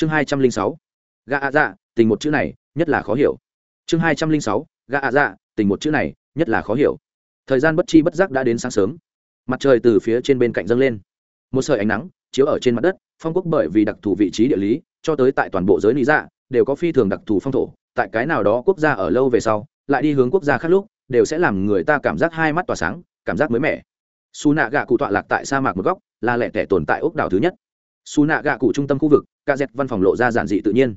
chương hai trăm linh sáu. Gà ạ dạ tình một chữ này, nhất là khó hiểu. Chương hai trăm linh sáu gà ạ dạ tình một chữ này, nhất là khó hiểu. Thời gian bất chi bất giác đã đến sáng sớm. Mặt trời từ phía trên bên cạnh dâng lên. Một sợi ánh nắng chiếu ở trên mặt đất, phong quốc bởi vì đặc thù vị trí địa lý, cho tới tại toàn bộ giới lý dạ đều có phi thường đặc thù phong thổ. Tại cái nào đó quốc gia ở lâu về sau, lại đi hướng quốc gia khác lúc, đều sẽ làm người ta cảm giác hai mắt tỏa sáng, cảm giác mới mẻ. Xù nạ gạ cụ tọa lạc tại sa mạc một góc, là lẻ tẻ tồn tại ốc đảo thứ nhất xù nạ gạ cụ trung tâm khu vực ca dẹt văn phòng lộ ra giản dị tự nhiên.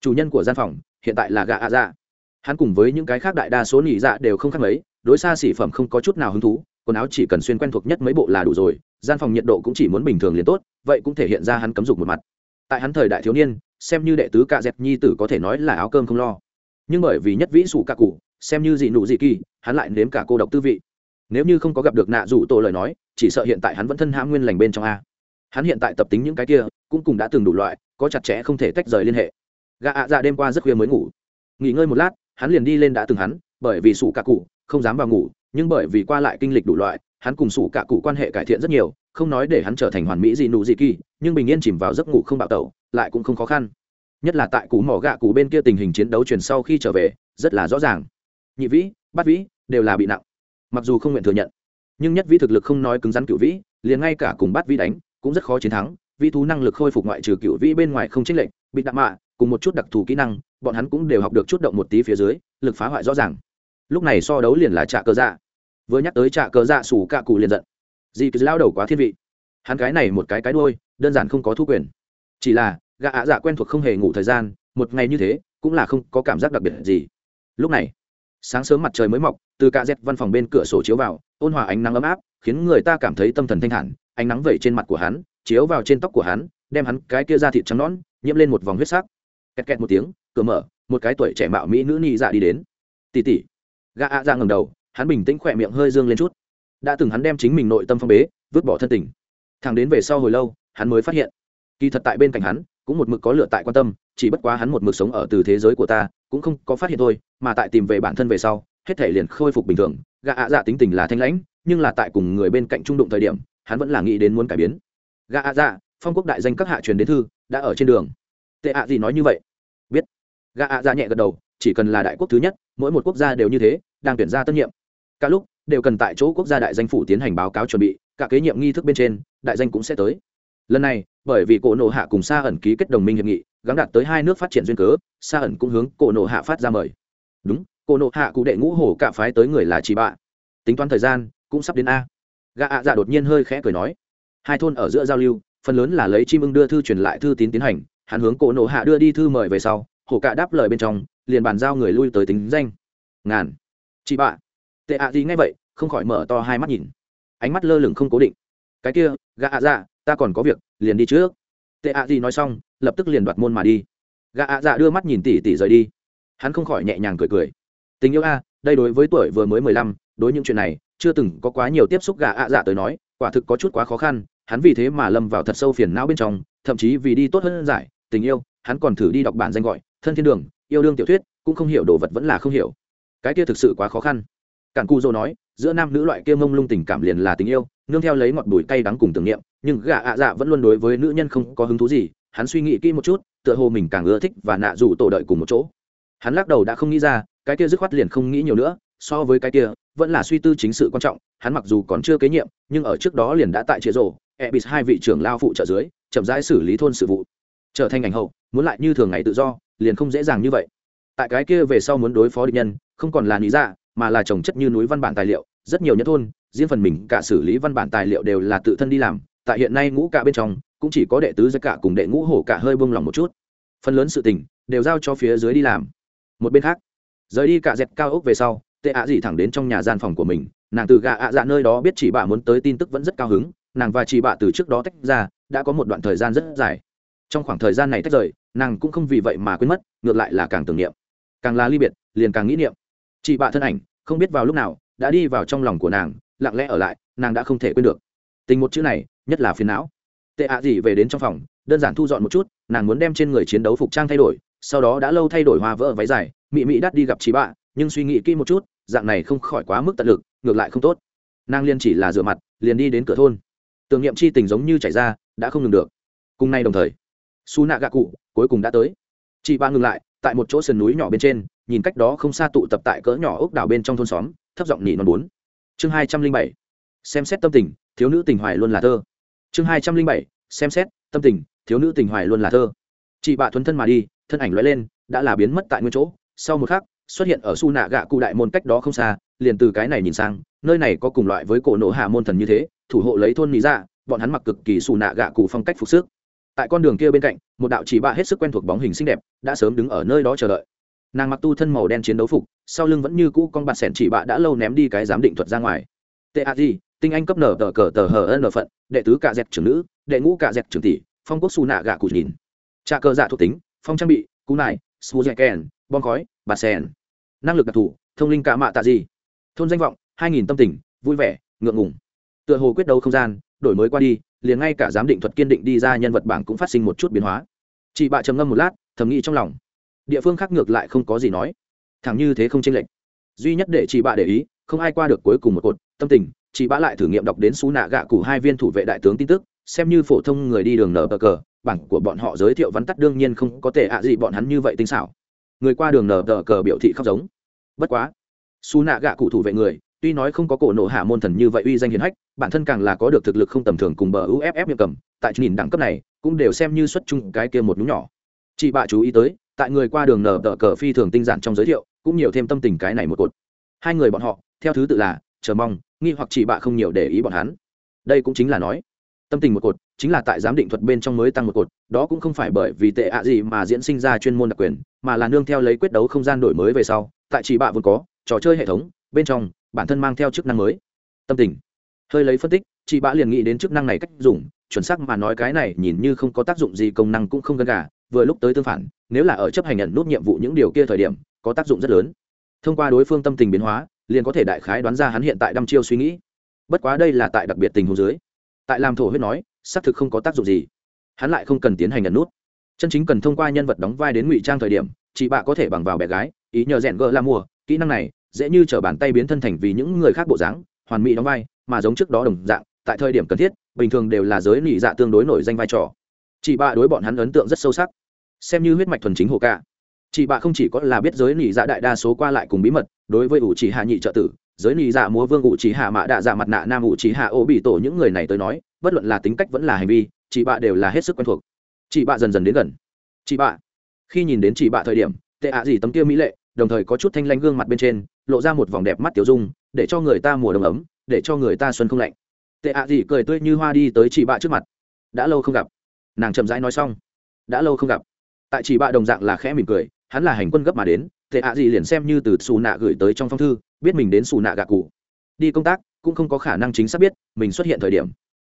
Chủ nhân của gian phòng, hiện tại là gạ ạ dạ. Hắn cùng với những cái khác đại đa số nỉ dạ đều không khác mấy, đối xa xỉ phẩm không có chút nào hứng thú, quần áo chỉ cần xuyên quen thuộc nhất mấy bộ là đủ rồi, gian phòng nhiệt độ cũng chỉ muốn bình thường liền tốt, vậy cũng thể hiện ra hắn cấm dục một mặt. Tại hắn thời đại thiếu niên, xem như đệ tứ cạ dẹt nhi tử có thể nói là áo cơm không lo. Nhưng bởi vì nhất vĩ sủ cạ cụ, xem như dị nụ dị kỳ, hắn lại nếm cả cô độc tư vị. Nếu như không có gặp được nạ rủ tổ lời nói, chỉ sợ hiện tại hắn vẫn thân hãm nguyên lành bên trong a hắn hiện tại tập tính những cái kia, cũng cùng đã từng đủ loại, có chặt chẽ không thể tách rời liên hệ. Gạ ạ dạ đêm qua rất khuya mới ngủ. Nghỉ ngơi một lát, hắn liền đi lên đã từng hắn, bởi vì sủ cả cụ, không dám vào ngủ, nhưng bởi vì qua lại kinh lịch đủ loại, hắn cùng sủ cả cụ quan hệ cải thiện rất nhiều, không nói để hắn trở thành hoàn mỹ gì nụ gì kỳ, nhưng bình yên chìm vào giấc ngủ không bạo tẩu, lại cũng không khó khăn. Nhất là tại cú mỏ gạ cụ bên kia tình hình chiến đấu truyền sau khi trở về, rất là rõ ràng. Nhị vĩ, bát vĩ, đều là bị nặng. Mặc dù không nguyện thừa nhận, nhưng nhất vĩ thực lực không nói cứng rắn cựu vĩ, liền ngay cả cùng bát vĩ đánh cũng rất khó chiến thắng vĩ thú năng lực khôi phục ngoại trừ cựu vĩ bên ngoài không chênh lệch, bị đạm mạ, cùng một chút đặc thù kỹ năng, bọn hắn cũng đều học được chút động một tí phía dưới, lực phá hoại rõ ràng. Lúc này so đấu liền là trạ cơ dạ. Vừa nhắc tới trạ cơ dạ sủ cạ cụ liền giận. Dì cứ lao đầu quá thiên vị. Hắn cái này một cái cái đôi đơn giản không có thu quyền. Chỉ là gạ ạ dạ quen thuộc không hề ngủ thời gian, một ngày như thế, cũng là không có cảm giác đặc biệt gì. Lúc này, sáng sớm mặt trời mới mọc, từ cạ dẹt văn phòng bên cửa sổ chiếu vào, ôn hòa ánh nắng ấm áp, khiến người ta cảm thấy tâm thần thanh thản ánh nắng vẩy trên mặt của hắn, chiếu vào trên tóc của hắn, đem hắn cái kia ra thịt trắng nõn, nhiễm lên một vòng huyết sắc. Kẹt kẹt một tiếng, cửa mở, một cái tuổi trẻ mạo mỹ nữ nị dạ đi đến. Tỉ tỉ Gà ạ dạ ra ngầm đầu, hắn bình tĩnh khỏe miệng hơi dương lên chút. Đã từng hắn đem chính mình nội tâm phong bế, vứt bỏ thân tình. Thằng đến về sau hồi lâu, hắn mới phát hiện, kỳ thật tại bên cạnh hắn, cũng một mực có lựa tại quan tâm, chỉ bất quá hắn một mực sống ở từ thế giới của ta, cũng không có phát hiện thôi, mà tại tìm về bản thân về sau, hết thể liền khôi phục bình thường. Gà ạ dạ tính tình là thanh lãnh, nhưng là tại cùng người bên cạnh trung đụng thời điểm hắn vẫn là nghĩ đến muốn cải biến. Gà ạ dạ phong quốc đại danh các hạ truyền đến thư, đã ở trên đường. Tệ ạ gì nói như vậy? Biết. Gà ạ dạ nhẹ gật đầu, chỉ cần là đại quốc thứ nhất, mỗi một quốc gia đều như thế, đang tuyển ra tân nhiệm. Cả lúc, đều cần tại chỗ quốc gia đại danh phủ tiến hành báo cáo chuẩn bị, cả kế nhiệm nghi thức bên trên, đại danh cũng sẽ tới. Lần này, bởi vì cổ nộ hạ cùng sa ẩn ký kết đồng minh hiệp nghị gắn đạt tới hai nước phát triển duyên cớ, sa ẩn cũng hướng cổ nộ hạ phát ra mời. Đúng, cổ nộ hạ cụ đệ ngũ hổ cả phái tới người là chị bạ. Tính toán thời gian, cũng sắp đến a. Gà ạ dạ đột nhiên hơi khẽ cười nói, hai thôn ở giữa giao lưu, phần lớn là lấy chim ưng đưa thư truyền lại thư tín tiến hành, hắn hướng cổ nộ hạ đưa đi thư mời về sau, hổ cạ đáp lời bên trong, liền bàn giao người lui tới tính danh. Ngàn. Chị bạ. Tệ ạ gì ngay vậy, không khỏi mở to hai mắt nhìn. Ánh mắt lơ lửng không cố định. Cái kia gà ạ dạ ta còn có việc, liền đi trước. Tệ ạ gì nói xong, lập tức liền đoạt môn mà đi. Gà ạ dạ đưa mắt nhìn tỉ tỉ rời đi. Hắn không khỏi nhẹ nhàng cười cười. Tình yêu a, đây đối với tuổi vừa mới mười lăm, đối những chuyện này chưa từng có quá nhiều tiếp xúc gà ạ dạ tới nói, quả thực có chút quá khó khăn, hắn vì thế mà lâm vào thật sâu phiền não bên trong, thậm chí vì đi tốt hơn giải, tình yêu, hắn còn thử đi đọc bản danh gọi, thân thiên đường, yêu đương tiểu thuyết, cũng không hiểu đồ vật vẫn là không hiểu. Cái kia thực sự quá khó khăn. Cản cu dô nói, giữa nam nữ loại kia mông lung tình cảm liền là tình yêu, nương theo lấy ngọt bùi cay đắng cùng tưởng niệm, nhưng gà ạ dạ vẫn luôn đối với nữ nhân không có hứng thú gì, hắn suy nghĩ kỹ một chút, tựa hồ mình càng ưa thích và nạ rủ tổ đợi cùng một chỗ. Hắn lắc đầu đã không nghĩ ra, cái kia dứt khoát liền không nghĩ nhiều nữa, so với cái kia vẫn là suy tư chính sự quan trọng, hắn mặc dù còn chưa kế nhiệm, nhưng ở trước đó liền đã tại chế rổ ebis hai vị trưởng lao phụ trợ dưới, chậm rãi xử lý thôn sự vụ. Trở thành ảnh hậu, muốn lại như thường ngày tự do, liền không dễ dàng như vậy. Tại cái kia về sau muốn đối phó địch nhân, không còn là lý dạ mà là trồng chất như núi văn bản tài liệu, rất nhiều nhất thôn, riêng phần mình cả xử lý văn bản tài liệu đều là tự thân đi làm, tại hiện nay ngũ cả bên trong, cũng chỉ có đệ tứ giấc cả cùng đệ ngũ hổ cả hơi bông lòng một chút. Phần lớn sự tình, đều giao cho phía dưới đi làm. Một bên khác, rời đi cả dẹt cao ốc về sau tệ ạ gì thẳng đến trong nhà gian phòng của mình, nàng từ gà ạ dạ nơi đó biết chị bà muốn tới tin tức vẫn rất cao hứng, nàng và chị bà từ trước đó tách ra, đã có một đoạn thời gian rất dài. Trong khoảng thời gian này tách rời, nàng cũng không vì vậy mà quên mất, ngược lại là càng tưởng niệm. Càng là ly biệt, liền càng nghĩ niệm. Chị bạ thân ảnh, không biết vào lúc nào, đã đi vào trong lòng của nàng, lặng lẽ ở lại, nàng đã không thể quên được. Tình một chữ này, nhất là phiền não. Tệ ạ gì về đến trong phòng, đơn giản thu dọn một chút, nàng muốn đem trên người chiến đấu phục trang thay đổi, sau đó đã lâu thay đổi hoa vỡ váy dài, mị mị đắt đi gặp chị bạ nhưng suy nghĩ kỹ một chút, dạng này không khỏi quá mức tận lực, ngược lại không tốt. Nàng liên chỉ là rửa mặt, liền đi đến cửa thôn. Tưởng niệm chi tình giống như chảy ra, đã không ngừng được. Cùng nay đồng thời su nạ gạ cụ cuối cùng đã tới. Chị ba ngừng lại, tại một chỗ sườn núi nhỏ bên trên, nhìn cách đó không xa tụ tập tại cỡ nhỏ ốc đảo bên trong thôn xóm, thấp giọng nhị non bốn. Chương hai trăm linh bảy, xem xét tâm tình, thiếu nữ tình hoài luôn là thơ. Chương hai trăm linh bảy, xem xét tâm tình, thiếu nữ tình hoài luôn là thơ. Chị bạ thuấn thân mà đi, thân ảnh lóe lên, đã là biến mất tại nguyên chỗ. Sau một khắc xuất hiện ở su nạ gạ cụ đại môn cách đó không xa, liền từ cái này nhìn sang, nơi này có cùng loại với cổ nộ hạ môn thần như thế, thủ hộ lấy thôn mỹ ra dạ, bọn hắn mặc cực kỳ xù nạ gạ cụ phong cách phục sức. Tại con đường kia bên cạnh, một đạo chỉ bạ hết sức quen thuộc bóng hình xinh đẹp đã sớm đứng ở nơi đó chờ đợi. Nàng mặc tu thân màu đen chiến đấu phục, sau lưng vẫn như cũ con bạt sẻn chỉ bạ đã lâu ném đi cái giám định thuật ra ngoài. Tệ a di, tinh anh cấp nở tờ cờ tờ hờ n phận, đệ tứ cạ dẹt trưởng nữ, đệ ngũ cạ dẹt trưởng tỷ, phong quốc xù nạ gạ cụ nhìn. Trà cơ dạ thuộc tính, phong trang bị, cú nải su dẹ kèn bom khói, bạt sẻn năng lực đặc thù, thông linh cả mạ tạ gì. Thôn danh vọng, hai nghìn tâm tình, vui vẻ, ngượng ngùng. Tựa hồ quyết đấu không gian, đổi mới qua đi, liền ngay cả giám định thuật kiên định đi ra nhân vật bảng cũng phát sinh một chút biến hóa. Chị bạ trầm ngâm một lát, thầm nghĩ trong lòng. Địa phương khác ngược lại không có gì nói. Thẳng như thế không chênh lệch. Duy nhất để chị bạ để ý, không ai qua được cuối cùng một cột, tâm tình, chị bạ lại thử nghiệm đọc đến xú nạ gạ cụ hai viên thủ vệ đại tướng tin tức, xem như phổ thông người đi đường nở bờ cờ, bảng của bọn họ giới thiệu vắn tắt đương nhiên không có thể ạ gì bọn hắn như vậy tinh xảo người qua đường nở tờ cờ biểu thị khóc giống. Bất quá, Su nạ gạ cụ thủ vệ người, tuy nói không có cổ nộ hạ môn thần như vậy uy danh hiền hách, bản thân càng là có được thực lực không tầm thường cùng bờ uff miệng cầm, tại nhìn đẳng cấp này, cũng đều xem như xuất chung cái kia một nhú nhỏ. Chị bạ chú ý tới, tại người qua đường nở tờ cờ phi thường tinh giản trong giới thiệu, cũng nhiều thêm tâm tình cái này một cột. Hai người bọn họ, theo thứ tự là, chờ mong, nghi hoặc chị bạ không nhiều để ý bọn hắn. Đây cũng chính là nói, tâm tình một cột chính là tại giám định thuật bên trong mới tăng một cột, đó cũng không phải bởi vì tệ ạ gì mà diễn sinh ra chuyên môn đặc quyền, mà là nương theo lấy quyết đấu không gian đổi mới về sau, tại chị bạ vốn có, trò chơi hệ thống, bên trong, bản thân mang theo chức năng mới. Tâm tình. Hơi lấy phân tích chị bạ liền nghĩ đến chức năng này cách dùng, chuẩn xác mà nói cái này nhìn như không có tác dụng gì, công năng cũng không gần gà, vừa lúc tới tương phản, nếu là ở chấp hành nhận nút nhiệm vụ những điều kia thời điểm, có tác dụng rất lớn. Thông qua đối phương tâm tình biến hóa, liền có thể đại khái đoán ra hắn hiện tại đăm chiêu suy nghĩ. Bất quá đây là tại đặc biệt tình huống dưới. Tại làm thổ huyết nói xác thực không có tác dụng gì. Hắn lại không cần tiến hành ẩn nút. Chân chính cần thông qua nhân vật đóng vai đến ngụy trang thời điểm, chị bạ có thể bằng vào bé gái, ý nhờ rèn gỡ la mua, kỹ năng này dễ như t bàn tay biến thân thành vì những người khác bộ dáng, hoàn mỹ đóng vai, mà giống trước đó đồng dạng, tại thời điểm cần thiết, bình thường đều là giới nị dạ tương đối nổi danh vai trò. Chị bạ đối bọn hắn ấn tượng rất sâu sắc. Xem như huyết mạch thuần chính hồ ca. Chị bạ không chỉ có là biết giới nị dạ đại đa số qua lại cùng bí mật, đối với ủ chỉ hạ nhị trợ tử giới nị dạ múa vương ủ chỉ hạ mạ đạ dạ mặt nạ nam ủ chỉ hạ ô bị tổ những người này tới nói, bất luận là tính cách vẫn là hành vi, chị bạ đều là hết sức quen thuộc. Chị bạ dần dần đến gần. Chị bạ. Khi nhìn đến chị bạ thời điểm, tệ ạ gì tấm kia mỹ lệ, đồng thời có chút thanh lanh gương mặt bên trên, lộ ra một vòng đẹp mắt tiểu dung, để cho người ta mùa đông ấm, để cho người ta xuân không lạnh. Tệ ạ gì cười tươi như hoa đi tới chị bạ trước mặt. Đã lâu không gặp. Nàng chậm rãi nói xong. Đã lâu không gặp. Tại chị bạ đồng dạng là khẽ mỉm cười, hắn là hành quân gấp mà đến, tệ ạ gì liền xem như từ xù nạ gửi tới trong phong thư biết mình đến xù nạ gạ cụ. Đi công tác, cũng không có khả năng chính xác biết mình xuất hiện thời điểm.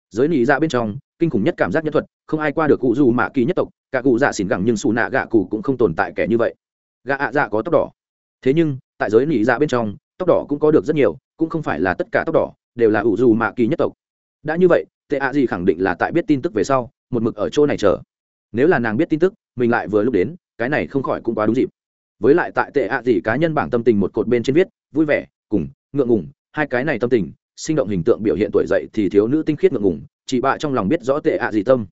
Giới nị dạ bên trong, kinh khủng nhất cảm giác nhất thuật, không ai qua được cụ dù mạ kỳ nhất tộc, cả cụ dạ xỉn gẳng nhưng xù nạ gạ cụ cũng không tồn tại kẻ như vậy. Gạ ạ dạ có tóc đỏ. Thế nhưng, tại giới nị dạ bên trong, tóc đỏ cũng có được rất nhiều, cũng không phải là tất cả tóc đỏ, đều là ủ dù mạ kỳ nhất tộc. Đã như vậy, tệ ạ gì khẳng định là tại biết tin tức về sau, một mực ở chỗ này chờ. Nếu là nàng biết tin tức, mình lại vừa lúc đến, cái này không khỏi cũng quá đúng dịp. Với lại tại tệ ạ gì cá nhân bảng tâm tình một cột bên trên viết vui vẻ, cùng, ngượng ngùng, hai cái này tâm tình, sinh động hình tượng biểu hiện tuổi dậy thì thiếu nữ tinh khiết ngượng ngùng, chị bạ trong lòng biết rõ tệ ạ gì tâm.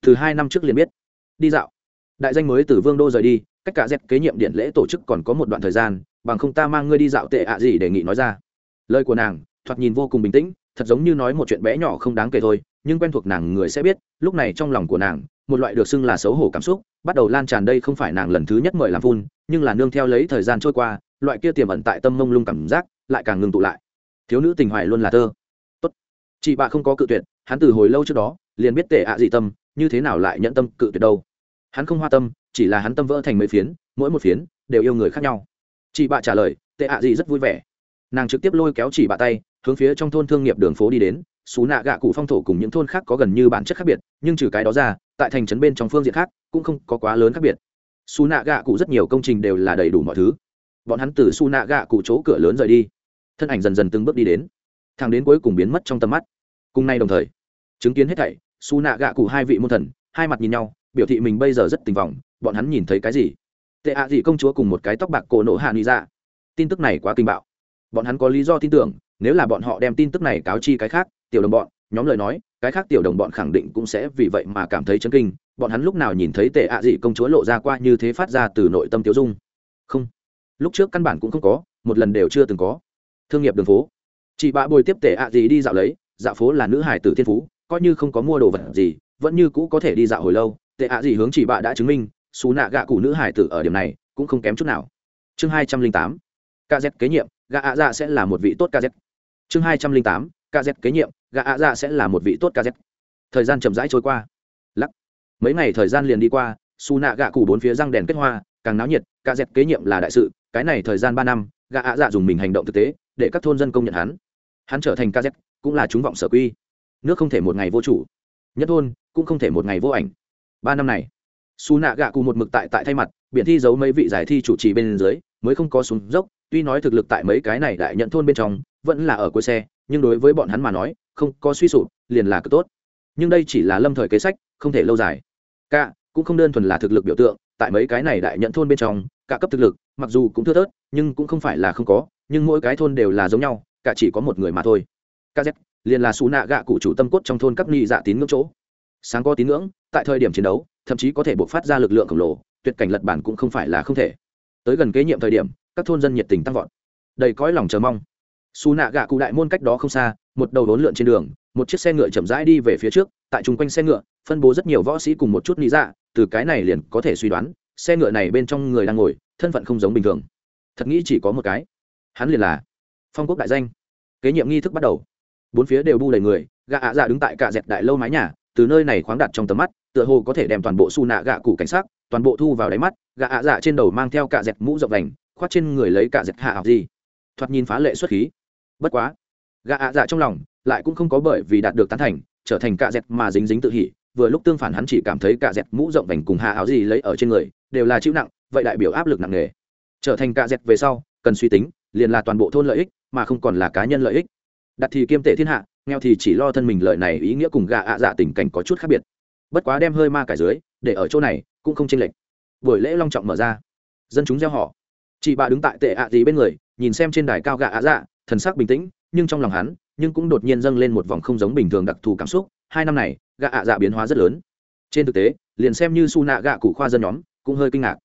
Từ hai năm trước liền biết. Đi dạo. Đại danh mới từ vương đô rời đi, cách cả dẹp kế nhiệm điện lễ tổ chức còn có một đoạn thời gian, bằng không ta mang ngươi đi dạo tệ ạ gì đề nghị nói ra. Lời của nàng, thoạt nhìn vô cùng bình tĩnh, thật giống như nói một chuyện bé nhỏ không đáng kể thôi, nhưng quen thuộc nàng người sẽ biết, lúc này trong lòng của nàng, một loại được xưng là xấu hổ cảm xúc, bắt đầu lan tràn đây không phải nàng lần thứ nhất mời làm phun, nhưng là nương theo lấy thời gian trôi qua loại kia tiềm ẩn tại tâm mông lung cảm giác lại càng ngừng tụ lại. Thiếu nữ tình hoài luôn là thơ. Tốt. Chị bạ không có cự tuyệt, hắn từ hồi lâu trước đó, liền biết tệ ạ dị tâm, như thế nào lại nhận tâm cự tuyệt đâu. Hắn không hoa tâm, chỉ là hắn tâm vỡ thành mấy phiến, mỗi một phiến đều yêu người khác nhau. Chị bạ trả lời, tệ ạ dị rất vui vẻ. Nàng trực tiếp lôi kéo chỉ bạ tay, hướng phía trong thôn thương nghiệp đường phố đi đến, xú nạ gạ cụ phong thổ cùng những thôn khác có gần như bản chất khác biệt, nhưng trừ cái đó ra, tại thành trấn bên trong phương diện khác cũng không có quá lớn khác biệt. Xú nạ gạ cụ rất nhiều công trình đều là đầy đủ mọi thứ bọn hắn từ su nạ gạ cụ chỗ cửa lớn rời đi. Thân ảnh dần dần từng bước đi đến. Thằng đến cuối cùng biến mất trong tầm mắt. Cùng nay đồng thời, chứng kiến hết thảy, su nạ gạ cụ hai vị môn thần, hai mặt nhìn nhau, biểu thị mình bây giờ rất tình vọng, bọn hắn nhìn thấy cái gì? Tệ ạ gì công chúa cùng một cái tóc bạc cổ nổ hạ nghĩ ra dạ. tin tức này quá kinh bạo. Bọn hắn có lý do tin tưởng, nếu là bọn họ đem tin tức này cáo chi cái khác, tiểu đồng bọn, nhóm lời nói, cái khác tiểu đồng bọn khẳng định cũng sẽ vì vậy mà cảm thấy chấn kinh. Bọn hắn lúc nào nhìn thấy tệ ạ dị công chúa lộ ra qua như thế phát ra từ nội tâm tiêu dung? Không lúc trước căn bản cũng không có, một lần đều chưa từng có. Thương nghiệp đường phố. Chị bạ bồi tiếp tể ạ gì đi dạo lấy, dạo phố là nữ hải tử thiên phú, coi như không có mua đồ vật gì, vẫn như cũ có thể đi dạo hồi lâu. Tệ ạ gì hướng chị bạ đã chứng minh, xú nạ gạ cụ nữ hải tử ở điểm này cũng không kém chút nào. Chương hai trăm linh tám kz kế nhiệm, gạ ạ dạ sẽ là một vị tốt kz chương hai trăm linh tám kz kế nhiệm, gạ ạ dạ sẽ là một vị tốt kz thời gian chậm rãi trôi qua. Lắc. Mấy ngày thời gian liền đi qua su nạ gạ cụ bốn phía răng đèn kết hoa, càng náo nhiệt kz kế nhiệm là đại sự cái này thời gian ba năm, gã ạ dạ dùng mình hành động thực tế, để các thôn dân công nhận hắn. Hắn trở thành kz cũng là chúng vọng sở quy. Nước không thể một ngày vô chủ. Nhất thôn, cũng không thể một ngày vô ảnh. Ba năm này, su nạ gạ cụ một mực tại tại thay mặt biện thi giấu mấy vị giải thi chủ trì bên dưới, mới không có xuống dốc. Tuy nói thực lực tại mấy cái này đại nhận thôn bên trong, vẫn là ở cuối xe, nhưng đối với bọn hắn mà nói, không có suy sụp, liền là cực tốt. Nhưng đây chỉ là lâm thời kế sách, không thể lâu dài. Cả cũng không đơn thuần là thực lực biểu tượng, tại mấy cái này đại nhận thôn bên trong, cả cấp thực lực, mặc dù cũng thưa thớt, nhưng cũng không phải là không có, nhưng mỗi cái thôn đều là giống nhau, cả chỉ có một người mà thôi. Kz liền là xù nạ gạ cụ chủ tâm cốt trong thôn các nghi dạ tín ngưỡng chỗ. Sáng có tín ngưỡng, tại thời điểm chiến đấu, thậm chí có thể buộc phát ra lực lượng khổng lồ, tuyệt cảnh lật bản cũng không phải là không thể. Tới gần kế nhiệm thời điểm, các thôn dân nhiệt tình tăng vọt. Đầy cõi lòng chờ mong. Xù nạ gạ cụ đại môn cách đó không xa, một đầu đốn lượn trên đường, một chiếc xe ngựa chậm rãi đi về phía trước, tại chung quanh xe ngựa, phân bố rất nhiều võ sĩ cùng một chút lý dạ từ cái này liền có thể suy đoán, xe ngựa này bên trong người đang ngồi, thân phận không giống bình thường. Thật nghĩ chỉ có một cái. Hắn liền là phong quốc đại danh. Kế nhiệm nghi thức bắt đầu. Bốn phía đều bu đầy người gạ ạ dạ đứng tại cạ dẹt đại lâu mái nhà, từ nơi này khoáng đặt trong tầm mắt, tựa hồ có thể đem toàn bộ su nạ gạ cụ cảnh sát, toàn bộ thu vào đáy mắt gạ ạ dạ trên đầu mang theo cạ dẹt mũ rộng vành khoát trên người lấy cạ dẹt hạ học gì. Thoạt nhìn phá lệ xuất khí. Bất quá gạ ạ dạ trong lòng lại cũng không có bởi vì đạt được tán thành, trở thành cạ dẹt mà dính dính tự hỉ vừa lúc tương phản hắn chỉ cảm thấy cả dẹt mũ rộng vành cùng hạ áo gì lấy ở trên người, đều là chịu nặng, vậy đại biểu áp lực nặng nề. Trở thành cả dẹt về sau, cần suy tính, liền là toàn bộ thôn lợi ích, mà không còn là cá nhân lợi ích. Đặt thì kiêm tệ thiên hạ, nghèo thì chỉ lo thân mình lợi này ý nghĩa cùng gạ ạ dạ tình cảnh có chút khác biệt. Bất quá đem hơi ma cải dưới, để ở chỗ này, cũng không chênh lệch. Buổi lễ long trọng mở ra. Dân chúng gieo họ. Chị bà đứng tại tệ ạ à gì bên người, nhìn xem trên đài cao gạ ạ dạ thần sắc bình tĩnh, nhưng trong lòng hắn nhưng cũng đột nhiên dâng lên một vòng không giống bình thường đặc thù cảm xúc. Hai năm này, gạ ạ dạ biến hóa rất lớn. Trên thực tế, liền xem như su nạ gạ cụ khoa dân nhóm, cũng hơi kinh ngạc.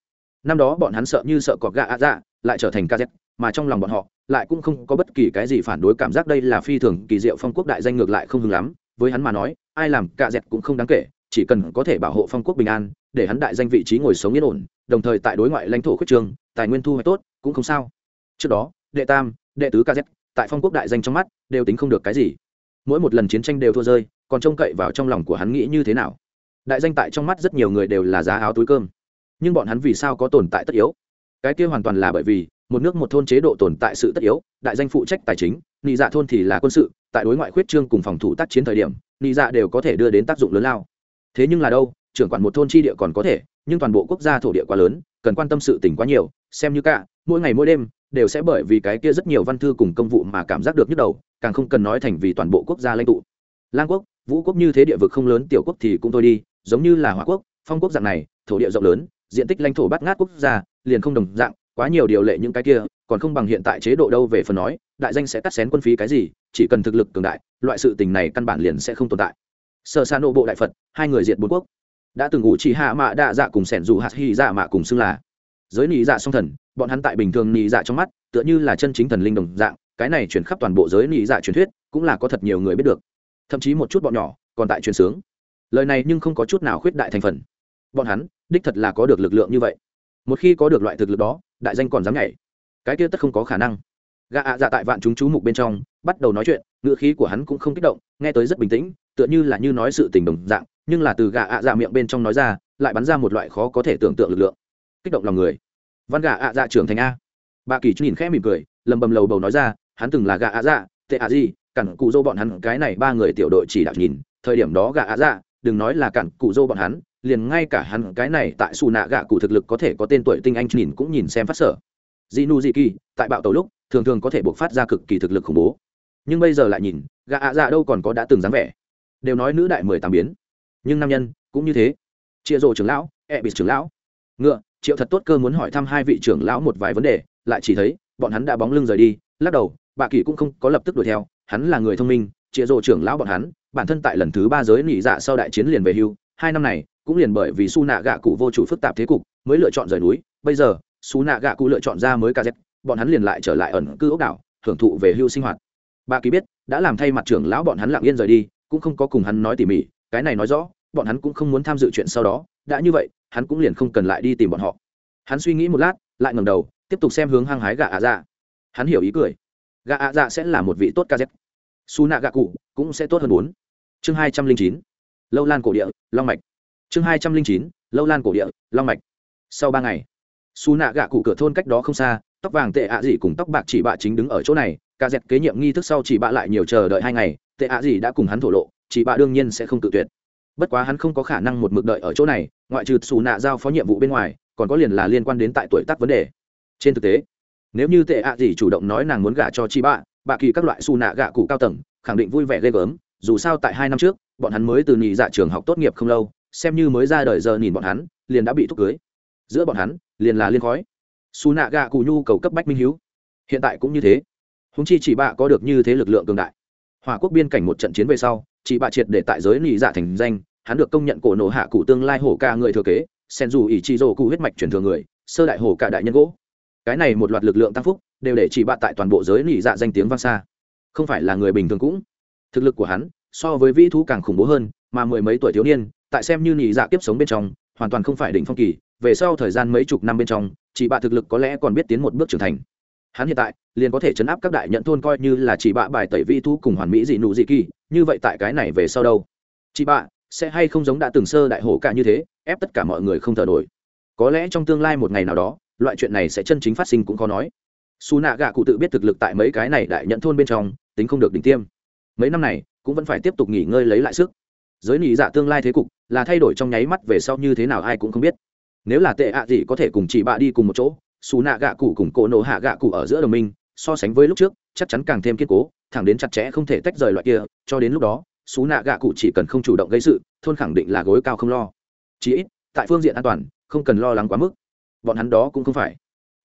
Năm đó bọn hắn sợ như sợ cọp gạ ạ dạ lại trở thành kz mà trong lòng bọn họ, lại cũng không có bất kỳ cái gì phản đối cảm giác đây là phi thường kỳ diệu phong quốc đại danh ngược lại không hứng lắm. Với hắn mà nói, ai làm ca dẹt cũng không đáng kể, chỉ cần có thể bảo hộ phong quốc bình an, để hắn đại danh vị trí ngồi sống yên ổn, đồng thời tại đối ngoại lãnh thổ khuyết trường, tài nguyên thu hoạch tốt, cũng không sao. Trước đó, đệ tam, đệ tứ kz tại phong quốc đại danh trong mắt, đều tính không được cái gì. Mỗi một lần chiến tranh đều thua rơi, còn trông cậy vào trong lòng của hắn nghĩ như thế nào? Đại danh tại trong mắt rất nhiều người đều là giá áo túi cơm. Nhưng bọn hắn vì sao có tồn tại tất yếu? Cái kia hoàn toàn là bởi vì, một nước một thôn chế độ tồn tại sự tất yếu, đại danh phụ trách tài chính, nị dạ thôn thì là quân sự, tại đối ngoại khuyết trương cùng phòng thủ tác chiến thời điểm, nị dạ đều có thể đưa đến tác dụng lớn lao. Thế nhưng là đâu, trưởng quản một thôn chi địa còn có thể, nhưng toàn bộ quốc gia thổ địa quá lớn, cần quan tâm sự tỉnh quá nhiều, xem như cả, mỗi ngày mỗi đêm đều sẽ bởi vì cái kia rất nhiều văn thư cùng công vụ mà cảm giác được nhức đầu, càng không cần nói thành vì toàn bộ quốc gia lãnh tụ. Lang quốc, vũ quốc như thế địa vực không lớn, tiểu quốc thì cũng thôi đi, giống như là hỏa quốc, phong quốc dạng này, thổ địa rộng lớn, diện tích lãnh thổ bắt ngát quốc gia, liền không đồng dạng, quá nhiều điều lệ những cái kia, còn không bằng hiện tại chế độ đâu về phần nói, đại danh sẽ cắt xén quân phí cái gì, chỉ cần thực lực cường đại, loại sự tình này căn bản liền sẽ không tồn tại. Sợ xa nộ bộ đại phật, hai người diện bốn quốc. Đã từng ngủ chỉ hạ mạ đa dạ cùng sẻn dù hạt hy dạ mạ cùng xưng là giới nị dạ song thần, bọn hắn tại bình thường nị dạ trong mắt, tựa như là chân chính thần linh đồng dạng, cái này chuyển khắp toàn bộ giới nị dạ truyền thuyết, cũng là có thật nhiều người biết được. Thậm chí một chút bọn nhỏ, còn tại truyền sướng. Lời này nhưng không có chút nào khuyết đại thành phần. Bọn hắn, đích thật là có được lực lượng như vậy. Một khi có được loại thực lực đó, đại danh còn dám nhảy. Cái kia tất không có khả năng. Gạ ạ dạ tại vạn chúng chú mục bên trong, bắt đầu nói chuyện ngựa khí của hắn cũng không kích động, nghe tới rất bình tĩnh, tựa như là như nói sự tình đồng dạng, nhưng là từ gạ ạ dạ miệng bên trong nói ra, lại bắn ra một loại khó có thể tưởng tượng lực lượng kích động lòng người. Văn gà ạ dạ trưởng thành a. Bà kỳ nhìn khẽ mỉm cười, lầm bầm lầu bầu nói ra, hắn từng là gà ạ dạ tệ ạ gì, cản cụ dô bọn hắn, cái này ba người tiểu đội chỉ đạo nhìn, thời điểm đó gà ạ dạ đừng nói là cản cụ dô bọn hắn, liền ngay cả hắn, cái này tại xù nạ gạ cụ thực lực có thể có tên tuổi tinh anh nhìn cũng nhìn xem phát sở. Di nu di kỳ tại bạo tàu lúc, thường thường có thể buộc phát ra cực kỳ thực lực khủng bố. Nhưng bây giờ lại nhìn gạ ạ dạ đâu còn có đã từng dáng vẻ. Đều nói nữ đại mười tám biến. Nhưng nam nhân, cũng như thế. Chia rồ trưởng lão ẹ、e、bị trưởng lão. Ngựa triệu thật tốt cơ muốn hỏi thăm hai vị trưởng lão một vài vấn đề, lại chỉ thấy, bọn hắn đã bóng lưng rời đi, lắc đầu, bà kỳ cũng không có lập tức đuổi theo, hắn là người thông minh chia rộ trưởng lão bọn hắn, bản thân tại lần thứ ba giới nỉ dạ sau đại chiến liền về hưu, hai năm này, cũng liền bởi vì su nạ gạ cụ vô chủ phức tạp thế cục, mới lựa chọn rời núi, bây giờ, su nạ gạ cụ lựa chọn ra mới kz bọn hắn liền lại trở lại ẩn cư ốc đảo, hưởng thụ về hưu sinh hoạt. Bà kỳ biết, đã làm thay mặt trưởng lão bọn hắn lặng yên rời đi, cũng không có cùng hắn nói tỉ mỉ, cái này nói rõ, bọn hắn cũng không muốn tham dự chuyện sau đó, đã như vậy hắn cũng liền không cần lại đi tìm bọn họ. Hắn suy nghĩ một lát, lại ngầm đầu, tiếp tục xem hướng hăng hái gà ạ dạ. Hắn hiểu ý cười. Gà ạ dạ sẽ là một vị tốt kz su nạ gà cụ cũng sẽ tốt hơn bốn. Chương hai trăm linh chín. Lâu lan cổ địa, long mạch. Chương hai trăm linh chín. Lâu lan cổ địa, long mạch. Sau ba ngày, su nạ gạ cụ cửa thôn cách đó không xa, tóc vàng tệ ạ à dị cùng tóc bạc chỉ bạ chính đứng ở chỗ này. Ca dẹt kế nhiệm nghi thức sau chỉ bạ lại nhiều chờ đợi hai ngày, tệ ạ à dị đã cùng hắn thổ lộ, chỉ bạ đương nhiên sẽ không tự tuyệt bất quá hắn không có khả năng một mực đợi ở chỗ này, ngoại trừ xù nạ giao phó nhiệm vụ bên ngoài, còn có liền là liên quan đến tại tuổi tác vấn đề. Trên thực tế, nếu như tệ ạ à gì chủ động nói nàng muốn gả cho chi bạ bạ kỳ các loại xù nạ gạ cụ cao tầng, khẳng định vui vẻ ghê gớm, dù sao tại hai năm trước, bọn hắn mới từ nhị dạ trường học tốt nghiệp không lâu, xem như mới ra đời giờ nhìn bọn hắn, liền đã bị thúc cưới. Giữa bọn hắn, liền là liên khói. Xù nạ gạ cụ nhu cầu cấp bách minh hiếu. Hiện tại cũng như thế. Húng chi chỉ bạ có được như thế lực lượng cường đại. Hòa quốc biên cảnh một trận chiến về sau chỉ bạ triệt để tại giới nhị dạ thành danh hắn được công nhận cổ nổ hạ cụ tương lai hổ ca người thừa kế, sen dù ỷ chi rổ cụ huyết mạch truyền thừa người, sơ đại hổ cả đại nhân gỗ. Cái này một loạt lực lượng tăng phúc, đều để chỉ bạ tại toàn bộ giới nỉ dạ danh tiếng vang xa. Không phải là người bình thường cũng. Thực lực của hắn, so với vĩ thú càng khủng bố hơn, mà mười mấy tuổi thiếu niên, tại xem như nỉ dạ tiếp sống bên trong, hoàn toàn không phải đỉnh phong kỳ. Về sau thời gian mấy chục năm bên trong, chỉ bạ thực lực có lẽ còn biết tiến một bước trưởng thành. Hắn hiện tại, liền có thể chấn áp các đại nhận thôn coi như là chỉ bạ bài tẩy vi thu cùng hoàn mỹ dị nụ dị kỳ, như vậy tại cái này về sau đâu? Chị bạ sẽ hay không giống đã từng sơ đại hổ cả như thế, ép tất cả mọi người không thở nổi. Có lẽ trong tương lai một ngày nào đó, loại chuyện này sẽ chân chính phát sinh cũng khó nói. Xù nạ gạ cụ tự biết thực lực tại mấy cái này đại nhận thôn bên trong, tính không được đỉnh tiêm. Mấy năm này, cũng vẫn phải tiếp tục nghỉ ngơi lấy lại sức. Giới nỉ dạ tương lai thế cục, là thay đổi trong nháy mắt về sau như thế nào ai cũng không biết. Nếu là tệ ạ à gì có thể cùng chị bạ đi cùng một chỗ xù nạ gạ cụ cùng cỗ nổ hạ gạ cụ ở giữa đồng minh, so sánh với lúc trước, chắc chắn càng thêm kiên cố, thẳng đến chặt chẽ không thể tách rời loại kia, cho đến lúc đó xú nạ gạ cụ chỉ cần không chủ động gây sự, thôn khẳng định là gối cao không lo. Chí ít, tại phương diện an toàn, không cần lo lắng quá mức. Bọn hắn đó cũng không phải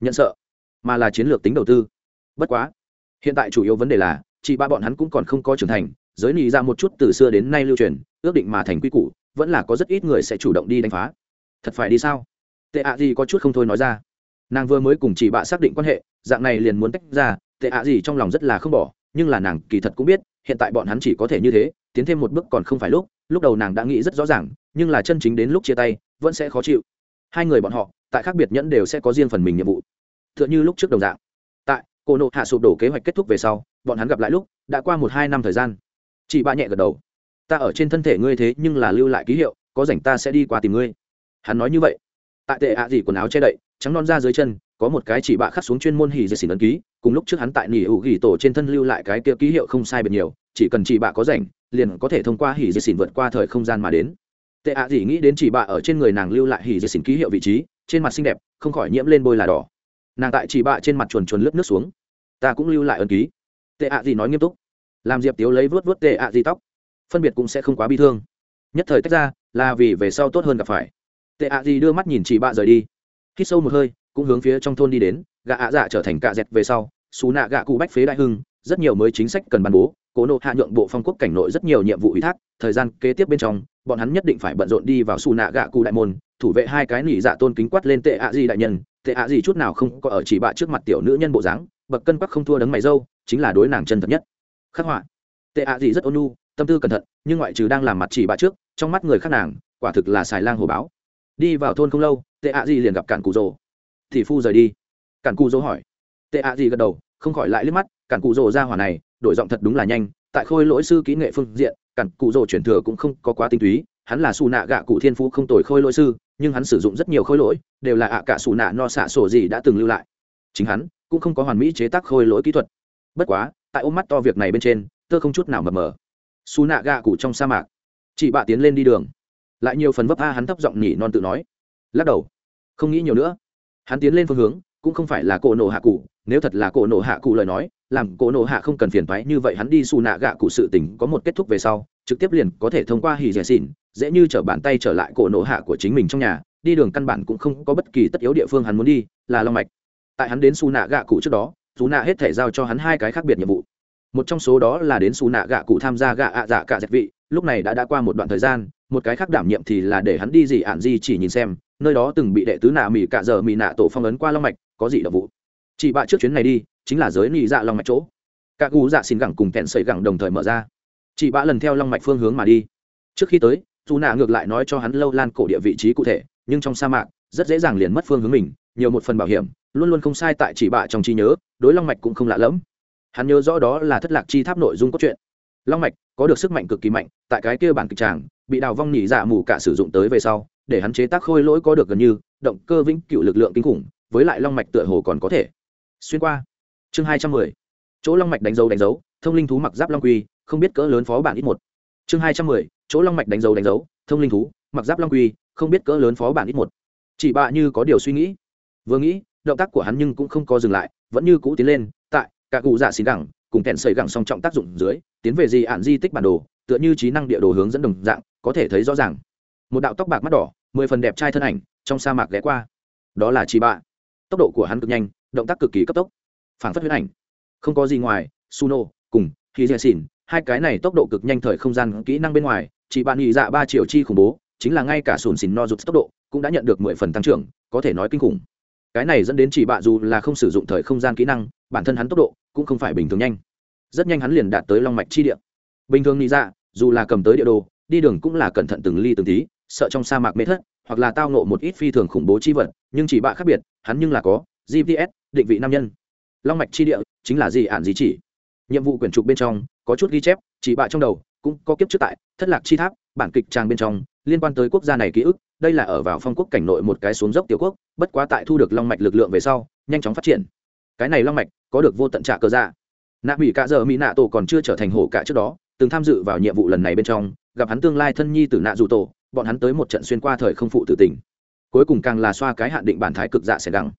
nhận sợ, mà là chiến lược tính đầu tư. Bất quá, hiện tại chủ yếu vấn đề là chị ba bọn hắn cũng còn không có trưởng thành, giới nị ra một chút từ xưa đến nay lưu truyền, ước định mà thành quy củ, vẫn là có rất ít người sẽ chủ động đi đánh phá. Thật phải đi sao? Tệ ạ gì có chút không thôi nói ra. Nàng vừa mới cùng chị bạ xác định quan hệ, dạng này liền muốn tách ra, tệ ạ gì trong lòng rất là không bỏ, nhưng là nàng kỳ thật cũng biết hiện tại bọn hắn chỉ có thể như thế, tiến thêm một bước còn không phải lúc lúc đầu nàng đã nghĩ rất rõ ràng, nhưng là chân chính đến lúc chia tay, vẫn sẽ khó chịu. Hai người bọn họ, tại khác biệt nhẫn đều sẽ có riêng phần mình nhiệm vụ. T h ư ợ n h ư lúc trước đồng dạng. Tại, cô nộ hạ sụp đổ kế hoạch kết thúc về sau, bọn hắn gặp lại lúc, đã qua một hai năm thời gian. Chị ba nhẹ gật đầu. Ta ở trên thân thể ngươi thế nhưng là lưu lại ký hiệu, có rảnh ta sẽ đi qua tìm ngươi. Hắn nói như vậy. Tại tệ ạ gì quần áo che đậy, trắng non ra dưới chân có một cái chỉ bạ khắc xuống chuyên môn hỉ dây xỉn ấn ký, cùng lúc trước hắn tại nỉ hữu ghi tổ trên thân lưu lại cái kia ký hiệu không sai biệt nhiều, chỉ cần chỉ bạ có rảnh, liền có thể thông qua hỉ dây xỉn vượt qua thời không gian mà đến. Tệ ạ gì nghĩ đến chỉ bạ ở trên người nàng lưu lại hỉ dây xỉn ký hiệu vị trí, trên mặt xinh đẹp, không khỏi nhiễm lên bôi là đỏ. Nàng tại chỉ bạ trên mặt chuồn chuồn lướt nước xuống. Ta cũng lưu lại ấn ký. Tệ ạ gì nói nghiêm túc. Làm diệp tiếu lấy vớt vớt tệ ạ gì tóc. Phân biệt cũng sẽ không quá bi thương. Nhất thời tách ra, là vì về sau tốt hơn gặp phải. Tệ ạ gì đưa mắt nhìn chỉ bạ rời đi. Hít sâu một hơi cũng hướng phía trong thôn đi đến gạ ạ dạ trở thành cạ dẹt về sau xù nạ gạ cụ bách phế đại hưng, rất nhiều mới chính sách cần ban bố, cố nộ hạ nhượng bộ phong quốc cảnh nội rất nhiều nhiệm vụ ủy thác, thời gian kế tiếp bên trong, bọn hắn nhất định phải bận rộn đi vào xù nạ gạ cụ đại môn, thủ vệ hai cái nỉ dạ tôn kính quát lên tệ ạ gì đại nhân, tệ ạ gì chút nào không có ở chỉ bạ trước mặt tiểu nữ nhân bộ dáng, bậc cân bắc không thua đấng mày dâu, chính là đối nàng chân thật nhất. Khắc họa. Tệ ạ gì rất ôn nhu, tâm tư cẩn thận, nhưng ngoại trừ đang làm mặt chỉ bạ trước, trong mắt người khác nàng, quả thực là xài lang hồ báo. Đi vào thôn không lâu, tệ ạ gì liền gặp cản cụ rồ thì phu rời đi. Cản cụ dỗ hỏi. Tệ ạ gì gật đầu, không khỏi lại liếc mắt, cản cụ dỗ ra hỏa này, đổi giọng thật đúng là nhanh, tại khôi lỗi sư kỹ nghệ phương diện, cản cụ dỗ chuyển thừa cũng không có quá tinh túy, hắn là xù nạ gạ cụ thiên phú không tồi khôi lỗi sư, nhưng hắn sử dụng rất nhiều khôi lỗi, đều là ạ cả xù nạ no xạ sổ gì đã từng lưu lại. Chính hắn cũng không có hoàn mỹ chế tác khôi lỗi kỹ thuật. Bất quá, tại ôm mắt to việc này bên trên, tơ không chút nào mập mờ. Xù nạ gạ cụ trong sa mạc. Chị bạ tiến lên đi đường. Lại nhiều phần vấp a hắn thấp giọng nhỉ non tự nói. Lắc đầu. Không nghĩ nhiều nữa hắn tiến lên phương hướng, cũng không phải là cổ nổ hạ cụ, nếu thật là cổ nổ hạ cụ lời nói, làm cổ nổ hạ không cần phiền thoái như vậy hắn đi xù nạ gạ cụ sự tình có một kết thúc về sau, trực tiếp liền có thể thông qua hì dẻ xỉn, dễ như chở bàn tay trở lại cổ nổ hạ của chính mình trong nhà, đi đường căn bản cũng không có bất kỳ tất yếu địa phương hắn muốn đi, là long mạch. Tại hắn đến xù nạ gạ cụ trước đó, dù nạ hết thể giao cho hắn hai cái khác biệt nhiệm vụ. Một trong số đó là đến xù nạ gạ cụ tham gia gạ ạ dạ cả dẹp vị, lúc này đã đã qua một đoạn thời gian một cái khác đảm nhiệm thì là để hắn đi gì ạn di chỉ nhìn xem, nơi đó từng bị đệ tứ nạ mỹ cả giờ mỹ nạ tổ phong ấn qua long mạch, có gì đ vụ? Chị bạ trước chuyến này đi, chính là giới nị dạ long mạch chỗ. Các gu dạ xin gẳng cùng kẹn sợi gẳng đồng thời mở ra. Chị bạ lần theo long mạch phương hướng mà đi. Trước khi tới, dù nạ ngược lại nói cho hắn lâu lan cổ địa vị trí cụ thể, nhưng trong sa mạc, rất dễ dàng liền mất phương hướng mình, nhiều một phần bảo hiểm, luôn luôn không sai tại chỉ bạ trong trí nhớ, đối long mạch cũng không lạ lẫm. Hắn nhớ rõ đó là thất lạc chi tháp nội dung cốt truyện. Long mạch có được sức mạnh cực kỳ mạnh, tại cái kia bản kịch tràng bị đào vong nhị dạ mù cả sử dụng tới về sau, để hắn chế tác khôi lỗi có được gần như, động cơ vĩnh cựu lực lượng kinh khủng, với lại long mạch tựa hồ còn có thể. Xuyên qua. Chương hai trăm mười. Chỗ long mạch đánh dấu đánh dấu, thông linh thú mặc giáp long quy, không biết cỡ lớn phó bản ít một. Chương hai trăm mười. Chỗ long mạch đánh dấu đánh dấu, thông linh thú, mặc giáp long quy, không biết cỡ lớn phó bản ít một. Chỉ bạ như có điều suy nghĩ. Vừa nghĩ, động tác của hắn nhưng cũng không có dừng lại, vẫn như cũ tiến lên, tại, cả cụ dạ xì gẳng, cùng kèn sợi gẳng song trọng tác dụng dưới, tiến về di ạn di tích bản đồ, tựa như trí năng địa đồ hướng dẫn đồng dạng có thể thấy rõ ràng. Một đạo tóc bạc mắt đỏ, mười phần đẹp trai thân ảnh, trong sa mạc ghé qua. Đó là chị bạ tốc độ của hắn cực nhanh, động tác cực kỳ cấp tốc. Phản phất huyết ảnh. Không có gì ngoài, suno, cùng khi dè xỉn hai cái này tốc độ cực nhanh thời không gian kỹ năng bên ngoài chị bạn nghĩ dạ ba triệu chi khủng bố, chính là ngay cả sùn xỉn no rụt tốc độ cũng đã nhận được mười phần tăng trưởng, có thể nói kinh khủng. Cái này dẫn đến chỉ bạ dù là không sử dụng thời không gian kỹ năng, bản thân hắn tốc độ cũng không phải bình thường nhanh. Rất nhanh hắn liền đạt tới long mạch chi địa. Bình thường nghĩ dạ dù là cầm tới địa đồ đi đường cũng là cẩn thận từng ly từng tí, sợ trong sa mạc mê thất, hoặc là tao nộ một ít phi thường khủng bố chi vật, nhưng chỉ bạ khác biệt, hắn nhưng là có gps định vị nam nhân. Long mạch chi địa, chính là gì ạn gì chỉ. Nhiệm vụ quyển trục bên trong, có chút ghi chép, chỉ bạ trong đầu, cũng có kiếp trước tại, thất lạc chi tháp, bản kịch trang bên trong, liên quan tới quốc gia này ký ức, đây là ở vào phong quốc cảnh nội một cái xuống dốc tiểu quốc, bất quá tại thu được long mạch lực lượng về sau, nhanh chóng phát triển. Cái này long mạch, có được vô tận trả cơ dạ. Nạ mỹ cả giờ mỹ nạ tổ còn chưa trở thành hổ cả trước đó, từng tham dự vào nhiệm vụ lần này bên trong gặp hắn tương lai thân nhi tử nạ dù tổ, bọn hắn tới một trận xuyên qua thời không phụ tử tình. Cuối cùng càng là xoa cái hạn định bản thái cực dạ sẽ đăng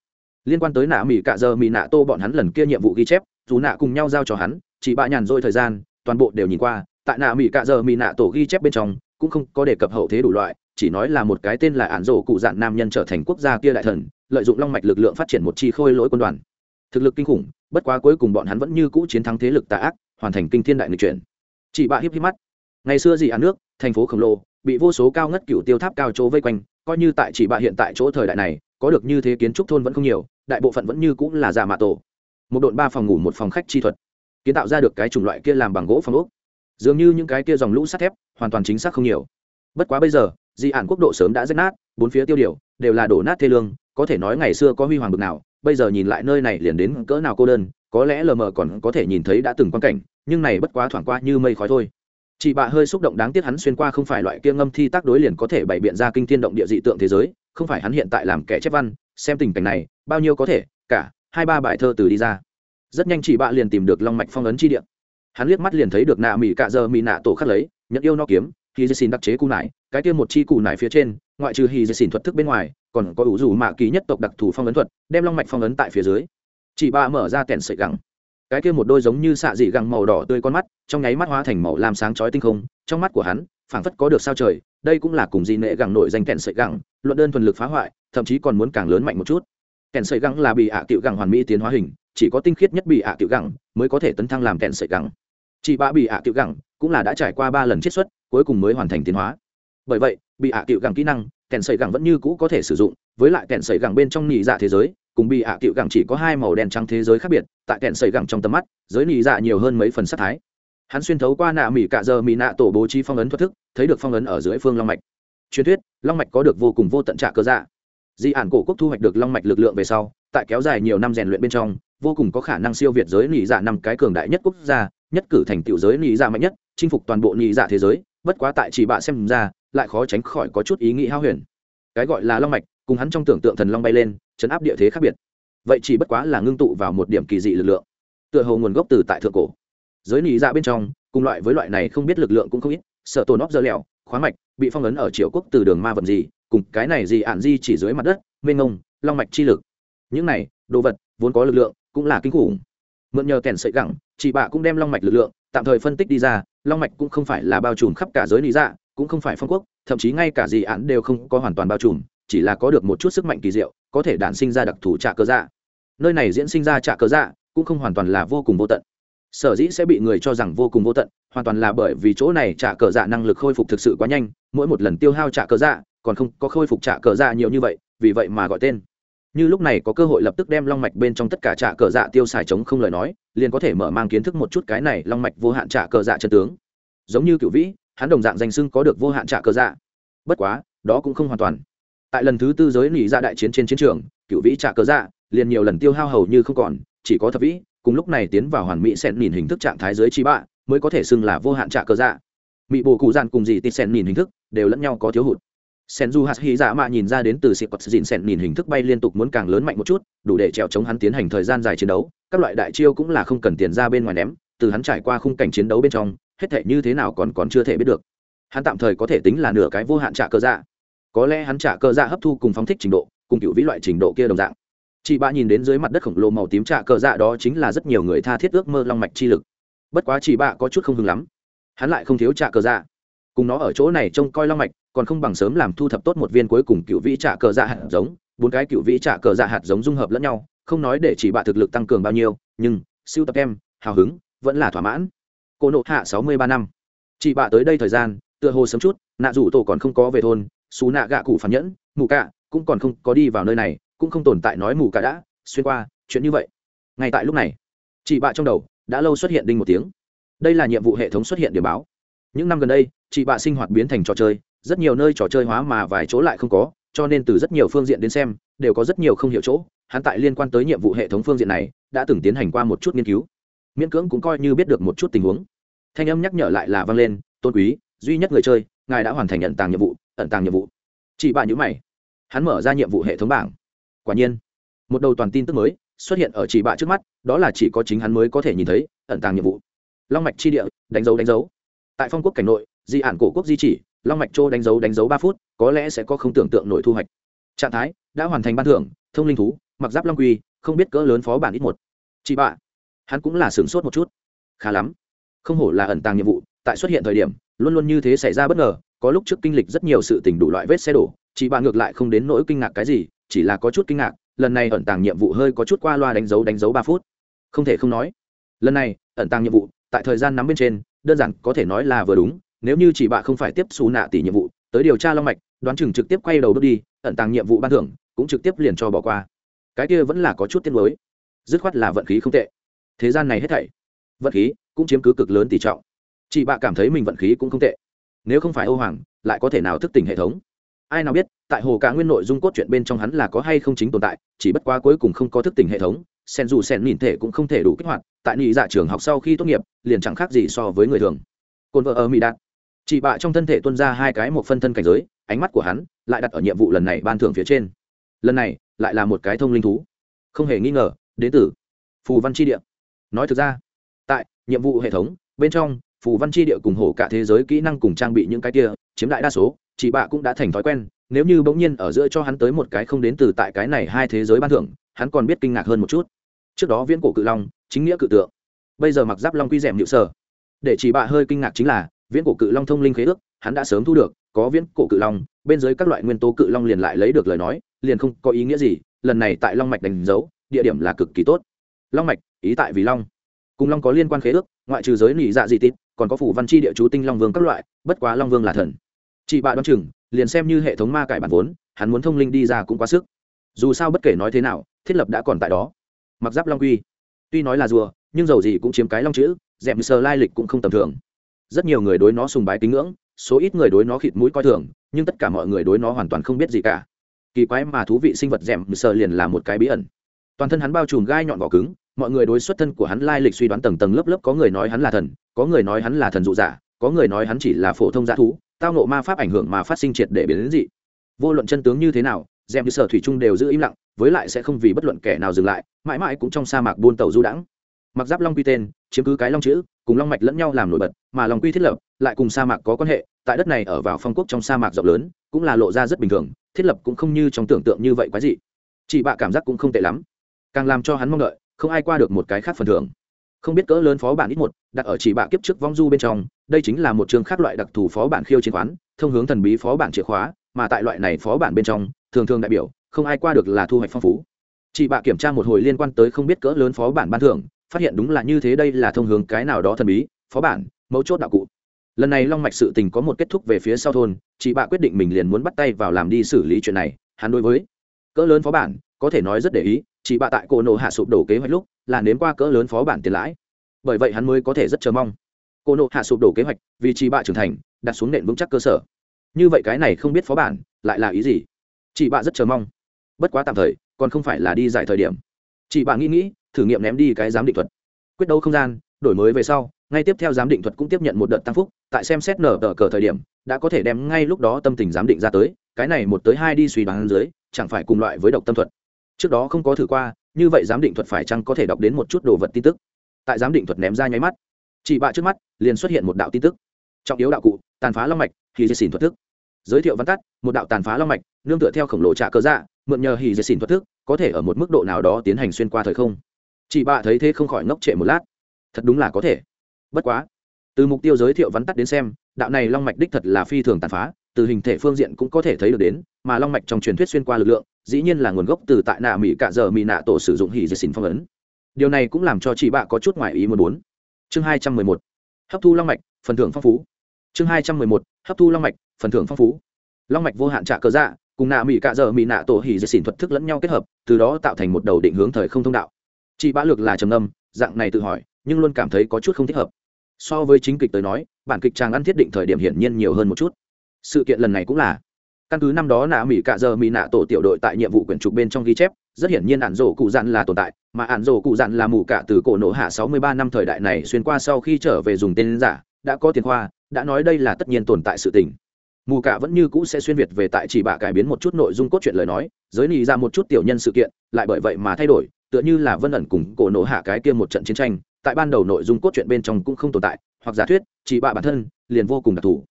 liên quan tới nạ mỹ cạ giờ mỹ nạ tô bọn hắn lần kia nhiệm vụ ghi chép, dù nạ cùng nhau giao cho hắn, chỉ bạ nhàn dôi thời gian, toàn bộ đều nhìn qua, tại nạ mỹ cạ giờ mỹ nạ tổ ghi chép bên trong, cũng không có đề cập hậu thế đủ loại, chỉ nói là một cái tên là ản rổ cụ dạn nam nhân trở thành quốc gia kia đại thần, lợi dụng long mạch lực lượng phát triển một chi khôi lỗi quân đoàn. Thực lực kinh khủng, bất quá cuối cùng bọn hắn vẫn như cũ chiến thắng thế lực tà ác, hoàn thành kinh thiên đại nghịch chuyển. Chị bạ hiếp hiếp mắt ngày xưa gì ăn nước, thành phố khổng lồ, bị vô số cao ngất cựu tiêu tháp cao chỗ vây quanh, coi như tại chỉ bạ hiện tại chỗ thời đại này, có được như thế kiến trúc thôn vẫn không nhiều, đại bộ phận vẫn như cũng là giả mạ tổ. Một đội ba phòng ngủ, một phòng khách chi thuật, kiến tạo ra được cái chủng loại kia làm bằng gỗ phòng ốc. Dường như những cái kia dòng lũ sắt thép, hoàn toàn chính xác không nhiều. Bất quá bây giờ, di ản quốc độ sớm đã rách nát, bốn phía tiêu điều, đều là đổ nát thê lương, có thể nói ngày xưa có huy hoàng bực nào, bây giờ nhìn lại nơi này liền đến cỡ nào cô đơn, có lẽ lờ mờ còn có thể nhìn thấy đã từng quan cảnh, nhưng này bất quá thoảng qua như mây khói thôi chị bạ hơi xúc động đáng tiếc hắn xuyên qua không phải loại kia ngâm thi tác đối liền có thể bày biện ra kinh thiên động địa dị tượng thế giới, không phải hắn hiện tại làm kẻ chép văn, xem tình cảnh này, bao nhiêu có thể, cả hai ba bài thơ từ đi ra. Rất nhanh chị bạ liền tìm được long mạch phong ấn chi điện hắn liếc mắt liền thấy được nạ mỹ cạ giờ mỹ nạ tổ khắc lấy, nhận yêu no kiếm khi dê xin đặc chế cụ nải, cái kia một chi cù nải phía trên, ngoại trừ hì dê xin thuật thức bên ngoài, còn có ủ dù mạ ký nhất tộc đặc thù phong ấn thuật, đem long mạch phong ấn tại phía dưới. Chị bạ mở ra kèn sợi gẳng cái kia một đôi giống như xạ dị gẳng màu đỏ tươi con mắt, trong nháy mắt hóa thành màu làm sáng chói tinh không, trong mắt của hắn, phảng phất có được sao trời, đây cũng là cùng dị nệ gẳng nổi danh kẹn sợi gẳng, luận đơn thuần lực phá hoại, thậm chí còn muốn càng lớn mạnh một chút. Kẹn sợi gẳng là bị ạ à cựu gẳng hoàn mỹ tiến hóa hình, chỉ có tinh khiết nhất bị ạ à cựu gẳng mới có thể tấn thăng làm kẹn sợi gẳng. Chị ba bị ạ à cựu gẳng cũng là đã trải qua ba lần chiết xuất, cuối cùng mới hoàn thành tiến hóa. Bởi vậy, bị ạ cựu gẳng kỹ năng, kẹn sợi gẳng vẫn như cũ có thể sử dụng, với lại kẹn sợi gẳng bên trong nhị dạ thế giới cùng bị ạ cựu gẳng chỉ có hai màu đen trắng thế giới khác biệt, tại kẹn sầy gẳng trong tầm mắt, giới nị dạ nhiều hơn mấy phần sắc thái. Hắn xuyên thấu qua nạ mỹ cạ giờ mỹ nạ tổ bố trí phong ấn thoát thức, thấy được phong ấn ở dưới phương long mạch. Truyền thuyết, long mạch có được vô cùng vô tận trạ cơ dạ. Di ản cổ quốc thu hoạch được long mạch lực lượng về sau, tại kéo dài nhiều năm rèn luyện bên trong, vô cùng có khả năng siêu việt giới nị dạ năm cái cường đại nhất quốc gia, nhất cử thành tiểu giới nị dạ mạnh nhất, chinh phục toàn bộ nị dạ thế giới, bất quá tại chỉ bạ xem ra, lại khó tránh khỏi có chút ý nghĩ hao huyền. Cái gọi là long mạch, cùng hắn trong tưởng tượng thần long bay lên chấn áp địa thế khác biệt. Vậy chỉ bất quá là ngưng tụ vào một điểm kỳ dị lực lượng, tựa hồ nguồn gốc từ tại thượng cổ. Giới nỉ dạ bên trong, cùng loại với loại này không biết lực lượng cũng không ít, sợ tồn óc dơ lẹo, khoáng mạch, bị phong ấn ở triệu quốc từ đường ma vật gì, cùng cái này gì ạn di chỉ dưới mặt đất, mênh ngông long mạch chi lực. Những này, đồ vật, vốn có lực lượng, cũng là kinh khủng. Mượn nhờ kèn sợi gẳng, chị bạ cũng đem long mạch lực lượng, tạm thời phân tích đi ra, long mạch cũng không phải là bao trùm khắp cả giới lý dạ cũng không phải phong quốc, thậm chí ngay cả gì án đều không có hoàn toàn bao trùm chỉ là có được một chút sức mạnh kỳ diệu, có thể đản sinh ra đặc thù trạ cơ dạ. Nơi này diễn sinh ra trạ cơ dạ cũng không hoàn toàn là vô cùng vô tận. Sở dĩ sẽ bị người cho rằng vô cùng vô tận, hoàn toàn là bởi vì chỗ này trả cờ dạ năng lực khôi phục thực sự quá nhanh, mỗi một lần tiêu hao trả cờ dạ còn không có khôi phục trả cờ dạ nhiều như vậy, vì vậy mà gọi tên. Như lúc này có cơ hội lập tức đem long mạch bên trong tất cả trả cờ dạ tiêu xài chống không lời nói, liền có thể mở mang kiến thức một chút cái này long mạch vô hạn trả cờ dạ chân tướng. Giống như cựu vĩ, hắn đồng dạng danh xưng có được vô hạn trả cờ dạ. Bất quá, đó cũng không hoàn toàn tại lần thứ tư giới nỉ ra dạ đại chiến trên chiến trường, cựu vĩ trả cớ dạ liền nhiều lần tiêu hao hầu như không còn, chỉ có thập vĩ, cùng lúc này tiến vào hoàn mỹ xen nhìn hình thức trạng thái giới chi bạ, mới có thể xưng là vô hạn trả cớ dạ. Mỹ bồ cụ dàn cùng gì tít xen nhìn hình thức, đều lẫn nhau có thiếu hụt. Sen du hạt hy dạ mạ nhìn ra đến từ sĩ quật dìn sen nhìn hình thức bay liên tục muốn càng lớn mạnh một chút, đủ để trèo chống hắn tiến hành thời gian dài chiến đấu, các loại đại chiêu cũng là không cần tiền ra bên ngoài ném, từ hắn trải qua khung cảnh chiến đấu bên trong, hết thể như thế nào còn còn chưa thể biết được. Hắn tạm thời có thể tính là nửa cái vô hạn trả cơ dạ có lẽ hắn trả cơ dạ hấp thu cùng phóng thích trình độ, cùng cựu vĩ loại trình độ kia đồng dạng. Chị bạ nhìn đến dưới mặt đất khổng lồ màu tím trả cơ dạ đó chính là rất nhiều người tha thiết ước mơ long mạch chi lực. Bất quá chị bạ có chút không hứng lắm. Hắn lại không thiếu trả cơ dạ. Cùng nó ở chỗ này trông coi long mạch, còn không bằng sớm làm thu thập tốt một viên cuối cùng cựu vĩ trả cơ dạ hạt giống. Bốn cái cựu vĩ trả cơ dạ hạt giống dung hợp lẫn nhau, không nói để chỉ bạ thực lực tăng cường bao nhiêu, nhưng, siêu tập em, hào hứng, vẫn là thỏa mãn. Cô nộ hạ sáu mươi ba năm. Chị bạ tới đây thời gian, tựa hồ sớm chút, nạ rủ tổ còn không có về thôn xú nạ gạ cụ phản nhẫn, mù cạ, cũng còn không có đi vào nơi này, cũng không tồn tại nói mù cạ đã, xuyên qua, chuyện như vậy. Ngay tại lúc này, chị bạ trong đầu đã lâu xuất hiện đinh một tiếng. Đây là nhiệm vụ hệ thống xuất hiện điểm báo. Những năm gần đây, chị bạ sinh hoạt biến thành trò chơi, rất nhiều nơi trò chơi hóa mà vài chỗ lại không có, cho nên từ rất nhiều phương diện đến xem, đều có rất nhiều không hiểu chỗ. Hắn tại liên quan tới nhiệm vụ hệ thống phương diện này, đã từng tiến hành qua một chút nghiên cứu. Miễn cưỡng cũng coi như biết được một chút tình huống. Thanh âm nhắc nhở lại là vang lên, tôn quý, duy nhất người chơi, ngài đã hoàn thành nhận tàng nhiệm vụ ẩn tàng nhiệm vụ. Chị bạ nhữ mày. Hắn mở ra nhiệm vụ hệ thống bảng. Quả nhiên, một đầu toàn tin tức mới xuất hiện ở chị bạ trước mắt, đó là chỉ có chính hắn mới có thể nhìn thấy, ẩn tàng nhiệm vụ. Long mạch chi địa, đánh dấu đánh dấu. Tại phong quốc cảnh nội, di ản cổ quốc di chỉ, long mạch châu đánh dấu đánh dấu ba phút, có lẽ sẽ có không tưởng tượng nổi thu hoạch. Trạng thái, đã hoàn thành ban thưởng, thông linh thú, mặc giáp long quy, không biết cỡ lớn phó bản ít một. Chị bạ hắn cũng là sửng sốt một chút. Khá lắm. Không hổ là ẩn tàng nhiệm vụ, tại xuất hiện thời điểm, luôn luôn như thế xảy ra bất ngờ có lúc trước kinh lịch rất nhiều sự tình đủ loại vết xe đổ, chị bạn ngược lại không đến nỗi kinh ngạc cái gì, chỉ là có chút kinh ngạc, lần này ẩn tàng nhiệm vụ hơi có chút qua loa đánh dấu đánh dấu ba phút. Không thể không nói, lần này ẩn tàng nhiệm vụ, tại thời gian nắm bên trên, đơn giản có thể nói là vừa đúng, nếu như chỉ bạn không phải tiếp xù nạ tỷ nhiệm vụ, tới điều tra long mạch, đoán chừng trực tiếp quay đầu bước đi, ẩn tàng nhiệm vụ ban thưởng cũng trực tiếp liền cho bỏ qua. Cái kia vẫn là có chút tiết mới dứt khoát là vận khí không tệ. Thế gian này hết thảy, vận khí cũng chiếm cứ cực lớn tỷ trọng. Chị bạ cảm thấy mình vận khí cũng không tệ nếu không phải ô hoàng, lại có thể nào thức tỉnh hệ thống? Ai nào biết, tại hồ cá nguyên nội dung cốt truyện bên trong hắn là có hay không chính tồn tại, chỉ bất quá cuối cùng không có thức tỉnh hệ thống, sen dù sen nhìn thể cũng không thể đủ kích hoạt, tại nhị dạ trường học sau khi tốt nghiệp, liền chẳng khác gì so với người thường. Cồn vợ ở mỹ đạt. Chị bạ trong thân thể tuân ra hai cái một phân thân cảnh giới, ánh mắt của hắn lại đặt ở nhiệm vụ lần này ban thưởng phía trên. Lần này, lại là một cái thông linh thú. Không hề nghi ngờ đến từ phù văn chi địa. Nói thực ra, tại nhiệm vụ hệ thống, bên trong phù văn chi địa cùng hổ cả thế giới kỹ năng cùng trang bị những cái kia, chiếm đại đa số, chị bạ cũng đã thành thói quen, nếu như bỗng nhiên ở giữa cho hắn tới một cái không đến từ tại cái này hai thế giới ban thưởng, hắn còn biết kinh ngạc hơn một chút. Trước đó viễn cổ cự long, chính nghĩa cự tượng, bây giờ mặc giáp long quy rèm nhự sở. Để chị bạ hơi kinh ngạc chính là, viễn cổ cự long thông linh khế ước, hắn đã sớm thu được, có viễn cổ cự long, bên dưới các loại nguyên tố cự long liền lại lấy được lời nói, liền không có ý nghĩa gì, lần này tại long mạch đánh dấu, địa điểm là cực kỳ tốt. Long mạch, ý tại vì long. Cùng long có liên quan khế ước, ngoại trừ giới nỉ dạ dị tít còn có phủ văn chi địa chú tinh long vương các loại, bất quá long vương là thần. Chị bạ đoán chừng, liền xem như hệ thống ma cải bản vốn, hắn muốn thông linh đi ra cũng quá sức. Dù sao bất kể nói thế nào, thiết lập đã còn tại đó. Mặc giáp long quy. Tuy nói là rùa, nhưng dầu gì cũng chiếm cái long chữ, dẹp sờ lai lịch cũng không tầm thường. Rất nhiều người đối nó sùng bái tín ngưỡng, số ít người đối nó khịt mũi coi thường, nhưng tất cả mọi người đối nó hoàn toàn không biết gì cả. Kỳ quái mà thú vị sinh vật dẻm sờ liền là một cái bí ẩn. Toàn thân hắn bao trùm gai nhọn vỏ cứng mọi người đối xuất thân của hắn lai lịch suy đoán tầng tầng lớp lớp, có người nói hắn là thần, có người nói hắn là thần dụ giả, có người nói hắn chỉ là phổ thông g thú, tao nộ ma pháp ảnh hưởng mà phát sinh triệt để biến đến dị. Vô luận chân tướng như thế nào dèm như sở thủy trung đều giữ im lặng, với lại sẽ không vì bất luận kẻ nào dừng lại, mãi mãi cũng trong sa mạc buôn tàu du đãng. Mặc giáp long quy tên, chiếm cứ cái long chữ, cùng long mạch lẫn nhau làm nổi bật, mà long quy thiết lập, lại cùng sa mạc có quan hệ, tại đất này ở vào phong quốc trong sa mạc rộng lớn, cũng là lộ ra rất bình thường, thiết lập cũng không như trong tưởng tượng như vậy quái dị. Chị bạ cảm giác cũng không tệ lắm, càng làm cho hắn mong đợi không ai qua được một cái khác phần thưởng. Không biết cỡ lớn phó bản ít một, đặt ở chỉ bạ kiếp trước vong du bên trong, đây chính là một trường khác loại đặc thù phó bản khiêu chiến khoán, thông hướng thần bí phó bản chìa khóa, mà tại loại này phó bản bên trong, thường thường đại biểu, không ai qua được là thu hoạch phong phú. Chị bạ kiểm tra một hồi liên quan tới không biết cỡ lớn phó bản ban thưởng, phát hiện đúng là như thế đây là thông hướng cái nào đó thần bí, phó bản, mấu chốt đạo cụ. Lần này long mạch sự tình có một kết thúc về phía sau thôn chị bạ quyết định mình liền muốn bắt tay vào làm đi xử lý chuyện này, hắn đối với cỡ lớn phó bản, có thể nói rất để ý chị bạ tại cổ nổ hạ sụp đổ kế hoạch lúc, là nếm qua cỡ lớn phó bản tiền lãi. Bởi vậy hắn mới có thể rất chờ mong. Cô nộ hạ sụp đổ kế hoạch, vì chị bạ trưởng thành, đặt xuống nền vững chắc cơ sở. Như vậy cái này không biết phó bản, lại là ý gì? Chị bạ rất chờ mong. Bất quá tạm thời, còn không phải là đi giải thời điểm. Chị bạ nghĩ nghĩ, thử nghiệm ném đi cái giám định thuật. Quyết đấu không gian, đổi mới về sau, ngay tiếp theo giám định thuật cũng tiếp nhận một đợt tăng phúc, tại xem xét nở tờ cờ thời điểm, đã có thể đem ngay lúc đó tâm tình giám định ra tới. Cái này một tới hai đi suy đoán dưới, chẳng phải cùng loại với độc tâm thuật trước đó không có thử qua, như vậy giám định thuật phải chăng có thể đọc đến một chút đồ vật tin tức? Tại giám định thuật ném ra nháy mắt chị bạ trước mắt, liền xuất hiện một đạo tin tức. Trọng yếu đạo cụ, tàn phá long mạch khi dây xỉn thuật thức. Giới thiệu văn tắt, một đạo tàn phá long mạch, nương tựa theo khổng lồ trạ cơ dạ mượn nhờ hì dây xỉn thuật thức, có thể ở một mức độ nào đó tiến hành xuyên qua thời không. Chị bạ thấy thế không khỏi ngốc trệ một lát. Thật đúng là có thể. Bất quá, từ mục tiêu giới thiệu vắn tắt đến xem, đạo này long mạch đích thật là phi thường tàn phá, từ hình thể phương diện cũng có thể thấy được đến, mà long mạch trong truyền thuyết xuyên qua lực lượng dĩ nhiên là nguồn gốc từ tại nạ mỹ cạ giờ mỹ nạ tổ sử dụng hỉ dệt xỉn phong ấn. Điều này cũng làm cho chị bạ có chút ngoại ý muốn muốn chương hai trăm mười một. Hấp thu long mạch, phần thưởng phong phú. Chương hai trăm mười một. Hấp thu long mạch, phần thưởng phong phú. Long mạch vô hạn trả cờ dạ cùng nạ mỹ cạ giờ mỹ nạ tổ hỉ dệt xỉn thuật thức lẫn nhau kết hợp, từ đó tạo thành một đầu định hướng thời không thông đạo. Chị bạ lược là trầm âm dạng này tự hỏi, nhưng luôn cảm thấy có chút không thích hợp. So với chính kịch tới nói, bản kịch trang ăn thiết định thời điểm hiển nhiên nhiều hơn một chút. Sự kiện lần này cũng là căn cứ năm đó nạ mỹ cạ giờ mỹ nạ tổ tiểu đội tại nhiệm vụ quyển trục bên trong ghi chép, rất hiển nhiên ạn rổ cụ dặn là tồn tại, mà ạn rổ cụ dặn là mù cạ từ cổ nổ hạ sáu mươi ba năm thời đại này xuyên qua sau khi trở về dùng tên giả, đã có tiền khoa, đã nói đây là tất nhiên tồn tại sự tình. Mù cạ vẫn như cũ sẽ xuyên việt về tại chỉ bạ cải biến một chút nội dung cốt truyện lời nói, giới nị ra một chút tiểu nhân sự kiện, lại bởi vậy mà thay đổi, tựa như là vân ẩn cùng cổ nổ hạ cái kia một trận chiến tranh, tại ban đầu nội dung cốt truyện bên trong cũng không tồn tại, hoặc giả thuyết, chỉ bạ bản thân liền vô cùng đặc thù.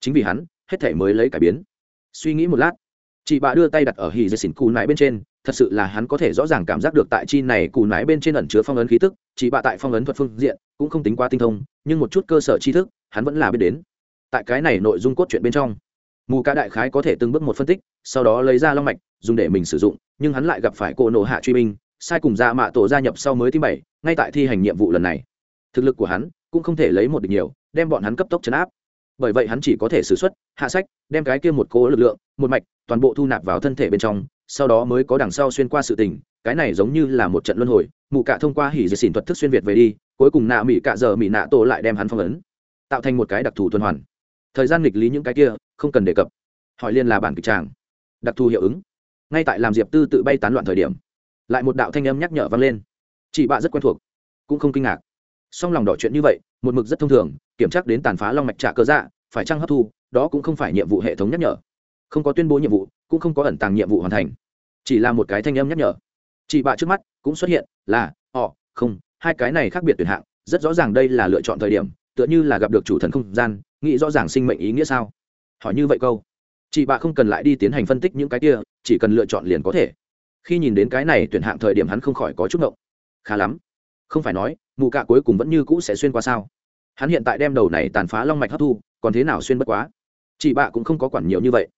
Chính vì hắn, hết thể mới lấy cải biến suy nghĩ một lát. Chị bạ đưa tay đặt ở hì dây xỉn cù nái bên trên, thật sự là hắn có thể rõ ràng cảm giác được tại chi này cù nái bên trên ẩn chứa phong ấn khí tức, chị bạ tại phong ấn thuật phương diện cũng không tính quá tinh thông, nhưng một chút cơ sở tri thức, hắn vẫn là biết đến. Tại cái này nội dung cốt truyện bên trong, mù ca đại khái có thể từng bước một phân tích, sau đó lấy ra long mạch, dùng để mình sử dụng, nhưng hắn lại gặp phải cô nổ hạ truy binh, sai cùng ra mạ tổ gia nhập sau mới thứ bảy, ngay tại thi hành nhiệm vụ lần này. Thực lực của hắn cũng không thể lấy một địch nhiều, đem bọn hắn cấp tốc chấn áp bởi vậy hắn chỉ có thể xử x u ấ t hạ sách, đem cái kia một cố lực lượng, một mạch, toàn bộ thu nạp vào thân thể bên trong, sau đó mới có đằng sau xuyên qua sự tình, cái này giống như là một trận luân hồi, mụ cạ thông qua hỉ dệt xỉn thuật thức xuyên việt về đi, cuối cùng nạ mỹ cạ giờ mỹ nạ tổ lại đem hắn phong ấn, tạo thành một cái đặc thù tuần hoàn. Thời gian nghịch lý những cái kia, không cần đề cập. Hỏi liên là bản kịch tràng. Đặc thù hiệu ứng. Ngay tại làm diệp tư tự bay tán loạn thời điểm, lại một đạo thanh âm nhắc nhở vang lên. Chị bạ rất quen thuộc, cũng không kinh ngạc song lòng đỏ chuyện như vậy, một mực rất thông thường, kiểm tra đến tàn phá long mạch trả cơ dạ phải chăng hấp thu, đó cũng không phải nhiệm vụ hệ thống nhắc nhở. Không có tuyên bố nhiệm vụ, cũng không có ẩn tàng nhiệm vụ hoàn thành. Chỉ là một cái thanh âm nhắc nhở. Chị bạ trước mắt cũng xuất hiện, là họ không, hai cái này khác biệt tuyệt hạng, rất rõ ràng đây là lựa chọn thời điểm, tựa như là gặp được chủ thần không gian, nghĩ rõ ràng sinh mệnh ý nghĩa sao? Hỏi như vậy câu, chị bạ không cần lại đi tiến hành phân tích những cái kia, chỉ cần lựa chọn liền có thể. Khi nhìn đến cái này tuyển hạng thời điểm hắn không khỏi có chút ngộng. Khá lắm không phải nói, mù cạ cuối cùng vẫn như cũ sẽ xuyên qua sao? Hắn hiện tại đem đầu này tàn phá long mạch hấp thu, còn thế nào xuyên bất quá? Chị bạ cũng không có quản nhiều như vậy.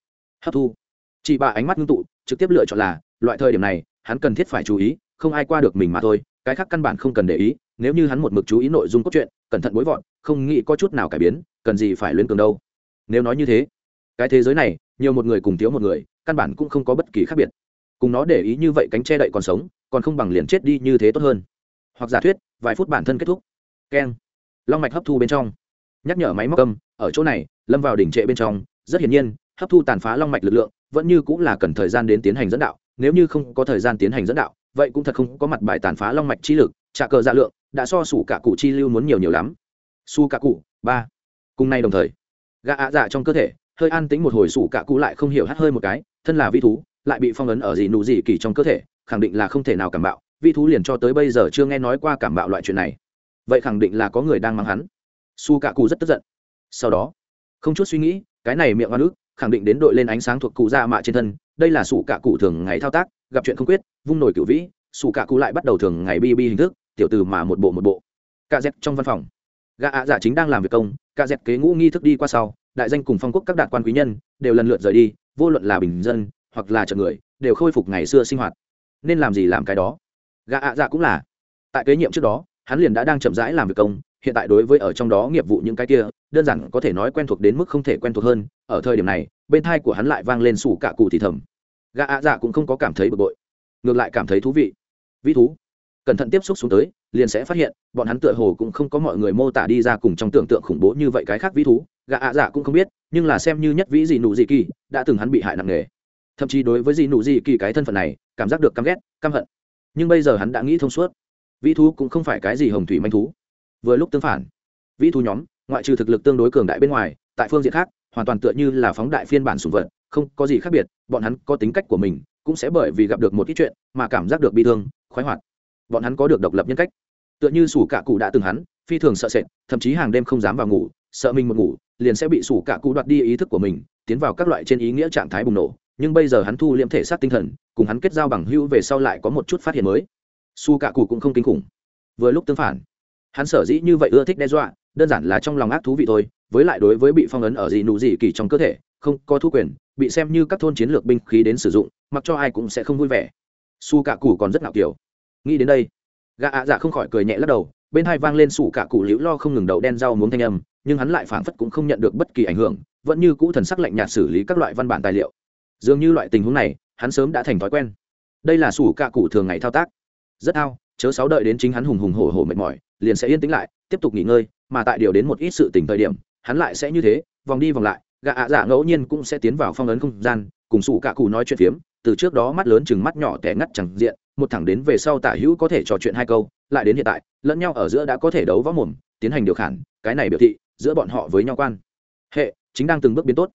Hấp thu. Chị bạ ánh mắt ngưng tụ, trực tiếp lựa chọn là, loại thời điểm này, hắn cần thiết phải chú ý, không ai qua được mình mà thôi, cái khác căn bản không cần để ý, nếu như hắn một mực chú ý nội dung cốt truyện, cẩn thận bối vọn, không nghĩ có chút nào cải biến, cần gì phải luyến cường đâu. Nếu nói như thế, cái thế giới này, nhiều một người cùng thiếu một người, căn bản cũng không có bất kỳ khác biệt. Cùng nó để ý như vậy cánh che đậy còn sống, còn không bằng liền chết đi như thế tốt hơn hoặc giả thuyết, vài phút bản thân kết thúc. Keng. Long mạch hấp thu bên trong. Nhắc nhở máy móc âm, ở chỗ này, lâm vào đỉnh trệ bên trong. Rất hiển nhiên, hấp thu tàn phá long mạch lực lượng vẫn như cũng là cần thời gian đến tiến hành dẫn đạo. Nếu như không có thời gian tiến hành dẫn đạo, vậy cũng thật không có mặt bài tàn phá long mạch chi lực. Trả cờ dạ lượng, đã so sủ cả cụ chi lưu muốn nhiều nhiều lắm. Su cả cụ, ba. Cùng nay đồng thời, gã ạ dạ trong cơ thể, hơi an tính một hồi sủ cả cụ lại không hiểu hát hơi một cái, thân là vi thú, lại bị phong ấn ở gì nụ gì kỳ trong cơ thể, khẳng định là không thể nào cảm bạo vi thú liền cho tới bây giờ chưa nghe nói qua cảm bạo loại chuyện này. Vậy khẳng định là có người đang mang hắn. Su cạ cụ rất tức giận. Sau đó, không chút suy nghĩ, cái này miệng oan ức, khẳng định đến đội lên ánh sáng thuộc cụ ra mạ trên thân, đây là sủ cạ cụ thường ngày thao tác, gặp chuyện không quyết, vung nổi cựu vĩ sủ cạ cụ lại bắt đầu thường ngày bi bi hình thức, tiểu từ mà một bộ một bộ. Ca dẹt trong văn phòng. Gã ạ giả chính đang làm việc công ca dẹt kế ngũ nghi thức đi qua sau, đại danh cùng phong quốc các đạt quan quý nhân, đều lần lượt rời đi, vô luận là bình dân, hoặc là trợ người, đều khôi phục ngày xưa sinh hoạt. Nên làm gì làm cái đó? Gã ạ dạ cũng là. Tại kế nhiệm trước đó, hắn liền đã đang chậm rãi làm việc công, hiện tại đối với ở trong đó nghiệp vụ những cái kia, đơn giản có thể nói quen thuộc đến mức không thể quen thuộc hơn, ở thời điểm này, bên thai của hắn lại vang lên sủ cả cụ thì thầm. Gã ạ dạ cũng không có cảm thấy bực bội, ngược lại cảm thấy thú vị. Vĩ thú, cẩn thận tiếp xúc xuống tới, liền sẽ phát hiện, bọn hắn tựa hồ cũng không có mọi người mô tả đi ra cùng trong tưởng tượng khủng bố như vậy cái khác vĩ thú. Gã ạ dạ cũng không biết, nhưng là xem như nhất vĩ gì nụ gì kỳ, đã từng hắn bị hại nặng nề. Thậm chí đối với gì nụ gì kỳ cái thân phận này, cảm giác được căm ghét, căm hận nhưng bây giờ hắn đã nghĩ thông suốt. Vĩ thú cũng không phải cái gì hồng thủy manh thú. Vừa lúc tương phản, vĩ thú nhóm, ngoại trừ thực lực tương đối cường đại bên ngoài, tại phương diện khác, hoàn toàn tựa như là phóng đại phiên bản sùng vật, không có gì khác biệt, bọn hắn có tính cách của mình, cũng sẽ bởi vì gặp được một ít chuyện mà cảm giác được bi thương, khoái hoạt. Bọn hắn có được độc lập nhân cách. Tựa như sủ cả cụ đã từng hắn, phi thường sợ sệt, thậm chí hàng đêm không dám vào ngủ, sợ mình một ngủ, liền sẽ bị sủ cả cụ đoạt đi ý thức của mình, tiến vào các loại trên ý nghĩa trạng thái bùng nổ nhưng bây giờ hắn thu liễm thể xác tinh thần, cùng hắn kết giao bằng hữu về sau lại có một chút phát hiện mới. Su cả cụ cũng không kinh khủng. Vừa lúc tương phản, hắn sở dĩ như vậy ưa thích đe dọa, đơn giản là trong lòng ác thú vị thôi, với lại đối với bị phong ấn ở gì nụ gì kỳ trong cơ thể, không có thu quyền, bị xem như các thôn chiến lược binh khí đến sử dụng, mặc cho ai cũng sẽ không vui vẻ. Su cả cụ còn rất ngạo kiểu. Nghĩ đến đây, gã ạ dạ không khỏi cười nhẹ lắc đầu, bên hai vang lên sủ cả cụ liễu lo không ngừng đậu đen rau muống thanh âm, nhưng hắn lại phảng phất cũng không nhận được bất kỳ ảnh hưởng, vẫn như cũ thần sắc lạnh nhạt xử lý các loại văn bản tài liệu dường như loại tình huống này, hắn sớm đã thành thói quen. Đây là sủ cạ cụ thường ngày thao tác. Rất ao, chớ sáu đợi đến chính hắn hùng hùng hổ hổ mệt mỏi, liền sẽ yên tĩnh lại, tiếp tục nghỉ ngơi, mà tại điều đến một ít sự tình thời điểm, hắn lại sẽ như thế, vòng đi vòng lại gạ ạ giả ngẫu nhiên cũng sẽ tiến vào phong ấn không gian, cùng sủ cạ cụ nói chuyện phiếm, từ trước đó mắt lớn chừng mắt nhỏ tẻ ngắt chẳng diện, một thẳng đến về sau tả hữu có thể trò chuyện hai câu, lại đến hiện tại, lẫn nhau ở giữa đã có thể đấu võ mồm, tiến hành điều khản, cái này biểu thị, giữa bọn họ với nhau quan. Hệ, chính đang từng bước biến tốt.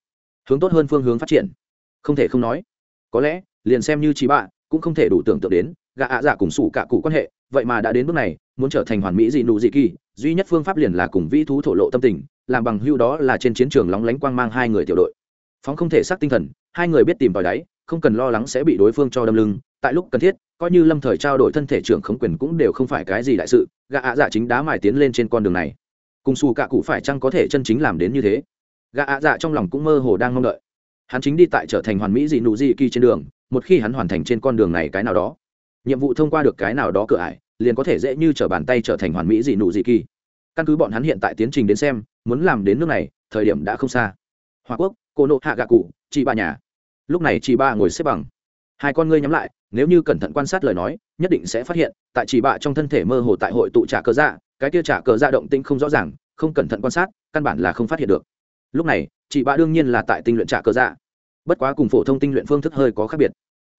Hướng tốt hơn phương hướng phát triển không thể không nói, có lẽ, liền xem như chị bạ, cũng không thể đủ tưởng tượng đến gạ ạ dạ cùng sủ cả cụ quan hệ, vậy mà đã đến bước này, muốn trở thành hoàn mỹ dị nụ dị kỳ, duy nhất phương pháp liền là cùng vĩ thú thổ lộ tâm tình, làm bằng hưu đó là trên chiến trường lóng lánh quang mang hai người tiểu đội. Phóng không thể xác tinh thần, hai người biết tìm vào đáy, không cần lo lắng sẽ bị đối phương cho đâm lưng, tại lúc cần thiết, coi như lâm thời trao đổi thân thể trưởng khống quyền cũng đều không phải cái gì đại sự gạ ạ dạ chính đá mài tiến lên trên con đường này. Cùng xù cạ cụ phải chăng có thể chân chính làm đến như thế? Gạ ạ dạ trong lòng cũng mơ hồ đang mong đợi hắn chính đi tại trở thành hoàn mỹ dị nụ dị kỳ trên đường, một khi hắn hoàn thành trên con đường này cái nào đó, nhiệm vụ thông qua được cái nào đó cửa ải, liền có thể dễ như trở bàn tay trở thành hoàn mỹ dị nụ dị kỳ. Căn cứ bọn hắn hiện tại tiến trình đến xem, muốn làm đến nước này, thời điểm đã không xa. Hòa quốc, cô nộ hạ gạ cụ, chị ba nhà. Lúc này chị ba ngồi xếp bằng. Hai con ngươi nhắm lại, nếu như cẩn thận quan sát lời nói, nhất định sẽ phát hiện, tại chị bạ trong thân thể mơ hồ tại hội tụ trả cờ dạ cái kia trả cờ dạ động tinh không rõ ràng, không cẩn thận quan sát, căn bản là không phát hiện được. Lúc này, chị bạ đương nhiên là tại tinh luyện trả cờ dạ bất quá cùng phổ thông tinh luyện phương thức hơi có khác biệt.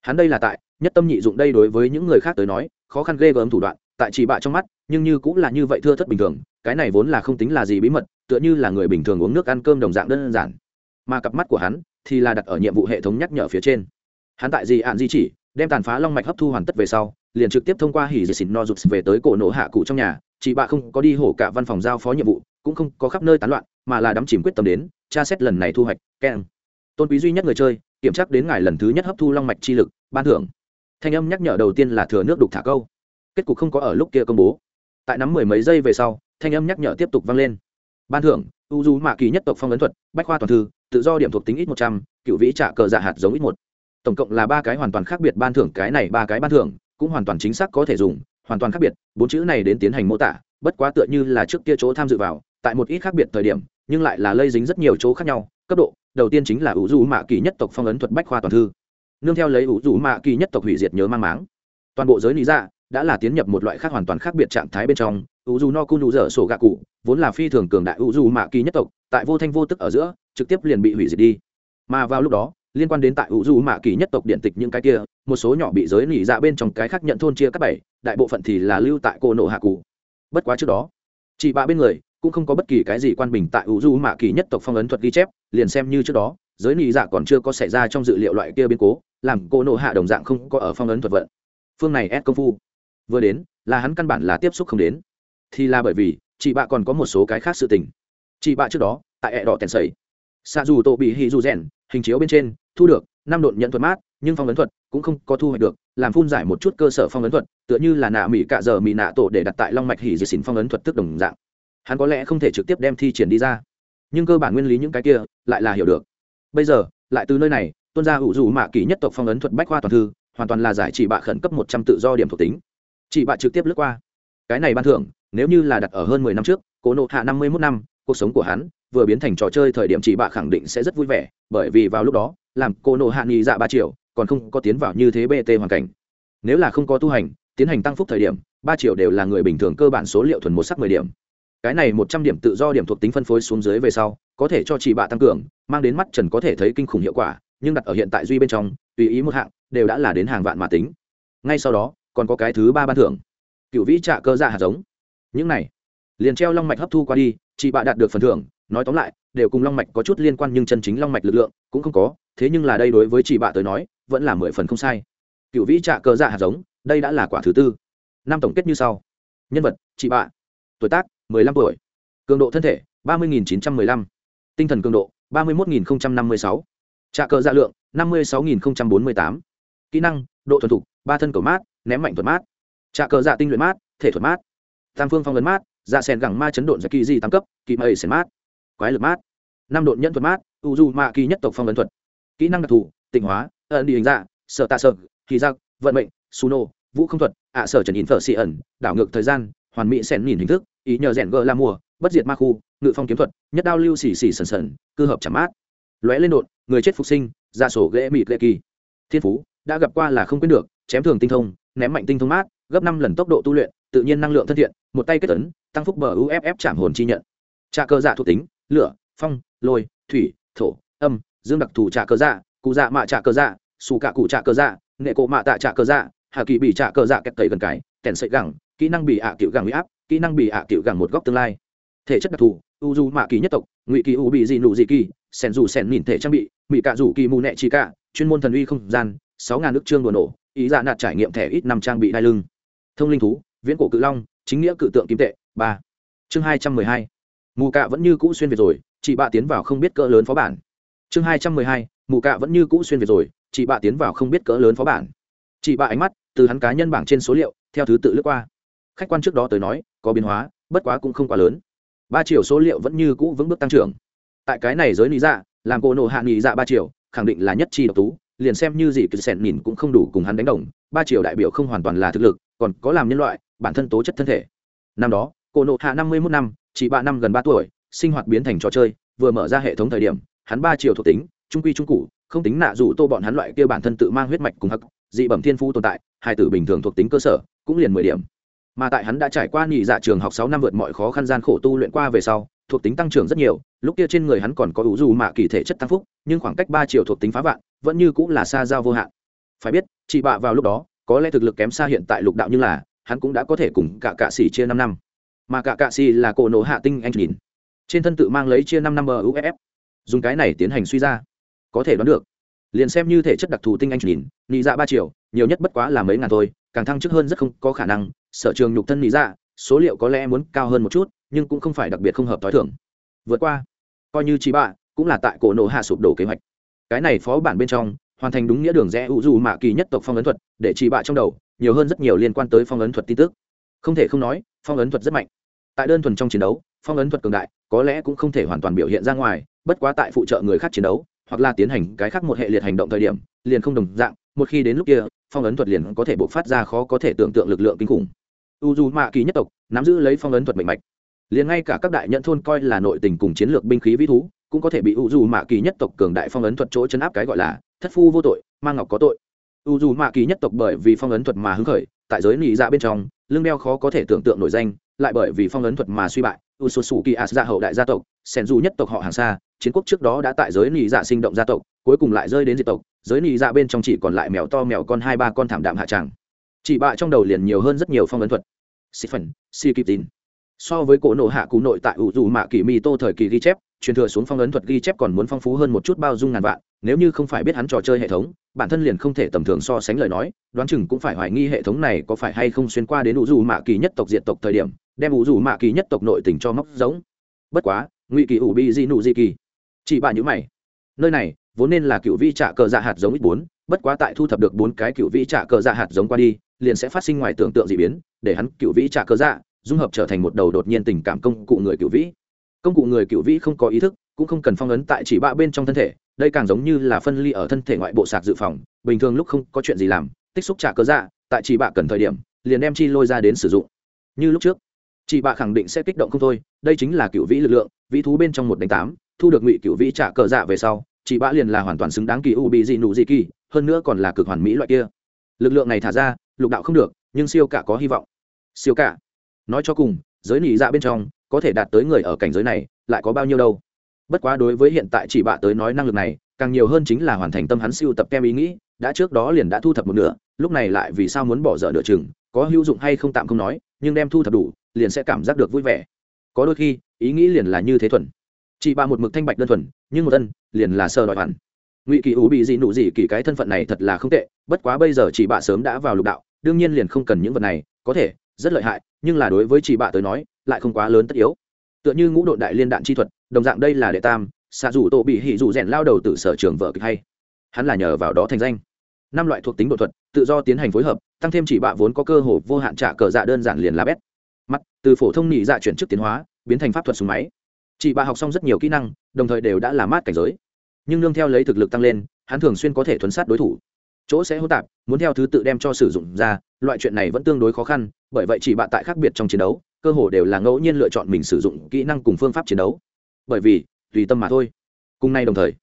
Hắn đây là tại, nhất tâm nhị dụng đây đối với những người khác tới nói, khó khăn ghê gớm thủ đoạn, tại chị bạ trong mắt, nhưng như cũng là như vậy thưa thất bình thường, cái này vốn là không tính là gì bí mật, tựa như là người bình thường uống nước ăn cơm đồng dạng đơn giản. Mà cặp mắt của hắn thì là đặt ở nhiệm vụ hệ thống nhắc nhở phía trên. Hắn tại gì ạn di chỉ, đem tàn phá long mạch hấp thu hoàn tất về sau, liền trực tiếp thông qua hỉ dì xịn no rụt về tới cổ nổ hạ cụ trong nhà chị bạ không có đi hổ cả văn phòng giao phó nhiệm vụ, cũng không có khắp nơi tán loạn, mà là đắm chìm quyết tâm đến, tra xét lần này thu hoạch, keng tôn quý duy nhất người chơi, kiểm tra đến ngài lần thứ nhất hấp thu long mạch chi lực, ban thưởng. Thanh âm nhắc nhở đầu tiên là thừa nước đục thả câu. Kết cục không có ở lúc kia công bố. Tại nắm mười mấy giây về sau, thanh âm nhắc nhở tiếp tục vang lên. Ban thưởng, u du mạ kỳ nhất tộc phong ấn thuật, bách khoa toàn thư, tự do điểm thuộc tính ít một trăm, cựu vĩ trả cờ dạ hạt giống ít một. Tổng cộng là ba cái hoàn toàn khác biệt ban thưởng, cái này ba cái ban thưởng cũng hoàn toàn chính xác có thể dùng, hoàn toàn khác biệt, bốn chữ này đến tiến hành mô tả, bất quá tựa như là trước kia chỗ tham dự vào, tại một ít khác biệt thời điểm, nhưng lại là lây dính rất nhiều chỗ khác nhau, cấp độ đầu tiên chính là ủ du mạ kỳ nhất tộc phong ấn thuật bách khoa toàn thư. Nương theo lấy ủ du mạ kỳ nhất tộc hủy diệt nhớ mang máng. Toàn bộ giới lý dạ đã là tiến nhập một loại khác hoàn toàn khác biệt trạng thái bên trong. Ủ du no cu nụ dở sổ gạ cụ, vốn là phi thường cường đại ủ du mạ kỳ nhất tộc, tại vô thanh vô tức ở giữa, trực tiếp liền bị hủy diệt đi. Mà vào lúc đó, liên quan đến tại ủ du mạ kỳ nhất tộc điện tịch những cái kia, một số nhỏ bị giới nỉ dạ bên trong cái khác nhận thôn chia các bảy, đại bộ phận thì là lưu tại cô nộ hạ cụ. Bất quá trước đó, chị bạ bên người cũng không có bất kỳ cái gì quan bình tại ủ du mạ kỳ nhất tộc phong ấn thuật ghi chép liền xem như trước đó, giới nị dạ còn chưa có xảy ra trong dự liệu loại kia biến cố, làm cô nộ hạ đồng dạng không có ở phong ấn thuật vận. Phương này ép công phu. Vừa đến, là hắn căn bản là tiếp xúc không đến. Thì là bởi vì, chị bạ còn có một số cái khác sự tình. Chị bạ trước đó, tại ẹ đỏ tèn sầy xa dù tổ bị hì dù rèn, hình chiếu bên trên, thu được, năm độn nhận thuật mát, nhưng phong ấn thuật cũng không có thu hoạch được, làm phun giải một chút cơ sở phong ấn thuật, tựa như là nạ mỹ cạ giờ mỹ nạ tổ để đặt tại long mạch hỉ dị xỉn phong ấn thuật tức đồng dạng. Hắn có lẽ không thể trực tiếp đem thi triển đi ra nhưng cơ bản nguyên lý những cái kia lại là hiểu được. Bây giờ, lại từ nơi này tuân ra hữu dù mạ kỳ nhất tộc phong ấn thuật bách khoa toàn thư, hoàn toàn là giải chỉ bạ khẩn cấp một trăm tự do điểm thuộc tính. Chỉ bạ trực tiếp lướt qua. Cái này ban thưởng, nếu như là đặt ở hơn mười năm trước, cố nộ hạ năm mươi mốt năm, cuộc sống của hắn vừa biến thành trò chơi thời điểm chỉ bạ khẳng định sẽ rất vui vẻ, bởi vì vào lúc đó, làm cô nộ hạ nghị dạ ba triệu, còn không có tiến vào như thế bt hoàn cảnh. Nếu là không có tu hành, tiến hành tăng phúc thời điểm, ba triệu đều là người bình thường cơ bản số liệu thuần một sắc mười điểm cái này một trăm điểm tự do điểm thuộc tính phân phối xuống dưới về sau, có thể cho chỉ bạ tăng cường, mang đến mắt trần có thể thấy kinh khủng hiệu quả, nhưng đặt ở hiện tại duy bên trong, tùy ý một hạng, đều đã là đến hàng vạn mà tính. Ngay sau đó, còn có cái thứ ba ban thưởng. Cựu vĩ trạ cơ dạ hạt giống. Những này, liền treo long mạch hấp thu qua đi, chị bạ đạt được phần thưởng, nói tóm lại, đều cùng long mạch có chút liên quan nhưng chân chính long mạch lực lượng, cũng không có, thế nhưng là đây đối với chị bạ tới nói, vẫn là mười phần không sai. Cựu vĩ trạ cơ dạ hạt giống, đây đã là quả thứ tư. Năm tổng kết như sau. Nhân vật, chị bạ. Tuổi tác mười lăm tuổi. Cường độ thân thể ba mươi nghìn chín trăm mười lăm. Tinh thần cường độ ba mươi một nghìn năm mươi sáu. Trạ cờ dạ lượng năm mươi sáu nghìn bốn mươi tám. Kỹ năng độ thuần thục ba thân cầu mát ném mạnh thuật mát. Trạ cờ dạ tinh luyện mát thể thuật mát. Tam phương phong vấn mát dạ sen gẳng ma chấn độn dạ kỳ gì tam cấp kỳ mây sen mát. Quái lực mát. Năm độn nhân thuật mát u du ma kỳ nhất tộc phong vấn thuật. Kỹ năng đặc thù tịnh hóa ẩn đi hình dạ sở tạ sở, kỳ giác vận mệnh suno vũ không thuật ạ sở trần in phở xị ẩn đảo ngược thời gian hoàn mỹ xẻn nhìn hình thức, ý nhờ rèn gờ la mùa, bất diệt ma khu, ngự phong kiếm thuật, nhất đao lưu xỉ xỉ sần sần, cư hợp chảm mát. Lóe lên đột, người chết phục sinh, ra sổ ghệ mịt lệ kỳ. Thiên phú, đã gặp qua là không quên được, chém thường tinh thông, ném mạnh tinh thông mát, gấp năm lần tốc độ tu luyện, tự nhiên năng lượng thân thiện, một tay kết tấn tăng phúc bờ uff chạm hồn chi nhận. Trà cơ dạ thuộc tính, lửa, phong, lôi, thủy, thổ, âm, dương đặc thù trà cơ dạ cụ dạ mạ trà cơ dạ xù cạ cụ trà cơ dạ nghệ cộ mạ tạ trà cơ dạ hà kỳ bị trà cơ dạ kẹt tẩy gần cái, kèn sậy gẳng kỹ năng bị ạ à cựu gẳng huy áp, kỹ năng bị ạ à cựu gẳng một góc tương lai. Thể chất đặc thù, u du mạ kỳ nhất tộc, ngụy kỳ u bị dị nụ dị kỳ, sẻn dù sẻn nhìn thể trang bị mỹ cạ rủ kỳ mù nẹ chi cạ, chuyên môn thần uy không gian, sáu ngàn nước trương đùa nổ, ý dạ nạt trải nghiệm thẻ ít năm trang bị đai lưng. Thông linh thú, viễn cổ cự long, chính nghĩa cự tượng kim tệ, ba. Chương hai trăm mười hai. Mù cạ vẫn như cũ xuyên việt rồi, chị bạ tiến vào không biết cỡ lớn phó bản. Chương hai trăm mười hai. Mù cạ vẫn như cũ xuyên việt rồi, chị bạ tiến vào không biết cỡ lớn phó bản. Chị bạ ánh mắt, từ hắn cá nhân bảng trên số liệu, theo thứ tự lướt qua khách quan trước đó tới nói, có biến hóa, bất quá cũng không quá lớn. Ba triệu số liệu vẫn như cũ vững bước tăng trưởng. Tại cái này giới lý dạ làm cô nộ hạ nghị dạ ba triệu khẳng định là nhất chi độc tú, liền xem như gì cứ sẹn nhìn cũng không đủ cùng hắn đánh đồng. Ba triệu đại biểu không hoàn toàn là thực lực, còn có làm nhân loại, bản thân tố chất thân thể. Năm đó, cô nộ hạ năm mươi mốt năm, chỉ ba năm gần ba tuổi, sinh hoạt biến thành trò chơi, vừa mở ra hệ thống thời điểm, hắn ba triệu thuộc tính, trung quy trung cụ, không tính nạ dù tô bọn hắn loại kia bản thân tự mang huyết mạch cùng hắc, dị bẩm thiên phu tồn tại, hai tử bình thường thuộc tính cơ sở, cũng liền mười điểm mà tại hắn đã trải qua nhị dạ trường học sáu năm vượt mọi khó khăn gian khổ tu luyện qua về sau, thuộc tính tăng trưởng rất nhiều, lúc kia trên người hắn còn có ủ dù mạ kỳ thể chất tăng phúc, nhưng khoảng cách ba triệu thuộc tính phá vạn, vẫn như cũng là xa giao vô hạn. Phải biết, chị bạ vào lúc đó, có lẽ thực lực kém xa hiện tại lục đạo nhưng là, hắn cũng đã có thể cùng cả cạ xỉ chia năm năm. Mà cả cạ xỉ là cổ nổ hạ tinh anh nhìn. Trên thân tự mang lấy chia năm năm bờ uff dùng cái này tiến hành suy ra. Có thể đoán được. Liền xem như thể chất đặc thù tinh anh nhìn, nhị dạ ba triệu, nhiều nhất bất quá là mấy ngàn thôi càng thăng chức hơn rất không có khả năng, sở trường nhục thân lý dạ số liệu có lẽ muốn cao hơn một chút, nhưng cũng không phải đặc biệt không hợp t h o i thưởng vượt qua, coi như chị bạ cũng là tại cổ nổ hạ sụp đổ kế hoạch. Cái này phó bản bên trong, hoàn thành đúng nghĩa đường rẽ ủ dù mạ kỳ nhất tộc phong ấn thuật, để chị bạ trong đầu, nhiều hơn rất nhiều liên quan tới phong ấn thuật tin tức. Không thể không nói, phong ấn thuật rất mạnh. Tại đơn thuần trong chiến đấu, phong ấn thuật cường đại, có lẽ cũng không thể hoàn toàn biểu hiện ra ngoài, bất quá tại phụ trợ người khác chiến đấu, hoặc là tiến hành cái khác một hệ liệt hành động thời điểm, liền không đồng dạng, một khi đến lúc kia phong ấn thuật liền có thể bộc phát ra khó có thể tưởng tượng lực lượng kinh khủng. U dù mạ kỳ nhất tộc, nắm giữ lấy phong ấn thuật mạnh mạch. Liền ngay cả các đại nhận thôn coi là nội tình cùng chiến lược binh khí vĩ thú, cũng có thể bị u dù mạ kỳ nhất tộc cường đại phong ấn thuật chỗ chấn áp cái gọi là thất phu vô tội mang ngọc có tội. U dù mạ kỳ nhất tộc bởi vì phong ấn thuật mà hứng khởi, tại giới nị dạ bên trong lương đeo khó có thể tưởng tượng nổi danh, lại bởi vì phong ấn thuật mà suy bại. U sô sù kỳ as gia hậu đại gia tộc sen du nhất tộc họ hàng xa, chiến quốc trước đó đã tại giới nị dạ sinh động gia tộc, cuối cùng lại rơi đến diệt tộc giới nị dạ bên trong chỉ còn lại mèo to mèo con hai ba con thảm đạm hạ tràng. Chị bạ trong đầu liền nhiều hơn rất nhiều phong ấn thuật. Si phần si kịp tin so với cổ nộ hạ cụ nội tại ủ dù mạ kỳ mi tô thời kỳ ghi chép, truyền thừa xuống phong ấn thuật ghi chép còn muốn phong phú hơn một chút bao dung ngàn vạn, nếu như không phải biết hắn trò chơi hệ thống, bản thân liền không thể tầm thường so sánh lời nói, đoán chừng cũng phải hoài nghi hệ thống này có phải hay không xuyên qua đến ủ dù mạ kỳ nhất tộc diện tộc thời điểm, đem ủ dù mạ kỳ nhất tộc nội tình cho móc giống. Bất quá, ngụy kỳ ủ bị di nụ di kỳ. Chị bà nhữ mày. Nơi này vốn nên là cựu vi trả cờ dạ hạt giống ít bốn, bất quá tại thu thập được bốn cái cựu vi trả cờ dạ hạt giống qua đi, liền sẽ phát sinh ngoài tưởng tượng d ị biến, để hắn cựu vĩ trả cờ dạ dung hợp trở thành một đầu đột nhiên tình cảm công cụ người cựu vĩ. Công cụ người cựu vĩ không có ý thức, cũng không cần phong ấn tại chỉ bạ bên trong thân thể, đây càng giống như là phân ly ở thân thể ngoại bộ sạc dự phòng, bình thường lúc không có chuyện gì làm, tích xúc trả cờ dạ tại chỉ bạ cần thời điểm, liền đem chi lôi ra đến sử dụng. Như lúc trước chị bạ khẳng định sẽ kích động không thôi, đây chính là cựu vĩ lực lượng, vĩ thú bên trong một đánh tám, thu được ngụy cựu vĩ trả cờ dạ về sau chị bạ liền là hoàn toàn xứng đáng kỳ u bị dị nụ dị kỳ, hơn nữa còn là cực hoàn mỹ loại kia. Lực lượng này thả ra, lục đạo không được, nhưng siêu cả có hy vọng. Siêu cả. Nói cho cùng, giới nỉ dạ bên trong, có thể đạt tới người ở cảnh giới này, lại có bao nhiêu đâu? Bất quá đối với hiện tại chỉ bạ tới nói năng lực này, càng nhiều hơn chính là hoàn thành tâm hắn siêu tập kem ý nghĩ, đã trước đó liền đã thu thập một nửa, lúc này lại vì sao muốn bỏ dở nửa chừng, có hữu dụng hay không tạm không nói, nhưng đem thu thập đủ, liền sẽ cảm giác được vui vẻ. Có đôi khi, ý nghĩ liền là như thế thuần. Chị bạ một mực thanh bạch đơn thuần nhưng một tân liền là sơ đòi hẳn ngụy kỳ ủ bị dị nụ dị kỳ cái thân phận này thật là không tệ, bất quá bây giờ chị bạ sớm đã vào lục đạo, đương nhiên liền không cần những vật này, có thể, rất lợi hại, nhưng là đối với chị bạ tới nói, lại không quá lớn tất yếu. Tựa như ngũ đội đại liên đạn chi thuật, đồng dạng đây là đệ tam, xạ dù tổ bị hỉ dù rèn lao đầu từ sở trường vợ kịch hay. Hắn là nhờ vào đó thành danh. Năm loại thuộc tính độ thuật, tự do tiến hành phối hợp, tăng thêm chỉ bạ vốn có cơ hồ vô hạn trả cờ dạ đơn giản liền là bét. Mắt từ phổ thông nhị dạ chuyển chức tiến hóa, biến thành pháp thuật súng máy chị bà học xong rất nhiều kỹ năng, đồng thời đều đã làm mát cảnh giới. Nhưng nương theo lấy thực lực tăng lên, hắn thường xuyên có thể thuấn sát đối thủ. Chỗ sẽ hỗn tạp, muốn theo thứ tự đem cho sử dụng ra, loại chuyện này vẫn tương đối khó khăn, bởi vậy chỉ bạn tại khác biệt trong chiến đấu, cơ hồ đều là ngẫu nhiên lựa chọn mình sử dụng kỹ năng cùng phương pháp chiến đấu. Bởi vì, tùy tâm mà thôi. Cùng nay đồng thời,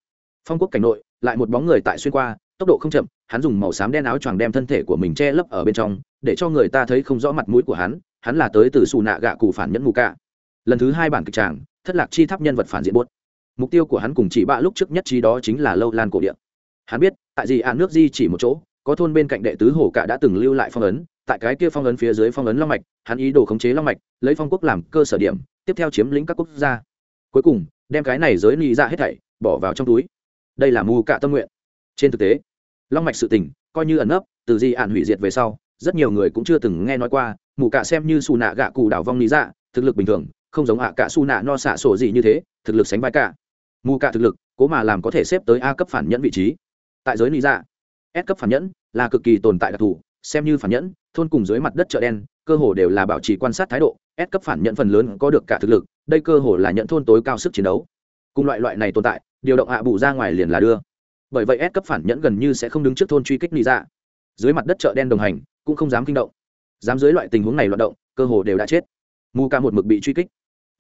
phong quốc cảnh nội, lại một bóng người tại xuyên qua, tốc độ không chậm, hắn dùng màu xám đen áo choàng đem thân thể của mình che lấp ở bên trong, để cho người ta thấy không rõ mặt mũi của hắn hắn là tới từ xù nạ gạ cụ phản nhẫn mù cạ. lần thứ hai bản kịch tràng thất lạc chi tháp nhân vật phản diện buốt. Mục tiêu của hắn cùng chỉ bạ lúc trước nhất trí đó chính là lâu lan cổ điện hắn biết, tại gì ạn nước di chỉ một chỗ, có thôn bên cạnh đệ tứ hồ cả đã từng lưu lại phong ấn, tại cái kia phong ấn phía dưới phong ấn long mạch, hắn ý đồ khống chế long mạch, lấy phong quốc làm cơ sở điểm, tiếp theo chiếm lĩnh các quốc gia. Cuối cùng, đem cái này giới ly ra dạ hết thảy, bỏ vào trong túi. Đây là mù cạ tâm nguyện. Trên thực tế, long mạch sự tình, coi như ẩn ấp từ di ạn hủy diệt về sau, rất nhiều người cũng chưa từng nghe nói qua, mù cạ xem như xù nạ gạ cụ đảo vong lý dạ thực lực bình thường không giống ạ cả su nạ no xạ sổ gì như thế thực lực sánh vai cả mù cạ thực lực cố mà làm có thể xếp tới a cấp phản nhẫn vị trí tại giới lý dạ s cấp phản nhẫn là cực kỳ tồn tại đặc thù xem như phản nhẫn thôn cùng dưới mặt đất chợ đen cơ hồ đều là bảo trì quan sát thái độ S cấp phản nhận phần lớn có được cả thực lực, đây cơ hồ là nhận thôn tối cao sức chiến đấu. Cùng loại loại này tồn tại, điều động hạ bù ra ngoài liền là đưa. Bởi vậy S cấp phản nhẫn gần như sẽ không đứng trước thôn truy kích lý dạ. Dưới mặt đất chợ đen đồng hành, cũng không dám kinh động. Dám dưới loại tình huống này loạn động, cơ hồ đều đã chết. Mu ca một mực bị truy kích,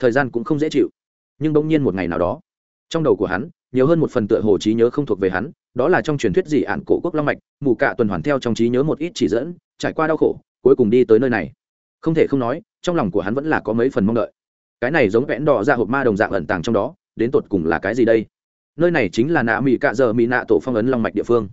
thời gian cũng không dễ chịu. Nhưng bỗng nhiên một ngày nào đó, trong đầu của hắn, nhiều hơn một phần tựa hồ trí nhớ không thuộc về hắn, đó là trong truyền thuyết dị ạn cổ quốc long mạch, mù cạ tuần hoàn theo trong trí nhớ một ít chỉ dẫn, trải qua đau khổ, cuối cùng đi tới nơi này. Không thể không nói trong lòng của hắn vẫn là có mấy phần mong đợi. Cái này giống vẽn đỏ ra hộp ma đồng dạng ẩn tàng trong đó đến tột cùng là cái gì đây? Nơi này chính là nạ mỹ cạ giờ mỹ nạ tổ phong ấn long mạch địa phương.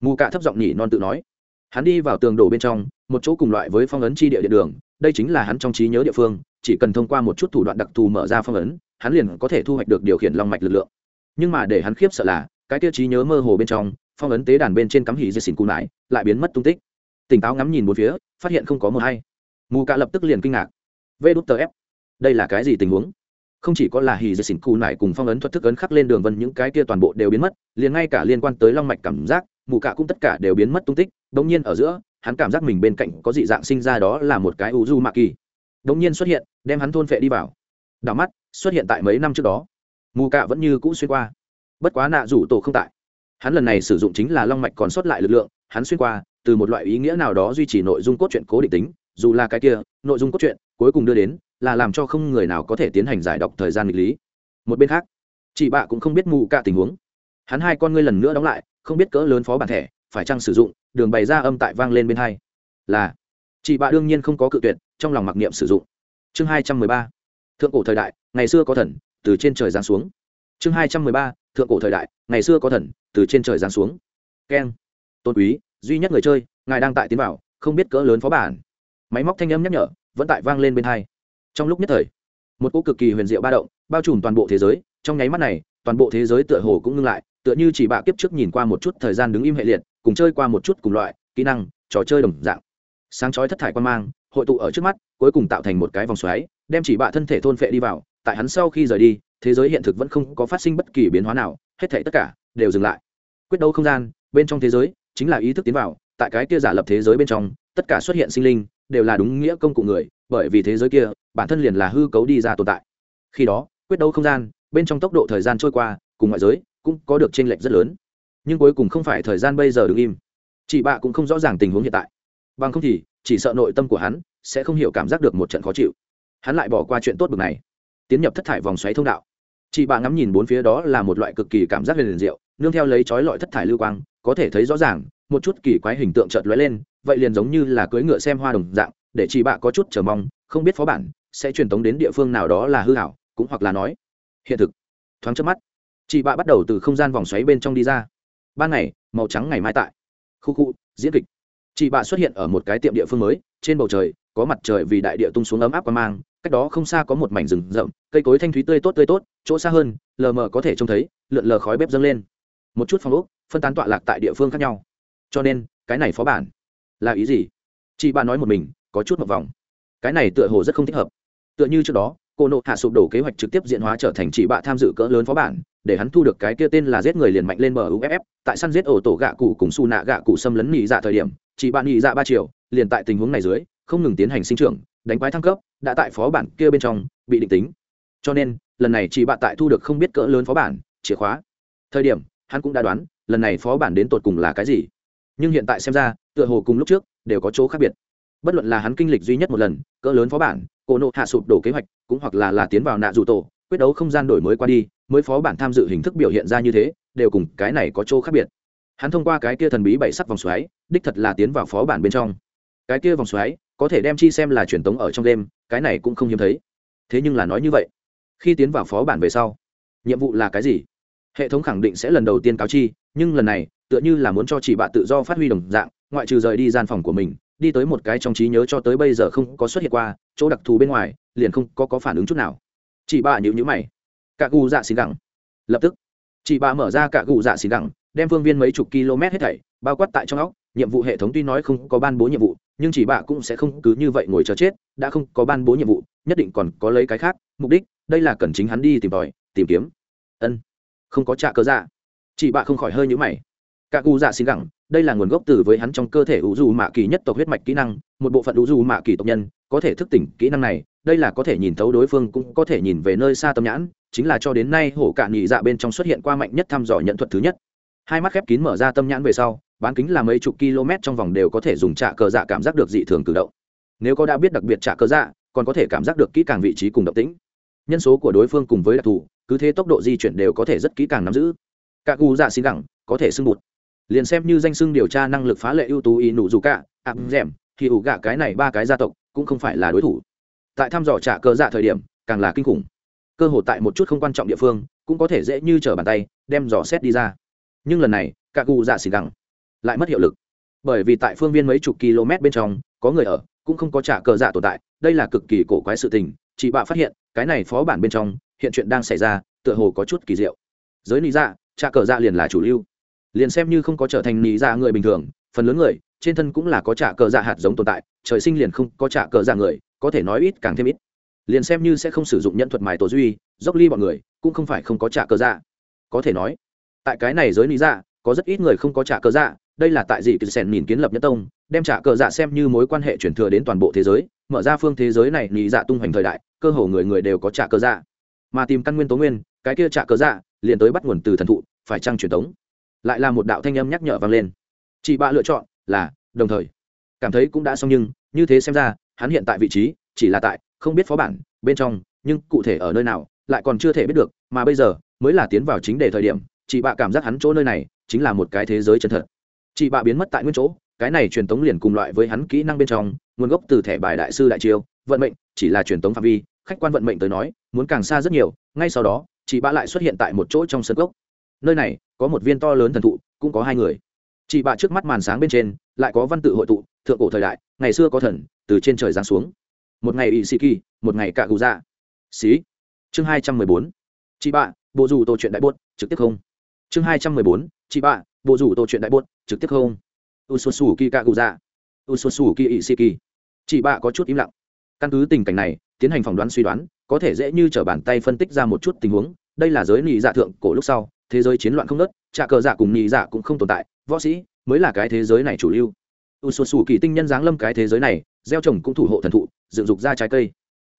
Mù cạ thấp giọng nhỉ non tự nói. Hắn đi vào tường đổ bên trong một chỗ cùng loại với phong ấn chi địa điện đường đây chính là hắn trong trí nhớ địa phương chỉ cần thông qua một chút thủ đoạn đặc thù mở ra phong ấn, hắn liền có thể thu hoạch được điều khiển long mạch lực lượng. Nhưng mà để hắn khiếp sợ là, cái tiêu trí nhớ mơ hồ bên trong, phong ấn tế đàn bên trên cắm hỉ dây xỉn cù nải, lại biến mất tung tích. Tỉnh táo ngắm nhìn một phía, phát hiện không có một hay. Mù cạ lập tức liền kinh ngạc. Vê đút tờ ép. Đây là cái gì tình huống? Không chỉ có là hì dây xỉn cù nải cùng phong ấn thuật thức ấn khắc lên đường vân, những cái kia toàn bộ đều biến mất, liền ngay cả liên quan tới long mạch cảm giác, mù cạ cũng tất cả đều biến mất tung tích. Đống nhiên ở giữa, hắn cảm giác mình bên cạnh có dị dạng sinh ra đó là một cái u du mạ kỳ đống nhiên xuất hiện đem hắn thôn phệ đi vào. Đảo mắt, xuất hiện tại mấy năm trước đó. Mù cạ vẫn như cũ xuyên qua. Bất quá nạ rủ tổ không tại. Hắn lần này sử dụng chính là long mạch còn sót lại lực lượng, hắn xuyên qua, từ một loại ý nghĩa nào đó duy trì nội dung cốt truyện cố định tính, dù là cái kia, nội dung cốt truyện cuối cùng đưa đến, là làm cho không người nào có thể tiến hành giải đọc thời gian nghịch lý. Một bên khác, chị bạ cũng không biết mù cả tình huống. Hắn hai con ngươi lần nữa đóng lại, không biết cỡ lớn phó bản thẻ, phải chăng sử dụng, đường bày ra âm tại vang lên bên hai. Là, chị bạ đương nhiên không có cự tuyệt, trong lòng mặc niệm sử dụng chương hai trăm mười ba, thượng cổ thời đại, ngày xưa có thần, từ trên trời giáng xuống. Chương hai trăm mười ba, thượng cổ thời đại, ngày xưa có thần, từ trên trời giáng xuống. Keng. Tôn quý, duy nhất người chơi, ngài đang tại tiến vào, không biết cỡ lớn phó bản. Máy móc thanh âm nhắc nhở, vẫn tại vang lên bên hai. Trong lúc nhất thời, một cô cực kỳ huyền diệu ba động, bao trùm toàn bộ thế giới, trong nháy mắt này, toàn bộ thế giới tựa hồ cũng ngưng lại, tựa như chỉ bạ kiếp trước nhìn qua một chút thời gian đứng im hệ liệt, cùng chơi qua một chút cùng loại, kỹ năng, trò chơi đồng dạng sáng chói thất thải quan mang, hội tụ ở trước mắt, cuối cùng tạo thành một cái vòng xoáy, đem chỉ bạ thân thể thôn phệ đi vào, tại hắn sau khi rời đi, thế giới hiện thực vẫn không có phát sinh bất kỳ biến hóa nào, hết thể tất cả đều dừng lại. Quyết đấu không gian, bên trong thế giới, chính là ý thức tiến vào, tại cái kia giả lập thế giới bên trong, tất cả xuất hiện sinh linh, đều là đúng nghĩa công cụ người, bởi vì thế giới kia, bản thân liền là hư cấu đi ra tồn tại. Khi đó, quyết đấu không gian, bên trong tốc độ thời gian trôi qua, cùng ngoại giới, cũng có được tranh lệch rất lớn. Nhưng cuối cùng không phải thời gian bây giờ đứng im. Chị bạ cũng không rõ ràng tình huống hiện tại bằng không thì, chỉ sợ nội tâm của hắn sẽ không hiểu cảm giác được một trận khó chịu. Hắn lại bỏ qua chuyện tốt bực này. Tiến nhập thất thải vòng xoáy thông đạo. Chị bà ngắm nhìn bốn phía đó là một loại cực kỳ cảm giác liền diệu, nương theo lấy chói lọi thất thải lưu quang, có thể thấy rõ ràng, một chút kỳ quái hình tượng chợt lóe lên, vậy liền giống như là cưỡi ngựa xem hoa đồng dạng, để chị bà có chút chờ mong, không biết phó bản sẽ truyền tống đến địa phương nào đó là hư hảo, cũng hoặc là nói, hiện thực. Thoáng trước mắt, chị bà bắt đầu từ không gian vòng xoáy bên trong đi ra. Ban ngày, màu trắng ngày mai tại. Khu khu, diễn kịch chị bà xuất hiện ở một cái tiệm địa phương mới, trên bầu trời, có mặt trời vì đại địa tung xuống ấm áp qua mang, cách đó không xa có một mảnh rừng rậm, cây cối thanh thúy tươi tốt tươi tốt, chỗ xa hơn, lờ mờ có thể trông thấy, lượn lờ khói bếp dâng lên. Một chút phòng ốc, phân tán tọa lạc tại địa phương khác nhau. Cho nên, cái này phó bản là ý gì? Chị bạn nói một mình, có chút một vòng. Cái này tựa hồ rất không thích hợp. Tựa như trước đó, cô nộ hạ sụp đổ kế hoạch trực tiếp diện hóa trở thành chị bạ tham dự cỡ lớn phó bản, để hắn thu được cái kia tên là giết người liền mạnh lên bờ uff tại săn giết ổ tổ gạ cụ cùng su nạ gạ cụ xâm lấn nhị dạ thời điểm chị bạn nhị dạ ba triệu liền tại tình huống này dưới, không ngừng tiến hành sinh trưởng, đánh quái thăng cấp, đã tại phó bản kia bên trong, bị định tính. Cho nên, lần này chị bạn tại thu được không biết cỡ lớn phó bản, chìa khóa. Thời điểm, hắn cũng đã đoán, lần này phó bản đến tột cùng là cái gì. Nhưng hiện tại xem ra, tựa hồ cùng lúc trước, đều có chỗ khác biệt. Bất luận là hắn kinh lịch duy nhất một lần, cỡ lớn phó bản cổ nộ hạ sụp đổ kế hoạch, cũng hoặc là là tiến vào nạ dù tổ, quyết đấu không gian đổi mới qua đi, mới phó bản tham dự hình thức biểu hiện ra như thế, đều cùng cái này có chỗ khác biệt hắn thông qua cái kia thần bí bảy sắc vòng xoáy đích thật là tiến vào phó bản bên trong. Cái kia vòng xoáy có thể đem chi xem là truyền tống ở trong đêm cái này cũng không hiếm thấy. Thế nhưng là nói như vậy khi tiến vào phó bản về sau nhiệm vụ là cái gì? Hệ thống khẳng định sẽ lần đầu tiên cáo chi nhưng lần này tựa như là muốn cho chị bạn tự do phát huy đồng dạng ngoại trừ rời đi gian phòng của mình đi tới một cái trong trí nhớ cho tới bây giờ không có xuất hiện qua chỗ đặc thù bên ngoài liền không có, có phản ứng chút nào. Chị bà nhữ nhữ mày. Cả gù dạ xì gẳng. Lập tức chị bà mở ra cả gù dạ xì gẳng đem phương viên mấy chục km hết thảy, bao quát tại trong óc, nhiệm vụ hệ thống tuy nói không có ban bố nhiệm vụ, nhưng chỉ bà cũng sẽ không cứ như vậy ngồi chờ chết, đã không có ban bố nhiệm vụ, nhất định còn có lấy cái khác, mục đích, đây là cần chính hắn đi tìm tòi, tìm kiếm. Ân, không có trạ cơ dạ. Chị bà không khỏi hơi nhữ mày. Cả cụ dạ xin gẳng, đây là nguồn gốc từ với hắn trong cơ thể ủ dù mạ kỳ nhất tộc huyết mạch kỹ năng, một bộ phận ủ dù mạ kỳ tộc nhân, có thể thức tỉnh kỹ năng này, đây là có thể nhìn thấu đối phương cũng có thể nhìn về nơi xa tâm nhãn, chính là cho đến nay hổ cạn nhị dạ bên trong xuất hiện qua mạnh nhất thăm dò nhận thuật thứ nhất hai mắt khép kín mở ra tâm nhãn về sau, bán kính là mấy chục km trong vòng đều có thể dùng trạ cờ dạ cảm giác được dị thường cử động. Nếu có đã biết đặc biệt trạ cờ dạ còn có thể cảm giác được kỹ càng vị trí cùng động tĩnh. Nhân số của đối phương cùng với đặc thù, cứ thế tốc độ di chuyển đều có thể rất kỹ càng nắm giữ. Các gu dạ xin gẳng, có thể xưng bụt. Liền xem như danh xưng điều tra năng lực phá lệ ưu tú y nụ dù cả áp rèm, thì ủ gạ cái này ba cái gia tộc, cũng không phải là đối thủ. Tại thăm dò trả cờ dạ thời điểm, càng là kinh khủng. Cơ hội tại một chút không quan trọng địa phương, cũng có thể dễ như trở bàn tay, đem dò xét đi ra nhưng lần này, cả cụ dạ xỉ gẳng lại mất hiệu lực. Bởi vì tại phương viên mấy chục km bên trong, có người ở, cũng không có trả cờ dạ tồn tại, đây là cực kỳ cổ quái sự tình. Chị bạ phát hiện, cái này phó bản bên trong, hiện chuyện đang xảy ra, tựa hồ có chút kỳ diệu. Giới lý dạ trả cờ dạ liền là chủ lưu. Liền xem như không có trở thành lý dạ người bình thường, phần lớn người, trên thân cũng là có trả cờ dạ hạt giống tồn tại, trời sinh liền không có trả cờ dạ người, có thể nói ít càng thêm ít. Liền xem như sẽ không sử dụng nhận thuật mài tổ duy, dốc ly bọn người, cũng không phải không có trả cờ dạ. Có thể nói tại cái này giới lý dạ có rất ít người không có trả cờ dạ đây là tại dị kỳ sèn nhìn kiến lập nhất tông, đem trả cờ dạ xem như mối quan hệ chuyển thừa đến toàn bộ thế giới, mở ra phương thế giới này nhị dạ tung hoành thời đại, cơ hồ người người đều có trả cờ dạ. Mà tìm căn nguyên tố nguyên, cái kia trả cờ dạ liền tới bắt nguồn từ thần thụ, phải trăng truyền tống? Lại là một đạo thanh âm nhắc nhở vang lên. Chị bạ lựa chọn là, đồng thời. Cảm thấy cũng đã xong nhưng, như thế xem ra, hắn hiện tại vị trí, chỉ là tại, không biết phó bản, bên trong, nhưng cụ thể ở nơi nào, lại còn chưa thể biết được, mà bây giờ, mới là tiến vào chính đề thời điểm chị bạ cảm giác hắn chỗ nơi này chính là một cái thế giới chân thật. Chị bạ biến mất tại nguyên chỗ, cái này truyền tống liền cùng loại với hắn kỹ năng bên trong, nguồn gốc từ thẻ bài đại sư đại chiêu, vận mệnh, chỉ là truyền tống phạm vi, khách quan vận mệnh tới nói, muốn càng xa rất nhiều, ngay sau đó, chị bạ lại xuất hiện tại một chỗ trong sân gốc nơi này, có một viên to lớn thần thụ, cũng có hai người. Chị bạ trước mắt màn sáng bên trên, lại có văn tự hội tụ, thượng cổ thời đại, ngày xưa có thần, từ trên trời giáng xuống. Một ngày ỵ sĩ kỳ một ngày cạ gù dạ xí. Chương hai trăm mười bốn. Chị bạ, bộ dù tô chuyện đại bốt trực tiếp không chương hai trăm mười bốn, chị bạ, bộ rủ tổ chuyện đại bốt trực tiếp không? U s u kỳ cạ gù dạ u s u kỳ ỵ sĩ kỳ chị bạ có chút im lặng. Căn cứ tình cảnh này, tiến hành phỏng đoán suy đoán, có thể dễ như t r ở bàn tay phân tích ra một chút tình huống. Đây là giới nị dạ thượng cổ lúc sau, thế giới chiến loạn không nớt trà cờ dạ cùng nị dạ cũng không tồn tại, võ sĩ mới là cái thế giới này chủ lưu. U sù sù kỳ tinh nhân giáng lâm cái thế giới này, gieo trồng cũng thủ hộ thần thụ, dựng dục ra trái cây.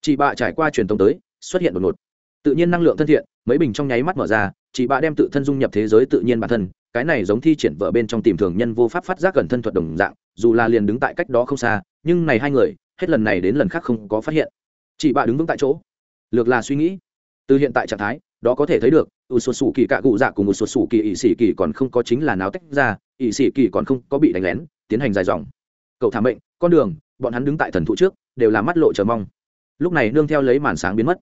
Chị bạ trải qua truyền thông tới, xuất hiện đột ngột. Tự nhiên năng lượng thân thiện, mấy bình trong nháy mắt mở ra chị bạ đem tự thân dung nhập thế giới tự nhiên bản thân, cái này giống thi triển vợ bên trong tìm thường nhân vô pháp phát giác gần thân thuật đồng dạng, dù là liền đứng tại cách đó không xa, nhưng này hai người, hết lần này đến lần khác không có phát hiện. Chị bạ đứng vững tại chỗ. Lược là suy nghĩ. Từ hiện tại trạng thái, đó có thể thấy được u sột sủ kỳ cạ cụ dạ cùng một sột sủ kỳ ỵ sĩ kỳ còn không có chính là náo tách ra ỵ sĩ kỳ còn không có bị đánh lén, tiến hành dài dòng. Cậu thảm bệnh con đường, bọn hắn đứng tại thần thụ trước, đều là mắt lộ chờ mong. Lúc này nương theo lấy màn sáng biến mất.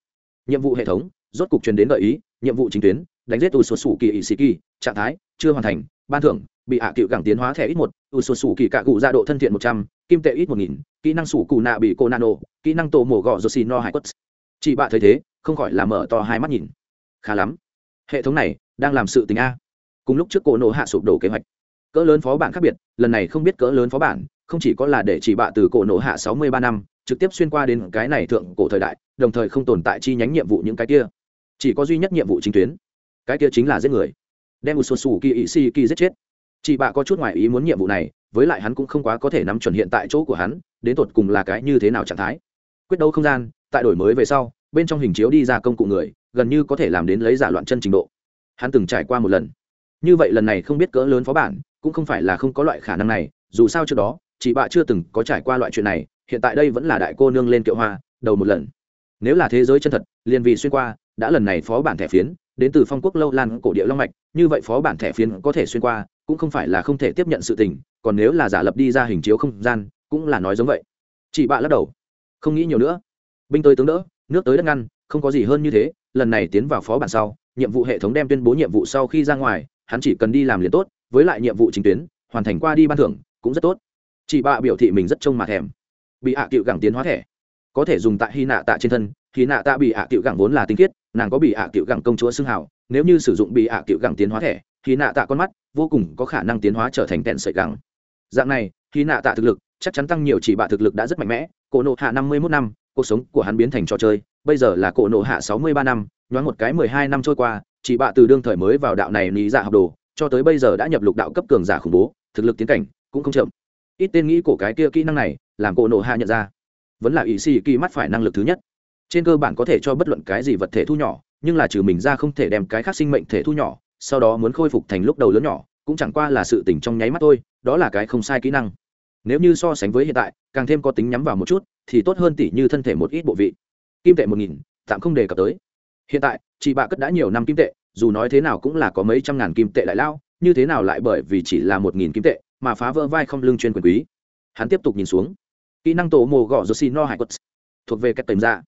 Nhiệm vụ hệ thống, rốt cục truyền đến gợi ý, nhiệm vụ chính tuyến đánh giết u sột sủ kỳ ỵ sĩ kỳ trạng thái, chưa hoàn thành, ban thưởng, bị hạ cựu cảng tiến hóa thẻ ít một u sột sủ kỳ cạ cụ dạ độ thân thiện một trăm, kim tệ ít một nghìn, kỹ năng sủ cụ nạ bị cô nano, kỹ năng tổ mổ gọ rô xì no hải quất. Chị bạ thấy thế, không khỏi là mở to hai mắt nhìn. Khá lắm. Hệ thống này, đang làm sự tình a. Cùng lúc trước cổ nổ hạ sụp đổ kế hoạch. Cỡ lớn phó bản khác biệt, lần này không biết cỡ lớn phó bản, không chỉ có là để chỉ bạ từ cổ nổ hạ sáu mươi ba năm, trực tiếp xuyên qua đến cái này thượng cổ thời đại, đồng thời không tồn tại chi nhánh nhiệm vụ những cái kia. Chỉ có duy nhất nhiệm vụ chính tuyến cái kia chính là giết người. Đem một số sủ kỳ ỵ si kỳ giết chết. Chị bạ có chút ngoại ý muốn nhiệm vụ này, với lại hắn cũng không quá có thể nắm chuẩn hiện tại chỗ của hắn, đến tột cùng là cái như thế nào trạng thái. Quyết đấu không gian, tại đổi mới về sau, bên trong hình chiếu đi ra công cụ người, gần như có thể làm đến lấy giả loạn chân trình độ. Hắn từng trải qua một lần. Như vậy lần này không biết cỡ lớn phó bản, cũng không phải là không có loại khả năng này, dù sao trước đó, chị bạ chưa từng có trải qua loại chuyện này, hiện tại đây vẫn là đại cô nương lên kiệu hoa, đầu một lần. Nếu là thế giới chân thật, liền vì xuyên qua, đã lần này phó bản thẻ phiến đến từ phong quốc lâu lan cổ địa long mạch, như vậy phó bản thẻ phiến có thể xuyên qua, cũng không phải là không thể tiếp nhận sự tình, còn nếu là giả lập đi ra hình chiếu không gian, cũng là nói giống vậy. Chị bạ lắc đầu. Không nghĩ nhiều nữa. Binh tới tướng đỡ, nước tới đất ngăn, không có gì hơn như thế, lần này tiến vào phó bản sau, nhiệm vụ hệ thống đem tuyên bố nhiệm vụ sau khi ra ngoài, hắn chỉ cần đi làm liền tốt, với lại nhiệm vụ chính tuyến, hoàn thành qua đi ban thưởng, cũng rất tốt. Chị bạ biểu thị mình rất trông mà thèm. Bị hạ à cựu gẳng tiến hóa thẻ. Có thể dùng tại hy nạ tạ trên thân, hy nạ tạ bị hạ à cựu gẳng vốn là tinh khiết nàng có bị hạ à cựu gẳng công chúa xưng hào, nếu như sử dụng bị hạ cựu gẳng tiến hóa thẻ, thì nạ tạ con mắt vô cùng có khả năng tiến hóa trở thành tẹn sợi gẳng. Dạng này hy nạ tạ thực lực chắc chắn tăng nhiều chỉ bạ thực lực đã rất mạnh mẽ, cổ nộ hạ năm mươi mốt năm, cuộc sống của hắn biến thành trò chơi, bây giờ là cổ nộ hạ sáu mươi ba năm, nhoáng một cái mười hai năm trôi qua, chỉ bạ từ đương thời mới vào đạo này lý dạ học đồ, cho tới bây giờ đã nhập lục đạo cấp cường giả khủng bố, thực lực tiến cảnh cũng không chậm. Ít tên nghĩ cổ cái kia kỹ năng này, làm cổ nộ hạ nhận ra. Vẫn là ý xì kỳ mắt phải năng lực thứ nhất trên cơ bản có thể cho bất luận cái gì vật thể thu nhỏ, nhưng là trừ mình ra không thể đem cái khác sinh mệnh thể thu nhỏ, sau đó muốn khôi phục thành lúc đầu lớn nhỏ, cũng chẳng qua là sự tỉnh trong nháy mắt thôi, đó là cái không sai kỹ năng. Nếu như so sánh với hiện tại, càng thêm có tính nhắm vào một chút, thì tốt hơn tỷ như thân thể một ít bộ vị. Kim tệ một nghìn, tạm không đề cập tới. Hiện tại, chị bạ cất đã nhiều năm kim tệ, dù nói thế nào cũng là có mấy trăm ngàn kim tệ lại lao, như thế nào lại bởi vì chỉ là một nghìn kim tệ, mà phá vỡ vai không lưng chuyên quyền quý? Hắn tiếp tục nhìn xuống. Kỹ năng tổ mồ gõ joshi no hải quất thuộc về cách tềm ra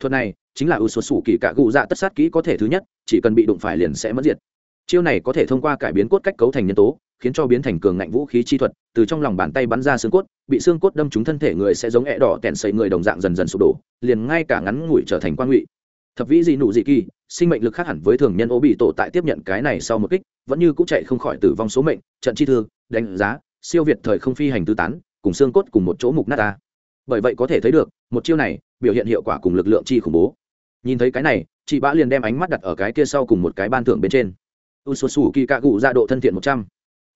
thuật này chính là ưu số sủ kỳ cả gù dạ tất sát kỹ có thể thứ nhất, chỉ cần bị đụng phải liền sẽ mất diệt. Chiêu này có thể thông qua cải biến cốt cách cấu thành nhân tố, khiến cho biến thành cường ngạnh vũ khí chi thuật, từ trong lòng bàn tay bắn ra xương cốt, bị xương cốt đâm trúng thân thể người sẽ giống ẹ đỏ tèn xây người đồng dạng dần dần sụp đổ, liền ngay cả ngắn ngủi trở thành quan ngụy. Thập vĩ dị nụ dị kỳ, sinh mệnh lực khác hẳn với thường nhân ô bị tổ tại tiếp nhận cái này sau một kích, vẫn như cũng chạy không khỏi tử vong số mệnh, trận chi thư, đánh giá, siêu việt thời không phi hành tư tán, cùng xương cốt cùng một chỗ mục nát ta bởi vậy có thể thấy được, một chiêu này, biểu hiện hiệu quả cùng lực lượng chi khủng bố. Nhìn thấy cái này, chị bã liền đem ánh mắt đặt ở cái kia sau cùng một cái ban thưởng bên trên. U s u kỳ cạ cụ ra độ thân thiện một trăm.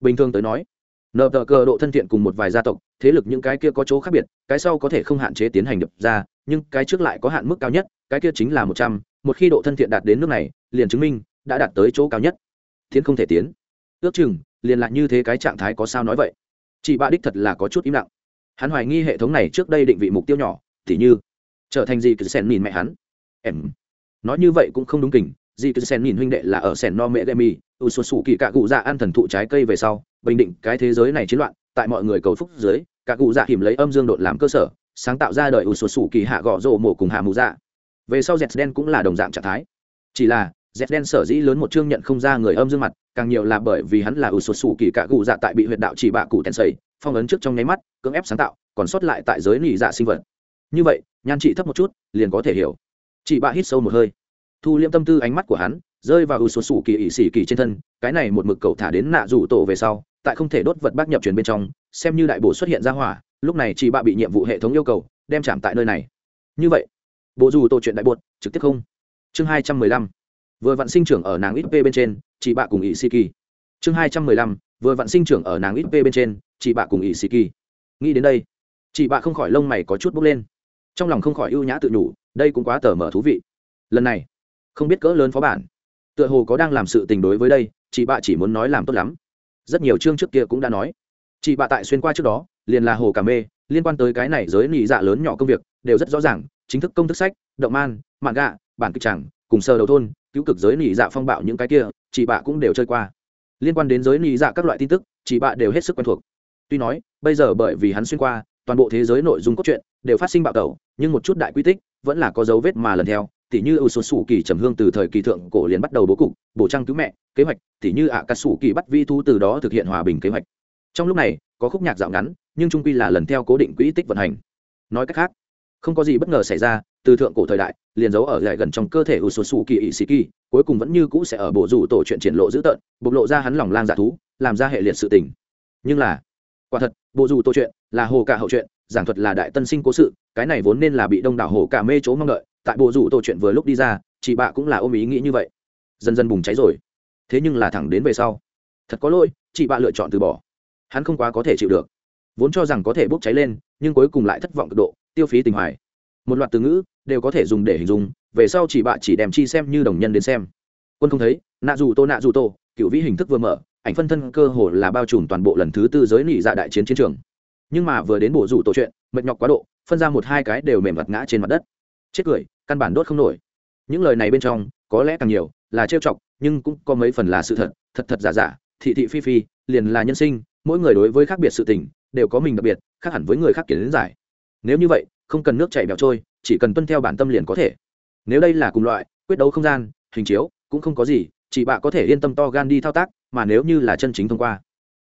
Bình thường tới nói, nợ tờ cờ độ thân thiện cùng một vài gia tộc, thế lực những cái kia có chỗ khác biệt, cái sau có thể không hạn chế tiến hành đập ra, nhưng cái trước lại có hạn mức cao nhất, cái kia chính là một trăm. Một khi độ thân thiện đạt đến nước này, liền chứng minh đã đạt tới chỗ cao nhất. Tiến không thể tiến. Ước chừng, liền lại như thế cái trạng thái có sao nói vậy. Chị bạ đích thật là có chút im lặng hắn hoài nghi hệ thống này trước đây định vị mục tiêu nhỏ, thì như, trở thành gì cứ sen nhìn mẹ hắn. Em, nói như vậy cũng không đúng kình dì cứ sen nhìn huynh đệ là ở sen no mẹ gemi u sù sù kỳ cạ cụ dạ ăn thần thụ trái cây về sau, bình định cái thế giới này chiến loạn, tại mọi người cầu phúc dưới, cạ cụ dạ tìm lấy âm dương đột làm cơ sở, sáng tạo ra đời u sù sù kỳ hạ gõ rộ mổ cùng hạ mù dạ. Về sau dẹt đen cũng là đồng dạng trạng thái. Chỉ là dẹt đen sở dĩ lớn một chương nhận không ra người âm dương mặt, càng nhiều là bởi vì hắn là u sù sù kỳ cạ cụ dạ tại bị huyệt đạo chỉ bạ cụ tèn sầy phong ấn trước trong nháy mắt, cưỡng ép sáng tạo, còn sót lại tại giới nỉ dạ sinh vật. Như vậy, nhan trị thấp một chút, liền có thể hiểu. Chị bạ hít sâu một hơi. Thu liêm tâm tư ánh mắt của hắn, rơi vào ưu số sủ kỳ ỵ xỉ kỳ trên thân, cái này một mực cậu thả đến nạ rủ tổ về sau, tại không thể đốt vật bác nhập truyền bên trong, xem như đại bổ xuất hiện ra hỏa, lúc này chị bạ bị nhiệm vụ hệ thống yêu cầu, đem chạm tại nơi này. Như vậy bộ dù tổ chuyện đại bột, trực tiếp không. Chương hai trăm mười lăm. Vừa vặn sinh trưởng ở nàng ít p bên trên, chị bạ cùng ỵ xỉ kỳ. Chương hai trăm mười lăm, vừa vặn sinh trưởng ở nàng ít p bên trên chị bạ cùng ỷ sĩ kỳ nghĩ đến đây, chị bạ không khỏi lông mày có chút bốc lên. Trong lòng không khỏi ưu nhã tự nhủ, đây cũng quá tờ mở thú vị. Lần này, không biết cỡ lớn phó bản. Tựa hồ có đang làm sự tình đối với đây, chị bạ chỉ muốn nói làm tốt lắm. Rất nhiều chương trước kia cũng đã nói. Chị bạ tại xuyên qua trước đó, liền là hồ cà mê, liên quan tới cái này giới nị dạ lớn nhỏ công việc, đều rất rõ ràng, chính thức công thức sách, động man mạn gạ bản kịch chẳng cùng sơ đầu thôn, cứu cực giới nỉ dạ phong bạo những cái kia, chị bạ cũng đều chơi qua. Liên quan đến giới nỉ dạ các loại tin tức, chị bạ đều hết sức quen thuộc tuy nói, bây giờ bởi vì hắn xuyên qua, toàn bộ thế giới nội dung cốt truyện đều phát sinh bạo tẩu, nhưng một chút đại quy tích vẫn là có dấu vết mà lần theo. Tỉ như ưu số sủ kỳ trầm hương từ thời kỳ thượng cổ liền bắt đầu bố cục, bổ trang cứu mẹ, kế hoạch tỉ như ạ à cà sủ kỳ bắt vi thu từ đó thực hiện hòa bình kế hoạch. Trong lúc này, có khúc nhạc dạo ngắn, nhưng trung quy là lần theo cố định quỹ tích vận hành. Nói cách khác, không có gì bất ngờ xảy ra, từ thượng cổ thời đại, liền giấu ở lại gần trong cơ thể ưu số sủ kỳ ỵ sĩ kỳ cuối cùng vẫn như cũ sẽ ở bộ rủ tổ chuyện triển lộ dữ tợn, bộc lộ ra hắn lòng lang dạ thú, làm ra hệ liệt sự tình. Nhưng là quả thật, bộ rủ tổ chuyện là hồ cả hậu chuyện, giảng thuật là đại tân sinh cố sự, cái này vốn nên là bị đông đảo hồ cả mê chỗ mong đợi, tại bộ rủ tổ chuyện vừa lúc đi ra, chị bạ cũng là ôm ý nghĩ như vậy. Dần dần bùng cháy rồi. Thế nhưng là thẳng đến về sau, thật có lỗi, chị bạ lựa chọn từ bỏ. Hắn không quá có thể chịu được. Vốn cho rằng có thể bốc cháy lên, nhưng cuối cùng lại thất vọng cực độ, tiêu phí tình hoài. Một loạt từ ngữ đều có thể dùng để hình dung, về sau chỉ bạ chỉ đem chi xem như đồng nhân đến xem. Quân không thấy, nạ dù tô nạ dù tô cựu vĩ hình thức vừa mở ảnh phân thân cơ hồ là bao trùm toàn bộ lần thứ tư giới nỉ dạ đại chiến chiến trường. Nhưng mà vừa đến bộ rủ tổ chuyện, mệt nhọc quá độ, phân ra một hai cái đều mềm vật ngã trên mặt đất. Chết cười, căn bản đốt không nổi. Những lời này bên trong, có lẽ càng nhiều là trêu chọc, nhưng cũng có mấy phần là sự thật thật thật giả giả, thị thị phi phi, liền là nhân sinh, mỗi người đối với khác biệt sự tình, đều có mình đặc biệt, khác hẳn với người khác kiến giải. Nếu như vậy, không cần nước chảy bẹo trôi, chỉ cần tuân theo bản tâm liền có thể. Nếu đây là cùng loại, quyết đấu không gian, hình chiếu, cũng không có gì chỉ bạ có thể yên tâm to gan đi thao tác, mà nếu như là chân chính thông qua.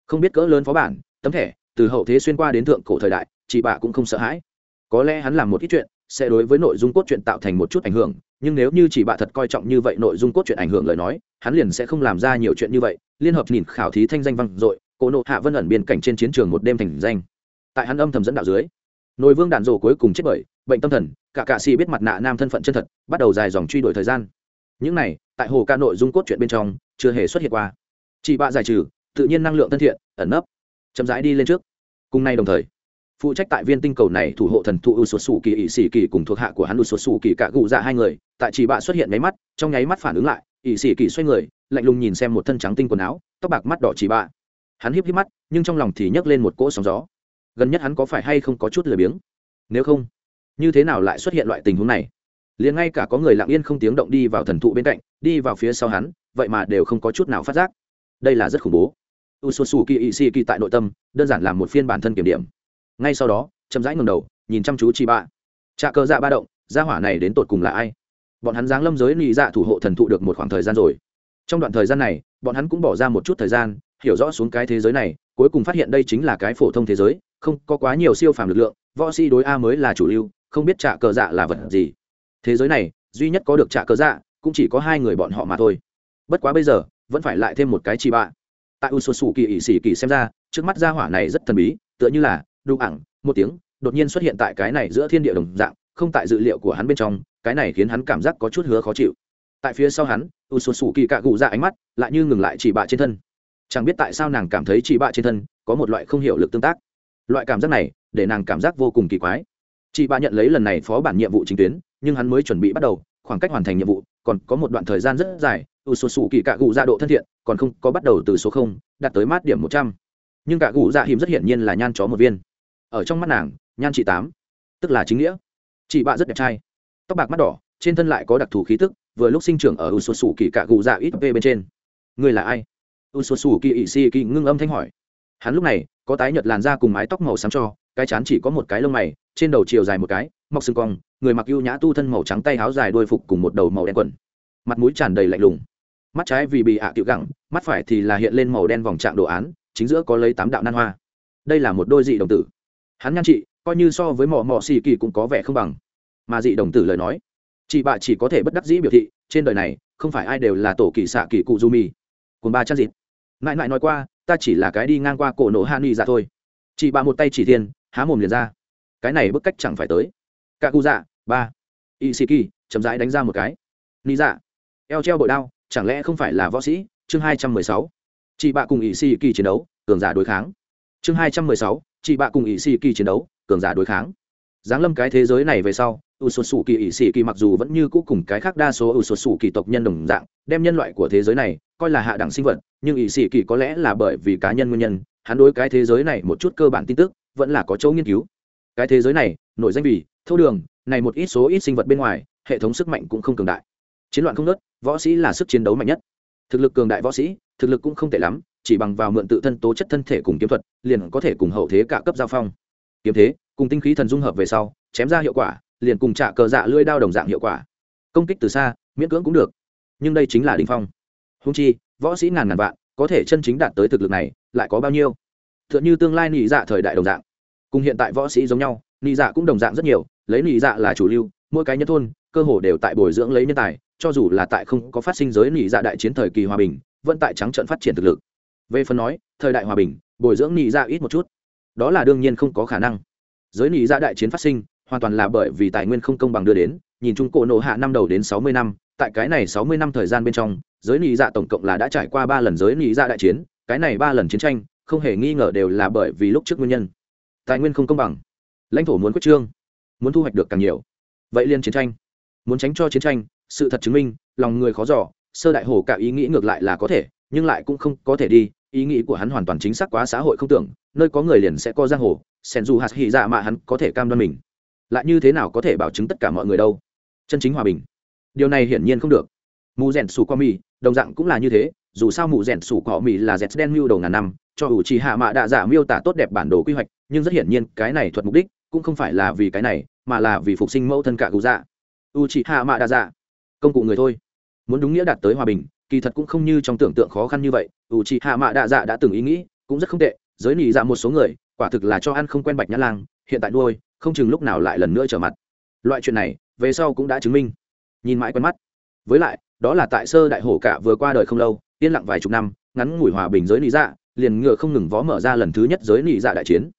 Không biết cỡ lớn phó bản, tấm thẻ, từ hậu thế xuyên qua đến thượng cổ thời đại chị bạ cũng không sợ hãi. Có lẽ hắn làm một ít chuyện, sẽ đối với nội dung cốt truyện tạo thành một chút ảnh hưởng, nhưng nếu như chị bạ thật coi trọng như vậy nội dung cốt truyện ảnh hưởng lời nói, hắn liền sẽ không làm ra nhiều chuyện như vậy. Liên hợp nhìn khảo thí thanh danh văn dội cổ nộ hạ vân ẩn biên cảnh trên chiến trường một đêm thành danh. Tại hắn âm thầm dẫn đạo dưới nội vương đạn rồ cuối cùng chết bởi bệnh tâm thần, cả cạ xì biết mặt nạ nam thân phận chân thật, bắt đầu dài dòng truy đuổi thời gian. Những này tại hồ ca nội dung cốt truyện bên trong, chưa hề xuất hiện qua. Chị bạ giải trừ, tự nhiên năng lượng thân thiện, ẩn nấp, chậm rãi đi lên trước. Cùng nay đồng thời, phụ trách tại viên tinh cầu này thủ hộ thần thụ u sột sủ kỳ ỵ sĩ kỳ cùng thuộc hạ của hắn u sột sủ kỳ cả gù dạ hai người, tại chị bạ xuất hiện nháy mắt, trong nháy mắt phản ứng lại ỵ sĩ kỳ xoay người, lạnh lùng nhìn xem một thân trắng tinh quần áo, tóc bạc mắt đỏ chị bạ. Hắn híp híp mắt, nhưng trong lòng thì nhấc lên một cỗ sóng gió. Gần nhất hắn có phải hay không có chút lười biếng? Nếu không, như thế nào lại xuất hiện loại tình huống này? Liền ngay cả có người lặng yên không tiếng động đi vào thần thụ bên cạnh, đi vào phía sau hắn, vậy mà đều không có chút nào phát giác. Đây là rất khủng bố. U s u s u kỳ ỵ xì kỳ tại nội tâm, đơn giản là một phiên bản thân kiểm điểm. Ngay sau đó, chậm rãi ngừng đầu, nhìn chăm chú chị bạ trà cờ dạ ba động, gia hỏa này đến tột cùng là ai? Bọn hắn giáng lâm giới lì dạ thủ hộ thần thụ được một khoảng thời gian rồi. Trong đoạn thời gian này, bọn hắn cũng bỏ ra một chút thời gian, hiểu rõ xuống cái thế giới này, cuối cùng phát hiện đây chính là cái phổ thông thế giới, không có quá nhiều siêu phàm lực lượng, võ sĩ đối a mới là chủ lưu, không biết trả cờ dạ là vật gì thế giới này, duy nhất có được trả cớ dạ cũng chỉ có hai người bọn họ mà thôi. Bất quá bây giờ, vẫn phải lại thêm một cái chi bạ. Tại u sô sù kỳ ỵ xỉ kỳ xem ra, trước mắt gia hỏa này rất thần bí, tựa như là, đu ẳng một tiếng, đột nhiên xuất hiện tại cái này giữa thiên địa đồng dạng, không tại dự liệu của hắn bên trong, cái này khiến hắn cảm giác có chút hứa khó chịu. Tại phía sau hắn u sô sù kỳ cạ gù ra ánh mắt lại như ngừng lại chỉ bạ trên thân. Chẳng biết tại sao nàng cảm thấy chỉ bạ trên thân có một loại không hiểu lực tương tác. Loại cảm giác này để nàng cảm giác vô cùng kỳ quái chị bà nhận lấy lần này phó bản nhiệm vụ chính tuyến, nhưng hắn mới chuẩn bị bắt đầu, khoảng cách hoàn thành nhiệm vụ, còn có một đoạn thời gian rất dài, u sô sù kỳ cạ gù ra độ thân thiện, còn không có bắt đầu từ số không, đạt tới mát điểm một trăm. Nhưng cạ gù dạ hiểm rất hiển nhiên là nhan chó một viên. Ở trong mắt nàng, nhan chị tám, tức là chính nghĩa. Chị bạ rất đẹp trai. Tóc bạc mắt đỏ, trên thân lại có đặc thù khí tức, vừa lúc sinh trưởng ở u sô sù kỳ cạ gù dạ ít p bên trên. Người là ai? U sô sù kỳ ỵ si kỳ ngưng âm thanh hỏi. Hắn lúc này, có tái nhợt làn da cùng mái tóc màu xám cho, cái chán chỉ có một cái lông mày trên đầu chiều dài một cái, mọc sừng cong, người mặc ưu nhã tu thân màu trắng tay áo dài đôi phục cùng một đầu màu đen quần. Mặt mũi tràn đầy lạnh lùng. Mắt trái vì bị ạ à tiểu gẳng, mắt phải thì là hiện lên màu đen vòng trạng đồ án, chính giữa có lấy tám đạo nan hoa. Đây là một đôi dị đồng tử. Hắn nhan chị, coi như so với mỏ mỏ xì kỳ cũng có vẻ không bằng. Mà dị đồng tử lời nói, chị bạ chỉ có thể bất đắc dĩ biểu thị, trên đời này, không phải ai đều là tổ kỳ xạ kỳ cụ du mi. Cùng ba chắc dịt. Mãi mãi nói qua, ta chỉ là cái đi ngang qua cổ nổ hạ y ra thôi. Chị bạ một tay chỉ thiên, há mồm liền ra cái này bức cách chẳng phải tới. Cả cụ dạ ba. Y sĩ kỳ chậm rãi đánh ra một cái. Ni dạ eo treo bội đao, chẳng lẽ không phải là võ sĩ? Chương hai trăm mười sáu. Chị bạ cùng y sĩ kỳ chiến đấu, cường giả đối kháng. Chương hai trăm mười sáu. Chị bạ cùng y sĩ kỳ chiến đấu, cường giả đối kháng. Giáng lâm cái thế giới này về sau u sột sủ kỳ ỵ sĩ kỳ mặc dù vẫn như cũ cùng cái khác đa số u sột sủ kỳ tộc nhân đồng dạng, đem nhân loại của thế giới này coi là hạ đẳng sinh vật, nhưng ỵ sĩ kỳ có lẽ là bởi vì cá nhân nguyên nhân, hắn đối cái thế giới này một chút cơ bản tin tức, vẫn là có chỗ nghiên cứu cái thế giới này, nổi danh vì thâu đường, này một ít số ít sinh vật bên ngoài, hệ thống sức mạnh cũng không cường đại. Chiến loạn không nớt võ sĩ là sức chiến đấu mạnh nhất. Thực lực cường đại võ sĩ, thực lực cũng không tệ lắm, chỉ bằng vào mượn tự thân tố chất thân thể cùng kiếm thuật, liền có thể cùng hậu thế cả cấp giao phong. Kiếm thế, cùng tinh khí thần dung hợp về sau, chém ra hiệu quả, liền cùng trả cờ dạ lưỡi đao đồng dạng hiệu quả. Công kích từ xa, miễn cưỡng cũng được. Nhưng đây chính là đỉnh phong. Húng chi, võ sĩ ngàn ngàn vạn, có thể chân chính đạt tới thực lực này, lại có bao nhiêu? T h ư ợ n như tương lai nị dạ thời đại đồng dạng cùng hiện tại võ sĩ giống nhau, nị dạ cũng đồng dạng rất nhiều, lấy nị dạ là chủ lưu, mỗi cái nhân thôn, cơ hồ đều tại bồi dưỡng lấy nhân tài, cho dù là tại không có phát sinh giới nị dạ đại chiến thời kỳ hòa bình, vẫn tại trắng trận phát triển thực lực. Về phần nói, thời đại hòa bình, bồi dưỡng nị dạ ít một chút. Đó là đương nhiên không có khả năng. Giới nị dạ đại chiến phát sinh, hoàn toàn là bởi vì tài nguyên không công bằng đưa đến, nhìn chung cổ nộ hạ năm đầu đến sáu mươi năm, tại cái này sáu mươi năm thời gian bên trong, giới nị dạ tổng cộng là đã trải qua ba lần giới nị dạ đại chiến, cái này ba lần chiến tranh, không hề nghi ngờ đều là bởi vì lúc trước nguyên nhân tài nguyên không công bằng. Lãnh thổ muốn quyết trương, muốn thu hoạch được càng nhiều. Vậy liên chiến tranh. Muốn tránh cho chiến tranh, sự thật chứng minh, lòng người khó giỏ sơ đại hồ cả ý nghĩ ngược lại là có thể, nhưng lại cũng không có thể đi, ý nghĩ của hắn hoàn toàn chính xác quá xã hội không tưởng, nơi có người liền sẽ có giang hồ sen dù hạt hy dạ mà hắn có thể cam đoan mình. Lại như thế nào có thể bảo chứng tất cả mọi người đâu? Chân chính hòa bình. Điều này hiển nhiên không được. Mù rèn sủ qua mì, đồng dạng cũng là như thế, dù sao mù rèn sủ cỏ mì là dẹt đen mưu đầu ngàn năm cho ủ trì hạ mạ đạ giả miêu tả tốt đẹp bản đồ quy hoạch, nhưng rất hiển nhiên cái này thuật mục đích cũng không phải là vì cái này, mà là vì phục sinh mẫu thân cả cụ dạ. U trì hạ mạ đạ giả, công cụ người thôi. Muốn đúng nghĩa đạt tới hòa bình, kỳ thật cũng không như trong tưởng tượng khó khăn như vậy. U trì hạ mạ đạ dạ đã từng ý nghĩ, cũng rất không tệ, giới nỉ dạ một số người, quả thực là cho ăn không quen bạch nhã lang, hiện tại nuôi, không chừng lúc nào lại lần nữa trở mặt. Loại chuyện này, về sau cũng đã chứng minh. Nhìn mãi quen mắt. Với lại, đó là tại sơ đại hổ cả vừa qua đời không lâu, yên lặng vài chục năm, ngắn ngủi hòa bình giới lý dạ liền ngựa không ngừng vó mở ra lần thứ nhất giới nị dạ đại chiến.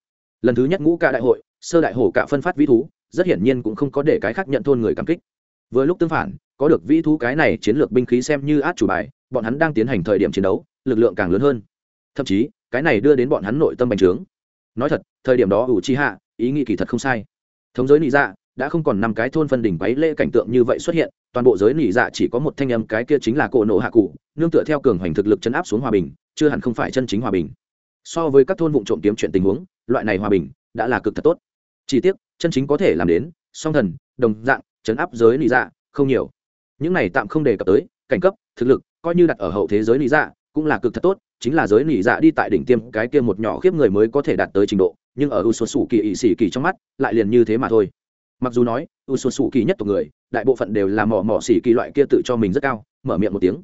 Lần thứ nhất ngũ cả đại hội, sơ đại hổ cả phân phát vĩ thú, rất hiển nhiên cũng không có để cái khác nhận thôn người cảm kích. Vừa lúc tương phản, có được vĩ thú cái này chiến lược binh khí xem như át chủ bài, bọn hắn đang tiến hành thời điểm chiến đấu, lực lượng càng lớn hơn. Thậm chí, cái này đưa đến bọn hắn nội tâm bành trướng. Nói thật, thời điểm đó ủ chi hạ ý nghĩ kỳ thật không sai. Thống giới nị dạ đã không còn năm cái thôn phân đỉnh quấy lễ cảnh tượng như vậy xuất hiện, toàn bộ giới nỉ dạ chỉ có một thanh âm cái kia chính là cổ nổ hạ cụ, nương tựa theo cường hoành thực lực chấn áp xuống hòa bình, chưa hẳn không phải chân chính hòa bình. So với các thôn vụ trộm kiếm chuyện tình huống, loại này hòa bình đã là cực thật tốt. Chỉ tiếc, chân chính có thể làm đến, song thần, đồng dạng, chấn áp giới nỉ dạ không nhiều. Những này tạm không đề cập tới, cảnh cấp, thực lực, coi như đặt ở hậu thế giới nỉ dạ cũng là cực thật tốt, chính là giới nỉ dạ đi tại đỉnh tiêm, cái kia một nhỏ khiếp người mới có thể đạt tới trình độ, nhưng ở u số sủ kỳ ỵ sĩ kỳ trong mắt, lại liền như thế mà thôi mặc dù nói u s u kỳ nhất tộc người, đại bộ phận đều là mỏ mỏ xỉ kỳ loại kia tự cho mình rất cao, mở miệng một tiếng.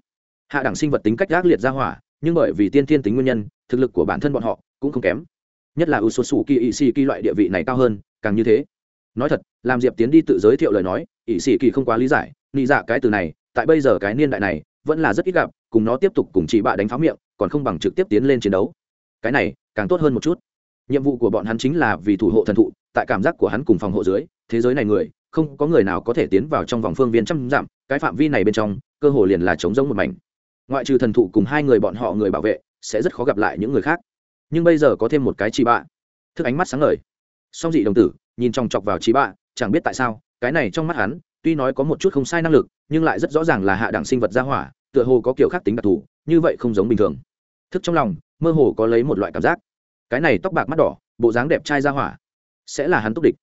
Hạ đẳng sinh vật tính cách gác liệt ra hỏa, nhưng bởi vì tiên thiên tính nguyên nhân, thực lực của bản thân bọn họ cũng không kém. Nhất là u s u kỳ ỵ xỉ kỳ loại địa vị này cao hơn, càng như thế. Nói thật, làm diệp tiến đi tự giới thiệu lời nói ỵ xỉ kỳ không quá lý giải nghĩ dạ cái từ này, tại bây giờ cái niên đại này, vẫn là rất ít gặp, cùng nó tiếp tục cùng chị bạ đánh pháo miệng, còn không bằng trực tiếp tiến lên chiến đấu. Cái này, càng tốt hơn một chút. Nhiệm vụ của bọn hắn chính là vì thủ hộ thần thụ, tại cảm giác của hắn cùng phòng hộ dưới thế giới này người, không có người nào có thể tiến vào trong vòng phương viên trăm dặm, cái phạm vi này bên trong, cơ hồ liền là trống giống một mảnh. Ngoại trừ thần thụ cùng hai người bọn họ người bảo vệ, sẽ rất khó gặp lại những người khác. Nhưng bây giờ có thêm một cái chị bạ. Thức ánh mắt sáng ngời. Song dị đồng tử, nhìn chòng chọc vào chị bạ, chẳng biết tại sao, cái này trong mắt hắn, tuy nói có một chút không sai năng lực, nhưng lại rất rõ ràng là hạ đẳng sinh vật gia hỏa, tựa hồ có kiểu khác tính đặc thù, như vậy không giống bình thường. Thức trong lòng, mơ hồ có lấy một loại cảm giác. Cái này tóc bạc mắt đỏ, bộ dáng đẹp trai gia hỏa, sẽ là hắn túc địch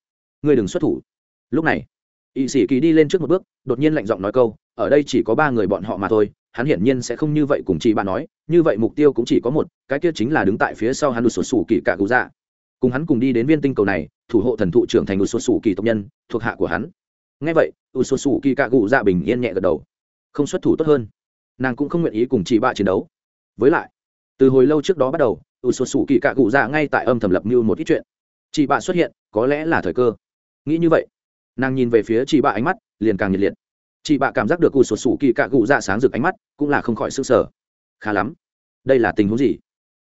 ngươi đừng xuất thủ. Lúc này ỵ sĩ kỳ đi lên trước một bước, đột nhiên lạnh giọng nói câu, ở đây chỉ có ba người bọn họ mà thôi, hắn hiển nhiên sẽ không như vậy cùng chị bạn nói, như vậy mục tiêu cũng chỉ có một, cái kia chính là đứng tại phía sau hắn đột sụt sủ kỳ cả cụ dạ cùng hắn cùng đi đến viên tinh cầu này, thủ hộ thần thụ trưởng thành đột sụt sủ kỳ tộc nhân, thuộc hạ của hắn. Ngay vậy đột sụt sủ kỳ cả cụ dạ bình yên nhẹ gật đầu. Không xuất thủ tốt hơn. Nàng cũng không nguyện ý cùng chị bạn chiến đấu. Với lại, từ hồi lâu trước đó bắt đầu đột sụt sủ kỳ cả cụ dạ ngay tại âm thầm lập mưu một ít chuyện. Chị bạn xuất hiện, có lẽ là thời cơ nghĩ như vậy, nàng nhìn về phía chị bạ ánh mắt, liền càng nhiệt liệt. Chị bạ cảm giác được cụ sột sủ kỳ cạ cụ dạ sáng rực ánh mắt, cũng là không khỏi s ư n g sở khá lắm, đây là tình huống gì?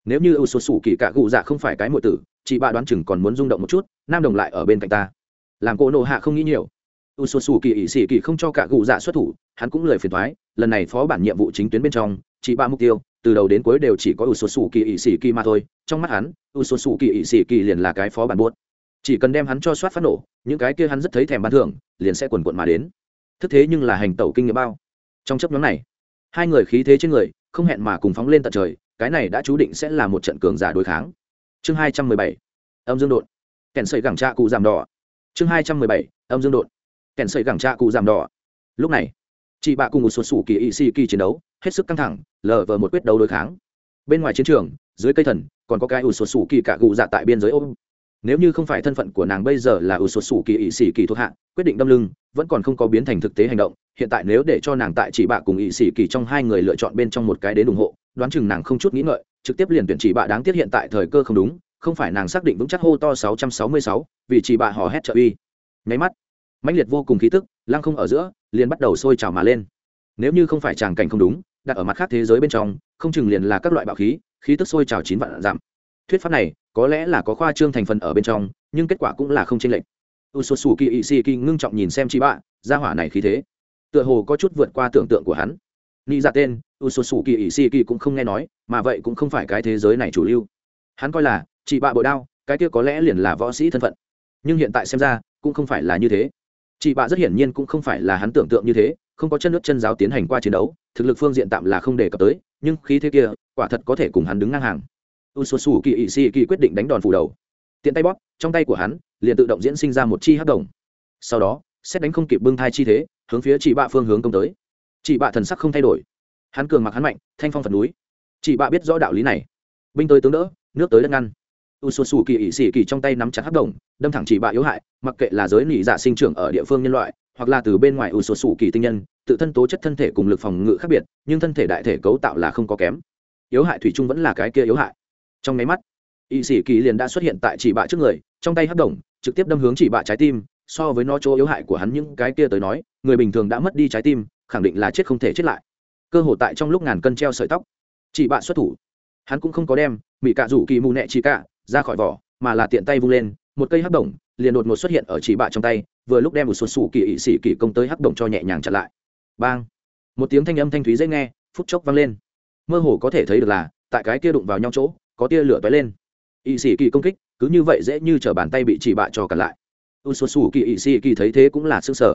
Nếu như u sột sủ kỳ cạ cụ dạ không phải cái m tử, chị bạ đoán chừng còn muốn rung động một chút, nam đồng lại ở bên cạnh ta. Làm cô nộ hạ không nghĩ nhiều. U sột sủ kỳ ỵ sĩ kỳ không cho cạ cụ dạ xuất thủ, hắn cũng lời phiền thoái lần này phó bản nhiệm vụ chính tuyến bên trong, chị bạ mục tiêu, từ đầu đến cuối đều chỉ có u sột sủ kỳ ỵ sĩ kỳ mà thôi, trong mắt hắn u sột sủ kỳ ỵ sĩ kỳ liền là cái phó bản buốt chỉ cần đem hắn cho soát phát nổ, những cái kia hắn rất thấy thèm bán thưởng, liền sẽ quần quận mà đến. Thức thế nhưng là hành tẩu kinh nghiệm bao. Trong chấp nhóm này, hai người khí thế trên người, không hẹn mà cùng phóng lên tận trời, cái này đã chú định sẽ là một trận cường giả đối kháng. Chương hai trăm mười bảy, âm dương đột kèn sợi gẳng trạ cụ giảm đỏ. Chương hai trăm mười bảy, âm dương đột kèn sợi gẳng trạ cụ giảm đỏ. Lúc này, chị bạ cùng một số sủ kỳ ỵ xì kỳ chiến đấu, hết sức căng thẳng, lờ vờ một quyết đấu đối kháng. Bên ngoài chiến trường, dưới cây thần, còn có cái ủ sột sủ kỳ cả gù dạ tại biên giới ôm nếu như không phải thân phận của nàng bây giờ là ưu sột sủ kỳ ỵ sĩ kỳ thuộc hạ quyết định đâm lưng vẫn còn không có biến thành thực tế hành động. Hiện tại nếu để cho nàng tại chỉ bạ cùng ỵ sĩ kỳ trong hai người lựa chọn bên trong một cái đến ủng hộ đoán chừng nàng không chút nghĩ ngợi trực tiếp liền tuyển chỉ bạ đáng tiếc hiện tại thời cơ không đúng không phải nàng xác định vững chắc hô to 666, vì chỉ bạ hò hét trợ uy. Nháy mắt mãnh liệt vô cùng khí tức lăng không ở giữa liền bắt đầu sôi trào mà lên. Nếu như không phải tràng cảnh không đúng đặt ở mặt khác thế giới bên trong không chừng liền là các loại bạo khí khí tức sôi trào chín vạn giảm thuyết pháp này có lẽ là có khoa trương thành phần ở bên trong, nhưng kết quả cũng là không chênh lệch. U s u kỳ ỵ xì kỳ ngưng trọng nhìn xem chị bạ ra hỏa này khí thế, tựa hồ có chút vượt qua tưởng tượng của hắn. Nghĩ ra dạ tên u s u kỳ ỵ xì kỳ cũng không nghe nói, mà vậy cũng không phải cái thế giới này chủ lưu. Hắn coi là chị bạ bội đao, cái kia có lẽ liền là võ sĩ thân phận. Nhưng hiện tại xem ra, cũng không phải là như thế. Chị bạ rất hiển nhiên cũng không phải là hắn tưởng tượng như thế, không có chân nước chân giáo tiến hành qua chiến đấu, thực lực phương diện tạm là không đề cập tới, nhưng khí thế kia, quả thật có thể cùng hắn đứng ngang hàng u s u kỳ ỵ sĩ kỳ quyết định đánh đòn phủ đầu. Tiện tay bóp, trong tay của hắn, liền tự động diễn sinh ra một chi hắc đồng. Sau đó, xét đánh không kịp bưng thai chi thế, hướng phía chị bạ phương hướng công tới. Chị bạ thần sắc không thay đổi. Hắn cường mặc hắn mạnh, thanh phong phật núi. Chị bạ biết rõ đạo lý này. Binh tới tướng đỡ, nước tới đất ngăn. U s u kỳ ỵ sĩ kỳ trong tay nắm chặt hắc đồng, đâm thẳng chị bạ yếu hại, mặc kệ là giới nỉ dạ sinh trưởng ở địa phương nhân loại, hoặc là từ bên ngoài u s u kỳ tinh nhân, tự thân tố chất thân thể cùng lực phòng ngự khác biệt, nhưng thân thể đại thể cấu tạo là không có kém. Yếu hại thủy chung vẫn là cái kia yếu hại trong máy mắt, y sĩ kỳ liền đã xuất hiện tại chỉ bạ trước người, trong tay hắc đồng trực tiếp đâm hướng chỉ bạ trái tim, so với nó chỗ yếu hại của hắn những cái kia tới nói, người bình thường đã mất đi trái tim, khẳng định là chết không thể chết lại. Cơ hồ tại trong lúc ngàn cân treo sợi tóc, chỉ bạ xuất thủ. Hắn cũng không có đem mỹ cạ rủ kỳ mù nẹ chỉ cạ ra khỏi vỏ, mà là tiện tay vung lên, một cây hắc đồng liền đột ngột xuất hiện ở chỉ bạ trong tay, vừa lúc đem một xuân sủ kỳ ỵ sĩ kỳ công tới hắc đồng cho nhẹ nhàng chặn lại. Bang! Một tiếng thanh âm thanh thúy dễ nghe, phút chốc vang lên. Mơ hồ có thể thấy được là, tại cái kia đụng vào nhau chỗ có tia lửa tóe lên. Ỵ sĩ kỳ công kích, cứ như vậy dễ như t r ở bàn tay bị chỉ bạ cho cặn lại. U s u kỳ ỵ sĩ kỳ thấy thế cũng là s ư ơ n g sở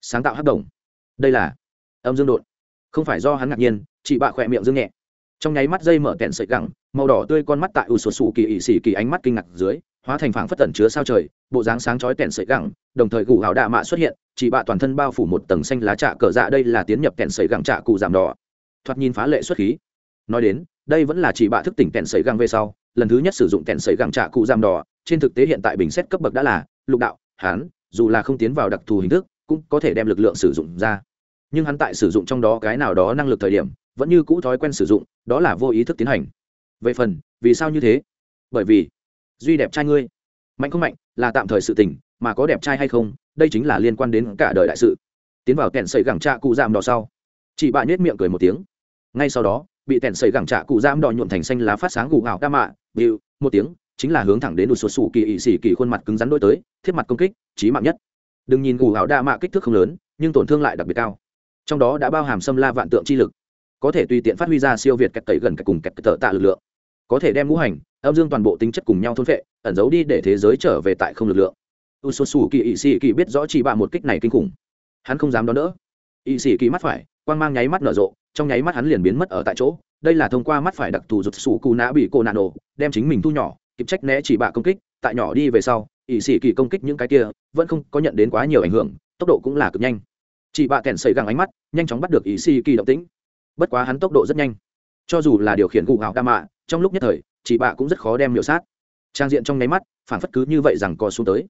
sáng tạo hắc đồng đây là âm dương đột không phải do hắn ngạc nhiên chị bạ khỏe miệng dương nhẹ. Trong nháy mắt dây mở kẹn sợi gẳng, màu đỏ tươi con mắt tại u s u kỳ ỵ sĩ kỳ ánh mắt kinh ngạc dưới, hóa thành phảng phất tẩn chứa sao trời, bộ dáng sáng chói kẹn sợi gẳng, đồng thời gù hào đạ mạ xuất hiện chị bạ toàn thân bao phủ một tầng xanh lá trạ cờ dạ đây là tiến nhập kẹn sợi gẳng trạ cụ giảm đỏ. Thoạt nhìn phá lệ xuất khí nói đến, đây vẫn là chỉ bạ thức tỉnh tẹn sấy găng về sau, lần thứ nhất sử dụng tẹn sấy găng trả cụ giam đỏ, trên thực tế hiện tại bình xét cấp bậc đã là lục đạo hắn dù là không tiến vào đặc thù hình thức, cũng có thể đem lực lượng sử dụng ra. Nhưng hắn tại sử dụng trong đó cái nào đó năng lực thời điểm, vẫn như cũ thói quen sử dụng, đó là vô ý thức tiến hành. Về phần, vì sao như thế? Bởi vì, duy đẹp trai ngươi, mạnh không mạnh, là tạm thời sự tình, mà có đẹp trai hay không, đây chính là liên quan đến cả đời đại sự. Tiến vào kẹn sợi gẳng trả cụ giảm đỏ sau, chị bạn nhếch miệng cười một tiếng. Ngay sau đó bị tèn sầy gẳng trạ cụ giam đỏ nhuộn thành xanh lá phát sáng gù ảo đa mạ bịu một tiếng, chính là hướng thẳng đến đụt sụt sủ kỳ ỵ xỉ kỳ khuôn mặt cứng rắn đôi tới, thiết mặt công kích trí mạng nhất. Đừng nhìn gù ảo đa mạ kích thước không lớn, nhưng tổn thương lại đặc biệt cao. Trong đó đã bao hàm xâm la vạn tượng chi lực. Có thể tùy tiện phát huy ra siêu việt kẹt cậy gần cách cùng kẹt tợ tạ lực lượng. Có thể đem ngũ hành, âm dương toàn bộ tính chất cùng nhau thôn vệ ẩn giấu đi để thế giới trở về tại không lực lượng. U sô sù kỳ ỵ sĩ kỳ biết rõ chỉ bạ một kích này kinh khủng. Hắn không dám đón đỡ. Ỵ sĩ kỳ mắt phải quang mang nháy mắt nở rộ, trong nháy mắt hắn liền biến mất ở tại chỗ. Đây là thông qua mắt phải đặc thù rụt sủ cù nã bị cô nạn nổ, đem chính mình thu nhỏ, kịp trách né chỉ bạ công kích, tại nhỏ đi về sau ỵ sĩ kỳ công kích những cái kia vẫn không có nhận đến quá nhiều ảnh hưởng, tốc độ cũng là cực nhanh. Chị bạ kèn xảy găng ánh mắt, nhanh chóng bắt được ỵ sĩ kỳ động tĩnh. Bất quá hắn tốc độ rất nhanh. Cho dù là điều khiển gù hào đa mạ, trong lúc nhất thời chị bạ cũng rất khó đem miểu sát. Trang diện trong nháy mắt, phản phất cứ như vậy rằng co xuống tới.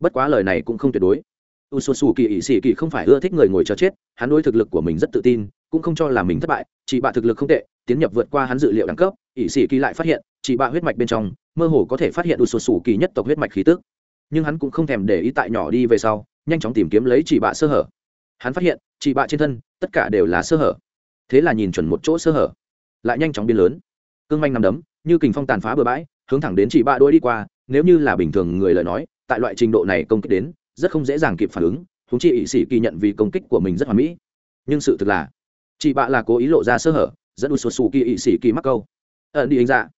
Bất quá lời này cũng không tuyệt đối u s u kỳ ỵ sĩ kỳ không phải ưa thích người ngồi chờ chết, hắn đối thực lực của mình rất tự tin, cũng không cho là mình thất bại, chỉ bạ thực lực không tệ, tiến nhập vượt qua hắn dự liệu đẳng cấp ỵ sĩ kỳ lại phát hiện, chỉ bạ huyết mạch bên trong, mơ hồ có thể phát hiện u s u kỳ nhất tộc huyết mạch khí tức. Nhưng hắn cũng không thèm để ý tại nhỏ đi về sau, nhanh chóng tìm kiếm lấy chỉ bạ sơ hở. Hắn phát hiện, chỉ bạ trên thân, tất cả đều là sơ hở. Thế là nhìn chuẩn một chỗ sơ hở, lại nhanh chóng biến lớn. Cương manh nằm đấm, như kình phong tàn phá bừa bãi, hướng thẳng đến chỉ bạ đôi đi qua, nếu như là bình thường người lời nói, tại loại trình độ này công kích đến rất không dễ dàng kịp phản ứng húng chi ỵ sĩ kỳ nhận vì công kích của mình rất hoàn mỹ. Nhưng sự thực là, chị bạ là cố ý lộ ra sơ hở, dẫn u sụt sù kỳ ỵ sĩ kỳ mắc câu. Ẩn đi đánh dạ.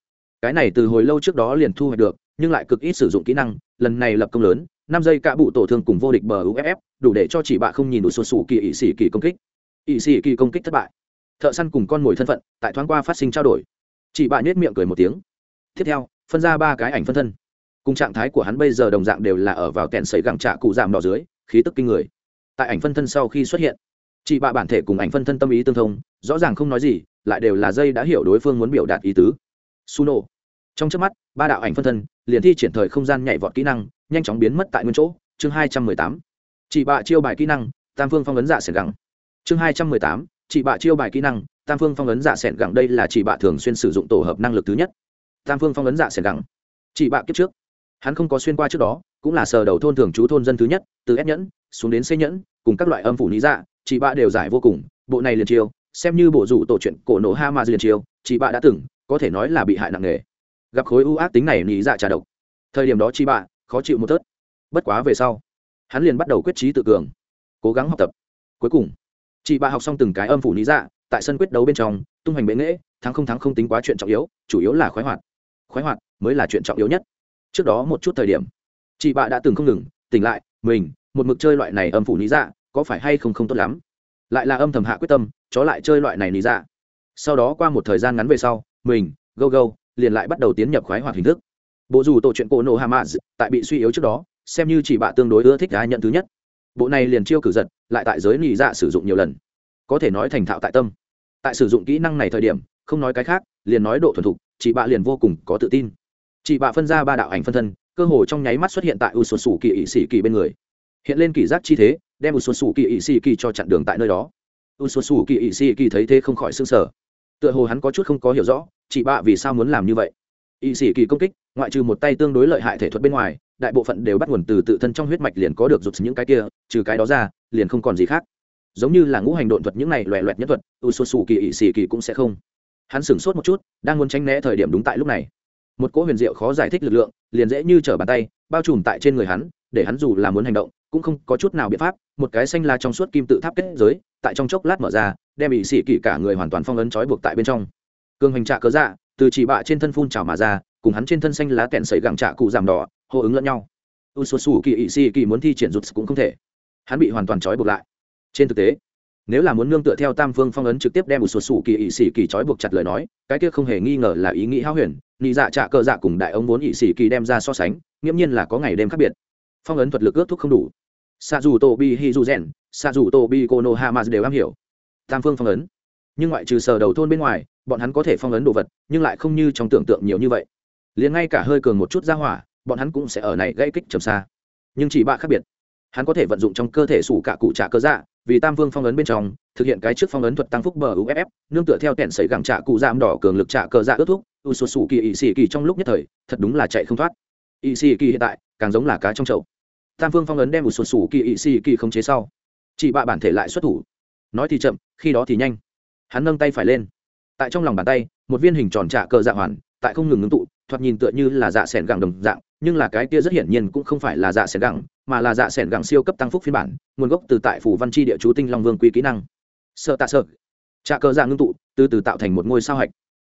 Cái này từ hồi lâu trước đó liền thu hoạch được, nhưng lại cực ít sử dụng kỹ năng, lần này lập công lớn, năm giây cả bụ tổ thương cùng vô địch bờ uff đủ để cho chị bạ không nhìn đủ sụt sù kỳ ỵ sĩ kỳ công kích. Ỵ sĩ kỳ công kích thất bại. Thợ săn cùng con mồi thân phận, tại thoáng qua phát sinh trao đổi. Chị bạ nhét miệng cười một tiếng. Tiếp theo, phân ra ba cái ảnh phân thân cùng trạng thái của hắn bây giờ đồng dạng đều là ở vào kẹn sấy gẳng trạ cụ giảm đỏ dưới, khí tức kinh người. Tại ảnh phân thân sau khi xuất hiện, chị bạ bản thể cùng ảnh phân thân tâm ý tương thông, rõ ràng không nói gì, lại đều là dây đã hiểu đối phương muốn biểu đạt ý tứ. Su nổ trong trước mắt, ba đạo ảnh phân thân liền thi triển thời không gian nhảy vọt kỹ năng, nhanh chóng biến mất tại nguyên chỗ. Chương hai trăm mười tám. Chị bạ chiêu bài kỹ năng, tam phương phong ấn giả sẻn gẳng. Chương hai trăm mười tám. Chị bạ chiêu bài kỹ năng, tam phương phong ấn giả sẻn gẳng đây là chị bạ thường xuyên sử dụng tổ hợp năng lực thứ nhất. Tam phương phong ấn giả sẻn gẳng. Chị bạ kiếp trước hắn không có xuyên qua trước đó, cũng là sờ đầu thôn thường trú thôn dân thứ nhất, từ ép nhẫn, xuống đến xây nhẫn, cùng các loại âm phủ lý dạ chị bạ đều giải vô cùng, bộ này liền chiêu, xem như bộ rủ tổ chuyện cổ nổ ha ma liền chiêu, chị bạ đã từng, có thể nói là bị hại nặng nề. Gặp khối ưu ác tính này lý dạ trà độc. Thời điểm đó chị bạ, khó chịu một tớt. Bất quá về sau, hắn liền bắt đầu quyết trí tự cường, cố gắng học tập. Cuối cùng, chị bạ học xong từng cái âm phủ lý dạ tại sân quyết đấu bên trong, tung hoành bệ nghễ, thắng không thắng không tính quá chuyện trọng yếu, chủ yếu là khoái hoạt. Khoái hoạt mới là chuyện trọng yếu nhất trước đó một chút thời điểm. Chị bạ đã từng không ngừng, tỉnh lại, mình, một mực chơi loại này âm phủ lý dạ có phải hay không không tốt lắm? Lại là âm thầm hạ quyết tâm, chó lại chơi loại này lý dạ. Sau đó qua một thời gian ngắn về sau, mình, gâu gâu, liền lại bắt đầu tiến nhập khoái hoạt hình thức. Bộ dù tổ chuyện cổ nổ hamas tại bị suy yếu trước đó, xem như chỉ bạ tương đối ưa thích ai nhận thứ nhất. Bộ này liền chiêu cử giật, lại tại giới lý dạ sử dụng nhiều lần. Có thể nói thành thạo tại tâm. Tại sử dụng kỹ năng này thời điểm, không nói cái khác, liền nói độ thuần thục, chị bạ liền vô cùng có tự tin chị bạ phân ra ba đạo ảnh phân thân, cơ hồ trong nháy mắt xuất hiện tại u sột sủ kỳ ỵ sĩ kỳ bên người. Hiện lên kỳ giác chi thế, đem u sột sủ kỳ ỵ sĩ kỳ cho chặn đường tại nơi đó. U sột sủ kỳ ỵ sĩ kỳ thấy thế không khỏi s ư n g sở tựa hồ hắn có chút không có hiểu rõ chị bạ vì sao muốn làm như vậy. Ỵ sĩ kỳ công kích, ngoại trừ một tay tương đối lợi hại thể thuật bên ngoài, đại bộ phận đều bắt nguồn từ tự thân trong huyết mạch liền có được rụt những cái kia, trừ cái đó ra, liền không còn gì khác. Giống như là ngũ hành độn thuật những này loẹ loẹt nhất thuật u sột sủ kỳ ỵ sĩ kỳ cũng sẽ không. Hắn sửng sốt một chút, đang muốn tránh né thời điểm đúng tại lúc này một cỗ huyền diệu khó giải thích lực lượng, liền dễ như trở bàn tay, bao trùm tại trên người hắn, để hắn dù là muốn hành động, cũng không có chút nào biện pháp, một cái xanh la trong suốt kim tự tháp kết giới, tại trong chốc lát mở ra, đem bị sĩ kỵ cả người hoàn toàn phong ấn trói buộc tại bên trong. Cường hành trạ cớ dạ từ chỉ bạ trên thân phun trào mà ra, cùng hắn trên thân xanh lá kẹn sấy gẳng trạ cụ giảm đỏ, hô ứng lẫn nhau. U sù sù kỳ ỵ sĩ kỳ muốn thi triển rụt cũng không thể. Hắn bị hoàn toàn trói buộc lại. Trên thực tế nếu là muốn nương tựa theo tam phương phong ấn trực tiếp đem một số sủ kỳ ỵ sĩ kỳ trói buộc chặt lời nói, cái kia không hề nghi ngờ là ý nghĩ hao huyền, nị dạ trạ cờ dạ cùng đại ông vốn ỵ sĩ kỳ đem ra so sánh, nghiễm nhiên là có ngày đêm khác biệt. Phong ấn thuật lực ước thúc không đủ. Sa dù tô bi hi du rèn, sa dù tô bi kono hamas đều am hiểu. Tam phương phong ấn. Nhưng ngoại trừ sờ đầu thôn bên ngoài, bọn hắn có thể phong ấn đồ vật, nhưng lại không như trong tưởng tượng nhiều như vậy. Liền ngay cả hơi cường một chút ra hỏa, bọn hắn cũng sẽ ở này gây kích trầm xa. Nhưng chỉ bạ khác biệt. Hắn có thể vận dụng trong cơ thể sủ cả cụ trả cơ dạ vì tam vương phong ấn bên trong, thực hiện cái trước phong ấn thuật tăng phúc bờ uff nương tựa theo kẹn sấy gẳng trạ cụ giảm đỏ cường lực trạ cờ dạ ướt thúc, u sụt sủ kỳ ỵ xì kỳ trong lúc nhất thời, thật đúng là chạy không thoát. Ỵ xì kỳ hiện tại, càng giống là cá trong chậu. Tam vương phong ấn đem u sụt sủ kỳ ỵ xì kỳ không chế sau. Chị bạ bản thể lại xuất thủ. Nói thì chậm, khi đó thì nhanh. Hắn nâng tay phải lên. Tại trong lòng bàn tay, một viên hình tròn trạ cờ dạ hoàn, tại không ngừng ngưng tụ, thoạt nhìn tựa như là dạ sẻn gẳng đồng dạng, nhưng là cái kia rất hiển nhiên cũng không phải là dạ sẻn gẳng mà là dạ sẻn gẳng siêu cấp tăng phúc phiên bản, nguồn gốc từ tại phủ văn chi địa chú tinh long vương quy kỹ năng. Sợ tạ sợ. Trà cờ dạ ngưng tụ, từ từ tạo thành một ngôi sao hạch.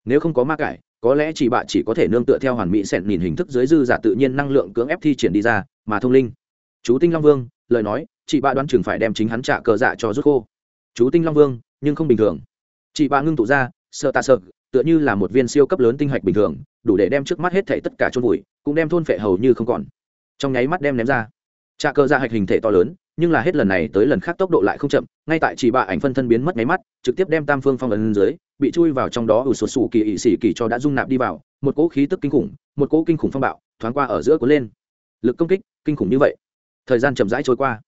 Nếu không có ma cải, có lẽ chỉ bạ chỉ có thể nương tựa theo hoàn mỹ sẹn nhìn hình thức dưới dư giả tự nhiên năng lượng cưỡng ép thi triển đi ra, mà thông linh. Chú tinh long vương, lời nói, chị bạ đoán chừng phải đem chính hắn trả cờ dạ cho rút khô. Chú tinh long vương, nhưng không bình thường. Chị bạ ngưng tụ ra, sợ tạ sợ, tựa như là một viên siêu cấp lớn tinh hạch bình thường, đủ để đem trước mắt hết thảy tất cả chôn vùi, cũng đem thôn phệ hầu như không còn. Trong nháy mắt đem ném ra trà cơ ra hạch hình thể to lớn, nhưng là hết lần này tới lần khác tốc độ lại không chậm, ngay tại chỉ bạ ảnh phân thân biến mất nháy mắt, trực tiếp đem tam phương phong ấn dưới, bị chui vào trong đó ủ sụt sù kỳ ỵ xỉ kỳ cho đã dung nạp đi vào, một cỗ khí tức kinh khủng, một cỗ kinh khủng phong bạo, thoáng qua ở giữa cuốn lên. Lực công kích, kinh khủng như vậy. Thời gian chậm rãi trôi qua.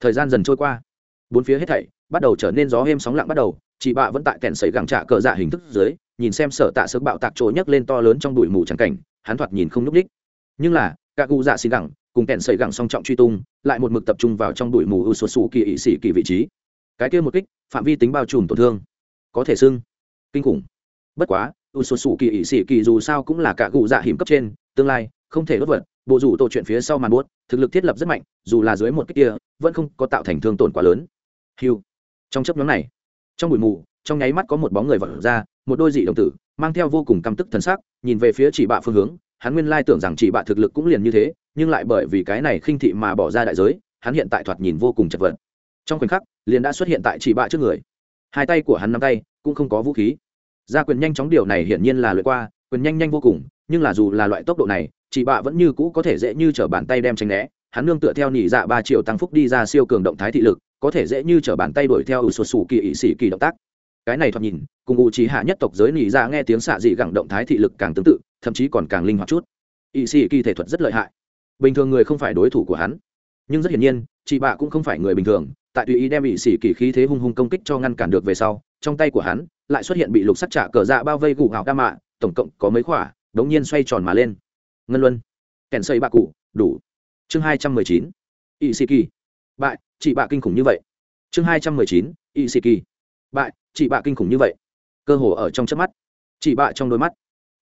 Thời gian dần trôi qua. Bốn phía hết thảy bắt đầu trở nên gió êm sóng lặng bắt đầu chị bạ vẫn tại kẹn sấy gẳng trạ cờ dạ hình thức dưới, nhìn xem sở tạ sức bạo tạc trôi nhấc lên to lớn trong đùi mù trắng cảnh, hắn thoạt nhìn không nhúc đích nhưng là các cụ dạ xin gẳng cùng kẹn sợi gẳng song trọng truy tung, lại một mực tập trung vào trong đuổi mù u sụt sù kỳ ỵ sĩ kỳ vị trí. Cái kia một kích, phạm vi tính bao trùm tổn thương. Có thể xưng, kinh khủng. Bất quá, u sụt sù kỳ ỵ sĩ kỳ dù sao cũng là cả cụ dạ hiểm cấp trên, tương lai, không thể đốt vật, bộ rủ tổ chuyện phía sau màn buốt, thực lực thiết lập rất mạnh, dù là dưới một kích kia, vẫn không có tạo thành thương tổn quá lớn. Hiu trong chấp nhóm này, trong bụi mù, trong nháy mắt có một bóng người vật ra, một đôi dị đồng tử, mang theo vô cùng căm tức thần sắc, nhìn về phía chỉ bạ phương hướng hắn nguyên lai tưởng rằng chỉ bạ thực lực cũng liền như thế, nhưng lại bởi vì cái này khinh thị mà bỏ ra đại giới, hắn hiện tại thoạt nhìn vô cùng chật vật. Trong khoảnh khắc, liền đã xuất hiện tại chỉ bạ trước người. Hai tay của hắn nắm tay, cũng không có vũ khí. Gia quyền nhanh chóng điều này hiển nhiên là lượt qua, quyền nhanh nhanh vô cùng, nhưng là dù là loại tốc độ này, chỉ bạ vẫn như cũ có thể dễ như t r ở bàn tay đem tránh né. Hắn nương tựa theo nhị dạ ba triệu tăng phúc đi ra siêu cường động thái thị lực, có thể dễ như t r ở bàn tay đuổi theo ủ sột sủ kỳ ỵ sĩ kỳ động tác. Cái này thoạt nhìn, cùng ủ trí hạ nhất tộc giới nỉ ra dạ nghe tiếng xạ dị gẳng động thái thị lực càng tương tự thậm chí còn càng linh hoạt chút. Ỵ sĩ kỳ thể thuật rất lợi hại. Bình thường người không phải đối thủ của hắn. Nhưng rất hiển nhiên, chị bạ cũng không phải người bình thường. Tại tùy ý đem ỵ sĩ kỳ khí thế hung hung công kích cho ngăn cản được về sau, trong tay của hắn lại xuất hiện bị lục sắt trả cờ dạ bao vây gù hào đa mạ, tổng cộng có mấy khỏa, đống nhiên xoay tròn mà lên. Ngân luân, kèn xây bạ cụ, đủ. Chương hai trăm mười chín ỵ sĩ kỳ. Bại, chị bạ kinh khủng như vậy. Chương hai trăm mười chín ỵ sĩ kỳ. Bại, chị bạ kinh khủng như vậy. Cơ hồ ở trong chớp mắt. Chị bạ trong đôi mắt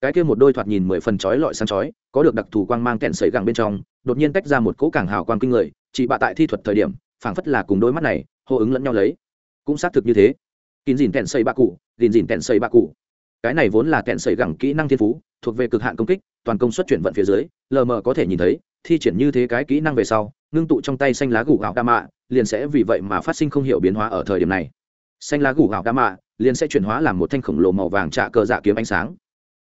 cái kia một đôi thoạt nhìn mười phần chói lọi sáng chói, có được đặc thù quang mang kẹn sấy gẳng bên trong, đột nhiên tách ra một cỗ càng hào quang kinh người chị bạ tại thi thuật thời điểm, phảng phất là cùng đôi mắt này, hô ứng lẫn nhau lấy. Cũng xác thực như thế. Kín dìn kẹn sấy bạ cụ dìn dìn kẹn sấy bạ cụ. Cái này vốn là kẹn sấy gẳng kỹ năng thiên phú, thuộc về cực hạn công kích, toàn công suất chuyển vận phía dưới, lờ mờ có thể nhìn thấy, thi triển như thế cái kỹ năng về sau, ngưng tụ trong tay xanh lá gù gạo đa mạ, liền sẽ vì vậy mà phát sinh không hiểu biến hóa ở thời điểm này. Xanh lá gù gạo đa mạ, liền sẽ chuyển hóa làm một thanh khổng lồ màu vàng trạ cờ dạ kiếm ánh sáng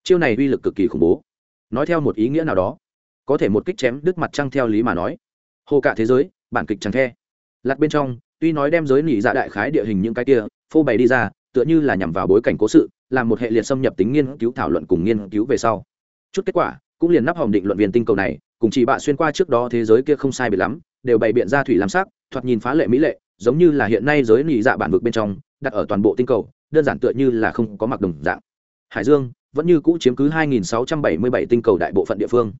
chiêu này uy lực cực kỳ khủng bố. Nói theo một ý nghĩa nào đó, có thể một kích chém đứt mặt trăng theo lý mà nói. Hồ cả thế giới, bản kịch chẳng the. Lặt bên trong, tuy nói đem giới nỉ dạ đại khái địa hình những cái kia, phô bày đi ra, tựa như là nhằm vào bối cảnh cố sự, làm một hệ liệt xâm nhập tính nghiên cứu thảo luận cùng nghiên cứu về sau. Chút kết quả, cũng liền nắp hòm định luận viên tinh cầu này, cùng chỉ bạ xuyên qua trước đó thế giới kia không sai biệt lắm, đều bày biện ra thủy làm sắc, thoạt nhìn phá lệ mỹ lệ, giống như là hiện nay giới nỉ dạ bản vực bên trong, đặt ở toàn bộ tinh cầu, đơn giản tựa như là không có mặc đồng dạng. Hải dương vẫn như cũ chiếm cứ 2.677 tinh cầu đại bộ phận địa phương.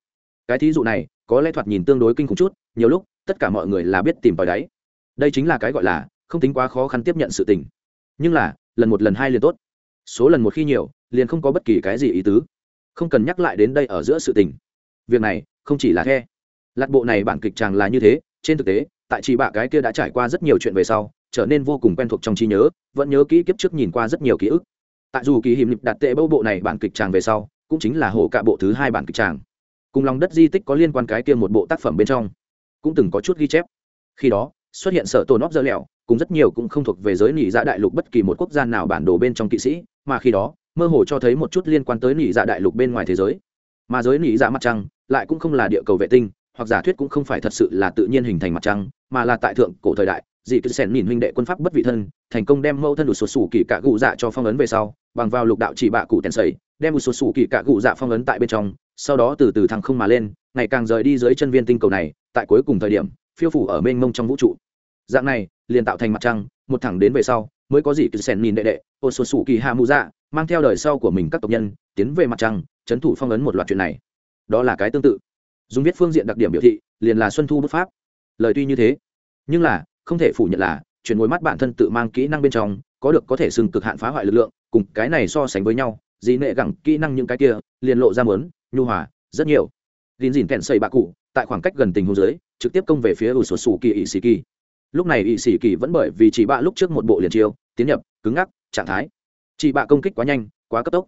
Cái thí dụ này, có lẽ thoạt nhìn tương đối kinh khủng chút, nhiều lúc, tất cả mọi người là biết tìm vào đáy. Đây chính là cái gọi là, không tính quá khó khăn tiếp nhận sự tình. Nhưng là, lần một lần hai liền tốt. Số lần một khi nhiều, liền không có bất kỳ cái gì ý tứ. Không cần nhắc lại đến đây ở giữa sự tình. Việc này, không chỉ là khe. lạc bộ này bản kịch chàng là như thế, trên thực tế, tại chỉ bạ cái kia đã trải qua rất nhiều chuyện về sau, trở nên vô cùng quen thuộc trong trí nhớ, vẫn nhớ kỹ kiếp trước nhìn qua rất nhiều ký ức tại dù kỳ hiểm lịch đặt tệ bâu bộ này bản kịch tràng về sau, cũng chính là hổ cả bộ thứ hai bản kịch tràng. Cùng lòng đất di tích có liên quan cái kia một bộ tác phẩm bên trong, cũng từng có chút ghi chép. Khi đó, xuất hiện sở tồn óc dơ lẹo, cùng rất nhiều cũng không thuộc về giới nỉ dạ đại lục bất kỳ một quốc gia nào bản đồ bên trong kỵ sĩ, mà khi đó, mơ hồ cho thấy một chút liên quan tới nỉ dạ đại lục bên ngoài thế giới. Mà giới nỉ dạ mặt trăng lại cũng không là địa cầu vệ tinh, hoặc giả thuyết cũng không phải thật sự là tự nhiên hình thành mặt trăng, mà là tại thượng cổ thời đại dị cứ xẻn nhìn huynh đệ quân pháp bất vị thân, thành công đem mẫu thân đụt sụt sủ kỳ cả gù dạ cho phong ấn về sau, bằng vào lục đạo chỉ bạ cụ tèn sầy, đem một sụt sủ kỳ cả gù dạ phong ấn tại bên trong, sau đó từ từ thăng không mà lên, ngày càng rời đi dưới chân viên tinh cầu này, tại cuối cùng thời điểm, phiêu phủ ở mênh mông trong vũ trụ. Dạng này, liền tạo thành mặt trăng, một thẳng đến về sau, mới có gì cứ sẻn nhìn đệ đệ ô sụt sủ kỳ hạ mù dạ mang theo đời sau của mình các tộc nhân, tiến về mặt trăng chấn thủ phong ấn một loạt chuyện này. Đó là cái tương tự. Dùng viết phương diện đặc điểm biểu thị, liền là xuân thu bút pháp. Lời tuy như thế, nhưng là không thể phủ nhận là, chuyển ngồi mắt bản thân tự mang kỹ năng bên trong, có được có thể xưng cực hạn phá hoại lực lượng, cùng cái này so sánh với nhau, dì nệ gẳng kỹ năng những cái kia, liền lộ ra mớn, nhu hòa, rất nhiều. Gìn dìn kèn xây bạ cụ, tại khoảng cách gần tình hồ dưới, trực tiếp công về phía ủ sột sủ kỳ ỵ sĩ kỳ. Lúc này ỵ sĩ kỳ vẫn bởi vì chỉ bạ lúc trước một bộ liền chiêu, tiến nhập, cứng ngắc, trạng thái. Chỉ bạ công kích quá nhanh, quá cấp tốc.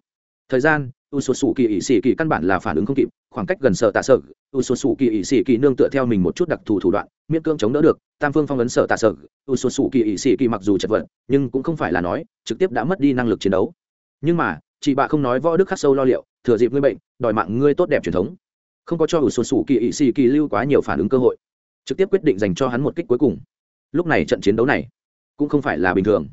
Thời gian, ủ sột sủ kỳ ỵ sĩ kỳ căn bản là phản ứng không kịp khoảng cách gần sợ tạ sợ u sổ sủ kỳ ỵ sĩ kỳ nương tựa theo mình một chút đặc thù thủ đoạn, miễn cưỡng chống đỡ được, tam phương phong ấn sợ tạ sợ u sổ sủ kỳ ỵ sĩ kỳ mặc dù chật vật, nhưng cũng không phải là nói, trực tiếp đã mất đi năng lực chiến đấu. Nhưng mà, chị bạ không nói võ đức khắc sâu lo liệu, thừa dịp ngươi bệnh, đòi mạng ngươi tốt đẹp truyền thống. Không có cho u sổ sủ kỳ ỵ sĩ kỳ lưu quá nhiều phản ứng cơ hội, trực tiếp quyết định dành cho hắn một kích cuối cùng. Lúc này trận chiến đấu này cũng không phải là bình thường.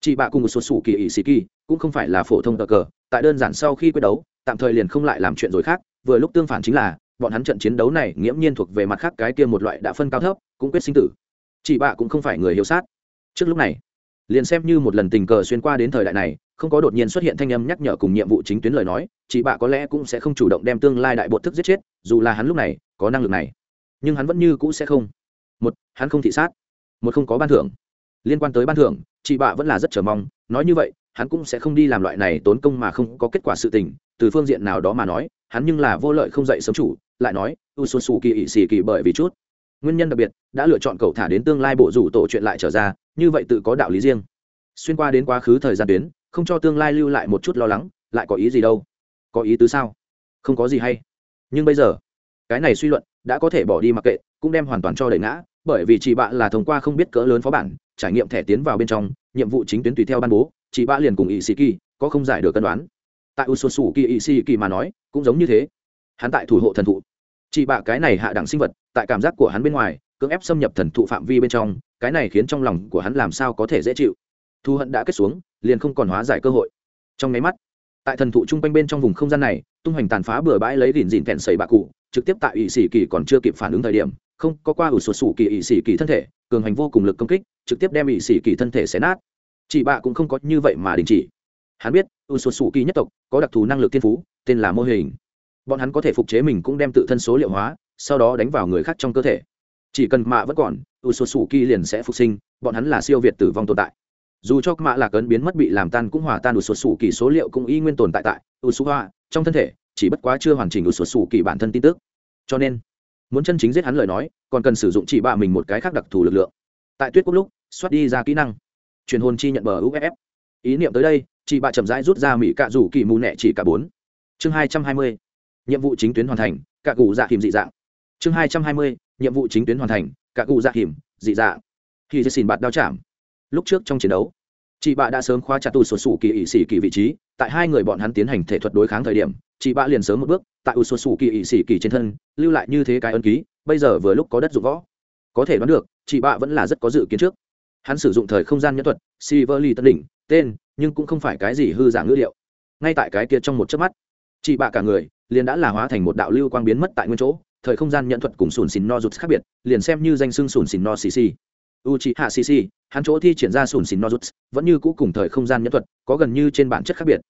Chị bạ cùng một số sủ kỳ ỵ sĩ kỳ cũng không phải là phổ thông tờ cờ, tại đơn giản sau khi quyết đấu, tạm thời liền không lại làm chuyện rồi khác vừa lúc tương phản chính là, bọn hắn trận chiến đấu này nghiễm nhiên thuộc về mặt khác cái kia một loại đã phân cao thấp, cũng quyết sinh tử. Chị bạ cũng không phải người hiếu sát. Trước lúc này, liền xem như một lần tình cờ xuyên qua đến thời đại này, không có đột nhiên xuất hiện thanh âm nhắc nhở cùng nhiệm vụ chính tuyến lời nói chị bạ có lẽ cũng sẽ không chủ động đem tương lai đại bột thức giết chết, dù là hắn lúc này có năng lực này. Nhưng hắn vẫn như cũ sẽ không. Một, hắn không thị sát. Một, không có ban thưởng. Liên quan tới ban thưởng chị bạ vẫn là rất chờ mong, nói như vậy, hắn cũng sẽ không đi làm loại này tốn công mà không có kết quả sự tình từ phương diện nào đó mà nói, hắn nhưng là vô lợi không dậy sớm chủ, lại nói u xuân xù kỳ ỵ xì kỳ bởi vì chút. Nguyên nhân đặc biệt, đã lựa chọn cậu thả đến tương lai bộ rủ tổ chuyện lại trở ra, như vậy tự có đạo lý riêng. Xuyên qua đến quá khứ thời gian tuyến, không cho tương lai lưu lại một chút lo lắng, lại có ý gì đâu? Có ý tứ sao? Không có gì hay. Nhưng bây giờ, cái này suy luận đã có thể bỏ đi mặc kệ, cũng đem hoàn toàn cho đẩy ngã, bởi vì chị bạ là thông qua không biết cỡ lớn phó bản, trải nghiệm thẻ tiến vào bên trong, nhiệm vụ chính tuyến tùy theo ban bố, chị bạ liền cùng ỵ sĩ kỳ, có không giải được cân đoán tại u xuân kỳ ỵ sĩ kỳ mà nói, cũng giống như thế. Hắn tại thủ hộ thần thụ. Chị bạ cái này hạ đẳng sinh vật, tại cảm giác của hắn bên ngoài, cưỡng ép xâm nhập thần thụ phạm vi bên trong, cái này khiến trong lòng của hắn làm sao có thể dễ chịu. Thu hận đã kết xuống, liền không còn hóa giải cơ hội. Trong nháy mắt, tại thần thụ chung quanh bên trong vùng không gian này, tung hoành tàn phá bừa bãi lấy đỉn dìn kẹn sầy bạ cụ, trực tiếp tại ỵ sĩ kỳ còn chưa kịp phản ứng thời điểm, không, có qua ủ sụt sủ kỳ ỵ sĩ kỳ thân thể, cường hành vô cùng lực công kích, trực tiếp đem ỵ sĩ kỳ thân thể xé nát. Chị bạ cũng không có như vậy mà đình chỉ hắn biết u sụt sủ kỳ nhất tộc có đặc thù năng lực thiên phú, tên là mô hình. Bọn hắn có thể phục chế mình cũng đem tự thân số liệu hóa, sau đó đánh vào người khác trong cơ thể. Chỉ cần mạ vẫn còn u sụt sủ kỳ liền sẽ phục sinh, bọn hắn là siêu việt tử vong tồn tại. Dù cho mạ lạc ấn biến mất bị làm tan cũng hòa tan u sụt sủ kỳ số liệu cũng y nguyên tồn tại tại ủ sụt hoa trong thân thể, chỉ bất quá chưa hoàn chỉnh u sụt sủ kỳ bản thân tin tức. Cho nên, muốn chân chính giết hắn lời nói, còn cần sử dụng chỉ bạ mình một cái khác đặc thù lực lượng. Tại tuyết quốc lúc, xoát đi ra kỹ năng. Truyền hồn chi nhận bờ uff ý niệm tới đây chị bạ chậm rãi rút ra mỹ cạ rủ kỳ mù nẹ chỉ cả bốn. Chương hai trăm hai mươi, nhiệm vụ chính tuyến hoàn thành, cạ cụ dạ hiểm dị dạng. Chương hai trăm hai mươi, nhiệm vụ chính tuyến hoàn thành, cạ cụ dạ hiểm dị dạng. Khi dây xin bạt đao chạm lúc trước trong chiến đấu, chị bạ đã sớm khóa chặt tù sột sủ kỳ ỵ sĩ kỳ vị trí, tại hai người bọn hắn tiến hành thể thuật đối kháng thời điểm, chị bạ liền sớm một bước, tại u sột sủ kỳ ỵ sĩ kỳ trên thân, lưu lại như thế cái ân ký, bây giờ vừa lúc có đất dụng võ. Có thể đoán được, chị bạ vẫn là rất có dự kiến trước. Hắn sử dụng thời không gian nhân thuật Siverly tân đỉnh tên nhưng cũng không phải cái gì hư giả ngữ liệu. Ngay tại cái kia trong một chớp mắt, chị bạ cả người liền đã là hóa thành một đạo lưu quang biến mất tại nguyên chỗ, thời không gian nhận thuật cùng sùn xìn no rụt khác biệt, liền xem như danh xưng sùn xìn no xì xì. U chị hạ xì xì, hắn chỗ thi triển ra sùn xìn no rụt, vẫn như cũ cùng thời không gian nhận thuật, có gần như trên bản chất khác biệt.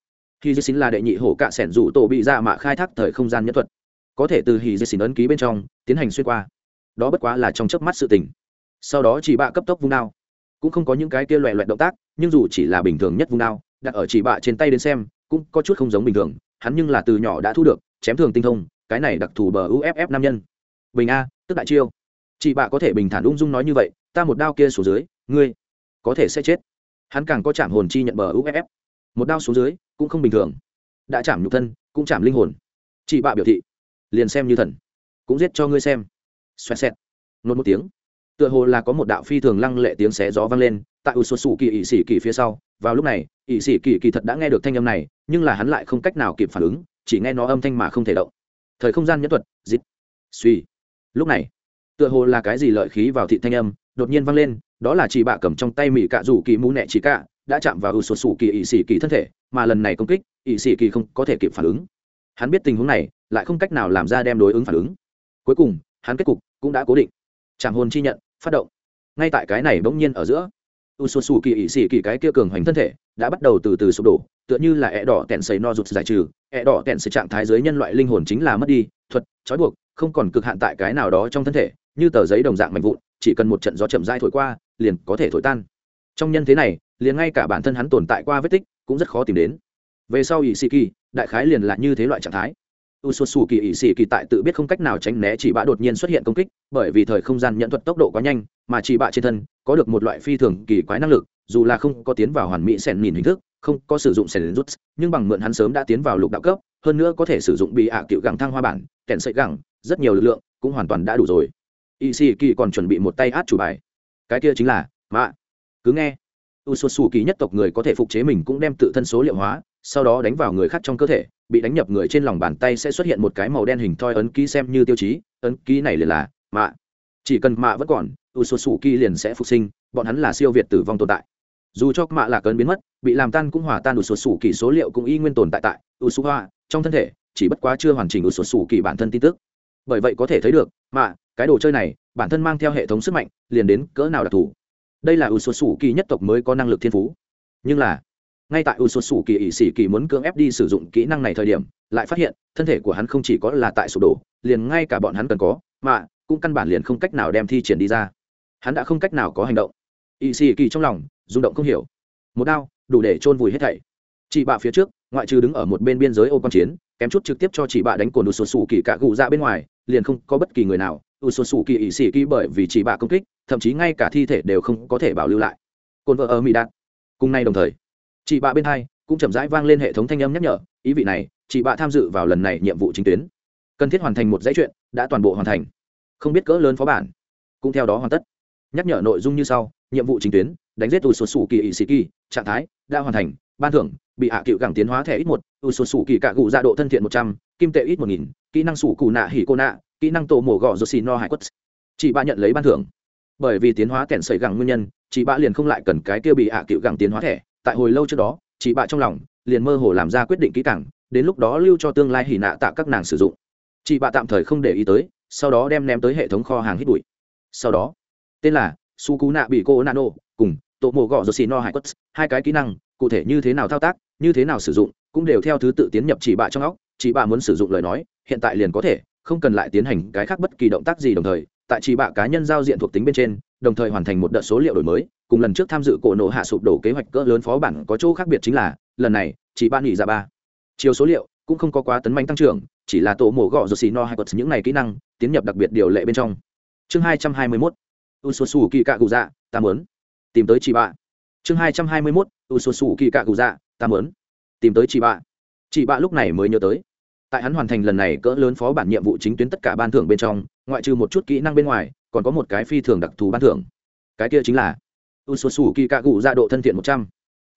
Khi dư xin là đệ nhị hổ cạ sẻn rủ tổ bị ra mạ khai thác thời không gian nhận thuật. Có thể từ hì dư xin ấn ký bên trong, tiến hành xuyên qua. Đó bất quá là trong chớp mắt sự tình. Sau đó chỉ bạ cấp tốc vung đao cũng không có những cái kia loẹ loẹt động tác, nhưng dù chỉ là bình thường nhất vung đao, đặt ở chỉ bạ trên tay đến xem, cũng có chút không giống bình thường. Hắn nhưng là từ nhỏ đã thu được, chém thường tinh thông, cái này đặc thù bờ uff nam nhân. Bình a, tức đại chiêu. Chị bạ có thể bình thản ung dung nói như vậy, ta một đao kia xuống dưới, ngươi có thể sẽ chết. Hắn càng có chạm hồn chi nhận bờ uff một đao xuống dưới, cũng không bình thường. Đã chạm nhục thân, cũng chạm linh hồn. Chị bạ biểu thị, liền xem như thần, cũng giết cho ngươi xem. Xoẹt xẹt. Nôn một tiếng tựa hồ là có một đạo phi thường lăng lệ tiếng xé gió vang lên, tại u xuất xù kỳ ỵ sĩ kỳ phía sau, vào lúc này ỵ sĩ kỳ kỳ thật đã nghe được thanh âm này, nhưng là hắn lại không cách nào kịp phản ứng, chỉ nghe nó âm thanh mà không thể động. Thời không gian nhất thuật dịp suy. Lúc này, tựa hồ là cái gì lợi khí vào thị thanh âm, đột nhiên vang lên, đó là chị bạ cầm trong tay mỹ cạ rủ kỳ mũ nẹ chỉ cạ, đã chạm vào u xuất xù kỳ ỵ sĩ kỳ thân thể, mà lần này công kích ỵ sĩ kỳ không có thể kịp phản ứng. Hắn biết tình huống này, lại không cách nào làm ra đem đối ứng phản ứng. Cuối cùng, hắn kết cục cũng đã cố định. Trạm hồn chi nhận phát động. Ngay tại cái này bỗng nhiên ở giữa u s u s u kỳ ỵ xì kỳ cái kia cường hoành thân thể đã bắt đầu từ từ sụp đổ, tựa như là ẹ đỏ tẹn xầy no rụt giải trừ ẹ đỏ tẹn xầy trạng thái giới nhân loại linh hồn chính là mất đi, thuật, trói buộc, không còn cực hạn tại cái nào đó trong thân thể, như tờ giấy đồng dạng mạnh vụn, chỉ cần một trận gió chậm dai thổi qua, liền có thể thổi tan. Trong nhân thế này, liền ngay cả bản thân hắn tồn tại qua vết tích cũng rất khó tìm đến. Về sau ỵ xì kỳ, đại khái liền là như thế loại trạng thái u s u s u kỳ ỵ sĩ kỳ tại tự biết không cách nào tránh né chỉ bạ đột nhiên xuất hiện công kích, bởi vì thời không gian nhận thuật tốc độ quá nhanh, mà chỉ bạ trên thân có được một loại phi thường kỳ quái năng lực, dù là không có tiến vào hoàn mỹ sẻn nhìn hình thức, không có sử dụng sẻn rút, nhưng bằng mượn hắn sớm đã tiến vào lục đạo cấp, hơn nữa có thể sử dụng bị ạ à cựu gẳng thăng hoa bản, kèn sợi gẳng, rất nhiều lực lượng cũng hoàn toàn đã đủ rồi. Ỵ sĩ kỳ còn chuẩn bị một tay át chủ bài. Cái kia chính là, mạ. Cứ nghe. U s u s u kỳ nhất tộc người có thể phục chế mình cũng đem tự thân số liệu hóa sau đó đánh vào người khác trong cơ thể, bị đánh nhập người trên lòng bàn tay sẽ xuất hiện một cái màu đen hình thoi ấn ký xem như tiêu chí, ấn ký này liền là mạ. Chỉ cần mạ vẫn còn u sô sù kỳ liền sẽ phục sinh, bọn hắn là siêu việt tử vong tồn tại. Dù cho mạ là cơn biến mất, bị làm tan cũng hòa tan u sô sù kỳ số liệu cũng y nguyên tồn tại tại u s hoa trong thân thể, chỉ bất quá chưa hoàn chỉnh u sô sù kỳ bản thân tin tức. Bởi vậy có thể thấy được, mạ, cái đồ chơi này, bản thân mang theo hệ thống sức mạnh, liền đến cỡ nào đặc thù. Đây là u sô sù kỳ nhất tộc mới có năng lực thiên phú. Nhưng là ngay tại u sột sủ kỳ ỵ sĩ kỳ muốn cưỡng ép đi sử dụng kỹ năng này thời điểm, lại phát hiện, thân thể của hắn không chỉ có là tại sụp đổ, liền ngay cả bọn hắn cần có, mà cũng căn bản liền không cách nào đem thi triển đi ra. Hắn đã không cách nào có hành động. Ỵ sĩ kỳ trong lòng, rung động không hiểu. Một đao, đủ để chôn vùi hết thảy. Chị bạ phía trước, ngoại trừ đứng ở một bên biên giới ô quan chiến, kém chút trực tiếp cho chị bạ đánh cồn u sột sủ kỳ cả gù ra bên ngoài, liền không có bất kỳ người nào. U sột sủ kỳ ỵ sĩ kỳ bởi vì chị bạ công kích, thậm chí ngay cả thi thể đều không có thể bảo lưu lại. Cồn vợ ở mỹ đạt. Cùng nay đồng thời chị bạ bên hai cũng chậm rãi vang lên hệ thống thanh âm nhắc nhở, ý vị này, chị bạ tham dự vào lần này nhiệm vụ chính tuyến. Cần thiết hoàn thành một dãy chuyện, đã toàn bộ hoàn thành. Không biết cỡ lớn phó bản. Cũng theo đó hoàn tất. Nhắc nhở nội dung như sau, nhiệm vụ chính tuyến, đánh giết u sột sủ kỳ ỵ sĩ kỳ trạng thái, đã hoàn thành, ban thưởng, bị hạ cựu gẳng tiến hóa thẻ ít một u sột sủ kỳ cạ gù dạ độ thân thiện một trăm, kim tệ ít một nghìn, kỹ năng sủ cụ nạ hỉ cô nạ, kỹ năng tổ mổ gọ rô xì no hải quất. Chị bạ nhận lấy ban thưởng. Bởi vì tiến hóa kẻn xảy gẳng nguyên nhân, chị bạ liền không lại cần cái kia bị hạ cựu gẳng tiến hóa thẻ tại hồi lâu trước đó, chị bạ trong lòng liền mơ hồ làm ra quyết định kỹ càng, đến lúc đó lưu cho tương lai hỉ nạ tạ các nàng sử dụng. Chị bạ tạm thời không để ý tới, sau đó đem ném tới hệ thống kho hàng hít bụi. Sau đó, tên là su cú nạ bị cô nano cùng tổ mộ gọ rồi xì no hải quất hai cái kỹ năng, cụ thể như thế nào thao tác, như thế nào sử dụng, cũng đều theo thứ tự tiến nhập chỉ bạ trong óc. Chỉ bạ muốn sử dụng lời nói, hiện tại liền có thể, không cần lại tiến hành cái khác bất kỳ động tác gì đồng thời, tại chỉ bạ cá nhân giao diện thuộc tính bên trên, đồng thời hoàn thành một đợt số liệu đổi mới cùng lần trước tham dự cổ nổ hạ sụp đổ kế hoạch cỡ lớn phó bản có chỗ khác biệt chính là, lần này, chỉ ban nghỉ ra dạ ba. Chiều số liệu, cũng không có quá tấn manh tăng trưởng, chỉ là tổ mổ gọ rồi xì no hay quật những này kỹ năng, tiến nhập đặc biệt điều lệ bên trong. Chương hai trăm hai mươi mốt u kỳ cạ cụ dạ ta mớn tìm tới chị bạ chương hai trăm hai mươi mốt u kỳ cạ cụ dạ ta mớn tìm tới chị bạ chị bạ lúc này mới nhớ tới. Tại hắn hoàn thành lần này cỡ lớn phó bản nhiệm vụ chính tuyến tất cả ban thưởng bên trong, ngoại trừ một chút kỹ năng bên ngoài, còn có một cái phi thường đặc thù ban thưởng. Cái kia chính là u s u kỳ cạ cụ ra độ thân thiện một trăm.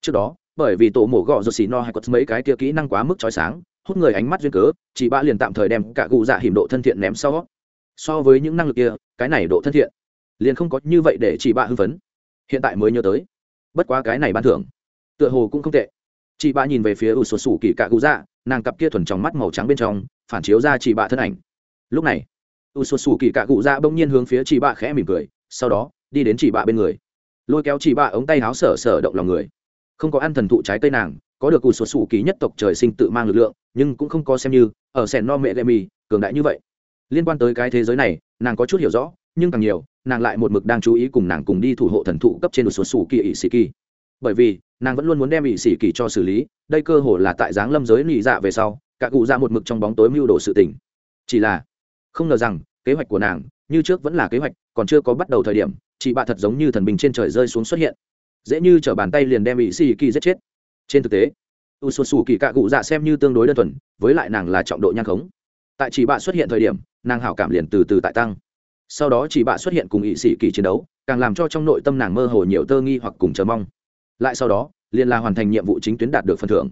Trước đó, bởi vì tổ mổ gọ rột xì no hay có mấy cái kia kỹ năng quá mức trói sáng, hút người ánh mắt duyên cớ chị bạ liền tạm thời đem cả cụ dạ hiểm độ thân thiện ném sau so với những năng lực kia, cái này độ thân thiện liền không có như vậy để chị bạ hưng phấn. Hiện tại mới nhớ tới. Bất quá cái này ban thưởng, tựa hồ cũng không tệ. Chị bạ nhìn về phía ủ sột sủ kỳ cạ cụ dạ nàng cặp kia thuần trong mắt màu trắng bên trong, phản chiếu ra chị bạ thân ảnh. Lúc này ủ sột sủ kỳ cạ cụ dạ bỗng nhiên hướng phía chị bạ khẽ mỉm cười, sau đó, đi đến chị bạ bên người lôi kéo chỉ bạ ống tay áo sở sở động lòng người. Không có ăn thần thụ trái cây nàng, có được ủ sột sủ kỳ nhất tộc trời sinh tự mang lực lượng, nhưng cũng không có xem như, ở sẻn no mẹ lệ mì, cường đại như vậy. Liên quan tới cái thế giới này, nàng có chút hiểu rõ, nhưng càng nhiều, nàng lại một mực đang chú ý cùng nàng cùng đi thủ hộ thần thụ cấp trên một số sủ kỳ ỵ sĩ kỳ bởi vì, nàng vẫn luôn muốn đem ỵ sĩ kỳ cho xử lý, đây cơ hồ là tại giáng lâm giới nị dạ về sau, cả cụ ra một mực trong bóng tối mưu đồ sự tình. Chỉ là, không ngờ rằng, kế hoạch của nàng, như trước vẫn là kế hoạch, còn chưa có bắt đầu thời điểm chị bạ thật giống như thần bình trên trời rơi xuống xuất hiện. Dễ như t bàn tay liền đem ỵ xì kỳ giết chết. Trên thực tế, u sù sù kỳ cạ cụ dạ xem như tương đối đơn thuần, với lại nàng là trọng độ nhan khống. Tại chị bạ xuất hiện thời điểm, nàng hảo cảm liền từ từ tại tăng. Sau đó chị bạ xuất hiện cùng ỵ sĩ kỳ chiến đấu, càng làm cho trong nội tâm nàng mơ hồ nhiều tơ nghi hoặc cùng chờ mong. Lại sau đó, liền là hoàn thành nhiệm vụ chính tuyến đạt được phần thưởng.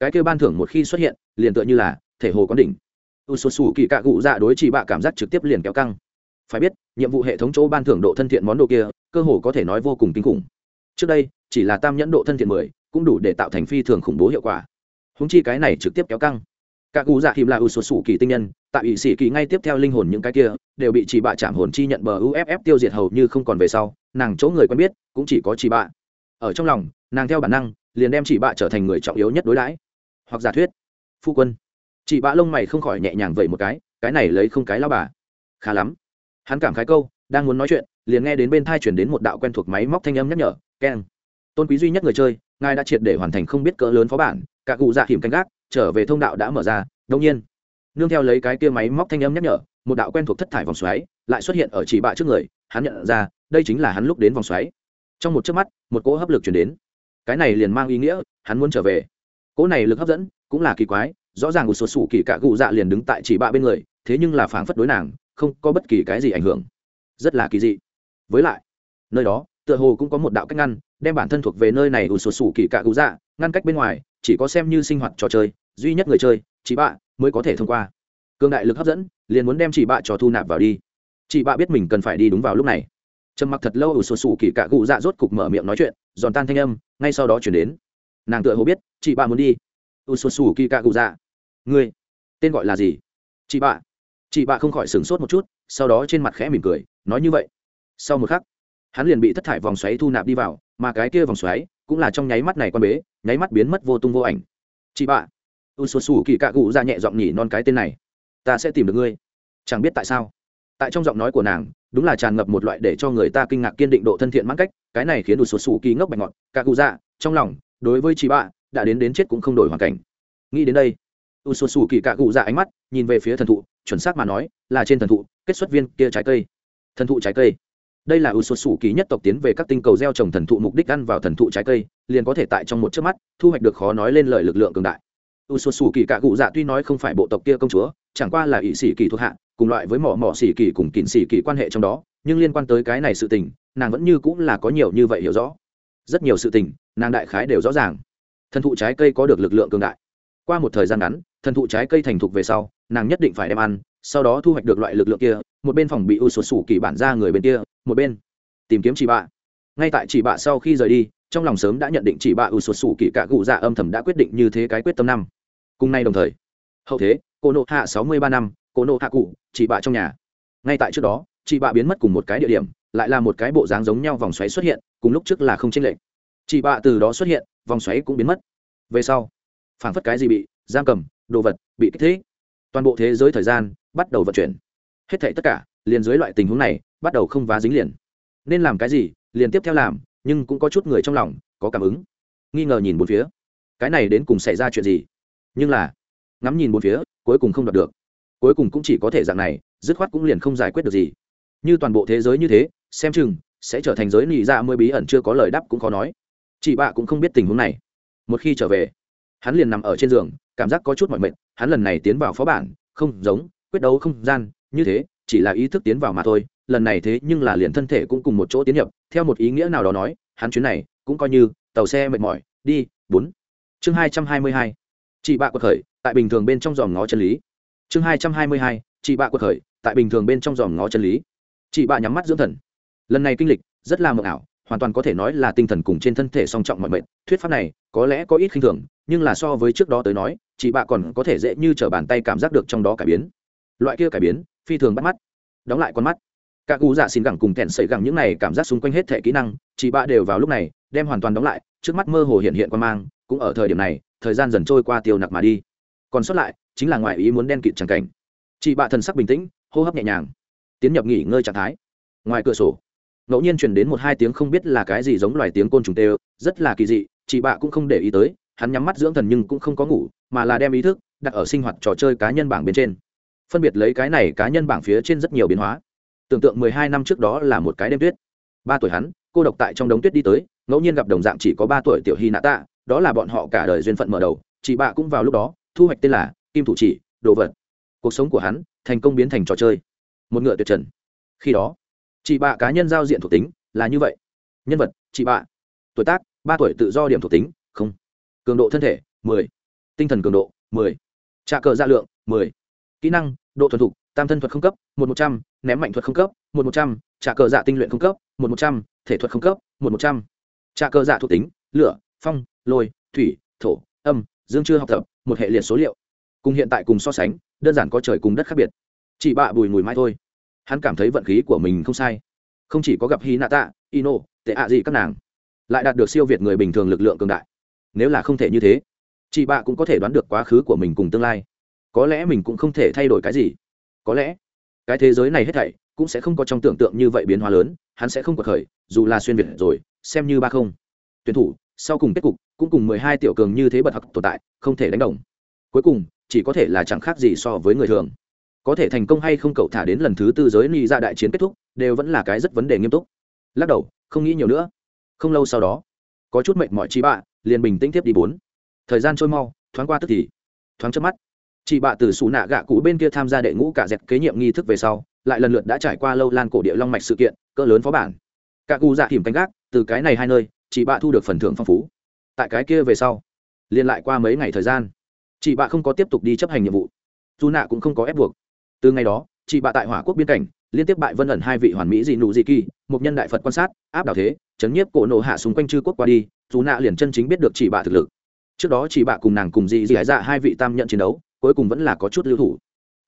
Cái kêu ban thưởng một khi xuất hiện, liền tựa như là thể hồ có đỉnh. U sù sù kỳ cạ cụ dạ đối chị bạ cảm giác trực tiếp liền kéo căng phải biết, nhiệm vụ hệ thống chỗ ban thưởng độ thân thiện món đồ kia, cơ hồ có thể nói vô cùng kinh khủng. Trước đây, chỉ là tam nhẫn độ thân thiện mười, cũng đủ để tạo thành phi thường khủng bố hiệu quả. Húng chi cái này trực tiếp kéo căng. Các cụ dạ hiểm là ưu số sủ kỳ tinh nhân, tại ủy sĩ kỳ ngay tiếp theo linh hồn những cái kia, đều bị chị bạ chạm hồn chi nhận bờ uff tiêu diệt hầu như không còn về sau, nàng chỗ người quen biết, cũng chỉ có chị bạ. Ở trong lòng, nàng theo bản năng, liền đem chị bạ trở thành người trọng yếu nhất đối đãi. Hoặc giả thuyết, phu quân. Chị bạ lông mày không khỏi nhẹ nhàng vậy một cái cái này lấy không cái lao bà. Khá lắm hắn cảm khái câu, đang muốn nói chuyện, liền nghe đến bên thai chuyển đến một đạo quen thuộc máy móc thanh âm nhắc nhở keng tôn quý duy nhất người chơi, ngài đã triệt để hoàn thành không biết cỡ lớn phó bản, cả cụ dạ hiểm canh gác, trở về thông đạo đã mở ra đông nhiên. Nương theo lấy cái kia máy móc thanh âm nhắc nhở, một đạo quen thuộc thất thải vòng xoáy lại xuất hiện ở chỉ bạ trước người, hắn nhận ra, đây chính là hắn lúc đến vòng xoáy. Trong một chớp mắt, một cỗ hấp lực chuyển đến. Cái này liền mang ý nghĩa, hắn muốn trở về. Cỗ này lực hấp dẫn cũng là kỳ quái, rõ ràng một số sủ kỳ cả cụ dạ liền đứng tại chỉ bạ bên người, thế nhưng là phảng phất đối nàng không có bất kỳ cái gì ảnh hưởng. Rất là kỳ dị. Với lại, nơi đó, tựa hồ cũng có một đạo cách ngăn, đem bản thân thuộc về nơi này ủ sổ sủ kỳ cạ cụ dạ ngăn cách bên ngoài, chỉ có xem như sinh hoạt trò chơi, duy nhất người chơi, chị bạ, mới có thể thông qua. Cương đại lực hấp dẫn, liền muốn đem chị bạ trò thu nạp vào đi. Chị bạ biết mình cần phải đi đúng vào lúc này. Trầm mặc thật lâu, ủ sổ sủ kỳ cạ cụ dạ rốt cục mở miệng nói chuyện, giòn tan thanh âm, ngay sau đó chuyển đến. Nàng tựa hồ biết, chị bạ muốn đi. Ủ sổ sủ kỳ cạ cụ dạ. Ngươi, tên gọi là gì? Chị bạ chị bạ không khỏi sửng sốt một chút, sau đó trên mặt khẽ mỉm cười, nói như vậy. Sau một khắc, hắn liền bị thất thải vòng xoáy thu nạp đi vào, mà cái kia vòng xoáy cũng là trong nháy mắt này quan bế, nháy mắt biến mất vô tung vô ảnh. Chị bạ u sù sù kỳ cạ cụ ra nhẹ giọng nhỉ non cái tên này. Ta sẽ tìm được ngươi. Chẳng biết tại sao. Tại trong giọng nói của nàng, đúng là tràn ngập một loại để cho người ta kinh ngạc kiên định độ thân thiện mãn cách, cái này khiến u sù sù kỳ ngốc bạch ngọt cạ cụ ra trong lòng, đối với chị bạ, đã đến đến chết cũng không đổi hoàn cảnh. Nghĩ đến đây u sù sù kỳ cạ cụ ra ánh mắt nhìn về phía thần thụ chuẩn xác mà nói, là trên thần thụ, kết xuất viên kia trái cây. Thần thụ trái cây. Đây là ưu xuất xù ký nhất tộc tiến về các tinh cầu gieo trồng thần thụ mục đích ăn vào thần thụ trái cây, liền có thể tại trong một chớp mắt, thu hoạch được khó nói lên lời lực lượng cường đại. Ưu xuất xù kỳ cả cụ dạ tuy nói không phải bộ tộc kia công chúa, chẳng qua là ỵ sĩ kỳ thuộc hạ, cùng loại với mỏ mỏ sĩ kỳ cùng kỵn sĩ kỳ quan hệ trong đó, nhưng liên quan tới cái này sự tình, nàng vẫn như cũng là có nhiều như vậy hiểu rõ. Rất nhiều sự tình, nàng đại khái đều rõ ràng. Thần thụ trái cây có được lực lượng cường đại. Qua một thời gian ngắn, thần thụ trái cây thành thục về sau nàng nhất định phải đem ăn, sau đó thu hoạch được loại lực lượng kia, một bên phòng bị u sột sủ kỳ bản ra người bên kia, một bên tìm kiếm chị bạ. Ngay tại chị bạ sau khi rời đi, trong lòng sớm đã nhận định chị bạ u sụt sủ kỳ cả cụ dạ âm thầm đã quyết định như thế cái quyết tâm năm. Cùng nay đồng thời, hậu thế, cô nộ hạ sáu mươi ba năm, cô nộ hạ cụ chị bạ trong nhà. Ngay tại trước đó chị bạ biến mất cùng một cái địa điểm, lại là một cái bộ dáng giống nhau vòng xoáy xuất hiện, cùng lúc trước là không chênh lệch. Chị bạ từ đó xuất hiện, vòng xoáy cũng biến mất. Về sau, phảng phất cái gì bị giam cầm, đồ vật, bị kích thích toàn bộ thế giới thời gian bắt đầu vận chuyển. Hết thảy tất cả, liền dưới loại tình huống này, bắt đầu không vá dính liền. Nên làm cái gì, liền tiếp theo làm, nhưng cũng có chút người trong lòng, có cảm ứng. Nghi ngờ nhìn bốn phía. Cái này đến cùng xảy ra chuyện gì? Nhưng là, ngắm nhìn bốn phía, cuối cùng không đạt được. Cuối cùng cũng chỉ có thể dạng này, dứt khoát cũng liền không giải quyết được gì. Như toàn bộ thế giới như thế, xem chừng, sẽ trở thành giới nị dạ mới bí ẩn chưa có lời đáp cũng khó nói. Chị bạ cũng không biết tình huống này. Một khi trở về hắn liền nằm ở trên giường, cảm giác có chút mọi mệt, hắn lần này tiến vào phó bản, không giống, quyết đấu không gian, như thế, chỉ là ý thức tiến vào mà thôi, lần này thế nhưng là liền thân thể cũng cùng một chỗ tiến nhập, theo một ý nghĩa nào đó nói, hắn chuyến này cũng coi như, tàu xe mệt mỏi, đi, bốn. Chương hai trăm hai mươi hai, chị bạ quật khởi, tại bình thường bên trong dòm ngó chân lý. Chương hai trăm hai mươi hai, chị bạ quật khởi, tại bình thường bên trong dòm ngó chân lý. Chị bạ nhắm mắt dưỡng thần. Lần này kinh lịch, rất là mờ ảo, hoàn toàn có thể nói là tinh thần cùng trên thân thể song trọng mọi mệnh thuyết pháp này, có lẽ có ít khinh thường nhưng là so với trước đó tới nói, chị bạ còn có thể dễ như t r ở bàn tay cảm giác được trong đó cải biến. Loại kia cải biến, phi thường bắt mắt. Đóng lại con mắt. Các cụ dạ xin gẳng cùng thẹn sẩy gẳng những này cảm giác xung quanh hết thẻ kỹ năng, chị bạ đều vào lúc này, đem hoàn toàn đóng lại, trước mắt mơ hồ hiện hiện quan mang, cũng ở thời điểm này, thời gian dần trôi qua tiêu nặc mà đi. Còn sót lại, chính là ngoại ý muốn đen kịt tràng cảnh. Chị bạ thần sắc bình tĩnh, hô hấp nhẹ nhàng. Tiến nhập nghỉ ngơi trạng thái. Ngoài cửa sổ, ngẫu nhiên truyền đến một hai tiếng không biết là cái gì giống loài tiếng côn trùng tê, rất là kỳ dị, chị bạ cũng không để ý tới hắn nhắm mắt dưỡng thần nhưng cũng không có ngủ, mà là đem ý thức đặt ở sinh hoạt trò chơi cá nhân bảng bên trên. Phân biệt lấy cái này cá nhân bảng phía trên rất nhiều biến hóa. Tưởng tượng mười hai năm trước đó là một cái đêm tuyết. Ba tuổi hắn, cô độc tại trong đống tuyết đi tới, ngẫu nhiên gặp đồng dạng chỉ có ba tuổi tiểu hy nạ tạ, đó là bọn họ cả đời duyên phận mở đầu, chị bạ cũng vào lúc đó, thu hoạch tên là kim thủ chỉ, đồ vật. Cuộc sống của hắn thành công biến thành trò chơi, một ngựa tuyệt trần. Khi đó, chị bạ cá nhân giao diện thuộc tính là như vậy. Nhân vật, chị bạ. Tuổi tác, ba tuổi tự do điểm thuộc tính, không cường độ thân thể, mười. Tinh thần cường độ, mười. Trạ cờ gia lượng, mười. Kỹ năng, độ thuần thục, tam thân thuật không cấp, một một trăm. Ném mạnh thuật không cấp, một một trăm. Trà cờ dạ tinh luyện không cấp, một một trăm. Thể thuật không cấp, một một trăm. Trà cờ dạ thuộc tính, lửa, phong, lôi, thủy, thổ, âm, dương chưa học tập, một hệ liệt số liệu. Cùng hiện tại cùng so sánh, đơn giản có trời cùng đất khác biệt. Chỉ bạ bùi mùi mai thôi. Hắn cảm thấy vận khí của mình không sai. Không chỉ có gặp hy nạ tạ ino, tệ ạ gì các nàng, lại đạt được siêu việt người bình thường lực lượng cường đại nếu là không thể như thế, chị bạ cũng có thể đoán được quá khứ của mình cùng tương lai. Có lẽ mình cũng không thể thay đổi cái gì. Có lẽ, cái thế giới này hết thảy cũng sẽ không có trong tưởng tượng như vậy biến hóa lớn, hắn sẽ không có khởi, dù là xuyên việt rồi, xem như ba không. Tuyển thủ, sau cùng kết cục, cũng cùng mười hai tiểu cường như thế bật học tồn tại, không thể đánh đồng. Cuối cùng, chỉ có thể là chẳng khác gì so với người thường. Có thể thành công hay không cậu thả đến lần thứ tư giới ni ra đại chiến kết thúc, đều vẫn là cái rất vấn đề nghiêm túc. Lắc đầu, không nghĩ nhiều nữa. Không lâu sau đó, có chút mệnh mọi chị bạ liền bình tĩnh tiếp đi bốn. Thời gian trôi mau, thoáng qua tức thì, thoáng trước mắt. Chị bạ từ xù nạ gạ cũ bên kia tham gia đệ ngũ cả dẹp kế nhiệm nghi thức về sau, lại lần lượt đã trải qua lâu lan cổ địa long mạch sự kiện, cỡ lớn phó bản. Cả cụ dạ thìm canh gác, từ cái này hai nơi, chị bạ thu được phần thưởng phong phú. Tại cái kia về sau liên lại qua mấy ngày thời gian, chị bạ không có tiếp tục đi chấp hành nhiệm vụ. Dù nạ cũng không có ép buộc. Từ ngày đó, chị bạ tại hỏa quốc biên cảnh, liên tiếp bại vân ẩn hai vị hoàn mỹ dị nụ dị kỳ, một nhân đại phật quan sát, áp đảo thế, chấn nhiếp cổ nộ hạ xung quanh chư quốc qua đi dù nạ liền chân chính biết được chỉ bạ thực lực. Trước đó chỉ bạ cùng nàng cùng dị dị ái dạ hai vị tam nhận chiến đấu, cuối cùng vẫn là có chút lưu thủ.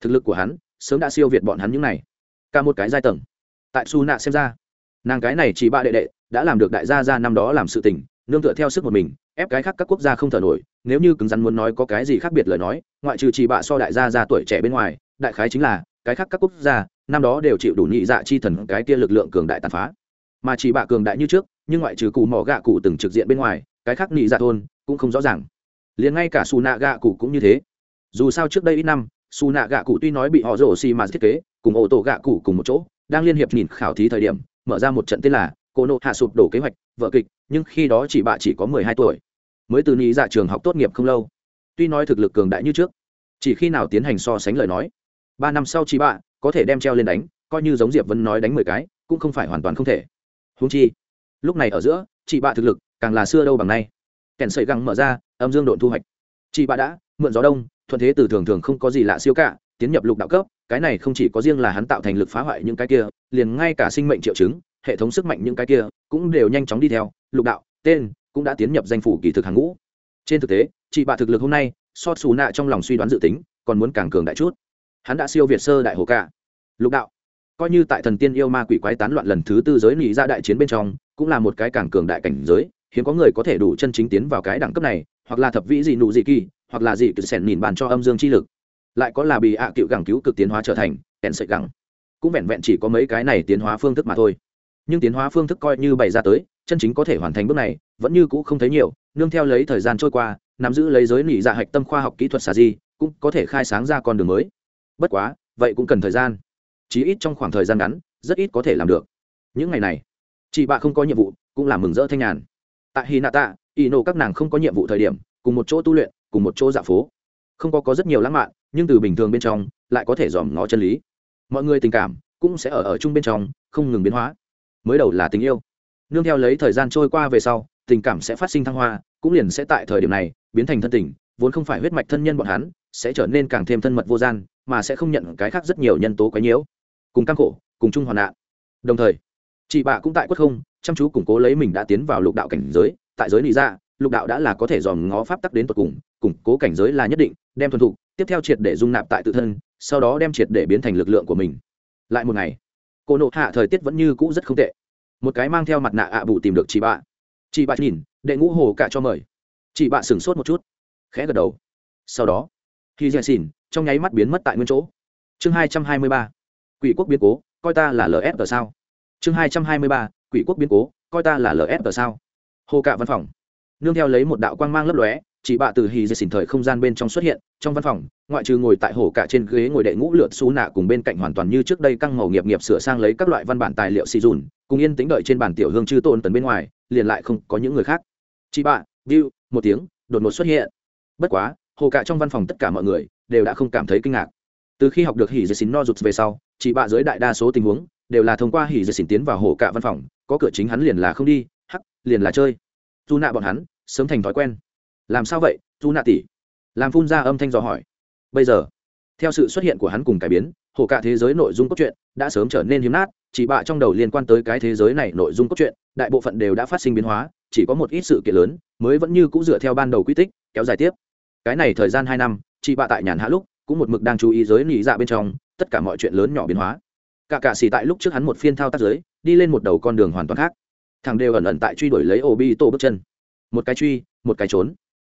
Thực lực của hắn, sớm đã siêu việt bọn hắn những này. Cả một cái giai tầng. Tại su nạ xem ra, nàng cái này chỉ bà đệ đệ, đã làm được đại gia ra năm đó làm sự tình, nương tựa theo sức một mình, ép cái khác các quốc gia không thở nổi, nếu như cứng rắn muốn nói có cái gì khác biệt lời nói, ngoại trừ chỉ bạ so đại gia ra tuổi trẻ bên ngoài, đại khái chính là, cái khác các quốc gia, năm đó đều chịu đủ nhị dạ chi thần cái kia lực lượng cường đại tàn phá. Mà chỉ bạ cường đại như trước nhưng ngoại trừ cụ mỏ gạ cụ từng trực diện bên ngoài, cái khác nị dạ thôn cũng không rõ ràng. Liền ngay cả xù nạ gạ cụ cũng như thế. Dù sao trước đây ít năm xù nạ gạ cụ tuy nói bị họ rổ xì mà thiết kế, cùng ô tô gạ cụ cùng một chỗ, đang liên hiệp nhìn khảo thí thời điểm, mở ra một trận tên là cô nộ hạ sụp đổ kế hoạch, vợ kịch, nhưng khi đó chỉ bà chỉ có mười hai tuổi. Mới từ nghĩ dạ trường học tốt nghiệp không lâu. Tuy nói thực lực cường đại như trước, chỉ khi nào tiến hành so sánh lời nói, ba năm sau chị bạ có thể đem treo lên đánh, coi như giống diệp vân nói đánh mười cái, cũng không phải hoàn toàn không thể. Húng chi lúc này ở giữa, chị bạ thực lực càng là xưa đâu bằng nay. Kèn sợi găng mở ra, âm dương độn thu hoạch. Chị bạ đã mượn gió đông, thuận thế từ thường thường không có gì lạ siêu cả, tiến nhập lục đạo cấp. Cái này không chỉ có riêng là hắn tạo thành lực phá hoại những cái kia, liền ngay cả sinh mệnh triệu chứng, hệ thống sức mạnh những cái kia cũng đều nhanh chóng đi theo. Lục đạo, tên cũng đã tiến nhập danh phủ kỳ thực hàng ngũ. Trên thực tế, chị bạ thực lực hôm nay, so xù nạ trong lòng suy đoán dự tính, còn muốn càng cường đại chút. Hắn đã siêu việt sơ đại hồ cả. Lục đạo coi như tại thần tiên yêu ma quỷ quái tán loạn lần thứ tư giới nghĩ ra đại chiến bên trong, cũng là một cái càng cường đại cảnh giới, hiếm có người có thể đủ chân chính tiến vào cái đẳng cấp này, hoặc là thập vĩ dị nụ dị kỳ, hoặc là dị cực sẻn nhìn bàn cho âm dương chi lực. Lại có là bị ạ à cựu gẳng cứu cực tiến hóa trở thành, kèn sợi gẳng. Cũng vẹn vẹn chỉ có mấy cái này tiến hóa phương thức mà thôi. Nhưng tiến hóa phương thức coi như bày ra tới, chân chính có thể hoàn thành bước này, vẫn như cũ không thấy nhiều, nương theo lấy thời gian trôi qua, nắm giữ lấy giới nỉ dạ hạch tâm khoa học kỹ thuật xà di, cũng có thể khai sáng ra con đường mới. Bất quá, vậy cũng cần thời gian chí ít trong khoảng thời gian ngắn, rất ít có thể làm được. Những ngày này, chị bạ không có nhiệm vụ, cũng là mừng rỡ thanh nhàn. Tại hy nạ tạ y nổ các nàng không có nhiệm vụ thời điểm, cùng một chỗ tu luyện, cùng một chỗ dạ phố. Không có có rất nhiều lãng mạn, nhưng từ bình thường bên trong, lại có thể dòm ngó chân lý. Mọi người tình cảm cũng sẽ ở ở chung bên trong, không ngừng biến hóa. Mới đầu là tình yêu. Nương theo lấy thời gian trôi qua về sau, tình cảm sẽ phát sinh thăng hoa, cũng liền sẽ tại thời điểm này, biến thành thân tình, vốn không phải huyết mạch thân nhân bọn hắn, sẽ trở nên càng thêm thân mật vô gian, mà sẽ không nhận cái khác rất nhiều nhân tố quấy nhiễu cùng căng khổ, cùng chung hoạn nạn. Đồng thời, chị bạ cũng tại quất không, chăm chú củng cố lấy mình đã tiến vào lục đạo cảnh giới, tại giới lý ra dạ, lục đạo đã là có thể dòm ngó pháp tắc đến tột cùng, củng cố cảnh giới là nhất định, đem thuần thục, tiếp theo triệt để dung nạp tại tự thân, sau đó đem triệt để biến thành lực lượng của mình. Lại một ngày, cô nộ hạ thời tiết vẫn như cũ rất không tệ. Một cái mang theo mặt nạ ạ à bụ tìm được chị bạ chị bạ nhìn, đệ ngũ hồ cả cho mời. Chị bạ sửng sốt một chút, khẽ gật đầu. Sau đó khi dè xỉn trong nháy mắt biến mất tại nguyên chỗ. Chương hai trăm hai mươi ba quỷ quốc biến cố, coi ta là lf sao? Chương hai trăm hai mươi ba, quỷ quốc biến cố, coi ta là lf sao? Hồ cả văn phòng. Nương theo lấy một đạo quang mang lấp lóe chị bạ từ hì dì xỉn thời không gian bên trong xuất hiện, trong văn phòng, ngoại trừ ngồi tại hồ cả trên ghế ngồi đệ ngũ lượt xú nạ cùng bên cạnh hoàn toàn như trước đây căng màu nghiệp nghiệp sửa sang lấy các loại văn bản tài liệu xì dùn, cùng yên tĩnh đợi trên bàn tiểu hương chư tôn tần bên ngoài, liền lại không có những người khác. Chị bạ view một tiếng, đột ngột xuất hiện. Bất quá, hồ cả trong văn phòng tất cả mọi người đều đã không cảm thấy kinh ngạc từ khi học được hỉ dì xín no rụt về sau, chị bạ dưới đại đa số tình huống đều là thông qua hỉ dì xỉn tiến vào hồ cả văn phòng, có cửa chính hắn liền là không đi, hắc, liền là chơi. Dù nạ bọn hắn, sớm thành thói quen. Làm sao vậy, dù nạ tỷ? Làm phun ra âm thanh dò hỏi. Bây giờ, theo sự xuất hiện của hắn cùng cải biến, hồ cả thế giới nội dung cốt truyện đã sớm trở nên hiếm nát chỉ bạ trong đầu liên quan tới cái thế giới này nội dung cốt truyện, đại bộ phận đều đã phát sinh biến hóa, chỉ có một ít sự kiện lớn mới vẫn như cũng dựa theo ban đầu quy tích, kéo dài tiếp. Cái này thời gian hai năm, chị bạ tại nhàn hạ lúc cũng một mực đang chú ý giới nỉ dạ bên trong, tất cả mọi chuyện lớn nhỏ biến hóa. Cả cả xì tại lúc trước hắn một phiên thao tác giới, đi lên một đầu con đường hoàn toàn khác. Thằng đều ẩn ẩn tại truy đuổi lấy ô bi bước chân. Một cái truy, một cái trốn.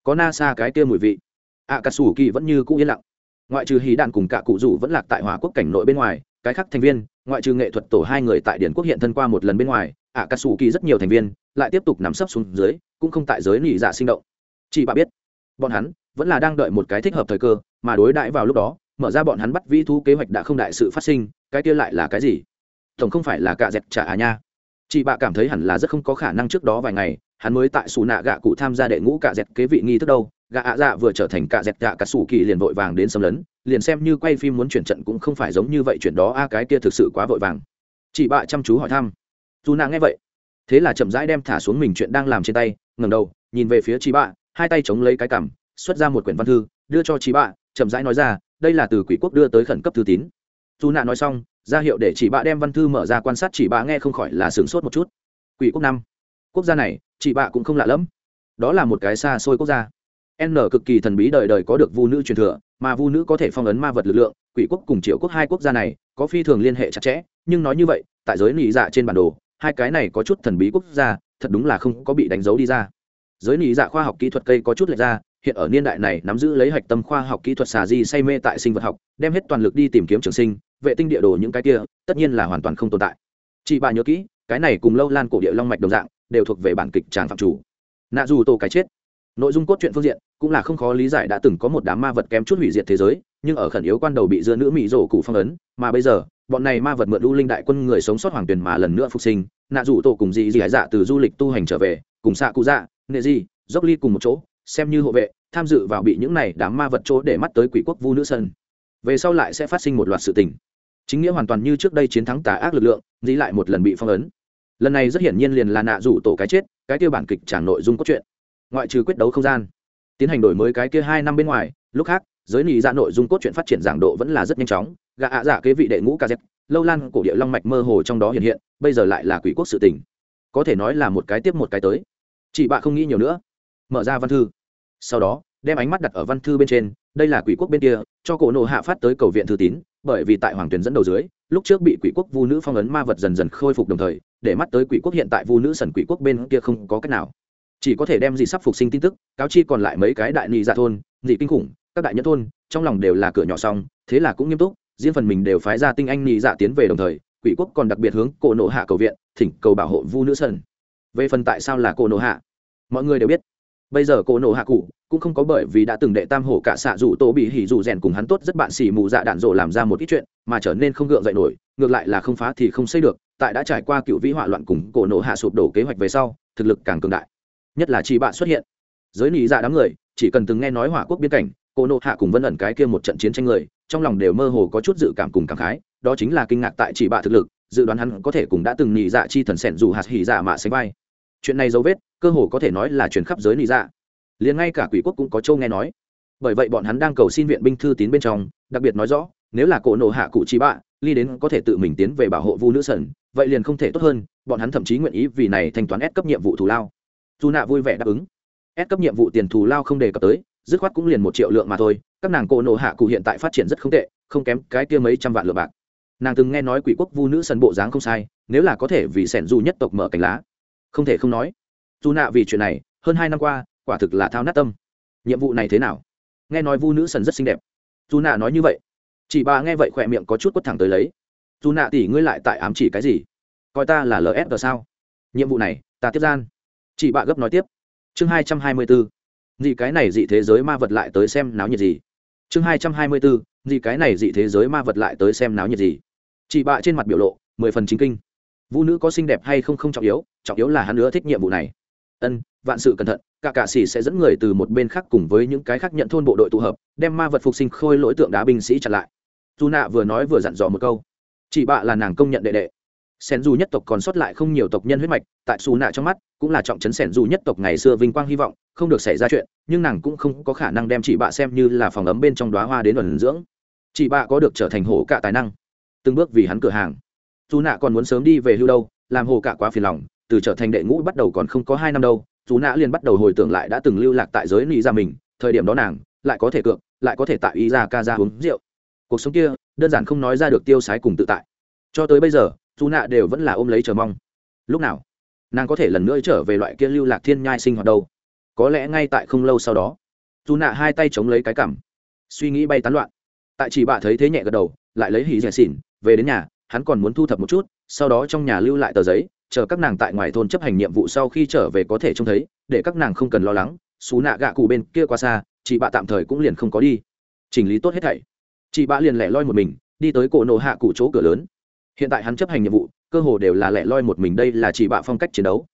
Có na xa cái kia mùi vị. Ạ cà sủ kỳ vẫn như cũ yên lặng. Ngoại trừ hí đạn cùng cả cụ rủ vẫn lạc tại hỏa quốc cảnh nội bên ngoài, cái khác thành viên, ngoại trừ nghệ thuật tổ hai người tại điển quốc hiện thân qua một lần bên ngoài ạ cà sủ kỳ rất nhiều thành viên lại tiếp tục nằm sấp xuống dưới, cũng không tại giới nỉ dạ sinh động. Chị bà biết, bọn hắn vẫn là đang đợi một cái thích hợp thời cơ mà đối đãi vào lúc đó, mở ra bọn hắn bắt vĩ thu kế hoạch đã không đại sự phát sinh, cái kia lại là cái gì? Tổng không phải là cạ dẹt trả à nha. Chị bạ cảm thấy hẳn là rất không có khả năng trước đó vài ngày, hắn mới tại xù nạ gạ cụ tham gia đệ ngũ cạ dẹt kế vị nghi thức đâu. Gạ ạ dạ vừa trở thành cạ dẹt gạ cả sủ kỳ liền vội vàng đến xâm lấn, liền xem như quay phim muốn chuyển trận cũng không phải giống như vậy chuyện đó, a, cái kia thực sự quá vội vàng. Chị bạ chăm chú hỏi thăm. Dù nạ nghe vậy, thế là chậm rãi đem thả xuống mình chuyện đang làm trên tay, ngẩng đầu, nhìn về phía chị bạ, hai tay chống lấy cái cằm, xuất ra một quyển văn thư, đưa cho chị bạ chậm rãi nói ra, đây là từ quỷ quốc đưa tới khẩn cấp thư tín. Dù nạ nói xong, ra hiệu để chị bạ đem văn thư mở ra quan sát chị bạ nghe không khỏi là sửng sốt một chút. Quỷ quốc năm. Quốc gia này chị bạ cũng không lạ lẫm. Đó là một cái xa xôi quốc gia. N cực kỳ thần bí đời đời có được vu nữ truyền thừa, mà vu nữ có thể phong ấn ma vật lực lượng. Quỷ quốc cùng triệu quốc hai quốc gia này, có phi thường liên hệ chặt chẽ, nhưng nói như vậy, tại giới nị dạ trên bản đồ, hai cái này có chút thần bí quốc gia, thật đúng là không có bị đánh dấu đi ra. Giới nị dạ khoa học kỹ thuật cây có chút lệch ra hiện ở niên đại này nắm giữ lấy hạch tâm khoa học kỹ thuật xà di say mê tại sinh vật học, đem hết toàn lực đi tìm kiếm trường sinh, vệ tinh địa đồ những cái kia, tất nhiên là hoàn toàn không tồn tại. Chị bà nhớ kỹ, cái này cùng lâu lan cổ địa long mạch đồng dạng, đều thuộc về bản kịch tràng phạm chủ. Nạ dù tổ cái chết. Nội dung cốt truyện phương diện, cũng là không khó lý giải đã từng có một đám ma vật kém chút hủy diệt thế giới, nhưng ở khẩn yếu quan đầu bị dưa nữ mỹ rổ cụ phong ấn, mà bây giờ, bọn này ma vật mượn lưu linh đại quân người sống sót hoàng tuyền mà lần nữa phục sinh, nạ dù tổ cùng dị dị dạ từ du lịch tu hành trở về, cùng xạ cụ dạ nệ di, dốc ly cùng một chỗ xem như hộ vệ, tham dự vào bị những này đám ma vật chỗ để mắt tới quỷ quốc vu nữ sơn. Về sau lại sẽ phát sinh một loạt sự tình. Chính nghĩa hoàn toàn như trước đây chiến thắng tà ác lực lượng, dĩ lại một lần bị phong ấn. Lần này rất hiển nhiên liền là nạ rủ tổ cái chết, cái kia bản kịch trả nội dung cốt truyện. Ngoại trừ quyết đấu không gian, tiến hành đổi mới cái kia hai năm bên ngoài, lúc khác, giới nị ra nội dung cốt truyện phát triển giảng độ vẫn là rất nhanh chóng. Gạ ạ giả kế vị đệ ngũ kz lâu lan cổ địa long mạch mơ hồ trong đó hiện hiện, bây giờ lại là quỷ quốc sự tỉnh có thể nói là một cái tiếp một cái tới. Chị bạ không nghĩ nhiều nữa. Mở ra văn thư sau đó, đem ánh mắt đặt ở văn thư bên trên, đây là quỷ quốc bên kia, cho cổ nộ hạ phát tới cầu viện thư tín, bởi vì tại hoàng tuyền dẫn đầu dưới, lúc trước bị quỷ quốc vu nữ phong ấn ma vật dần dần khôi phục đồng thời, để mắt tới quỷ quốc hiện tại vu nữ sần quỷ quốc bên kia không có cách nào. Chỉ có thể đem gì sắp phục sinh tin tức, cáo chi còn lại mấy cái đại nị dạ thôn, dị kinh khủng, các đại nhất thôn, trong lòng đều là cửa nhỏ xong, thế là cũng nghiêm túc, riêng phần mình đều phái ra tinh anh nị dạ tiến về đồng thời, quỷ quốc còn đặc biệt hướng cổ nộ hạ cầu viện, thỉnh cầu bảo hộ vu nữ sần. Về phần tại sao là cổ nộ hạ, mọi người đều biết bây giờ cổ nổ hạ cụ, cũng không có bởi vì đã từng đệ tam hổ cả xạ dù tổ bị hỉ dù rèn cùng hắn tốt rất bạn xỉ mù dạ đạn rộ làm ra một ít chuyện, mà trở nên không gượng dậy nổi, ngược lại là không phá thì không xây được, tại đã trải qua cựu vĩ hỏa loạn cùng cổ nổ hạ sụp đổ kế hoạch về sau, thực lực càng cường đại. Nhất là chỉ bạn xuất hiện. Giới nị dạ đám người, chỉ cần từng nghe nói hỏa quốc biên cảnh cổ nộ hạ cùng vân ẩn cái kia một trận chiến tranh người, trong lòng đều mơ hồ có chút dự cảm cùng cảm khái, đó chính là kinh ngạc tại chỉ bạ thực lực, dự đoán hắn có thể cùng đã từng nhị dạ chi thần sẻn dù hạt hỉ dạ mạ sánh vai chuyện này dấu vết, cơ hồ có thể nói là truyền khắp giới lý dạ. Liền ngay cả quỷ quốc cũng có châu nghe nói. Bởi vậy bọn hắn đang cầu xin viện binh thư tín bên trong, đặc biệt nói rõ, nếu là cổ nộ hạ cụ chi bạ, ly đến có thể tự mình tiến về bảo hộ vu nữ sần vậy liền không thể tốt hơn, bọn hắn thậm chí nguyện ý vì này thanh toán ép cấp nhiệm vụ thù lao. Dù nạ vui vẻ đáp ứng. Ép cấp nhiệm vụ tiền thù lao không đề cập tới, dứt khoát cũng liền một triệu lượng mà thôi, các nàng cổ nộ hạ cụ hiện tại phát triển rất không tệ, không kém cái kia mấy trăm vạn lượng bạc. Nàng từng nghe nói quỷ quốc vu nữ sân bộ dáng không sai, nếu là có thể vì sẻn du nhất tộc mở cánh lá không thể không nói, dù nạ vì chuyện này, hơn hai năm qua, quả thực là thao nát tâm. Nhiệm vụ này thế nào? Nghe nói vu nữ sần rất xinh đẹp. Dù nạ nói như vậy chị bà nghe vậy khỏe miệng có chút quất thẳng tới lấy. Dù nạ tỉ ngươi lại tại ám chỉ cái gì? Coi ta là lsg sao? Nhiệm vụ này, ta tiếp gian. Chị bà gấp nói tiếp. Chương hai trăm hai mươi bốn. Gì cái này dị thế giới ma vật lại tới xem náo nhiệt gì? Chương hai trăm hai mươi bốn. Gì cái này dị thế giới ma vật lại tới xem náo nhiệt gì? Chị bà trên mặt biểu lộ, mười phần chính kinh vũ nữ có xinh đẹp hay không không trọng yếu trọng yếu là hắn nữa thích nhiệm vụ này. Ân, vạn sự cẩn thận, cả cạ sĩ sẽ dẫn người từ một bên khác cùng với những cái khác nhận thôn bộ đội tụ hợp, đem ma vật phục sinh khôi lỗi tượng đá binh sĩ chặn lại. Dù nạ vừa nói vừa dặn dò một câu. Chị bạ là nàng công nhận đệ đệ. Sen dù nhất tộc còn sót lại không nhiều tộc nhân huyết mạch, tại xù nạ trong mắt, cũng là trọng trấn sen dù nhất tộc ngày xưa vinh quang hy vọng, không được xảy ra chuyện, nhưng nàng cũng không có khả năng đem chị bạ xem như là phòng ấm bên trong đoá hoa đến ẩn dưỡng. Chị bạ có được trở thành hổ cả tài năng. Từng bước vì hắn cửa hàng dù nạ còn muốn sớm đi về hưu đâu, làm hồ cả quá phiền lòng, từ trở thành đệ ngũ bắt đầu còn không có hai năm đâu dù nạ liền bắt đầu hồi tưởng lại đã từng lưu lạc tại giới nị ra mình, thời điểm đó nàng lại có thể cược, lại có thể tại ý ra ca ra uống rượu. Cuộc sống kia, đơn giản không nói ra được tiêu sái cùng tự tại. Cho tới bây giờ dù nạ đều vẫn là ôm lấy chờ mong. Lúc nào, nàng có thể lần nữa trở về loại kia lưu lạc thiên nhai sinh hoạt đâu? Có lẽ ngay tại không lâu sau đó dù nạ hai tay chống lấy cái cảm suy nghĩ bay tán loạn. Tại chỉ bạ thấy thế nhẹ gật đầu, lại lấy hỉ rẻ xỉn, về đến nhà hắn còn muốn thu thập một chút, sau đó trong nhà lưu lại tờ giấy, chờ các nàng tại ngoài thôn chấp hành nhiệm vụ sau khi trở về có thể trông thấy, để các nàng không cần lo lắng, xú nạ gạ cụ bên kia qua xa, chị bạ tạm thời cũng liền không có đi. Chỉnh lý tốt hết thảy. Chị bạ liền lẻ loi một mình, đi tới cổ nổ hạ cụ chỗ cửa lớn. Hiện tại hắn chấp hành nhiệm vụ, cơ hồ đều là lẻ loi một mình đây là chị bạ phong cách chiến đấu.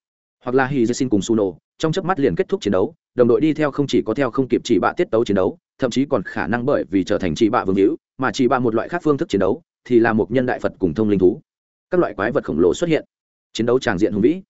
Hoặc là hy xin cùng su nổ, trong chớp mắt liền kết thúc chiến đấu, đồng đội đi theo không chỉ có theo không kịp chị bạ tiết tấu chiến đấu, thậm chí còn khả năng bởi vì trở thành chị bạ vương hữu, mà chị bạ một loại khác phương thức chiến đấu thì là một nhân đại phật cùng thông linh thú. Các loại quái vật khổng lồ xuất hiện. Chiến đấu tràng diện hùng vĩ.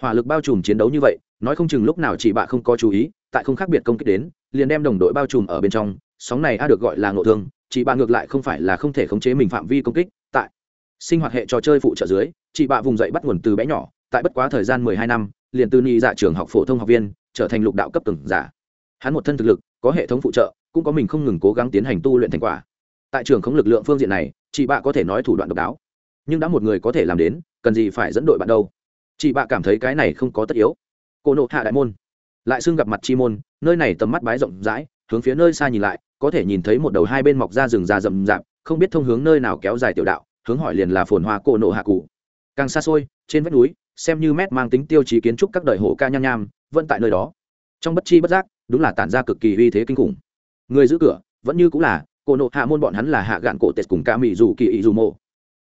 Hỏa lực bao trùm chiến đấu như vậy, nói không chừng lúc nào chị bạ không có chú ý, tại không khác biệt công kích đến, liền đem đồng đội bao trùm ở bên trong. Sóng này a được gọi là ngộ thương, chị bạ ngược lại không phải là không thể khống chế mình phạm vi công kích, tại sinh hoạt hệ trò chơi phụ trợ dưới, chị bạ vùng dậy bắt nguồn từ bé nhỏ, tại bất quá thời gian mười hai năm, liền từ ni dạ trường học phổ thông học viên, trở thành lục đạo cấp từng giả. Hắn một thân thực lực, có hệ thống phụ trợ, cũng có mình không ngừng cố gắng tiến hành tu luyện thành quả. Tại trường không lực lượng phương diện này chị bạ có thể nói thủ đoạn độc đáo. Nhưng đã một người có thể làm đến, cần gì phải dẫn đội bạn đâu? Chị bạ cảm thấy cái này không có tất yếu. Cô nộ hạ đại môn. Lại xưng gặp mặt chi môn, nơi này tầm mắt bái rộng rãi, hướng phía nơi xa nhìn lại, có thể nhìn thấy một đầu hai bên mọc ra rừng già rậm rạp, không biết thông hướng nơi nào kéo dài tiểu đạo, hướng hỏi liền là phồn hoa cổ nộ hạ cụ. Càng xa xôi, trên vách núi, xem như mét mang tính tiêu chí kiến trúc các đời hổ ca nham nham, vẫn tại nơi đó. Trong bất chi bất giác, đúng là tản ra cực kỳ uy thế kinh khủng. Người giữ cửa, vẫn như cũng là cổ nộ hạ môn bọn hắn là hạ gạn cổ tết cùng ca mỹ dù kỳ ý dù mộ.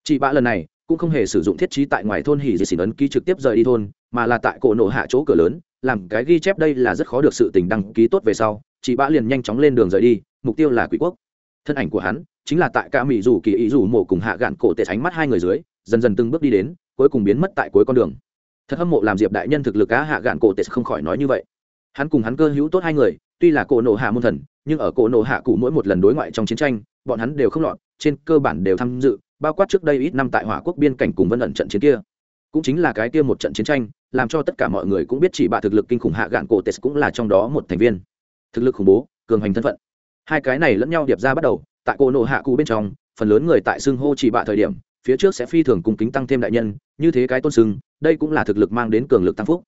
Chị bạ lần này cũng không hề sử dụng thiết trí tại ngoài thôn hỉ dị xỉn ấn ký trực tiếp rời đi thôn, mà là tại cổ nộ hạ chỗ cửa lớn, làm cái ghi chép đây là rất khó được sự tình đăng ký tốt về sau, chị bạ liền nhanh chóng lên đường rời đi, mục tiêu là quỷ quốc. Thân ảnh của hắn chính là tại ca mỹ dù kỳ ý dù mộ cùng hạ gạn cổ tệ ánh mắt hai người dưới, dần dần từng bước đi đến, cuối cùng biến mất tại cuối con đường. Thật hâm mộ làm diệp đại nhân thực lực á hạ gạn cổ tệ không khỏi nói như vậy. Hắn cùng hắn cơ hữu tốt hai người, tuy là cổ nộ hạ môn thần nhưng ở cổ nổ hạ cụ mỗi một lần đối ngoại trong chiến tranh, bọn hắn đều không lọt, trên cơ bản đều tham dự, bao quát trước đây ít năm tại hỏa quốc biên cảnh cùng vân ẩn trận chiến kia. Cũng chính là cái kia một trận chiến tranh, làm cho tất cả mọi người cũng biết chỉ bạ thực lực kinh khủng hạ gạn cổ tes cũng là trong đó một thành viên. Thực lực khủng bố, cường hành thân phận. Hai cái này lẫn nhau điệp ra bắt đầu, tại cổ nổ hạ cụ bên trong, phần lớn người tại xưng hô chỉ bạ thời điểm, phía trước sẽ phi thường cùng kính tăng thêm đại nhân, như thế cái tôn xưng, đây cũng là thực lực mang đến cường lực tăng phúc.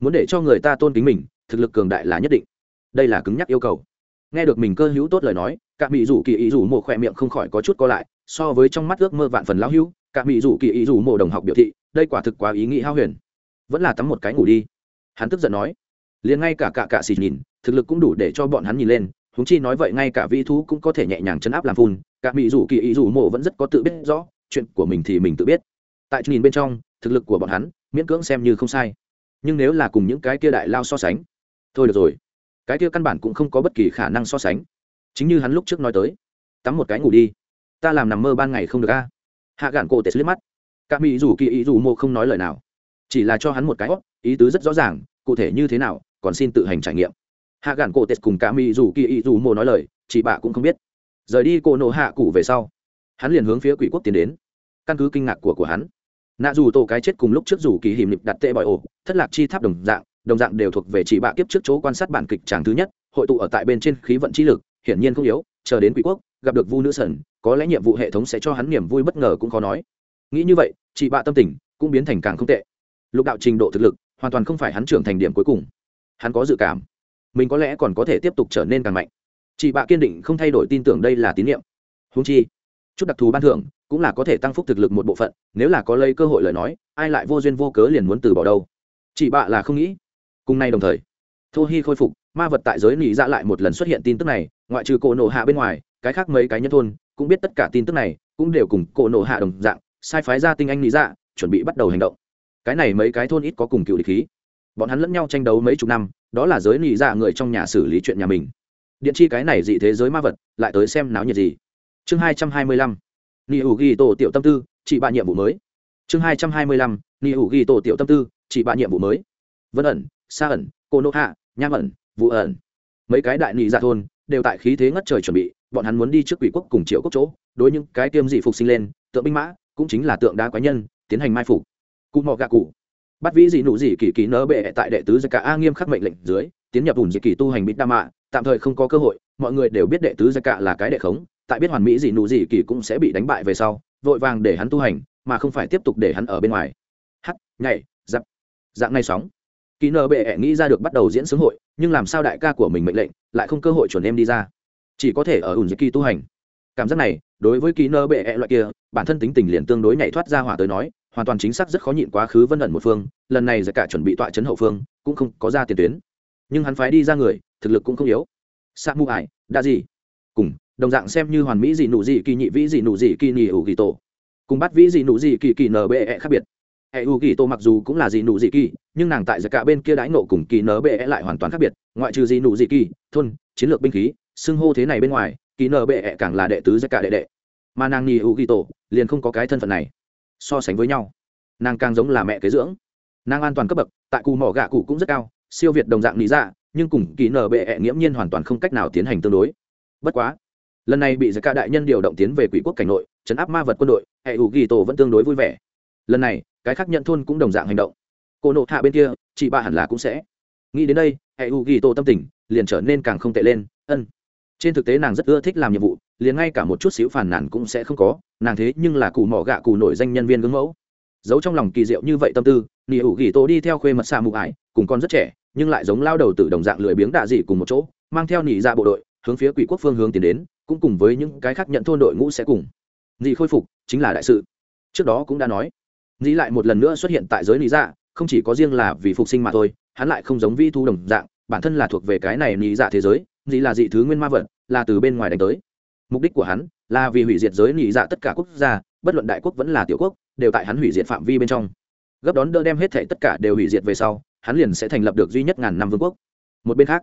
Muốn để cho người ta tôn kính mình, thực lực cường đại là nhất định. Đây là cứng nhắc yêu cầu nghe được mình cơ hữu tốt lời nói, cả mỹ rủ kỳ ý rủ mộ khỏe miệng không khỏi có chút co lại, so với trong mắt ước mơ vạn phần lão hữu, cả mỹ rủ kỳ ý rủ mộ đồng học biểu thị, đây quả thực quá ý nghĩ hao huyền. Vẫn là tắm một cái ngủ đi. Hắn tức giận nói. Liền ngay cả cả cả xì nhìn, thực lực cũng đủ để cho bọn hắn nhìn lên húng chi nói vậy ngay cả vi thú cũng có thể nhẹ nhàng chấn áp làm phun, cả mỹ rủ kỳ ý rủ mộ vẫn rất có tự biết rõ, chuyện của mình thì mình tự biết. Tại nhìn bên trong, thực lực của bọn hắn, miễn cưỡng xem như không sai. Nhưng nếu là cùng những cái kia đại lao so sánh, thôi được rồi cái kia căn bản cũng không có bất kỳ khả năng so sánh. Chính như hắn lúc trước nói tới, tắm một cái ngủ đi, ta làm nằm mơ ban ngày không được a. Hạ gạn cổ tệ liếc mắt. Các mỹ dù kỳ ý dù mô không nói lời nào. Chỉ là cho hắn một cái, ý tứ rất rõ ràng, cụ thể như thế nào, còn xin tự hành trải nghiệm. Hạ gạn cổ tết cùng cả mỹ dù kỳ ý dù mô nói lời, chị bạ cũng không biết. Rời đi cô nộ hạ cụ về sau, hắn liền hướng phía quỷ quốc tiến đến. Căn cứ kinh ngạc của của hắn, nạ dù tổ cái chết cùng lúc trước dù kỳ hiểm nịp đặt tệ bỏi ổ, thất lạc chi tháp đồng dạng đồng dạng đều thuộc về chỉ bạ kiếp trước chỗ quan sát bản kịch tràng thứ nhất, hội tụ ở tại bên trên khí vận chi lực, hiển nhiên không yếu, chờ đến quỷ quốc, gặp được vu nữ sần có lẽ nhiệm vụ hệ thống sẽ cho hắn niềm vui bất ngờ cũng khó nói. Nghĩ như vậy chị bạ tâm tình cũng biến thành càng không tệ. Lục đạo trình độ thực lực hoàn toàn không phải hắn trưởng thành điểm cuối cùng. Hắn có dự cảm, mình có lẽ còn có thể tiếp tục trở nên càng mạnh. Chị bạ kiên định không thay đổi tin tưởng đây là tín nhiệm. Húng chi, chút đặc thù ban thưởng cũng là có thể tăng phúc thực lực một bộ phận, nếu là có lấy cơ hội lời nói, ai lại vô duyên vô cớ liền muốn từ bỏ đâu. Chị bạ là không nghĩ cùng nay đồng thời, thô hi khôi phục, ma vật tại giới nỉ dạ lại một lần xuất hiện tin tức này, ngoại trừ cổ nổ hạ bên ngoài, cái khác mấy cái nhân thôn cũng biết tất cả tin tức này, cũng đều cùng cổ nổ hạ đồng dạng, sai phái ra tinh anh nỉ dạ chuẩn bị bắt đầu hành động. Cái này mấy cái thôn ít có cùng cựu địch khí. Bọn hắn lẫn nhau tranh đấu mấy chục năm, đó là giới nỉ dạ người trong nhà xử lý chuyện nhà mình. Điện chi cái này dị thế giới ma vật, lại tới xem náo nhiệt gì. Chương hai trăm hai mươi lăm nỉ ủ ghi tổ tiểu tâm tư, chỉ bạ nhiệm vụ mới. Chương hai trăm hai mươi lăm nỉ ủ ghi tổ tiểu tâm tư, chỉ bạ nhiệm vụ mới. Vân ẩn sa ẩn, cô nô hạ, nham ẩn vụ ẩn. Mấy cái đại nị dạ thôn đều tại khí thế ngất trời chuẩn bị, bọn hắn muốn đi trước quỷ quốc cùng triệu quốc chỗ, đối những cái tiêm dị phục sinh lên, tượng binh mã cũng chính là tượng đá quái nhân, tiến hành mai phục. Cụ mò gạ cụ. Bắt vĩ dị nụ dị kỳ kỳ nỡ bệ tại đệ tứ giặc cả a nghiêm khắc mệnh lệnh dưới, tiến nhập ủn dị kỳ tu hành bít đa mạ, tạm thời không có cơ hội, mọi người đều biết đệ tứ giặc cả là cái đệ khống, tại biết hoàn mỹ dị nụ dị kỳ cũng sẽ bị đánh bại về sau, vội vàng để hắn tu hành, mà không phải tiếp tục để hắn ở bên ngoài. Hắt nhảy, dập. Dạng ngay sóng kỳ nợ bệ ẹ nghĩ ra được bắt đầu diễn xướng hội, nhưng làm sao đại ca của mình mệnh lệnh, lại không cơ hội chuẩn em đi ra. Chỉ có thể ở ủn kỳ tu hành. Cảm giác này, đối với kỳ nơ bệ ẹ loại kia, bản thân tính tình liền tương đối nhảy thoát ra hỏa tới nói, hoàn toàn chính xác rất khó nhịn quá khứ vân ẩn một phương, lần này giải cả chuẩn bị tọa chấn hậu phương, cũng không có ra tiền tuyến. Nhưng hắn phái đi ra người, thực lực cũng không yếu. Sa mu ải đa gì cùng, đồng dạng xem như hoàn mỹ gì nụ gì kỳ nhị vĩ gì nụ gì kỳ nhị ủ kỳ tổ. Cùng bắt vĩ gì nụ gì kỳ kỳ nở bệ khác biệt. Hệ ủ kỳ tô mặc dù cũng là gì nụ gì kỳ nhưng nàng tại giặc cả bên kia đãi nộ cùng kỳ nở bệ lại hoàn toàn khác biệt, ngoại trừ gì nụ gì kỳ, thôn, chiến lược binh khí, xưng hô thế này bên ngoài kỳ nở bệ càng là đệ tứ giặc cả đệ đệ. Mà nàng nhì u ghi tổ liền không có cái thân phận này. So sánh với nhau, nàng càng giống là mẹ kế dưỡng. Nàng an toàn cấp bậc, tại cù mỏ gạ cụ cũng rất cao, siêu việt đồng dạng lý dạ nhưng cùng kỳ nở bệ nghiễm nhiên hoàn toàn không cách nào tiến hành tương đối. Bất quá, lần này bị giặc cả đại nhân điều động tiến về quỷ quốc cảnh nội chấn áp ma vật quân đội hệ u ghi tổ vẫn tương đối vui vẻ. Lần này, cái khác nhận thôn cũng đồng dạng hành động cô nộ hạ bên kia, chị ba hẳn là cũng sẽ. Nghĩ đến đây, hệ u ghi tô tâm tình liền trở nên càng không tệ lên. Ân. Trên thực tế nàng rất ưa thích làm nhiệm vụ, liền ngay cả một chút xíu phản nản cũng sẽ không có, nàng thế nhưng là cụ mỏ gạ cụ nổi danh nhân viên gương mẫu. Giấu trong lòng kỳ diệu như vậy tâm tư nỉ hữu ghi tô đi theo khuê mật xa mụ ải, cùng con rất trẻ, nhưng lại giống lao đầu từ đồng dạng lười biếng đạ dị cùng một chỗ, mang theo nỉ ra dạ bộ đội, hướng phía quỷ quốc phương hướng tiến đến, cũng cùng với những cái khác nhận thôn đội ngũ sẽ cùng. Dị khôi phục, chính là đại sự. Trước đó cũng đã nói. Dĩ lại một lần nữa xuất hiện tại giới lý dạ không chỉ có riêng là vì phục sinh mà thôi, hắn lại không giống vi thu đồng dạng, bản thân là thuộc về cái này nị dạ thế giới gì là dị thứ nguyên ma vật, là từ bên ngoài đánh tới. Mục đích của hắn là vì hủy diệt giới nị dạ tất cả quốc gia, bất luận đại quốc vẫn là tiểu quốc, đều tại hắn hủy diệt phạm vi bên trong. Gấp đón đỡ đem hết thể tất cả đều hủy diệt về sau, hắn liền sẽ thành lập được duy nhất ngàn năm vương quốc. Một bên khác,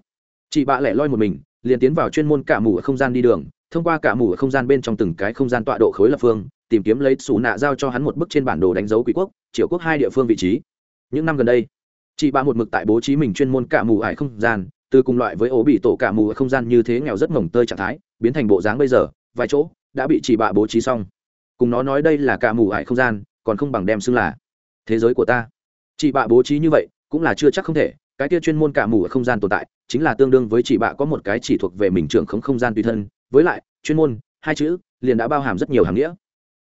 chị bạ lẻ loi một mình, liền tiến vào chuyên môn cả mù ở không gian đi đường, thông qua cả mù ở không gian bên trong từng cái không gian tọa độ khối lập phương, tìm kiếm lấy xù nạ giao cho hắn một bức trên bản đồ đánh dấu quỷ quốc triệu quốc hai địa phương vị trí những năm gần đây, chị ba một mực tại bố trí mình chuyên môn cả mù ải không gian, từ cùng loại với ố bị tổ cả mù ở không gian như thế nghèo rất mỏng tơi trạng thái, biến thành bộ dáng bây giờ, vài chỗ đã bị chị bạ bố trí xong. Cùng nó nói đây là cả mù ải không gian, còn không bằng đem xưng là thế giới của ta. Chị bạ bố trí như vậy cũng là chưa chắc không thể, cái kia chuyên môn cả mù ở không gian tồn tại chính là tương đương với chị bạ có một cái chỉ thuộc về mình trưởng không không gian tùy thân, với lại chuyên môn, hai chữ, liền đã bao hàm rất nhiều hàng nghĩa.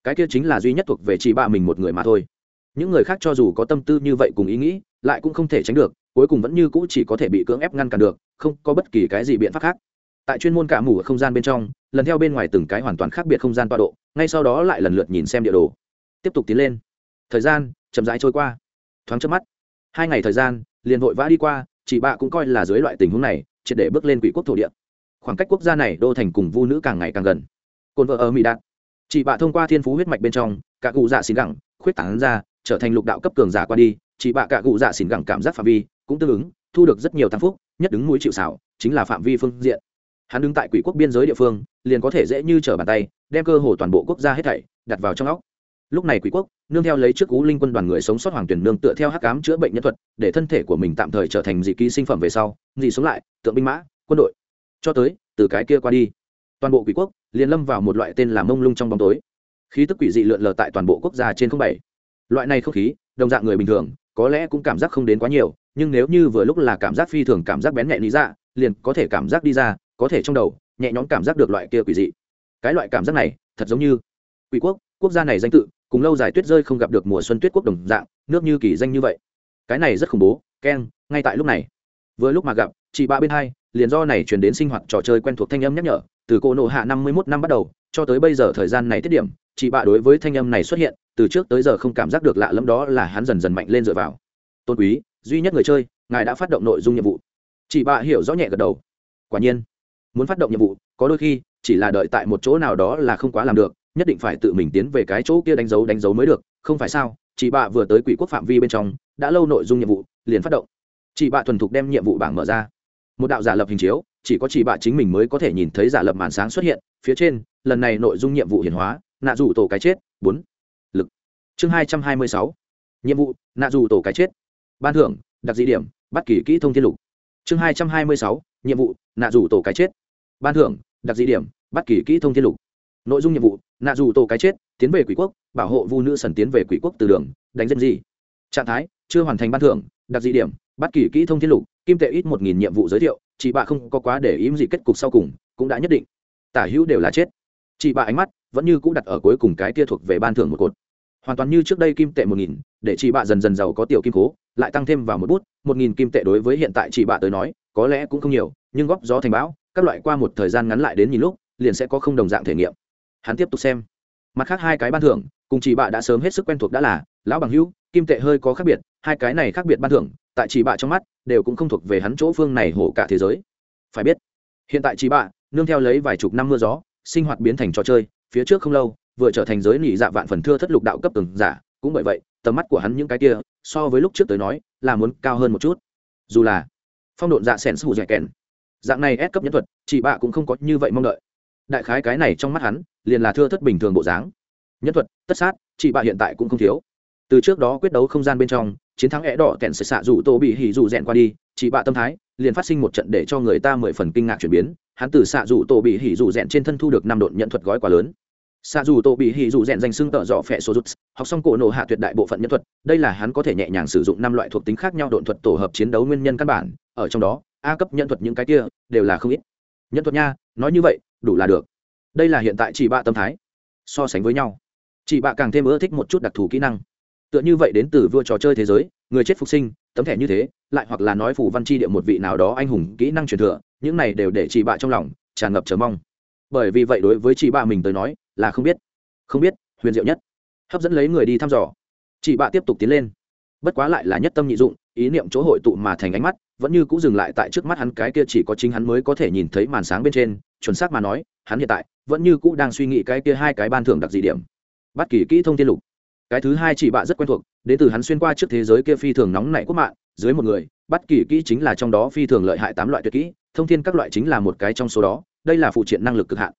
Cái kia chính là duy nhất thuộc về chị bạ mình một người mà thôi những người khác cho dù có tâm tư như vậy cùng ý nghĩ, lại cũng không thể tránh được, cuối cùng vẫn như cũ chỉ có thể bị cưỡng ép ngăn cản được, không có bất kỳ cái gì biện pháp khác. Tại chuyên môn cả mù ở không gian bên trong, lần theo bên ngoài từng cái hoàn toàn khác biệt không gian tọa độ, ngay sau đó lại lần lượt nhìn xem địa đồ. Tiếp tục tiến lên. Thời gian chậm rãi trôi qua. Thoáng trước mắt. Hai ngày thời gian, liền vội vã đi qua, chị bạ cũng coi là dưới loại tình huống này, triệt để bước lên quỷ quốc thổ địa. Khoảng cách quốc gia này đô thành cùng vu nữ càng ngày càng gần. Cồn vợ ở mỹ đạt. Chị bạ thông qua thiên phú huyết mạch bên trong, cả cụ dạ xì gẳng, khuyết tảng ra trở thành lục đạo cấp cường giả qua đi chị bạ cả cụ dạ xỉn gẳng cảm giác phạm vi cũng tương ứng, thu được rất nhiều tăng phúc, nhất đứng mũi chịu xảo chính là phạm vi phương diện. Hắn đứng tại quỷ quốc biên giới địa phương, liền có thể dễ như trở bàn tay, đem cơ hồ toàn bộ quốc gia hết thảy đặt vào trong óc. Lúc này quỷ quốc, nương theo lấy trước cú linh quân đoàn người sống sót hoàng tuyển nương tựa theo hắc cám chữa bệnh nhân thuật, để thân thể của mình tạm thời trở thành dị ký sinh phẩm về sau, dị sống lại, tượng binh mã, quân đội. Cho tới, từ cái kia qua đi, toàn bộ quỷ quốc liền lâm vào một loại tên là mông lung trong bóng tối. Khí tức quỷ dị lượn lờ tại toàn bộ quốc gia trên không bảy loại này không khí, đồng dạng người bình thường, có lẽ cũng cảm giác không đến quá nhiều, nhưng nếu như vừa lúc là cảm giác phi thường cảm giác bén nhẹ lý ra liền có thể cảm giác đi ra, có thể trong đầu, nhẹ nhõm cảm giác được loại kia quỷ dị. Cái loại cảm giác này, thật giống như quỷ quốc quốc gia này danh tự, cùng lâu dài tuyết rơi không gặp được mùa xuân tuyết quốc đồng dạng, nước như kỳ danh như vậy. Cái này rất khủng bố, keng, ngay tại lúc này. Vừa lúc mà gặp, chị ba bên hai, liền do này chuyển đến sinh hoạt trò chơi quen thuộc thanh âm nhắc nhở, từ cô nộ hạ năm mươi mốt năm bắt đầu, cho tới bây giờ thời gian này tiết điểm chị bạ đối với thanh âm này xuất hiện, từ trước tới giờ không cảm giác được lạ lẫm đó là hắn dần dần mạnh lên dựa vào. Tôn quý, duy nhất người chơi, ngài đã phát động nội dung nhiệm vụ. Chị bạ hiểu rõ nhẹ gật đầu. Quả nhiên, muốn phát động nhiệm vụ, có đôi khi chỉ là đợi tại một chỗ nào đó là không quá làm được, nhất định phải tự mình tiến về cái chỗ kia đánh dấu đánh dấu mới được, không phải sao? Chị bạ vừa tới quỷ quốc phạm vi bên trong, đã lâu nội dung nhiệm vụ, liền phát động. Chị bạ thuần thục đem nhiệm vụ bảng mở ra. Một đạo giả lập hình chiếu, chỉ có chị bạ chính mình mới có thể nhìn thấy giả lập màn sáng xuất hiện, phía trên, lần này nội dung nhiệm vụ hiển hóa nạ rủ tổ cái chết, bốn. Lực. Chương hai trăm hai mươi sáu. Nhiệm vụ, nạ rủ tổ cái chết. Ban thưởng, đặc dị điểm bắt kỳ kỹ thông thiên lục. Chương hai trăm hai mươi sáu. Nhiệm vụ, nạ rủ tổ cái chết. Ban thưởng, đặc dị điểm bắt kỳ kỹ thông thiên lục. Nội dung nhiệm vụ, nạ dù tổ cái chết, tiến về quỷ quốc, bảo hộ vu nữ sần tiến về quỷ quốc từ đường, đánh dân gì? Trạng thái, chưa hoàn thành ban thưởng, đặc dị điểm bắt kỳ kỹ thông thiên lục, kim tệ ít một nghìn nhiệm vụ giới thiệu, chị bà không có quá để ý gì kết cục sau cùng, cũng đã nhất định. Tả hữu đều là chết. Chị bà ánh mắt vẫn như cũ đặt ở cuối cùng cái kia thuộc về ban thưởng một cột. Hoàn toàn như trước đây kim tệ một nghìn, để chị bạ dần dần giàu có tiểu kim cố, lại tăng thêm vào một bút, một nghìn kim tệ đối với hiện tại chị bạ tới nói, có lẽ cũng không nhiều, nhưng góp gió thành bão, các loại qua một thời gian ngắn lại đến nhìn lúc, liền sẽ có không đồng dạng thể nghiệm. Hắn tiếp tục xem. Mặt khác hai cái ban thưởng, cùng chị bạ đã sớm hết sức quen thuộc đã là, lão bằng hữu, kim tệ hơi có khác biệt, hai cái này khác biệt ban thưởng, tại chị bạ trong mắt, đều cũng không thuộc về hắn chỗ phương này hổ cả thế giới. Phải biết, hiện tại chị bạ, nương theo lấy vài chục năm mưa gió, sinh hoạt biến thành trò chơi phía trước không lâu, vừa trở thành giới nỉ dạ vạn phần thưa thất lục đạo cấp từng giả, cũng bởi vậy, tầm mắt của hắn những cái kia, so với lúc trước tới nói, là muốn cao hơn một chút. Dù là, phong độn dạ sẻn sù dẻ kèn. Dạng này ép cấp nhân thuật chị bạ cũng không có như vậy mong đợi. Đại khái cái này trong mắt hắn, liền là thưa thất bình thường bộ dáng. Nhân thuật, tất sát chị bạ hiện tại cũng không thiếu. Từ trước đó quyết đấu không gian bên trong, chiến thắng é đỏ kẹn sẽ xạ rủ tô bị hỉ rủ rèn qua đi chị bạ tâm thái liền phát sinh một trận để cho người ta mười phần kinh ngạc chuyển biến. Hắn từ xạ rủ tổ bị hỉ rủ rèn trên thân thu được năm độn nhận thuật gói quá lớn. Xạ dù tổ bị hỉ rủ rèn danh xưng tợ dọ phẹ số rút, học xong cổ nổ hạ tuyệt đại bộ phận nhân thuật, đây là hắn có thể nhẹ nhàng sử dụng năm loại thuộc tính khác nhau độn thuật tổ hợp chiến đấu nguyên nhân căn bản. Ở trong đó, a cấp nhân thuật những cái kia đều là không ít. Nhân thuật nha, nói như vậy, đủ là được. Đây là hiện tại chị bạ tâm thái. So sánh với nhau chị bạ càng thêm ưa thích một chút đặc thù kỹ năng. Tựa như vậy đến từ vua trò chơi thế giới người chết phục sinh, tấm thẻ như thế, lại hoặc là nói phủ văn chi địa một vị nào đó anh hùng kỹ năng truyền thừa, những này đều để chị bạ trong lòng tràn ngập chờ mong. Bởi vì vậy đối với chị bạ mình tới nói, là không biết không biết, huyền diệu nhất. Hấp dẫn lấy người đi thăm dò. Chị bạ tiếp tục tiến lên. Bất quá lại là nhất tâm nhị dụng, ý niệm chỗ hội tụ mà thành ánh mắt, vẫn như cũng dừng lại tại trước mắt hắn, cái kia chỉ có chính hắn mới có thể nhìn thấy màn sáng bên trên, chuẩn xác mà nói, hắn hiện tại vẫn như cũ đang suy nghĩ cái kia hai cái ban thưởng đặc dị điểm. Bắt kỳ kỹ thông tiên lục cái thứ hai chỉ bạ rất quen thuộc, đến từ hắn xuyên qua trước thế giới kia phi thường nóng nảy quốc mạng, dưới một người, bắt kỳ kỹ chính là trong đó phi thường lợi hại tám loại tuyệt kỹ, thông thiên các loại chính là một cái trong số đó, đây là phụ triện năng lực cực hạn.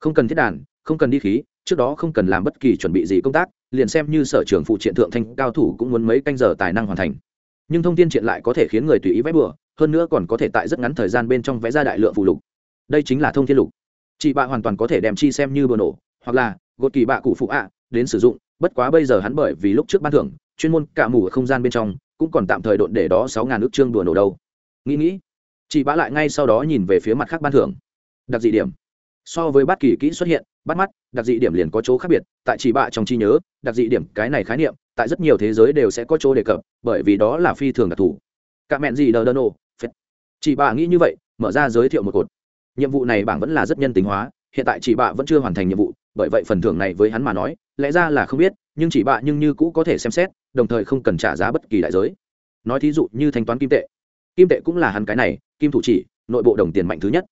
Không cần thiết đàn, không cần đi khí, trước đó không cần làm bất kỳ chuẩn bị gì công tác, liền xem như sở trường phụ triện thượng thanh cao thủ cũng muốn mấy canh giờ tài năng hoàn thành. Nhưng thông tin triện lại có thể khiến người tùy ý vẽ bừa, hơn nữa còn có thể tại rất ngắn thời gian bên trong vẽ ra đại lượng phụ lục. Đây chính là thông thiên lục. Chị bạ hoàn toàn có thể đem chi xem như bừa nổ, hoặc là, gột kỳ bạ cụ phụ ạ, đến sử dụng bất quá bây giờ hắn bởi vì lúc trước ban thưởng, chuyên môn cả mù ở không gian bên trong, cũng còn tạm thời độn để đó sáu ngàn ước trương đùa nổ đâu. Nghĩ nghĩ, chị bá lại ngay sau đó nhìn về phía mặt khác ban thưởng. Đặc dị điểm. So với bát kỳ kỹ xuất hiện, bắt mắt, đặc dị điểm liền có chỗ khác biệt, tại chỉ bạ trong trí nhớ, đặc dị điểm cái này khái niệm, tại rất nhiều thế giới đều sẽ có chỗ đề cập, bởi vì đó là phi thường đặc thù. Cả mẹn gì đờ đơ nổ, phết. Chị bạ nghĩ như vậy, mở ra giới thiệu một cột. Nhiệm vụ này bảng vẫn là rất nhân tính hóa, hiện tại chị bạ vẫn chưa hoàn thành nhiệm vụ, bởi vậy phần thưởng này với hắn mà nói lẽ ra là không biết, nhưng chỉ bạ nhưng như cũ có thể xem xét, đồng thời không cần trả giá bất kỳ đại giới. Nói thí dụ như thanh toán kim tệ. Kim tệ cũng là hắn cái này, kim thủ chỉ, nội bộ đồng tiền mạnh thứ nhất.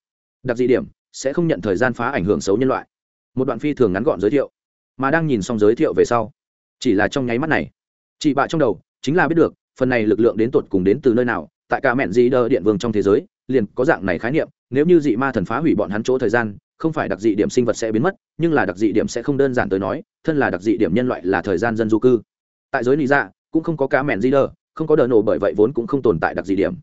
Đặc dị điểm, sẽ không nhận thời gian phá ảnh hưởng xấu nhân loại. Một đoạn phi thường ngắn gọn giới thiệu, mà đang nhìn xong giới thiệu về sau, chỉ là trong nháy mắt này. Chị bạ trong đầu, chính là biết được, phần này lực lượng đến tột cùng đến từ nơi nào, tại cả mẹn dị đờ điện vương trong thế giới, liền có dạng này khái niệm, nếu như dị ma thần phá hủy bọn hắn chỗ thời gian không phải đặc dị điểm sinh vật sẽ biến mất, nhưng là đặc dị điểm sẽ không đơn giản tới nói, thân là đặc dị điểm nhân loại là thời gian dân du cư. Tại giới lý dạ cũng không có cá mẹn di đờ không có đờ nổ bởi vậy vốn cũng không tồn tại đặc dị điểm.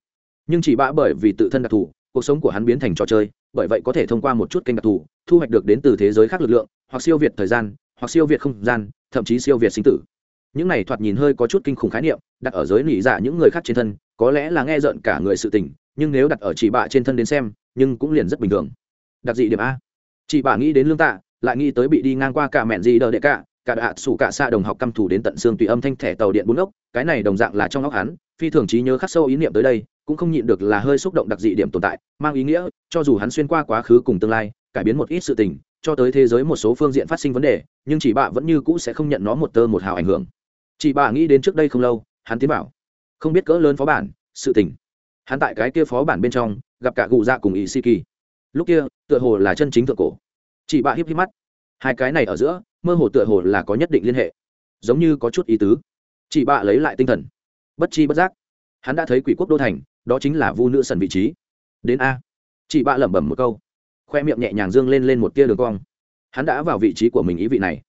Nhưng chỉ bã bởi vì tự thân đặc thù, cuộc sống của hắn biến thành trò chơi, bởi vậy có thể thông qua một chút kênh đặc thù, thu hoạch được đến từ thế giới khác lực lượng, hoặc siêu việt thời gian, hoặc siêu việt không gian, thậm chí siêu việt sinh tử. Những này thoạt nhìn hơi có chút kinh khủng khái niệm, đặt ở giới nỉ dạ những người khác trên thân, có lẽ là nghe rợn cả người sự tình, nhưng nếu đặt ở chỉ bạ trên thân đến xem, nhưng cũng liền rất bình thường đặc dị điểm a. Chị bà nghĩ đến lương tạ, lại nghĩ tới bị đi ngang qua cả mẹn gì đờ đệ cả cả đạ sủ cả xa đồng học căm thủ đến tận xương tùy âm thanh thẻ tàu điện bốn ốc, cái này đồng dạng là trong óc hắn, phi thường trí nhớ khắc sâu ý niệm tới đây, cũng không nhịn được là hơi xúc động đặc dị điểm tồn tại, mang ý nghĩa, cho dù hắn xuyên qua quá khứ cùng tương lai, cải biến một ít sự tình, cho tới thế giới một số phương diện phát sinh vấn đề, nhưng chị bạ vẫn như cũ sẽ không nhận nó một tơ một hào ảnh hưởng. Chị bạ nghĩ đến trước đây không lâu, hắn tiến bảo không biết cỡ lớn phó bản, sự tình. Hắn tại cái kia phó bản bên trong, gặp cả gù dạ cùng ý si kỳ lúc kia, tựa hồ là chân chính thượng cổ. Chị bạ híp híp mắt. Hai cái này ở giữa, mơ hồ tựa hồ là có nhất định liên hệ. Giống như có chút ý tứ. Chị bạ lấy lại tinh thần. Bất chi bất giác, hắn đã thấy quỷ quốc đô thành, đó chính là vu nữ sần vị trí. Đến a. Chị bạ lẩm bẩm một câu. Khoe miệng nhẹ nhàng dương lên lên một tia đường cong. Hắn đã vào vị trí của mình ý vị này.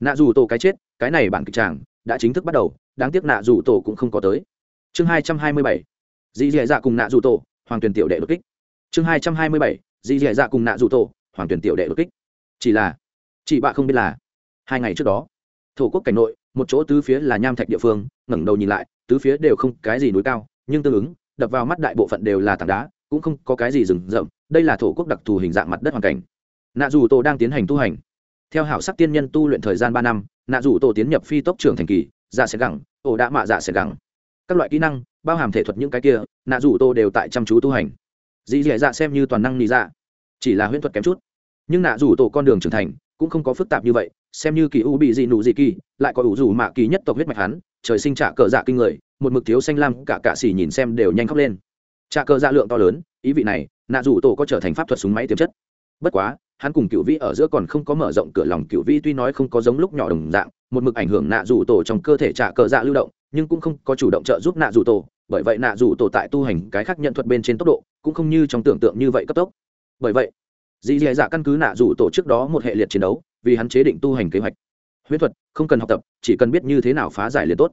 Nạ dù tổ cái chết, cái này bản kịch tràng đã chính thức bắt đầu, đáng tiếc nạ dù tổ cũng không có tới. Chương hai trăm hai mươi bảy. Dì dì dạ cùng nạ dù tổ, hoàng tuyền tiểu đệ đột kích. Chương hai trăm hai mươi bảy dì dì dạ cùng nạ dù tổ, hoàng tuyển tiểu đệ đột kích. Chỉ là, chị bạ không biết là, hai ngày trước đó, thổ quốc cảnh nội, một chỗ tứ phía là nham thạch địa phương, ngẩng đầu nhìn lại, tứ phía đều không cái gì núi cao, nhưng tương ứng, đập vào mắt đại bộ phận đều là tảng đá, cũng không có cái gì rừng rậm, đây là thổ quốc đặc thù hình dạng mặt đất hoàn cảnh. Nạ dù tổ đang tiến hành tu hành. Theo hảo sắc tiên nhân tu luyện thời gian ba năm, nạ dù tổ tiến nhập phi tốc trưởng thành kỳ dạ sẽ gẳng, ổ đã mạ dạ sẽ gẳng. Các loại kỹ năng, bao hàm thể thuật những cái kia, nạ dù tổ đều tại chăm chú tu hành dì dì dạ xem như toàn năng nì dạ. Chỉ là huyễn thuật kém chút. Nhưng nạ dù tổ con đường trưởng thành cũng không có phức tạp như vậy, xem như kỳ u bị dị nụ dị kỳ, lại có ủ dù mạ kỳ nhất tộc huyết mạch hắn, trời sinh trả cờ dạ kinh người, một mực thiếu xanh lam, cả cạ xỉ nhìn xem đều nhanh khóc lên. Trả cờ dạ lượng to lớn, ý vị này, nạ dù tổ có trở thành pháp thuật súng máy tiềm chất. Bất quá hắn cùng cựu vĩ ở giữa còn không có mở rộng cửa lòng. Cựu vĩ tuy nói không có giống lúc nhỏ đồng dạng, một mực ảnh hưởng nạ dù tổ trong cơ thể trả cờ dạ lưu động, nhưng cũng không có chủ động trợ giúp nạ dù tổ, bởi vậy nạ dù tổ tại tu hành cái khác nhận thuật bên trên tốc độ, cũng không như trong tưởng tượng như vậy cấp tốc. Bởi vậy, dì dì dạ căn cứ nạ dù tổ trước đó một hệ liệt chiến đấu, vì hắn chế định tu hành kế hoạch. Huyễn thuật, không cần học tập, chỉ cần biết như thế nào phá giải liền tốt.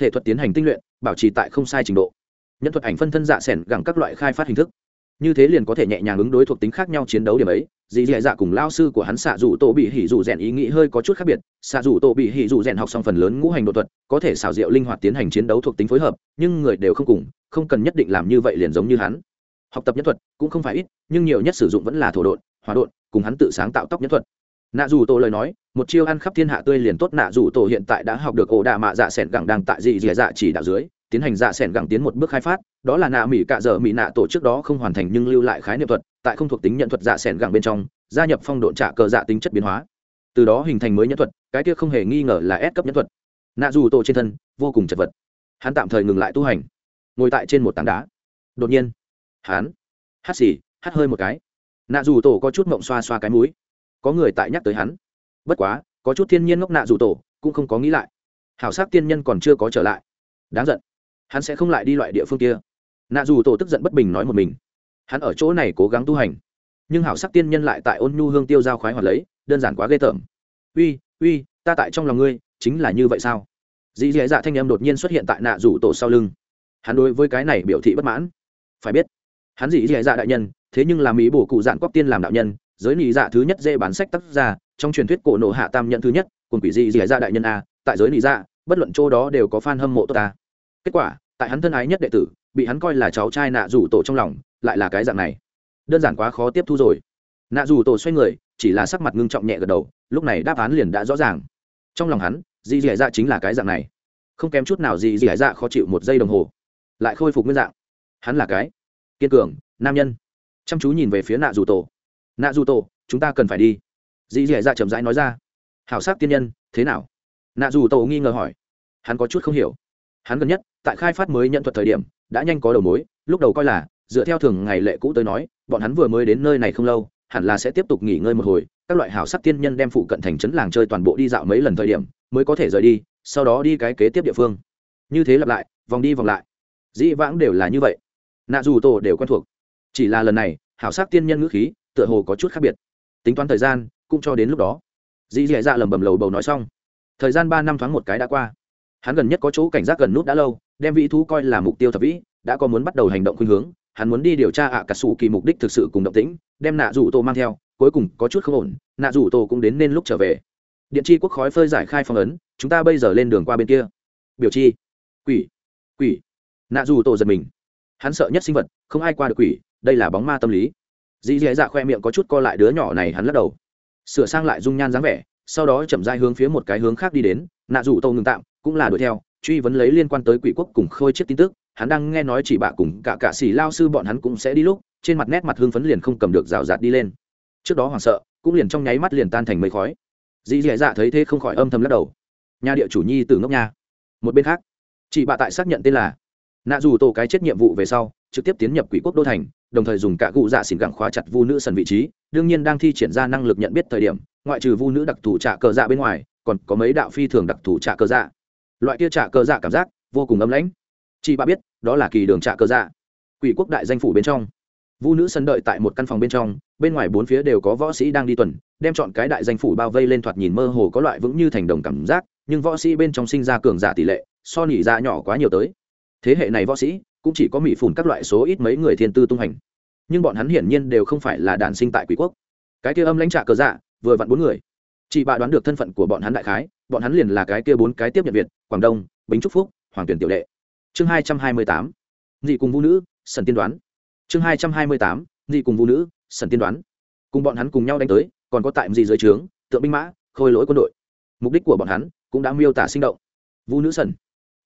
Thể thuật tiến hành tinh luyện, bảo trì tại không sai trình độ. Nhân thuật ảnh phân thân dạ s ẻ n gẳng các loại khai phát hình thức như thế liền có thể nhẹ nhàng ứng đối thuộc tính khác nhau chiến đấu điểm ấy. Dì dì dạ cùng lao sư của hắn xạ dù tổ bị hỉ dù rèn ý nghĩ hơi có chút khác biệt. Xạ dù tổ bị hỉ dù rèn học xong phần lớn ngũ hành đột thuật, có thể xảo diệu linh hoạt tiến hành chiến đấu thuộc tính phối hợp, nhưng người đều không cùng, không cần nhất định làm như vậy liền giống như hắn. Học tập nhất thuật cũng không phải ít, nhưng nhiều nhất sử dụng vẫn là thổ đột hòa đột cùng hắn tự sáng tạo tóc nhất thuật. Nạ dù tổ lời nói, một chiêu ăn khắp thiên hạ tươi liền tốt. Nạ dù tổ hiện tại đã học được ổ đà mạ dạ s ẻ n gẳng đang tại dị dạ dạ chỉ đạo dưới tiến hành dạ s gẳng tiến một bước khai phát, đó là nạ mỹ cạ dở mỹ nạ tổ trước đó không hoàn thành nhưng lưu lại khái niệm thuật, tại không thuộc tính nhận thuật dạ s gẳng bên trong, gia nhập phong độn trả cờ dạ tính chất biến hóa. Từ đó hình thành mới nhân thuật, cái kia không hề nghi ngờ là ép cấp nhân thuật. Nạ dù tổ trên thân, vô cùng chật vật. Hắn tạm thời ngừng lại tu hành, ngồi tại trên một tảng đá. Đột nhiên, hắn hắt xì hắt hơi một cái. Nạ dù tổ có chút mộng xoa xoa cái mũi. Có người tại nhắc tới hắn. Bất quá, có chút thiên nhiên ngốc nạ dù tổ, cũng không có nghĩ lại. Hảo sát tiên nhân còn chưa có trở lại. Đáng giận hắn sẽ không lại đi loại địa phương kia. Nạ dù tổ tức giận bất bình nói một mình. Hắn ở chỗ này cố gắng tu hành. Nhưng hảo sắc tiên nhân lại tại ôn nhu hương tiêu giao khoái hoạt lấy, đơn giản quá ghê tởm. Uy uy, ta tại trong lòng ngươi, chính là như vậy sao? Dì dì dạ thanh em đột nhiên xuất hiện tại nạ rủ tổ sau lưng. Hắn đối với cái này biểu thị bất mãn. Phải biết, hắn dì dì dạ đại nhân, thế nhưng làm ý bổ cụ dạn quắc tiên làm đạo nhân, giới nị dạ thứ nhất dễ bán sách tác ra trong truyền thuyết cổ nộ hạ tam nhận thứ nhất, cùng quỷ dị dị dạ đại nhân a, tại giới nị dạ bất luận chỗ đó đều có fan hâm mộ tốt ta kết quả, tại hắn thân ái nhất đệ tử, bị hắn coi là cháu trai nạ rủ tổ trong lòng, lại là cái dạng này. Đơn giản quá khó tiếp thu rồi. Nạ rủ tổ xoay người, chỉ là sắc mặt ngưng trọng nhẹ gật đầu, lúc này đáp án liền đã rõ ràng. Trong lòng hắn dị dì dạ chính là cái dạng này. Không kém chút nào dị dì dạ khó chịu một giây đồng hồ. Lại khôi phục nguyên dạng. Hắn là cái kiên cường nam nhân. Chăm chú nhìn về phía nạ dù tổ. Nạ dù tổ, chúng ta cần phải đi. Dì dì dạ chậm rãi nói ra. Hảo sát tiên nhân, thế nào? Nạ dù tổ nghi ngờ hỏi. Hắn có chút không hiểu hắn gần nhất, tại khai phát mới nhận thuật thời điểm, đã nhanh có đầu mối, lúc đầu coi là, dựa theo thường ngày lệ cũ tới nói, bọn hắn vừa mới đến nơi này không lâu, hẳn là sẽ tiếp tục nghỉ ngơi một hồi, các loại hảo sắc tiên nhân đem phụ cận thành trấn làng chơi toàn bộ đi dạo mấy lần thời điểm, mới có thể rời đi, sau đó đi cái kế tiếp địa phương. Như thế lặp lại, vòng đi vòng lại. Dĩ vãng đều là như vậy. Nạ dù tổ đều quen thuộc. Chỉ là lần này, hảo sắc tiên nhân ngữ khí, tựa hồ có chút khác biệt. Tính toán thời gian, cũng cho đến lúc đó. Dĩ dạ dạ lầm bầm lầu bầu nói xong. Thời gian ba năm thoáng một cái đã qua hắn gần nhất có chỗ cảnh giác gần nút đã lâu, đem vĩ thú coi là mục tiêu thập vĩ, đã có muốn bắt đầu hành động khuynh hướng, hắn muốn đi điều tra ạ à cả sủ kỳ mục đích thực sự cùng động tĩnh, đem nạ rủ tô mang theo, cuối cùng có chút không ổn, nạ rủ tô cũng đến nên lúc trở về. Điện chi quốc khói phơi giải khai phong ấn, chúng ta bây giờ lên đường qua bên kia. Biểu chi. Quỷ. Quỷ. Nạ rủ tô giật mình. Hắn sợ nhất sinh vật, không ai qua được quỷ, đây là bóng ma tâm lý. Dì dì dạ khoe miệng có chút co lại đứa nhỏ này, hắn lắc đầu. Sửa sang lại dung nhan dáng vẻ, sau đó chậm dai hướng phía một cái hướng khác đi đến, nạ rủ tổ ngừng tạm cũng là đuổi theo, truy vấn lấy liên quan tới quỷ quốc cùng khôi chiếc tin tức, hắn đang nghe nói chỉ bạ cùng cả cả xỉ lao sư bọn hắn cũng sẽ đi lúc, trên mặt nét mặt hương phấn liền không cầm được rào rạt đi lên. Trước đó hoảng sợ, cũng liền trong nháy mắt liền tan thành mây khói. Dì dì dạ thấy thế không khỏi âm thầm lắc đầu. Nhà địa chủ nhi từ ngốc nha. Một bên khác, chị bạ tại xác nhận tên là nạ dù tổ cái chết nhiệm vụ về sau, trực tiếp tiến nhập quỷ quốc đô thành, đồng thời dùng cả cụ dạ xỉn gẳng khóa chặt vu nữ sần vị trí, đương nhiên đang thi triển ra năng lực nhận biết thời điểm, ngoại trừ vu nữ đặc thù trả cờ dạ bên ngoài, còn có mấy đạo phi thường đặc thù trả cờ dạ loại kia trả cờ dạ cảm giác vô cùng ấm lãnh. Chị bà biết, đó là kỳ đường trả cờ dạ. Quỷ quốc đại danh phủ bên trong. Vu nữ sân đợi tại một căn phòng bên trong, bên ngoài bốn phía đều có võ sĩ đang đi tuần, đem chọn cái đại danh phủ bao vây lên thoạt nhìn mơ hồ có loại vững như thành đồng cảm giác, nhưng võ sĩ bên trong sinh ra cường giả tỷ lệ, so nỉ ra nhỏ quá nhiều tới. Thế hệ này võ sĩ cũng chỉ có mỹ phủn các loại số ít mấy người thiên tư tung hành. Nhưng bọn hắn hiển nhiên đều không phải là đàn sinh tại quỷ quốc. Cái kia âm lãnh trạ cờ dạ vừa vặn bốn người. Chị bà đoán được thân phận của bọn hắn đại khái bọn hắn liền là cái kia bốn cái tiếp nhận việt, quảng đông, bính trúc phúc, hoàng tuyển tiểu đệ. Chương hai trăm hai mươi tám dị cùng vũ nữ sần tiên đoán. Chương hai trăm hai mươi tám dị cùng vũ nữ sần tiên đoán. Cùng bọn hắn cùng nhau đánh tới, còn có tại gì dưới trướng, tượng binh mã, khôi lỗi quân đội. Mục đích của bọn hắn cũng đã miêu tả sinh động. Vũ nữ sần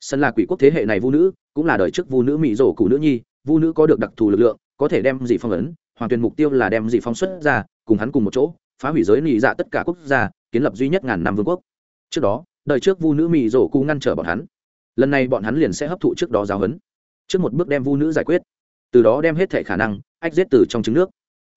sân là quỷ quốc thế hệ này vũ nữ, cũng là đời trước vũ nữ mỹ rổ cụ nữ nhi. Vũ nữ có được đặc thù lực lượng, có thể đem dị phong ấn, hoàng tuyền mục tiêu là đem dị phong xuất ra, cùng hắn cùng một chỗ, phá hủy giới nị dạ tất cả quốc gia, kiến lập duy nhất ngàn năm vương quốc trước đó, đời trước vu nữ mỹ rổ cụ ngăn trở bọn hắn. Lần này bọn hắn liền sẽ hấp thụ trước đó giáo huấn. Trước một bước đem vu nữ giải quyết. Từ đó đem hết thể khả năng, ách giết từ trong trứng nước.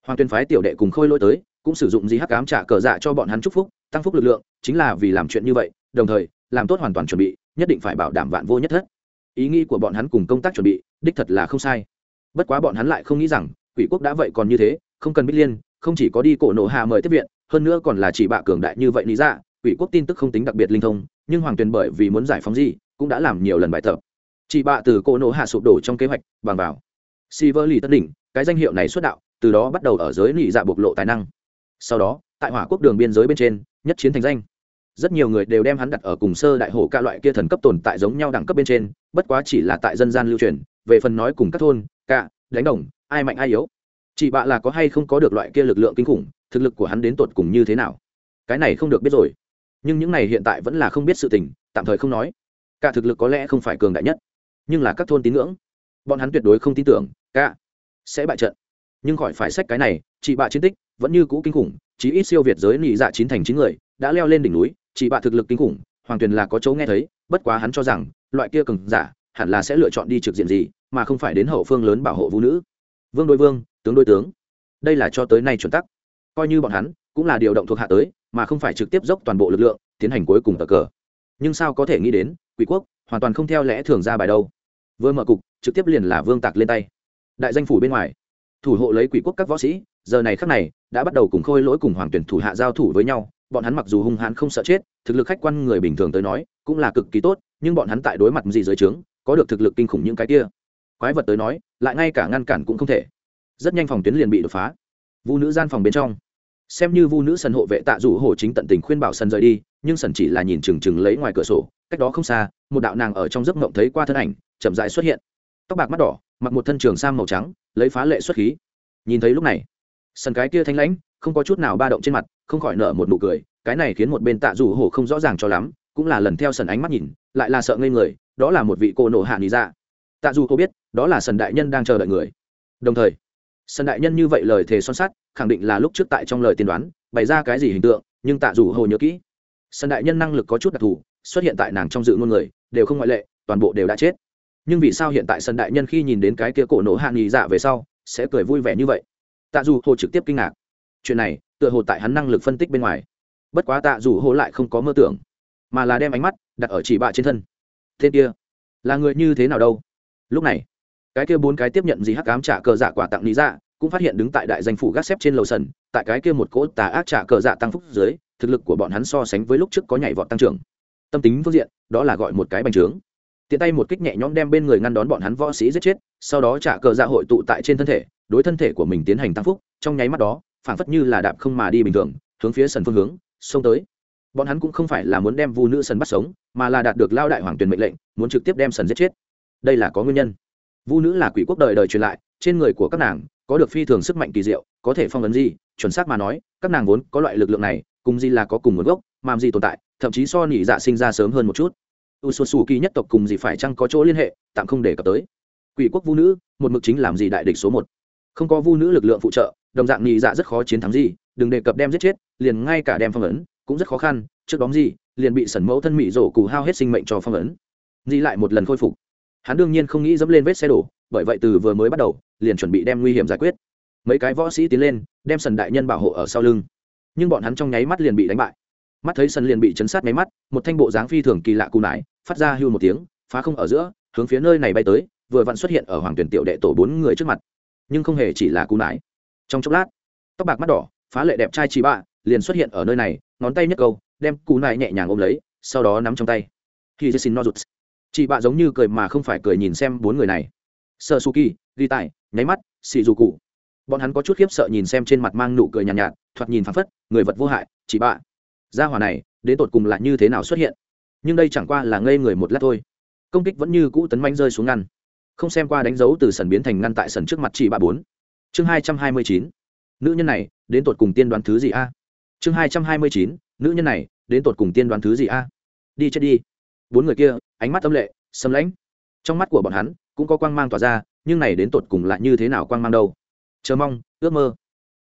Hoàng tuyên phái tiểu đệ cùng khôi lỗi tới, cũng sử dụng gì hắc cám trả cờ dạ cho bọn hắn chúc phúc, tăng phúc lực lượng, chính là vì làm chuyện như vậy, đồng thời, làm tốt hoàn toàn chuẩn bị, nhất định phải bảo đảm vạn vô nhất thất. Ý nghĩ của bọn hắn cùng công tác chuẩn bị, đích thật là không sai. Bất quá bọn hắn lại không nghĩ rằng, quỷ quốc đã vậy còn như thế, không cần bích liên, không chỉ có đi cổ nổ hạ mời tiếp viện, hơn nữa còn là chỉ bạ cường đại như vậy lý ra quỷ quốc tin tức không tính đặc biệt linh thông, nhưng hoàng tuyền bởi vì muốn giải phóng gì, cũng đã làm nhiều lần bài tập. Chị bạ từ cô nổ hạ sụp đổ trong kế hoạch, bằng vào. Si vơ lì tất đỉnh, cái danh hiệu này xuất đạo, từ đó bắt đầu ở giới lì dạ bộc lộ tài năng. Sau đó, tại hỏa quốc đường biên giới bên trên, nhất chiến thành danh. Rất nhiều người đều đem hắn đặt ở cùng sơ đại hổ ca loại kia thần cấp tồn tại giống nhau đẳng cấp bên trên, bất quá chỉ là tại dân gian lưu truyền, về phần nói cùng các thôn, ca, đánh đồng, ai mạnh ai yếu. Chị bạ là có hay không có được loại kia lực lượng kinh khủng, thực lực của hắn đến tột cùng như thế nào? Cái này không được biết rồi nhưng những này hiện tại vẫn là không biết sự tình, tạm thời không nói. Cả thực lực có lẽ không phải cường đại nhất, nhưng là các thôn tín ngưỡng, bọn hắn tuyệt đối không tin tưởng, cả sẽ bại trận. Nhưng khỏi phải sách cái này, chị bạ chiến tích vẫn như cũ kinh khủng, chí ít siêu việt giới nị dạ chín thành chín người, đã leo lên đỉnh núi, chị bạ thực lực kinh khủng, hoàng tuyền là có chỗ nghe thấy, bất quá hắn cho rằng, loại kia cường giả hẳn là sẽ lựa chọn đi trực diện gì, mà không phải đến hậu phương lớn bảo hộ vũ nữ. Vương đối vương, tướng đối tướng. Đây là cho tới nay chuẩn tắc. Coi như bọn hắn cũng là điều động thuộc hạ tới, mà không phải trực tiếp dốc toàn bộ lực lượng, tiến hành cuối cùng tờ cờ. Nhưng sao có thể nghĩ đến, quỷ quốc hoàn toàn không theo lẽ thường ra bài đâu. Vừa mở cục, trực tiếp liền là vương tạc lên tay. Đại danh phủ bên ngoài, thủ hộ lấy quỷ quốc các võ sĩ, giờ này khắc này, đã bắt đầu cùng khôi lỗi cùng hoàng tuyển thủ hạ giao thủ với nhau. Bọn hắn mặc dù hung hãn không sợ chết, thực lực khách quan người bình thường tới nói, cũng là cực kỳ tốt, nhưng bọn hắn tại đối mặt gì dưới trướng, có được thực lực kinh khủng những cái kia. Quái vật tới nói, lại ngay cả ngăn cản cũng không thể. Rất nhanh phòng tuyến liền bị đột phá. Vũ nữ gian phòng bên trong xem như vu nữ sần hộ vệ tạ rủ hổ chính tận tình khuyên bảo sần rời đi, nhưng sần chỉ là nhìn chừng chừng lấy ngoài cửa sổ, cách đó không xa, một đạo nàng ở trong giấc mộng thấy qua thân ảnh, chậm dại xuất hiện. Tóc bạc mắt đỏ, mặc một thân trường sam màu trắng, lấy phá lệ xuất khí. Nhìn thấy lúc này sần cái kia thanh lãnh, không có chút nào ba động trên mặt, không khỏi nở một nụ cười, cái này khiến một bên tạ rủ hổ không rõ ràng cho lắm, cũng là lần theo sần ánh mắt nhìn, lại là sợ ngây người, đó là một vị cô nổ hạ lý ra dạ. tạ dù cô biết, đó là sần đại nhân đang chờ đợi người. Đồng thời sân đại nhân như vậy lời thề son sắt, khẳng định là lúc trước tại trong lời tiên đoán, bày ra cái gì hình tượng, nhưng tạ dù hồ nhớ kỹ. Sân đại nhân năng lực có chút đặc thù, xuất hiện tại nàng trong dự ngôn người, đều không ngoại lệ, toàn bộ đều đã chết. Nhưng vì sao hiện tại sân đại nhân khi nhìn đến cái kia cổ nổ hạ nghỉ dạ về sau, sẽ cười vui vẻ như vậy? Tạ dù hồ trực tiếp kinh ngạc. Chuyện này, tựa hồ tại hắn năng lực phân tích bên ngoài. Bất quá tạ dù hồ lại không có mơ tưởng, mà là đem ánh mắt đặt ở chỉ bạ trên thân. Tên kia, là người như thế nào đâu? Lúc này cái kia bốn cái tiếp nhận gì hắc ám trả cờ dạ quả tặng lý dạ cũng phát hiện đứng tại đại danh phủ gác xếp trên lầu sần tại cái kia một cỗ tà ác trả cờ dạ tăng phúc dưới, thực lực của bọn hắn so sánh với lúc trước có nhảy vọt tăng trưởng. Tâm tính phương diện, đó là gọi một cái bành trướng. Tiện tay một kích nhẹ nhõm đem bên người ngăn đón bọn hắn võ sĩ giết chết, sau đó trả cờ dạ hội tụ tại trên thân thể, đối thân thể của mình tiến hành tăng phúc, trong nháy mắt đó, phảng phất như là đạp không mà đi bình thường, hướng phía sần phương hướng, xông tới. Bọn hắn cũng không phải là muốn đem vu nữ sần bắt sống, mà là đạt được lao đại hoàng tuyền mệnh lệnh, muốn trực tiếp đem sần giết chết. Đây là có nguyên nhân vu nữ là quỷ quốc đời đời truyền lại, trên người của các nàng có được phi thường sức mạnh kỳ diệu, có thể phong ấn gì, chuẩn xác mà nói, các nàng vốn có loại lực lượng này, cùng gì là có cùng nguồn gốc mà gì tồn tại, thậm chí so nỉ dạ sinh ra sớm hơn một chút. U s u kỳ nhất tộc cùng gì phải chăng có chỗ liên hệ, tạm không để cập tới. Quỷ quốc vu nữ, một mực chính làm gì đại địch số một. Không có vu nữ lực lượng phụ trợ, đồng dạng nỉ dạ rất khó chiến thắng gì, đừng đề cập đem giết chết, liền ngay cả đem phong ấn, cũng rất khó khăn, trước đóng gì, liền bị sẩn mẫu thân mỹ rổ cù hao hết sinh mệnh cho phong ấn. Di lại một lần khôi phục? Hắn đương nhiên không nghĩ dẫm lên vết xe đổ, bởi vậy từ vừa mới bắt đầu, liền chuẩn bị đem nguy hiểm giải quyết. Mấy cái võ sĩ tiến lên, đem sần đại nhân bảo hộ ở sau lưng. Nhưng bọn hắn trong nháy mắt liền bị đánh bại. Mắt thấy sân liền bị chấn sát máy mắt, một thanh bộ dáng phi thường kỳ lạ cù nải, phát ra hưu một tiếng, phá không ở giữa, hướng phía nơi này bay tới, vừa vặn xuất hiện ở hoàng tuyển tiểu đệ tổ bốn người trước mặt. Nhưng không hề chỉ là cù nải. Trong chốc lát, tóc bạc mắt đỏ, phá lệ đẹp trai chị bạ, liền xuất hiện ở nơi này, ngón tay nhất câu, đem cù nải nhẹ nhàng ôm lấy, sau đó nắm trong tay. Khi xin no rụt chị bạ giống như cười mà không phải cười nhìn xem bốn người này. Sơ su kỳ ghi tài nháy mắt xì dù cụ. Bọn hắn có chút khiếp sợ nhìn xem trên mặt mang nụ cười nhàn nhạt, nhạt thoạt nhìn phăng phất người vật vô hại chị bạ. Gia hỏa này đến tột cùng là như thế nào xuất hiện? Nhưng đây chẳng qua là ngây người một lát thôi. Công kích vẫn như cũ tấn manh rơi xuống ngăn. Không xem qua đánh dấu từ sần biến thành ngăn tại sần trước mặt chị bạ bốn. Chương hai trăm hai mươi chín. Nữ nhân này đến tột cùng tiên đoán thứ gì a? Chương hai trăm hai mươi chín. Nữ nhân này đến tột cùng tiên đoán thứ gì a? Đi chết đi bốn người kia, ánh mắt âm lệ xâm lãnh. Trong mắt của bọn hắn, cũng có quang mang tỏa ra, nhưng này đến tột cùng lại như thế nào quang mang đâu? Chờ mong, ước mơ.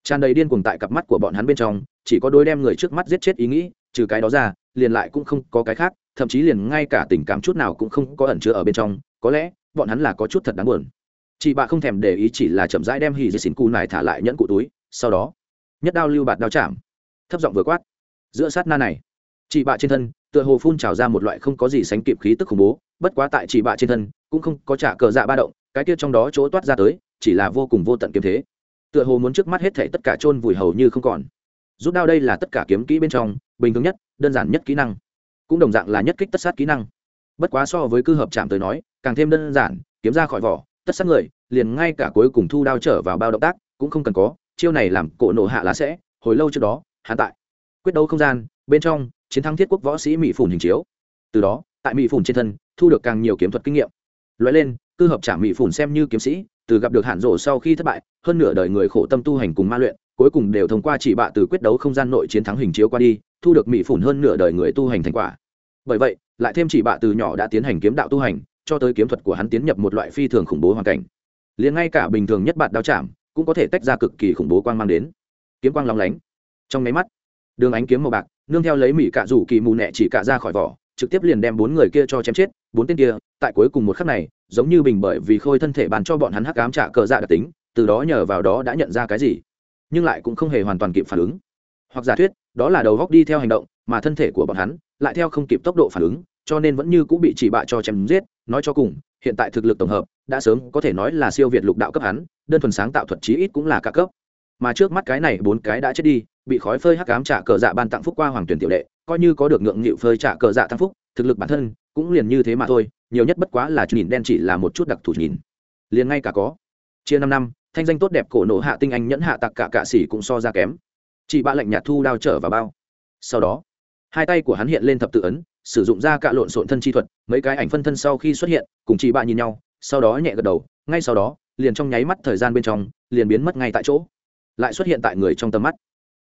Tràn đầy điên cuồng tại cặp mắt của bọn hắn bên trong, chỉ có đôi đem người trước mắt giết chết ý nghĩ, trừ cái đó ra, liền lại cũng không có cái khác, thậm chí liền ngay cả tình cảm chút nào cũng không có ẩn chứa ở bên trong, có lẽ, bọn hắn là có chút thật đáng buồn. Chị bạ không thèm để ý chỉ là chậm rãi đem hì dì xỉn cù này thả lại nhẫn cụ túi, sau đó, nhất đao lưu bạt đao chạm. Thấp giọng vừa quát. Giữa sát na này, chị bạ trên thân tựa hồ phun trào ra một loại không có gì sánh kịp khí tức khủng bố, bất quá tại chỉ bạ trên thân, cũng không có trả cờ dạ ba động, cái kia trong đó chỗ toát ra tới, chỉ là vô cùng vô tận kiếm thế. Tựa hồ muốn trước mắt hết thể tất cả chôn vùi hầu như không còn. Rút đao đây là tất cả kiếm kỹ bên trong, bình thường nhất, đơn giản nhất kỹ năng. Cũng đồng dạng là nhất kích tất sát kỹ năng. Bất quá so với cư hợp chạm tới nói, càng thêm đơn giản, kiếm ra khỏi vỏ, tất sát người, liền ngay cả cuối cùng thu đao trở vào bao động tác, cũng không cần có, chiêu này làm cổ nổ hạ lá sẽ, hồi lâu trước đó, hạ tại. Quyết đấu không gian, bên trong chiến thắng thiết quốc võ sĩ mỹ phủn hình chiếu. Từ đó, tại mỹ phủn trên thân, thu được càng nhiều kiếm thuật kinh nghiệm. Loại lên, cư hợp trả mỹ phủn xem như kiếm sĩ, từ gặp được hạn rổ sau khi thất bại, hơn nửa đời người khổ tâm tu hành cùng ma luyện, cuối cùng đều thông qua chỉ bạ từ quyết đấu không gian nội chiến thắng hình chiếu qua đi, thu được mỹ phủn hơn nửa đời người tu hành thành quả. Bởi vậy, lại thêm chỉ bạ từ nhỏ đã tiến hành kiếm đạo tu hành, cho tới kiếm thuật của hắn tiến nhập một loại phi thường khủng bố hoàn cảnh. Liền ngay cả bình thường nhất bạn đao chạm, cũng có thể tách ra cực kỳ khủng bố quang mang đến. Kiếm quang lóng lánh. Trong máy mắt đường ánh kiếm màu bạc, nương theo lấy mỹ cạ rủ kỳ mù nẹ chỉ cạ ra khỏi vỏ, trực tiếp liền đem bốn người kia cho chém chết, bốn tên kia, tại cuối cùng một khắc này, giống như bình bởi vì khôi thân thể bàn cho bọn hắn hắc cám trả cờ dạ đặc tính, từ đó nhờ vào đó đã nhận ra cái gì, nhưng lại cũng không hề hoàn toàn kịp phản ứng. Hoặc giả thuyết, đó là đầu góc đi theo hành động, mà thân thể của bọn hắn lại theo không kịp tốc độ phản ứng, cho nên vẫn như cũng bị chỉ bạ cho chém giết, nói cho cùng, hiện tại thực lực tổng hợp, đã sớm có thể nói là siêu việt lục đạo cấp hắn, đơn thuần sáng tạo thuật chí ít cũng là cả cấp. Mà trước mắt cái này, bốn cái đã chết đi bị khói phơi hắc cám trả cờ dạ ban tặng phúc qua hoàng tuyển tiểu đệ, coi như có được ngượng nghịu phơi trả cờ dạ tăng phúc, thực lực bản thân cũng liền như thế mà thôi, nhiều nhất bất quá là nhìn đen chỉ là một chút đặc thù nhìn. Liền ngay cả có. Chia năm năm, thanh danh tốt đẹp cổ nổ hạ tinh anh nhẫn hạ tặc cả cạ xỉ cũng so ra kém. Chị bạ lạnh nhạt thu đao trở vào bao. Sau đó, hai tay của hắn hiện lên thập tự ấn, sử dụng ra cạ lộn xộn thân chi thuật, mấy cái ảnh phân thân sau khi xuất hiện, cùng chị bạ nhìn nhau, sau đó nhẹ gật đầu, ngay sau đó, liền trong nháy mắt thời gian bên trong, liền biến mất ngay tại chỗ. Lại xuất hiện tại người trong tầm mắt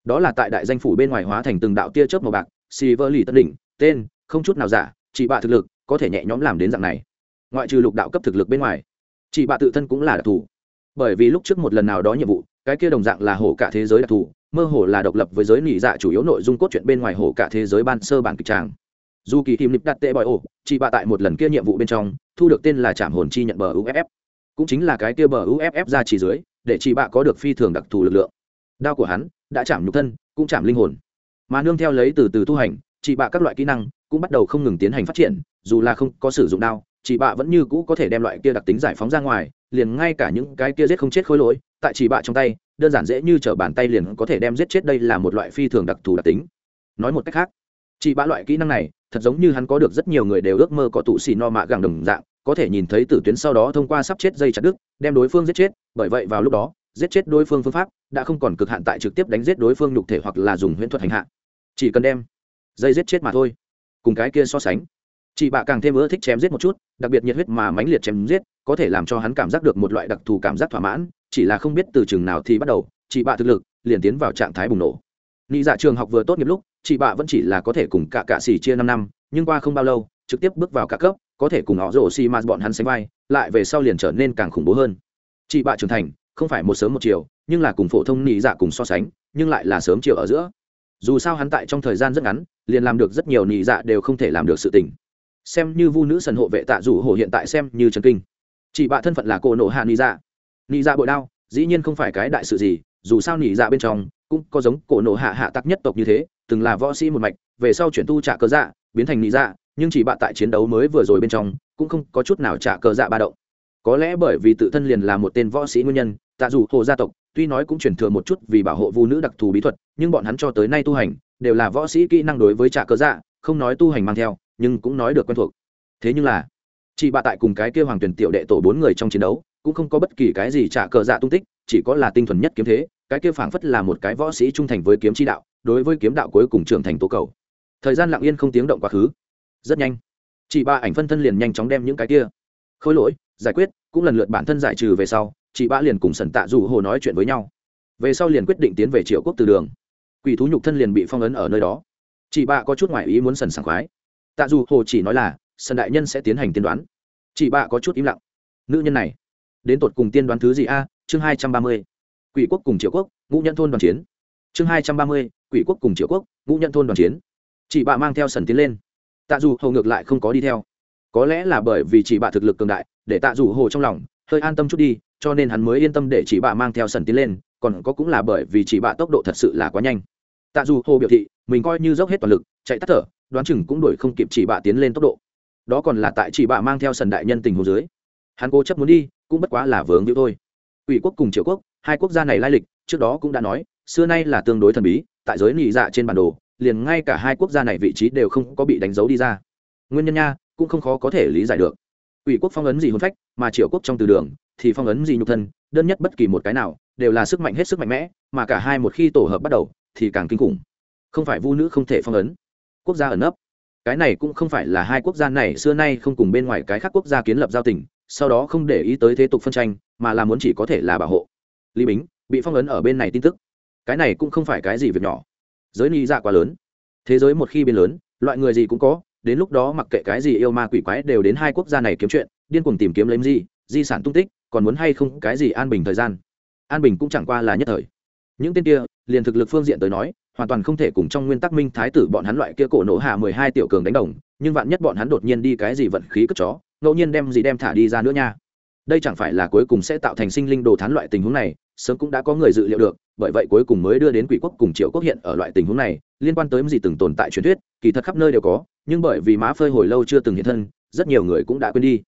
đó là tại đại danh phủ bên ngoài hóa thành từng đạo tia chớp màu bạc xì vơ lì tân đỉnh, tên, không chút nào giả chị bạ thực lực, có thể nhẹ nhõm làm đến dạng này. Ngoại trừ lục đạo cấp thực lực bên ngoài chị bạ tự thân cũng là đặc thù. Bởi vì lúc trước một lần nào đó nhiệm vụ, cái kia đồng dạng là hổ cả thế giới đặc thù, mơ hồ là độc lập với giới nỉ dạ chủ yếu nội dung cốt truyện bên ngoài hổ cả thế giới ban sơ bản kịch tràng. Dù kỳ kim nịp đặt tệ bòi ổ chị bạ tại một lần kia nhiệm vụ bên trong, thu được tên là trảm hồn chi nhận bờ uff cũng chính là cái kia bờ uff ra chỉ dưới, để chị bạ có được phi thường đặc thù lực lượng. Đao của hắn đã chạm nhục thân, cũng chạm linh hồn. Mà nương theo lấy từ từ tu hành, chị bạ các loại kỹ năng cũng bắt đầu không ngừng tiến hành phát triển, dù là không có sử dụng đao, chị bạ vẫn như cũ có thể đem loại kia đặc tính giải phóng ra ngoài, liền ngay cả những cái kia giết không chết khối lỗi, tại chị bạ trong tay, đơn giản dễ như t r ở bàn tay liền có thể đem giết chết đây là một loại phi thường đặc thù đặc tính. Nói một cách khác, chị bạ loại kỹ năng này thật giống như hắn có được rất nhiều người đều ước mơ có tụ xì no mạ gàng đồng dạng, có thể nhìn thấy tử tuyến sau đó thông qua sắp chết dây chặt đứt, đem đối phương giết chết, bởi vậy vào lúc đó giết chết đối phương phương pháp, đã không còn cực hạn tại trực tiếp đánh giết đối phương nhục thể hoặc là dùng huyễn thuật hành hạ. Chỉ cần đem dây giết chết mà thôi, cùng cái kia so sánh. Chị bạ càng thêm ưa thích chém giết một chút, đặc biệt nhiệt huyết mà mãnh liệt chém giết, có thể làm cho hắn cảm giác được một loại đặc thù cảm giác thỏa mãn, chỉ là không biết từ chừng nào thì bắt đầu, chị bạ thực lực liền tiến vào trạng thái bùng nổ. Nghĩ dạ trường học vừa tốt nghiệp lúc, chị bạ vẫn chỉ là có thể cùng cả cạ xỉ chia năm năm, nhưng qua không bao lâu, trực tiếp bước vào cả cấp, có thể cùng họ rổ xi m bọn hắn sánh vai, lại về sau liền trở nên càng khủng bố hơn. Chị bạ trưởng thành không phải một sớm một chiều, nhưng là cùng phổ thông nị dạ cùng so sánh, nhưng lại là sớm chiều ở giữa. Dù sao hắn tại trong thời gian rất ngắn, liền làm được rất nhiều nị dạ đều không thể làm được sự tình. Xem như vu nữ sần hộ vệ tạ rủ hổ hiện tại xem như trần kinh. Chị bạ thân phận là cổ nộ hạ nị dạ. Nị dạ bội đao, dĩ nhiên không phải cái đại sự gì, dù sao nị dạ bên trong cũng có giống cổ nộ hạ hạ tắc nhất tộc như thế, từng là võ sĩ một mạch, về sau chuyển tu trả cờ dạ biến thành nị dạ nhưng chỉ bạn tại chiến đấu mới vừa rồi bên trong cũng không có chút nào trả cờ dạ ba động có lẽ bởi vì tự thân liền là một tên võ sĩ nguyên nhân, tạ dù hồ gia tộc, tuy nói cũng chuyển thừa một chút vì bảo hộ vũ nữ đặc thù bí thuật, nhưng bọn hắn cho tới nay tu hành, đều là võ sĩ kỹ năng đối với trả cơ dạ không nói tu hành mang theo, nhưng cũng nói được quen thuộc. Thế nhưng là, chị bà tại cùng cái kêu hoàng tuyển tiểu đệ tổ bốn người trong chiến đấu, cũng không có bất kỳ cái gì trả cờ dạ tung tích, chỉ có là tinh thuần nhất kiếm thế, cái kia phảng phất là một cái võ sĩ trung thành với kiếm chi đạo, đối với kiếm đạo cuối cùng trưởng thành tố cầu. Thời gian lặng yên không tiếng động quá khứ. Rất nhanh, chị ba ảnh phân thân liền nhanh chóng đem những cái kia khôi lỗi, giải quyết, cũng lần lượt bản thân giải trừ về sau, chị bạ liền cùng sần tạ dù hồ nói chuyện với nhau. Về sau liền quyết định tiến về triệu quốc từ đường. Quỷ thú nhục thân liền bị phong ấn ở nơi đó. Chị bạ có chút ngoại ý muốn sần sảng khoái. Tạ dù hồ chỉ nói là, sần đại nhân sẽ tiến hành tiên đoán. Chị bạ có chút im lặng. Nữ nhân này, đến tột cùng tiên đoán thứ gì a? Chương hai trăm ba mươi. Quỷ quốc cùng triệu quốc, ngũ nhân thôn đoàn chiến. Chương hai trăm ba mươi. Quỷ quốc cùng triệu quốc, ngũ nhân thôn đoàn chiến. Chị bạ mang theo sần tiến lên. Tạ dù hồ ngược lại không có đi theo có lẽ là bởi vì chỉ bạ thực lực cường đại, để tạ dù hồ trong lòng hơi an tâm chút đi, cho nên hắn mới yên tâm để chỉ bạ mang theo sần tiến lên, còn có cũng là bởi vì chỉ bạ tốc độ thật sự là quá nhanh. Tạ dù hồ biểu thị, mình coi như dốc hết toàn lực, chạy tắt thở, đoán chừng cũng đuổi không kịp chỉ bạ tiến lên tốc độ. Đó còn là tại chỉ bạ mang theo sần đại nhân tình hồ dưới. Hắn cố chấp muốn đi, cũng bất quá là vướng víu thôi. Ủy quốc cùng Triệu quốc, hai quốc gia này lai lịch, trước đó cũng đã nói, xưa nay là tương đối thần bí, tại giới nị dạ trên bản đồ, liền ngay cả hai quốc gia này vị trí đều không có bị đánh dấu đi ra. Nguyên nhân nha cũng không khó có thể lý giải được. Quỷ quốc phong ấn gì hồn phách, mà triều quốc trong từ đường, thì phong ấn gì nhục thân, đơn nhất bất kỳ một cái nào, đều là sức mạnh hết sức mạnh mẽ, mà cả hai một khi tổ hợp bắt đầu, thì càng kinh khủng. Không phải vu nữ không thể phong ấn. Quốc gia ẩn nấp. Cái này cũng không phải là hai quốc gia này xưa nay không cùng bên ngoài cái khác quốc gia kiến lập giao tình, sau đó không để ý tới thế tục phân tranh, mà là muốn chỉ có thể là bảo hộ. Lý bính bị phong ấn ở bên này tin tức. Cái này cũng không phải cái gì việc nhỏ. Giới ni dạ quá lớn. Thế giới một khi biến lớn, loại người gì cũng có đến lúc đó mặc kệ cái gì yêu ma quỷ quái đều đến hai quốc gia này kiếm chuyện, điên cuồng tìm kiếm lấy gì, di sản tung tích, còn muốn hay không cái gì an bình thời gian. An bình cũng chẳng qua là nhất thời. Những tên kia, liền thực lực phương diện tới nói, hoàn toàn không thể cùng trong nguyên tắc minh thái tử bọn hắn loại kia cổ nổ hạ mười hai tiểu cường đánh đồng, nhưng vạn nhất bọn hắn đột nhiên đi cái gì vận khí cất chó, ngẫu nhiên đem gì đem thả đi ra nữa nha. Đây chẳng phải là cuối cùng sẽ tạo thành sinh linh đồ thán loại tình huống này, sớm cũng đã có người dự liệu được, bởi vậy cuối cùng mới đưa đến quỷ quốc cùng triệu quốc hiện ở loại tình huống này, liên quan tới gì từng tồn tại truyền thuyết, kỳ thật khắp nơi đều có nhưng bởi vì má phơi hồi lâu chưa từng hiện thân, rất nhiều người cũng đã quên đi.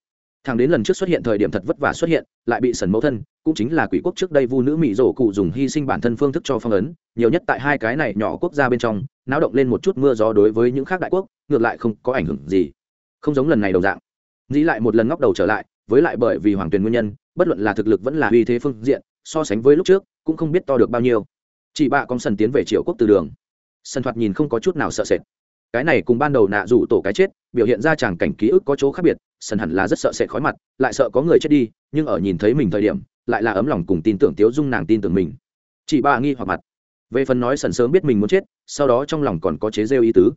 Thằng đến lần trước xuất hiện thời điểm thật vất vả xuất hiện, lại bị sần mẫu thân, cũng chính là quỷ quốc trước đây vu nữ mỹ rổ cụ dùng hy sinh bản thân phương thức cho phong ấn, nhiều nhất tại hai cái này nhỏ quốc gia bên trong, náo động lên một chút mưa gió đối với những khác đại quốc, ngược lại không có ảnh hưởng gì. Không giống lần này đồng dạng. Nghĩ lại một lần ngóc đầu trở lại, với lại bởi vì hoàng tuyền nguyên nhân, bất luận là thực lực vẫn là uy thế phương diện, so sánh với lúc trước, cũng không biết to được bao nhiêu. Chị bạ con sần tiến về triệu quốc từ đường. Sân thoạt nhìn không có chút nào sợ sệt cái này cùng ban đầu nạ rủ tổ cái chết, biểu hiện ra chàng cảnh ký ức có chỗ khác biệt, sần hẳn là rất sợ sệt khói mặt, lại sợ có người chết đi, nhưng ở nhìn thấy mình thời điểm, lại là ấm lòng cùng tin tưởng tiếu dung nàng tin tưởng mình. Chị bà nghi hoặc mặt. Về phần nói sần sớm biết mình muốn chết, sau đó trong lòng còn có chế rêu ý tứ.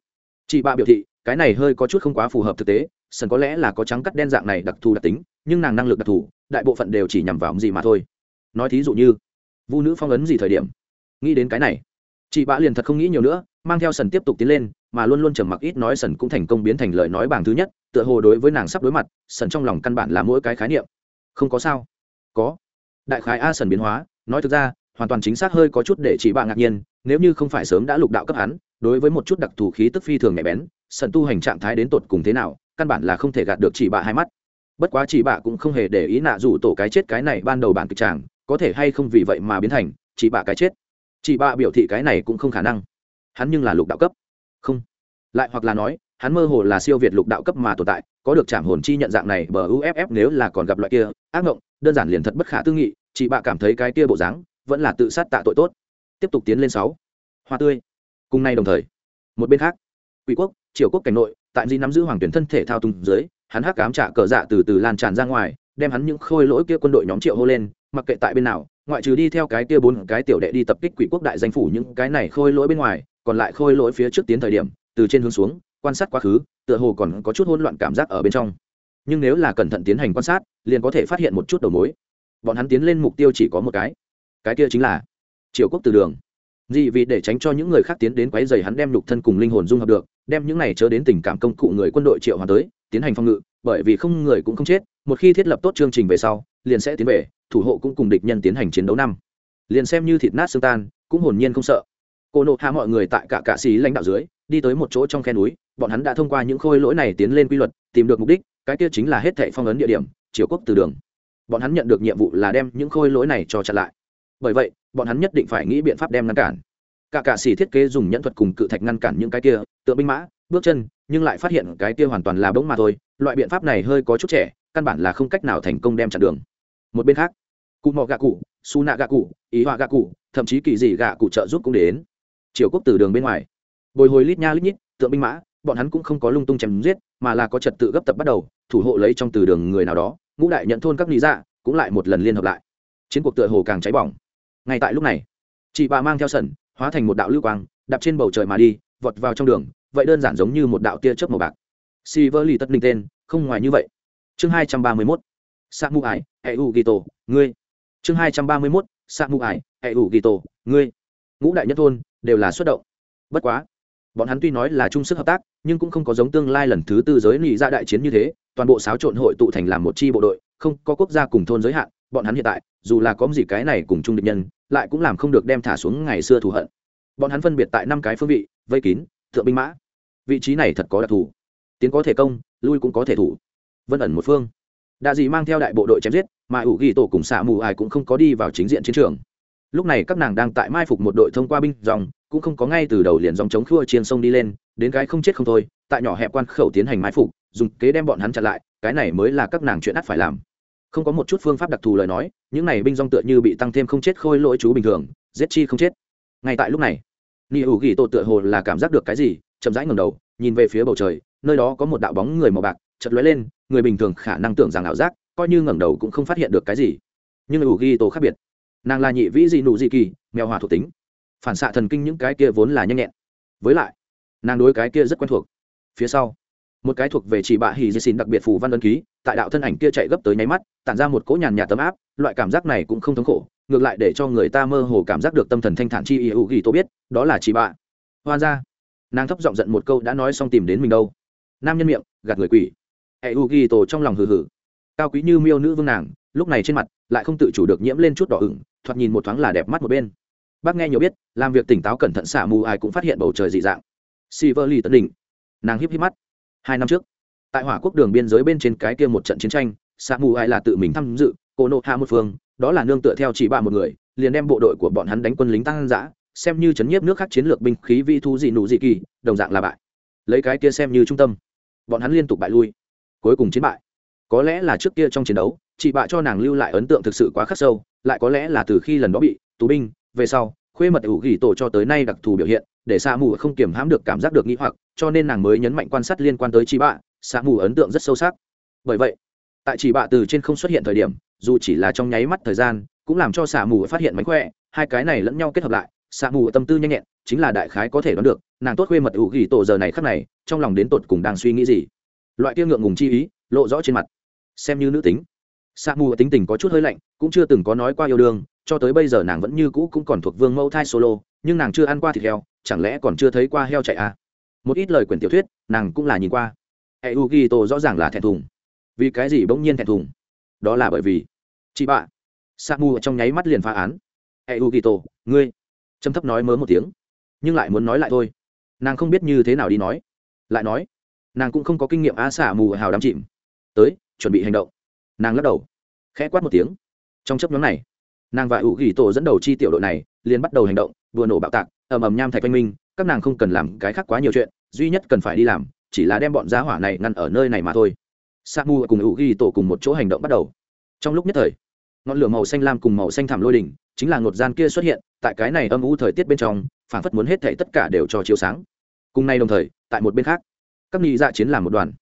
Chị bà biểu thị, cái này hơi có chút không quá phù hợp thực tế, sần có lẽ là có trắng cắt đen dạng này đặc thù đặc tính, nhưng nàng năng lực đặc thù, đại bộ phận đều chỉ nhằm vào gì mà thôi. Nói thí dụ như, vu nữ phong ấn gì thời điểm? Nghĩ đến cái này chị bạ liền thật không nghĩ nhiều nữa, mang theo sần tiếp tục tiến lên, mà luôn luôn trầm mặc ít nói sần cũng thành công biến thành lời nói bảng thứ nhất, tựa hồ đối với nàng sắp đối mặt, sần trong lòng căn bản là mỗi cái khái niệm. Không có sao. Có. Đại khái a sần biến hóa, nói thực ra, hoàn toàn chính xác hơi có chút để chị bạ ngạc nhiên, nếu như không phải sớm đã lục đạo cấp hắn, đối với một chút đặc thù khí tức phi thường nhạy bén, sần tu hành trạng thái đến tột cùng thế nào, căn bản là không thể gạt được chị bạ hai mắt. Bất quá chị bạ cũng không hề để ý nạ dù tổ cái chết cái này ban đầu bản kịch tràng có thể hay không vì vậy mà biến thành chị bạ cái chết chị bạ biểu thị cái này cũng không khả năng. Hắn nhưng là lục đạo cấp. Không. Lại hoặc là nói, hắn mơ hồ là siêu việt lục đạo cấp mà tồn tại, có được trảm hồn chi nhận dạng này, bờ uff nếu là còn gặp loại kia, ác ngộng, đơn giản liền thật bất khả tư nghị, chị bạ cảm thấy cái kia bộ dáng vẫn là tự sát tạ tội tốt. Tiếp tục tiến lên sáu. Hoa tươi. Cùng nay đồng thời, một bên khác, quỷ quốc, triều quốc cảnh nội, tại di nắm giữ hoàng tuyển thân thể thao túng dưới, hắn hắc cám trả cờ dạ từ từ lan tràn ra ngoài, đem hắn những khôi lỗi kia quân đội nhóm triệu hô lên mặc kệ tại bên nào, ngoại trừ đi theo cái kia bốn cái tiểu đệ đi tập kích quỷ quốc đại danh phủ những cái này khôi lỗi bên ngoài, còn lại khôi lỗi phía trước tiến thời điểm, từ trên hướng xuống, quan sát quá khứ, tựa hồ còn có chút hỗn loạn cảm giác ở bên trong. Nhưng nếu là cẩn thận tiến hành quan sát, liền có thể phát hiện một chút đầu mối. Bọn hắn tiến lên mục tiêu chỉ có một cái. Cái kia chính là triều quốc từ đường. Dị vì để tránh cho những người khác tiến đến quấy rầy hắn đem lục thân cùng linh hồn dung hợp được, đem những này chớ đến tình cảm công cụ người quân đội triệu hòa tới, tiến hành phòng ngự, bởi vì không người cũng không chết, một khi thiết lập tốt chương trình về sau, liền sẽ tiến về thủ hộ cũng cùng địch nhân tiến hành chiến đấu năm. Liền xem như thịt nát xương tan, cũng hồn nhiên không sợ. Cô nộ hạ mọi người tại cả cạ xí lãnh đạo dưới, đi tới một chỗ trong khe núi, bọn hắn đã thông qua những khôi lỗi này tiến lên quy luật, tìm được mục đích, cái kia chính là hết thệ phong ấn địa điểm, triều quốc từ đường. Bọn hắn nhận được nhiệm vụ là đem những khôi lỗi này cho chặn lại. Bởi vậy, bọn hắn nhất định phải nghĩ biện pháp đem ngăn cản. Cả cạ xỉ thiết kế dùng nhẫn thuật cùng cự thạch ngăn cản những cái kia, tựa binh mã, bước chân, nhưng lại phát hiện cái kia hoàn toàn là bỗng mà thôi. Loại biện pháp này hơi có chút trẻ, căn bản là không cách nào thành công đem chặn đường một bên khác, cụ mò gạ cụ, su nạ gạ cụ, ý họa gạ cụ, thậm chí kỳ dị gạ cụ trợ giúp cũng đến. Triều quốc từ đường bên ngoài. Bồi hồi lít nha lít nhít, tượng binh mã, bọn hắn cũng không có lung tung chém giết, mà là có trật tự gấp tập bắt đầu, thủ hộ lấy trong từ đường người nào đó. Ngũ đại nhận thôn các lý dạ cũng lại một lần liên hợp lại. Chiến cuộc tựa hồ càng cháy bỏng. Ngay tại lúc này, chị bà mang theo sần, hóa thành một đạo lưu quang, đạp trên bầu trời mà đi, vọt vào trong đường, vậy đơn giản giống như một đạo tia chớp màu bạc. Si vơ lì tất linh tên, không ngoài như vậy. Chương hai trăm ba mươi mốt sa mu ải hệ u ghi tổ ngươi. Chương hai trăm ba mươi mốt sa mu ải hệ u ghi tổ ngươi. Ngũ đại nhất thôn đều là xuất động. Bất quá, bọn hắn tuy nói là chung sức hợp tác, nhưng cũng không có giống tương lai lần thứ tư giới nị ra đại chiến như thế, toàn bộ xáo trộn hội tụ thành làm một chi bộ đội, không có quốc gia cùng thôn giới hạn, bọn hắn hiện tại, dù là có gì cái này cùng chung địch nhân, lại cũng làm không được đem thả xuống ngày xưa thù hận. Bọn hắn phân biệt tại năm cái phương vị, vây kín, thượng binh mã. Vị trí này thật có đặc thù. Tiến có thể công, lui cũng có thể thủ. Vân ẩn một phương đã gì mang theo đại bộ đội chém giết, mà ủ ghi tổ cùng xạ mù ai cũng không có đi vào chính diện chiến trường. Lúc này các nàng đang tại mai phục một đội thông qua binh dòng, cũng không có ngay từ đầu liền dòng chống khua chiên sông đi lên, đến cái không chết không thôi, tại nhỏ hẹp quan khẩu tiến hành mai phục, dùng kế đem bọn hắn chặn lại, cái này mới là các nàng chuyện ắt phải làm. Không có một chút phương pháp đặc thù lời nói, những này binh dòng tựa như bị tăng thêm không chết khôi lỗi chú bình thường, giết chi không chết. Ngay tại lúc này, ni ủ ghi tổ tựa hồ là cảm giác được cái gì, chậm rãi ngầm đầu, nhìn về phía bầu trời, nơi đó có một đạo bóng người màu bạc chật lóe lên người bình thường khả năng tưởng rằng ảo giác, coi như ngẩng đầu cũng không phát hiện được cái gì. Nhưng ủ ghi tổ khác biệt. Nàng là nhị vĩ dị nụ dị kỳ, mèo hòa thuộc tính. Phản xạ thần kinh những cái kia vốn là nhanh nhẹn. Với lại, nàng đối cái kia rất quen thuộc. Phía sau, một cái thuộc về chỉ bạ hỉ di xin đặc biệt phù văn ân ký, tại đạo thân ảnh kia chạy gấp tới nháy mắt, tản ra một cỗ nhàn nhạt tấm áp, loại cảm giác này cũng không thống khổ, ngược lại để cho người ta mơ hồ cảm giác được tâm thần thanh thản chi ý hữu ghi tô biết, đó là chỉ bạ. Hoa ra nàng thấp giọng giận một câu đã nói xong tìm đến mình đâu. Nam nhân miệng, gạt người quỷ hệ u ghi tổ trong lòng hừ hừ cao quý như miêu nữ vương nàng lúc này trên mặt lại không tự chủ được nhiễm lên chút đỏ ửng thoạt nhìn một thoáng là đẹp mắt một bên bác nghe nhiều biết làm việc tỉnh táo cẩn thận xả mù ai cũng phát hiện bầu trời dị dạng Silver Lee tấn đỉnh. Nàng híp híp mắt. Hai năm trước, tại Hỏa Quốc đường biên giới bên trên cái kia một trận chiến tranh, xả Mù Ai là tự mình tham dự, cô nộ hạ một phương, đó là nương tựa theo chỉ bạ một người, liền đem bộ đội của bọn hắn đánh quân lính tăng dã, xem như chấn nhiếp nước khác chiến lược binh khí vi thu dị nụ dị kỳ, đồng dạng là bại. Lấy cái kia xem như trung tâm, bọn hắn liên tục bại lui, cuối cùng chiến bại. Có lẽ là trước kia trong chiến đấu, chị bạ cho nàng lưu lại ấn tượng thực sự quá khắc sâu, lại có lẽ là từ khi lần đó bị tù binh, về sau khuê mật ủ ghi tổ cho tới nay đặc thù biểu hiện để xạ mù không kiềm hãm được cảm giác được nghĩ hoặc cho nên nàng mới nhấn mạnh quan sát liên quan tới chị bạ xạ mù ấn tượng rất sâu sắc bởi vậy tại chị bạ từ trên không xuất hiện thời điểm dù chỉ là trong nháy mắt thời gian cũng làm cho xạ mù phát hiện mánh khỏe hai cái này lẫn nhau kết hợp lại xạ mù tâm tư nhanh nhẹn chính là đại khái có thể đoán được nàng tốt khuê mật ủ ghi tổ giờ này khắc này trong lòng đến tột cùng đang suy nghĩ gì loại kia ngượng ngùng chi ý, lộ rõ trên mặt. Xem như nữ tính. Sa mù tính tình có chút hơi lạnh, cũng chưa từng có nói qua yêu đương, cho tới bây giờ nàng vẫn như cũ cũng còn thuộc vương mẫu thai solo, nhưng nàng chưa ăn qua thịt heo, chẳng lẽ còn chưa thấy qua heo chạy à? một ít lời quyển tiểu thuyết, nàng cũng là nhìn qua. Hệ u ghi tô rõ ràng là thẹn thùng. Vì cái gì bỗng nhiên thẹn thùng? Đó là bởi vì, chị bạ sa mù trong nháy mắt liền phá án. Hệ u ghi tô ngươi. Châm thấp nói mớ một tiếng, nhưng lại muốn nói lại thôi. Nàng không biết như thế nào đi nói. Lại nói nàng cũng không có kinh nghiệm á xả mù hào đám chìm. Tới, chuẩn bị hành động. Nàng lắc đầu, khẽ quát một tiếng. Trong chấp nhóm này, nàng và ủ ghi tổ dẫn đầu chi tiểu đội này liền bắt đầu hành động, đùa nổ bạo tạc, ầm ầm nham thạch văn minh các nàng không cần làm cái khác quá nhiều chuyện, duy nhất cần phải đi làm chỉ là đem bọn giá hỏa này ngăn ở nơi này mà thôi. Sa mu cùng ủ ghi tổ cùng một chỗ hành động bắt đầu. Trong lúc nhất thời, ngọn lửa màu xanh lam cùng màu xanh thảm lôi đỉnh chính là ngột gian kia xuất hiện, tại cái này âm u thời tiết bên trong phản phất muốn hết thảy tất cả đều cho chiếu sáng. Cùng nay đồng thời, tại một bên khác các nghị dạ chiến làm một đoàn.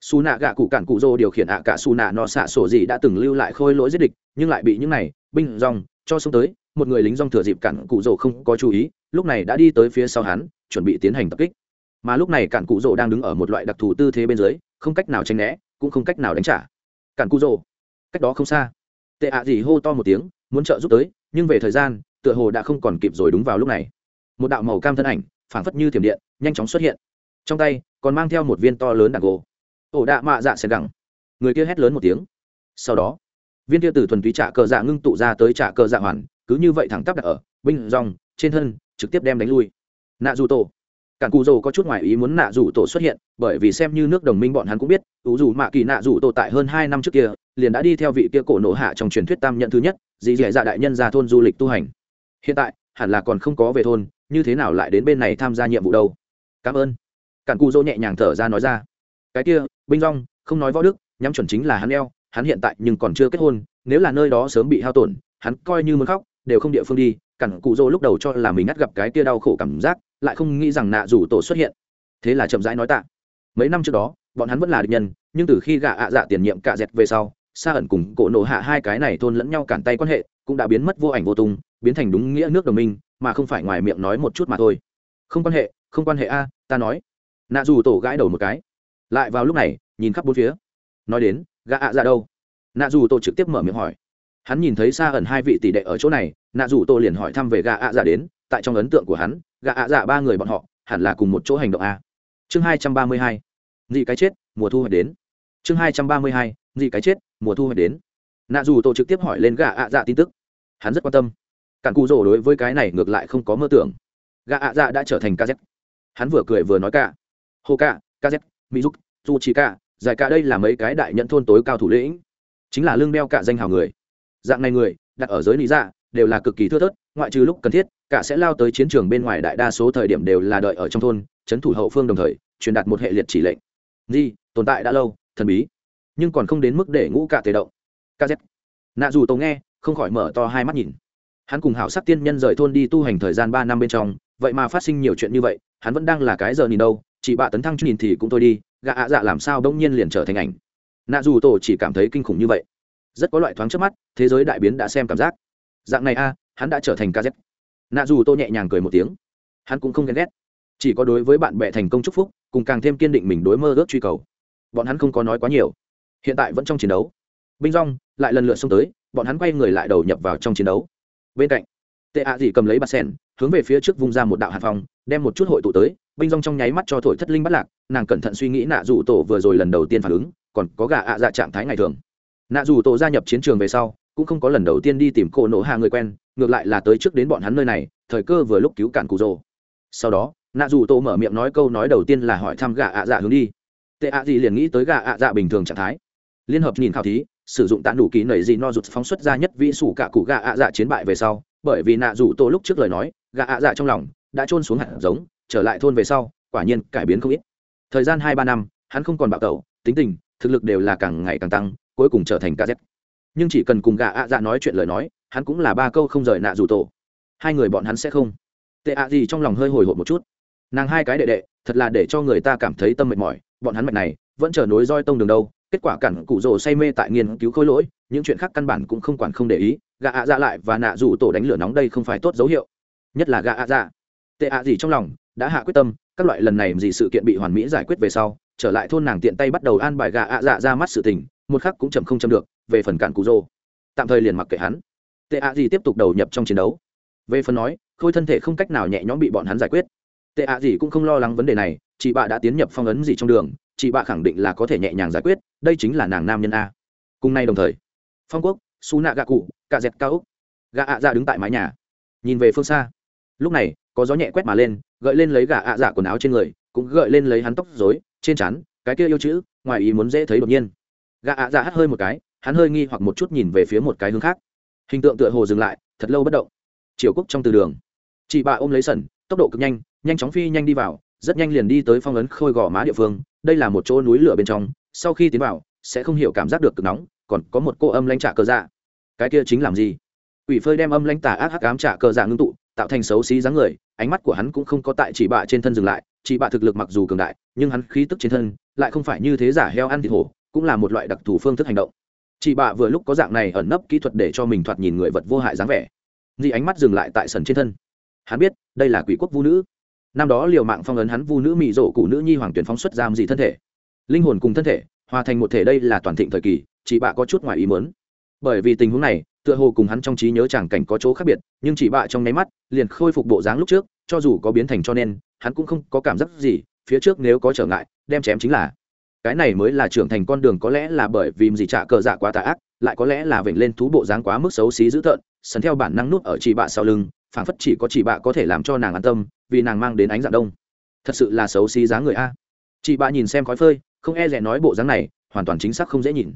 Su nạ gạ cụ cản cụ rô điều khiển ạ cả su nạ nọ xạ sổ gì đã từng lưu lại khôi lỗi giết địch, nhưng lại bị những này binh rong cho xuống tới, một người lính rong thừa dịp cản cụ rô không có chú ý, lúc này đã đi tới phía sau hắn, chuẩn bị tiến hành tập kích. Mà lúc này cản cụ rô đang đứng ở một loại đặc thù tư thế bên dưới, không cách nào tranh né, cũng không cách nào đánh trả. Cản cụ rô, cách đó không xa. Tệ ạ gì hô to một tiếng, muốn trợ giúp tới, nhưng về thời gian, tựa hồ đã không còn kịp rồi đúng vào lúc này. Một đạo màu cam thân ảnh, phảng phất như thiểm điện, nhanh chóng xuất hiện. Trong tay còn mang theo một viên to lớn đạn gỗ. Ổ đạ mạ dạ xẻ gẳng. Người kia hét lớn một tiếng. Sau đó, viên kia từ thuần túy trả cờ dạ ngưng tụ ra tới trả cờ dạ hoàn, cứ như vậy thẳng tắp đặt ở binh rong, trên thân, trực tiếp đem đánh lui. Nạ dù tổ. Cản cù dầu có chút ngoài ý muốn nạ dù tổ xuất hiện, bởi vì xem như nước đồng minh bọn hắn cũng biết ủ dù mạ kỳ nạ dù tổ tại hơn hai năm trước kia, liền đã đi theo vị kia cổ nổ hạ trong truyền thuyết tam nhận thứ nhất, dì dì dạ đại nhân ra thôn du lịch tu hành. Hiện tại, hẳn là còn không có về thôn, như thế nào lại đến bên này tham gia nhiệm vụ đâu? Cảm ơn cản cù dỗ nhẹ nhàng thở ra nói ra, cái kia binh rong không nói võ đức, nhắm chuẩn chính là hắn eo, hắn hiện tại nhưng còn chưa kết hôn, nếu là nơi đó sớm bị hao tổn, hắn coi như muốn khóc, đều không địa phương đi. Cản cụ dỗ lúc đầu cho là mình ngắt gặp cái kia đau khổ cảm giác, lại không nghĩ rằng nạ rủ tổ xuất hiện. Thế là chậm rãi nói tạ. Mấy năm trước đó, bọn hắn vẫn là địch nhân, nhưng từ khi gạ ạ dạ tiền nhiệm cạ dẹt về sau xa ẩn cùng cổ nổ hạ hai cái này thôn lẫn nhau cản tay quan hệ, cũng đã biến mất vô ảnh vô tung, biến thành đúng nghĩa nước đồng minh, mà không phải ngoài miệng nói một chút mà thôi. Không quan hệ, không quan hệ a, ta nói nạ dù tổ gãi đầu một cái. Lại vào lúc này, nhìn khắp bốn phía. Nói đến, gã ạ dạ đâu? Nạ dù tổ trực tiếp mở miệng hỏi. Hắn nhìn thấy xa ẩn hai vị tỷ đệ ở chỗ này, nạ dù tổ liền hỏi thăm về gã ạ dạ đến. Tại trong ấn tượng của hắn, gã ạ dạ ba người bọn họ, hẳn là cùng một chỗ hành động a. Chương hai trăm ba mươi hai. Dị cái chết, mùa thu hoạch đến. Chương hai trăm ba mươi hai. Dị cái chết, mùa thu hoạch đến. Nạ dù tổ trực tiếp hỏi lên gã ạ dạ tin tức. Hắn rất quan tâm. Cản cụ rổ đối với cái này ngược lại không có mơ tưởng. Gã ạ dạ đã trở thành ca z hắn vừa cười vừa nói cả hô cả kz mỹ giúp dù chỉ cả, giải ca đây là mấy cái đại nhận thôn tối cao thủ lĩnh. Chính là lương đeo cả danh hào người. Dạng này người, đặt ở giới lý dạ đều là cực kỳ thưa thớt, ngoại trừ lúc cần thiết, cả sẽ lao tới chiến trường bên ngoài đại đa số thời điểm đều là đợi ở trong thôn trấn thủ hậu phương đồng thời, truyền đạt một hệ liệt chỉ lệnh. Di, tồn tại đã lâu, thần bí, nhưng còn không đến mức để ngũ cả tề động. Kz nạ dù tổ nghe, không khỏi mở to hai mắt nhìn. Hắn cùng hảo sắc tiên nhân rời thôn đi tu hành thời gian ba năm bên trong, vậy mà phát sinh nhiều chuyện như vậy, hắn vẫn đang là cái giờ nhìn đâu chỉ bạ tấn thăng nhìn thì cũng thôi đi gạ ạ dạ làm sao đông nhiên liền trở thành ảnh. Nạ dù tổ chỉ cảm thấy kinh khủng như vậy. Rất có loại thoáng trước mắt, thế giới đại biến đã xem cảm giác. Dạng này a, hắn đã trở thành kz nạ dù tô nhẹ nhàng cười một tiếng. Hắn cũng không ghen ghét. Chỉ có đối với bạn bè thành công chúc phúc, cùng càng thêm kiên định mình đối mơ ước truy cầu. Bọn hắn không có nói quá nhiều. Hiện tại vẫn trong chiến đấu. Binh rong lại lần lượt xông tới, bọn hắn quay người lại đầu nhập vào trong chiến đấu. Bên cạnh, tệ ạ à gì cầm lấy bạt sen hướng về phía trước vung ra một đạo hạt phòng đem một chút hội tụ tới, binh rong trong nháy mắt cho thổi thất linh bắt lạc, nàng cẩn thận suy nghĩ nạ dù tổ vừa rồi lần đầu tiên phản ứng, còn có gà ạ dạ trạng thái ngày thường. Nạ dù tổ gia nhập chiến trường về sau, cũng không có lần đầu tiên đi tìm cô nổ hạ người quen, ngược lại là tới trước đến bọn hắn nơi này, thời cơ vừa lúc cứu cản cụ rồ. Sau đó, nạ dù tổ mở miệng nói câu nói đầu tiên là hỏi thăm gà ạ dạ hướng đi. Tệ ạ gì liền nghĩ tới gà ạ dạ bình thường trạng thái. Liên hợp nhìn khảo thí, sử dụng tạ đủ kỳ nảy gì no rụt phóng xuất ra nhất vị sủ cả cụ gà ạ dạ chiến bại về sau, bởi vì nạ dù tổ lúc trước lời nói, gà ạ dạ trong lòng đã trôn xuống hạt giống, trở lại thôn về sau, quả nhiên cải biến không ít. Thời gian hai ba năm, hắn không còn bạo tẩu, tính tình, thực lực đều là càng ngày càng tăng, cuối cùng trở thành ca kz nhưng chỉ cần cùng gà ạ dạ nói chuyện lời nói, hắn cũng là ba câu không rời nạ dù tổ. Hai người bọn hắn sẽ không. Tệ ạ gì trong lòng hơi hồi hộp một chút. Nàng hai cái đệ đệ, thật là để cho người ta cảm thấy tâm mệt mỏi, bọn hắn mạch này, vẫn chờ nối roi tông đường đâu, kết quả cản cụ rồ say mê tại nghiên cứu khối lỗi, những chuyện khác căn bản cũng không quản không để ý gạ ạ dạ lại và nạ rủ tổ đánh lửa nóng đây không phải tốt dấu hiệu. Nhất là gạ ạ dạ tệ ạ gì trong lòng đã hạ quyết tâm các loại lần này gì sự kiện bị hoàn mỹ giải quyết về sau trở lại thôn nàng tiện tay bắt đầu an bài gạ ạ dạ ra mắt sự tình một khắc cũng chậm không chậm được về phần cản cụ rô, tạm thời liền mặc kệ hắn. Tệ ạ gì tiếp tục đầu nhập trong chiến đấu. Về phần nói khôi thân thể không cách nào nhẹ nhõm bị bọn hắn giải quyết. Tệ ạ gì cũng không lo lắng vấn đề này chị bạ đã tiến nhập phong ấn gì trong đường chị bạ khẳng định là có thể nhẹ nhàng giải quyết đây chính là nàng nam nhân a. Cùng nay đồng thời phong quốc su nạ gạ cụ cà dẹt cao úc gạ ạ dạ đứng tại mái nhà nhìn về phương xa. Lúc này có gió nhẹ quét mà lên, gợi lên lấy gà ạ dạ quần áo trên người, cũng gợi lên lấy hắn tóc dối trên chắn cái kia yêu chữ, ngoài ý muốn dễ thấy đột nhiên. Gà ạ dạ hắt hơi một cái, hắn hơi nghi hoặc một chút nhìn về phía một cái hướng khác. Hình tượng tựa hồ dừng lại, thật lâu bất động. Triều cúc trong từ đường. Chị bà ôm lấy sần, tốc độ cực nhanh nhanh chóng phi nhanh đi vào, rất nhanh liền đi tới phong ấn khôi gò má địa phương, đây là một chỗ núi lửa bên trong, sau khi tiến vào, sẽ không hiểu cảm giác được cực nóng, còn có một cô âm lãnh trả cờ dạ. Cái kia chính làm gì? Ủy phơi đem âm lãnh tà ác hắc ám trả cờ dạ ngưng tụ, tạo thành xấu xí dáng người ánh mắt của hắn cũng không có tại chỉ bạ trên thân dừng lại chỉ bạ thực lực mặc dù cường đại, nhưng hắn khí tức trên thân lại không phải như thế giả heo ăn thịt hổ, cũng là một loại đặc thù phương thức hành động. Chị bạ vừa lúc có dạng này ẩn nấp kỹ thuật để cho mình thoạt nhìn người vật vô hại dáng vẻ di ánh mắt dừng lại tại sần trên thân. Hắn biết, đây là quỷ quốc vũ nữ. Năm đó liều mạng phong ấn hắn vu nữ mị rộ cụ nữ nhi hoàng tuyển phóng xuất giam gì thân thể. Linh hồn cùng thân thể, hòa thành một thể đây là toàn thịnh thời kỳ, chị bạ có chút ngoài ý mớn bởi vì tình huống này tựa hồ cùng hắn trong trí nhớ chẳng cảnh có chỗ khác biệt, nhưng chỉ bạ trong nháy mắt, liền khôi phục bộ dáng lúc trước, cho dù có biến thành cho nên, hắn cũng không có cảm giác gì, phía trước nếu có trở ngại, đem chém chính là. Cái này mới là trưởng thành con đường có lẽ là bởi vì gì trả cờ dạ quá tà ác, lại có lẽ là vểnh lên thú bộ dáng quá mức xấu xí dữ tợn, sần theo bản năng nút ở chị bạ sau lưng, phảng phất chỉ có chị bạ có thể làm cho nàng an tâm, vì nàng mang đến ánh dạng đông. Thật sự là xấu xí dáng người a. Chị bạ nhìn xem khói phơi, không e rẻ nói bộ dáng này, hoàn toàn chính xác không dễ nhìn.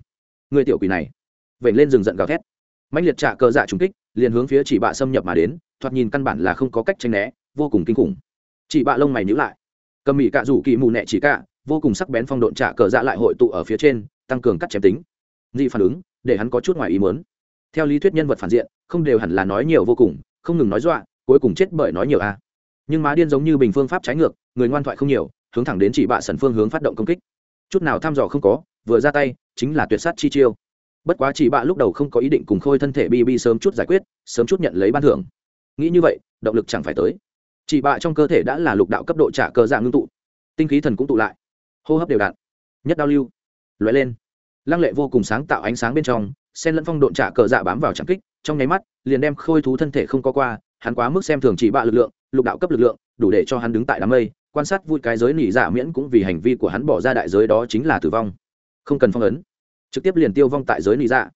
Người tiểu quỷ này, vểnh lên rừng giận gào thét mạnh liệt trả cờ dạ trùng kích, liền hướng phía chị bạ xâm nhập mà đến, thoạt nhìn căn bản là không có cách tranh né, vô cùng kinh khủng. Chị bạ lông mày nhữ lại. Cầm mỹ cạ rủ kỳ mù nẹ chỉ cạ, vô cùng sắc bén phong độn trả cờ dạ lại hội tụ ở phía trên, tăng cường cắt chém tính. Dị phản ứng, để hắn có chút ngoài ý muốn. Theo lý thuyết nhân vật phản diện, không đều hẳn là nói nhiều vô cùng, không ngừng nói dọa, cuối cùng chết bởi nói nhiều a. Nhưng má điên giống như bình phương pháp trái ngược, người ngoan thoại không nhiều, hướng thẳng đến chỉ bạ sần phương hướng phát động công kích. Chút nào thăm dò không có, vừa ra tay, chính là tuyệt sát chi chiêu bất quá chỉ bạ lúc đầu không có ý định cùng khôi thân thể bb sớm chút giải quyết, sớm chút nhận lấy ban thưởng. Nghĩ như vậy, động lực chẳng phải tới. Chỉ bạ trong cơ thể đã là lục đạo cấp độ trả cơ dạng ngưng tụ. Tinh khí thần cũng tụ lại. Hô hấp đều đặn. Nhất đao lưu. Loại lên. Lăng lệ vô cùng sáng tạo ánh sáng bên trong sen lẫn phong độn trả cờ dạ bám vào trạm kích, trong nháy mắt, liền đem khôi thú thân thể không có qua, hắn quá mức xem thường chỉ bạ lực lượng, lục đạo cấp lực lượng, đủ để cho hắn đứng tại đám mây, quan sát vui cái giới nỉ dạ miễn cũng vì hành vi của hắn bỏ ra đại giới đó chính là tử vong. Không cần phong ấn trực tiếp liền tiêu vong tại giới nỉ dạ.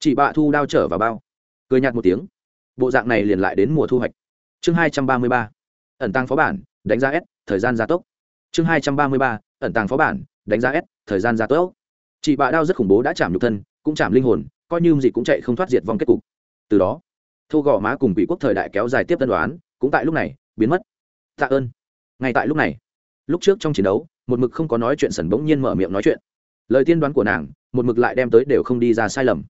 Chỉ bạ thu đao trở vào bao. Cười nhạt một tiếng. Bộ dạng này liền lại đến mùa thu hoạch. Chương hai trăm ba mươi ba. Ẩn tăng phó bản, đánh giá s, thời gian gia tốc. Chương hai trăm ba mươi ba, ẩn tàng phó bản, đánh giá s, thời gian gia tốc. Chị bạ đao rất khủng bố đã chạm nhục thân, cũng chạm linh hồn, coi như gì cũng chạy không thoát diệt vong kết cục. Từ đó, thô gò má cùng quỷ quốc thời đại kéo dài tiếp tân đoán, cũng tại lúc này, biến mất. Tạ ơn. Ngay tại lúc này, lúc trước trong chiến đấu, một mực không có nói chuyện sần bỗng nhiên mở miệng nói chuyện. Lời tiên đoán của nàng một mực lại đem tới đều không đi ra sai lầm.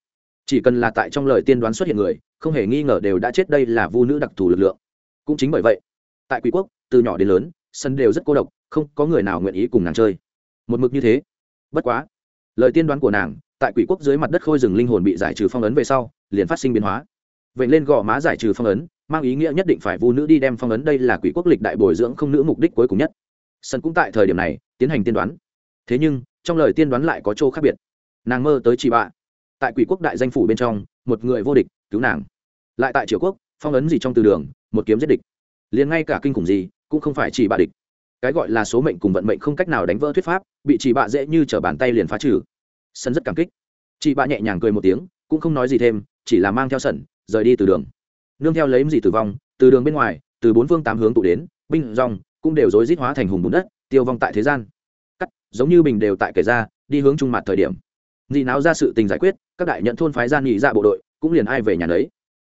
Chỉ cần là tại trong lời tiên đoán xuất hiện người, không hề nghi ngờ đều đã chết đây là vu nữ đặc thù lực lượng. Cũng chính bởi vậy, tại quỷ quốc, từ nhỏ đến lớn, sân đều rất cô độc, không có người nào nguyện ý cùng nàng chơi. Một mực như thế. Bất quá, lời tiên đoán của nàng, tại quỷ quốc dưới mặt đất khôi rừng linh hồn bị giải trừ phong ấn về sau, liền phát sinh biến hóa. Vậy lên gò má giải trừ phong ấn, mang ý nghĩa nhất định phải vu nữ đi đem phong ấn đây là quỷ quốc lịch đại bồi dưỡng không nữ mục đích cuối cùng nhất. Sân cũng tại thời điểm này, tiến hành tiên đoán. Thế nhưng, trong lời tiên đoán lại có chỗ khác biệt nàng mơ tới chị bạ. Tại quỷ quốc đại danh phủ bên trong, một người vô địch, cứu nàng. Lại tại triều quốc, phong ấn gì trong từ đường, một kiếm giết địch. Liền ngay cả kinh khủng gì, cũng không phải chỉ bạ địch. Cái gọi là số mệnh cùng vận mệnh không cách nào đánh vỡ thuyết pháp, bị chị bạ dễ như t r ở bàn tay liền phá trừ. Sân rất cảm kích. Chị bạ nhẹ nhàng cười một tiếng, cũng không nói gì thêm, chỉ là mang theo sẩn, rời đi từ đường. Nương theo lấy gì tử vong, từ đường bên ngoài, từ bốn phương tám hướng tụ đến, binh rong cũng đều rối rít hóa thành hùng bùn đất, tiêu vong tại thế gian. Cắt, giống như bình đều tại kể ra, đi hướng trung mặt thời điểm dị náo ra sự tình giải quyết, các đại nhận thôn phái gian nghị ra dạ bộ đội, cũng liền ai về nhà đấy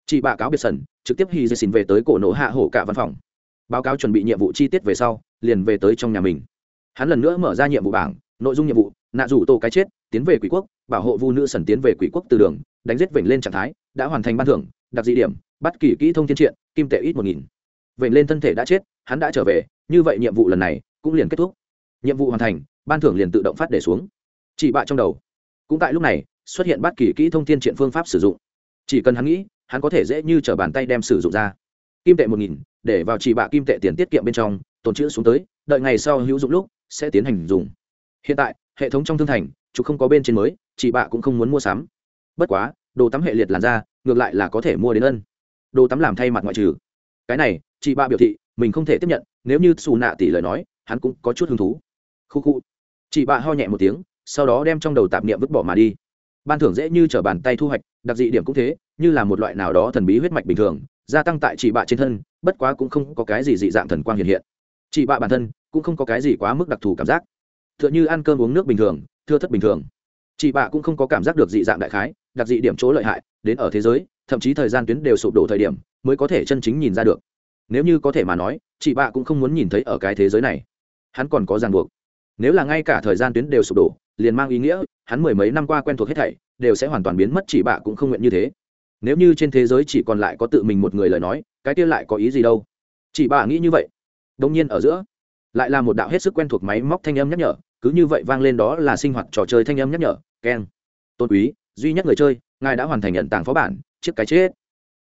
chị bà cáo biệt sẩn, trực tiếp hy dây xin về tới cổ nổ hạ hổ cả văn phòng. Báo cáo chuẩn bị nhiệm vụ chi tiết về sau, liền về tới trong nhà mình. Hắn lần nữa mở ra nhiệm vụ bảng, nội dung nhiệm vụ, nạ rủ tổ cái chết, tiến về quỷ quốc, bảo hộ vu nữ sần tiến về quỷ quốc từ đường, đánh giết vểnh lên trạng thái, đã hoàn thành ban thưởng, đặc dị điểm, bắt kỳ kỹ thông thiên triện, kim tệ ít một nghìn. Vểnh lên thân thể đã chết, hắn đã trở về, như vậy nhiệm vụ lần này, cũng liền kết thúc. Nhiệm vụ hoàn thành, ban thưởng liền tự động phát để xuống. Chị bạ trong đầu cũng tại lúc này, xuất hiện bất kỳ kỹ thông thiên triện phương pháp sử dụng. Chỉ cần hắn nghĩ, hắn có thể dễ như t r ở bàn tay đem sử dụng ra. Kim tệ một nghìn, để vào chỉ bạ kim tệ tiền tiết kiệm bên trong, tồn chữ xuống tới, đợi ngày sau hữu dụng lúc, sẽ tiến hành dùng. Hiện tại, hệ thống trong thương thành chủ không có bên trên mới chị bạ cũng không muốn mua sắm. Bất quá, đồ tắm hệ liệt làn da, ngược lại là có thể mua đến ân. Đồ tắm làm thay mặt ngoại trừ. Cái này chị bạ biểu thị, mình không thể tiếp nhận, nếu như xù nạ tỷ lời nói, hắn cũng có chút hứng thú. Khu khu. Chị bạ ho nhẹ một tiếng sau đó đem trong đầu tạp niệm vứt bỏ mà đi. Ban thưởng dễ như t r ở bàn tay thu hoạch, đặc dị điểm cũng thế, như là một loại nào đó thần bí huyết mạch bình thường, gia tăng tại chị bạ trên thân, bất quá cũng không có cái gì dị dạng thần quang hiện hiện. Chị bạ bản thân cũng không có cái gì quá mức đặc thù cảm giác. T h ư ợ n h ư ăn cơm uống nước bình thường, thưa thất bình thường. Chị bạ cũng không có cảm giác được dị dạng đại khái, đặc dị điểm chỗ lợi hại, đến ở thế giới, thậm chí thời gian tuyến đều sụp đổ thời điểm mới có thể chân chính nhìn ra được. Nếu như có thể mà nói chị bạ cũng không muốn nhìn thấy ở cái thế giới này. Hắn còn có ràng buộc. Nếu là ngay cả thời gian tuyến đều sụp đổ liền mang ý nghĩa, hắn mười mấy năm qua quen thuộc hết thảy, đều sẽ hoàn toàn biến mất, chỉ bạ cũng không nguyện như thế. Nếu như trên thế giới chỉ còn lại có tự mình một người lời nói, cái kia lại có ý gì đâu? Chỉ bạ nghĩ như vậy. Đông nhiên ở giữa, lại là một đạo hết sức quen thuộc máy móc thanh âm nhắc nhở, cứ như vậy vang lên đó là sinh hoạt trò chơi thanh âm nhắc nhở, keng. Tôn quý, duy nhất người chơi, ngài đã hoàn thành nhận tàng phó bản, chiếc cái chết.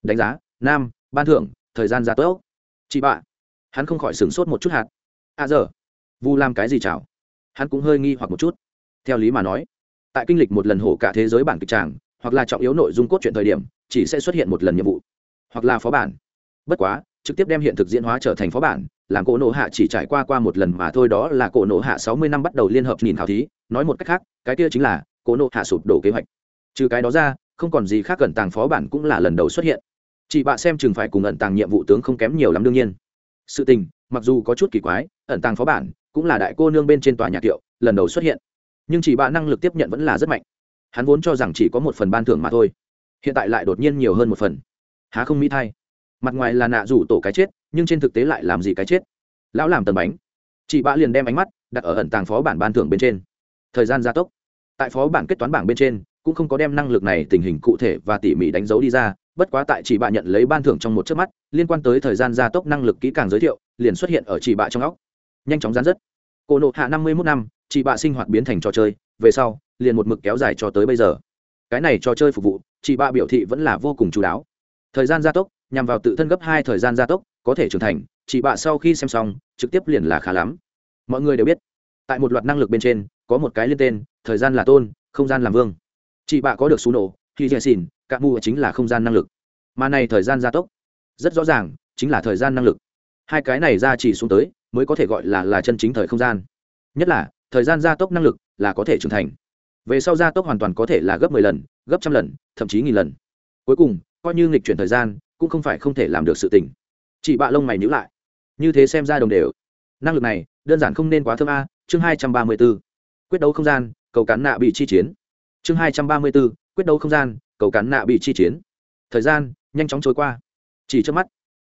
Đánh giá, nam, ban thưởng, thời gian ra tốt chị bạ hắn không khỏi sửng sốt một chút hạt. À giờ, vu làm cái gì chào hắn cũng hơi nghi hoặc một chút theo lý mà nói, tại kinh lịch một lần hổ cả thế giới bản kịch tràng, hoặc là trọng yếu nội dung cốt truyện thời điểm, chỉ sẽ xuất hiện một lần nhiệm vụ, hoặc là phó bản. Bất quá, trực tiếp đem hiện thực diễn hóa trở thành phó bản, làm cổ nộ hạ chỉ trải qua qua một lần mà thôi, đó là cổ nộ hạ sáu mươi năm bắt đầu liên hợp nhìn khảo thí. Nói một cách khác, cái kia chính là cổ nộ hạ sụp đổ kế hoạch. Trừ cái đó ra, không còn gì khác cần tàng phó bản cũng là lần đầu xuất hiện. Chị bạ xem chừng phải cùng ẩn tàng nhiệm vụ tướng không kém nhiều lắm đương nhiên. Sự tình, mặc dù có chút kỳ quái, ẩn tàng phó bản cũng là đại cô nương bên trên tòa nhà kiệu, lần đầu xuất hiện nhưng chỉ bạ năng lực tiếp nhận vẫn là rất mạnh. Hắn vốn cho rằng chỉ có một phần ban thưởng mà thôi. Hiện tại lại đột nhiên nhiều hơn một phần. Há không mỹ thay. Mặt ngoài là nạ rủ tổ cái chết, nhưng trên thực tế lại làm gì cái chết? Lão làm tần bánh. Chị bạ liền đem ánh mắt đặt ở ẩn tàng phó bản ban thưởng bên trên. Thời gian gia tốc. Tại phó bản kết toán bảng bên trên, cũng không có đem năng lực này tình hình cụ thể và tỉ mỉ đánh dấu đi ra, bất quá tại chị bạ nhận lấy ban thưởng trong một chớp mắt, liên quan tới thời gian gia tốc năng lực kỹ càng giới thiệu, liền xuất hiện ở chị bạ trong óc. Nhanh chóng gián dứt cổ nộ hạ năm mươi mốt năm chị bạ sinh hoạt biến thành trò chơi, về sau, liền một mực kéo dài cho tới bây giờ. Cái này trò chơi phục vụ, chị bạ biểu thị vẫn là vô cùng chú đáo. Thời gian gia tốc, nhằm vào tự thân gấp hai thời gian gia tốc, có thể trưởng thành, chị bạ sau khi xem xong, trực tiếp liền là khá lắm. Mọi người đều biết, tại một loạt năng lực bên trên, có một cái liên tên, thời gian là tôn, không gian làm vương. Chị bạ có được xú nổ khi dè xỉn các mù chính là không gian năng lực. Mà này thời gian gia tốc, rất rõ ràng, chính là thời gian năng lực. Hai cái này ra chỉ xuống tới, mới có thể gọi là là chân chính thời không gian. Nhất là thời gian gia tốc năng lực là có thể trưởng thành. Về sau gia tốc hoàn toàn có thể là gấp mười lần, gấp trăm lần, thậm chí nghìn lần. Cuối cùng, coi như nghịch chuyển thời gian, cũng không phải không thể làm được sự tình. Chị bạ lông mày nhữ lại. Như thế xem ra đồng đều. Năng lực này, đơn giản không nên quá thơm a, chương hai trăm ba mươi b ố quyết đấu không gian, cầu cán nạ bị chi chiến. Chương hai trăm ba mươi b ố quyết đấu không gian, cầu cán nạ bị chi chiến. Thời gian, nhanh chóng trôi qua. Chỉ trước mắt.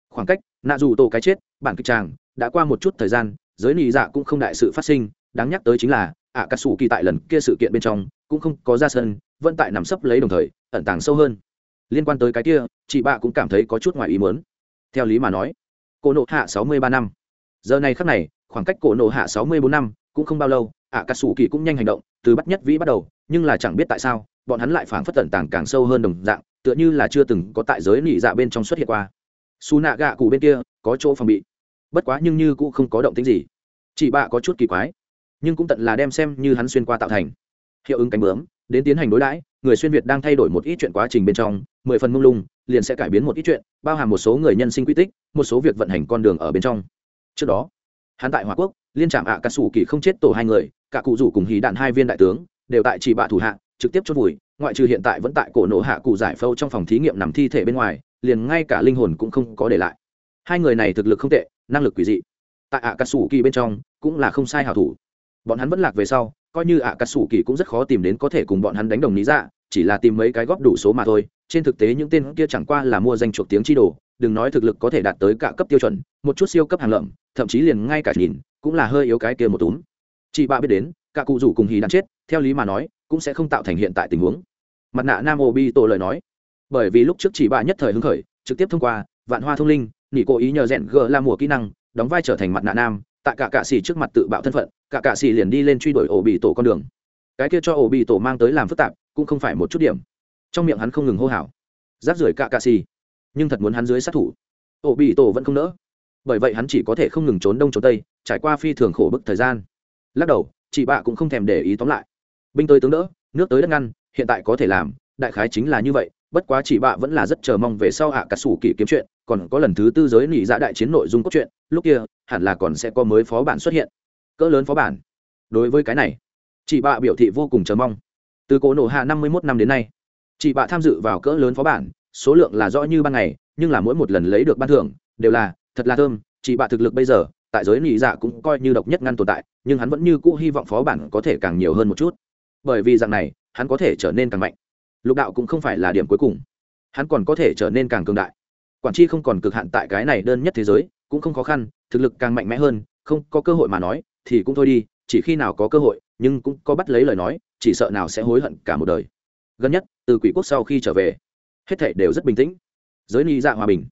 Khoảng cách, nạ dù tổ cái chết, bản kịch tràng đã qua một chút thời gian, giới nị dạ cũng không đại sự phát sinh đáng nhắc tới chính là ạ cà sủ kỳ tại lần kia sự kiện bên trong, cũng không có ra sân, vẫn tại nằm sấp lấy đồng thời, ẩn tàng sâu hơn. Liên quan tới cái kia, chị bạ cũng cảm thấy có chút ngoài ý muốn. Theo lý mà nói, cổ nộ hạ sáu mươi ba năm. Giờ này khắc này, khoảng cách cổ nộ hạ sáu mươi bốn năm cũng không bao lâu ạ cà sủ kỳ cũng nhanh hành động, từ bắt nhất vĩ bắt đầu, nhưng là chẳng biết tại sao, bọn hắn lại phảng phất tẩn tàng càng sâu hơn đồng dạng, tựa như là chưa từng có tại giới nị dạ bên trong xuất hiện qua. Xù nạ gạ cụ bên kia có chỗ phòng bị. Bất quá nhưng như cũng không có động tính gì. Chị bạ có chút kỳ quái nhưng cũng tận là đem xem như hắn xuyên qua tạo thành. Hiệu ứng cánh bướm, đến tiến hành đối đãi, người xuyên việt đang thay đổi một ít chuyện quá trình bên trong, mười phần mông lung, liền sẽ cải biến một ít chuyện, bao hàm một số người nhân sinh quy tích, một số việc vận hành con đường ở bên trong. Trước đó, hắn tại hòa quốc, liên trạm ạ à cà sủ kỳ không chết tổ hai người, cả cụ rủ cùng hí đạn hai viên đại tướng, đều tại chỉ bạ thủ hạ, trực tiếp chốt vùi, ngoại trừ hiện tại vẫn tại cổ nổ hạ cụ giải phâu trong phòng thí nghiệm nằm thi thể bên ngoài, liền ngay cả linh hồn cũng không có để lại. Hai người này thực lực không tệ, năng lực quỷ dị. Tại ạ cà sủ kỳ bên trong, cũng là không sai hảo thủ bọn hắn vẫn lạc về sau, coi như ạ cà sủ kỳ cũng rất khó tìm đến có thể cùng bọn hắn đánh đồng lý dạ chỉ là tìm mấy cái góp đủ số mà thôi. Trên thực tế những tên kia chẳng qua là mua danh chuộc tiếng chi đồ, đừng nói thực lực có thể đạt tới cả cấp tiêu chuẩn, một chút siêu cấp hàng lợm, thậm chí liền ngay cả nhìn, cũng là hơi yếu cái kia một túm. Chị bạ biết đến, cả cụ rủ cùng hì đạn chết, theo lý mà nói, cũng sẽ không tạo thành hiện tại tình huống. Mặt nạ nam obi bi tổ lời nói. Bởi vì lúc trước chỉ bạ nhất thời hứng khởi, trực tiếp thông qua, vạn hoa thông linh, nỉ cố ý nhờ rèn gờ la mùa kỹ năng, đóng vai trở thành mặt nạ nam tại cả cạ xỉ trước mặt tự bạo thân phận, cả cạ xỉ liền đi lên truy đuổi ổ bị tổ con đường. Cái kia cho ổ bị tổ mang tới làm phức tạp, cũng không phải một chút điểm. Trong miệng hắn không ngừng hô hào. Giáp rưởi cả cạ xỉ nhưng thật muốn hắn dưới sát thủ. Ổ bị tổ vẫn không nỡ. Bởi vậy hắn chỉ có thể không ngừng trốn đông trốn tây, trải qua phi thường khổ bức thời gian. Lắc đầu, chị bạ cũng không thèm để ý tóm lại. Binh tới tướng đỡ, nước tới đất ngăn, hiện tại có thể làm, đại khái chính là như vậy bất quá chỉ bạ vẫn là rất chờ mong về sau hạ à cà sủ kỳ kiếm chuyện, còn có lần thứ tư giới nỉ dạ đại chiến nội dung cốt truyện, lúc kia, hẳn là còn sẽ có mới phó bản xuất hiện. Cỡ lớn phó bản. Đối với cái này chị bạ biểu thị vô cùng chờ mong. Từ cổ nổ hạ năm mươi mốt năm đến nay chị bạ tham dự vào cỡ lớn phó bản, số lượng là rõ như ban ngày, nhưng là mỗi một lần lấy được ban thưởng, đều là, thật là thơm chị bạ thực lực bây giờ, tại giới nỉ dạ cũng coi như độc nhất ngăn tồn tại, nhưng hắn vẫn như cũ hy vọng phó bản có thể càng nhiều hơn một chút. Bởi vì dạng này, hắn có thể trở nên càng mạnh lục đạo cũng không phải là điểm cuối cùng. Hắn còn có thể trở nên càng cường đại. Quản tri không còn cực hạn tại cái này đơn nhất thế giới, cũng không khó khăn, thực lực càng mạnh mẽ hơn, không có cơ hội mà nói, thì cũng thôi đi, chỉ khi nào có cơ hội, nhưng cũng có bắt lấy lời nói, chỉ sợ nào sẽ hối hận cả một đời. Gần nhất, từ quỷ quốc sau khi trở về, hết thảy đều rất bình tĩnh. Giới ni dạ hòa bình.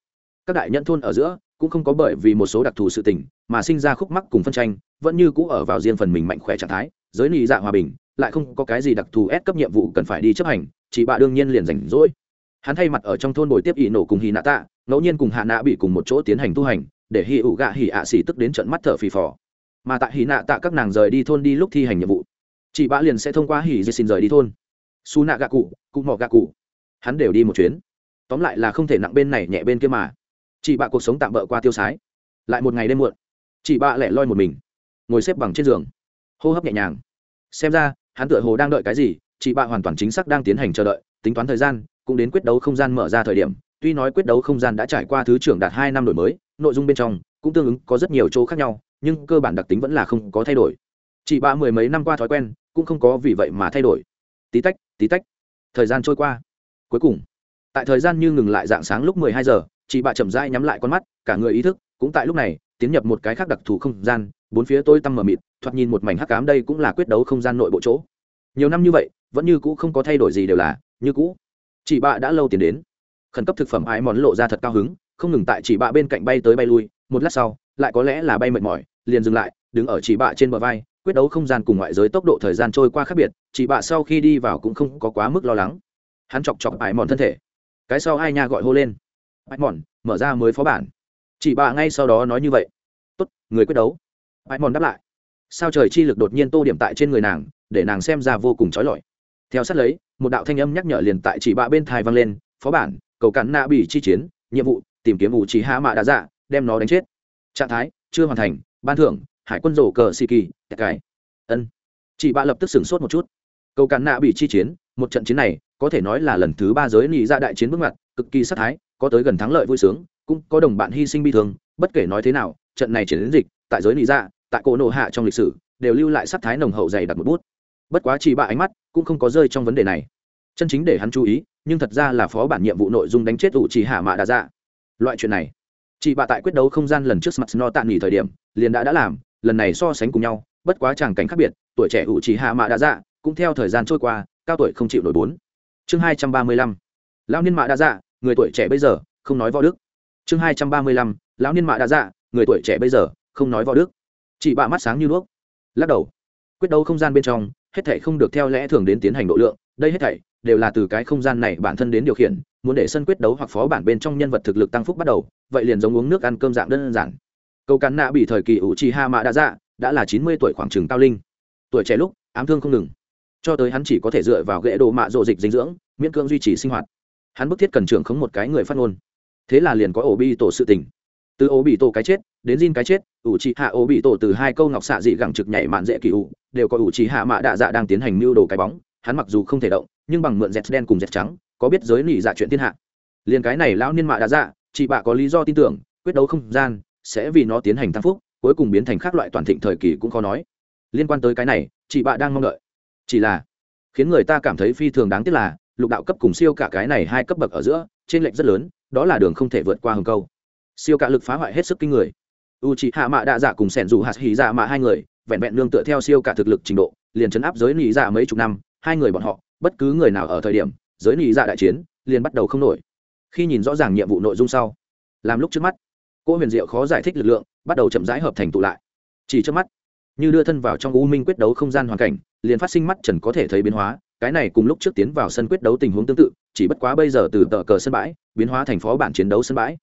Các đại nhân thôn ở giữa, cũng không có bởi vì một số đặc thù sự tình, mà sinh ra khúc mắc cùng phân tranh, vẫn như cũ ở vào riêng phần mình mạnh khỏe trạng thái. Giới ni dạ hòa bình lại không có cái gì đặc thù ép cấp nhiệm vụ cần phải đi chấp hành, chỉ bạ đương nhiên liền rảnh rỗi. Hắn thay mặt ở trong thôn bồi tiếp ỷ nổ cùng hì nạ tạ, ngẫu nhiên cùng hạ nạ bị cùng một chỗ tiến hành tu hành, để hì ủ gạ hì ạ xỉ tức đến trận mắt thở phì phò. Mà tại hì nạ tạ các nàng rời đi thôn đi lúc thi hành nhiệm vụ chị bạ liền sẽ thông qua hì dê xin rời đi thôn. Su nạ gạ cụ cụ mò gạ cụ, hắn đều đi một chuyến. Tóm lại là không thể nặng bên này nhẹ bên kia mà. Chị bạ cuộc sống tạm bỡ qua tiêu sái. Lại một ngày đêm muộn chị bạ lẻ loi một mình, ngồi xếp bằng trên giường, hô hấp nhẹ nhàng. Xem ra hắn tựa hồ đang đợi cái gì, chị bạ hoàn toàn chính xác đang tiến hành chờ đợi, tính toán thời gian, cũng đến quyết đấu không gian mở ra thời điểm. Tuy nói quyết đấu không gian đã trải qua thứ trưởng đạt hai năm đổi mới, nội dung bên trong cũng tương ứng có rất nhiều chỗ khác nhau, nhưng cơ bản đặc tính vẫn là không có thay đổi. Chị bạ mười mấy năm qua thói quen, cũng không có vì vậy mà thay đổi. Tí tách tí tách. Thời gian trôi qua. Cuối cùng, tại thời gian như ngừng lại dạng sáng lúc mười hai giờ, chị bạ chậm rãi nhắm lại con mắt, cả người ý thức cũng tại lúc này tiến nhập một cái khác đặc thù không gian, bốn phía tôi tăm mờ mịt thoạt nhìn một mảnh hắc cám đây cũng là quyết đấu không gian nội bộ chỗ. Nhiều năm như vậy, vẫn như cũ không có thay đổi gì đều là như cũ. Chị bạ đã lâu tiền đến. Khẩn cấp thực phẩm ái món lộ ra thật cao hứng, không ngừng tại chị bạ bên cạnh bay tới bay lui, một lát sau, lại có lẽ là bay mệt mỏi, liền dừng lại, đứng ở chị bạ trên bờ vai, quyết đấu không gian cùng ngoại giới tốc độ thời gian trôi qua khác biệt chị bạ sau khi đi vào cũng không có quá mức lo lắng. Hắn chọc chọc ái mòn thân thể. Cái sau ai nha gọi hô lên. Ái mòn, mở ra mới phó bản. Chị bạ ngay sau đó nói như vậy. Tốt, người quyết đấu. Ái mòn đáp lại sao trời chi lực đột nhiên tô điểm tại trên người nàng, để nàng xem ra vô cùng trói lọi. Theo sát lấy, một đạo thanh âm nhắc nhở liền tại chỉ bạ bên thai vang lên, phó bản, cầu cắn nạ bị chi chiến, nhiệm vụ, tìm kiếm vụ chỉ hạ mạ đã dạ đem nó đánh chết. Trạng thái, chưa hoàn thành, ban thưởng, hải quân rổ cờ xì kỳ cái ân. Chị bạ lập tức sửng sốt một chút. Cầu cắn nạ bị chi chiến, một trận chiến này, có thể nói là lần thứ ba giới nị ra đại chiến bước ngoặt, cực kỳ sát thái, có tới gần thắng lợi vui sướng, cũng có đồng bạn hy sinh bi thương, bất kể nói thế nào, trận này chiến đến dịch, tại giới nị ra tại cổ nộ hạ trong lịch sử, đều lưu lại sắc thái nồng hậu dày đặt một bút. Bất quá chỉ bạ ánh mắt cũng không có rơi trong vấn đề này. Chân chính để hắn chú ý, nhưng thật ra là phó bản nhiệm vụ nội dung đánh chết ủ chỉ hạ mạ đã ra dạ. loại chuyện này chị bạ tại quyết đấu không gian lần trước mặt no tạm nghỉ thời điểm, liền đã đã làm, lần này so sánh cùng nhau, bất quá tràng cảnh khác biệt, tuổi trẻ ủ chỉ hạ mạ đã dạ cũng theo thời gian trôi qua, cao tuổi không chịu nổi bốn. Chương hai trăm ba mươi lăm, lão niên mạ đã dạ người tuổi trẻ bây giờ, không nói võ đức. Chương hai trăm ba mươi lăm, lão niên mạ đã dạ người tuổi trẻ bây giờ, không nói võ đức chị bạ mắt sáng như đuốc. Lắc đầu. Quyết đấu không gian bên trong, hết thảy không được theo lẽ thường đến tiến hành độ lượng. Đây hết thảy đều là từ cái không gian này bản thân đến điều khiển, muốn để sân quyết đấu hoặc phó bản bên trong nhân vật thực lực tăng phúc bắt đầu, vậy liền giống uống nước ăn cơm dạng đơn giản. Câu cắn nạ bị thời kỳ ủ trì ha mạ đã dạ đã là chín mươi tuổi khoảng trường cao linh. Tuổi trẻ lúc, ám thương không ngừng. Cho tới hắn chỉ có thể dựa vào ghế đồ mạ rộ dịch dinh dưỡng, miễn cưỡng duy trì sinh hoạt. Hắn bức thiết cần trưởng khống một cái người phát ngôn. Thế là liền có ổ bi tổ sự tình từ ổ bị tổ cái chết, đến Jin cái chết, ủ trì hạ ổ bị tổ từ hai câu ngọc xạ dị gẳng trực nhảy mạn dễ kỳ ủ, đều có ủ trì hạ mạ đạ dạ đang tiến hành mưu đồ cái bóng, hắn mặc dù không thể động, nhưng bằng mượn dẹt đen cùng dẹt trắng, có biết giới nỉ dạ chuyện thiên hạ. Liền cái này lão niên mạ đạ dạ chị bạ có lý do tin tưởng, quyết đấu không gian, sẽ vì nó tiến hành tăng phúc, cuối cùng biến thành khác loại toàn thịnh thời kỳ cũng khó nói. Liên quan tới cái này, chị bạ đang mong đợi. Chỉ là, khiến người ta cảm thấy phi thường đáng tiếc là, lục đạo cấp cùng siêu cả cái này hai cấp bậc ở giữa trên lệnh rất lớn, đó là đường không thể vượt qua hầm câu siêu cả lực phá hoại hết sức kinh người. U chị hạ mạ đạ dạ cùng sẻn dù hạt hỉ dạ mạ hai người, vẹn vẹn nương tựa theo siêu cả thực lực trình độ, liền chấn áp giới nị dạ mấy chục năm, hai người bọn họ, bất cứ người nào ở thời điểm, giới nị dạ đại chiến, liền bắt đầu không nổi. Khi nhìn rõ ràng nhiệm vụ nội dung sau, làm lúc trước mắt cô huyền diệu khó giải thích lực lượng, bắt đầu chậm rãi hợp thành tụ lại. Chỉ trước mắt, như đưa thân vào trong u minh quyết đấu không gian hoàn cảnh, liền phát sinh mắt trần có thể thấy biến hóa, cái này cùng lúc trước tiến vào sân quyết đấu tình huống tương tự, chỉ bất quá bây giờ từ tờ cờ sân bãi, biến hóa thành phó bản chiến đấu sân bãi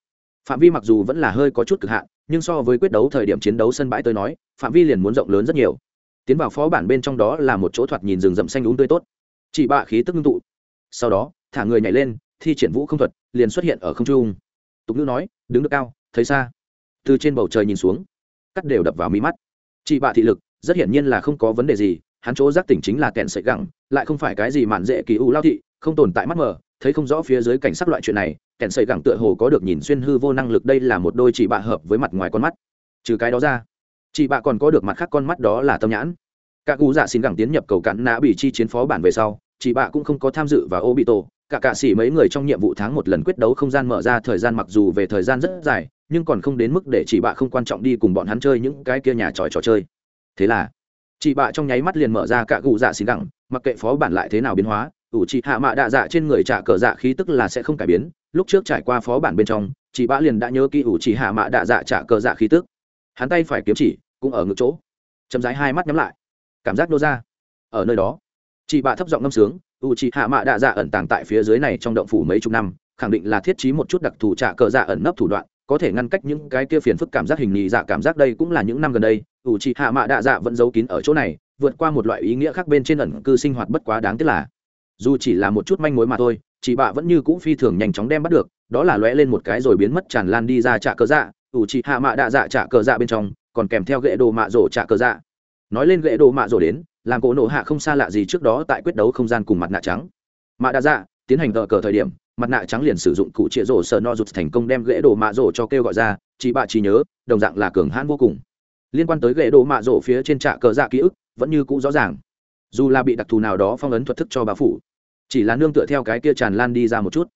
phạm vi mặc dù vẫn là hơi có chút cực hạn, nhưng so với quyết đấu thời điểm chiến đấu sân bãi tôi nói, phạm vi liền muốn rộng lớn rất nhiều. Tiến vào phó bản bên trong đó là một chỗ thoạt nhìn rừng rậm xanh đúng tươi tốt. Chỉ bạ khí tức ngưng tụ. Sau đó, thả người nhảy lên, thi triển vũ không thuật, liền xuất hiện ở không trung. Tục ngữ nói, đứng được cao, thấy xa. Từ trên bầu trời nhìn xuống, cắt đều đập vào mí mắt. Chị bạ thị lực, rất hiển nhiên là không có vấn đề gì, hắn chỗ giác tỉnh chính là kẹn sợi gẳng, lại không phải cái gì mạn dễ kỳ u lao thị, không tồn tại mắt mờ thấy không rõ phía dưới cảnh sắc loại chuyện này kẹn sợi gẳng tựa hồ có được nhìn xuyên hư vô năng lực đây là một đôi chị bạ hợp với mặt ngoài con mắt. Trừ cái đó ra, chị bạ còn có được mặt khác con mắt đó là tâm nhãn. Các cụ dạ xin gẳng tiến nhập cầu cắn nã bị chi chiến phó bản về sau, chị bạ cũng không có tham dự vào ô bị tổ cả cạ sĩ mấy người trong nhiệm vụ tháng một lần quyết đấu không gian mở ra thời gian mặc dù về thời gian rất dài, nhưng còn không đến mức để chị bạ không quan trọng đi cùng bọn hắn chơi những cái kia nhà tròi trò chơi. Thế là, chị bạ trong nháy mắt liền mở ra cả cụ dạ xin gẳng, mặc kệ phó bản lại thế nào biến hóa ủ trị hạ mạ đạ dạ trên người trả cờ dạ khí tức là sẽ không cải biến. Lúc trước trải qua phó bản bên trong, chị bã liền đã nhớ kỹ ủ trị hạ mạ đạ dạ trả cờ dạ khí tức. Hắn tay phải kiếm chỉ cũng ở ngực chỗ. Chấm dái hai mắt nhắm lại. Cảm giác nô ra. Ở nơi đó, chị bạ thấp giọng ngâm sướng u trị hạ mạ đạ dạ ẩn tàng tại phía dưới này trong động phủ mấy chục năm, khẳng định là thiết trí một chút đặc thù trả cờ dạ ẩn nấp thủ đoạn, có thể ngăn cách những cái kia phiền phức cảm giác hình nhì dạ cảm giác đây cũng là những năm gần đây u trị hạ mạ đạ dạ vẫn giấu kín ở chỗ này, vượt qua một loại ý nghĩa khác bên trên ẩn cư sinh hoạt bất quá đáng tiếc là dù chỉ là một chút manh mối mà thôi chị bạ vẫn như cũ phi thường nhanh chóng đem bắt được, đó là lóe lên một cái rồi biến mất tràn lan đi ra trạ cờ dạ ủ chị hạ mạ đạ dạ trạ cờ dạ bên trong, còn kèm theo gậy đồ mạ rổ trạ cờ dạ. Nói lên gậy đồ mạ rổ đến, làm cổ nổ hạ không xa lạ gì trước đó tại quyết đấu không gian cùng mặt nạ trắng. Mạ đạ dạ tiến hành tờ cờ thời điểm, mặt nạ trắng liền sử dụng cụ chĩa rổ sờ no rụt thành công đem gậy đồ mạ rổ cho kêu gọi ra chị bạ chỉ nhớ, đồng dạng là cường hãn vô cùng. Liên quan tới gậy đồ mạ rổ phía trên trạ cờ dạ ký ức, vẫn như cũ rõ ràng dù là bị đặc thù nào đó phong ấn thuật thức cho bà phủ, chỉ là nương tựa theo cái kia tràn lan đi ra một chút,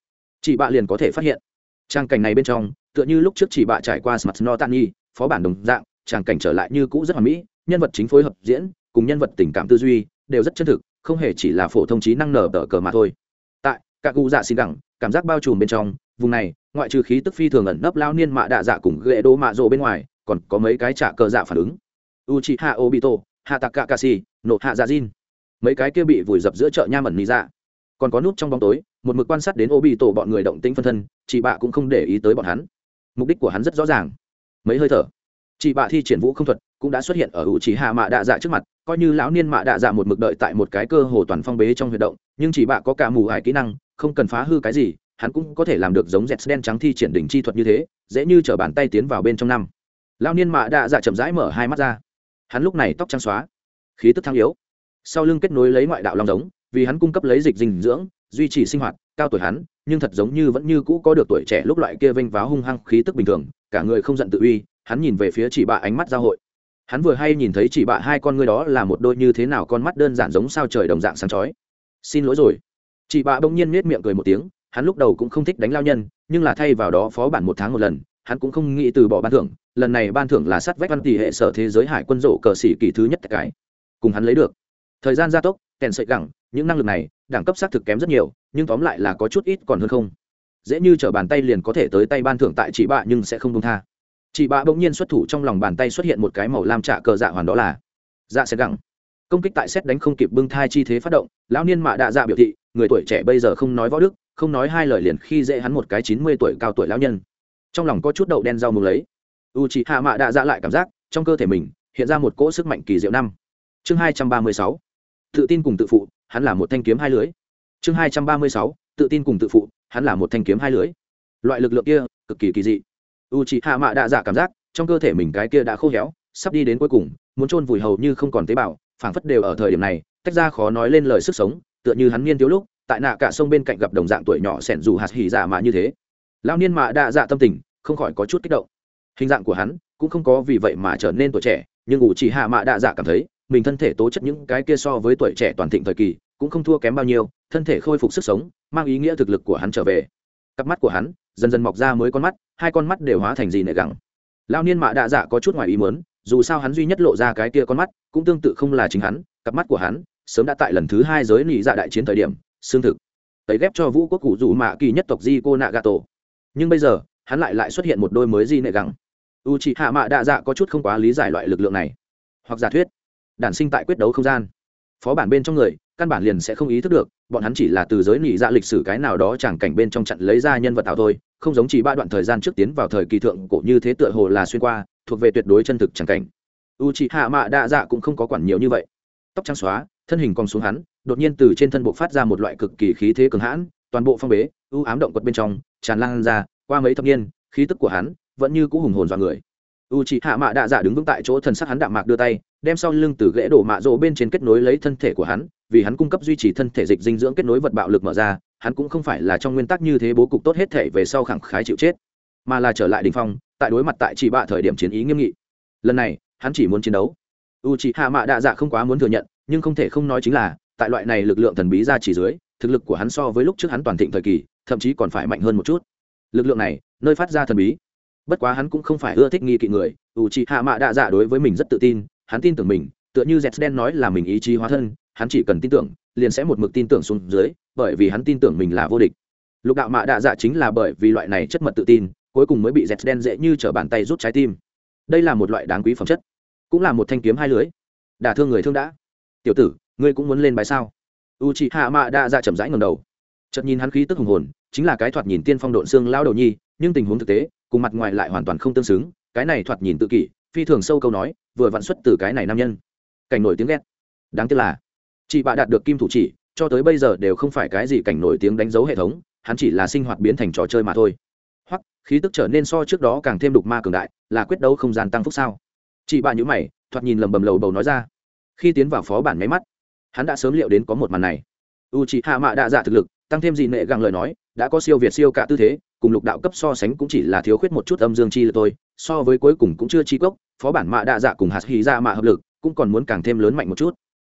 chị bạ liền có thể phát hiện. Trang cảnh này bên trong, tựa như lúc trước chị bạ trải qua smart no tani phó bản đồng dạng trang cảnh trở lại như cũ rất hoàn mỹ, nhân vật chính phối hợp diễn, cùng nhân vật tình cảm tư duy, đều rất chân thực, không hề chỉ là phổ thông trí năng nở tờ cờ mà thôi. Tại các cụ dạ xin đẳng cảm giác bao trùm bên trong, vùng này, ngoại trừ khí tức phi thường ẩn nấp lao niên mạ đạ dạ cùng ghệ đô mạ rộ bên ngoài, còn có mấy cái trả cờ dạ phản ứng. U chi ha obito hạ tạc cả nộ hạ dạ jin mấy cái kia bị vùi dập giữa chợ nha mẩn nị dạ. Còn có nút trong bóng tối, một mực quan sát đến obito bọn người động tĩnh phân thân, chị bạ cũng không để ý tới bọn hắn. Mục đích của hắn rất rõ ràng. Mấy hơi thở, chị bạ thi triển vũ không thuật cũng đã xuất hiện ở hữu chỉ hạ mạ đạ dạ trước mặt, coi như lão niên mạ đạ dạ một mực đợi tại một cái cơ hồ toàn phong bế trong huy động, nhưng chị bạ có cả mù ải kỹ năng, không cần phá hư cái gì, hắn cũng có thể làm được giống dẹt đen trắng thi triển đỉnh chi thuật như thế, dễ như chở bàn tay tiến vào bên trong năm. Lão niên mạ đạ dạ chậm rãi mở hai mắt ra. Hắn lúc này tóc trắng xóa, khí tức thăng yếu sau lưng kết nối lấy ngoại đạo long giống, vì hắn cung cấp lấy dịch dinh dưỡng, duy trì sinh hoạt, cao tuổi hắn, nhưng thật giống như vẫn như cũ có được tuổi trẻ lúc loại kia vênh váo hung hăng khí tức bình thường, cả người không giận tự uy, hắn nhìn về phía chỉ bạ ánh mắt giao hội. Hắn vừa hay nhìn thấy chỉ bạ hai con ngươi đó là một đôi như thế nào con mắt đơn giản giống sao trời đồng dạng sáng chói. Xin lỗi rồi. Chị bạ bỗng nhiên nết miệng cười một tiếng, hắn lúc đầu cũng không thích đánh lao nhân, nhưng là thay vào đó phó bản một tháng một lần, hắn cũng không nghĩ từ bỏ ban thưởng, lần này ban thưởng là sát vách văn tỷ hệ sở thế giới hải quân rộ cờ sĩ kỳ thứ nhất cái, cùng hắn lấy được thời gian gia tốc, kèn sợi gẳng, những năng lực này, đẳng cấp xác thực kém rất nhiều, nhưng tóm lại là có chút ít còn hơn không. Dễ như t bàn tay liền có thể tới tay ban thưởng tại chị bạ nhưng sẽ không công tha. Chị bạ bỗng nhiên xuất thủ trong lòng bàn tay xuất hiện một cái màu lam trạ cờ dạ hoàn đó là dạ sẽ gẳng. Công kích tại xét đánh không kịp bưng thai chi thế phát động, lão niên mạ đạ dạ biểu thị, người tuổi trẻ bây giờ không nói võ đức, không nói hai lời liền khi dễ hắn một cái chín mươi tuổi cao tuổi lão nhân. Trong lòng có chút đậu đen rau mùng lấy. U chị hạ mạ đạ dạ lại cảm giác, trong cơ thể mình, hiện ra một cỗ sức mạnh kỳ diệu năm. Chương hai trăm ba mươi sáu tự tin cùng tự phụ, hắn là một thanh kiếm hai lưới. Chương hai trăm ba mươi sáu, tự tin cùng tự phụ, hắn là một thanh kiếm hai lưới. Loại lực lượng kia, cực kỳ kỳ dị. U chị hạ mạ đạ dạ cảm giác, trong cơ thể mình cái kia đã khô héo, sắp đi đến cuối cùng, muốn chôn vùi hầu như không còn tế bào, phảng phất đều ở thời điểm này, tách ra khó nói lên lời sức sống, tựa như hắn niên thiếu lúc, tại nạ cả sông bên cạnh gặp đồng dạng tuổi nhỏ sẻn dù hạt hỉ dạ mạ như thế. Lao niên mạ đạ dạ tâm tình, không khỏi có chút kích động. Hình dạng của hắn cũng không có vì vậy mà trở nên tuổi trẻ, nhưng ủ chỉ hạ mạ đạ dạ cảm thấy mình thân thể tố chất những cái kia so với tuổi trẻ toàn thịnh thời kỳ, cũng không thua kém bao nhiêu, thân thể khôi phục sức sống, mang ý nghĩa thực lực của hắn trở về. Cặp mắt của hắn dần dần mọc ra mới con mắt, hai con mắt đều hóa thành gì nệ gẳng. Lao niên mạ đạ dạ có chút ngoài ý mớn dù sao hắn duy nhất lộ ra cái kia con mắt, cũng tương tự không là chính hắn, cặp mắt của hắn sớm đã tại lần thứ hai giới nị dạ đại chiến thời điểm, xương thực. Tấy ghép cho vũ quốc cụ rủ mạ kỳ nhất tộc di cô nạ gà tổ nhưng bây giờ, hắn lại lại xuất hiện một đôi mới di nệ gẳng. U chị hạ mạ đạ dạ có chút không quá lý giải loại lực lượng này. Hoặc giả thuyết đản sinh tại quyết đấu không gian. Phó bản bên trong người, căn bản liền sẽ không ý thức được, bọn hắn chỉ là từ giới nỉ dạ lịch sử cái nào đó chẳng cảnh bên trong chặn lấy ra nhân vật tạo thôi, không giống chỉ ba đoạn thời gian trước tiến vào thời kỳ thượng cổ như thế tựa hồ là xuyên qua, thuộc về tuyệt đối chân thực chẳng cảnh. U chị hạ mạ đa dạ cũng không có quản nhiều như vậy. Tóc trắng xóa, thân hình còn xuống hắn, đột nhiên từ trên thân bộ phát ra một loại cực kỳ khí thế cường hãn, toàn bộ phong bế ưu ám động quật bên trong, tràn lan ra, qua mấy thập niên, khí tức của hắn vẫn như cũ hùng hồn dọa người u chị hạ mạ đạ dạ đứng vững tại chỗ thần sắc hắn đạm mạc đưa tay, đem sau lưng từ ghế đổ mạ rỗ bên trên kết nối lấy thân thể của hắn, vì hắn cung cấp duy trì thân thể dịch dinh dưỡng kết nối vật bạo lực mở ra, hắn cũng không phải là trong nguyên tắc như thế bố cục tốt hết thể về sau khẳng khái chịu chết, mà là trở lại đình phong, tại đối mặt tại chỉ bạ thời điểm chiến ý nghiêm nghị. Lần này, hắn chỉ muốn chiến đấu. U chị hạ mạ đạ dạ không quá muốn thừa nhận, nhưng không thể không nói chính là, tại loại này lực lượng thần bí ra chỉ dưới, thực lực của hắn so với lúc trước hắn toàn thịnh thời kỳ, thậm chí còn phải mạnh hơn một chút. Lực lượng này, nơi phát ra thần bí bất quá hắn cũng không phải ưa thích nghi kỵ người u chị hạ mạ đạ dạ đối với mình rất tự tin, hắn tin tưởng mình, tựa như z đen nói là mình ý chí hóa thân, hắn chỉ cần tin tưởng, liền sẽ một mực tin tưởng xuống dưới, bởi vì hắn tin tưởng mình là vô địch. Lục đạo mạ đạ dạ chính là bởi vì loại này chất mật tự tin, cuối cùng mới bị z đen dễ như t bàn tay rút trái tim. Đây là một loại đáng quý phẩm chất, cũng là một thanh kiếm hai lưới. Đả thương người thương đã. Tiểu tử, ngươi cũng muốn lên bài sao? U chị hạ mạ đạ dạ chậm rãi ngầm đầu. Chợt nhìn hắn khí tức hùng hồn, chính là cái thoạt nhìn tiên phong độn xương lao đầu nhi, nhưng tình huống thực tế cùng mặt ngoài lại hoàn toàn không tương xứng, cái này thoạt nhìn tự kỷ, phi thường sâu câu nói, vừa vặn xuất từ cái này nam nhân. Cảnh nổi tiếng ghét. Đáng tiếc là, chị bạ đạt được kim thủ chỉ, cho tới bây giờ đều không phải cái gì cảnh nổi tiếng đánh dấu hệ thống, hắn chỉ là sinh hoạt biến thành trò chơi mà thôi. Hoặc, khí tức trở nên so trước đó càng thêm đục ma cường đại, là quyết đấu không gian tăng phúc sao? Chị bạ nhữ mày, thoạt nhìn lầm bầm lầu bầu nói ra. Khi tiến vào phó bản máy mắt, hắn đã sớm liệu đến có một màn này. U chị hạ mạ đạ dạ thực lực, tăng thêm gì nệ gặng lời nói, đã có siêu việt siêu cả tư thế cùng lục đạo cấp so sánh cũng chỉ là thiếu khuyết một chút âm dương chi là tôi so với cuối cùng cũng chưa chi cốc, phó bản mạ đa dạ cùng hạt hy ra mạ hợp lực, cũng còn muốn càng thêm lớn mạnh một chút.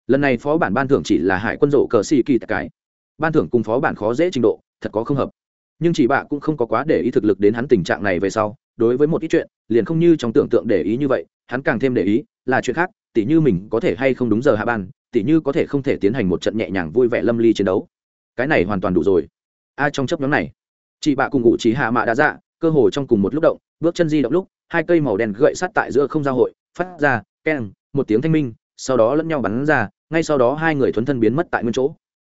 Lần này phó bản ban thưởng chỉ là hải quân rộ cờ xì kỳ cái. Ban thưởng cùng phó bản khó dễ trình độ, thật có không hợp. Nhưng chỉ bạ cũng không có quá để ý thực lực đến hắn tình trạng này về sau, đối với một ít chuyện, liền không như trong tưởng tượng để ý như vậy, hắn càng thêm để ý là chuyện khác, tỉ như mình có thể hay không đúng giờ hạ ban, tỉ như có thể không thể tiến hành một trận nhẹ nhàng vui vẻ lâm ly chiến đấu. Cái này hoàn toàn đủ rồi. A trong chấp nhóm này chị bạ cùng ngụ trí hạ mạ đã dạ cơ hồ trong cùng một lúc động, bước chân di động lúc, hai cây màu đen gậy sát tại giữa không giao hội, phát ra, keng, một tiếng thanh minh, sau đó lẫn nhau bắn ra, ngay sau đó hai người thuấn thân biến mất tại nguyên chỗ.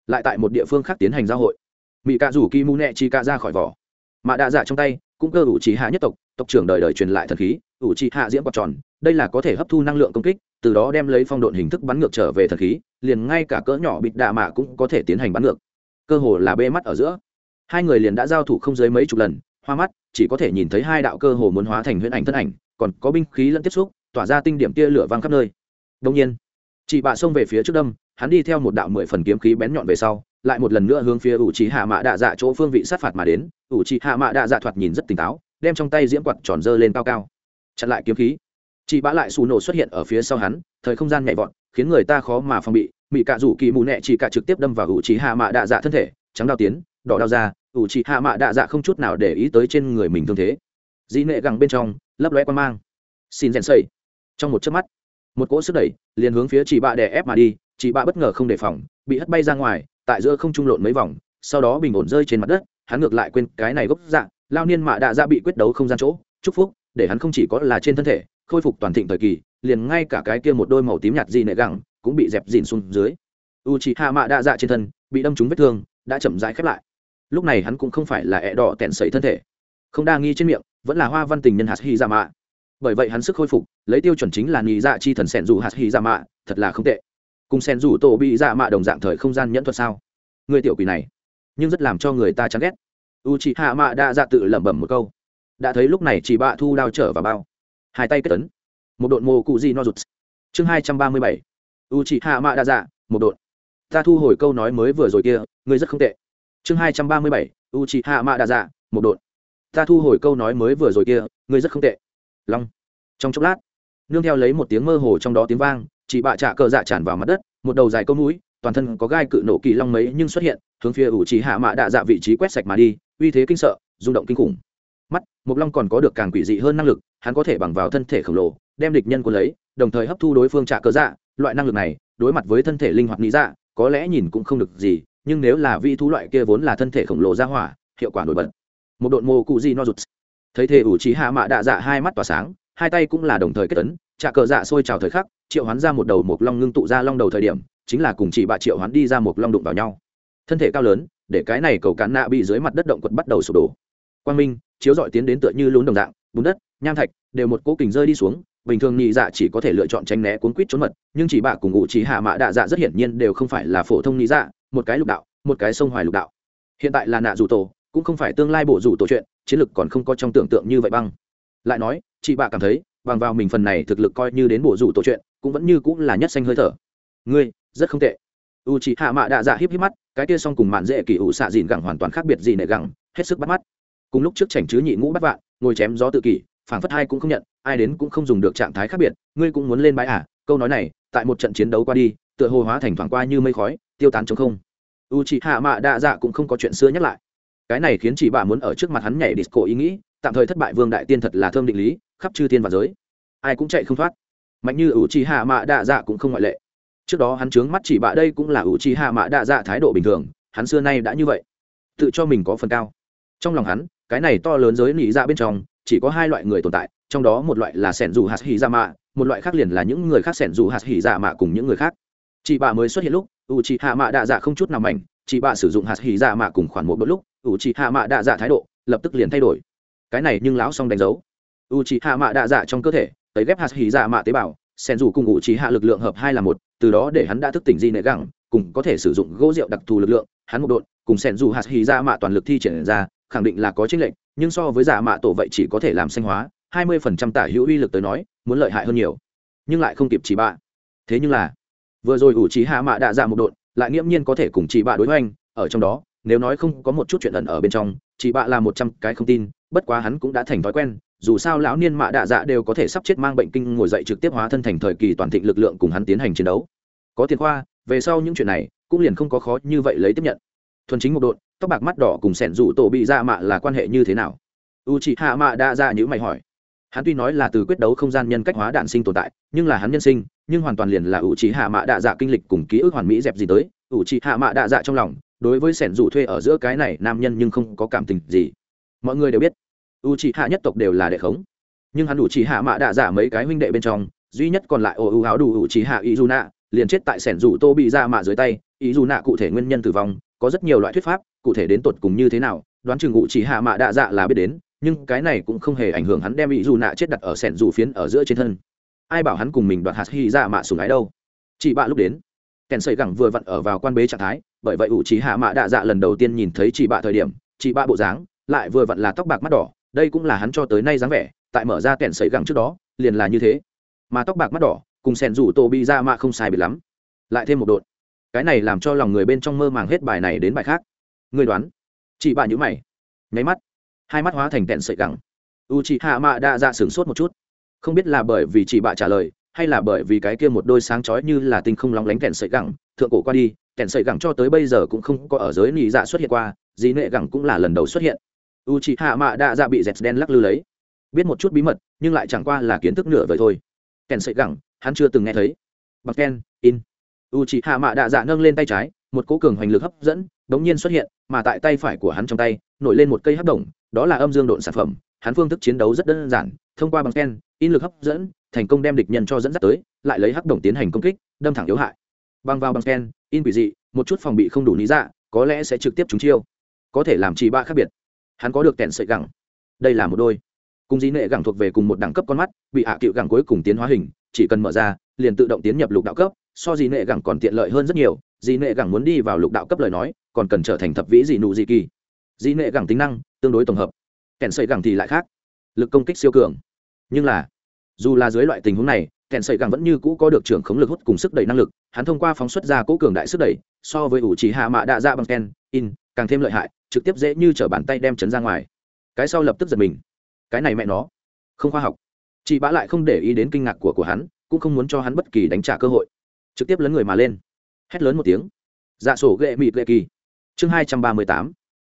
Lại tại một địa phương khác tiến hành giao hội. Mỹ cạ rủ kỳ mù nẹ chi cạ ra khỏi vỏ. Mạ đạ dạ trong tay, cũng cơ ủ trí hạ nhất tộc tộc trưởng đời đời truyền lại thần khí, ủ trí hạ diễm quạt tròn, đây là có thể hấp thu năng lượng công kích, từ đó đem lấy phong độn hình thức bắn ngược trở về thần khí, liền ngay cả cỡ nhỏ bịt đạ mạ cũng có thể tiến hành bắn ngược. Cơ hồ là bê mắt ở giữa hai người liền đã giao thủ không dưới mấy chục lần, hoa mắt, chỉ có thể nhìn thấy hai đạo cơ hồ muốn hóa thành huyễn ảnh thân ảnh, còn có binh khí lẫn tiếp xúc, tỏa ra tinh điểm tia lửa vang khắp nơi. Đông nhiên, chị bạ xông về phía trước đâm, hắn đi theo một đạo mười phần kiếm khí bén nhọn về sau, lại một lần nữa hướng phía ủ trí hạ mạ đạ dạ chỗ phương vị sát phạt mà đến. Ủ trí hạ mạ đạ dạ thoạt nhìn rất tỉnh táo, đem trong tay diễm quạt tròn dơ lên cao cao. Chặn lại kiếm khí. Chị bạ lại xù nổ xuất hiện ở phía sau hắn, thời không gian nhẹ vọt, khiến người ta khó mà phòng bị. Mỹ cạ rủ kỳ mù nẹ chỉ cả trực tiếp đâm vào ủ trí hạ mạ đạ dạ thân thể, trắng đao tiến đỏ đau ra, ủ chị hạ mạ đạ dạ không chút nào để ý tới trên người mình thương thế. Dĩ nệ gẳng bên trong, lấp lóe quan mang. Xin rèn xây trong một chớp mắt, một cỗ sức đẩy liền hướng phía chị bạ đè ép mà đi, chị bạ bất ngờ không đề phòng, bị hất bay ra ngoài, tại giữa không trung lộn mấy vòng, sau đó bình ổn rơi trên mặt đất, hắn ngược lại quên cái này gốc dạng lao niên mạ đạ dạ bị quyết đấu không gian chỗ, chúc phúc, để hắn không chỉ có là trên thân thể, khôi phục toàn thịnh thời kỳ, liền ngay cả cái kia một đôi màu tím nhạt dị nệ gẳng cũng bị dẹp dìn xuống dưới. U chị hạ mạ đạ dạ trên thân bị đâm trúng vết thương, đã chậm rãi khép lại lúc này hắn cũng không phải là ẹ đỏ tẹn sấy thân thể. Không đa nghi trên miệng, vẫn là hoa văn tình nhân hạt hy ra mạ bởi vậy hắn sức khôi phục, lấy tiêu chuẩn chính là nhị dạ chi thần sẻn dù hạt hy ra mạ thật là không tệ. Cùng sẻn dù tổ bị dạ mạ đồng dạng thời không gian nhẫn thuật sao? Người tiểu quỷ này, nhưng rất làm cho người ta chán ghét. U chị hạ mạ đã dạ tự lẩm bẩm một câu. Đã thấy lúc này chị bạ thu đao trở vào bao. Hai tay kết tấn một đội mồ cụ gì no rụt. Chương hai trăm ba mươi bảy. U chị hạ mạ đã dạ một đội ta thu hồi câu nói mới vừa rồi kia, ngươi rất không tệ chương hai trăm ba mươi bảy u chị hạ mạ đa dạ một đội. Ta thu hồi câu nói mới vừa rồi kia, ngươi rất không tệ. Long. Trong chốc lát, nương theo lấy một tiếng mơ hồ trong đó tiếng vang, chị bạ trạ cờ dạ tràn vào mặt đất, một đầu dài câu mũi, toàn thân có gai cự nổ kỳ long mấy nhưng xuất hiện, hướng phía ủ trí hạ mạ đạ dạ vị trí quét sạch mà đi, uy thế kinh sợ, rung động kinh khủng. Mắt mục long còn có được càng quỷ dị hơn năng lực, hắn có thể bằng vào thân thể khổng lồ, đem địch nhân quân lấy, đồng thời hấp thu đối phương trả cờ dạ loại năng lực này, đối mặt với thân thể linh hoạt lý dạ có lẽ nhìn cũng không được gì nhưng nếu là vi thú loại kia vốn là thân thể khổng lồ ra hỏa, hiệu quả nổi bật. Một đội mô cụ gì no rụt. Thấy thế ủ trí hạ mạ đạ dạ hai mắt tỏa sáng, hai tay cũng là đồng thời kết tấn trà cờ dạ sôi trào thời khắc, triệu hoán ra một đầu một long ngưng tụ ra long đầu thời điểm, chính là cùng chỉ bạ triệu hoán đi ra một long đụng vào nhau. Thân thể cao lớn, để cái này cầu cán nạ bị dưới mặt đất động quật bắt đầu sụp đổ. Quang minh, chiếu dọi tiến đến tựa như lún đồng dạng, bùn đất, nham thạch, đều một cố kình rơi đi xuống, bình thường nhị dạ chỉ có thể lựa chọn tránh né cuốn quýt trốn mật, nhưng chỉ bạ cùng ngụ chỉ hạ mạ đạ dạ rất hiển nhiên đều không phải là phổ thông nhị dạ một cái lục đạo, một cái sông hoài lục đạo. Hiện tại là nạ dù tổ, cũng không phải tương lai bộ rủ tổ chuyện, chiến lực còn không có trong tưởng tượng như vậy băng. Lại nói, chị bạ cảm thấy, bằng vào mình phần này thực lực coi như đến bộ rủ tổ chuyện, cũng vẫn như cũng là nhất xanh hơi thở. Ngươi, rất không tệ. U chị hạ mạ đạ dạ híp híp mắt, cái kia xong cùng mạn dễ kỳ ủ xạ dìn gẳng hoàn toàn khác biệt gì nệ gẳng, hết sức bắt mắt. Cùng lúc trước chảnh chứ nhị ngũ bắt vạn, ngồi chém gió tự kỷ, phảng phất hai cũng không nhận, ai đến cũng không dùng được trạng thái khác biệt, ngươi cũng muốn lên bãi à? Câu nói này, tại một trận chiến đấu qua đi, tựa hồ hóa thành thoảng qua như mây khói tiêu tán trong không. U chị hạ mạ đa dạ cũng không có chuyện xưa nhắc lại. Cái này khiến chị bà muốn ở trước mặt hắn nhảy disco ý nghĩ, tạm thời thất bại vương đại tiên thật là thơm định lý, khắp chư tiên và giới. Ai cũng chạy không thoát. Mạnh như u trì hạ mạ đa dạ cũng không ngoại lệ. Trước đó hắn chướng mắt chỉ bà đây cũng là u trì hạ mạ đa dạ thái độ bình thường, hắn xưa nay đã như vậy. Tự cho mình có phần cao. Trong lòng hắn, cái này to lớn giới nỉ dạ bên trong, chỉ có hai loại người tồn tại, trong đó một loại là sẻn dù hạt hỉ dạ mạ, một loại khác liền là những người khác sẻn dù hạt hỉ dạ mạ cùng những người khác chị bà mới xuất hiện lúc u chị hạ mạ đạ dạ không chút nào mảnh, chị bà sử dụng hạt hỉ dạ mạ cùng khoản một đôi lúc u chị hạ mạ đạ dạ thái độ lập tức liền thay đổi. Cái này nhưng lão xong đánh dấu. U chị hạ mạ đạ dạ trong cơ thể, tấy ghép hạt hỉ dạ mạ tế bào sen dù cùng u chị hạ lực lượng hợp hai là một, từ đó để hắn đã thức tỉnh di nệ gẳng cùng có thể sử dụng gỗ rượu đặc thù lực lượng, hắn một đột cùng sen dù hạt hỉ dạ mạ toàn lực thi triển ra, khẳng định là có chính lệnh nhưng so với giả mạ tổ vậy chỉ có thể làm xanh hóa, hai mươi phần trăm tả hữu uy lực tới nói, muốn lợi hại hơn nhiều. Nhưng lại không kịp chỉ bạ thế nhưng là vừa rồi ủ trí hạ mạ đạ dạ một độn, lại nghiễm nhiên có thể cùng chị bạ đối hoành, ở trong đó, nếu nói không có một chút chuyện ẩn ở bên trong, chị bạ là một trăm cái không tin, bất quá hắn cũng đã thành thói quen, dù sao lão niên mạ đạ dạ đều có thể sắp chết mang bệnh kinh ngồi dậy trực tiếp hóa thân thành thời kỳ toàn thịnh lực lượng cùng hắn tiến hành chiến đấu. Có tiền khoa, về sau những chuyện này, cũng liền không có khó như vậy lấy tiếp nhận. Thuần chính một độn, tóc bạc mắt đỏ cùng sẻn rủ tổ bị ra mạ là quan hệ như thế nào? U chị hạ mạ đạ dạ như mày hỏi hắn tuy nói là từ quyết đấu không gian nhân cách hóa đạn sinh tồn tại, nhưng là hắn nhân sinh, nhưng hoàn toàn liền là ủ trí hạ mạ đạ dạ kinh lịch cùng ký ức hoàn mỹ dẹp gì tới u trí hạ mạ đạ dạ trong lòng, đối với sẻn rủ thuê ở giữa cái này nam nhân nhưng không có cảm tình gì. Mọi người đều biết, ủ trí hạ nhất tộc đều là đệ khống. Nhưng hắn ủ trí hạ mạ đạ dạ mấy cái huynh đệ bên trong, duy nhất còn lại ô ưu áo đủ ủ trí hạ ý dù nạ, liền chết tại sẻn rủ tô bị ra mạ dưới tay. Ý dù nạ cụ thể nguyên nhân tử vong, có rất nhiều loại thuyết pháp, cụ thể đến tột cùng như thế nào, đoán chừng ủ trí hạ mạ đạ dạ là biết đến nhưng cái này cũng không hề ảnh hưởng hắn đem ý dù nạ chết đặt ở sẻn dù phiến ở giữa trên thân. Ai bảo hắn cùng mình đoạt hạt hy ra mạ sùng ái đâu? Chị bạ lúc đến, kèn sợi gẳng vừa vặn ở vào quan bế trạng thái, bởi vậy ủ trí hạ mạ đạ dạ lần đầu tiên nhìn thấy chị bạ thời điểm, chị bạ bộ dáng lại vừa vặn là tóc bạc mắt đỏ, đây cũng là hắn cho tới nay dáng vẻ, tại mở ra kèn sợi gẳng trước đó, liền là như thế. Mà tóc bạc mắt đỏ cùng sẻn rủ tô bị ra dạ mạ không sai biệt lắm. Lại thêm một đột cái này làm cho lòng người bên trong mơ màng hết bài này đến bài khác. Người đoán? Chị bạ nhữ mày. Nháy mắt hai mắt hóa thành tẹn sợi gẳng. U chị hạ mạ đa dạ sửng sốt một chút. Không biết là bởi vì chị bạ trả lời, hay là bởi vì cái kia một đôi sáng chói như là tinh không lóng lánh tẹn sợi gẳng, thượng cổ qua đi, tẹn sợi gẳng cho tới bây giờ cũng không có ở giới nị dạ xuất hiện qua dì nệ gẳng cũng là lần đầu xuất hiện. U chị hạ mạ đa dạ bị dẹt đen lắc lư lấy. Biết một chút bí mật, nhưng lại chẳng qua là kiến thức nửa vời thôi. Kèn sợi gẳng, hắn chưa từng nghe thấy. Bằng ken, in. U chị hạ mạ đa dạ nâng lên tay trái, một cỗ cường hoành lực hấp dẫn đống nhiên xuất hiện, mà tại tay phải của hắn trong tay, nổi lên một cây hấp đồng, đó là âm dương độn sản phẩm. Hắn phương thức chiến đấu rất đơn giản, thông qua bằng ken, in lực hấp dẫn, thành công đem địch nhân cho dẫn dắt tới, lại lấy hấp đồng tiến hành công kích, đâm thẳng yếu hại. Băng vào bằng ken, in quỷ dị, một chút phòng bị không đủ lý dạ có lẽ sẽ trực tiếp trúng chiêu. Có thể làm chỉ ba khác biệt. Hắn có được kèn sợi gẳng. Đây là một đôi. Cùng dĩ nệ gẳng thuộc về cùng một đẳng cấp con mắt, bị hạ à cựu gẳng cuối cùng tiến hóa hình, chỉ cần mở ra, liền tự động tiến nhập lục đạo cấp, so dĩ nệ gẳng còn tiện lợi hơn rất nhiều Dị nệ gẳng muốn đi vào lục đạo cấp lời nói, còn cần trở thành thập vĩ dị nụ dị kỳ. Dị nệ gẳng tính năng, tương đối tổng hợp. Kèn sợi gẳng thì lại khác. Lực công kích siêu cường. Nhưng là, dù là dưới loại tình huống này, kèn sợi gẳng vẫn như cũ có được trưởng khống lực hút cùng sức đẩy năng lực, hắn thông qua phóng xuất ra cố cường đại sức đẩy, so với ủ chỉ hạ mạ đạ ra bằng ken, in, càng thêm lợi hại, trực tiếp dễ như t bàn tay đem chấn ra ngoài. Cái sau lập tức giật mình. Cái này mẹ nó, không khoa học. Chị bã lại không để ý đến kinh ngạc của của hắn, cũng không muốn cho hắn bất kỳ đánh trả cơ hội. Trực tiếp lấn người mà lên hét lớn một tiếng. Dạ sổ ghệ mịt ghệ kỳ. Chương hai trăm ba mươi tám.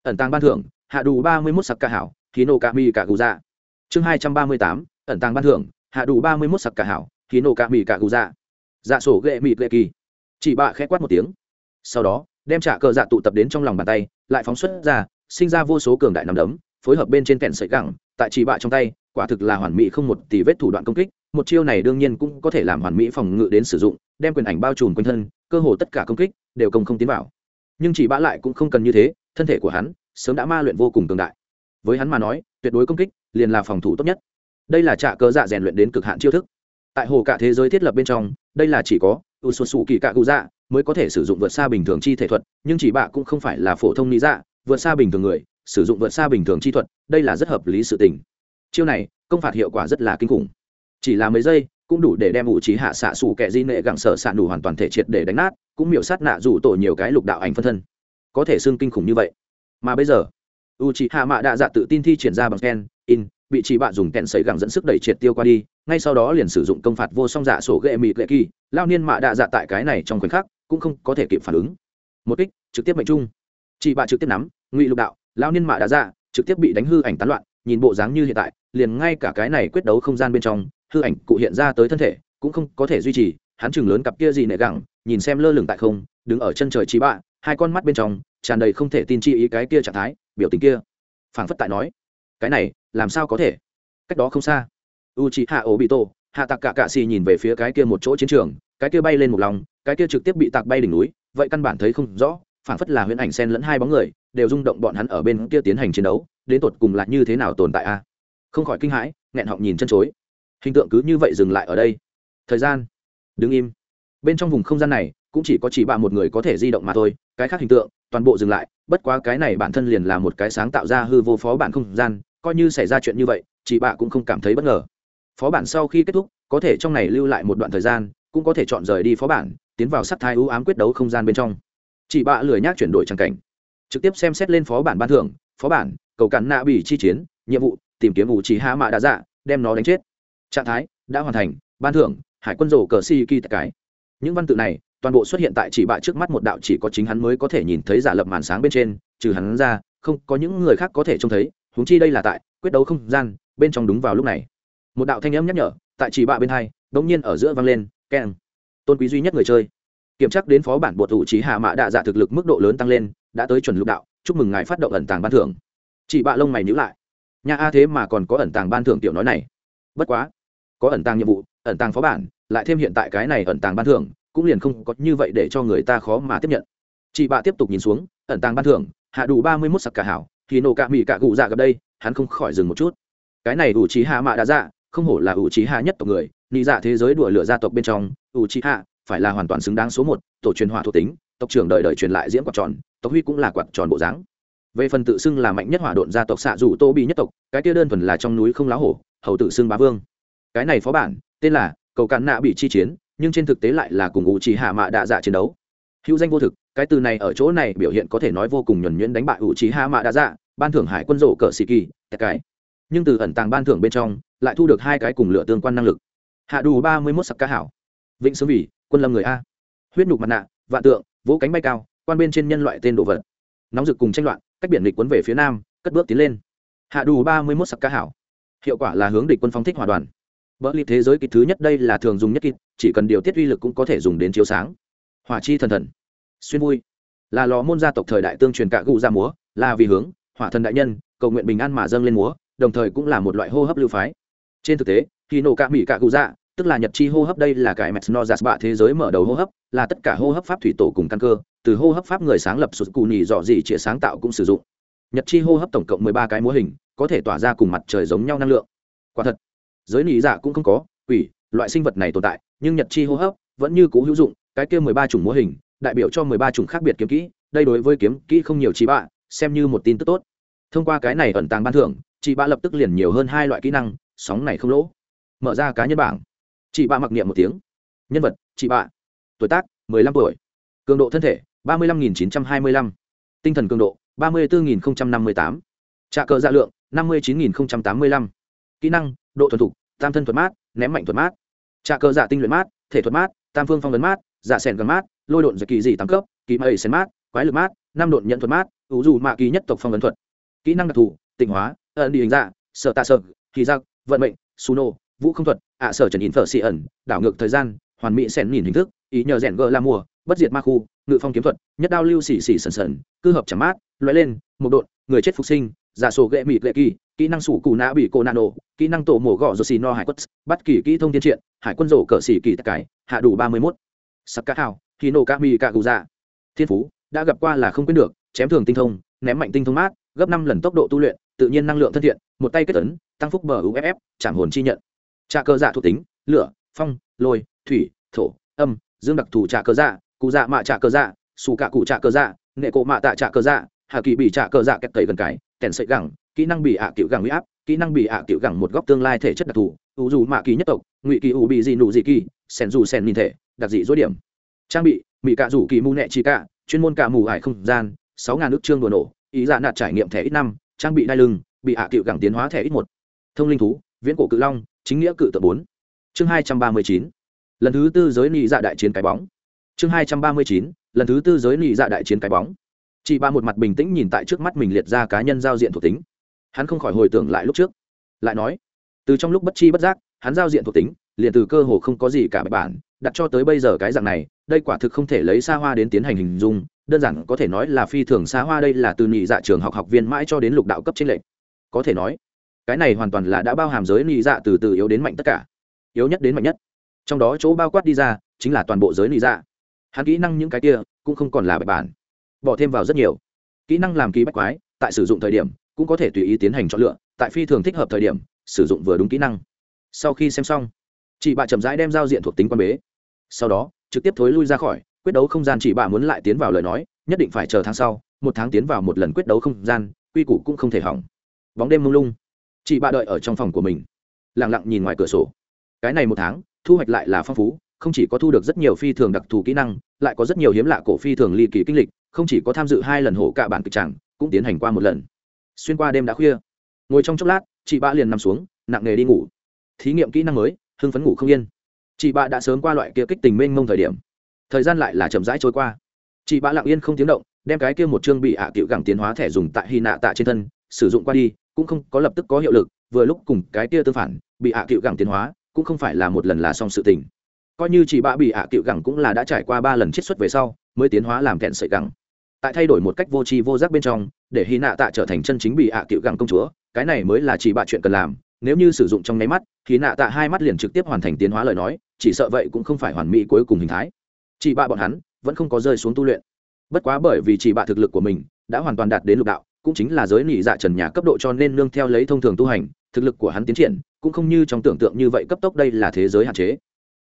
Ẩn tàng ban thưởng, hạ đủ ba mươi mốt sặc ca hảo khí nổ ca mi cả gù dạ chương hai trăm ba mươi tám. Ẩn tàng ban thưởng, hạ đủ ba mươi mốt sặc ca hảo khí nổ ca mi cả gù dạ dạ sổ ghệ mịt ghệ kỳ. Chị bạ khẽ quát một tiếng. Sau đó, đem trả cờ dạ tụ tập đến trong lòng bàn tay, lại phóng xuất ra, sinh ra vô số cường đại nằm đấm, phối hợp bên trên kẹn sợi gẳng, tại chỉ bạ trong tay, quả thực là hoàn mỹ không một tỷ vết thủ đoạn công kích, một chiêu này đương nhiên cũng có thể làm hoàn mỹ phòng ngự đến sử dụng, đem quyền ảnh bao trùm quanh thân cơ hồ tất cả công kích đều công không tiến vào. Nhưng chỉ bã lại cũng không cần như thế, thân thể của hắn sớm đã ma luyện vô cùng cường đại. Với hắn mà nói, tuyệt đối công kích liền là phòng thủ tốt nhất. Đây là trạ cơ dạ rèn luyện đến cực hạn chiêu thức. Tại hồ cả thế giới thiết lập bên trong, đây là chỉ có u sù sù kỳ cạ cụ dạ mới có thể sử dụng vượt xa bình thường chi thể thuật, nhưng chỉ bạ cũng không phải là phổ thông lý dạ vượt xa bình thường người, sử dụng vượt xa bình thường chi thuật, đây là rất hợp lý sự tình. Chiêu này, công phạt hiệu quả rất là kinh khủng. Chỉ là mấy giây cũng đủ để đem ủ trí hạ xạ xù kẻ di nệ gẳng sở xạ đủ hoàn toàn thể triệt để đánh nát, cũng miểu sát nạ rủ tổ nhiều cái lục đạo ảnh phân thân. Có thể xương kinh khủng như vậy. Mà bây giờ u trí hạ mạ đạ dạ tự tin thi triển ra bằng ken, in, bị chỉ bạn dùng kẹn sấy gẳng dẫn sức đẩy triệt tiêu qua đi, ngay sau đó liền sử dụng công phạt vô song dạ sổ ghệ mịt lệ kỳ, lao niên mạ đạ dạ tại cái này trong khoảnh khắc cũng không có thể kịp phản ứng. Một kích, trực tiếp mệnh trung. Chị bạ trực tiếp nắm, ngụy lục đạo, lao niên mạ đạ dạ trực tiếp bị đánh hư ảnh tán loạn, nhìn bộ dáng như hiện tại, liền ngay cả cái này quyết đấu không gian bên trong hư ảnh cụ hiện ra tới thân thể, cũng không có thể duy trì, hắn chừng lớn cặp kia gì nệ gẳng, nhìn xem lơ lửng tại không, đứng ở chân trời trí bạ, hai con mắt bên trong, tràn đầy không thể tin chi ý cái kia trạng thái, biểu tình kia. Phảng phất tại nói, cái này, làm sao có thể? Cách đó không xa u chị hạ ổ bị tổ hạ tặc cả cạ xì nhìn về phía cái kia một chỗ chiến trường, cái kia bay lên một lòng, cái kia trực tiếp bị tạc bay đỉnh núi, vậy căn bản thấy không rõ, phảng phất là huyễn ảnh sen lẫn hai bóng người, đều rung động bọn hắn ở bên kia tiến hành chiến đấu, đến tột cùng là như thế nào tồn tại a? Không khỏi kinh hãi, nghẹn họng nhìn chân chối hình tượng cứ như vậy dừng lại ở đây. Thời gian. Đứng im. Bên trong vùng không gian này, cũng chỉ có chỉ bạn một người có thể di động mà thôi, cái khác hình tượng, toàn bộ dừng lại, bất quá cái này bản thân liền là một cái sáng tạo ra hư vô phó bản không gian, coi như xảy ra chuyện như vậy chị bạ cũng không cảm thấy bất ngờ. Phó bản sau khi kết thúc, có thể trong này lưu lại một đoạn thời gian, cũng có thể chọn rời đi phó bản, tiến vào sắc thai ưu ám quyết đấu không gian bên trong. Chị bạ lười nhác chuyển đổi trang cảnh. Trực tiếp xem xét lên phó bản ban thưởng, phó bản, cầu cản nạ bị chi chiến, nhiệm vụ, tìm kiếm vụ trí hạ mạ đã dạ đem nó đánh chết trạng thái đã hoàn thành, ban thưởng, hải quân rổ cờ si kỳ tại cái. Những văn tự này, toàn bộ xuất hiện tại chỉ bạ trước mắt một đạo chỉ có chính hắn mới có thể nhìn thấy giả lập màn sáng bên trên, trừ hắn ra, không có những người khác có thể trông thấy, huống chi đây là tại quyết đấu không gian, bên trong đúng vào lúc này. Một đạo thanh âm nhắc nhở, tại chỉ bạ bên hai, đống nhiên ở giữa vang lên, keng. Tôn quý duy nhất người chơi. Kiểm tra đến phó bản bột thủ trí hạ mạ đạ dạ thực lực mức độ lớn tăng lên, đã tới chuẩn lục đạo, chúc mừng ngài phát động ẩn tàng ban thưởng. Chị bạ lông mày nhữ lại. Nhà a thế mà còn có ẩn tàng ban thưởng tiểu nói này. Bất quá có ẩn tàng nhiệm vụ, ẩn tàng phó bản, lại thêm hiện tại cái này ẩn tàng ban thưởng, cũng liền không có như vậy để cho người ta khó mà tiếp nhận. Chị bạ tiếp tục nhìn xuống, ẩn tàng ban thưởng, hạ đủ ba mươi mốt sặc cả hảo, thì nổ cạ mỹ cạ cụ dạ gặp đây, hắn không khỏi dừng một chút. Cái này ủ trí hạ mạ đã dạ không hổ là ủ trí hạ nhất tộc người, nị dạ thế giới đùa lửa gia tộc bên trong ủ trí hạ phải là hoàn toàn xứng đáng số một, tổ truyền hỏa thuộc tính, tộc trưởng đời đời truyền lại diễm quạt tròn, tộc huy cũng là quạt tròn bộ dáng. Về phần tự xưng là mạnh nhất hỏa độn gia tộc xạ dù tô bị nhất tộc, cái kia đơn thuần là trong núi không lá hổ, hầu tự xưng bá vương cái này phó bản, tên là cầu cạn nạ bị chi chiến, nhưng trên thực tế lại là cùng ủ trì hạ mạ đạ dạ chiến đấu. Hữu danh vô thực, cái từ này ở chỗ này biểu hiện có thể nói vô cùng nhuẩn nhuyễn đánh bại ủ trì hạ mạ đạ dạ ban thưởng hải quân rổ cờ xì kỳ tất cái. Nhưng từ ẩn tàng ban thưởng bên trong, lại thu được hai cái cùng lựa tương quan năng lực. Hạ đủ ba mươi mốt sặc ca hảo, vịnh sướng vì quân lâm người a. Huyết nhục mặt nạ, vạn tượng, vỗ cánh bay cao, quan bên trên nhân loại tên đồ vật. Nóng rực cùng tranh loạn, cách biển địch quấn về phía nam, cất bước tiến lên. Hạ đủ ba mươi mốt sặc ca hảo, hiệu quả là hướng địch quân phóng thích hòa đoàn vỡ ly thế giới kịch thứ nhất đây là thường dùng nhất kịch, chỉ cần điều tiết uy lực cũng có thể dùng đến chiếu sáng. Hỏa chi thần thần. Xuyên vui. Là lò môn gia tộc thời đại tương truyền cạ gụ ra múa, là vì hướng, hỏa thần đại nhân, cầu nguyện bình an mà dâng lên múa, đồng thời cũng là một loại hô hấp lưu phái. Trên thực tế, khi nổ cạ mỹ cạ gụ dạ tức là nhật chi hô hấp đây là cái mẹt no giạt bạ thế giới mở đầu hô hấp, là tất cả hô hấp pháp thủy tổ cùng căn cơ, từ hô hấp pháp người sáng lập sụt cù nhì dọ dị chĩa sáng tạo cũng sử dụng. Nhật chi hô hấp tổng cộng mười ba cái múa hình, có thể tỏa ra cùng mặt trời giống nhau năng lượng. Quả thật giới nỉ dạ cũng không có, quỷ, loại sinh vật này tồn tại, nhưng nhật chi hô hấp vẫn như cũ hữu dụng, cái kia mười ba chủng mô hình, đại biểu cho mười ba chủng khác biệt kiếm kỹ, đây đối với kiếm kỹ không nhiều chị bạ, xem như một tin tức tốt. Thông qua cái này ẩn tàng ban thưởng chị bạ lập tức liền nhiều hơn hai loại kỹ năng, sóng này không lỗ. Mở ra cá nhân bảng. Chị bạ mặc niệm một tiếng. Nhân vật chị bạ. Tuổi tác, mười lăm tuổi. Cường độ thân thể, ba mươi lăm nghìn chín trăm hai mươi lăm. Tinh thần cường độ, ba mươi bốn nghìn năm mươi tám. Trạ cờ dạ lượng, năm mươi chín nghìn tám mươi lăm. Kỹ năng độ thuần thục tam thân thuật mát ném mạnh thuật mát. Trà cơ dạ tinh luyện mát thể thuật mát tam phương phong vấn mát dạ sẻn gần mát lôi độn giật kỳ dị tăng cấp kỳ mây sẻn mát quái lực mát năm độn nhận thuật mát ủ dù mạ kỳ nhất tộc phong vấn thuật. Kỹ năng đặc thù tịnh hóa ẩn đi hình dạ sợ tạ sợ kỳ giặc vận mệnh su nô, vũ không thuật ạ sở trần in phở xị ẩn đảo ngược thời gian hoàn mỹ sẻn nhìn hình thức ý nhờ rèn gờ la mùa bất diệt ma khu ngự phong kiếm thuật nhất đao lưu xỉ xỉ sần sần cư hợp chẳng mát loại lên một đột người chết phục sinh giả sổ ghệ mịt lệ kỳ, kỹ năng sủ cù nã bị cô nano kỹ năng tổ mổ gọ rô xì no hải quất, bắt kỳ kỹ thông tiên triện, hải quân rổ cờ xỉ kỳ tất cải, hạ đủ ba mươi mốt. Sắc cá hào khi nổ ca mi ca gù dạ. Thiên phú, đã gặp qua là không quên được, chém thường tinh thông, ném mạnh tinh thông mát, gấp năm lần tốc độ tu luyện, tự nhiên năng lượng thân thiện, một tay kết ấn, tăng phúc bờ uff chạm hồn chi nhận. Trà cơ dạ thuộc tính, lửa, phong, lôi, thủy, thổ, âm, dương đặc thù trà cơ dạ cụ dạ mạ trà cơ dạ xù cả cụ trà cơ dạ nghệ cộ mạ tạ trà cơ dạ hạ kỳ bị trà cơ dạ kẹt tẩy gần cái kèn sậy gẳng, kỹ năng bị ạ à cựu gẳng huy áp, kỹ năng bị ạ à cựu gẳng một góc tương lai thể chất đặc thù, ủ dù mạ kỳ nhất tộc, ngụy kỳ ủ bị gì nụ gì kỳ sen dù sen nhìn thể, đặc dị dối điểm. Trang bị mỹ cạ rủ kỳ mù nẹ chi cạ, chuyên môn cả mù ải không gian, sáu ngàn nước trương đồ nổ, ý dạ nạt trải nghiệm thẻ ít năm, trang bị đai lưng, bị hạ à cựu gẳng tiến hóa thẻ ít một. Thông linh thú, viễn cổ cự long, chính nghĩa cự tự bốn. Chương hai trăm ba mươi chín, lần thứ tư giới nị dạ đại chiến cái bóng. Chương hai trăm ba mươi chín, lần thứ tư giới nị dạ đại chiến cái bóng chị ba một mặt bình tĩnh nhìn tại trước mắt mình liệt ra cá nhân giao diện thuộc tính. Hắn không khỏi hồi tưởng lại lúc trước. Lại nói, từ trong lúc bất chi bất giác, hắn giao diện thuộc tính, liền từ cơ hồ không có gì cả bài bản, đặt cho tới bây giờ cái dạng này, đây quả thực không thể lấy xa hoa đến tiến hành hình dung, đơn giản có thể nói là phi thường xa hoa đây là từ nhị dạ trường học học viên mãi cho đến lục đạo cấp trên lệnh. Có thể nói, cái này hoàn toàn là đã bao hàm giới nhị dạ từ từ yếu đến mạnh tất cả. Yếu nhất đến mạnh nhất. Trong đó chỗ bao quát đi ra, chính là toàn bộ giới nhị dạ. Hắn kỹ năng những cái kia cũng không còn là bài bản bỏ thêm vào rất nhiều. Kỹ năng làm ký bách quái, tại sử dụng thời điểm, cũng có thể tùy ý tiến hành chọn lựa, tại phi thường thích hợp thời điểm, sử dụng vừa đúng kỹ năng. Sau khi xem xong, chị bạ chậm rãi đem giao diện thuộc tính quan bế. Sau đó, trực tiếp thối lui ra khỏi, quyết đấu không gian chị bạ muốn lại tiến vào lời nói, nhất định phải chờ tháng sau, một tháng tiến vào một lần quyết đấu không gian, quy củ cũng không thể hỏng. Bóng đêm mông lung, chị bạ đợi ở trong phòng của mình lẳng lặng nhìn ngoài cửa sổ. Cái này một tháng, thu hoạch lại là phong phú, không chỉ có thu được rất nhiều phi thường đặc thù kỹ năng, lại có rất nhiều hiếm lạ cổ phi thường ly kỳ kinh lịch không chỉ có tham dự hai lần hổ cả bản kịch tràng cũng tiến hành qua một lần. Xuyên qua đêm đã khuya. Ngồi trong chốc lát, chị bạ liền nằm xuống, nặng nề đi ngủ. Thí nghiệm kỹ năng mới, hưng phấn ngủ không yên. Chị bạ đã sớm qua loại kia kích tình mênh mông thời điểm. Thời gian lại là chậm rãi trôi qua. Chị bạ lặng yên không tiếng động, đem cái kia một chương bị ạ à cựu gẳng tiến hóa thẻ dùng tại hy nạ tạ trên thân, sử dụng qua đi, cũng không có lập tức có hiệu lực, vừa lúc cùng cái kia tương phản, bị ạ à cựu gẳng tiến hóa, cũng không phải là một lần là xong sự tình. Coi như chị bạ bị ạ à cựu gẳng cũng là đã trải qua ba lần chiết xuất về sau, mới tiến hóa làm kẹn sợi gẳng tại thay đổi một cách vô tri vô giác bên trong, để hy nạ tạ trở thành chân chính bị ạ cựu gẳng công chúa, cái này mới là chỉ bạ chuyện cần làm, nếu như sử dụng trong nháy mắt thì nạ tạ hai mắt liền trực tiếp hoàn thành tiến hóa lời nói, chỉ sợ vậy cũng không phải hoàn mỹ cuối cùng hình thái. Chị bạ bọn hắn vẫn không có rơi xuống tu luyện. Bất quá bởi vì chị bạ thực lực của mình đã hoàn toàn đạt đến lục đạo, cũng chính là giới nỉ dạ trần nhà cấp độ cho nên nương theo lấy thông thường tu hành, thực lực của hắn tiến triển, cũng không như trong tưởng tượng như vậy cấp tốc đây là thế giới hạn chế.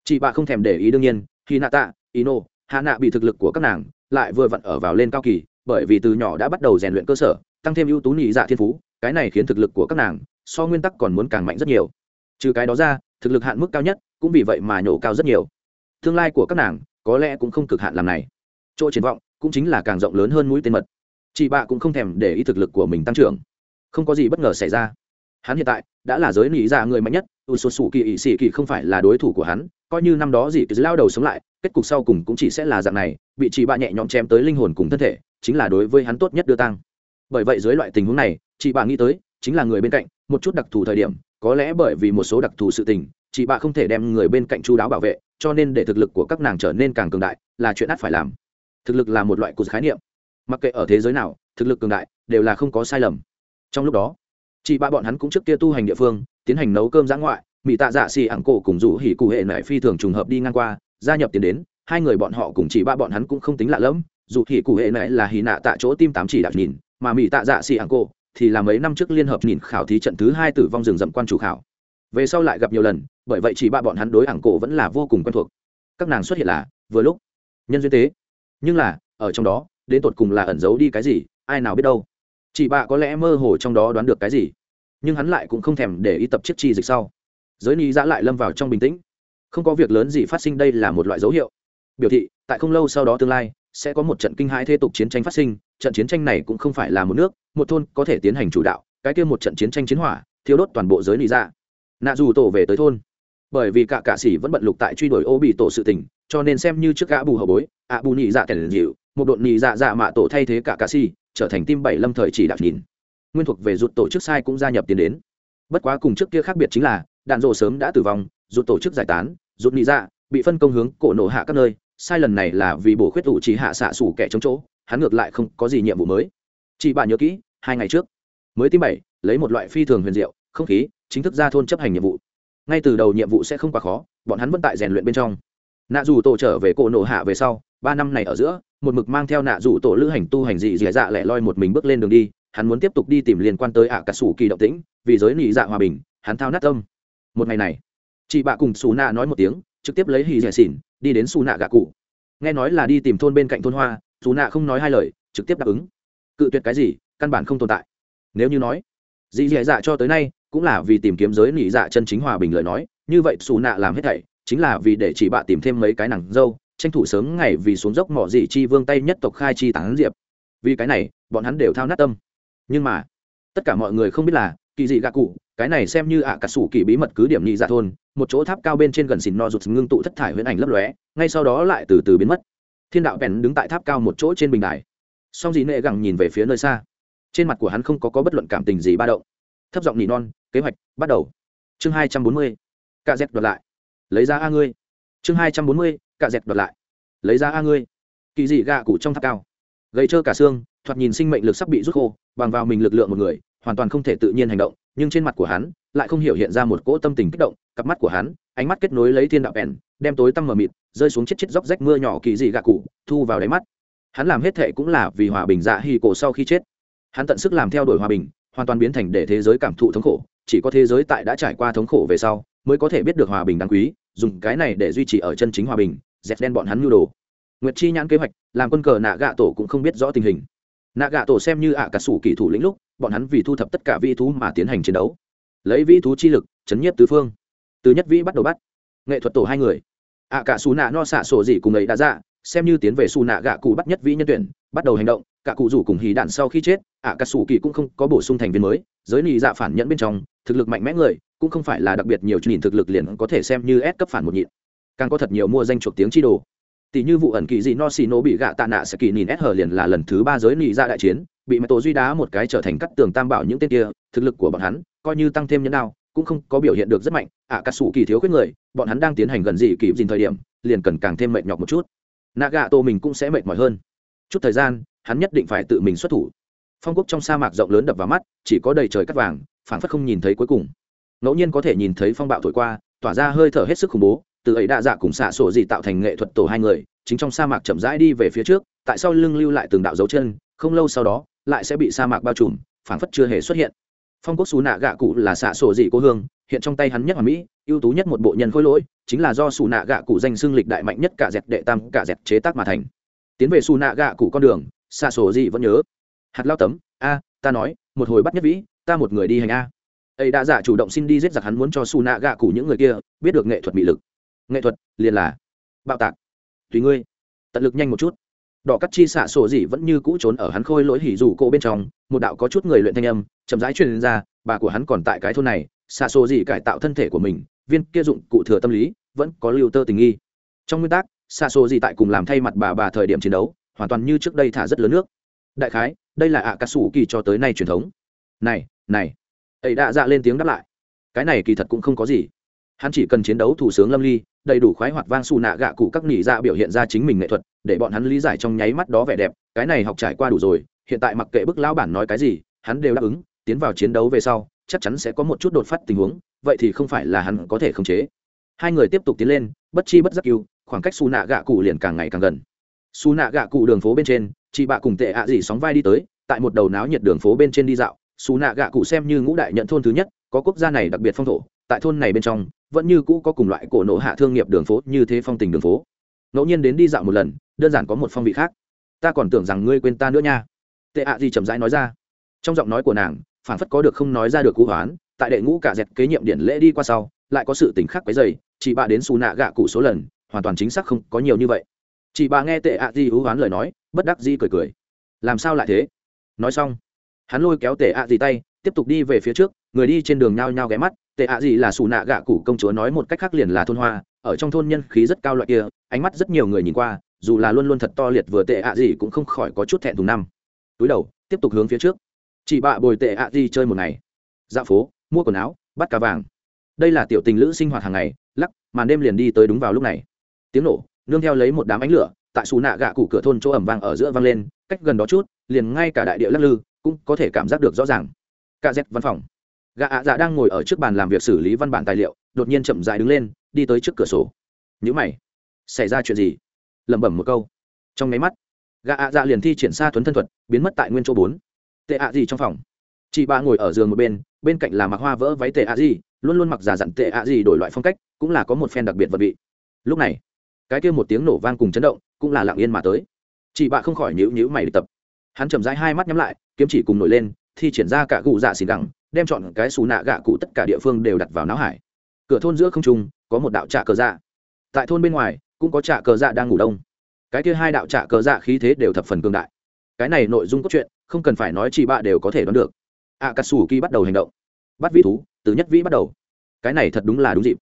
Chị bạ không thèm để ý đương nhiên khi nạ tạ, ino hạ nạ bị thực lực của các nàng lại vừa vặn ở vào lên cao kỳ, bởi vì từ nhỏ đã bắt đầu rèn luyện cơ sở, tăng thêm ưu tú nhị dạ thiên phú, cái này khiến thực lực của các nàng so nguyên tắc còn muốn càng mạnh rất nhiều. Trừ cái đó ra, thực lực hạn mức cao nhất cũng vì vậy mà nhổ cao rất nhiều. Tương lai của các nàng có lẽ cũng không cực hạn làm này. Chỗ triển vọng cũng chính là càng rộng lớn hơn mũi tên mật. Chị bạ cũng không thèm để ý thực lực của mình tăng trưởng. Không có gì bất ngờ xảy ra. Hắn hiện tại đã là giới nỉ dạ người mạnh nhất. U số sủ kỳ ỵ sĩ kỳ không phải là đối thủ của hắn coi như năm đó gì cứ lao đầu sống lại, kết cục sau cùng cũng chỉ sẽ là dạng này, bị chị bạ nhẹ nhõm chém tới linh hồn cùng thân thể, chính là đối với hắn tốt nhất đưa tăng bởi vậy dưới loại tình huống này, chị bạ nghĩ tới, chính là người bên cạnh, một chút đặc thù thời điểm, có lẽ bởi vì một số đặc thù sự tình, chị bạ không thể đem người bên cạnh chú đáo bảo vệ, cho nên để thực lực của các nàng trở nên càng cường đại, là chuyện ắt phải làm. Thực lực là một loại cột khái niệm. Mặc kệ ở thế giới nào, thực lực cường đại đều là không có sai lầm. Trong lúc đó, chị bạ bọn hắn cũng trước kia tu hành địa phương, tiến hành nấu cơm giã ngoại mỹ tạ dạ xì ảng cổ cùng rủ hỉ cụ hệ nại phi thường trùng hợp đi ngang qua, gia nhập tiền đến, hai người bọn họ cùng chỉ ba bọn hắn cũng không tính lạ lẫm. Dù hỉ cụ hệ nại là hỉ nạ tạ chỗ tim tám chỉ đạt nhìn, mà mỹ tạ dạ xì ảng cổ thì là mấy năm trước liên hợp nhìn khảo thí trận thứ hai tử vong rừng rậm quan chủ khảo. Về sau lại gặp nhiều lần, bởi vậy chỉ ba bọn hắn đối ảng cổ vẫn là vô cùng quen thuộc. Các nàng xuất hiện là, vừa lúc, nhân duyên tế nhưng là, ở trong đó, đến tột cùng là ẩn giấu đi cái gì, ai nào biết đâu. Chị bạ có lẽ mơ hồ trong đó đoán được cái gì, nhưng hắn lại cũng không thèm để ý tập chiếc chi dịch sau giới ni dã lại lâm vào trong bình tĩnh. Không có việc lớn gì phát sinh, đây là một loại dấu hiệu. Biểu thị, tại không lâu sau đó tương lai, sẽ có một trận kinh hãi thế tục chiến tranh phát sinh. Trận chiến tranh này cũng không phải là một nước, một thôn có thể tiến hành chủ đạo. Cái kia một trận chiến tranh chiến hỏa thiếu đốt toàn bộ giới nị dạ nạ dù tổ về tới thôn. Bởi vì cả cạ sĩ vẫn bận lục tại truy đuổi ô bị tổ sự tình, cho nên xem như trước gã bù hậu bối, ạ bù nị dạ kẻ liền dịu, một đội nị dạ dạ mạ tổ thay thế cả cạ sĩ, trở thành tim bảy lâm thời chỉ đạo nhìn. Nguyên thuộc về rụt tổ chức sai cũng gia nhập tiến đến. Bất quá cùng trước kia khác biệt chính là đạn rộ sớm đã tử vong, rụt tổ chức giải tán, rụt nị dạ bị phân công hướng cổ nổ hạ các nơi, sai lần này là vì bổ khuyết ủ chỉ hạ xạ sủ kẻ chống chỗ, hắn ngược lại không có gì nhiệm vụ mới. Chị bạn nhớ kỹ, hai ngày trước, mới tim bảy, lấy một loại phi thường huyền diệu, không khí, chính thức ra thôn chấp hành nhiệm vụ. Ngay từ đầu nhiệm vụ sẽ không quá khó, bọn hắn vẫn tại rèn luyện bên trong. Nạ dù tổ trở về cổ nổ hạ về sau, ba năm này ở giữa, một mực mang theo nạ dù tổ lữ hành tu hành dị dị dạ lẻ loi một mình bước lên đường đi, hắn muốn tiếp tục đi tìm liên quan tới ạ cà sủ kỳ động tĩnh, vì giới nị dạ hòa bình, hắn thao nát tâm một ngày này. Chị bạ cùng xù nạ nói một tiếng, trực tiếp lấy hì dẻ xỉn, đi đến xù nạ gạ cụ. Nghe nói là đi tìm thôn bên cạnh thôn hoa xù nạ không nói hai lời, trực tiếp đáp ứng. Cự tuyệt cái gì, căn bản không tồn tại. Nếu như nói dị dẻ dạ cho tới nay, cũng là vì tìm kiếm giới nỉ dạ chân chính hòa bình lời nói, như vậy xù nạ làm hết thảy, chính là vì để chị bạ tìm thêm mấy cái nàng dâu, tranh thủ sớm ngày vì xuống dốc mỏ dị chi vương tây nhất tộc khai chi tán diệp. Vì cái này, bọn hắn đều thao nát tâm. Nhưng mà, tất cả mọi người không biết là, kỳ dị gạ cụ cái này xem như ạ à cả sủ kỳ bí mật cứ điểm nhị dạ thôn, một chỗ tháp cao bên trên gần xìn no rụt ngưng tụ thất thải huyễn ảnh lấp lóe, ngay sau đó lại từ từ biến mất. Thiên đạo bèn đứng tại tháp cao một chỗ trên bình đài. Song dị nệ gẳng nhìn về phía nơi xa. Trên mặt của hắn không có có bất luận cảm tình gì ba động. Thấp giọng nỉ non, kế hoạch, bắt đầu. Chương hai trăm bốn mươi, cạ dẹp đoạt lại. Lấy ra a ngươi. Chương hai trăm bốn mươi, cạ dẹp đoạt lại. Lấy ra a ngươi. Kỳ dị gạ cụ trong tháp cao. Gây trơ cả xương, thoạt nhìn sinh mệnh lực sắp bị rút khô, bằng vào mình lực lượng một người, hoàn toàn không thể tự nhiên hành động nhưng trên mặt của hắn lại không hiểu hiện ra một cỗ tâm tình kích động, cặp mắt của hắn, ánh mắt kết nối lấy thiên đạo bèn, đem tối tăm mờ mịt, rơi xuống chết chết róc rách mưa nhỏ kỳ dị gạ cụ, thu vào đáy mắt. Hắn làm hết thệ cũng là vì hòa bình dạ hy cổ sau khi chết. Hắn tận sức làm theo đuổi hòa bình, hoàn toàn biến thành để thế giới cảm thụ thống khổ, chỉ có thế giới tại đã trải qua thống khổ về sau, mới có thể biết được hòa bình đáng quý, dùng cái này để duy trì ở chân chính hòa bình, dẹp đen bọn hắn nhu đồ. Nguyệt chi nhãn kế hoạch, làm quân cờ nạ gạ tổ cũng không biết rõ tình hình nạ gạ tổ xem như ạ cả sủ kỳ thủ lĩnh lúc, bọn hắn vì thu thập tất cả vi thú mà tiến hành chiến đấu. Lấy vi thú chi lực, chấn nhiếp tứ phương. Từ nhất vĩ bắt đầu bắt. Nghệ thuật tổ hai người. Ạ cả xù nạ no xạ sổ gì cùng ấy đã ra xem như tiến về xù nạ gạ cụ bắt nhất vĩ nhân tuyển, bắt đầu hành động, cả cụ rủ cùng hì đạn sau khi chết, ạ cả sủ kỳ cũng không có bổ sung thành viên mới. Giới nị dạ phản nhẫn bên trong, thực lực mạnh mẽ người, cũng không phải là đặc biệt nhiều nhìn thực lực liền có thể xem như ép cấp phản một nhịn càng có thật nhiều mua danh chuộc tiếng chi đồ tỷ như vụ ẩn kỳ dị no xì nổ bị gạ tạ nạ sẽ kỳ nhìn s hờ liền là lần thứ ba giới nị ra đại chiến bị mẹ tổ duy đá một cái trở thành cắt tường tam bảo những tên kia thực lực của bọn hắn coi như tăng thêm nhân nào cũng không có biểu hiện được rất mạnh. Ạ à, cà sủ kỳ thiếu khuyết người bọn hắn đang tiến hành gần dị kỳ dìn thời điểm liền cần càng thêm mệt nhọc một chút. Nạ gạ tổ mình cũng sẽ mệt mỏi hơn. Chút thời gian hắn nhất định phải tự mình xuất thủ. Phong quốc trong sa mạc rộng lớn đập vào mắt chỉ có đầy trời cắt vàng phảng phất không nhìn thấy cuối cùng. Ngẫu nhiên có thể nhìn thấy phong bạo thổi qua tỏa ra hơi thở hết sức khủng bố từ ấy đa dạ cùng xạ sổ gì tạo thành nghệ thuật tổ hai người, chính trong sa mạc chậm rãi đi về phía trước, tại sao lưng lưu lại từng đạo dấu chân, không lâu sau đó, lại sẽ bị sa mạc bao trùm, phảng phất chưa hề xuất hiện. Phong quốc xù nạ gạ cụ là xạ sổ dị cô hương, hiện trong tay hắn nhất ở mỹ, ưu tú nhất một bộ nhân khối lỗi, chính là do xù nạ gạ cụ danh xương lịch đại mạnh nhất cả dẹt đệ tam, cả dẹt chế tác mà thành. Tiến về xù nạ gạ cụ con đường, xạ sổ dị vẫn nhớ. Hạt lao tấm, a, ta nói, một hồi bắt nhất vĩ, ta một người đi hành a. Ấy đã giả dạ chủ động xin đi giết giặc hắn muốn cho xù nạ gạ cụ những người kia, biết được nghệ thuật bị lực nghệ thuật, liền là bạo tạc. Tùy ngươi, tận lực nhanh một chút. Đỏ cắt chi xạ sổ dị vẫn như cũ trốn ở hắn khôi lỗi hỉ rủ cô bên trong, một đạo có chút người luyện thanh âm, chậm rãi truyền ra, bà của hắn còn tại cái thôn này, xạ sổ dị cải tạo thân thể của mình, viên kia dụng cụ thừa tâm lý, vẫn có lưu tơ tình nghi. Trong nguyên tắc, xạ sổ dị tại cùng làm thay mặt bà bà thời điểm chiến đấu, hoàn toàn như trước đây thả rất lớn nước. Đại khái, đây là ạ à cà sủ kỳ cho tới nay truyền thống. Này này. Ấy đã dạ lên tiếng đáp lại. Cái này kỳ thật cũng không có gì hắn chỉ cần chiến đấu thủ sướng lâm ly, đầy đủ khoái hoạt vang xù nạ gạ cụ các nỉ dạ biểu hiện ra chính mình nghệ thuật, để bọn hắn lý giải trong nháy mắt đó vẻ đẹp, cái này học trải qua đủ rồi, hiện tại mặc kệ bức lão bản nói cái gì, hắn đều đáp ứng, tiến vào chiến đấu về sau, chắc chắn sẽ có một chút đột phát tình huống, vậy thì không phải là hắn có thể khống chế. Hai người tiếp tục tiến lên, bất chi bất giác yêu, khoảng cách xù nạ gạ cụ liền càng ngày càng gần. Xù nạ gạ cụ đường phố bên trên, chị bạ cùng tệ ạ gì sóng vai đi tới, tại một đầu náo nhiệt đường phố bên trên đi dạo, xù nạ gạ cụ xem như ngũ đại nhận thôn thứ nhất, có quốc gia này đặc biệt phong thổ tại thôn này bên trong, vẫn như cũ có cùng loại cổ nộ hạ thương nghiệp đường phố như thế phong tình đường phố. Ngẫu nhiên đến đi dạo một lần, đơn giản có một phong vị khác. Ta còn tưởng rằng ngươi quên ta nữa nha. Tệ ạ gì chậm rãi nói ra. Trong giọng nói của nàng phản phất có được không nói ra được cú hoán, tại đệ ngũ cả dẹt kế nhiệm điện lễ đi qua sau, lại có sự tình khác cái dày chị bà đến xù nạ gạ cụ số lần, hoàn toàn chính xác không có nhiều như vậy. Chị bà nghe tệ ạ gì hú hoán lời nói, bất đắc di cười cười. Làm sao lại thế? Nói xong, hắn lôi kéo tệ ạ gì tay, tiếp tục đi về phía trước, người đi trên đường nhao nhao ghé mắt tệ ạ gì là xù nạ gạ cụ công chúa nói một cách khác liền là thôn hoa, ở trong thôn nhân khí rất cao loại kia, ánh mắt rất nhiều người nhìn qua, dù là luôn luôn thật to liệt vừa tệ ạ gì cũng không khỏi có chút thẹn thùng năm. Túi đầu, tiếp tục hướng phía trước. Chị bạ bồi tệ ạ gì chơi một ngày. Dạo phố, mua quần áo, bắt cá vàng. Đây là tiểu tình lữ sinh hoạt hàng ngày, lắc, màn đêm liền đi tới đúng vào lúc này. Tiếng nổ, nương theo lấy một đám ánh lửa, tại xù nạ gạ cụ cửa thôn chỗ ẩm vang ở giữa vang lên, cách gần đó chút, liền ngay cả đại địa lắc lư, cũng có thể cảm giác được rõ ràng. Ca z văn phòng gã ạ dạ đang ngồi ở trước bàn làm việc xử lý văn bản tài liệu, đột nhiên chậm dài đứng lên, đi tới trước cửa sổ. Nhữ mày, xảy ra chuyện gì? lẩm bẩm một câu. Trong máy mắt, gã ạ dạ liền thi triển xa thuấn thân thuật, biến mất tại nguyên chỗ bốn. Tệ ạ gì trong phòng? Chị ba ngồi ở giường một bên bên cạnh là mặc hoa vỡ váy tệ ạ gì, luôn luôn mặc giả dặn tệ ạ gì đổi loại phong cách, cũng là có một phen đặc biệt vật vị. Lúc này, cái kia một tiếng nổ vang cùng chấn động, cũng là lặng yên mà tới. Chị bạ không khỏi nhíu nhíu mày đi tập. Hắn chậm rãi hai mắt nhắm lại, kiếm chỉ cùng nổi lên, thi triển ra cả cụ dạ xì gẳng đem chọn cái xù nạ gạ cụ tất cả địa phương đều đặt vào não hải. Cửa thôn giữa không trung, có một đạo trạ cờ dạ. Tại thôn bên ngoài, cũng có trạ cờ dạ đang ngủ đông. Cái kia hai đạo trạ cờ dạ khí thế đều thập phần cương đại. Cái này nội dung cốt truyện, không cần phải nói chị bạ đều có thể đoán được. A cà sủ kỳ bắt đầu hành động. Bắt vĩ thú, từ nhất vĩ bắt đầu. Cái này thật đúng là đúng dịp.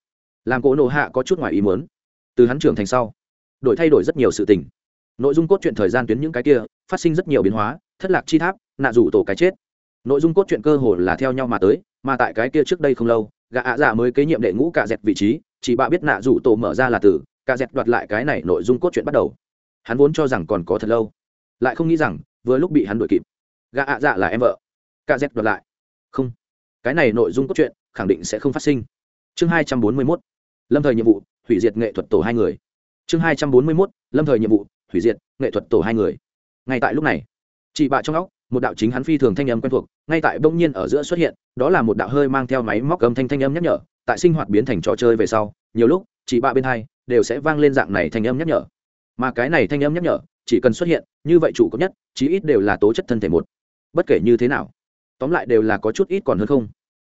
Làm cỗ nộ hạ có chút ngoài ý muốn. Từ hắn trưởng thành sau, đổi thay đổi rất nhiều sự tình. Nội dung cốt truyện thời gian tuyến những cái kia, phát sinh rất nhiều biến hóa, thất lạc chi tháp, nạ rủ tổ cái chết nội dung cốt truyện cơ hồ là theo nhau mà tới, mà tại cái kia trước đây không lâu, gã ạ dạ mới kế nhiệm đệ ngũ cả dẹt vị trí, chỉ bạ biết nạ rủ tổ mở ra là từ cả dẹt đoạt lại cái này nội dung cốt truyện bắt đầu. Hắn vốn cho rằng còn có thật lâu, lại không nghĩ rằng, vừa lúc bị hắn đuổi kịp. Gã ạ dạ là em vợ. Cả dẹt đoạt lại. Không, cái này nội dung cốt truyện khẳng định sẽ không phát sinh. Chương hai trăm bốn mươi mốt, lâm thời nhiệm vụ, hủy diệt nghệ thuật tổ hai người. Chương hai trăm bốn mươi mốt, lâm thời nhiệm vụ, hủy diệt nghệ thuật tổ hai người. Ngay tại lúc này, chị bạ trong óc một đạo chính hắn phi thường thanh âm quen thuộc, ngay tại bỗng nhiên ở giữa xuất hiện, đó là một đạo hơi mang theo máy móc âm thanh thanh âm nhắc nhở, tại sinh hoạt biến thành trò chơi về sau, nhiều lúc, chị bạ bên hai đều sẽ vang lên dạng này thanh âm nhắc nhở. Mà cái này thanh âm nhắc nhở, chỉ cần xuất hiện, như vậy chủ cấp nhất, chí ít đều là tố chất thân thể một. Bất kể như thế nào, tóm lại đều là có chút ít còn hơn không.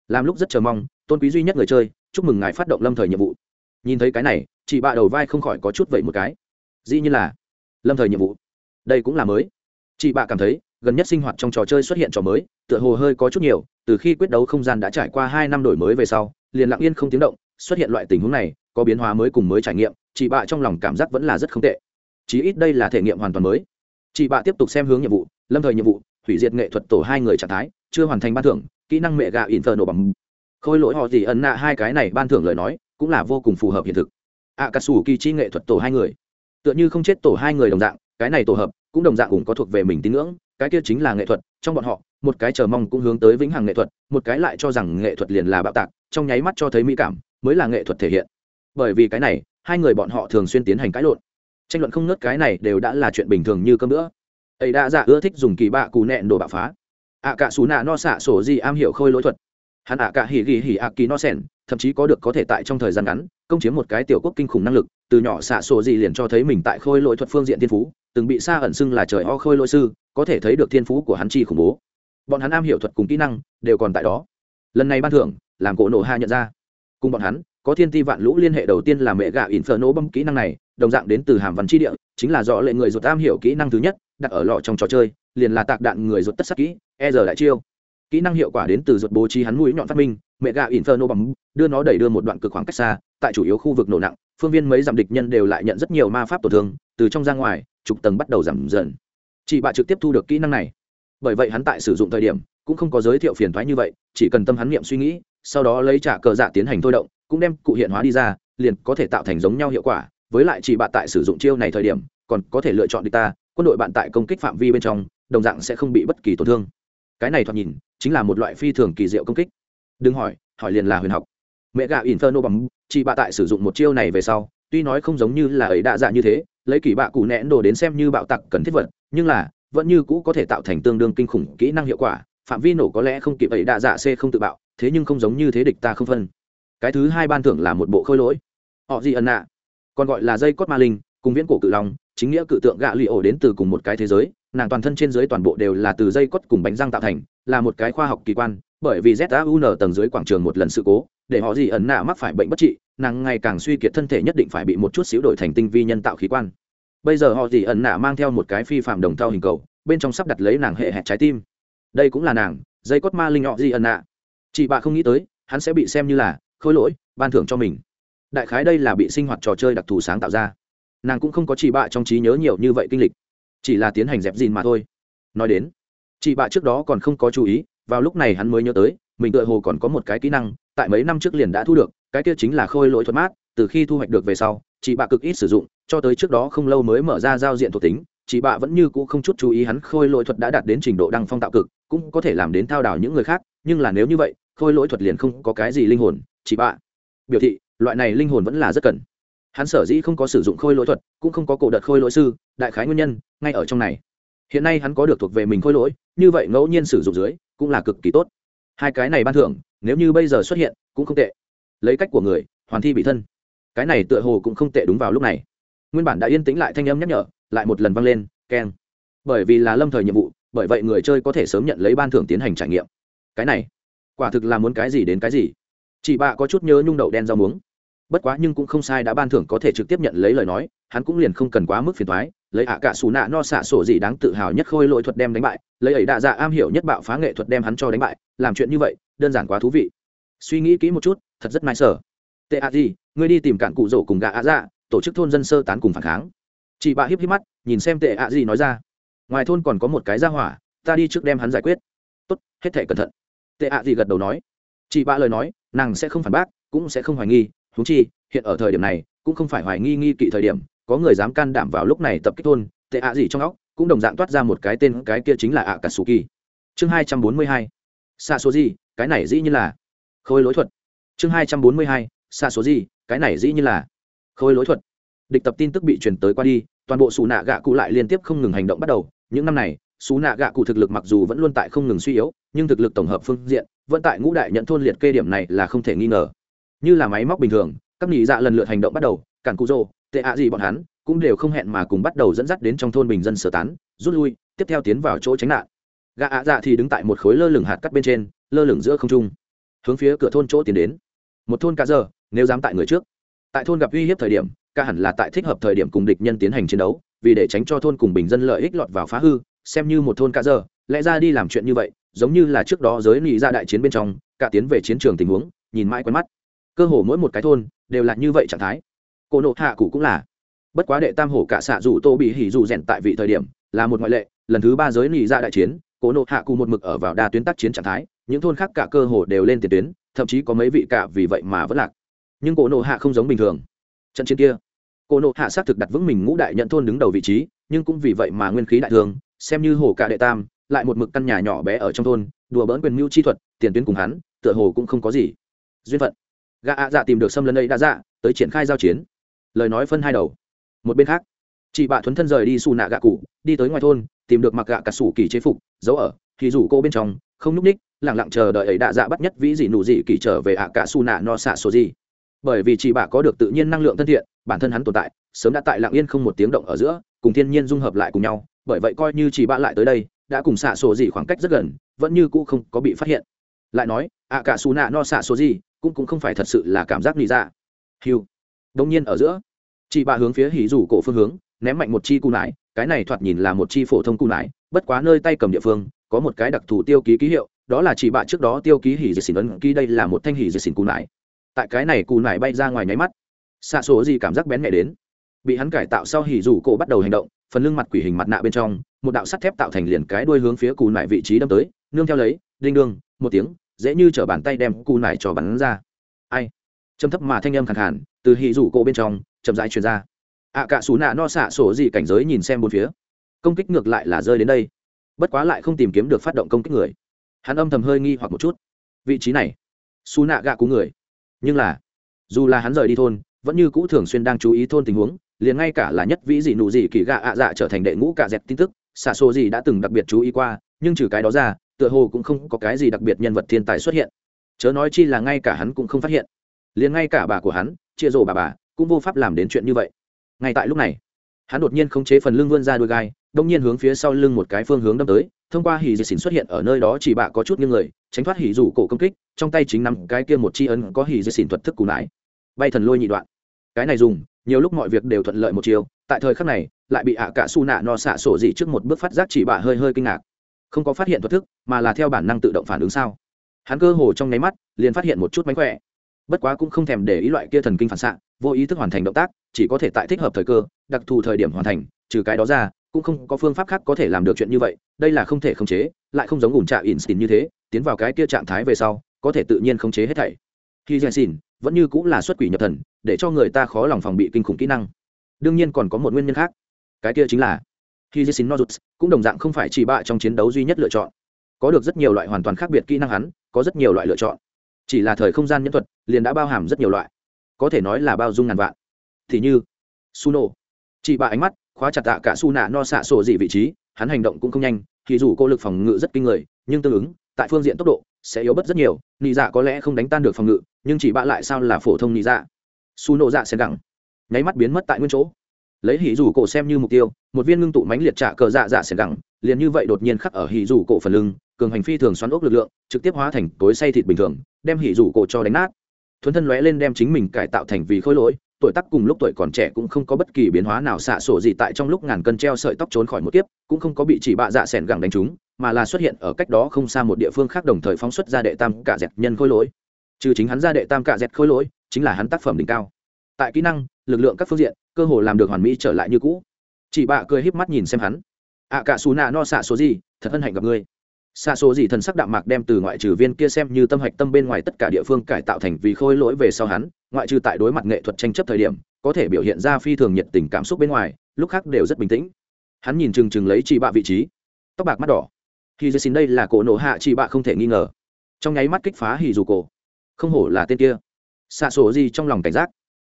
Làm lúc rất chờ mong, tôn quý duy nhất người chơi, chúc mừng ngài phát động lâm thời nhiệm vụ. Nhìn thấy cái này, chị bạ đầu vai không khỏi có chút vậy một cái. Dĩ như là, lâm thời nhiệm vụ. Đây cũng là mới. Chị bạ cảm thấy gần nhất sinh hoạt trong trò chơi xuất hiện trò mới, tựa hồ hơi có chút nhiều, từ khi quyết đấu không gian đã trải qua hai năm đổi mới về sau, liền lặng yên không tiếng động, xuất hiện loại tình huống này, có biến hóa mới cùng mới trải nghiệm, chị bạ trong lòng cảm giác vẫn là rất không tệ. Chí ít đây là thể nghiệm hoàn toàn mới. Chị bạ tiếp tục xem hướng nhiệm vụ, lâm thời nhiệm vụ, hủy diệt nghệ thuật tổ hai người trạng thái, chưa hoàn thành ban thưởng, kỹ năng mẹ gà nổ bằng khôi lỗi họ gì ẩn nạ hai cái này ban thưởng lời nói, cũng là vô cùng phù hợp hiện thực. Ạ cà sủ kỳ chi nghệ thuật tổ hai người. Tựa như không chết tổ hai người đồng dạng, cái này tổ hợp, cũng đồng dạng cũng có thuộc về mình tín ngưỡng cái kia chính là nghệ thuật, trong bọn họ, một cái chờ mong cũng hướng tới vĩnh hằng nghệ thuật, một cái lại cho rằng nghệ thuật liền là bạo tạc, trong nháy mắt cho thấy mỹ cảm, mới là nghệ thuật thể hiện. Bởi vì cái này, hai người bọn họ thường xuyên tiến hành cãi lộn. Tranh luận không nớt cái này đều đã là chuyện bình thường như cơm nữa ấy đã dạ ưa thích dùng kỳ bạ cù nẹn đồ bạo phá. Ạ cả xù nạ no xạ sổ gì am hiểu khôi lỗi thuật hắn ạ cả hỉ ghi hỉ ạ kỳ no sen thậm chí có được có thể tại trong thời gian ngắn, công chiếm một cái tiểu quốc kinh khủng năng lực, từ nhỏ xạ sổ gì liền cho thấy mình tại khôi lỗi thuật phương diện thiên phú, từng bị xa ẩn xưng là trời o khôi lỗi sư, có thể thấy được thiên phú của hắn chi khủng bố. Bọn hắn am hiểu thuật cùng kỹ năng, đều còn tại đó. Lần này ban thưởng, làm cổ nổ hạ nhận ra. Cùng bọn hắn, có thiên ti vạn lũ liên hệ đầu tiên là mẹ gạ nổ bấm kỹ năng này, đồng dạng đến từ hàm văn chi địa, chính là do lệ người ruột am hiểu kỹ năng thứ nhất, đặt ở lọ trong trò chơi, liền là tạc đạn người ruột tất sắc kỹ e giờ đại chiêu kỹ năng hiệu quả đến từ ruột bố trí hắn mũi nhọn phát minh, mẹ gạ inferno bấm đưa nó đẩy đưa một đoạn cực khoảng cách xa, tại chủ yếu khu vực nổ nặng, phương viên mấy dặm địch nhân đều lại nhận rất nhiều ma pháp tổn thương, từ trong ra ngoài, trục tầng bắt đầu giảm dần. Chị bạ trực tiếp thu được kỹ năng này. Bởi vậy hắn tại sử dụng thời điểm, cũng không có giới thiệu phiền thoái như vậy, chỉ cần tâm hắn niệm suy nghĩ, sau đó lấy trả cờ dạ tiến hành thôi động, cũng đem cụ hiện hóa đi ra, liền có thể tạo thành giống nhau hiệu quả. Với lại chị bạn tại sử dụng chiêu này thời điểm, còn có thể lựa chọn địch ta, quân đội bạn tại công kích phạm vi bên trong, đồng dạng sẽ không bị bất kỳ tổn thương cái này thoạt nhìn chính là một loại phi thường kỳ diệu công kích. Đừng hỏi hỏi liền là huyền học. Mẹ gà inferno bằng chị bạ tại sử dụng một chiêu này về sau, tuy nói không giống như là ấy đa dạ như thế, lấy kỳ bạ cụ nén đồ đến xem như bạo tặc cần thiết vật, nhưng là vẫn như cũ có thể tạo thành tương đương kinh khủng kỹ năng hiệu quả, phạm vi nổ có lẽ không kịp ấy đa dạ c không tự bạo, thế nhưng không giống như thế địch ta không phân. Cái thứ hai ban thưởng là một bộ khôi lỗi. Họ gì ẩn nạ? Còn gọi là dây cốt ma linh, cùng viễn cổ cự long chính nghĩa cự tượng gạ lì ổ đến từ cùng một cái thế giới, nàng toàn thân trên dưới toàn bộ đều là từ dây cốt cùng bánh răng tạo thành, là một cái khoa học kỳ quan, bởi vì zun tầng dưới quảng trường một lần sự cố, để họ gì ẩn nạ mắc phải bệnh bất trị, nàng ngày càng suy kiệt thân thể nhất định phải bị một chút xíu đổi thành tinh vi nhân tạo khí quan. Bây giờ họ gì ẩn nạ mang theo một cái phi phạm đồng thau hình cầu, bên trong sắp đặt lấy nàng hệ hẹn trái tim. Đây cũng là nàng, dây cốt ma linh họ gì ẩn nạ. Chị bà không nghĩ tới, hắn sẽ bị xem như là, khôi lỗi, ban thưởng cho mình. Đại khái đây là bị sinh hoạt trò chơi đặc thù sáng tạo ra nàng cũng không có chị bạ trong trí nhớ nhiều như vậy kinh lịch, chỉ là tiến hành dẹp dìn mà thôi. Nói đến, chị bạ trước đó còn không có chú ý, vào lúc này hắn mới nhớ tới, mình tựa hồ còn có một cái kỹ năng, tại mấy năm trước liền đã thu được, cái kia chính là khôi lỗi thuật mát, từ khi thu hoạch được về sau, chị bạ cực ít sử dụng, cho tới trước đó không lâu mới mở ra giao diện thuộc tính, chị bạ vẫn như cũ không chút chú ý hắn khôi lỗi thuật đã đạt đến trình độ đăng phong tạo cực, cũng có thể làm đến thao đảo những người khác, nhưng là nếu như vậy, khôi lỗi thuật liền không có cái gì linh hồn, chị bạ. Biểu thị, loại này linh hồn vẫn là rất cần hắn sở dĩ không có sử dụng khôi lỗi thuật, cũng không có cổ đợt khôi lỗi sư, đại khái nguyên nhân, ngay ở trong này. Hiện nay hắn có được thuộc về mình khôi lỗi, như vậy ngẫu nhiên sử dụng dưới, cũng là cực kỳ tốt. Hai cái này ban thưởng, nếu như bây giờ xuất hiện, cũng không tệ. Lấy cách của người, hoàn thi bị thân. Cái này tựa hồ cũng không tệ đúng vào lúc này. Nguyên bản đã yên tĩnh lại thanh âm nhắc nhở, lại một lần vang lên, keng. Bởi vì là lâm thời nhiệm vụ, bởi vậy người chơi có thể sớm nhận lấy ban thưởng tiến hành trải nghiệm. Cái này, quả thực là muốn cái gì đến cái gì. Chị bạ có chút nhớ nhung đậu đen rau muống bất quá nhưng cũng không sai, đã ban thưởng có thể trực tiếp nhận lấy lời nói, hắn cũng liền không cần quá mức phiền thoái lấy hạ cả xù nạ no xạ sổ gì đáng tự hào nhất khôi lỗi thuật đem đánh bại, lấy ấy đạ dạ am hiểu nhất bạo phá nghệ thuật đem hắn cho đánh bại, làm chuyện như vậy, đơn giản quá thú vị. Suy nghĩ kỹ một chút, thật rất nai sở tệ a gì, ngươi đi tìm cạn cụ rổ cùng gà ạ dạ tổ chức thôn dân sơ tán cùng phản kháng. Chị bạ hiếp hiếp mắt, nhìn xem tệ ạ gì nói ra. Ngoài thôn còn có một cái ra hỏa, ta đi trước đem hắn giải quyết. Tốt, hết thể cẩn thận. Tệ ạ gì gật đầu nói. Chị bạ lời nói, nàng sẽ không phản bác, cũng sẽ không hoài nghi húng chi, hiện ở thời điểm này, cũng không phải hoài nghi nghi kỵ thời điểm, có người dám can đảm vào lúc này tập kích thôn, tệ ạ gì trong óc cũng đồng dạng toát ra một cái tên cái kia chính là ạ cả sù kỳ. Chương hai trăm bốn mươi hai xa số gì cái này dĩ như là khôi lỗi thuật. Chương hai trăm bốn mươi hai xa số gì cái này dĩ như là khôi lỗi thuật. Địch tập tin tức bị truyền tới qua đi, toàn bộ xù nạ gạ cụ lại liên tiếp không ngừng hành động bắt đầu. Những năm này, xù nạ gạ cụ thực lực mặc dù vẫn luôn tại không ngừng suy yếu, nhưng thực lực tổng hợp phương diện vẫn tại ngũ đại nhận thôn liệt kê điểm này là không thể nghi ngờ như là máy móc bình thường, các nhị dạ lần lượt hành động bắt đầu, cản cụ rô tệ ạ gì bọn hắn cũng đều không hẹn mà cùng bắt đầu dẫn dắt đến trong thôn bình dân sơ tán, rút lui, tiếp theo tiến vào chỗ tránh nạn. Gạ ạ dạ thì đứng tại một khối lơ lửng hạt cắt bên trên, lơ lửng giữa không trung, hướng phía cửa thôn chỗ tiến đến. Một thôn cả giờ nếu dám tại người trước. Tại thôn gặp uy hiếp thời điểm, ca hẳn là tại thích hợp thời điểm cùng địch nhân tiến hành chiến đấu, vì để tránh cho thôn cùng bình dân lợi ích lọt vào phá hư, xem như một thôn cả giờ lẽ ra đi làm chuyện như vậy, giống như là trước đó giới nghị ra dạ đại chiến bên trong, cả tiến về chiến trường tình huống, nhìn mãi quen mắt cơ hồ mỗi một cái thôn đều là như vậy trạng thái. Cổ nộ hạ cụ cũng là. Bất quá đệ tam hổ cả xạ dù tô bị hỉ dù rèn tại vị thời điểm là một ngoại lệ, lần thứ ba giới lì ra dạ đại chiến cổ nộ hạ cụ một mực ở vào đa tuyến tác chiến trạng thái, những thôn khác cả cơ hồ đều lên tiền tuyến, thậm chí có mấy vị cả vì vậy mà vẫn lạc. Nhưng cổ nộ hạ không giống bình thường. Trận chiến kia cổ nộ hạ xác thực đặt vững mình ngũ đại nhận thôn đứng đầu vị trí, nhưng cũng vì vậy mà nguyên khí đại thương xem như hồ cả đệ tam, lại một mực căn nhà nhỏ bé ở trong thôn, đùa bỡn quyền mưu chi thuật, tiền tuyến cùng hắn, tựa hồ cũng không có gì duyên phận gã ạ dạ tìm được xâm lấn ấy đã dạ tới triển khai giao chiến. Lời nói phân hai đầu. Một bên khác, chị bạ thuấn thân rời đi xù nạ gạ cụ, đi tới ngoài thôn, tìm được mặc gạ cả sủ kỳ chế phục, giấu ở, thì rủ cô bên trong, không nhúc ních lẳng lặng chờ đợi ấy đạ dạ bắt nhất vĩ dị nụ dị kỳ trở về ạ cả xù nạ no xạ số gì. Bởi vì chị bạ có được tự nhiên năng lượng thân thiện, bản thân hắn tồn tại, sớm đã tại lặng yên không một tiếng động ở giữa, cùng thiên nhiên dung hợp lại cùng nhau, bởi vậy coi như chị bạ lại tới đây, đã cùng xạ sổ gì khoảng cách rất gần, vẫn như cũ không có bị phát hiện. Lại nói, ạ cả xù nạ no xạ số gì cũng cũng không phải thật sự là cảm giác nghĩ ra dạ. hiu. Đông nhiên ở giữa, chị bà hướng phía hỉ rủ cổ phương hướng, ném mạnh một chi cù nải, cái này thoạt nhìn là một chi phổ thông cù nải, bất quá nơi tay cầm địa phương, có một cái đặc thù tiêu ký ký hiệu, đó là chị bà trước đó tiêu ký hỉ dệt xỉn ấn ký, đây là một thanh hỉ dệt xỉn cù nải. Tại cái này cù nải bay ra ngoài nháy mắt, xạ số gì cảm giác bén nhẹ đến. Bị hắn cải tạo sau hỉ rủ cổ bắt đầu hành động, phần lưng mặt quỷ hình mặt nạ bên trong, một đạo sắt thép tạo thành liền cái đuôi hướng phía cù nải vị trí đâm tới, nương theo lấy, đinh đương, một tiếng dễ như t bàn tay đem cù nải cho bắn ra. Ai? Châm thấp mà thanh âm khẳng hẳn từ hỉ rủ cổ bên trong chậm rãi truyền ra. Ạ à, cả xù nạ no xạ sổ gì cảnh giới nhìn xem bốn phía. Công kích ngược lại là rơi đến đây. Bất quá lại không tìm kiếm được phát động công kích người. Hắn âm thầm hơi nghi hoặc một chút. Vị trí này xù nạ gạ cú người. Nhưng là dù là hắn rời đi thôn vẫn như cũ thường xuyên đang chú ý thôn tình huống liền ngay cả là nhất vĩ dị nụ dị kỳ gạ ạ dạ trở thành đệ ngũ cả dẹt tin tức xạ xô gì đã từng đặc biệt chú ý qua nhưng trừ cái đó ra tựa hồ cũng không có cái gì đặc biệt nhân vật thiên tài xuất hiện. Chớ nói chi là ngay cả hắn cũng không phát hiện. Liền ngay cả bà của hắn, chia rổ bà bà, cũng vô pháp làm đến chuyện như vậy. Ngay tại lúc này, hắn đột nhiên khống chế phần lưng vươn ra đôi gai, đông nhiên hướng phía sau lưng một cái phương hướng đâm tới, thông qua hỉ dệt xỉn xuất hiện ở nơi đó chỉ bạ có chút như người, tránh thoát hỉ rủ cổ công kích, trong tay chính nằm cái kia một chi ấn có hỉ dệt xỉn thuật thức cù nải. Bay thần lôi nhị đoạn. Cái này dùng, nhiều lúc mọi việc đều thuận lợi một chiều, tại thời khắc này, lại bị ạ cả su nạ no xạ sổ dị trước một bước phát giác chỉ bạ hơi hơi kinh ngạc không có phát hiện thuật thức, mà là theo bản năng tự động phản ứng sao? Hắn cơ hồ trong nháy mắt, liền phát hiện một chút mánh khỏe. Bất quá cũng không thèm để ý loại kia thần kinh phản xạ, vô ý thức hoàn thành động tác, chỉ có thể tại thích hợp thời cơ, đặc thù thời điểm hoàn thành, trừ cái đó ra, cũng không có phương pháp khác có thể làm được chuyện như vậy, đây là không thể khống chế, lại không giống ủn trạ instinct như thế, tiến vào cái kia trạng thái về sau, có thể tự nhiên khống chế hết thảy. Khi dè xin, vẫn như cũng là xuất quỷ nhập thần, để cho người ta khó lòng phòng bị kinh khủng kỹ năng. Đương nhiên còn có một nguyên nhân khác. Cái kia chính là khi jessin nozuts cũng đồng dạng không phải chỉ bạ trong chiến đấu duy nhất lựa chọn. Có được rất nhiều loại hoàn toàn khác biệt kỹ năng hắn, có rất nhiều loại lựa chọn. Chỉ là thời không gian nhân thuật liền đã bao hàm rất nhiều loại. Có thể nói là bao dung ngàn vạn. Thì như, suno. Chị bạ ánh mắt khóa chặt tạ cả su nạ no xạ sổ dị vị trí, hắn hành động cũng không nhanh, thì dù cô lực phòng ngự rất kinh người, nhưng tương ứng, tại phương diện tốc độ sẽ yếu bớt rất nhiều. Nị dạ có lẽ không đánh tan được phòng ngự, nhưng chỉ bạ lại sao là phổ thông nị dạ. Suno dạ sẽ gẳng nháy mắt biến mất tại nguyên chỗ lấy hỉ dù cổ xem như mục tiêu, một viên ngưng tụ mánh liệt trạ cờ dạ dạ xẻng gẳng liền như vậy đột nhiên khắc ở hỉ dù cổ phần lưng, cường hành phi thường xoắn ốc lực lượng, trực tiếp hóa thành tối say thịt bình thường, đem hỉ dù cổ cho đánh nát. Thuấn thân lóe lên đem chính mình cải tạo thành vì khối lỗi, tuổi tác cùng lúc tuổi còn trẻ cũng không có bất kỳ biến hóa nào xạ sổ gì tại trong lúc ngàn cân treo sợi tóc trốn khỏi một kiếp, cũng không có bị chỉ bạ dạ sẻn gẳng đánh trúng, mà là xuất hiện ở cách đó không xa một địa phương khác đồng thời phóng xuất ra đệ tam cả dẹt nhân khối lỗi. Trừ chính hắn ra đệ tam cả dẹt khối lỗi, chính là hắn tác phẩm đỉnh cao. Tại kỹ năng, lực lượng các phương diện cơ hồ làm được hoàn mỹ trở lại như cũ. Chị bạ cười híp mắt nhìn xem hắn. Ạ cả xù nạ no xạ số gì, thật hân hạnh gặp ngươi. Xạ số gì thần sắc đạm mạc đem từ ngoại trừ viên kia xem như tâm hạch tâm bên ngoài tất cả địa phương cải tạo thành vì khôi lỗi về sau hắn, ngoại trừ tại đối mặt nghệ thuật tranh chấp thời điểm, có thể biểu hiện ra phi thường nhiệt tình cảm xúc bên ngoài, lúc khác đều rất bình tĩnh. Hắn nhìn chừng chừng lấy chị bạ vị trí. Tóc bạc mắt đỏ. Khi dây xin đây là cổ nổ hạ chị bạ không thể nghi ngờ. Trong nháy mắt kích phá hì dù cổ. Không hổ là tên kia. Xạ sổ gì trong lòng cảnh giác.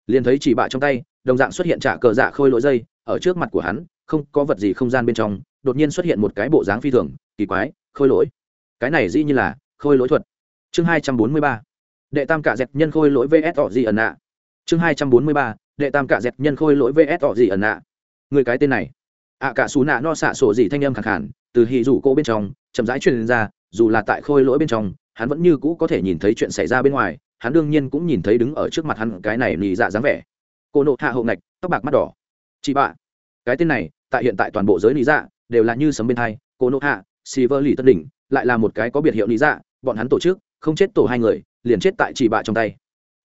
Liền thấy chị bạ trong tay đồng dạng xuất hiện trả cờ dạ khôi lỗi dây ở trước mặt của hắn không có vật gì không gian bên trong đột nhiên xuất hiện một cái bộ dáng phi thường kỳ quái khôi lỗi. Cái này dĩ như là khôi lỗi thuật. Chương hai trăm bốn mươi ba đệ tam cả dẹp nhân khôi lỗi vs tỏ gì ẩn ạ. Chương hai trăm bốn mươi ba đệ tam cả dẹp nhân khôi lỗi vs tỏ gì ẩn ạ. Người cái tên này. Ạ à, cả xù nạ no xạ sổ gì thanh âm khẳng hẳn từ hì rủ cô bên trong chậm rãi truyền ra dù là tại khôi lỗi bên trong hắn vẫn như cũ có thể nhìn thấy chuyện xảy ra bên ngoài hắn đương nhiên cũng nhìn thấy đứng ở trước mặt hắn cái này nì dạ dáng vẻ cô nộ hạ hậu ngạch tóc bạc mắt đỏ. Chị bạ. Cái tên này tại hiện tại toàn bộ giới lý dạ đều là như sấm bên thai cô nộ hạ xì vơ lì tân đỉnh lại là một cái có biệt hiệu lý dạ. Bọn hắn tổ chức không chết tổ hai người liền chết tại chị bạ trong tay.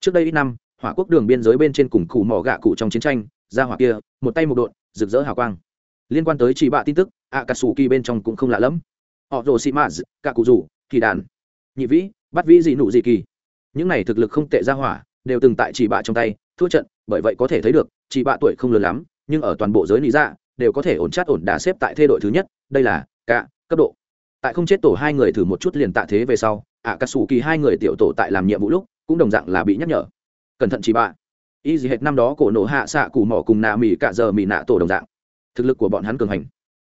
Trước đây ít năm hỏa quốc đường biên giới bên trên cùng cụ mỏ gạ cụ trong chiến tranh ra hỏa kia một tay một đội, rực rỡ hào quang. Liên quan tới chị bạ tin tức ạ cà sủ kỳ bên trong cũng không lạ lẫm họ rồ xị mã cả cụ rủ kỳ đàn nhị vĩ bắt vĩ dị nụ dị kỳ. Những này thực lực không tệ ra hỏa đều từng tại chỉ bạ trong tay thua trận, bởi vậy có thể thấy được, chị bạ tuổi không lớn lắm, nhưng ở toàn bộ giới lý ra đều có thể ổn chát ổn đả xếp tại thê đội thứ nhất, đây là cả cấp độ. Tại không chết tổ hai người thử một chút liền tạ thế về sau ạ cà sủ kỳ hai người tiểu tổ tại làm nhiệm vụ lúc, cũng đồng dạng là bị nhắc nhở. Cẩn thận chị bạ. Y gì hết năm đó cổ nổ hạ xạ cù mỏ cùng nạ mì cả giờ mì nạ tổ đồng dạng. Thực lực của bọn hắn cường hành.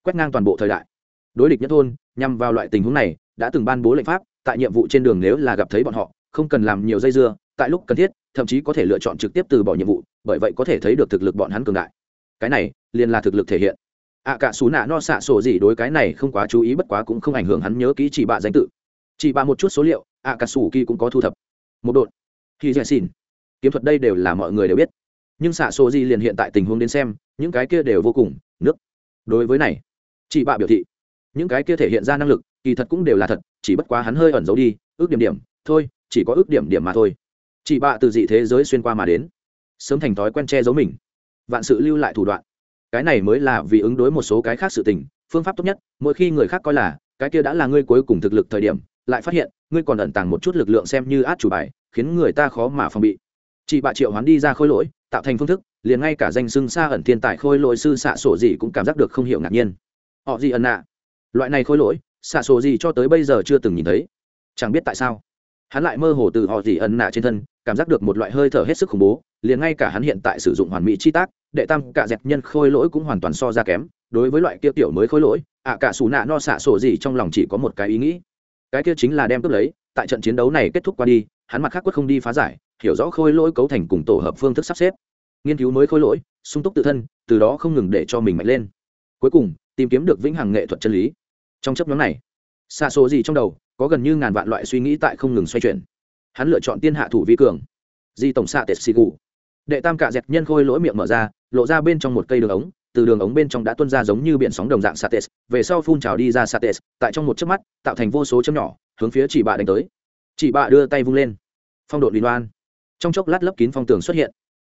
Quét ngang toàn bộ thời đại. Đối địch nhất thôn, nhằm vào loại tình huống này, đã từng ban bố lệnh pháp, tại nhiệm vụ trên đường nếu là gặp thấy bọn họ, không cần làm nhiều dây dưa tại lúc cần thiết thậm chí có thể lựa chọn trực tiếp từ bỏ nhiệm vụ bởi vậy có thể thấy được thực lực bọn hắn cường đại. Cái này liền là thực lực thể hiện. Ạ à, cả xú nạ no xạ sổ gì đối cái này không quá chú ý bất quá cũng không ảnh hưởng hắn nhớ kỹ chỉ bạ danh tự. Chỉ bạ một chút số liệu ạ à, cả xù kỳ cũng có thu thập. Một đột khi dè xin. Kiếm thuật đây đều là mọi người đều biết. Nhưng xạ sổ gì liền hiện tại tình huống đến xem những cái kia đều vô cùng nước. Đối với này chỉ bạ biểu thị những cái kia thể hiện ra năng lực kỳ thật cũng đều là thật chỉ bất quá hắn hơi ẩn giấu đi ước điểm điểm thôi chỉ có ước điểm điểm mà thôi chị bạ từ dị thế giới xuyên qua mà đến. Sớm thành thói quen che giấu mình. Vạn sự lưu lại thủ đoạn. Cái này mới là vì ứng đối một số cái khác sự tình, phương pháp tốt nhất, mỗi khi người khác coi là, cái kia đã là ngươi cuối cùng thực lực thời điểm, lại phát hiện, ngươi còn ẩn tàng một chút lực lượng xem như át chủ bài, khiến người ta khó mà phòng bị. Chị bạ triệu hoán đi ra khôi lỗi, tạo thành phương thức, liền ngay cả danh xưng xa ẩn thiên tài khôi lỗi sư xạ sổ gì cũng cảm giác được không hiểu ngạc nhiên. Họ gì ẩn nạ loại này khôi lỗi, xạ sổ gì cho tới bây giờ chưa từng nhìn thấy. Chẳng biết tại sao hắn lại mơ hồ từ họ gì ẩn nạ trên thân, cảm giác được một loại hơi thở hết sức khủng bố, liền ngay cả hắn hiện tại sử dụng hoàn mỹ chi tác, đệ tam cả dẹp nhân khôi lỗi cũng hoàn toàn so ra kém, đối với loại kia tiểu mới khôi lỗi, ạ cả xù nạ no xạ sổ gì trong lòng chỉ có một cái ý nghĩ. Cái kia chính là đem cướp lấy, tại trận chiến đấu này kết thúc qua đi, hắn mặt khác quất không đi phá giải, hiểu rõ khôi lỗi cấu thành cùng tổ hợp phương thức sắp xếp. Nghiên cứu mới khôi lỗi, sung túc tự thân, từ đó không ngừng để cho mình mạnh lên. Cuối cùng, tìm kiếm được vĩnh hằng nghệ thuật chân lý. Trong chấp nhóm này xa số gì trong đầu có gần như ngàn vạn loại suy nghĩ tại không ngừng xoay chuyển. Hắn lựa chọn tiên hạ thủ vi cường. Di tổng xạ tệt xì gù. Đệ tam cạ dẹt nhân khôi lỗi miệng mở ra, lộ ra bên trong một cây đường ống, từ đường ống bên trong đã tuân ra giống như biển sóng đồng dạng sates về sau phun trào đi ra sates tại trong một chớp mắt, tạo thành vô số chấm nhỏ, hướng phía chỉ bạ đánh tới. Chỉ bạ đưa tay vung lên. Phong độ liên loan trong chốc lát lấp kín phong tường xuất hiện.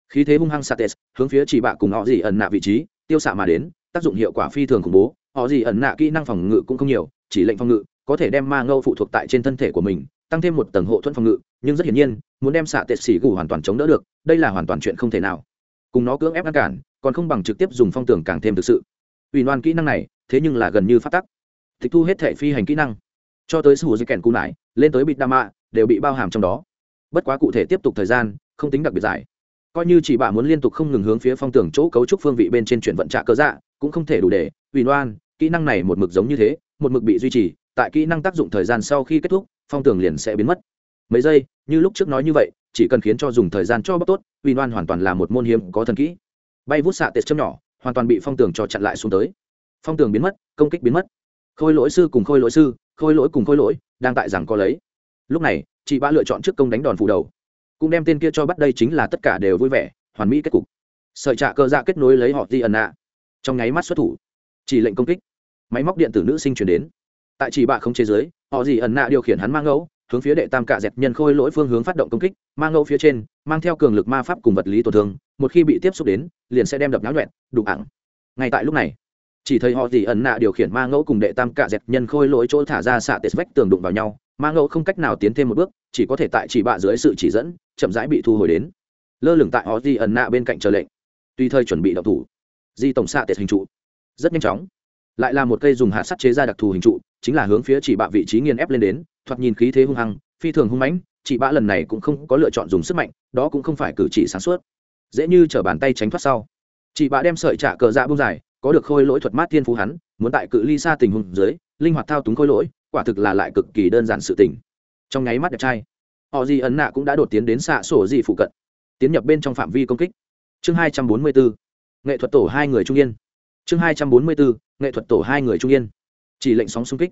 Khí thế hung hăng sates hướng phía chỉ bạ cùng họ gì ẩn nạ vị trí, tiêu xạ mà đến, tác dụng hiệu quả phi thường khủng bố. Họ gì ẩn nạ kỹ năng phòng ngự cũng không nhiều, chỉ lệnh phòng ngự có thể đem ma ngâu phụ thuộc tại trên thân thể của mình, tăng thêm một tầng hộ thuẫn phòng ngự, nhưng rất hiển nhiên, muốn đem xạ tệ xỉ gù hoàn toàn chống đỡ được, đây là hoàn toàn chuyện không thể nào. Cùng nó cưỡng ép ngăn cản, còn không bằng trực tiếp dùng phong tường càng thêm thực sự. Ủy loan kỹ năng này, thế nhưng là gần như phát tắc. Tịch thu hết thể phi hành kỹ năng. Cho tới sự di kèn cù nải, lên tới bịt đa mạ, đều bị bao hàm trong đó. Bất quá cụ thể tiếp tục thời gian, không tính đặc biệt dài. Coi như chỉ bà muốn liên tục không ngừng hướng phía phong tường chỗ cấu trúc phương vị bên trên chuyển vận trạ cơ dạ cũng không thể đủ để. Ủy loan, kỹ năng này một mực giống như thế, một mực bị duy trì tại kỹ năng tác dụng thời gian sau khi kết thúc, phong tường liền sẽ biến mất. Mấy giây, như lúc trước nói như vậy, chỉ cần khiến cho dùng thời gian cho bóc tốt ủy đoan hoàn toàn là một môn hiếm có thần kỹ. Bay vút xạ tết châm nhỏ, hoàn toàn bị phong tường cho chặn lại xuống tới. Phong tường biến mất, công kích biến mất. Khôi lỗi sư cùng khôi lỗi sư, khôi lỗi cùng khôi lỗi, đang tại rằng có lấy. Lúc này, chị ba lựa chọn trước công đánh đòn phủ đầu. Cũng đem tên kia cho bắt đây chính là tất cả đều vui vẻ, hoàn mỹ kết cục. Sợi trạ cơ dạ kết nối lấy họ di ẩn nạ trong nháy mắt xuất thủ, chỉ lệnh công kích. Máy móc điện tử nữ sinh chuyển đến tại chỉ bạ không chế giới, họ gì ẩn nạ điều khiển hắn mang ngẫu, hướng phía đệ tam cạ dẹt nhân khôi lỗi phương hướng phát động công kích, mang ngẫu phía trên, mang theo cường lực ma pháp cùng vật lý tổn thương, một khi bị tiếp xúc đến, liền sẽ đem đập náo nhuẹn đục ẳng. Ngay tại lúc này, chỉ thấy họ gì ẩn nạ điều khiển ma ngẫu cùng đệ tam cạ dẹt nhân khôi lỗi chỗ thả ra xạ tết vách tường đụng vào nhau, ma ngẫu không cách nào tiến thêm một bước, chỉ có thể tại chỉ bạ dưới sự chỉ dẫn, chậm rãi bị thu hồi đến. Lơ lửng tại họ gì ẩn nạ bên cạnh chờ lệnh. Tùy thời chuẩn bị động thủ. Di tổng xạ tết hình trụ. Rất nhanh chóng. Lại là một cây dùng hạt sắt chế ra đặc thù hình trụ chính là hướng phía chỉ bạ vị trí nghiền ép lên đến, thoạt nhìn khí thế hung hăng, phi thường hung mãnh, chị bạ lần này cũng không có lựa chọn dùng sức mạnh, đó cũng không phải cử chỉ sáng suốt. Dễ như t bàn tay tránh thoát sau. Chị bạ đem sợi trả cờ dạ bông dài, có được khôi lỗi thuật mát thiên phú hắn, muốn tại cự ly xa tình huống dưới, linh hoạt thao túng khôi lỗi, quả thực là lại cực kỳ đơn giản sự tình. Trong nháy mắt đẹp trai, họ gì ấn nạ cũng đã đột tiến đến xạ sổ gì phụ cận, tiến nhập bên trong phạm vi công kích. Chương hai trăm bốn mươi bốn, nghệ thuật tổ hai người trung yên. Chương hai trăm bốn mươi bốn, nghệ thuật tổ hai người trung yên chỉ lệnh sóng xung kích.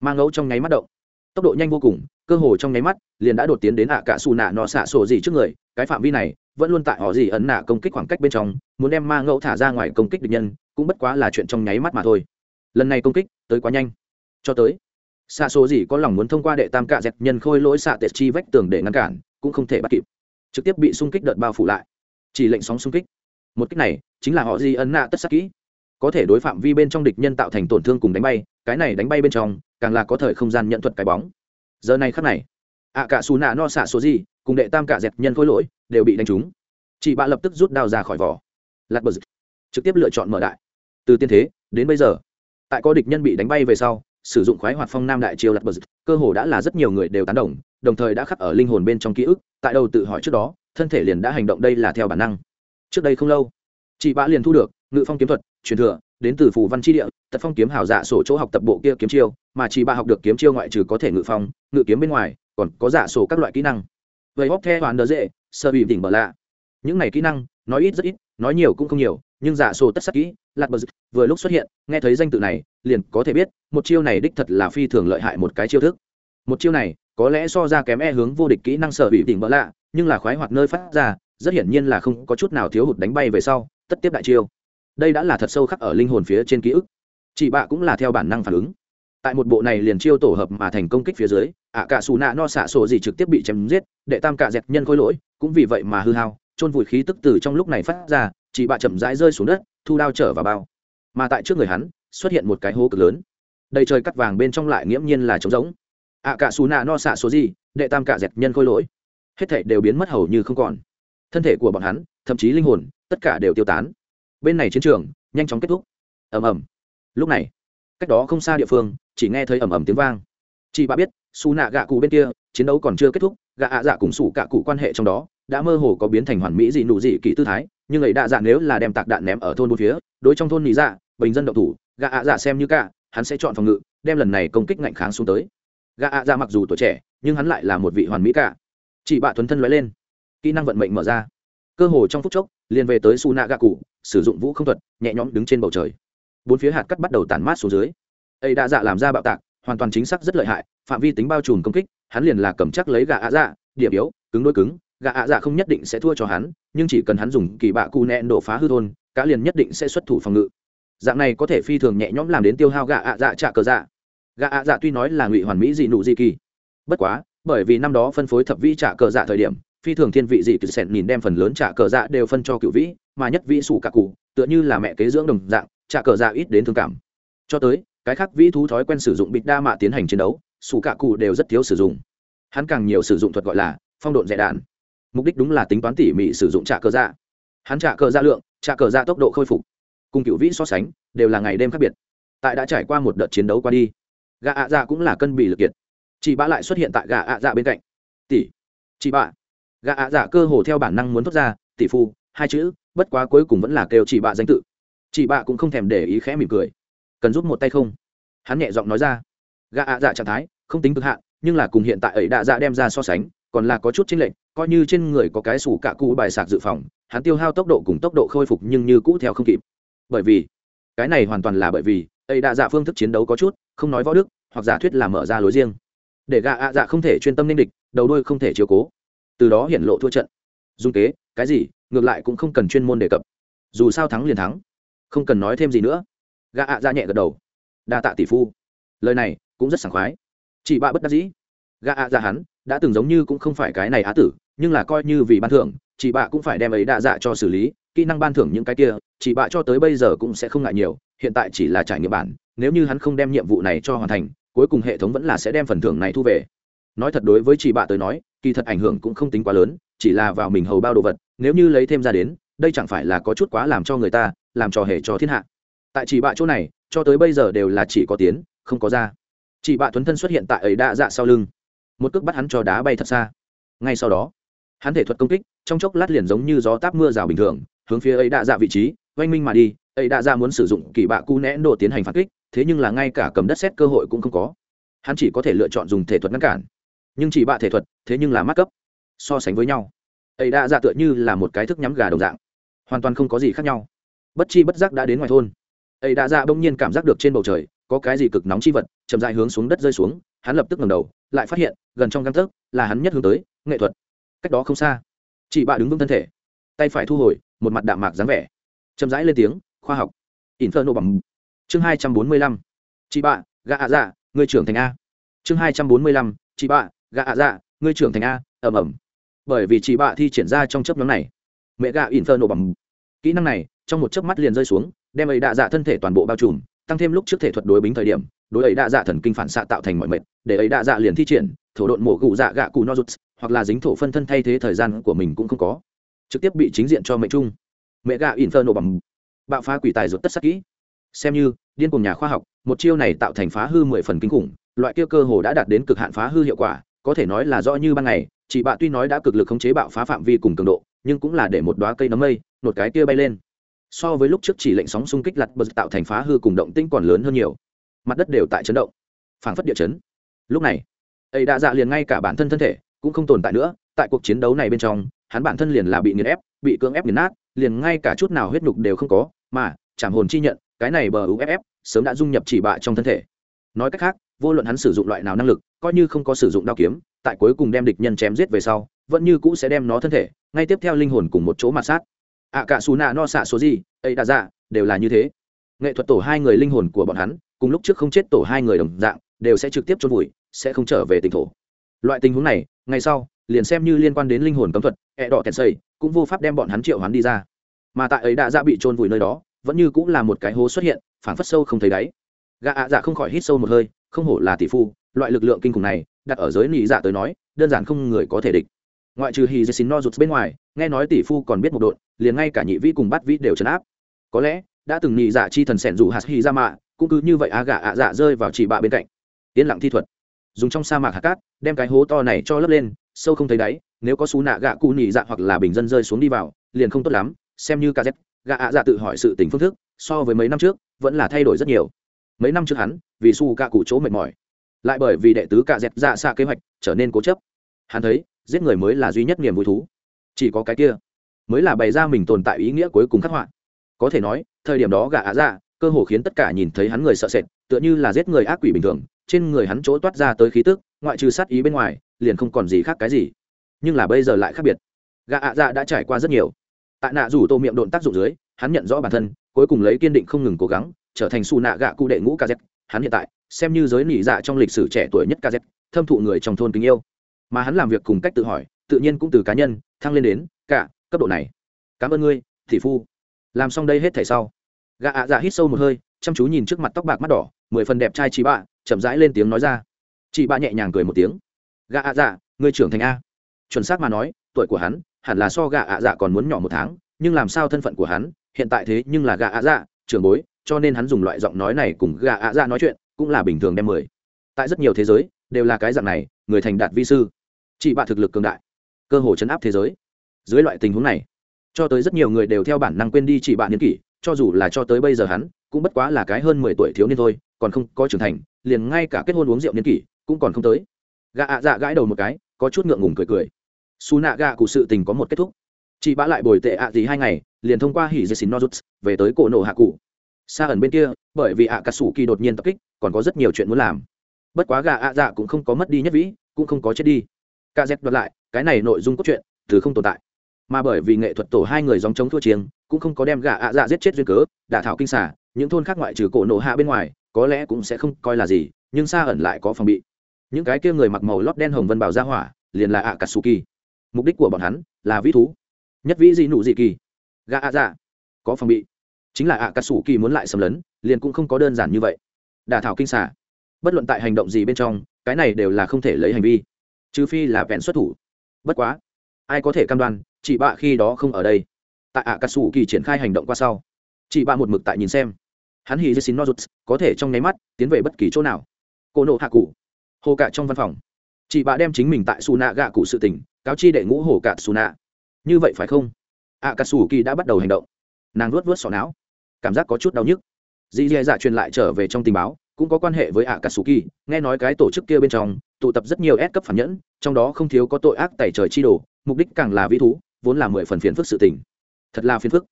Mang ngẫu trong nháy mắt động. Tốc độ nhanh vô cùng, cơ hồ trong nháy mắt, liền đã đột tiến đến ạ cả xù nạ nọ xạ sổ gì trước người. Cái phạm vi này, vẫn luôn tại họ gì ấn nạ công kích khoảng cách bên trong, muốn đem ma ngẫu thả ra ngoài công kích địch nhân, cũng bất quá là chuyện trong nháy mắt mà thôi. Lần này công kích, tới quá nhanh. Cho tới xạ sổ gì có lòng muốn thông qua đệ tam cạ dẹp nhân khôi lỗi xạ tệt chi vách tường để ngăn cản, cũng không thể bắt kịp. Trực tiếp bị xung kích đợt bao phủ lại. Chỉ lệnh sóng xung kích. Một kích này, chính là họ gì ấn nạ tất sắc kỹ. Có thể đối phạm vi bên trong địch nhân tạo thành tổn thương cùng đánh bay cái này đánh bay bên trong, càng là có thời không gian nhận thuật cái bóng. Giờ này khắc này, ạ cả xù nạ no xạ số gì, cùng đệ tam cả dẹp nhân khối lỗi, đều bị đánh trúng. Chị bạ lập tức rút đao ra khỏi vỏ. Lạt bờ trực tiếp lựa chọn mở đại. Từ tiên thế, đến bây giờ, tại có địch nhân bị đánh bay về sau, sử dụng khoái hoạt phong nam đại chiêu lạt bờ cơ hồ đã là rất nhiều người đều tán đồng đồng thời đã khắc ở linh hồn bên trong ký ức, tại đầu tự hỏi trước đó, thân thể liền đã hành động đây là theo bản năng. Trước đây không lâu, chị bạ liền thu được, ngự phong kiếm thuật, truyền thừa đến từ phù văn tri địa, tật phong kiếm hào dạ sổ chỗ học tập bộ kia kiếm chiêu, mà chỉ bà học được kiếm chiêu ngoại trừ có thể ngự phong, ngự kiếm bên ngoài, còn có dạ sổ các loại kỹ năng. Vậy bóp the hoàn đỡ dễ sơ bị đỉnh bờ lạ. Những này kỹ năng, nói ít rất ít, nói nhiều cũng không nhiều, nhưng dạ sổ tất sắc kỹ, lạt bờ vừa lúc xuất hiện, nghe thấy danh tự này, liền có thể biết, một chiêu này đích thật là phi thường lợi hại một cái chiêu thức. Một chiêu này, có lẽ so ra kém e hướng vô địch kỹ năng sở bị đỉnh bỡ lạ, nhưng là khoái hoạt nơi phát ra, rất hiển nhiên là không có chút nào thiếu hụt đánh bay về sau, tất tiếp đại chiêu đây đã là thật sâu khắc ở linh hồn phía trên ký ức. Chị bạ cũng là theo bản năng phản ứng. Tại một bộ này liền chiêu tổ hợp mà thành công kích phía dưới, ạ cả xù nạ no xạ sổ gì trực tiếp bị chém giết, đệ tam cả dẹt nhân khôi lỗi, cũng vì vậy mà hư hao, chôn vùi khí tức từ trong lúc này phát ra chị bạ chậm rãi rơi xuống đất, thu đao trở vào bao. Mà tại trước người hắn, xuất hiện một cái hố cực lớn. Đầy trời cắt vàng bên trong lại nghiễm nhiên là trống rỗng. Ạ cả xù nạ no xạ số gì, đệ tam cả dẹt nhân khôi lỗi. Hết thể đều biến mất hầu như không còn. Thân thể của bọn hắn, thậm chí linh hồn, tất cả đều tiêu tán bên này chiến trường nhanh chóng kết thúc. Ầm ầm. Lúc này, cách đó không xa địa phương, chỉ nghe thấy ầm ầm tiếng vang. Chị bà biết xù nạ gạ cụ bên kia, chiến đấu còn chưa kết thúc, gạ ạ dạ cùng xù cả cụ quan hệ trong đó đã mơ hồ có biến thành hoàn mỹ dị nụ dị kỳ tư thái, nhưng ấy đạ dạ nếu là đem tạc đạn ném ở thôn bốn phía, đối trong thôn lý dạ bình dân độc thủ, gạ ạ dạ xem như cả, hắn sẽ chọn phòng ngự, đem lần này công kích ngạnh kháng xuống tới. Gạ ạ dạ mặc dù tuổi trẻ, nhưng hắn lại là một vị hoàn mỹ cả. Chị bạ thuấn thân lóe lên. Kỹ năng vận mệnh mở ra cơ hồ trong phút chốc, liền về tới su nạ gạ cụ sử dụng vũ không thuật, nhẹ nhõm đứng trên bầu trời. Bốn phía hạt cắt bắt đầu tản mát xuống dưới. Ấy đã dạ làm ra bạo tạc, hoàn toàn chính xác rất lợi hại, phạm vi tính bao trùm công kích, hắn liền là cầm chắc lấy gà ạ dạ điểm yếu, cứng đôi cứng, gà ạ dạ không nhất định sẽ thua cho hắn, nhưng chỉ cần hắn dùng kỳ bạ cụ nẹn đổ phá hư thôn, cá liền nhất định sẽ xuất thủ phòng ngự. Dạng này có thể phi thường nhẹ nhõm làm đến tiêu hao gà ạ dạ trả cờ dạ. Gà ạ dạ tuy nói là ngụy hoàn mỹ dị nụ dị kỳ, bất quá, bởi vì năm đó phân phối thập vi trả cờ dạ thời điểm phi thường thiên vị dị cựu sẹn nhìn đem phần lớn trả cờ dạ đều phân cho cựu vĩ, mà nhất vĩ sủ cả cụ, tựa như là mẹ kế dưỡng đồng dạng, trả cờ dạ ít đến thương cảm. Cho tới, cái khác vĩ thú thói quen sử dụng bịt đa mạ tiến hành chiến đấu, sủ cả cụ đều rất thiếu sử dụng. Hắn càng nhiều sử dụng thuật gọi là phong độn dạy đạn. Mục đích đúng là tính toán tỉ mỉ sử dụng trả cờ dạ. Hắn trả cờ dạ lượng, trả cờ dạ tốc độ khôi phục, cùng cựu vĩ so sánh, đều là ngày đêm khác biệt. Tại đã trải qua một đợt chiến đấu qua đi gà ạ dạ cũng là cân bị lực kiệt. Chị bá lại xuất hiện tại gà ạ dạ bên cạnh. Tỷ, chị bạ gã ạ dạ cơ hồ theo bản năng muốn thốt ra, tỷ phu, hai chữ, bất quá cuối cùng vẫn là kêu chị bạ danh tự. Chị bạ cũng không thèm để ý khẽ mỉm cười. Cần giúp một tay không? Hắn nhẹ giọng nói ra. Gã ạ dạ trạng thái, không tính cực hạn, nhưng là cùng hiện tại ấy đã dạ đem ra so sánh, còn là có chút chênh lệch, coi như trên người có cái sủ cạ cụ bài sạc dự phòng, hắn tiêu hao tốc độ cùng tốc độ khôi phục nhưng như cũ theo không kịp. Bởi vì, cái này hoàn toàn là bởi vì, ấy đã dạ phương thức chiến đấu có chút, không nói võ đức, hoặc giả thuyết là mở ra lối riêng. Để gạ ạ dạ không thể chuyên tâm nên địch, đầu đôi không thể chiếu cố từ đó hiện lộ thua trận. Dung kế, cái gì, ngược lại cũng không cần chuyên môn đề cập. Dù sao thắng liền thắng, không cần nói thêm gì nữa. Gạ ạ ra nhẹ gật đầu. Đa tạ tỷ phu. Lời này cũng rất sảng khoái. Chị bạ bất đắc dĩ. Gạ ạ ra hắn đã từng giống như cũng không phải cái này á tử, nhưng là coi như vì ban thưởng chị bạ cũng phải đem ấy đa dạ cho xử lý, kỹ năng ban thưởng những cái kia chị bạ cho tới bây giờ cũng sẽ không ngại nhiều, hiện tại chỉ là trải nghiệm bản, nếu như hắn không đem nhiệm vụ này cho hoàn thành, cuối cùng hệ thống vẫn là sẽ đem phần thưởng này thu về. Nói thật đối với chị bạ tới nói kỳ thật ảnh hưởng cũng không tính quá lớn, chỉ là vào mình hầu bao đồ vật, nếu như lấy thêm ra đến, đây chẳng phải là có chút quá làm cho người ta, làm trò hề cho thiên hạ. Tại chị bạ chỗ này, cho tới bây giờ đều là chỉ có tiến, không có ra. Chị bạ thuấn thân xuất hiện tại ấy đa dạ sau lưng. Một cước bắt hắn cho đá bay thật xa. Ngay sau đó, hắn thể thuật công kích, trong chốc lát liền giống như gió táp mưa rào bình thường, hướng phía ấy đa dạ vị trí, oanh minh mà đi. Ấy đa dạ muốn sử dụng kỳ bạ cu nén độ tiến hành phản kích, thế nhưng là ngay cả cầm đất xét cơ hội cũng không có. Hắn chỉ có thể lựa chọn dùng thể thuật ngăn cản nhưng chỉ bạ thể thuật, thế nhưng là mắc cấp, so sánh với nhau. Ấy đã dạ tựa như là một cái thức nhắm gà đồng dạng, hoàn toàn không có gì khác nhau. Bất chi bất giác đã đến ngoài thôn. Ấy đã dạ bỗng nhiên cảm giác được trên bầu trời, có cái gì cực nóng chi vật, chậm dài hướng xuống đất rơi xuống, hắn lập tức ngẩng đầu, lại phát hiện, gần trong găng tấc, là hắn nhất hướng tới, nghệ thuật. Cách đó không xa, chị bạ đứng vững thân thể, tay phải thu hồi, một mặt đạm mạc dáng vẻ, chậm rãi lên tiếng, khoa học, inferno bằng. Chương hai trăm bốn mươi lăm, chị bạ gạ ạ dạ người trưởng thành a. Chương hai trăm bốn mươi lăm, chị bạ gạ ạ dạ người trưởng thành a ẩm ẩm bởi vì chị bạ thi triển ra trong chấp nhóm này. Mẹ gạ inferno bằng kỹ năng này, trong một chớp mắt liền rơi xuống, đem ấy đạ dạ thân thể toàn bộ bao trùm, tăng thêm lúc trước thể thuật đối bính thời điểm, đối ấy đạ dạ thần kinh phản xạ tạo thành mọi mệt, để ấy đạ dạ liền thi triển, thổ độn mổ gụ dạ gạ cụ no rút hoặc là dính thổ phân thân thay thế thời gian của mình cũng không có. Trực tiếp bị chính diện cho mệnh trung. Mẹ gạ inferno bằng bạo phá quỷ tài rụt tất sắc kỹ. Xem như, điên cùng nhà khoa học, một chiêu này tạo thành phá hư mười phần kinh khủng, loại kia cơ hồ đã đạt đến cực hạn phá hư hiệu quả có thể nói là rõ như ban ngày chị bạ tuy nói đã cực lực khống chế bạo phá phạm vi cùng cường độ, nhưng cũng là để một đoá cây nấm mây nột cái kia bay lên. So với lúc trước chỉ lệnh sóng xung kích lặt bật tạo thành phá hư cùng động tĩnh còn lớn hơn nhiều. Mặt đất đều tại chấn động, phảng phất địa chấn. Lúc này, ấy đã dạ liền ngay cả bản thân thân thể cũng không tồn tại nữa, tại cuộc chiến đấu này bên trong, hắn bản thân liền là bị nghiền ép, bị cưỡng ép nghiền nát, liền ngay cả chút nào huyết nhục đều không có, mà, chảm hồn chi nhận, cái này bờ uff sớm đã dung nhập chỉ bạ trong thân thể. Nói cách khác vô luận hắn sử dụng loại nào năng lực, coi như không có sử dụng đao kiếm, tại cuối cùng đem địch nhân chém giết về sau, vẫn như cũ sẽ đem nó thân thể, ngay tiếp theo linh hồn cùng một chỗ mặt sát. Ạ cả xù nạ no xạ số gì ấy đã dạ đều là như thế. Nghệ thuật tổ hai người linh hồn của bọn hắn, cùng lúc trước không chết tổ hai người đồng dạng, đều sẽ trực tiếp chôn vùi, sẽ không trở về tỉnh thổ. Loại tình huống này, ngay sau, liền xem như liên quan đến linh hồn cấm thuật, ẹ đỏ kẹt xây cũng vô pháp đem bọn hắn triệu hắn đi ra. Mà tại ấy đã dạ bị trôn vùi nơi đó, vẫn như cũng là một cái hố xuất hiện phản phất sâu không thấy đáy. Gã ạ dạ không khỏi hít sâu một hơi không hổ là tỷ phu, loại lực lượng kinh khủng này, đặt ở giới nị dạ tới nói, đơn giản không người có thể địch. Ngoại trừ hì dê xin no rụt bên ngoài, nghe nói tỷ phu còn biết một đội, liền ngay cả nhị vĩ cùng bắt vĩ đều chấn áp. Có lẽ, đã từng nhị dạ chi thần sẻn dù hạt hì ra mạ, cũng cứ như vậy á gà ạ dạ rơi vào chỉ bạ bên cạnh. Yên lặng thi thuật. Dùng trong sa mạc hạt cát, đem cái hố to này cho lấp lên, sâu không thấy đáy, nếu có xú nạ gạ cụ nhị dạ hoặc là bình dân rơi xuống đi vào, liền không tốt lắm, xem như kz gạ ạ dạ tự hỏi sự tình phương thức, so với mấy năm trước, vẫn là thay đổi rất nhiều. Mấy năm trước hắn vì su ca cụ chỗ mệt mỏi. Lại bởi vì đệ tứ cạ dẹp dạ xa kế hoạch trở nên cố chấp. Hắn thấy, giết người mới là duy nhất niềm vui thú. Chỉ có cái kia mới là bày ra mình tồn tại ý nghĩa cuối cùng khắc họa. Có thể nói, thời điểm đó gạ ạ dạ cơ hồ khiến tất cả nhìn thấy hắn người sợ sệt, tựa như là giết người ác quỷ bình thường. Trên người hắn chỗ toát ra tới khí tức, ngoại trừ sát ý bên ngoài, liền không còn gì khác cái gì. Nhưng là bây giờ lại khác biệt. Gạ ạ dạ đã trải qua rất nhiều. Tại nạ rủ tô miệng độn tác dụng dưới, hắn nhận rõ bản thân, cuối cùng lấy kiên định không ngừng cố gắng, trở thành xù nạ gạ cụ đệ ngũ kz hắn hiện tại, xem như giới nỉ dạ trong lịch sử trẻ tuổi nhất kz thâm thụ người trong thôn kính yêu. Mà hắn làm việc cùng cách tự hỏi, tự nhiên cũng từ cá nhân, thăng lên đến cả cấp độ này. Cảm ơn ngươi thị phu. Làm xong đây hết thảy sau gạ ạ dạ hít sâu một hơi, chăm chú nhìn trước mặt tóc bạc mắt đỏ, mười phần đẹp trai chị bạ, chậm rãi lên tiếng nói ra. Chị bạ nhẹ nhàng cười một tiếng. Gạ ạ dạ ngươi trưởng thành a. Chuẩn xác mà nói, tuổi của hắn hẳn là so gạ ạ dạ còn muốn nhỏ một tháng, nhưng làm sao thân phận của hắn hiện tại thế nhưng là gã ạ dạ trưởng bối cho nên hắn dùng loại giọng nói này cùng gà ạ ra nói chuyện cũng là bình thường đem mười. Tại rất nhiều thế giới, đều là cái dạng này, người thành đạt vi sư. Chị bạ thực lực cường đại, cơ hồ chấn áp thế giới. Dưới loại tình huống này, cho tới rất nhiều người đều theo bản năng quên đi chị bạn niên kỷ, cho dù là cho tới bây giờ hắn, cũng bất quá là cái hơn mười tuổi thiếu niên thôi, còn không có trưởng thành, liền ngay cả kết hôn uống rượu niên kỷ, cũng còn không tới. Gà ạ dạ gãi đầu một cái, có chút ngượng ngùng cười cười. Su nạ gà cụ sự tình có một kết thúc. Chị bã lại bồi tệ ạ gì hai ngày, liền thông qua hỉ dê xin nozuts về tới cổ nổ hạ cụ xa ẩn bên kia, bởi vì ạ cà sủ kỳ đột nhiên tập kích, còn có rất nhiều chuyện muốn làm. Bất quá gà ạ dạ cũng không có mất đi nhất vĩ, cũng không có chết đi. Ca dép đoạt lại, cái này nội dung cốt truyện từ không tồn tại. Mà bởi vì nghệ thuật tổ hai người dòng chống thua chiêng, cũng không có đem gà ạ dạ giết chết duyên cớ, đả thảo kinh xả những thôn khác ngoại trừ cổ nổ hạ bên ngoài, có lẽ cũng sẽ không coi là gì, nhưng xa ẩn lại có phòng bị. Những cái kia người mặc màu lót đen hồng vân bảo ra hỏa, liền là ạ cà sù kỳ mục đích của bọn hắn là vĩ thú. Nhất vĩ gì nụ gì kỳ. Gà ạ dạ có phòng bị chính là ạ cà sù kỳ muốn lại xâm lấn, liền cũng không có đơn giản như vậy. Đả thảo kinh xả bất luận tại hành động gì bên trong, cái này đều là không thể lấy hành vi, trừ phi là vẹn xuất thủ. Bất quá, ai có thể cam đoan, chị bạ khi đó không ở đây. Tại ạ cà sủ kỳ triển khai hành động qua sau, chị bạ một mực tại nhìn xem. Hắn hì dê xin rút có thể trong nháy mắt tiến về bất kỳ chỗ nào. Cô nộ hạ cụ. Hồ cạ trong văn phòng. Chị bạ đem chính mình tại su nạ gạ cụ sự tình, cáo chi đệ ngũ hồ cạ su nạ như vậy phải không? Ạ cà sủ kỳ đã bắt đầu hành động. Nàng luốt vớt sọ não cảm giác có chút đau nhức. Dì dì dạ truyền lại trở về trong tình báo, cũng có quan hệ với ạ cà sủ kỳ nghe nói cái tổ chức kia bên trong, tụ tập rất nhiều ép cấp phản nhẫn, trong đó không thiếu có tội ác tẩy trời chi đồ, mục đích càng là vi thú, vốn là mười phần phiền phức sự tình. Thật là phiền phức.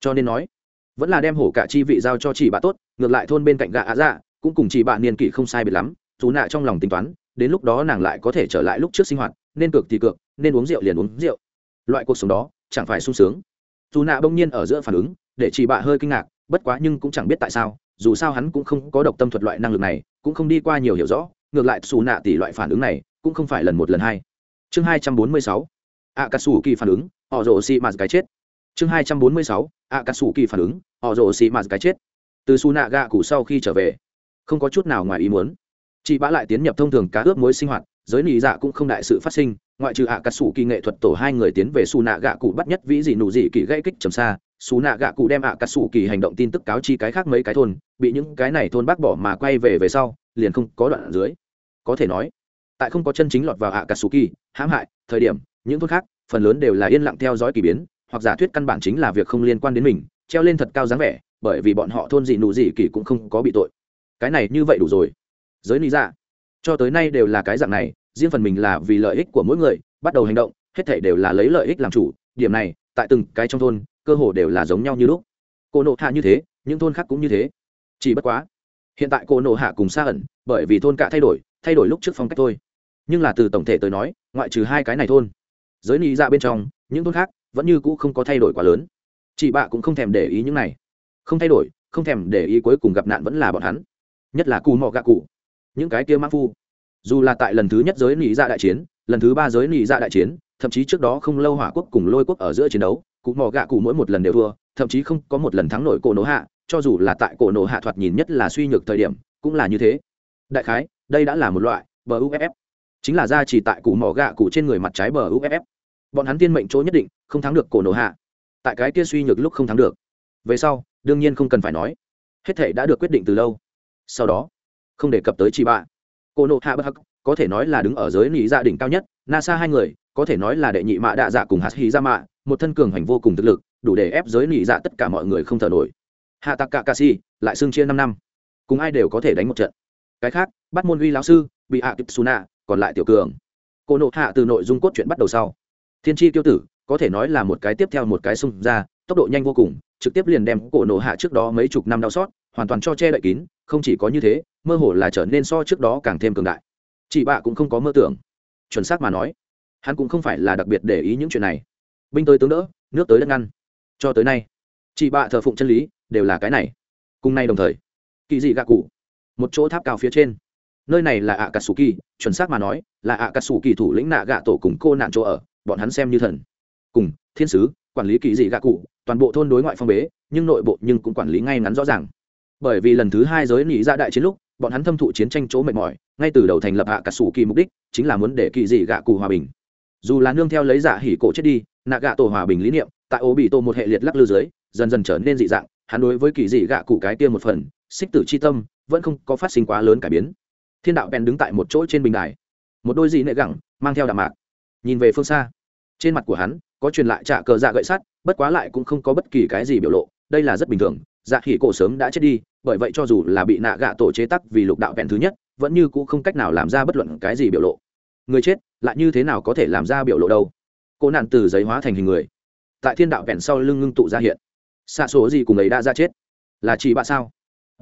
Cho nên nói, vẫn là đem hổ cả chi vị giao cho chị bà tốt, ngược lại thôn bên cạnh gạ ạ dạ cũng cùng chị bà niên kỷ không sai biệt lắm, dù nạ trong lòng tính toán, đến lúc đó nàng lại có thể trở lại lúc trước sinh hoạt, nên cược thì cược, nên uống rượu liền uống rượu. Loại cuộc sống đó, chẳng phải sung sướng. Dù nạ bỗng nhiên ở giữa phản ứng, để chị bà hơi kinh ngạc bất quá nhưng cũng chẳng biết tại sao, dù sao hắn cũng không có độc tâm thuật loại năng lực này, cũng không đi qua nhiều hiểu rõ, ngược lại xù nạ tỷ loại phản ứng này, cũng không phải lần một lần hai. Chương hai trăm bốn mươi sáu ạ cà sủ kỳ phản ứng họ rồ xì mạt cái chết. Chương hai trăm bốn mươi sáu ạ cà sủ kỳ phản ứng họ rồ xì mạt cái chết. Từ xù nạ gạ cụ sau khi trở về, không có chút nào ngoài ý muốn. Chị bã lại tiến nhập thông thường cá ướp mối sinh hoạt, giới nị dạ cũng không đại sự phát sinh, ngoại trừ ạ cà sủ kỳ nghệ thuật tổ hai người tiến về xù nạ gạ cụ bắt nhất vĩ dị nụ dị kỳ gây kích trầm xa xù nạ gạ cụ đem ạ cắt xù kỳ hành động tin tức cáo chi cái khác mấy cái thôn, bị những cái này thôn bác bỏ mà quay về về sau, liền không có đoạn ở dưới. Có thể nói, tại không có chân chính lọt vào ạ cắt xù kỳ, hãm hại, thời điểm, những thôn khác, phần lớn đều là yên lặng theo dõi k ỳ biến, hoặc giả thuyết căn bản chính là việc không liên quan đến mình, treo lên thật cao dáng vẻ, bởi vì bọn họ thôn dị nụ dị kỳ cũng không có bị tội. Cái này như vậy đủ rồi. Giới lý ra dạ, cho tới nay đều là cái dạng này, riêng phần mình là vì lợi ích của mỗi người, bắt đầu hành động, hết thể đều là lấy lợi ích làm chủ. Điểm này, tại từng cái trong thôn cơ hồ đều là giống nhau như lúc. Cô nộ hạ như thế, những thôn khác cũng như thế. Chỉ bất quá, hiện tại cô nộ hạ cùng xa ẩn, bởi vì thôn cả thay đổi thay đổi lúc trước phong cách thôi. Nhưng là từ tổng thể tới nói, ngoại trừ hai cái này thôn, giới lý ra dạ bên trong, những thôn khác vẫn như cũ không có thay đổi quá lớn. Chị bạ cũng không thèm để ý những này. Không thay đổi, không thèm để ý cuối cùng gặp nạn vẫn là bọn hắn. Nhất là cù mọ gạ cụ những cái kia mã phu. Dù là tại lần thứ nhất giới nỉ ra dạ đại chiến, lần thứ ba giới nỉ ra dạ đại chiến, thậm chí trước đó không lâu hỏa quốc cùng lôi quốc ở giữa chiến đấu cụ mò gạ cụ mỗi một lần đều thua, thậm chí không có một lần thắng nổi cổ nổ hạ, cho dù là tại cổ nổ hạ thoạt nhìn nhất là suy nhược thời điểm, cũng là như thế. Đại khái, đây đã là một loại bờ uff chính là ra chỉ tại cụ mỏ gạ cụ trên người mặt trái bờ uff bọn hắn tiên mệnh chỗ nhất định, không thắng được cổ nổ hạ. Tại cái kia suy nhược lúc không thắng được. Về sau, đương nhiên không cần phải nói. Hết thể đã được quyết định từ lâu. Sau đó, không đề cập tới chị bạ cô nộ hạ bất hắc, có thể nói là đứng ở giới lý gia dạ đỉnh cao nhất, nasa hai người, có thể nói là đệ nhị mạ đạ dạ cùng hạt hy ra mạ một thân cường hành vô cùng thực lực, đủ để ép giới nị dạ tất cả mọi người không thở nổi. Hạ tạc cạ ca si, lại xưng chia năm năm. Cùng ai đều có thể đánh một trận. Cái khác, bắt môn huy lão sư, bị hạ kịp suna còn lại tiểu cường. Cô nộ hạ từ nội dung cốt truyện bắt đầu sau. Thiên tri tiêu tử, có thể nói là một cái tiếp theo một cái xung ra, tốc độ nhanh vô cùng, trực tiếp liền đem cổ nộ hạ trước đó mấy chục năm đau xót, hoàn toàn cho che đậy kín, không chỉ có như thế, mơ hồ là trở nên so trước đó càng thêm cường đại. Chị bạ cũng không có mơ tưởng. Chuẩn xác mà nói, hắn cũng không phải là đặc biệt để ý những chuyện này binh tới tướng đỡ, nước tới đất ngăn. Cho tới nay, chị bạ thờ phụng chân lý đều là cái này. Cùng nay đồng thời, kỳ dị gạ cụ, một chỗ tháp cao phía trên. Nơi này là ạ cà sù kỳ chuẩn xác mà nói, là ạ cà sù kỳ thủ lĩnh nạ gạ tổ cùng cô nạn chỗ ở, bọn hắn xem như thần. Cùng, thiên sứ, quản lý kỳ dị gạ cụ, toàn bộ thôn đối ngoại phong bế, nhưng nội bộ nhưng cũng quản lý ngay ngắn rõ ràng. Bởi vì lần thứ hai giới nghĩ ra dạ đại chiến lúc, bọn hắn thâm thụ chiến tranh chỗ mệt mỏi, ngay từ đầu thành lập hạ cả sủ kỳ mục đích chính là muốn để kỳ dị gạ cụ hòa bình dù là nương theo lấy giả hỉ cổ chết đi, nạ gạ tổ hòa bình lý niệm, tại ô bị tổ một hệ liệt lắc lư dưới, dần dần trở nên dị dạng, hắn đối với kỳ dị gạ cụ cái kia một phần, xích tử c h i tâm, vẫn không có phát sinh quá lớn cải biến. Thiên đạo bèn đứng tại một chỗ trên bình đài. Một đôi dị nệ gẳng, mang theo đạm mạc. Nhìn về phương xa, trên mặt của hắn, có truyền lại trả cờ dạ gậy sắt, bất quá lại cũng không có bất kỳ cái gì biểu lộ, đây là rất bình thường dạ khỉ cổ sớm đã chết đi, bởi vậy cho dù là bị nạ gạ tổ chế tắc vì lục đạo vẹn thứ nhất, vẫn như cũng không cách nào làm ra bất luận cái gì biểu lộ người chết lại như thế nào có thể làm ra biểu lộ đâu? Cô nạn từ giấy hóa thành hình người. Tại thiên đạo vẹn sau lưng ngưng tụ ra hiện. Xạ số gì cùng ấy đã ra chết? Là chỉ bạ sao?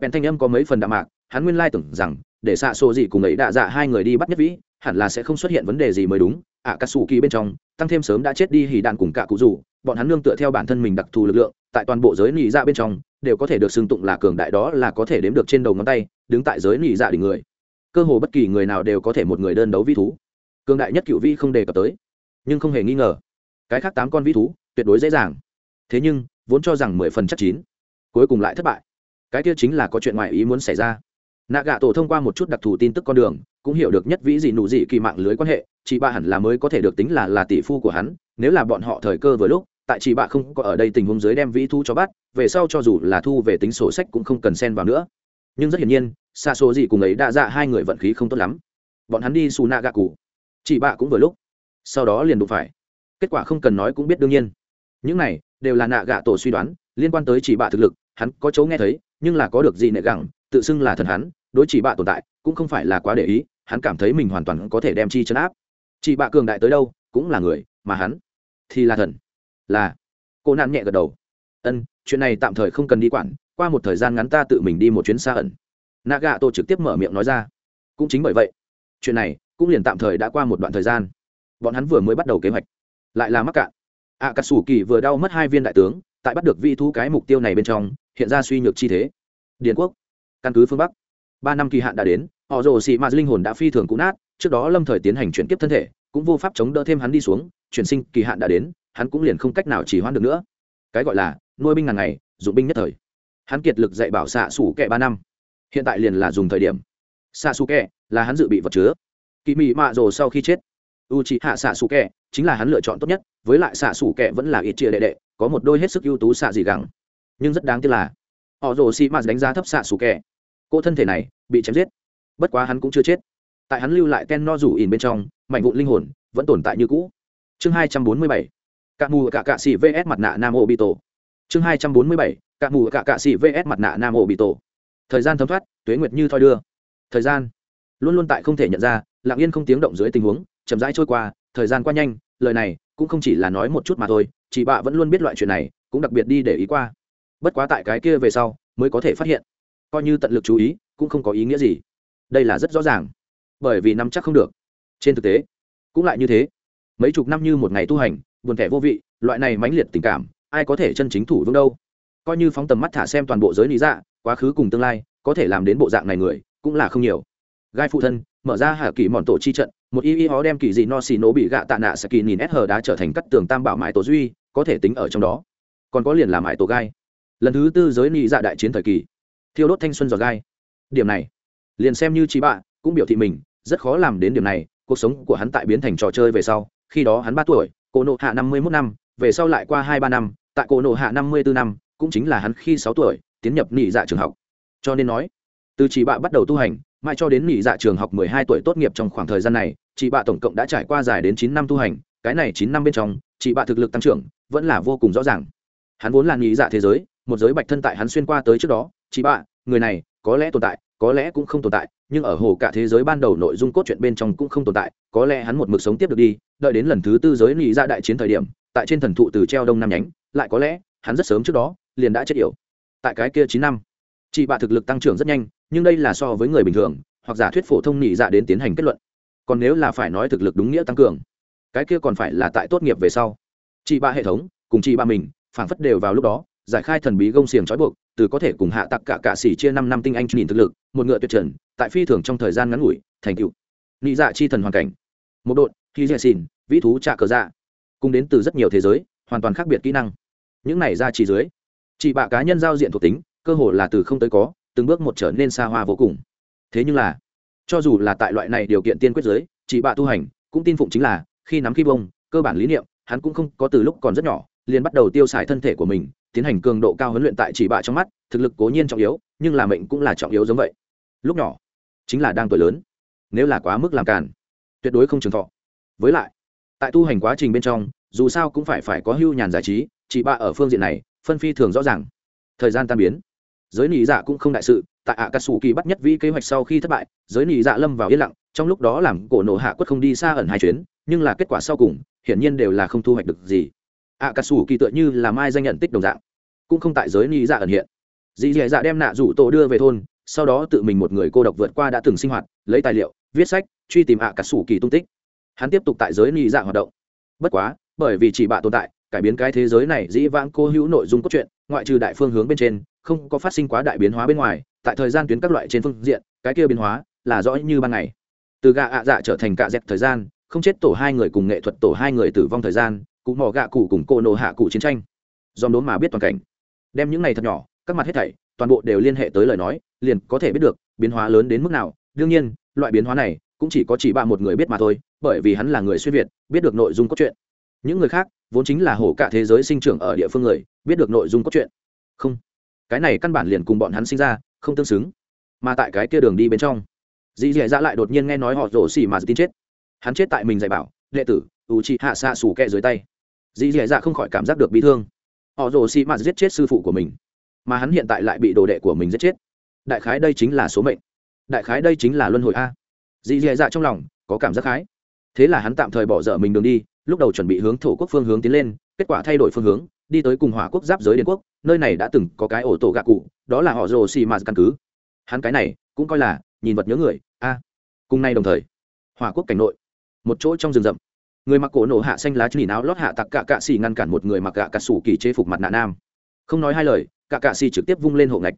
Bèn thanh âm có mấy phần đạm mạc hắn nguyên lai tưởng rằng để xạ số gì cùng ấy đã dạ hai người đi bắt nhất vĩ hẳn là sẽ không xuất hiện vấn đề gì mới đúng. Ạ à, cà sủ kỳ bên trong tăng thêm sớm đã chết đi hỉ đạn cùng cả cụ rủ bọn hắn nương tựa theo bản thân mình đặc thù lực lượng tại toàn bộ giới nỉ dạ bên trong đều có thể được xưng tụng là cường đại đó là có thể đếm được trên đầu ngón tay đứng tại giới nỉ dạ đỉnh người. Cơ hồ bất kỳ người nào đều có thể một người đơn đấu vi thú cường đại nhất cựu vi không đề cập tới, nhưng không hề nghi ngờ, cái khác tám con vi thú tuyệt đối dễ dàng. Thế nhưng, vốn cho rằng mười phần chắc chín, cuối cùng lại thất bại. Cái kia chính là có chuyện ngoài ý muốn xảy ra. Nạ gạ tổ thông qua một chút đặc thù tin tức con đường, cũng hiểu được nhất vĩ gì nụ gì kỳ mạng lưới quan hệ, chị ba hẳn là mới có thể được tính là là tỷ phu của hắn, nếu là bọn họ thời cơ vừa lúc, tại chị bạ không có ở đây tình huống dưới đem vĩ thu cho bắt, về sau cho dù là thu về tính sổ sách cũng không cần xen vào nữa. Nhưng rất hiển nhiên xa số gì cùng ấy đã ra hai người vận khí không tốt lắm. Bọn hắn đi xù nạ gạ cụ chị bạ cũng vừa lúc. Sau đó liền đụng phải. Kết quả không cần nói cũng biết đương nhiên. Những này đều là nạ gạ tổ suy đoán, liên quan tới chỉ bạ thực lực, hắn có chỗ nghe thấy, nhưng là có được gì nệ gẳng, tự xưng là thần hắn, đối chỉ bạ tồn tại cũng không phải là quá để ý, hắn cảm thấy mình hoàn toàn có thể đem chi chấn áp. Chị bạ cường đại tới đâu, cũng là người mà hắn thì là thần. Là. Cô nạn nhẹ gật đầu. Ân, chuyện này tạm thời không cần đi quản, qua một thời gian ngắn ta tự mình đi một chuyến xa ẩn. Nạ gạ tổ trực tiếp mở miệng nói ra. Cũng chính bởi vậy, chuyện này cũng liền tạm thời đã qua một đoạn thời gian. Bọn hắn vừa mới bắt đầu kế hoạch, lại là mắc cạn. Ạ cà sủ kỳ vừa đau mất hai viên đại tướng, tại bắt được vị thu cái mục tiêu này bên trong, hiện ra suy nhược chi thế. Điền quốc, căn cứ phương bắc, ba năm kỳ hạn đã đến, họ rồ xị mạt linh hồn đã phi thường cũ nát, trước đó lâm thời tiến hành chuyển tiếp thân thể, cũng vô pháp chống đỡ thêm hắn đi xuống, chuyển sinh kỳ hạn đã đến, hắn cũng liền không cách nào chỉ hoãn được nữa. Cái gọi là nuôi binh ngàn ngày, dụng binh nhất thời. Hắn kiệt lực dạy bảo xạ Sủ kẹ ba năm. Hiện tại liền là dùng thời điểm. Xạ Sủ kẹ là hắn dự bị vật chứa kỳ mị mạ rồ sau khi chết u c hạ xạ xù kẹ chính là hắn lựa chọn tốt nhất, với lại xạ xù kẹ vẫn là ít chia đệ đệ, có một đôi hết sức ưu tú xạ gì gắng nhưng rất đáng tiếc là, họ rồ xị Mạ đánh giá thấp xạ xù kẹ cô thân thể này bị chém giết. Bất quá hắn cũng chưa chết. Tại hắn lưu lại ten no rủ ỉn bên trong, mảnh vụn linh hồn vẫn tồn tại như cũ. Chương hai trăm bốn mươi bảy cạ mù cạ cạ xị vs mặt nạ nam ô bị tổ chương hai trăm bốn mươi bảy cạ mù cạ cạ xị vs mặt nạ nam ô bị tổ thời gian thấm thoát, tuế nguyệt như thoi đưa. Thời gian luôn luôn tại không thể nhận ra, lặng yên không tiếng động dưới tình huống, chậm rãi trôi qua, thời gian qua nhanh, lời này cũng không chỉ là nói một chút mà thôi, chị bạ vẫn luôn biết loại chuyện này, cũng đặc biệt đi để ý qua. Bất quá tại cái kia về sau, mới có thể phát hiện. Coi như tận lực chú ý, cũng không có ý nghĩa gì. Đây là rất rõ ràng. Bởi vì nắm chắc không được. Trên thực tế, cũng lại như thế. Mấy chục năm như một ngày tu hành, buồn thẻ vô vị, loại này mãnh liệt tình cảm, ai có thể chân chính thủ vững đâu? Coi như phóng tầm mắt thả xem toàn bộ giới lý dạ quá khứ cùng tương lai, có thể làm đến bộ dạng này người, cũng là không nhiều gai phụ thân, mở ra hạ kỳ mòn tổ chi trận, một y y hó đem kỳ dị no xì nổ bị gạ tạ nạ sẽ kỳ nhìn s hờ đá trở thành cắt tường tam bảo mãi tổ duy, có thể tính ở trong đó. Còn có liền là mãi tổ gai. Lần thứ tư giới nghị dạ đại chiến thời kỳ. Thiêu đốt thanh xuân giọt gai. Điểm này, liền xem như chị bạ, cũng biểu thị mình, rất khó làm đến điểm này, cuộc sống của hắn tại biến thành trò chơi về sau, khi đó hắn ba tuổi cô nộ hạ năm mươi mốt năm, về sau lại qua hai ba năm, tại cô nộ hạ năm mươi bốn năm, cũng chính là hắn khi sáu tuổi, tiến nhập nghị dạ trường học. Cho nên nói, từ chị bạ bắt đầu tu hành mãi cho đến nghỉ dạ trường học mười hai tuổi tốt nghiệp trong khoảng thời gian này, chị bạ tổng cộng đã trải qua dài đến chín năm tu hành, cái này chín năm bên trong, chị bạ thực lực tăng trưởng, vẫn là vô cùng rõ ràng. Hắn vốn là nghỉ dạ thế giới, một giới bạch thân tại hắn xuyên qua tới trước đó, chị bạ, người này có lẽ tồn tại, có lẽ cũng không tồn tại, nhưng ở hồ cả thế giới ban đầu nội dung cốt truyện bên trong cũng không tồn tại, có lẽ hắn một mực sống tiếp được đi, đợi đến lần thứ tư giới nghỉ dạ đại chiến thời điểm, tại trên thần thụ từ treo đông nam nhánh, lại có lẽ hắn rất sớm trước đó liền đã chết yểu. Tại cái kia chín năm chị bạ thực lực tăng trưởng rất nhanh, nhưng đây là so với người bình thường, hoặc giả thuyết phổ thông nhị dạ đến tiến hành kết luận. Còn nếu là phải nói thực lực đúng nghĩa tăng cường, cái kia còn phải là tại tốt nghiệp về sau. Chị ba hệ thống, cùng chị ba mình, phảng phất đều vào lúc đó, giải khai thần bí gông xiềng trói buộc, từ có thể cùng hạ tặc cả cạ xỉ chia năm năm tinh anh nhìn thực lực, một ngựa tuyệt trần, tại phi thường trong thời gian ngắn ngủi, thành cựu nị dạ chi thần hoàn cảnh. Một đội khi dè xìn vĩ thú trạ cờ dạ. Cùng đến từ rất nhiều thế giới, hoàn toàn khác biệt kỹ năng. Những này ra chỉ dưới. Chị bạ cá nhân giao diện thuộc tính cơ hồ là từ không tới có, từng bước một trở nên xa hoa vô cùng. Thế nhưng là, cho dù là tại loại này điều kiện tiên quyết giới, chị bạ tu hành, cũng tin phụng chính là, khi nắm khi bông, cơ bản lý niệm, hắn cũng không có từ lúc còn rất nhỏ, liền bắt đầu tiêu xài thân thể của mình, tiến hành cường độ cao huấn luyện tại chỉ bạ trong mắt, thực lực cố nhiên trọng yếu, nhưng là mệnh cũng là trọng yếu giống vậy. Lúc nhỏ, chính là đang tuổi lớn, nếu là quá mức làm càn, tuyệt đối không trường thọ. Với lại, tại tu hành quá trình bên trong, dù sao cũng phải phải có hưu nhàn giải trí, chị bạ ở phương diện này, phân phi thường rõ ràng. Thời gian tan biến giới nị dạ cũng không đại sự, tại ạ cà sủ kỳ bắt nhất vĩ kế hoạch sau khi thất bại, giới nị dạ lâm vào yên lặng, trong lúc đó làm cổ nổ hạ quất không đi xa ẩn hai chuyến, nhưng là kết quả sau cùng, hiển nhiên đều là không thu hoạch được gì. Ạ cà sủ kỳ tựa như là mai danh nhận tích đồng dạng, cũng không tại giới nị dạ ẩn hiện. Dì dì dạ đem nạ rủ tổ đưa về thôn, sau đó tự mình một người cô độc vượt qua đã từng sinh hoạt, lấy tài liệu, viết sách, truy tìm ạ cà sủ kỳ tung tích. Hắn tiếp tục tại giới nị dạ hoạt động. Bất quá, bởi vì chỉ bạ tồn tại cải biến cái thế giới này dĩ vãng cô hữu nội dung cốt truyện, ngoại trừ đại phương hướng bên trên, không có phát sinh quá đại biến hóa bên ngoài, tại thời gian tuyến các loại trên phương diện, cái kia biến hóa là rõ như ban ngày. Từ gạ ạ dạ trở thành cạ dẹp thời gian, không chết tổ hai người cùng nghệ thuật tổ hai người tử vong thời gian, cụ mỏ gạ cụ cùng cô nổ hạ cụ chiến tranh. Dòm đốn mà biết toàn cảnh. Đem những này thật nhỏ, các mặt hết thảy, toàn bộ đều liên hệ tới lời nói, liền có thể biết được, biến hóa lớn đến mức nào. Đương nhiên, loại biến hóa này cũng chỉ có chỉ ba một người biết mà thôi, bởi vì hắn là người xuyên việt, biết được nội dung cốt truyện những người khác, vốn chính là hổ cả thế giới sinh trưởng ở địa phương người, biết được nội dung cốt truyện. Không, cái này căn bản liền cùng bọn hắn sinh ra không tương xứng. Mà tại cái kia đường đi bên trong dì dì dạ lại đột nhiên nghe nói họ rổ xì mà tin chết. Hắn chết tại mình dạy bảo, đệ tử, ủ trị hạ xạ xù kẹ dưới tay. Dì dì dạ không khỏi cảm giác được bị thương. Họ rổ xì mà giết chết sư phụ của mình, mà hắn hiện tại lại bị đồ đệ của mình giết chết. Đại khái đây chính là số mệnh. Đại khái đây chính là luân hồi a. Dì dì dạ trong lòng có cảm giác khái. Thế là hắn tạm thời bỏ dở mình đường đi lúc đầu chuẩn bị hướng thổ quốc phương hướng tiến lên, kết quả thay đổi phương hướng, đi tới cùng hỏa quốc giáp giới điện quốc, nơi này đã từng có cái ổ tổ gạ cụ, đó là họ rồ xì mà căn cứ. Hắn cái này, cũng coi là, nhìn vật nhớ người, a. Cùng nay đồng thời, hỏa quốc cảnh nội, một chỗ trong rừng rậm. Người mặc cổ nổ hạ xanh lá nhìn áo lót hạ tặc cạ cạ xì ngăn cản một người mặc gạ cà sủ kỳ chế phục mặt nạ nam. Không nói hai lời, cạ cạ xì trực tiếp vung lên hộ ngạch.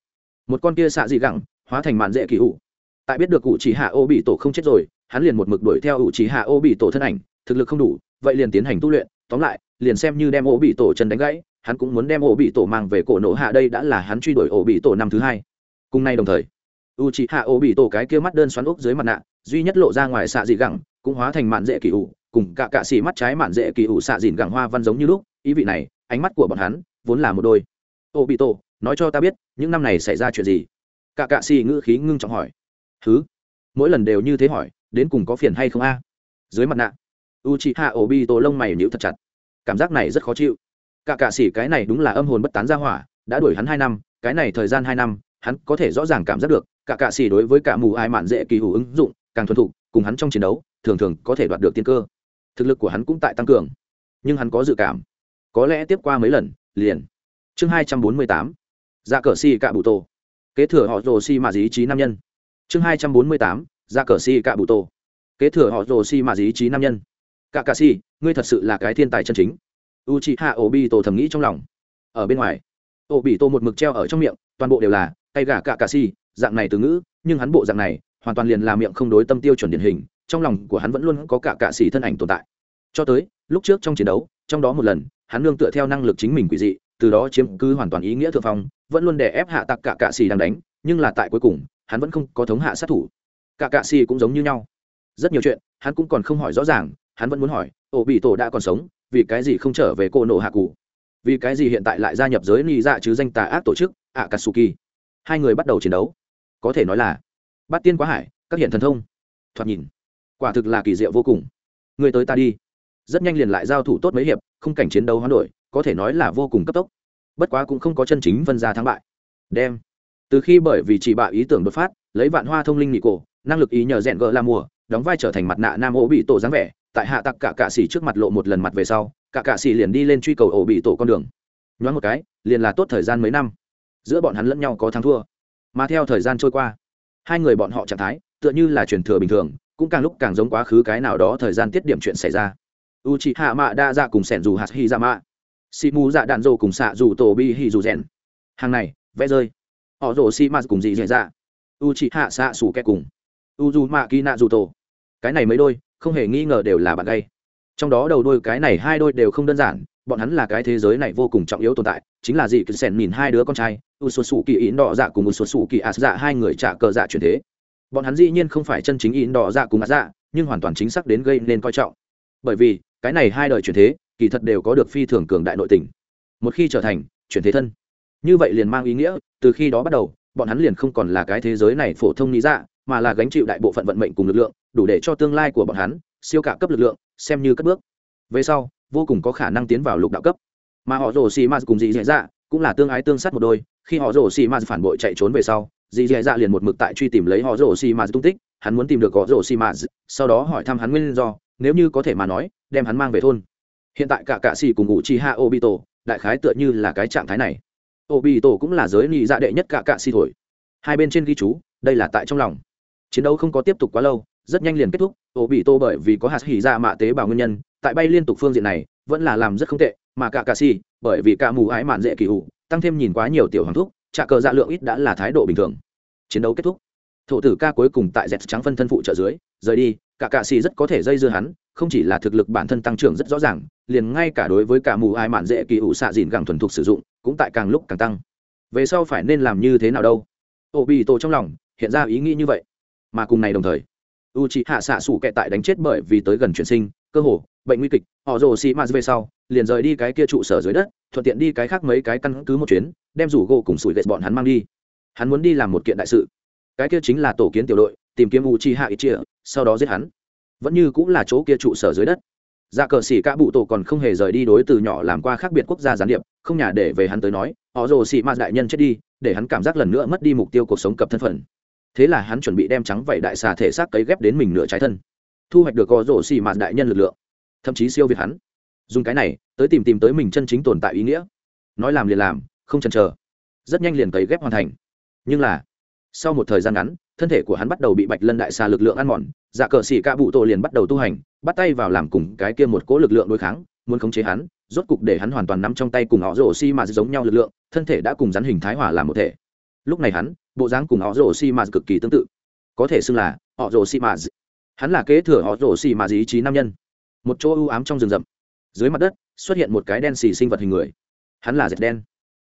Một con kia xạ dị gẳng, hóa thành màn dễ kỳ ủ tại biết được cụ chỉ hạ ô bị tổ không chết rồi hắn liền một mực đuổi theo ủ chỉ hạ ô bị tổ thân ảnh, thực lực không đủ, vậy liền tiến hành tu luyện, tóm lại, liền xem như đem ô bị tổ chân đánh gãy, hắn cũng muốn đem ô bị tổ mang về cổ nổ hạ đây đã là hắn truy đuổi ô bị tổ năm thứ hai. Cùng nay đồng thời u c hạ ô bị tổ cái kia mắt đơn xoắn ốc dưới mặt nạ, duy nhất lộ ra ngoài xạ dị gẳng, cũng hóa thành mạn dễ kỳ ủ, cùng cả cạ xì mắt trái mạn dễ kỳ ủ xạ dịn gẳng hoa văn giống như lúc, ý vị này, ánh mắt của bọn hắn vốn là một đôi. Ô bị tổ, nói cho ta biết, những năm này xảy ra chuyện gì? Cả cạ xì ngữ khí ngưng trọng hỏi. Thứ mỗi lần đều như thế hỏi đến cùng có phiền hay không a? Dưới mặt nạ u chị hạ ổ bi tổ lông mày nhíu thật chặt. Cảm giác này rất khó chịu. Cả cạ sĩ cái này đúng là âm hồn bất tán ra hỏa, đã đuổi hắn hai năm, cái này thời gian hai năm, hắn có thể rõ ràng cảm giác được, cả cạ sĩ đối với cả mù ai mạn dễ kỳ hủ ứng dụng, càng thuần thục, cùng hắn trong chiến đấu, thường thường có thể đoạt được tiên cơ. Thực lực của hắn cũng tại tăng cường, nhưng hắn có dự cảm. Có lẽ tiếp qua mấy lần, liền. Chương hai trăm bốn mươi tám ra cờ si cạ bụ tổ kế thừa họ rồ si mà dí trí nam nhân. Chương hai trăm bốn mươi tám ra cờ si cạ bụ tô. Kế thừa họ rồ si mà dí trí nam nhân. Cạ cạ si, ngươi thật sự là cái thiên tài chân chính. U c h i hạ ổ bị tổ thầm nghĩ trong lòng. Ở bên ngoài ổ bị tổ một mực treo ở trong miệng, toàn bộ đều là, tay gà cạ cạ si, dạng này từ ngữ, nhưng hắn bộ dạng này, hoàn toàn liền là miệng không đối tâm tiêu chuẩn điển hình, trong lòng của hắn vẫn luôn có cả cạ xỉ thân ảnh tồn tại. Cho tới, lúc trước trong chiến đấu, trong đó một lần, hắn nương tựa theo năng lực chính mình quỷ dị, từ đó chiếm cứ hoàn toàn ý nghĩa thượng phong, vẫn luôn để ép hạ tặc cả cạ xỉ đang đánh, nhưng là tại cuối cùng, hắn vẫn không có thống hạ sát thủ cả cạ xì cũng giống như nhau. Rất nhiều chuyện, hắn cũng còn không hỏi rõ ràng, hắn vẫn muốn hỏi, ổ bị tổ đã còn sống, vì cái gì không trở về cô nổ hạ cụ? Vì cái gì hiện tại lại gia nhập giới ni dạ chứ danh tà ác tổ chức ạ katsuki hai người bắt đầu chiến đấu. Có thể nói là bắt tiên quá hải, các hiện thần thông. Thoạt nhìn, quả thực là kỳ diệu vô cùng. Người tới ta đi. Rất nhanh liền lại giao thủ tốt mấy hiệp, không cảnh chiến đấu hoán đổi, có thể nói là vô cùng cấp tốc. Bất quá cũng không có chân chính phân ra thắng bại. Đem, từ khi bởi vì chỉ bạ ý tưởng đột phát, lấy vạn hoa thông linh nghị cổ năng lực ý nhờ rèn gỡ la mùa, đóng vai trở thành mặt nạ nam ô bị tổ dáng vẻ. Tại hạ tặc cả cạ xỉ trước mặt lộ một lần mặt về sau, cả cạ xỉ liền đi lên truy cầu ổ bị tổ con đường. Nhoáng một cái, liền là tốt thời gian mấy năm. Giữa bọn hắn lẫn nhau có thắng thua. Mà theo thời gian trôi qua, hai người bọn họ trạng thái, tựa như là truyền thừa bình thường, cũng càng lúc càng giống quá khứ cái nào đó thời gian tiết điểm chuyện xảy ra. U chị hạ mạ đa dạ cùng sẻn dù hạt hi ra mạ xị mù dạ đạn dô cùng xạ dù tổ bi hi dù rèn hàng này, vẽ rơi. Họ rổ xi mạ cùng dị dạy dạ u chị hạ xạ xù kẹ cùng u dù mạ kỳ nạ dù tổ cái này mấy đôi, không hề nghi ngờ đều là bạn gay. Trong đó đầu đôi cái này hai đôi đều không đơn giản, bọn hắn là cái thế giới này vô cùng trọng yếu tồn tại, chính là gì? Cứ sèn nhìn hai đứa con trai u xuất xù kỳ in đỏ dạ cùng u xuất xù kỳ ạt dạ hai người trả cờ dạ chuyển thế. Bọn hắn dĩ nhiên không phải chân chính in đỏ dạ cùng ạt dạ nhưng hoàn toàn chính xác đến gây nên coi trọng. Bởi vì, cái này hai đời chuyển thế, kỳ thật đều có được phi thường cường đại nội tình. Một khi trở thành, chuyển thế thân. Như vậy liền mang ý nghĩa, từ khi đó bắt đầu, bọn hắn liền không còn là cái thế giới này phổ thông lý dạ mà là gánh chịu đại bộ phận vận mệnh cùng lực lượng, đủ để cho tương lai của bọn hắn siêu cả cấp lực lượng, xem như cất bước. Về sau, vô cùng có khả năng tiến vào lục đạo cấp. Mà họ rồ xì ma cùng dì dì dạ, dạ cũng là tương ái tương sát một đôi, khi họ rồ xì ma phản bội chạy trốn về sau dì dì dạ, dạ liền một mực tại truy tìm lấy họ rồ xì ma tung tích, hắn muốn tìm được họ rồ xì ma sau đó hỏi thăm hắn nguyên do, nếu như có thể mà nói, đem hắn mang về thôn. Hiện tại cả cạ xì cùng ngụ chi ha obito, đại khái tựa như là cái trạng thái này. Obito cũng là giới nị dạ đệ nhất cả cạ xì thổi. Hai bên trên ghi chú, đây là tại trong lòng chiến đấu không có tiếp tục quá lâu, rất nhanh liền kết thúc obito bởi vì có hạt hỉ ra mạ tế bào nguyên nhân, tại bay liên tục phương diện này, vẫn là làm rất không tệ, mà cả cà si, bởi vì cả mù ái mạn dễ kỳ hụ tăng thêm nhìn quá nhiều tiểu hoàng thuốc trả cờ dạ lượng ít đã là thái độ bình thường. Chiến đấu kết thúc. Thổ tử ca cuối cùng tại dẹt trắng phân thân phụ trợ dưới, rời đi, cả cạ xì rất có thể dây dưa hắn, không chỉ là thực lực bản thân tăng trưởng rất rõ ràng, liền ngay cả đối với cả mù ai mạn dễ kỳ ủ xạ dìn gẳng thuần thục sử dụng, cũng tại càng lúc càng tăng. Về sau phải nên làm như thế nào đâu? Ô bị tổ trong lòng, hiện ra ý nghĩ như vậy mà cùng này đồng thời u c hạ xạ sủ kẹt tại đánh chết bởi vì tới gần chuyển sinh, cơ hồ, bệnh nguy kịch, họ rồ xì mạt về sau, liền rời đi cái kia trụ sở dưới đất, thuận tiện đi cái khác mấy cái căn cứ một chuyến, đem rủ gỗ cùng sủi gậy bọn hắn mang đi. Hắn muốn đi làm một kiện đại sự. Cái kia chính là tổ kiến tiểu đội, tìm kiếm u chi hạ ít chia sau đó giết hắn. Vẫn như cũng là chỗ kia trụ sở dưới đất. Dạ cờ xỉ cả bụ tổ còn không hề rời đi đối từ nhỏ làm qua khác biệt quốc gia gián điệp, không nhà để về hắn tới nói, họ rồ xỉ mạt đại nhân chết đi, để hắn cảm giác lần nữa mất đi mục tiêu cuộc sống cập thân phận thế là hắn chuẩn bị đem trắng vảy đại xà thể xác cấy ghép đến mình nửa trái thân, thu hoạch được có rổ xì mạt đại nhân lực lượng, thậm chí siêu việt hắn. Dùng cái này, tới tìm tìm tới mình chân chính tồn tại ý nghĩa. Nói làm liền làm, không chần chờ. Rất nhanh liền cấy ghép hoàn thành. Nhưng là, sau một thời gian ngắn, thân thể của hắn bắt đầu bị bạch lân đại xà lực lượng ăn mòn dạ cờ xỉ ca bụ tổ liền bắt đầu tu hành, bắt tay vào làm cùng cái kia một cỗ lực lượng đối kháng, muốn khống chế hắn, rốt cục để hắn hoàn toàn nắm trong tay cùng họ rổ xi mà giống nhau lực lượng, thân thể đã cùng rắn hình thái hòa làm một thể. Lúc này hắn bộ dáng cùng họ rồ xi mà cực kỳ tương tự. Có thể xưng là họ rồ xi mà hắn là kế thừa họ rồ xi mà ý chí nam nhân. Một chỗ ưu ám trong rừng rậm. Dưới mặt đất, xuất hiện một cái đen xì sinh vật hình người. Hắn là dẹt đen.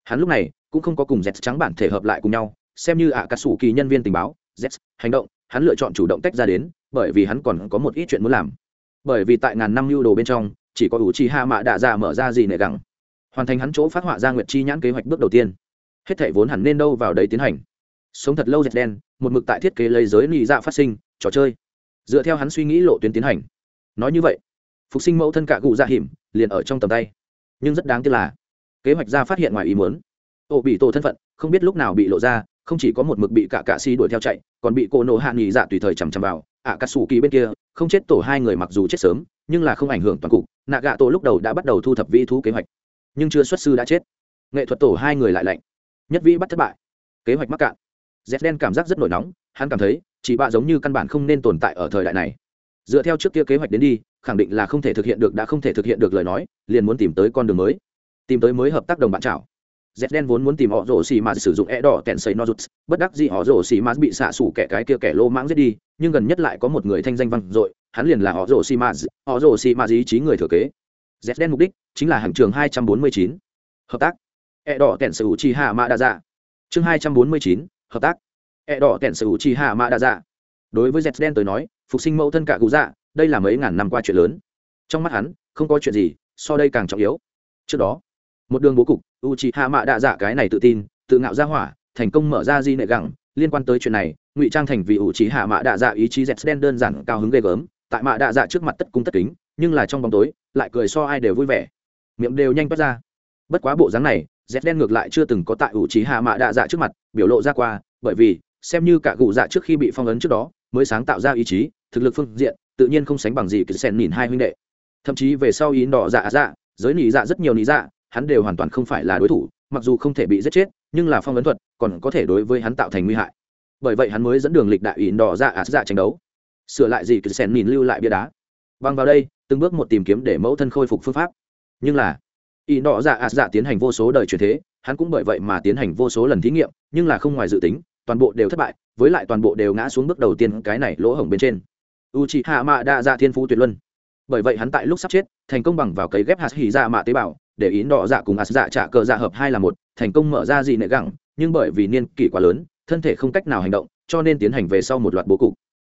Hắn lúc này cũng không có cùng dẹt trắng bản thể hợp lại cùng nhau, xem như ạ à cà sủ kỳ nhân viên tình báo dẹt hành động, hắn lựa chọn chủ động tách ra đến, bởi vì hắn còn có một ít chuyện muốn làm. Bởi vì tại ngàn năm lưu đồ bên trong, chỉ có ủ chi hạ mạ đạ dạ mở ra gì nệ gẳng. Hoàn thành hắn chỗ phát họa ra nguyệt chi nhãn kế hoạch bước đầu tiên. Hết thảy vốn hẳn nên đâu vào đấy tiến hành sống thật lâu dệt đen, một mực tại thiết kế lấy giới nị dạ phát sinh, trò chơi. Dựa theo hắn suy nghĩ lộ tuyến tiến hành. Nói như vậy, phục sinh mẫu thân cả cụ dạ hiểm, liền ở trong tầm tay. Nhưng rất đáng tiếc là, kế hoạch ra phát hiện ngoài ý muốn. Ổ bị tổ thân phận, không biết lúc nào bị lộ ra, không chỉ có một mực bị cả cạ si đuổi theo chạy, còn bị cô nổ hạ nghỉ dạ tùy thời chằm chằm vào. Ạ cà sủ kỳ bên kia, không chết tổ hai người mặc dù chết sớm, nhưng là không ảnh hưởng toàn cục. Nạ gạ tổ lúc đầu đã bắt đầu thu thập vĩ thú kế hoạch, nhưng chưa xuất sư đã chết. Nghệ thuật tổ hai người lại lạnh. Nhất vĩ bắt thất bại. Kế hoạch mắc cạn z đen cảm giác rất nổi nóng hắn cảm thấy chị bạ giống như căn bản không nên tồn tại ở thời đại này. Dựa theo trước kia kế hoạch đến đi khẳng định là không thể thực hiện được đã không thể thực hiện được lời nói liền muốn tìm tới con đường mới. Tìm tới mới hợp tác đồng bạn chảo z đen vốn muốn tìm họ rổ xì mà sử dụng e đỏ tèn xây nozuts bất đắc gì họ rổ xì mà bị xạ xủ kẻ cái kia kẻ lô mãng giết đi nhưng gần nhất lại có một người thanh danh văn dội hắn liền là họ rổ xì mà họ rổ xì mà ý chí người thừa kế. Z đen mục đích chính là hàng trường 249. hợp tác. E đỏ tèn sử chi hạ mã đa dạ chương 249, hợp tác. E đỏ tèn hữu chi hạ mã đa dạ. Đối với z đen tới nói, phục sinh mẫu thân cả cụ dạ đây là mấy ngàn năm qua chuyện lớn. Trong mắt hắn, không có chuyện gì, so đây càng trọng yếu. Trước đó, một đường bố cục, u c h i hạ mạ đạ dạ cái này tự tin, tự ngạo ra hỏa, thành công mở ra di nệ gẳng. Liên quan tới chuyện này, ngụy trang thành vì u c h i hạ mạ đạ dạ ý chí z đen đơn giản cao hứng ghê gớm. Tại mạ đạ dạ trước mặt tất cung tất kính, nhưng là trong bóng tối, lại cười so ai đều vui vẻ. Miệng đều nhanh bắt ra. Bất quá bộ dáng này z đen ngược lại chưa từng có tại ủ trí hạ mạ đạ dạ trước mặt, biểu lộ ra qua, bởi vì, xem như cả cụ dạ trước khi bị phong ấn trước đó, mới sáng tạo ra ý chí, thực lực phương diện, tự nhiên không sánh bằng gì cứ sen nhìn hai huynh đệ. Thậm chí về sau ý đỏ dạ dạ giới nỉ dạ rất nhiều nỉ dạ hắn đều hoàn toàn không phải là đối thủ, mặc dù không thể bị giết chết, nhưng là phong ấn thuật còn có thể đối với hắn tạo thành nguy hại. Bởi vậy hắn mới dẫn đường lịch đại ý đỏ dạ ạt dạ tranh đấu. Sửa lại gì cứ sen nhìn lưu lại bia đá. Bằng vào đây, từng bước một tìm kiếm để mẫu thân khôi phục phương pháp. Nhưng là y nọ dạ ạt dạ tiến hành vô số đời truyền thế hắn cũng bởi vậy mà tiến hành vô số lần thí nghiệm nhưng là không ngoài dự tính toàn bộ đều thất bại với lại toàn bộ đều ngã xuống bước đầu tiên cái này lỗ hổng bên trên. U c hạ mạ đa dạ thiên phú tuyệt luân. Bởi vậy hắn tại lúc sắp chết thành công bằng vào cấy ghép hạt hỉ dạ mạ tế bào để ý nọ dạ cùng ạt dạ trả cờ dạ hợp hai là một thành công mở ra gì nệ gẳng nhưng bởi vì niên kỷ quá lớn thân thể không cách nào hành động cho nên tiến hành về sau một loạt bố cục.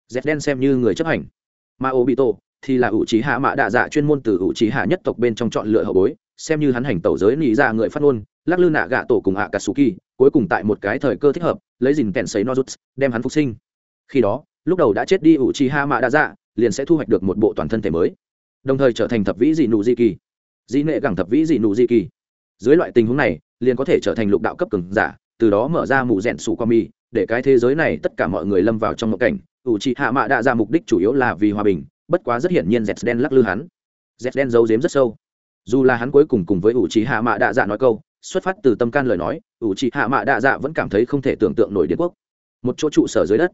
Dẹp đen xem như người chấp hành. Mà tổ, thì là ủ trí hạ mạ đạ dạ chuyên môn từ ủ trí hạ nhất tộc bên trong chọn lựa hậu bối xem như hắn hành tẩu giới nị ra người phát ngôn, lắc lư nạ gạ tổ cùng ạ kỳ, cuối cùng tại một cái thời cơ thích hợp, lấy dìn kèn sấy nozuts, đem hắn phục sinh. Khi đó, lúc đầu đã chết đi ủ chi ha mạ đa dạ liền sẽ thu hoạch được một bộ toàn thân thể mới, đồng thời trở thành thập vĩ dị nụ di kỳ. Di nệ gẳng thập vĩ dị nụ di kỳ. Dưới loại tình huống này, liền có thể trở thành lục đạo cấp cường giả, từ đó mở ra mù rẽn sủ qua mi, để cái thế giới này tất cả mọi người lâm vào trong một cảnh. Ủ trị hạ mạ đa ra mục đích chủ yếu là vì hòa bình, bất quá rất hiển nhiên z đen lắc lư hắn. Z đen giấu giếm rất sâu dù là hắn cuối cùng cùng với ủ trí hạ mạ đạ dạ nói câu, xuất phát từ tâm can lời nói, ủ trí hạ mạ đạ dạ vẫn cảm thấy không thể tưởng tượng nổi điện quốc một chỗ trụ sở dưới đất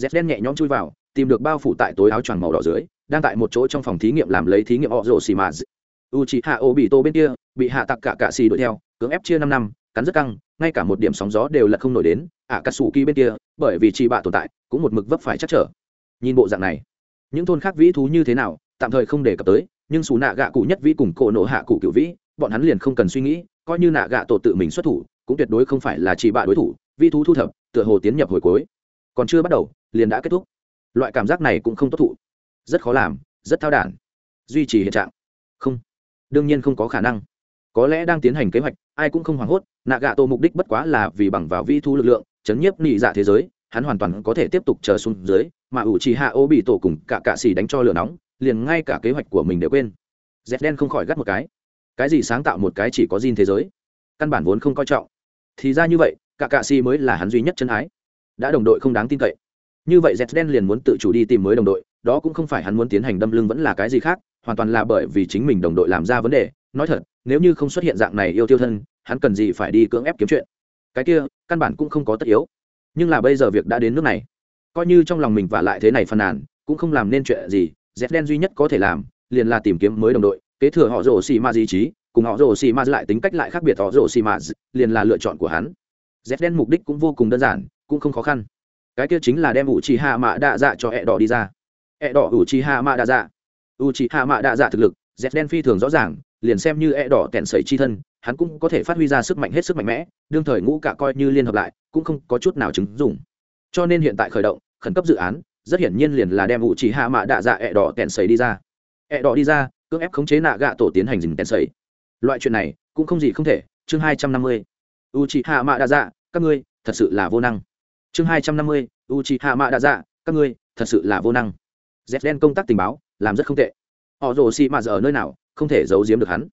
z đen nhẹ nhõm chui vào, tìm được bao phủ tại tối áo choàng màu đỏ dưới, đang tại một chỗ trong phòng thí nghiệm làm lấy thí nghiệm họ rồ xì mà u trí hạ ô bị tô bên kia, bị hạ tặc cả cạ xì đuổi theo, cưỡng ép chia năm năm, cắn rất căng, ngay cả một điểm sóng gió đều là không nổi đến ả cà sủ kỳ bên kia, bởi vì chị bạ tồn tại, cũng một mực vấp phải chắc trở. Nhìn bộ dạng này, những thôn khác vĩ thú như thế nào, tạm thời không đề cập tới nhưng xù nạ gạ cụ nhất vĩ cùng cổ nộ hạ cụ cựu vĩ, bọn hắn liền không cần suy nghĩ, coi như nạ gạ tổ tự mình xuất thủ, cũng tuyệt đối không phải là chỉ bạ đối thủ vi thú thu thập, tựa hồ tiến nhập hồi cuối. Còn chưa bắt đầu, liền đã kết thúc. Loại cảm giác này cũng không tốt thụ. Rất khó làm, rất thao đản. Duy trì hiện trạng. Không. Đương nhiên không có khả năng. Có lẽ đang tiến hành kế hoạch, ai cũng không hoảng hốt, nạ gạ tổ mục đích bất quá là vì bằng vào vi thu lực lượng, chấn nhiếp nị dạ thế giới, hắn hoàn toàn có thể tiếp tục chờ xuống dưới, mà ủ trì hạ ô bị tổ cùng cả cạ xì đánh cho lửa nóng liền ngay cả kế hoạch của mình đều quên. Dép đen không khỏi gắt một cái. Cái gì sáng tạo một cái chỉ có gin thế giới? Căn bản vốn không coi trọng. Thì ra như vậy, cả cạ Si mới là hắn duy nhất chân ái. Đã đồng đội không đáng tin cậy. Như vậy dép đen liền muốn tự chủ đi tìm mới đồng đội, đó cũng không phải hắn muốn tiến hành đâm lưng vẫn là cái gì khác, hoàn toàn là bởi vì chính mình đồng đội làm ra vấn đề. Nói thật, nếu như không xuất hiện dạng này yêu tiêu thân, hắn cần gì phải đi cưỡng ép kiếm chuyện? Cái kia, căn bản cũng không có tất yếu. Nhưng là bây giờ việc đã đến nước này. Coi như trong lòng mình và lại thế này phàn nàn, cũng không làm nên chuyện gì z đen duy nhất có thể làm, liền là tìm kiếm mới đồng đội, kế thừa họ rồ xì ma di trí, cùng họ rồ xì ma lại tính cách lại khác biệt họ rồ xì ma liền là lựa chọn của hắn. Z đen mục đích cũng vô cùng đơn giản, cũng không khó khăn. Cái kia chính là đem ủ trì hạ mạ đạ dạ cho ẹ đỏ đi ra. Ẹ đỏ ủ trì hạ mạ đạ dạ ủ trì hạ mạ đạ dạ thực lực, z đen phi thường rõ ràng, liền xem như e đỏ kẹn sẩy chi thân, hắn cũng có thể phát huy ra sức mạnh hết sức mạnh mẽ, đương thời ngũ cả coi như liên hợp lại, cũng không có chút nào chứng dùng cho nên hiện tại khởi động, khẩn cấp dự án rất hiển nhiên liền là đem ủ chỉ hạ mạ đạ dạ ẹ đỏ kẹn sẩy đi ra. Ẹ đỏ đi ra, cưỡng ép khống chế nạ gạ tổ tiến hành dình kẹn sẩy loại chuyện này cũng không gì không thể, chương hai trăm năm mươi. U chỉ hạ mạ đạ dạ các ngươi, thật sự là vô năng. Chương hai trăm năm mươi u chỉ hạ mạ đạ dạ các ngươi, thật sự là vô năng. Z đen công tác tình báo, làm rất không tệ. Họ rồ xị mạ giờ ở nơi nào, không thể giấu giếm được hắn.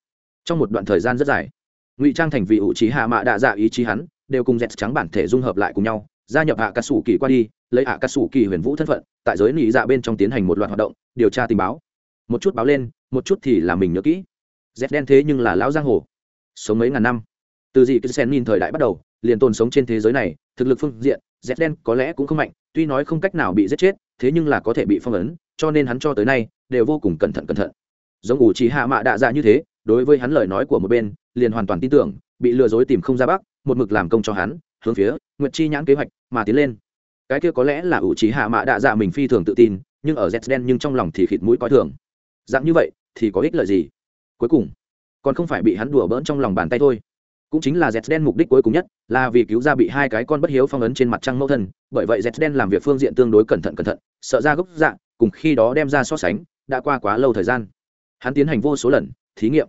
Trong một đoạn thời gian rất dài, ngụy trang thành vị ủ trí hạ mạ đạ dạ ý chí hắn, đều cùng dẹt trắng bản thể dung hợp lại cùng nhau gia nhập hạ cà sủ kỳ qua đi, lấy hạ cà sủ kỳ huyền vũ thân phận, tại giới nị dạ bên trong tiến hành một loạt hoạt động, điều tra tình báo. Một chút báo lên, một chút thì là mình nhớ kỹ. Dép đen thế nhưng là lão giang hồ. Sống mấy ngàn năm. Từ dị sen nhìn thời đại bắt đầu, liền tồn sống trên thế giới này, thực lực phương diện dép đen có lẽ cũng không mạnh, tuy nói không cách nào bị giết chết, thế nhưng là có thể bị phong ấn, cho nên hắn cho tới nay đều vô cùng cẩn thận cẩn thận. Giống ủ trí hạ mạ đạ dạ như thế, đối với hắn lời nói của một bên, liền hoàn toàn tin tưởng, bị lừa dối tìm không ra bắc một mực làm công cho hắn hướng phía nguyệt chi nhãn kế hoạch mà tiến lên. Cái kia có lẽ là ủ trí hạ mạ đạ dạ mình phi thường tự tin, nhưng ở z đen nhưng trong lòng thì khịt mũi coi thường. Dạng như vậy thì có ích lợi gì? Cuối cùng, còn không phải bị hắn đùa bỡn trong lòng bàn tay thôi. Cũng chính là z đen mục đích cuối cùng nhất là vì cứu ra bị hai cái con bất hiếu phong ấn trên mặt trăng mẫu thân, bởi vậy z đen làm việc phương diện tương đối cẩn thận cẩn thận, sợ ra gốc dạng cùng khi đó đem ra so sánh, đã qua quá lâu thời gian. Hắn tiến hành vô số lần thí nghiệm,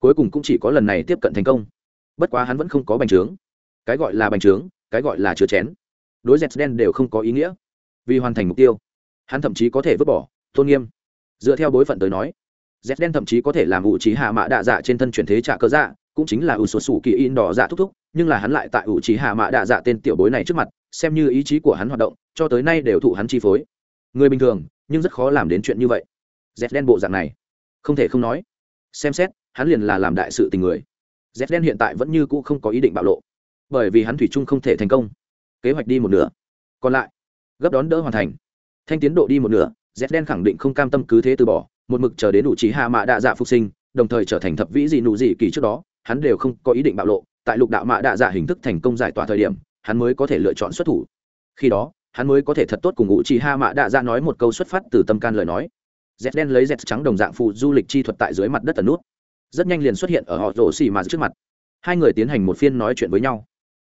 cuối cùng cũng chỉ có lần này tiếp cận thành công. Bất quá hắn vẫn không có bành trướng cái gọi là bành trướng, cái gọi là chứa chén. Đối dẹt đen đều không có ý nghĩa. Vì hoàn thành mục tiêu, hắn thậm chí có thể vứt bỏ, tôn nghiêm. Dựa theo bối phận tới nói dẹt đen thậm chí có thể làm ủ trí hạ mạ đạ dạ trên thân chuyển thế trả cơ dạ cũng chính là ủ sổ sủ kỳ in đỏ dạ thúc thúc, nhưng là hắn lại tại ủ trí hạ mạ đạ dạ tên tiểu bối này trước mặt, xem như ý chí của hắn hoạt động, cho tới nay đều thụ hắn chi phối. Người bình thường, nhưng rất khó làm đến chuyện như vậy. Dẹt đen bộ dạng này, không thể không nói. Xem xét, hắn liền là làm đại sự tình người. Dẹt đen hiện tại vẫn như cũ không có ý định bạo lộ bởi vì hắn thủy chung không thể thành công. Kế hoạch đi một nửa. Còn lại, gấp đón đỡ hoàn thành. Thanh tiến độ đi một nửa, z đen khẳng định không cam tâm cứ thế từ bỏ, một mực chờ đến đủ trí hạ mạ đạ dạ phục sinh, đồng thời trở thành thập vĩ dị nụ dị kỳ trước đó, hắn đều không có ý định bạo lộ, tại lục đạo mạ đạ dạ hình thức thành công giải tỏa thời điểm, hắn mới có thể lựa chọn xuất thủ. Khi đó, hắn mới có thể thật tốt cùng ngụ trí hạ mạ đạ dạ nói một câu xuất phát từ tâm can lời nói. Z đen lấy z trắng đồng dạng phụ du lịch chi thuật tại dưới mặt đất tần nút. Rất nhanh liền xuất hiện ở họ rổ xì mà trước mặt. Hai người tiến hành một phiên nói chuyện với nhau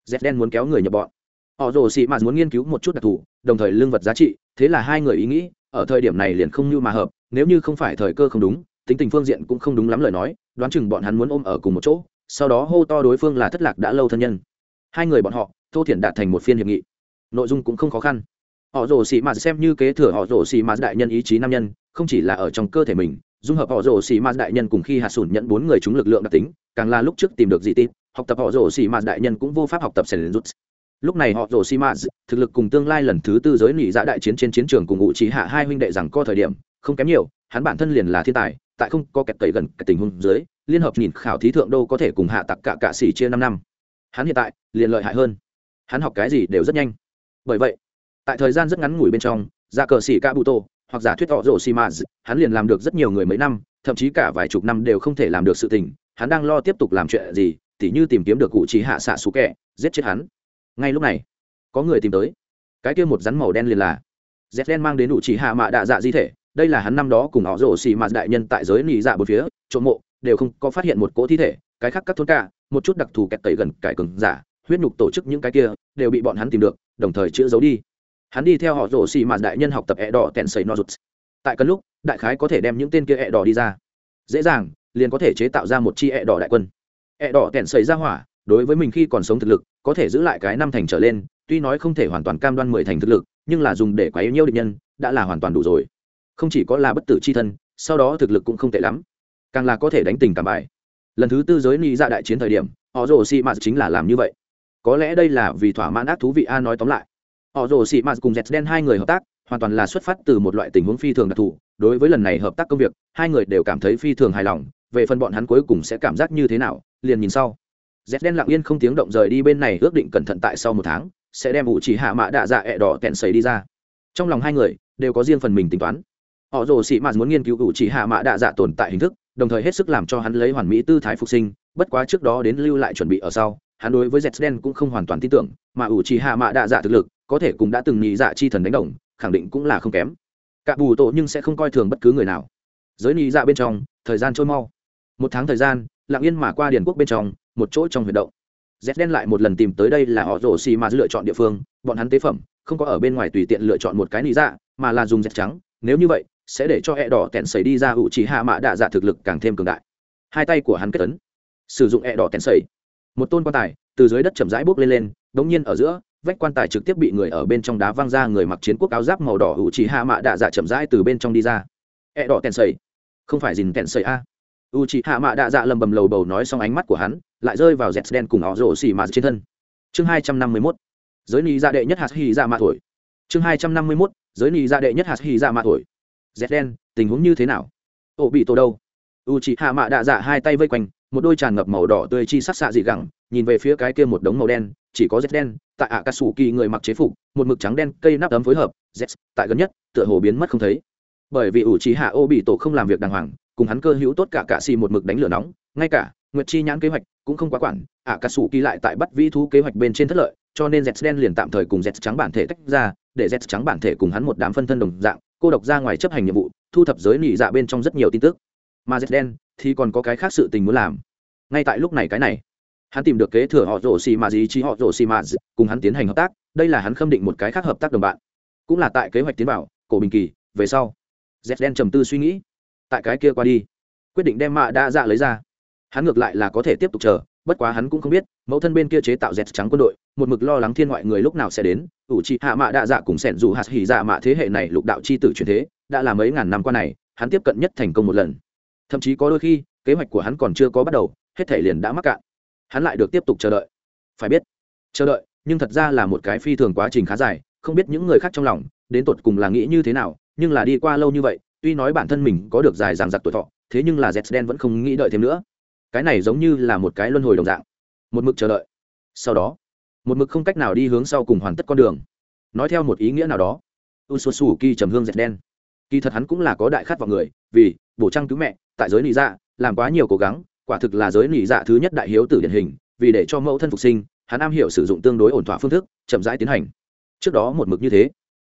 dép đen muốn kéo người nhập bọn. Họ rồ xì mạt muốn nghiên cứu một chút đặc thù, đồng thời lương vật giá trị, thế là hai người ý nghĩ, ở thời điểm này liền không như mà hợp, nếu như không phải thời cơ không đúng, tính tình phương diện cũng không đúng lắm lời nói, đoán chừng bọn hắn muốn ôm ở cùng một chỗ, sau đó hô to đối phương là thất lạc đã lâu thân nhân. Hai người bọn họ thô thiển đạt thành một phiên hiệp nghị. Nội dung cũng không khó khăn. Họ rồ xì mạt xem như kế thừa họ rồ xì mạt đại nhân ý chí nam nhân, không chỉ là ở trong cơ thể mình, dung hợp họ rồ xì mạt đại nhân cùng khi hạt sủn nhận bốn người chúng lực lượng đặc tính, càng là lúc trước tìm được dị tít học tập họ rồ xì mạt đại nhân cũng vô pháp học tập sèn rút. Lúc này họ rồ xì mạt, thực lực cùng tương lai lần thứ tư giới nỉ dạ đại chiến trên chiến trường cùng ngụ trí hạ hai huynh đệ rằng co thời điểm, không kém nhiều, hắn bản thân liền là thiên tài, tại không có kẹt tẩy gần cái tình huống dưới, liên hợp nhìn khảo thí thượng đô có thể cùng hạ tặc cả cạ xỉ chia năm năm. Hắn hiện tại, liền lợi hại hơn. Hắn học cái gì đều rất nhanh. Bởi vậy, tại thời gian rất ngắn ngủi bên trong ra cờ xỉ ca bụ tô, hoặc giả thuyết họ rồ xì mạt, hắn liền làm được rất nhiều người mấy năm, thậm chí cả vài chục năm đều không thể làm được sự tình, hắn đang lo tiếp tục làm chuyện gì tỉ như tìm kiếm được cụ chỉ hạ xạ xú kẹ, giết chết hắn. Ngay lúc này, có người tìm tới. Cái kia một rắn màu đen liền là z đen mang đến đủ chỉ hạ mạ đạ dạ di thể. Đây là hắn năm đó cùng họ rổ xì mạt đại nhân tại giới nỉ dạ bốn phía, trộm mộ, đều không có phát hiện một cỗ thi thể. Cái khác các thôn cả, một chút đặc thù kẹt tẩy gần cải cường giả, huyết nhục tổ chức những cái kia, đều bị bọn hắn tìm được, đồng thời chữa giấu đi. Hắn đi theo họ rổ xì mạt đại nhân học tập ẹ đỏ tèn sầy no rụt. Tại cân lúc, đại khái có thể đem những tên kia ẹ đỏ đi ra. Dễ dàng, liền có thể chế tạo ra một chi ẹ đỏ đại quân ẹ đỏ tẻn xảy ra hỏa, đối với mình khi còn sống thực lực, có thể giữ lại cái năm thành trở lên, tuy nói không thể hoàn toàn cam đoan mười thành thực lực, nhưng là dùng để quá yếu nhiêu địch nhân, đã là hoàn toàn đủ rồi. Không chỉ có là bất tử c h i thân, sau đó thực lực cũng không tệ lắm. Càng là có thể đánh tình cảm bài. Lần thứ tư giới ni ra dạ đại chiến thời điểm, họ rồ xì mạt chính là làm như vậy. Có lẽ đây là vì thỏa mãn ác thú vị a nói tóm lại. Họ rồ xì mạt cùng dẹt đen hai người hợp tác, hoàn toàn là xuất phát từ một loại tình huống phi thường đặc thù. Đối với lần này hợp tác công việc, hai người đều cảm thấy phi thường hài lòng về phần bọn hắn cuối cùng sẽ cảm giác như thế nào, liền nhìn sau. Dép đen lặng yên không tiếng động rời đi bên này, ước định cẩn thận tại sau một tháng, sẽ đem ủ chỉ hạ mạ đạ dạ ẹ đỏ tẹn sấy đi ra. Trong lòng hai người, đều có riêng phần mình tính toán. Họ rồ xị mạt muốn nghiên cứu ủ chỉ hạ mạ đạ dạ tồn tại hình thức, đồng thời hết sức làm cho hắn lấy hoàn mỹ tư thái phục sinh, bất quá trước đó đến lưu lại chuẩn bị ở sau, hắn đối với z đen cũng không hoàn toàn tin tưởng, mà ủ chỉ hạ mạ đạ dạ thực lực, có thể cũng đã từng nhị dạ chi thần đánh đồng, khẳng định cũng là không kém. Cả bù tổ nhưng sẽ không coi thường bất cứ người nào. Giới nhị dạ bên trong, thời gian trôi mau một tháng thời gian lặng yên mà qua điền quốc bên trong một chỗ trong huyệt động. Z đen lại một lần tìm tới đây là họ rổ xì mà lựa chọn địa phương bọn hắn tế phẩm không có ở bên ngoài tùy tiện lựa chọn một cái lý dạ mà là dùng dẹt trắng. Nếu như vậy sẽ để cho e đỏ tèn sẩy đi ra ủ chỉ hạ mạ đạ dạ thực lực càng thêm cường đại. Hai tay của hắn kết tấn sử dụng e đỏ tèn sẩy, một tôn quan tài từ dưới đất chậm rãi bốc lên lên đống nhiên ở giữa vách quan tài trực tiếp bị người ở bên trong đá văng ra người mặc chiến quốc áo giáp màu đỏ ủ chỉ hạ mạ đạ dạ chậm rãi từ bên trong đi ra. E đỏ tèn sẩy, không phải dìn tèn sẩy a u chị hạ mạ đạ dạ lầm bầm lầu bầu nói xong ánh mắt của hắn, lại rơi vào dẹt đen cùng họ rổ xì mà trên thân. Chương hai trăm năm mươi mốt, giới ni dạ đệ nhất hạt hy ra dạ mạ thổi. Chương hai trăm năm mươi mốt, giới ni dạ đệ nhất hạt hy ra dạ mạ thổi. Dẹt đen, tình huống như thế nào? Ổ bị tổ đâu? U chị hạ mạ đạ dạ hai tay vây quanh, một đôi tràn ngập màu đỏ tươi chi sắc xạ dị gẳng, nhìn về phía cái kia một đống màu đen, chỉ có dẹt đen, tại ạ cà sủ kỳ người mặc chế phục, một mực trắng đen cây nắp tấm phối hợp z tại gần nhất, tựa hồ biến mất không thấy. Bởi vì ủ trí hạ ô bị tổ không làm việc đàng hoàng cùng hắn cơ hữu tốt cả cạ xì một mực đánh lửa nóng, ngay cả nguyệt chi nhãn kế hoạch cũng không quá quản, ạ cà sủ kỳ lại tại bắt vi thú kế hoạch bên trên thất lợi, cho nên z đen liền tạm thời cùng z trắng bản thể tách ra, để z trắng bản thể cùng hắn một đám phân thân đồng dạng, cô độc ra ngoài chấp hành nhiệm vụ, thu thập giới nị dạ bên trong rất nhiều tin tức. Mà z đen thì còn có cái khác sự tình muốn làm. Ngay tại lúc này cái này, hắn tìm được kế thừa họ rổ xì mà gì chi họ rổ xì mà gì, cùng hắn tiến hành hợp tác, đây là hắn khâm định một cái khác hợp tác đồng bạn. Cũng là tại kế hoạch tiến bảo cổ bình kỳ, về sau. Z đen trầm tư suy nghĩ tại cái kia qua đi. Quyết định đem mạ đa dạ lấy ra. Hắn ngược lại là có thể tiếp tục chờ, bất quá hắn cũng không biết, mẫu thân bên kia chế tạo dẹt trắng quân đội, một mực lo lắng thiên ngoại người lúc nào sẽ đến, ủ trị hạ mạ đa dạ cùng sẻn dù hạt hỉ dạ mạ thế hệ này lục đạo c h i tử truyền thế, đã là mấy ngàn năm qua này, hắn tiếp cận nhất thành công một lần. Thậm chí có đôi khi, kế hoạch của hắn còn chưa có bắt đầu, hết thể liền đã mắc cạn. Hắn lại được tiếp tục chờ đợi. Phải biết, chờ đợi, nhưng thật ra là một cái phi thường quá trình khá dài, không biết những người khác trong lòng, đến tột cùng là nghĩ như thế nào, nhưng là đi qua lâu như vậy tuy nói bản thân mình có được dài dằng dặc tuổi thọ, thế nhưng là z đen vẫn không nghĩ đợi thêm nữa. Cái này giống như là một cái luân hồi đồng dạng. Một mực chờ đợi. Sau đó, một mực không cách nào đi hướng sau cùng hoàn tất con đường. Nói theo một ý nghĩa nào đó u s u kỳ trầm hương dẹt đen. Kỳ thật hắn cũng là có đại khát vào người, vì bổ trang cứu mẹ, tại giới nị dạ làm quá nhiều cố gắng, quả thực là giới nị dạ thứ nhất đại hiếu tử điển hình, vì để cho mẫu thân phục sinh, hắn am hiểu sử dụng tương đối ổn thỏa phương thức, chậm rãi tiến hành. Trước đó một mực như thế,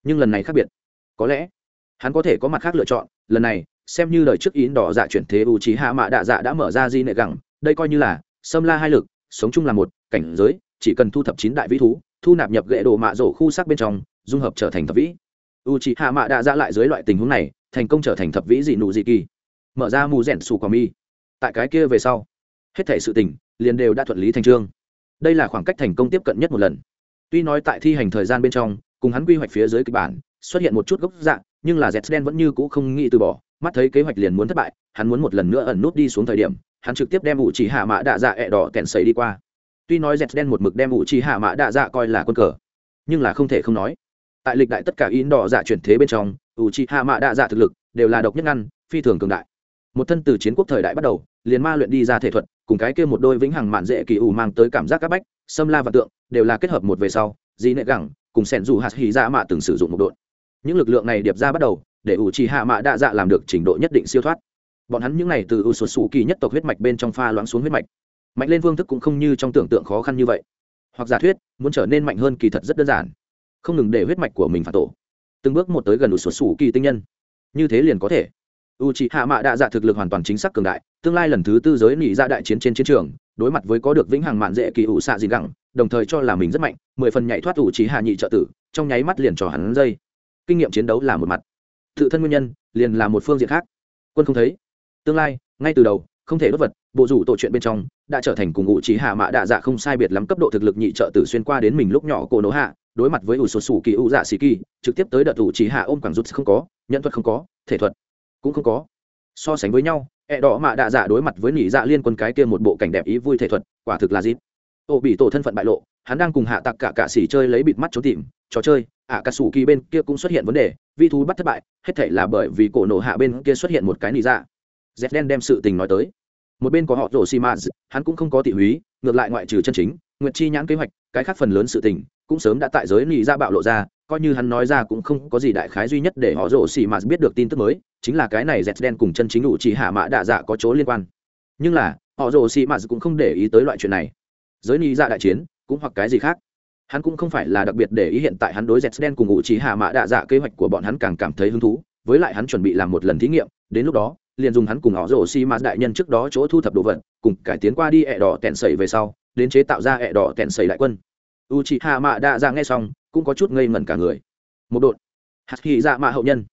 nhưng lần này khác biệt. Có lẽ hắn có thể có mặt khác lựa chọn, lần này, xem như lời trước ý đỏ dạ chuyển thế u trí hạ mạ đạ dạ đã mở ra di nệ gẳng, đây coi như là, xâm la hai lực, sống chung là một, cảnh giới, chỉ cần thu thập chín đại vĩ thú, thu nạp nhập gậy đồ mạ rổ khu sắc bên trong, dung hợp trở thành thập vĩ. U trí hạ mạ đạ dạ lại dưới loại tình huống này, thành công trở thành thập vĩ dị nụ dị kỳ. Mở ra mù rẻn xù quả mi. Tại cái kia về sau, hết thể sự tình, liền đều đã thuận lý thành trương. Đây là khoảng cách thành công tiếp cận nhất một lần. Tuy nói tại thi hành thời gian bên trong, cùng hắn quy hoạch phía dưới kịch bản, xuất hiện một chút gốc dạng nhưng là z đen vẫn như cũ không nghĩ từ bỏ. Mắt thấy kế hoạch liền muốn thất bại, hắn muốn một lần nữa ẩn nút đi xuống thời điểm, hắn trực tiếp đem ủ chỉ hạ mã đạ dạ ẹ đỏ kẹn sấy đi qua. Tuy nói z đen một mực đem ủ chỉ hạ mã đạ dạ coi là quân cờ, nhưng là không thể không nói, tại lịch đại tất cả in đỏ dạ chuyển thế bên trong ủ chỉ hạ mã đạ dạ thực lực đều là độc nhất ngăn, phi thường cường đại. Một thân từ chiến quốc thời đại bắt đầu, liền ma luyện đi ra thể thuật, cùng cái kia một đôi vĩnh hằng mạn dễ kỳ ủ mang tới cảm giác các bách xâm la và tượng đều là kết hợp một về sau di nệ gẳng cùng sẻn dù hạt hì dạ mạ từng sử dụng một đội những lực lượng này điệp ra bắt đầu, để ủ trì hạ mạ đa dạ làm được trình độ nhất định siêu thoát. Bọn hắn những n à y từ ủ sụt sù kỳ nhất tộc huyết mạch bên trong pha loãng xuống huyết mạch. Mạnh lên phương thức cũng không như trong tưởng tượng khó khăn như vậy. Hoặc giả thuyết, muốn trở nên mạnh hơn kỳ thật rất đơn giản. Không ngừng để huyết mạch của mình phản tổ. Từng bước một tới gần ủ sụt sù kỳ tinh nhân. Như thế liền có thể. U c h ị hạ mạ đa dạ thực lực hoàn toàn chính xác cường đại, tương lai lần thứ tư giới nỉ ra dạ đại chiến trên chiến trường, đối mặt với có được vĩnh hằng mạn dễ kỳ ủ xạ gì gẳng, đồng thời cho là mình rất mạnh, mười phần nhảy thoát ủ trí hạ nhị trợ tử, trong nháy mắt liền trò hắn dây kinh nghiệm chiến đấu là một mặt. Tự thân nguyên nhân, liền là một phương diện khác. Quân không thấy. Tương lai, ngay từ đầu, không thể đốt vật, bộ rủ tổ chuyện bên trong, đã trở thành cùng ngụ trí hạ mạ đạ dạ không sai biệt lắm cấp độ thực lực nhị trợ tử xuyên qua đến mình lúc nhỏ cổ nổ hạ, đối mặt với ủ sột sủ kỳ ủ dạ xì kỳ, trực tiếp tới đợt ủ trí hạ ôm quảng rút không có, nhận thuật không có, thể thuật cũng không có. So sánh với nhau, ẹ đỏ mạ đạ dạ đối mặt với nỉ dạ liên quân cái kia một bộ cảnh đẹp ý vui thể thuật, quả thực là dịp. Ô bị tổ thân phận bại lộ, hắn đang cùng hạ tặc cả cạ xỉ chơi lấy bịt mắt trốn tìm, trò chơi ạ cà sủ kỳ bên kia cũng xuất hiện vấn đề, vi thú bắt thất bại, hết thể là bởi vì cổ nổ hạ bên kia xuất hiện một cái nị dạ. Dép đen đem sự tình nói tới. Một bên có họ rổ xi mã hắn cũng không có tị húy, ngược lại ngoại trừ chân chính, nguyệt chi nhãn kế hoạch, cái khác phần lớn sự tình, cũng sớm đã tại giới nị dạ bạo lộ ra, coi như hắn nói ra cũng không có gì đại khái duy nhất để họ rổ xì mà biết được tin tức mới, chính là cái này dép đen cùng chân chính đủ chỉ hạ mã đạ dạ có chỗ liên quan. Nhưng là, họ rổ xì mà cũng không để ý tới loại chuyện này. Giới ni dạ đại chiến, cũng hoặc cái gì khác hắn cũng không phải là đặc biệt để ý hiện tại hắn đối dẹt đen cùng ngụ trí hạ mã đạ dạ kế hoạch của bọn hắn càng cảm thấy hứng thú, với lại hắn chuẩn bị làm một lần thí nghiệm, đến lúc đó, liền dùng hắn cùng họ rổ xi mã đại nhân trước đó chỗ thu thập đồ vật, cùng cải tiến qua đi ẹ đỏ tẹn sẩy về sau, đến chế tạo ra ẹ đỏ tẹn sẩy đại quân. U chị hạ mạ đạ dạ nghe xong, cũng có chút ngây ngẩn cả người. Một đội hạt hy dạ mạ hậu nhân,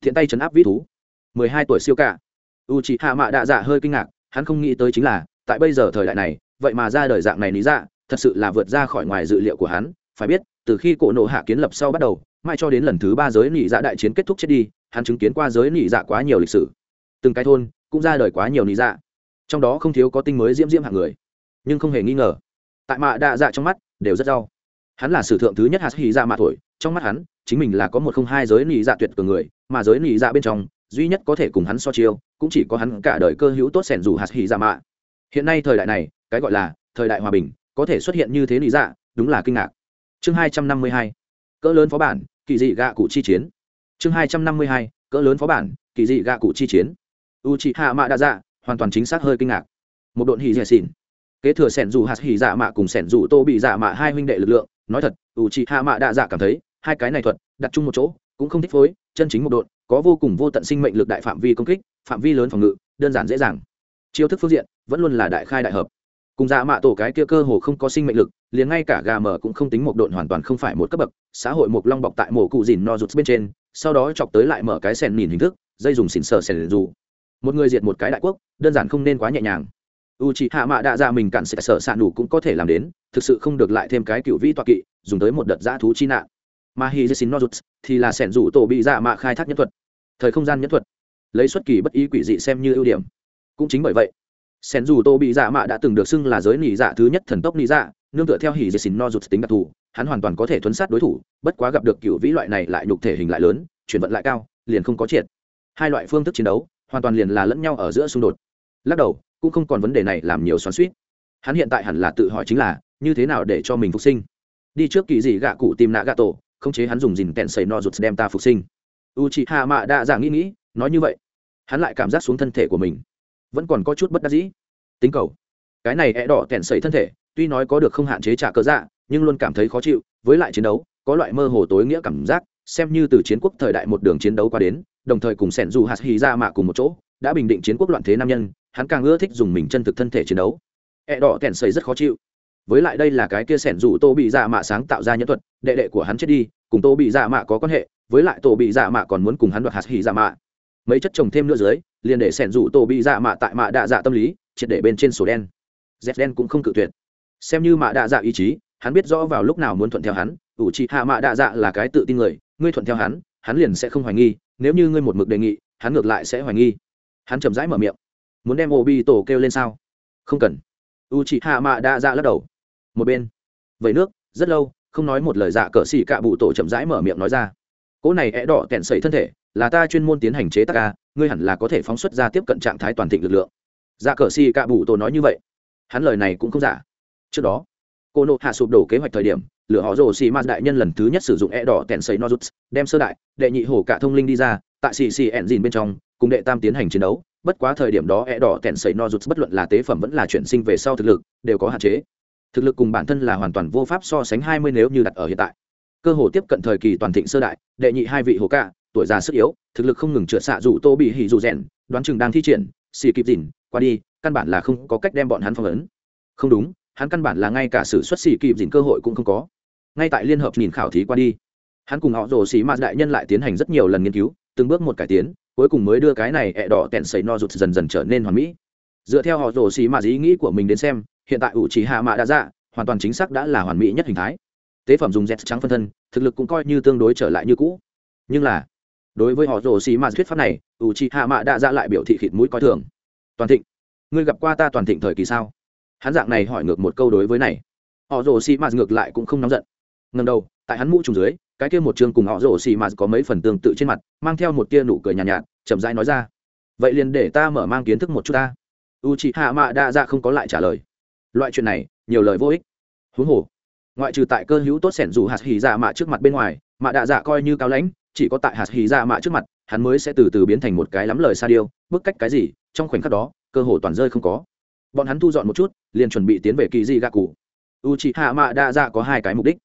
thiện tay chấn áp vĩ thú. Mười hai tuổi siêu cả. U chị hạ mạ đạ dạ hơi kinh ngạc, hắn không nghĩ tới chính là, tại bây giờ thời đại này, vậy mà ra đời dạng này lý dạ thật sự là vượt ra khỏi ngoài dự liệu của hắn, phải biết, từ khi cổ nộ hạ kiến lập sau bắt đầu mai cho đến lần thứ ba giới nị dạ đại chiến kết thúc chết đi, hắn chứng kiến qua giới nị dạ quá nhiều lịch sử. Từng cái thôn cũng ra đời quá nhiều nị dạ. Trong đó không thiếu có tinh mới diễm diễm hạng người. Nhưng không hề nghi ngờ, tại mạ đạ dạ trong mắt đều rất đau. Hắn là sử thượng thứ nhất hạt hy dạ mạ thổi, trong mắt hắn, chính mình là có một không hai giới nị dạ tuyệt cường người, mà giới nị dạ bên trong, duy nhất có thể cùng hắn so chiêu, cũng chỉ có hắn cả đời cơ hữu tốt sẻn dù hạt hy dạ mạ. Hiện nay thời đại này, cái gọi là thời đại hòa bình có thể xuất hiện như thế lý dạ đúng là kinh ngạc. Chương hai trăm năm mươi hai, cỡ lớn phó bản, kỳ dị gạ cụ chi chiến. Chương hai trăm năm mươi hai, cỡ lớn phó bản, kỳ dị gạ cụ chi chiến. U chị hạ mạ đa dạ hoàn toàn chính xác hơi kinh ngạc. Một đội hì dẻ dạ xỉn. Kế thừa sẻn dù hạt hỉ dạ mạ cùng sẻn dù tô bị dạ mạ hai huynh đệ lực lượng, nói thật u chị hạ mạ đa dạ cảm thấy, hai cái này thuật, đặt chung một chỗ, cũng không thích phối, chân chính một đội, có vô cùng vô tận sinh mệnh lực đại phạm vi công kích, phạm vi lớn phòng ngự, đơn giản dễ dàng. Chiêu thức phương diện, vẫn luôn là đại khai đại hợp cùng dạ mạ tổ cái kia cơ hồ không có sinh mệnh lực, liền ngay cả gà mờ cũng không tính một độn hoàn toàn không phải một cấp bậc, xã hội một long bọc tại mổ cụ dìn no rụt bên trên, sau đó chọc tới lại mở cái sèn nhìn hình thức, dây dùng xỉn sờ sèn dù. Một người diệt một cái đại quốc, đơn giản không nên quá nhẹ nhàng. U c h ị hạ mạ đạ ra mình cạn sẽ sợ xạ nủ cũng có thể làm đến, thực sự không được lại thêm cái cựu vĩ toạ kỵ, dùng tới một đợt dã thú chi nạn. Mà hi jessin nozuts thì là sẻn rủ tổ bị dạ mạ khai thác nhân thuật. Thời không gian nhân thuật. Lấy xuất kỳ bất ý quỷ dị xem như ưu điểm. Cũng chính bởi vậy sen dù tô bị dạ mạ đã từng được xưng là giới nỉ dạ thứ nhất thần tốc nỉ dạ nương tựa theo hỉ dì xin no rụt tính đặc thù, hắn hoàn toàn có thể thuấn sát đối thủ, bất quá gặp được cựu vĩ loại này lại nhục thể hình lại lớn, chuyển vận lại cao, liền không có triệt. Hai loại phương thức chiến đấu, hoàn toàn liền là lẫn nhau ở giữa xung đột. Lắc đầu, cũng không còn vấn đề này làm nhiều xoắn suýt hắn hiện tại hẳn là tự hỏi chính là, như thế nào để cho mình phục sinh? Đi trước kỳ dị gạ cụ tìm nạ gạ tổ không chế hắn dùng dìn tèn sầy no rụt đem ta phục sinh. U chị hạ mạ đa giả nghĩ nghĩ, nói như vậy. Hắn lại cảm giác xuống thân thể của mình vẫn còn có chút bất đắc dĩ. Tính cầu. Cái này é đỏ kẹn sẩy thân thể, tuy nói có được không hạn chế trả cớ dạ nhưng luôn cảm thấy khó chịu, với lại chiến đấu, có loại mơ hồ tối nghĩa cảm giác, xem như từ chiến quốc thời đại một đường chiến đấu qua đến, đồng thời cùng sẻn dù hạt hì ra mạ cùng một chỗ, đã bình định chiến quốc loạn thế nam nhân, hắn càng ưa thích dùng mình chân thực thân thể chiến đấu. Ẹ đỏ kèn xây rất khó chịu. Với lại đây là cái kia sẻn dù tô bị dạ mạ sáng tạo ra nhân thuật, đệ đệ của hắn chết đi, cùng tô bị dạ mạ có quan hệ, với lại tô bị dạ mạ còn muốn cùng hắn đoạt hạt hì dạ mạ mấy chất trồng thêm nữa dưới, liền để sẻn rủ tổ bị dạ mạ tại mạ đạ dạ tâm lý, triệt để bên trên sổ đen. Z đen cũng không cự tuyệt. Xem như mạ đạ dạ ý chí, hắn biết rõ vào lúc nào muốn thuận theo hắn, ủ trị hạ mạ đạ dạ là cái tự tin người, ngươi thuận theo hắn hắn liền sẽ không hoài nghi, nếu như ngươi một mực đề nghị, hắn ngược lại sẽ hoài nghi. Hắn chậm rãi mở miệng. Muốn đem ô bi tổ kêu lên sao? Không cần. U chị hạ mạ đa dạ lắc đầu. Một bên. Vậy nước, rất lâu, không nói một lời dạ cờ xỉ cạ bụ tổ chậm rãi mở miệng nói ra. Cỗ này é đỏ tẹn sẩy thân thể là ta chuyên môn tiến hành chế tác a, ngươi hẳn là có thể phóng xuất ra tiếp cận trạng thái toàn thịnh lực lượng. Dạ cờ xì cạ bụ tổ nói như vậy. Hắn lời này cũng không giả. Trước đó cô nộ hạ sụp đổ kế hoạch thời điểm lửa họ rồ xì ma đại nhân lần thứ nhất sử dụng e đỏ tẹn xấy nozuts đem sơ đại đệ nhị hổ cả thông linh đi ra tại xì xì ẹn dìn bên trong cùng đệ tam tiến hành chiến đấu. Bất quá thời điểm đó e đỏ tẹn xấy nozuts bất luận là tế phẩm vẫn là chuyển sinh về sau thực lực đều có hạn chế. Thực lực cùng bản thân là hoàn toàn vô pháp so sánh hai mươi nếu như đặt ở hiện tại. Cơ hồ tiếp cận thời kỳ toàn thịnh sơ đại đệ nhị hai vị hổ cả tuổi già sức yếu, thực lực không ngừng trượt xạ dù tô bị hỉ dù rèn, đoán chừng đang thi triển, xì kịp dìn, qua đi, căn bản là không có cách đem bọn hắn phong ấn. Không đúng, hắn căn bản là ngay cả sự xuất xì kịp dìn cơ hội cũng không có. Ngay tại liên hợp nhìn khảo thí qua đi, hắn cùng họ rồ xì ma đại nhân lại tiến hành rất nhiều lần nghiên cứu, từng bước một cải tiến, cuối cùng mới đưa cái này ẹ đỏ tẹn sấy no rụt dần dần trở nên hoàn mỹ. Dựa theo họ rồ xì ma ý nghĩ của mình đến xem, hiện tại ủ trí hạ mạ đã dạ hoàn toàn chính xác đã là hoàn mỹ nhất hình thái. Tế phẩm dùng z trắng phân thân, thực lực cũng coi như tương đối trở lại như cũ. Nhưng là đối với họ rồ xì mạt thuyết pháp này u chi hạ mạ đã ra lại biểu thị khịt mũi coi thường. Toàn thịnh ngươi gặp qua ta toàn thịnh thời kỳ sao? Hắn dạng này hỏi ngược một câu đối với này. Họ rồ xì mạt ngược lại cũng không nóng giận. Ngần đầu tại hắn mũ trùng dưới cái kia một chương cùng họ rổ xì mạt có mấy phần tương tự trên mặt mang theo một tia nụ cười nhàn nhạt, nhạt chậm rãi nói ra. Vậy liền để ta mở mang kiến thức một chút ta. U chị hạ mạ đã ra không có lại trả lời. Loại chuyện này nhiều lời vô ích. Huống hồ ngoại trừ tại cơ hữu tốt sẻn dù hạt hỉ dạ mạ trước mặt bên ngoài mạ đạ dạ coi như cao lãnh chỉ có tại hạt hì ra mạ trước mặt, hắn mới sẽ từ từ biến thành một cái lắm lời sa điêu, bức cách cái gì, trong khoảnh khắc đó, cơ hồ toàn rơi không có. Bọn hắn thu dọn một chút, liền chuẩn bị tiến về kỳ di gạ cụ. U chị hạ mạ đa dạ có hai cái mục đích.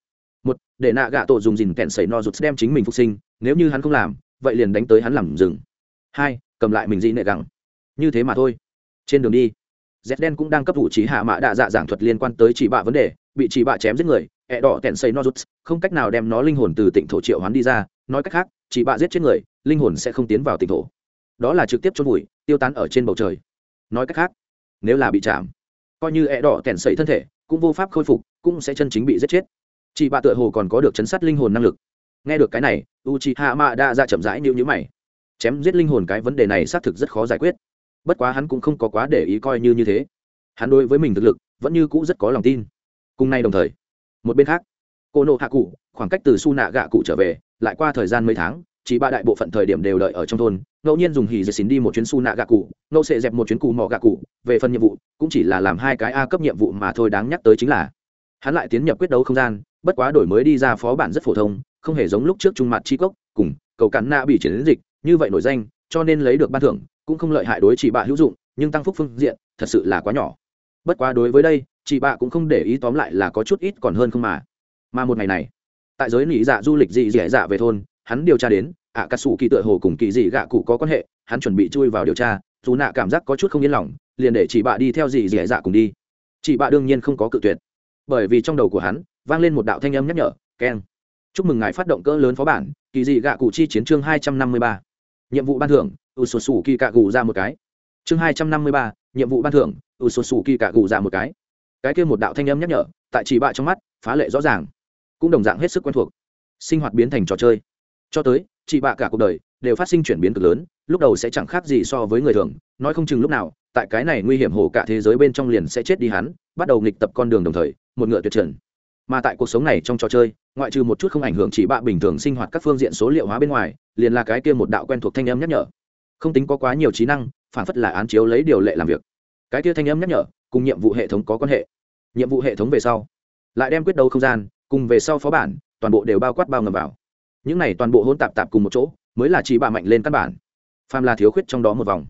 Một, để nạ gạ tổ dùng dìn kẹn sẩy no rụt đem chính mình phục sinh, nếu như hắn không làm, vậy liền đánh tới hắn làm rừng. Hai, cầm lại mình dị nệ gẳng. Như thế mà thôi. Trên đường đi, z đen cũng đang cấp vụ trí hạ mã đạ dạ giảng thuật liên quan tới chỉ bạ vấn đề, bị chỉ bạ chém giết người, ẹ đỏ kẹn sẩy no rụt, không cách nào đem nó linh hồn từ tỉnh thổ triệu hoán đi ra nói cách khác, chỉ bạ giết chết người, linh hồn sẽ không tiến vào tỉnh thổ. Đó là trực tiếp chôn vùi, tiêu tán ở trên bầu trời. Nói cách khác, nếu là bị chạm, coi như ẹ đỏ kẹn sẩy thân thể, cũng vô pháp khôi phục, cũng sẽ chân chính bị giết chết. Chị bạ tựa hồ còn có được chấn sát linh hồn năng lực. Nghe được cái này u c h i hạ mạ đã ra chậm rãi như nhữ mày. Chém giết linh hồn cái vấn đề này xác thực rất khó giải quyết. Bất quá hắn cũng không có quá để ý coi như như thế. Hắn đối với mình thực lực vẫn như cũ rất có lòng tin. Cùng nay đồng thời, một bên khác cô nộ hạ cụ khoảng cách từ su nạ gạ cụ trở về lại qua thời gian mấy tháng, chỉ ba đại bộ phận thời điểm đều đợi ở trong thôn, ngẫu nhiên dùng hì dệt xín đi một chuyến su nạ gạ cụ, ngẫu sẽ dẹp một chuyến cù mò gạ cụ, về phần nhiệm vụ, cũng chỉ là làm hai cái a cấp nhiệm vụ mà thôi đáng nhắc tới chính là, hắn lại tiến nhập quyết đấu không gian, bất quá đổi mới đi ra phó bản rất phổ thông, không hề giống lúc trước trung mặt chi cốc, cùng, cầu cắn nạ bị triển dịch, như vậy nổi danh, cho nên lấy được ban thưởng, cũng không lợi hại đối chị bạ hữu dụng, nhưng tăng phúc phương diện, thật sự là quá nhỏ. Bất quá đối với đây chị bạ cũng không để ý tóm lại là có chút ít còn hơn không mà. Mà một ngày này tại giới nỉ dạ du lịch dị dẻ dạ về thôn, hắn điều tra đến ạ cà sủ kỳ tựa hồ cùng kỳ dị gạ cụ có quan hệ, hắn chuẩn bị chui vào điều tra, dù nạ cảm giác có chút không yên lòng, liền để chị bạ đi theo dị dẻ dạ cùng đi. Chị bạ đương nhiên không có cự tuyệt. Bởi vì trong đầu của hắn, vang lên một đạo thanh âm nhắc nhở keng chúc mừng ngài phát động cỡ lớn phó bản, kỳ dị gạ cụ chi chiến chương hai trăm năm mươi ba. Nhiệm vụ ban thưởng ưu sột sủ kỳ cạ gù ra một cái. Chương hai trăm năm mươi ba, nhiệm vụ ban thưởng ưu sột sủ kỳ cạ gù ra một cái. Cái kia một đạo thanh âm nhắc nhở, tại chị bạ trong mắt, phá lệ rõ ràng cũng đồng dạng hết sức quen thuộc. Sinh hoạt biến thành trò chơi. Cho tới, chị bạ cả cuộc đời đều phát sinh chuyển biến cực lớn, lúc đầu sẽ chẳng khác gì so với người thường, nói không chừng lúc nào, tại cái này nguy hiểm hổ cả thế giới bên trong liền sẽ chết đi hắn, bắt đầu nghịch tập con đường đồng thời, một ngựa tuyệt trần. Mà tại cuộc sống này trong trò chơi, ngoại trừ một chút không ảnh hưởng chỉ bạ bình thường sinh hoạt các phương diện số liệu hóa bên ngoài, liền là cái kia một đạo quen thuộc thanh âm nhắc nhở. Không tính có quá nhiều trí năng, phản phất là án chiếu lấy điều lệ làm việc. Cái kia thanh âm nhắc nhở, cùng nhiệm vụ hệ thống có quan hệ. Nhiệm vụ hệ thống về sau, lại đem quyết đấu không gian cùng về sau phó bản, toàn bộ đều bao quát bao ngầm vào. Những này toàn bộ hôn tạp tạp cùng một chỗ, mới là chỉ bà mạnh lên căn bản. Phàm là thiếu khuyết trong đó một vòng.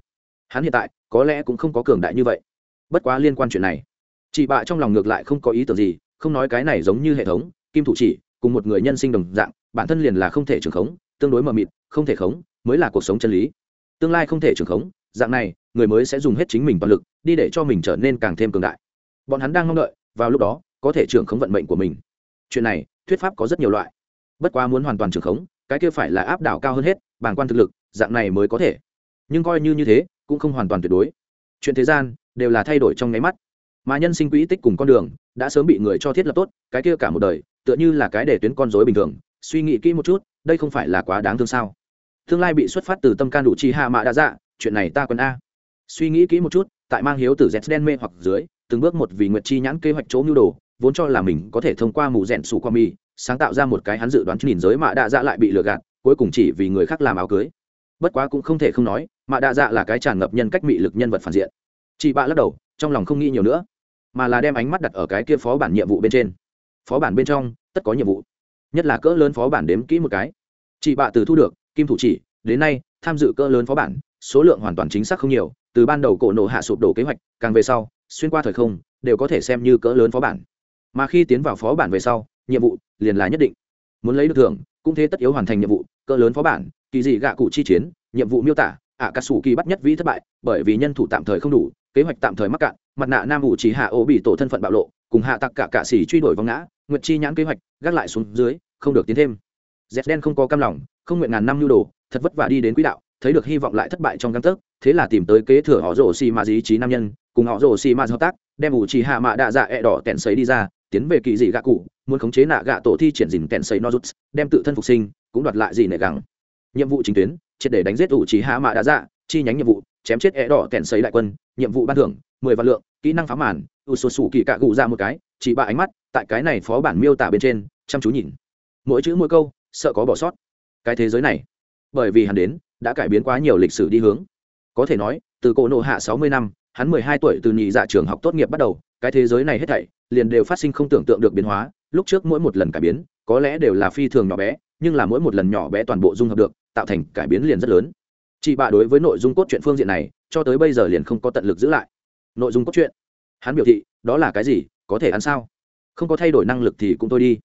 Hắn hiện tại, có lẽ cũng không có cường đại như vậy. Bất quá liên quan chuyện này chị bạ trong lòng ngược lại không có ý tưởng gì, không nói cái này giống như hệ thống, kim thủ chỉ, cùng một người nhân sinh đồng dạng, bản thân liền là không thể trường khống, tương đối mờ mịt, không thể khống, mới là cuộc sống chân lý. Tương lai không thể trường khống, dạng này, người mới sẽ dùng hết chính mình toàn lực, đi để cho mình trở nên càng thêm cường đại. Bọn hắn đang mong đợi, vào lúc đó, có thể trường khống vận mệnh của mình chuyện này, thuyết pháp có rất nhiều loại. Bất quá muốn hoàn toàn trường khống, cái kia phải là áp đảo cao hơn hết, bàng quan thực lực, dạng này mới có thể. Nhưng coi như như thế, cũng không hoàn toàn tuyệt đối. Chuyện thế gian, đều là thay đổi trong nháy mắt. Mà nhân sinh quỹ tích cùng con đường, đã sớm bị người cho thiết lập tốt, cái kia cả một đời, tựa như là cái để tuyến con dối bình thường. Suy nghĩ kỹ một chút, đây không phải là quá đáng thương sao? Tương lai bị xuất phát từ tâm can đủ chi hạ mạ đã dạ chuyện này ta còn a. Suy nghĩ kỹ một chút, tại mang hiếu từ z đen mê hoặc dưới, từng bước một vì nguyệt chi nhãn kế hoạch chỗ mưu đồ vốn cho là mình có thể thông qua mù rèn sủ qua mi, sáng tạo ra một cái hắn dự đoán nhìn giới mạ đa dạ lại bị lừa gạt, cuối cùng chỉ vì người khác làm áo cưới. Bất quá cũng không thể không nói, mạ đa dạ là cái tràn ngập nhân cách mị lực nhân vật phản diện. Chị bạ lắc đầu, trong lòng không nghĩ nhiều nữa, mà là đem ánh mắt đặt ở cái kia phó bản nhiệm vụ bên trên. Phó bản bên trong, tất có nhiệm vụ. Nhất là cỡ lớn phó bản đếm kỹ một cái. Chị bạ từ thu được, kim thủ chỉ, đến nay, tham dự cỡ lớn phó bản, số lượng hoàn toàn chính xác không nhiều, từ ban đầu cổ nổ hạ sụp đổ kế hoạch, càng về sau, xuyên qua thời không, đều có thể xem như cỡ lớn phó bản mà khi tiến vào phó bản về sau, nhiệm vụ liền là nhất định. Muốn lấy được thưởng, cũng thế tất yếu hoàn thành nhiệm vụ, cỡ lớn phó bản, kỳ dị gạ cụ chi chiến, nhiệm vụ miêu tả ạ cà sủ kỳ bắt nhất vĩ thất bại, bởi vì nhân thủ tạm thời không đủ, kế hoạch tạm thời mắc cạn, mặt nạ nam ủ chỉ hạ ô bị tổ thân phận bạo lộ, cùng hạ tặc cả cạ xỉ truy đuổi vong ngã, nguyệt chi nhãn kế hoạch, gác lại xuống dưới, không được tiến thêm. Dẹp đen không có cam lòng, không nguyện ngàn năm nhu đồ, thật vất vả đi đến quỹ đạo, thấy được hy vọng lại thất bại trong găng tấc, thế là tìm tới kế thừa họ rổ xì mà dí trí nam nhân, cùng họ rổ xì mà hợp tác, đem ủ chỉ hạ mạ đạ dạ ẹ đỏ tẹn sấy đi ra tiến về kỳ dị gạ cụ, muốn khống chế nạ gạ tổ thi triển dình tẹn sấy nozuts đem tự thân phục sinh, cũng đoạt lại gì nệ gắng nhiệm vụ chính tuyến, triệt để đánh giết ủ chỉ hạ mạ đã dạ chi nhánh nhiệm vụ, chém chết é đỏ kèn sấy đại quân, nhiệm vụ ban thưởng, mười vạn lượng, kỹ năng phá màn, ủ sổ sủ kỳ cạ cụ ra một cái, chỉ ba ánh mắt, tại cái này phó bản miêu tả bên trên, chăm chú nhìn. Mỗi chữ mỗi câu, sợ có bỏ sót. Cái thế giới này, bởi vì hắn đến, đã cải biến quá nhiều lịch sử đi hướng. Có thể nói, từ cổ nộ hạ sáu mươi năm, hắn mười hai tuổi từ nhị dạ trường học tốt nghiệp bắt đầu, cái thế giới này hết thảy liền đều phát sinh không tưởng tượng được biến hóa. Lúc trước mỗi một lần cải biến, có lẽ đều là phi thường nhỏ bé, nhưng là mỗi một lần nhỏ bé toàn bộ dung hợp được, tạo thành cải biến liền rất lớn. Chị bạ đối với nội dung cốt truyện phương diện này, cho tới bây giờ liền không có tận lực giữ lại. Nội dung cốt truyện? Hắn biểu thị, đó là cái gì, có thể ăn sao? Không có thay đổi năng lực thì cũng thôi đi.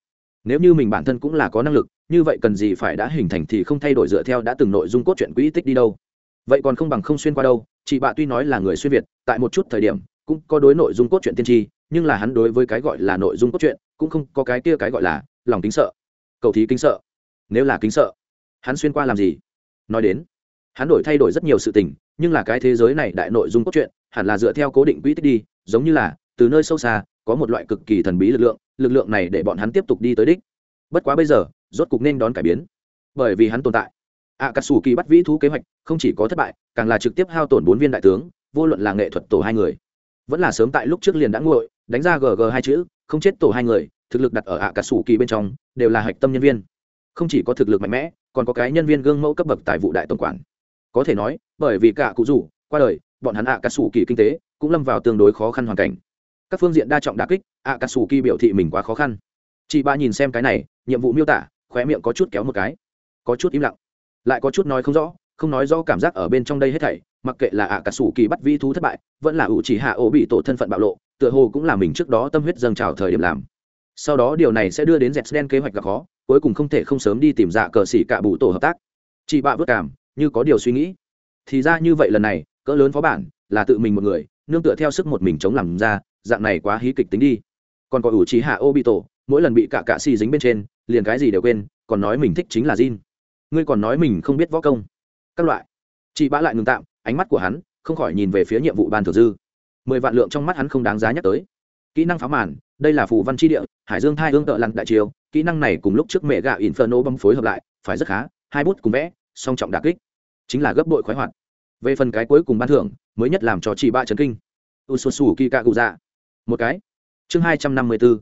Nếu như mình bản thân cũng là có năng lực, như vậy cần gì phải đã hình thành thì không thay đổi dựa theo đã từng nội dung cốt truyện quỹ tích đi đâu. Vậy còn không bằng không xuyên qua đâu, chị bạ tuy nói là người xuyên việt, tại một chút thời điểm, cũng có đối nội dung cốt truyện tiên tri nhưng là hắn đối với cái gọi là nội dung cốt truyện cũng không có cái kia cái gọi là lòng kính sợ. Cầu thí kính sợ. Nếu là kính sợ, hắn xuyên qua làm gì? Nói đến, hắn đổi thay đổi rất nhiều sự tình, nhưng là cái thế giới này đại nội dung cốt truyện hẳn là dựa theo cố định quỹ tích đi, giống như là, từ nơi sâu xa, có một loại cực kỳ thần bí lực lượng lực lượng này để bọn hắn tiếp tục đi tới đích. Bất quá bây giờ, rốt cục nên đón cải biến. Bởi vì hắn tồn tại. Ạ cà sủ kỳ bắt vĩ thú kế hoạch không chỉ có thất bại, càng là trực tiếp hao tổn bốn viên đại tướng, vô luận là nghệ thuật tổ hai người. Vẫn là sớm tại lúc trước liền đã nguội đánh ra gg hai chữ, không chết tổ hai người, thực lực đặt ở ạ cà sủ kỳ bên trong, đều là hạch tâm nhân viên. Không chỉ có thực lực mạnh mẽ, còn có cái nhân viên gương mẫu cấp bậc tại vụ đại tổng quản. Có thể nói, bởi vì cả cụ rủ, qua đời, bọn hắn ạ cà sủ kỳ kinh tế cũng lâm vào tương đối khó khăn hoàn cảnh. Các phương diện đa trọng đà kích ạ cà sủ kỳ biểu thị mình quá khó khăn. Chị ba nhìn xem cái này, nhiệm vụ miêu tả, khóe miệng có chút kéo một cái. Có chút im lặng. Lại có chút nói không rõ, không nói rõ cảm giác ở bên trong đây hết thảy mặc kệ là ạ cà sủ kỳ bắt vi thú thất bại vẫn là ủ chỉ hạ ổ bị tổ thân phận bạo lộ tựa hồ cũng là mình trước đó tâm huyết dâng trào thời điểm làm sau đó điều này sẽ đưa đến dẹt đen kế hoạch gặp khó cuối cùng không thể không sớm đi tìm dạ cờ xỉ cả bụ tổ hợp tác chị bạ vất cảm như có điều suy nghĩ thì ra như vậy lần này cỡ lớn phó bản là tự mình một người nương tựa theo sức một mình chống làm ra dạng này quá hí kịch tính đi còn có ủ trí hạ ô bị tổ mỗi lần bị cả cạ xì dính bên trên liền cái gì đều quên còn nói mình thích chính là Jin. Ngươi còn nói mình không biết võ công. Các loại. Chị bã lại ngừng tạm, ánh mắt của hắn không khỏi nhìn về phía nhiệm vụ ban thường dư. Mười vạn lượng trong mắt hắn không đáng giá nhắc tới. Kỹ năng phá màn, đây là phù văn chi địa, Hải Dương thai hương tợ lặn đại chiều, kỹ năng này cùng lúc trước mẹ gạ Inferno bấm phối hợp lại, phải rất khá, hai bút cùng vẽ, song trọng đả kích, chính là gấp đội khoái hoạt. Về phần cái cuối cùng ban thưởng, mới nhất làm cho chị ba chấn kinh. Ususu Kikakuza. Một cái. Chương hai trăm năm mươi 254.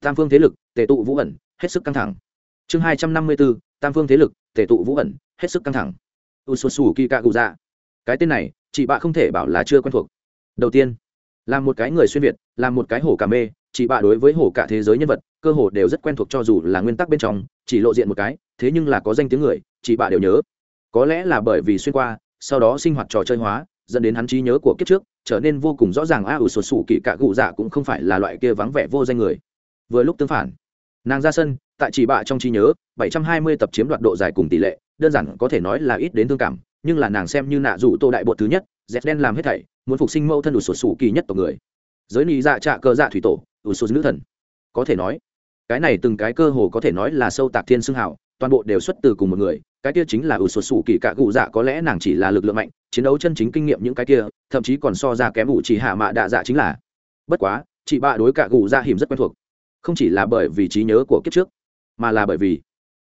Tam phương thế lực, tệ tụ vũ ẩn, hết sức căng thẳng chương hai trăm năm mươi bốn tam phương thế lực tệ tụ vũ ẩn hết sức căng thẳng u s u kỳ cạ cụ dạ cái tên này, chị bạ không thể bảo là chưa quen thuộc. Đầu tiên, là một cái người xuyên việt, là một cái hổ cả mê, chị bạ đối với hổ cả thế giới nhân vật, cơ hồ đều rất quen thuộc cho dù là nguyên tắc bên trong, chỉ lộ diện một cái, thế nhưng là có danh tiếng người, chị bạ đều nhớ. Có lẽ là bởi vì xuyên qua, sau đó sinh hoạt trò chơi hóa, dẫn đến hắn trí nhớ của kiếp trước, trở nên vô cùng rõ ràng a ủ sột sủ kỳ cạ cụ dạ cũng không phải là loại kia vắng vẻ vô danh người. Vừa lúc tương phản, nàng ra sân, tại chỉ bạ trong trí nhớ 720 tập chiếm đoạt độ dài cùng tỷ lệ, đơn giản có thể nói là ít đến thương cảm nhưng là nàng xem như nạ dụ tô đại bột thứ nhất dẹp đen làm hết thảy, muốn phục sinh mâu thân đủ sụt sủ kỳ nhất tộc người. Giới nị dạ trạ cơ dạ thủy tổ, đủ sụt nữ thần. Có thể nói, cái này từng cái cơ hồ có thể nói là sâu tạc thiên xưng hảo toàn bộ đều xuất từ cùng một người, cái kia chính là ủ sụt sủ kỳ cạ cụ dạ có lẽ nàng chỉ là lực lượng mạnh, chiến đấu chân chính kinh nghiệm những cái kia, thậm chí còn so ra kém ủ chỉ hạ mạ đạ dạ chính là. Bất quá, chị bạ đối cả cụ dạ hiểm rất quen thuộc. Không chỉ là bởi vì trí nhớ của kiếp trước, mà là bởi vì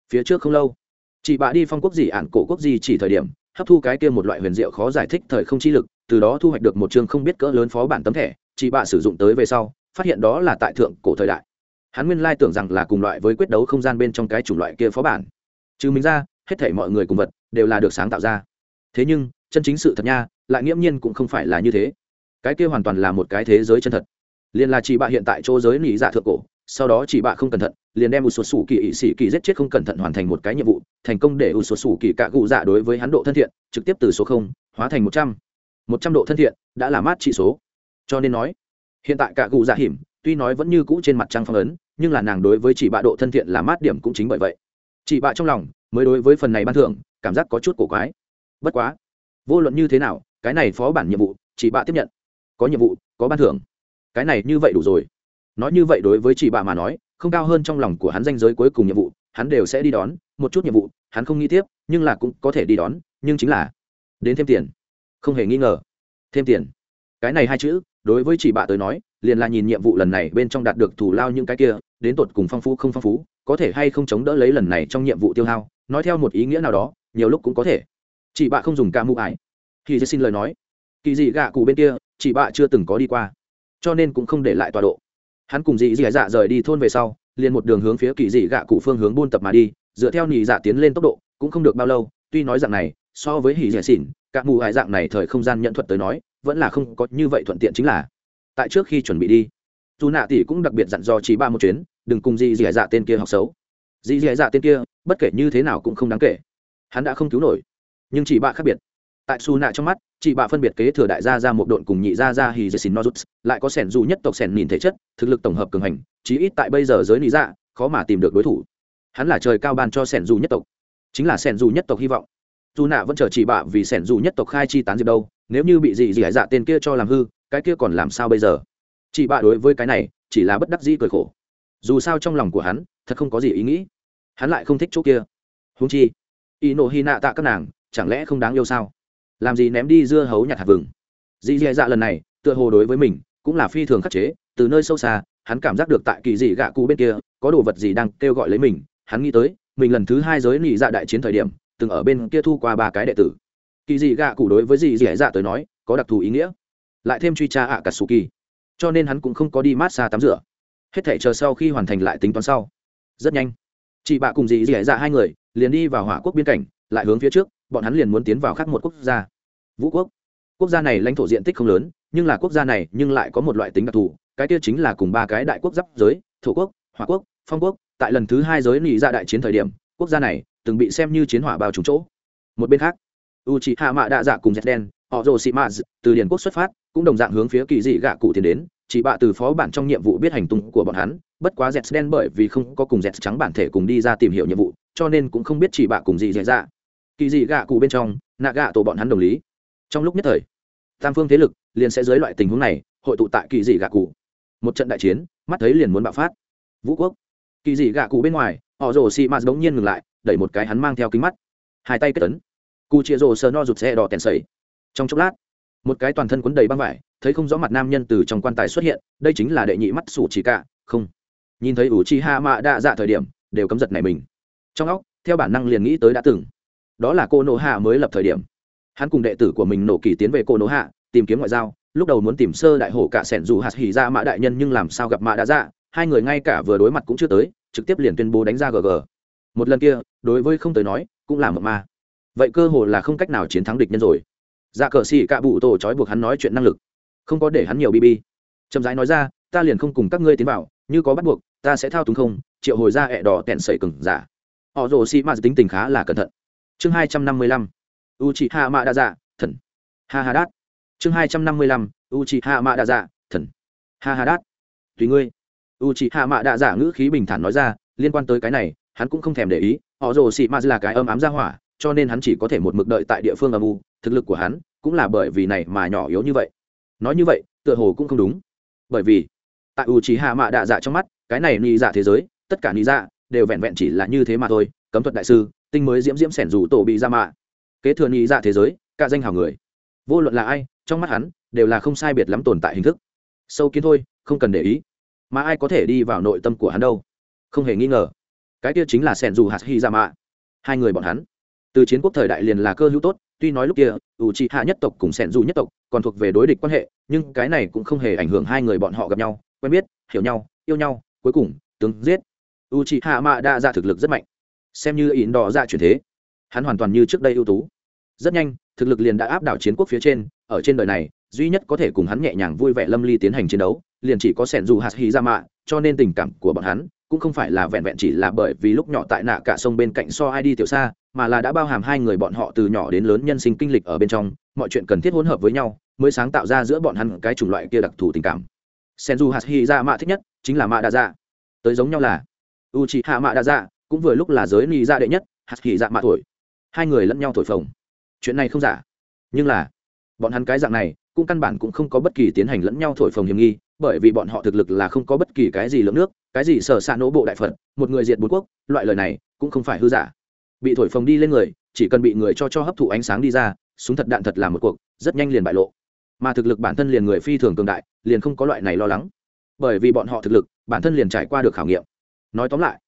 phía trước không lâu, chị bạ đi phong quốc gì ản cổ quốc gì chỉ thời điểm hấp thu cái kia một loại huyền diệu khó giải thích thời không chi lực, từ đó thu hoạch được một chương không biết cỡ lớn phó bản tấm thẻ chị bạ sử dụng tới về sau, phát hiện đó là tại thượng cổ thời đại. Hắn nguyên lai tưởng rằng là cùng loại với quyết đấu không gian bên trong cái chủng loại kia phó bản. Trừ mình ra, hết thể mọi người cùng vật đều là được sáng tạo ra. Thế nhưng, chân chính sự thật nha, lại nghiễm nhiên cũng không phải là như thế. Cái kia hoàn toàn là một cái thế giới chân thật. Liền là chị bạ hiện tại chỗ giới nỉ dạ thượng cổ, sau đó chị bạ không cẩn thận liền đem một số sủ kỳ ỵ sĩ kỳ giết chết không cẩn thận hoàn thành một cái nhiệm vụ, thành công để một số sủ kỳ cạ cụ dạ đối với hắn độ thân thiện, trực tiếp từ số không hóa thành một trăm. Một trăm độ thân thiện đã là mát trị số. Cho nên nói, hiện tại cạ cụ dạ hiểm, tuy nói vẫn như cũ trên mặt trăng phong ấn, nhưng là nàng đối với chị bạ độ thân thiện là mát điểm cũng chính bởi vậy. Chị bạ trong lòng mới đối với phần này ban thưởng, cảm giác có chút cổ quái. Bất quá, vô luận như thế nào, cái này phó bản nhiệm vụ chị bạ tiếp nhận. Có nhiệm vụ, có ban thưởng. Cái này như vậy đủ rồi. Nói như vậy đối với chị bạ mà nói không cao hơn trong lòng của hắn danh giới cuối cùng nhiệm vụ, hắn đều sẽ đi đón, một chút nhiệm vụ, hắn không nghĩ tiếp, nhưng là cũng có thể đi đón, nhưng chính là đến thêm tiền. Không hề nghi ngờ. Thêm tiền. Cái này hai chữ, đối với chị bạ tới nói, liền là nhìn nhiệm vụ lần này bên trong đạt được thủ lao những cái kia, đến tột cùng phong phú không phong phú, có thể hay không chống đỡ lấy lần này trong nhiệm vụ tiêu hao, nói theo một ý nghĩa nào đó, nhiều lúc cũng có thể. Chị bạ không dùng ca mụ ải. Thì sẽ xin lời nói, kỳ dị gạ cụ bên kia chị bạ chưa từng có đi qua, cho nên cũng không để lại tọa độ hắn cùng dị dị dạ rời đi thôn về sau, liền một đường hướng phía kỳ dị gạ cụ phương hướng buôn tập mà đi, dựa theo nhị dạ tiến lên tốc độ, cũng không được bao lâu, tuy nói dạng này, so với hỉ dạ xỉn các mù hải dạng này thời không gian nhận thuật tới nói, vẫn là không có như vậy thuận tiện chính là. Tại trước khi chuẩn bị đi, dù nạ tỷ cũng đặc biệt dặn dò trí ba một chuyến, đừng cùng dị dị dạ tên kia học xấu. Dị dị dạ tên kia, bất kể như thế nào cũng không đáng kể. Hắn đã không cứu nổi, nhưng chỉ bạ khác biệt tại su nạ trong mắt, chị bạ phân biệt kế thừa đại gia ra một độn cùng nhị gia ra hì dê xin nozuts, lại có sẻn dù nhất tộc sẻn nhìn thể chất, thực lực tổng hợp cường hành, chí ít tại bây giờ giới lý dạ khó mà tìm được đối thủ. Hắn là trời cao ban cho sẻn dù nhất tộc, chính là sẻn dù nhất tộc hy vọng. Dù nạ vẫn chờ chị bạ vì sẻn dù nhất tộc khai chi tán diệp đâu, nếu như bị gì dã dạ tên kia cho làm hư, cái kia còn làm sao bây giờ? Chị bạ đối với cái này, chỉ là bất đắc dĩ cười khổ. Dù sao trong lòng của hắn, thật không có gì ý nghĩ. Hắn lại không thích chỗ kia. Húng chi y nộ hy nạ tạ các nàng, chẳng lẽ không đáng yêu sao? Làm gì ném đi dưa hấu nhặt hạt vừng. Dì dì dạ lần này, tựa hồ đối với mình, cũng là phi thường khắc chế, từ nơi sâu xa, hắn cảm giác được tại kỳ dị gạ cụ bên kia, có đồ vật gì đang kêu gọi lấy mình, hắn nghĩ tới, mình lần thứ hai giới nị dạ đại chiến thời điểm, từng ở bên kia thu qua ba cái đệ tử. Kỳ dị gạ cụ đối với dì dì dạ tới nói, có đặc thù ý nghĩa, lại thêm truy tra ạ cả sù kỳ cho nên hắn cũng không có đi mát xa tắm rửa. Hết thể chờ sau khi hoàn thành lại tính toán sau. Rất nhanh, chị bạ cùng dì dì dạ hai người, liền đi vào hỏa quốc biên cảnh, lại hướng phía trước bọn hắn liền muốn tiến vào khác một quốc gia. Vũ quốc. Quốc gia này lãnh thổ diện tích không lớn, nhưng là quốc gia này nhưng lại có một loại tính đặc thù, cái kia chính là cùng ba cái đại quốc giáp giới, thổ quốc, hỏa quốc, phong quốc, tại lần thứ hai giới nị ra đại chiến thời điểm, quốc gia này từng bị xem như chiến hỏa bao trúng chỗ. Một bên khác u c hạ mạ đạ dạ cùng dẹt đen họ rồ sĩ maz từ điền quốc xuất phát, cũng đồng dạng hướng phía kỳ dị gạ cụ tiến đến, chỉ bạ từ phó bản trong nhiệm vụ biết hành tung của bọn hắn, bất quá dẹt đen bởi vì không có cùng dẹt trắng bản thể cùng đi ra tìm hiểu nhiệm vụ, cho nên cũng không biết chỉ bạ cùng gì dẹt ra dạ kỳ dị gạ cụ bên trong, nạ gạ tổ bọn hắn đồng lý. Trong lúc nhất thời, tam phương thế lực liền sẽ dưới loại tình huống này hội tụ tại kỳ dị gạ cụ. Một trận đại chiến, mắt thấy liền muốn bạo phát. Vũ quốc, kỳ dị gạ cụ bên ngoài, họ rồ xị mạt đống nhiên ngừng lại, đẩy một cái hắn mang theo kính mắt. Hai tay kết tấn cụ chịa rồ sờ no rụt xe đỏ tèn sầy trong chốc lát, một cái toàn thân quấn đầy băng vải, thấy không rõ mặt nam nhân từ trong quan tài xuất hiện, đây chính là đệ nhị mắt sủ chỉ cả không. Nhìn thấy ủ chi ha mạ đa dạ thời điểm, đều cấm giật này mình. Trong óc, theo bản năng liền nghĩ tới đã từng đó là cô nộ hạ mới lập thời điểm. Hắn cùng đệ tử của mình nổ kỳ tiến về cô nộ hạ, tìm kiếm ngoại giao, lúc đầu muốn tìm sơ đại hổ cả sẻn dù hạt hỉ ra mã đại nhân nhưng làm sao gặp mã đã ra hai người ngay cả vừa đối mặt cũng chưa tới, trực tiếp liền tuyên bố đánh ra gg một lần kia, đối với không tới nói, cũng là mộng ma. Vậy cơ hồ là không cách nào chiến thắng địch nhân rồi. Dạ cờ xì cạ bụ tổ trói buộc hắn nói chuyện năng lực. Không có để hắn nhiều bb chậm rãi nói ra, ta liền không cùng các ngươi tiến vào, như có bắt buộc, ta sẽ thao túng không, triệu hồi ra ẹ đỏ tẹn sẩy cừng giả dạ. họ rồ xì ma tính tình khá là cẩn thận chương hai trăm năm mươi lăm. U chị hạ mạ đa dạ thần. Ha ha đát chương hai trăm năm mươi lăm u chị hạ mạ đa dạ thần. Ha ha đát tùy ngươi. U chị hạ mạ đa dạ ngữ khí bình thản nói ra, liên quan tới cái này, hắn cũng không thèm để ý. Họ rồ xị ma là cái âm ám ra hỏa, cho nên hắn chỉ có thể một mực đợi tại địa phương âm u. Thực lực của hắn cũng là bởi vì này mà nhỏ yếu như vậy. Nói như vậy, tựa hồ cũng không đúng. Bởi vì, tại u trí hạ mạ đa dạ trong mắt, cái này ni dạ thế giới, tất cả ni dạ đều vẹn vẹn chỉ là như thế mà thôi. Cấm thuật đại sư tinh mới diễm diễm sẻn rủ tổ bị ra mạ. Kế thừa nghĩ dạ thế giới, cả danh hào người. Vô luận là ai, trong mắt hắn, đều là không sai biệt lắm tồn tại hình thức. Sâu kiến thôi, không cần để ý. Mà ai có thể đi vào nội tâm của hắn đâu? Không hề nghi ngờ. Cái kia chính là sẻn dù hạt hy ra mạ. Hai người bọn hắn. Từ chiến quốc thời đại liền là cơ hữu tốt, tuy nói lúc kia, ủ trị hạ nhất tộc cùng sẻn dù nhất tộc còn thuộc về đối địch quan hệ, nhưng cái này cũng không hề ảnh hưởng hai người bọn họ gặp nhau, quen biết, hiểu nhau, yêu nhau, cuối cùng, tướng giết. U trị hạ mạ đa ra thực lực rất mạnh xem như ỉn đỏ ra chuyển thế. Hắn hoàn toàn như trước đây ưu tú. Rất nhanh, thực lực liền đã áp đảo chiến quốc phía trên, ở trên đời này, duy nhất có thể cùng hắn nhẹ nhàng vui vẻ lâm ly tiến hành chiến đấu, liền chỉ có sẻn dù hạt hy ra dạ mạ, cho nên tình cảm của bọn hắn cũng không phải là vẹn vẹn chỉ là bởi vì lúc nhỏ tại nạ cả sông bên cạnh so ai đi tiểu xa, mà là đã bao hàm hai người bọn họ từ nhỏ đến lớn nhân sinh kinh lịch ở bên trong, mọi chuyện cần thiết hỗn hợp với nhau mới sáng tạo ra giữa bọn hắn cái chủng loại kia đặc thù tình cảm. Sen du hạt hy ra dạ mạ thích nhất chính là mạ đa dạ. Tới giống nhau là u c h i hạ mạ đa dạ cũng vừa lúc là giới ni ra đệ nhất, hạt hỉ dạ mạ tuổi. Hai người lẫn nhau thổi phồng. Chuyện này không giả. Nhưng là, bọn hắn cái dạng này, cũng căn bản cũng không có bất kỳ tiến hành lẫn nhau thổi phồng hiểm nghi, bởi vì bọn họ thực lực là không có bất kỳ cái gì lượng nước, cái gì sở s nỗ bộ đại phật, một người diệt bốn quốc, loại lời này cũng không phải hư giả. Bị thổi phồng đi lên người, chỉ cần bị người cho cho hấp thụ ánh sáng đi ra, súng thật đạn thật là một cuộc, rất nhanh liền bại lộ. Mà thực lực bản thân liền người phi thường cường đại, liền không có loại này lo lắng. Bởi vì bọn họ thực lực, bản thân liền trải qua được khảo nghiệm. Nói tóm lại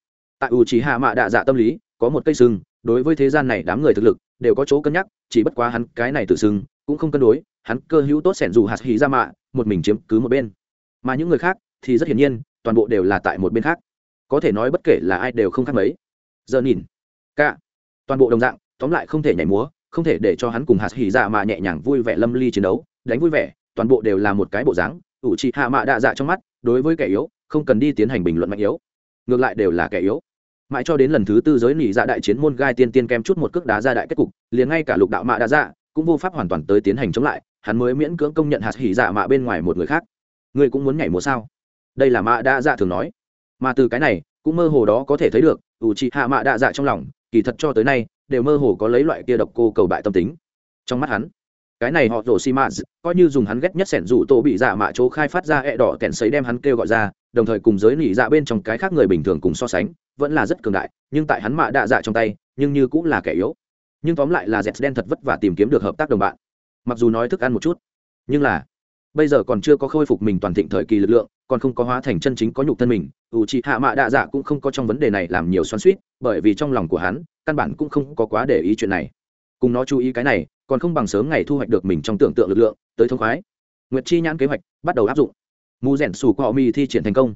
tại u trí hạ mạ đạ dạ tâm lý, có một cây sừng, đối với thế gian này đám người thực lực, đều có chỗ cân nhắc, chỉ bất quá hắn cái này tự sừng, cũng không cân đối, hắn cơ hữu tốt sẻn dù hạt hí ra mạ, một mình chiếm cứ một bên. Mà những người khác thì rất hiển nhiên, toàn bộ đều là tại một bên khác. Có thể nói bất kể là ai đều không khác mấy. Giờ nhìn. Cả. Toàn bộ đồng dạng, tóm lại không thể nhảy múa, không thể để cho hắn cùng hạt hỉ dạ mà nhẹ nhàng vui vẻ lâm ly chiến đấu, đánh vui vẻ, toàn bộ đều là một cái bộ dáng ủ trị hạ mạ đạ dạ trong mắt, đối với kẻ yếu, không cần đi tiến hành bình luận mạnh yếu. Ngược lại đều là kẻ yếu mãi cho đến lần thứ tư giới nỉ dạ đại chiến môn gai tiên tiên kem chút một cước đá ra đại kết cục, liền ngay cả lục đạo mạ đã dạ cũng vô pháp hoàn toàn tới tiến hành chống lại, hắn mới miễn cưỡng công nhận hạt hỉ dạ mạ bên ngoài một người khác. Ngươi cũng muốn nhảy múa sao? Đây là mạ đã dạ thường nói. Mà từ cái này, cũng mơ hồ đó có thể thấy được, ủ trị hạ mạ đã dạ trong lòng, kỳ thật cho tới nay, đều mơ hồ có lấy loại kia độc cô cầu bại tâm tính. Trong mắt hắn cái này họ rổ xi mã coi như dùng hắn ghét nhất sẻn rủ tổ bị dạ mạ chỗ khai phát ra ẹ đỏ kẹn sấy đem hắn kêu gọi ra, đồng thời cùng giới nỉ dạ bên trong cái khác người bình thường cùng so sánh, vẫn là rất cường đại, nhưng tại hắn mạ đạ dạ trong tay, nhưng như cũng là kẻ yếu. Nhưng tóm lại là dẹt đen thật vất vả tìm kiếm được hợp tác đồng bạn. Mặc dù nói thức ăn một chút, nhưng là bây giờ còn chưa có khôi phục mình toàn thịnh thời kỳ lực lượng, còn không có hóa thành chân chính có nhục thân mình ủ trị hạ mạ đạ dạ cũng không có trong vấn đề này làm nhiều xoắn suýt bởi vì trong lòng của hắn, căn bản cũng không có quá để ý chuyện này cùng nó chú ý cái này, còn không bằng sớm ngày thu hoạch được mình trong tưởng tượng lực lượng, tới thông khoái. Nguyệt chi nhãn kế hoạch, bắt đầu áp dụng. Mù rẻn sủ của họ mi thi triển thành công.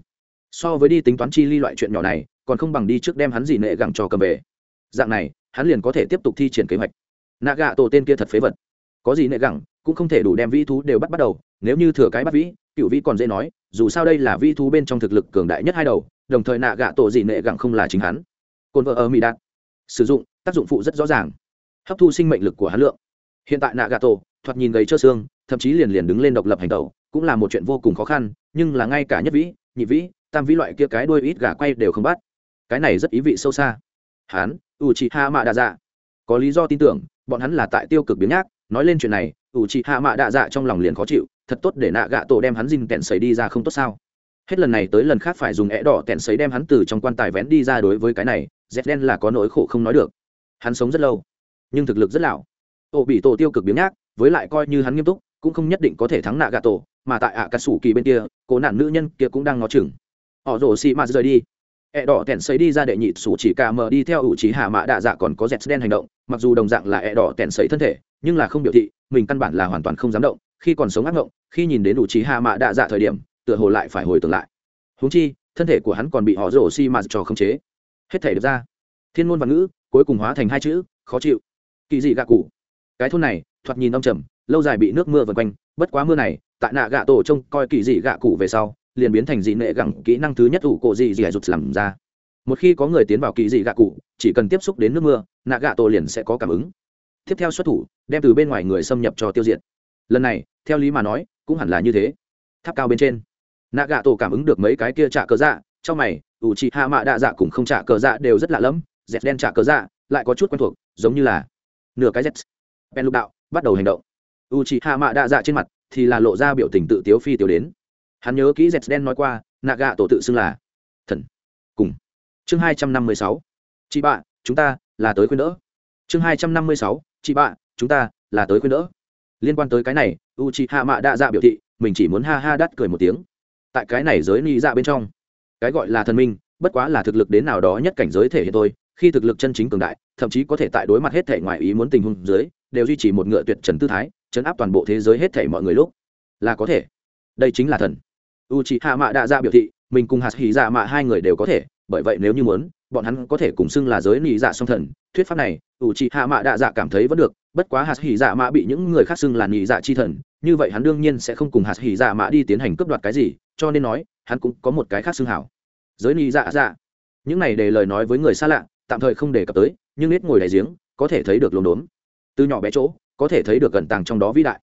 So với đi tính toán chi ly loại chuyện nhỏ này, còn không bằng đi trước đem hắn gì nệ gặng cho cầm về. Dạng này, hắn liền có thể tiếp tục thi triển kế hoạch. Nạ gạ tổ tên kia thật phế vật. Có gì nệ gặng, cũng không thể đủ đem vĩ thú đều bắt bắt đầu. Nếu như thừa cái bắt vĩ, cựu vĩ còn dễ nói, dù sao đây là vĩ thú bên trong thực lực cường đại nhất hai đầu, đồng thời nạ gạ tổ gì nệ gặng không là chính hắn. Cồn vợ ở mỹ đạt. Sử dụng, tác dụng phụ rất rõ ràng hấp thu sinh mệnh lực của hắn lượng. Hiện tại nạ gà tổ thoạt nhìn gầy trơ xương, thậm chí liền liền đứng lên độc lập hành tẩu, cũng là một chuyện vô cùng khó khăn, nhưng là ngay cả nhất vĩ, nhị vĩ, tam vĩ loại kia cái đuôi ít gà quay đều không bắt. Cái này rất ý vị sâu xa. Hắn u chị hạ mạ đa dạ có lý do tin tưởng, bọn hắn là tại tiêu cực biến nhác. Nói lên chuyện này u chị hạ mạ đa dạ trong lòng liền khó chịu, thật tốt để nạ gạ tổ đem hắn dinh tẹn sấy đi ra không tốt sao. Hết lần này tới lần khác phải dùng é đỏ tẹn sấy đem hắn từ trong quan tài vén đi ra đối với cái này z đen là có nỗi khổ không nói được. Hắn sống rất lâu nhưng thực lực rất lão. Ổ bị tổ tiêu cực biếng nhác, với lại coi như hắn nghiêm túc, cũng không nhất định có thể thắng nạ gà tổ, mà tại ạ cà sủ kỳ bên kia, cố nạn nữ nhân kia cũng đang ngó chừng. Họ rổ xì mạt rời đi. Ẹ đỏ tẻn xấy đi ra đệ nhị sủ chỉ cả mờ đi theo ủ trí hạ mã đạ dạ còn có dẹt đen hành động, mặc dù đồng dạng là ẹ đỏ tẻn xấy thân thể, nhưng là không biểu thị, mình căn bản là hoàn toàn không dám động, khi còn sống ác ngộng, khi nhìn đến ủ trí hạ mã đạ dạ thời điểm, tựa hồ lại phải hồi tưởng lại. Húng chi, thân thể của hắn còn bị họ rổ xi mạt cho khống chế. Hết thể được ra. Thiên ngôn và ngữ, cuối cùng hóa thành hai chữ, khó chịu kỳ dị gạ cụ. Cái thôn này, thoạt nhìn ông trầm, lâu dài bị nước mưa vần quanh, bất quá mưa này, tại nạ gạ tổ trông coi kỳ dị gạ cụ về sau, liền biến thành dị nệ gẳng kỹ năng thứ nhất ủ cổ dị dị rụt làm ra. Một khi có người tiến vào kỳ dị gạ cụ, chỉ cần tiếp xúc đến nước mưa, nạ gạ tổ liền sẽ có cảm ứng. Tiếp theo xuất thủ, đem từ bên ngoài người xâm nhập cho tiêu diệt. Lần này, theo lý mà nói, cũng hẳn là như thế. Tháp cao bên trên, nạ gạ tổ cảm ứng được mấy cái kia trả cờ dạ trong mày, ủ chị hạ mạ đạ dạ cũng không trả cờ dạ đều rất lạ lẫm, dẹt đen trả cờ dạ lại có chút quen thuộc, giống như là nửa cái z. Pen lục đạo, bắt đầu hành động. U c h hạ mạ đa dạ trên mặt thì là lộ ra biểu tình tự tiếu phi tiểu đến. Hắn nhớ kỹ z đen nói qua nạ gạ tổ tự xưng là thần. Cùng. Chương hai trăm năm mươi sáu. Chị bạ, chúng ta là tới khuyên đỡ. Chương hai trăm năm mươi sáu. Chị bạ, chúng ta là tới khuyên đỡ. Liên quan tới cái này u c h i hạ mạ đa dạ biểu thị, mình chỉ muốn ha ha đắt cười một tiếng. Tại cái này giới ni dạ bên trong, cái gọi là thần minh, bất quá là thực lực đến nào đó nhất cảnh giới thể hiện tôi khi thực lực chân chính cường đại, thậm chí có thể tại đối mặt hết thể ngoài ý muốn tình huống dưới, đều duy trì một ngựa tuyệt trần tư thái, chấn áp toàn bộ thế giới hết thể mọi người lúc. Là có thể. Đây chính là thần. U c h ị hạ mạ đa ra biểu thị, mình cùng hạt hỉ dạ mạ hai người đều có thể, bởi vậy nếu như muốn, bọn hắn có thể cùng xưng là giới nị dạ song thần. Thuyết pháp này u c h ị hạ mạ đa dạ cảm thấy vẫn được, bất quá hạt hỉ dạ mạ bị những người khác xưng là nị dạ chi thần, như vậy hắn đương nhiên sẽ không cùng hạt hỉ dạ mạ đi tiến hành cướp đoạt cái gì, cho nên nói, hắn cũng có một cái khác xưng hảo. Giới nị dạ dạ. Những này để lời nói với người xa lạ tạm thời không đề cập tới, nhưng nết ngồi đè giếng, có thể thấy được lồn đốn từ nhỏ bé chỗ, có thể thấy được gần tàng trong đó vĩ đại.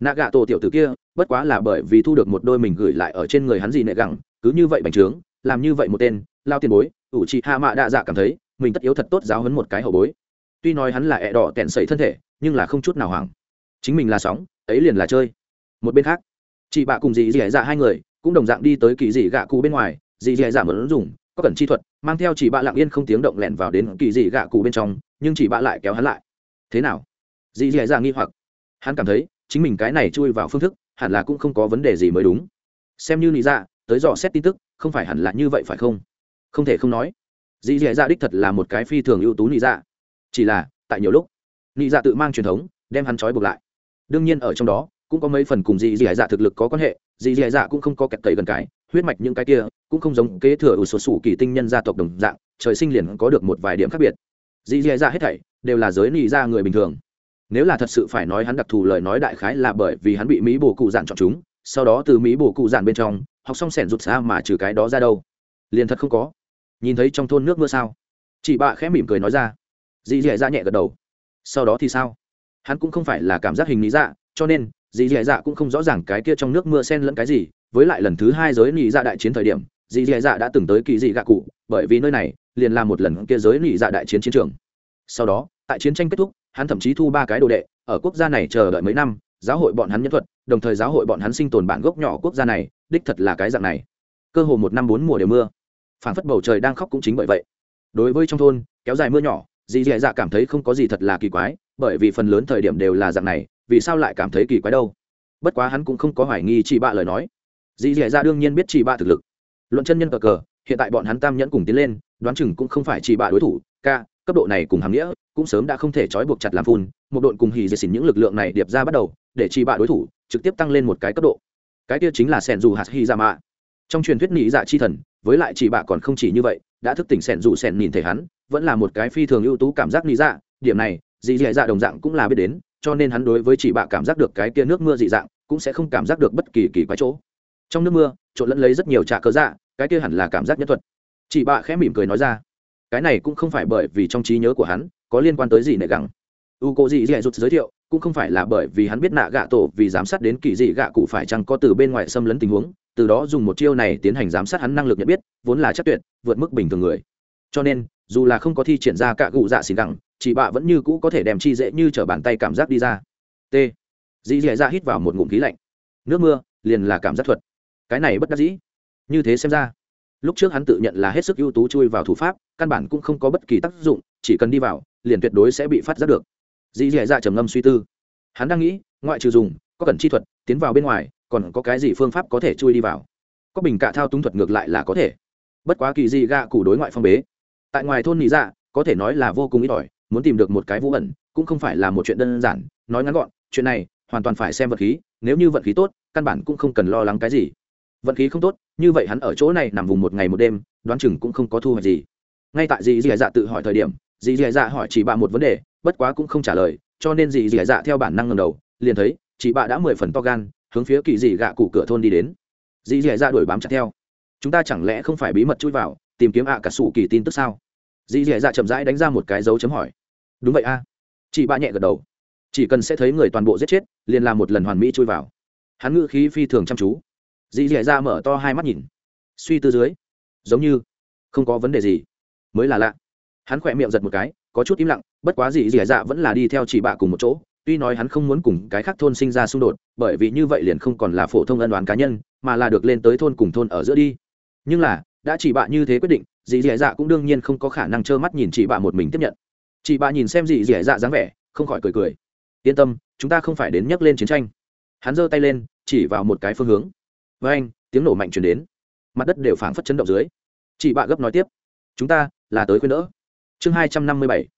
Nạ gạ tổ tiểu tử kia, bất quá là bởi vì thu được một đôi mình gửi lại ở trên người hắn gì nệ gẳng, cứ như vậy bành trướng, làm như vậy một tên, lao tiền bối, ủ chị hạ mạ đạ dạ cảm thấy, mình tất yếu thật tốt giáo hấn một cái hậu bối. Tuy nói hắn là ẹ đỏ tẹn sẩy thân thể, nhưng là không chút nào hoảng. Chính mình là sóng, ấy liền là chơi. Một bên khác, chị bạ cùng dì dì dạ hai người, cũng đồng dạng đi tới kỳ dì gạ cụ bên ngoài, dì dì dạ mở dùng có cần chi thuật mang theo chỉ bạ lặng yên không tiếng động lẻn vào đến kỳ dị gạ cụ bên trong, nhưng chỉ bạ lại kéo hắn lại. Thế nào? Dị dị dạ nghi hoặc. Hắn cảm thấy, chính mình cái này chui vào phương thức, hẳn là cũng không có vấn đề gì mới đúng. Xem như lý dạ tới dò xét tin tức, không phải hẳn là như vậy phải không? Không thể không nói. Dị dị dạ đích thật là một cái phi thường ưu tú lý dạ. Chỉ là, tại nhiều lúc lý dạ tự mang truyền thống, đem hắn trói buộc lại. Đương nhiên ở trong đó, cũng có mấy phần cùng dị dị dạ thực lực có quan hệ dị dị dạ cũng không có kẹt cậy gần cái, huyết mạch những cái kia cũng không giống kế thừa ủ sổ sủ kỳ tinh nhân gia tộc đồng dạng, trời sinh liền có được một vài điểm khác biệt. Dì dì dạ hết thảy đều là giới nị ra người bình thường. Nếu là thật sự phải nói hắn đặc thù lời nói đại khái là bởi vì hắn bị mỹ bồ cụ giản chọn chúng, sau đó từ mỹ bồ cụ giản bên trong, học xong sẻn rụt xa mà trừ cái đó ra đâu. Liền thật không có. Nhìn thấy trong thôn nước mưa sao? Chị bạ khẽ mỉm cười nói ra. Dì dì dạ nhẹ gật đầu. Sau đó thì sao? Hắn cũng không phải là cảm giác hình lý dạ cho nên, dì dì dạ cũng không rõ ràng cái kia trong nước mưa sen lẫn cái gì, với lại lần thứ hai giới nị dạ đại chiến thời điểm dì dì dạ đã từng tới kỳ dị gạ cụ, bởi vì nơi này liền là một lần kia giới lì dạ đại chiến chiến trường. Sau đó, tại chiến tranh kết thúc, hắn thậm chí thu ba cái đồ đệ, ở quốc gia này chờ đợi mấy năm, giáo hội bọn hắn nhân thuật, đồng thời giáo hội bọn hắn sinh tồn bản gốc nhỏ quốc gia này, đích thật là cái dạng này. Cơ hồ một năm bốn mùa đều mưa. Phản phất bầu trời đang khóc cũng chính bởi vậy. Đối với trong thôn, kéo dài mưa nhỏ, dì dì dạ cảm thấy không có gì thật là kỳ quái, bởi vì phần lớn thời điểm đều là dạng này, vì sao lại cảm thấy kỳ quái đâu? Bất quá hắn cũng không có hoài nghi chị bạ lời nói. Dì dì dạ đương nhiên biết chị bạ thực lực luận chân nhân cờ cờ, hiện tại bọn hắn tam nhẫn cùng tiến lên, đoán chừng cũng không phải chỉ bạ đối thủ, ca, cấp độ này cùng hàm nghĩa, cũng sớm đã không thể trói buộc chặt làm phun, một đội cùng hì dệt xỉn những lực lượng này điệp ra bắt đầu, để chỉ bạ đối thủ trực tiếp tăng lên một cái cấp độ. Cái kia chính là sẻn dù hạt hy ra dạ mạ. Trong truyền thuyết nghĩ dạ chi thần, với lại chỉ bạ còn không chỉ như vậy, đã thức tỉnh sẻn dù sẻn nhìn thấy hắn, vẫn là một cái phi thường ưu tú cảm giác nghĩ dạ điểm này, dị dạ dạ đồng dạng cũng là biết đến, cho nên hắn đối với chỉ bạ cảm giác được cái kia nước mưa dị dạng, cũng sẽ không cảm giác được bất kỳ kỳ quái chỗ. Trong nước mưa trộn lẫn lấy rất nhiều trà cơ dạ cái kia hẳn là cảm giác nhân thuật. Chị bạ khẽ mỉm cười nói ra, cái này cũng không phải bởi vì trong trí nhớ của hắn có liên quan tới gì nệ gẳng. U cố dị dạy rụt giới thiệu, cũng không phải là bởi vì hắn biết nạ gạ tổ vì giám sát đến kỳ dị gạ cụ phải chăng có từ bên ngoài xâm lấn tình huống, từ đó dùng một chiêu này tiến hành giám sát hắn năng lực nhận biết, vốn là chắc tuyệt, vượt mức bình thường người. Cho nên, dù là không có thi triển ra cả cụ dạ xì gẳng, chị bạ vẫn như cũ có thể đem chi dễ như t bàn tay cảm giác đi ra. T. Dị dạy ra hít vào một ngụm khí lạnh. Nước mưa liền là cảm giác thuật cái này bất đắc dĩ. Như thế xem ra, lúc trước hắn tự nhận là hết sức ưu tú chui vào thủ pháp, căn bản cũng không có bất kỳ tác dụng, chỉ cần đi vào, liền tuyệt đối sẽ bị phát giác được. Dì dì dạ trầm ngâm suy tư. Hắn đang nghĩ, ngoại trừ dùng, có cần chi thuật, tiến vào bên ngoài, còn có cái gì phương pháp có thể chui đi vào? Có bình cả thao túng thuật ngược lại là có thể. Bất quá kỳ dị gạ cụ đối ngoại phong bế. Tại ngoài thôn nị dạ có thể nói là vô cùng ít ỏi, muốn tìm được một cái vũ ẩn, cũng không phải là một chuyện đơn giản. Nói ngắn gọn, chuyện này hoàn toàn phải xem vật khí, nếu như vận khí tốt, căn bản cũng không cần lo lắng cái gì vận khí không tốt, như vậy hắn ở chỗ này nằm vùng một ngày một đêm, đoán chừng cũng không có thu hoạch gì. Ngay tại dì dì dạ tự hỏi thời điểm, dì dì dạ hỏi chị bà một vấn đề, bất quá cũng không trả lời, cho nên dì dì dạ theo bản năng ngầm đầu, liền thấy, chị bà đã mười phần to gan, hướng phía kỳ dì gạ cụ cửa thôn đi đến. Dì dì dạ đuổi bám chặt theo. Chúng ta chẳng lẽ không phải bí mật chui vào, tìm kiếm ạ cả sủ kỳ tin tức sao? Dì dì dạ chậm rãi đánh ra một cái dấu chấm hỏi. Đúng vậy a. Chị bà nhẹ gật đầu. Chỉ cần sẽ thấy người toàn bộ giết chết, liền làm một lần hoàn mỹ chui vào. Hắn ngữ khí phi thường chăm chú dì dì ra mở to hai mắt nhìn. Suy tư dưới, giống như không có vấn đề gì. Mới là lạ. Hắn khỏe miệng giật một cái, có chút im lặng, bất quá dì dì dạ vẫn là đi theo chị bạ cùng một chỗ. Tuy nói hắn không muốn cùng cái khác thôn sinh ra xung đột, bởi vì như vậy liền không còn là phổ thông ân đoán cá nhân, mà là được lên tới thôn cùng thôn ở giữa đi. Nhưng là, đã chỉ bạ như thế quyết định dì dì dạ cũng đương nhiên không có khả năng trơ mắt nhìn chị bạ một mình tiếp nhận. Chị bạ nhìn xem dì dì dạ dáng vẻ, không khỏi cười cười. Yên tâm, chúng ta không phải đến nhắc lên chiến tranh. Hắn giơ tay lên, chỉ vào một cái phương hướng với anh, tiếng nổ mạnh chuyển đến. Mặt đất đều phảng phất chấn động dưới. Chị bạ gấp nói tiếp. Chúng ta là tới khuyên đỡ. Chương hai trăm năm mươi bảy.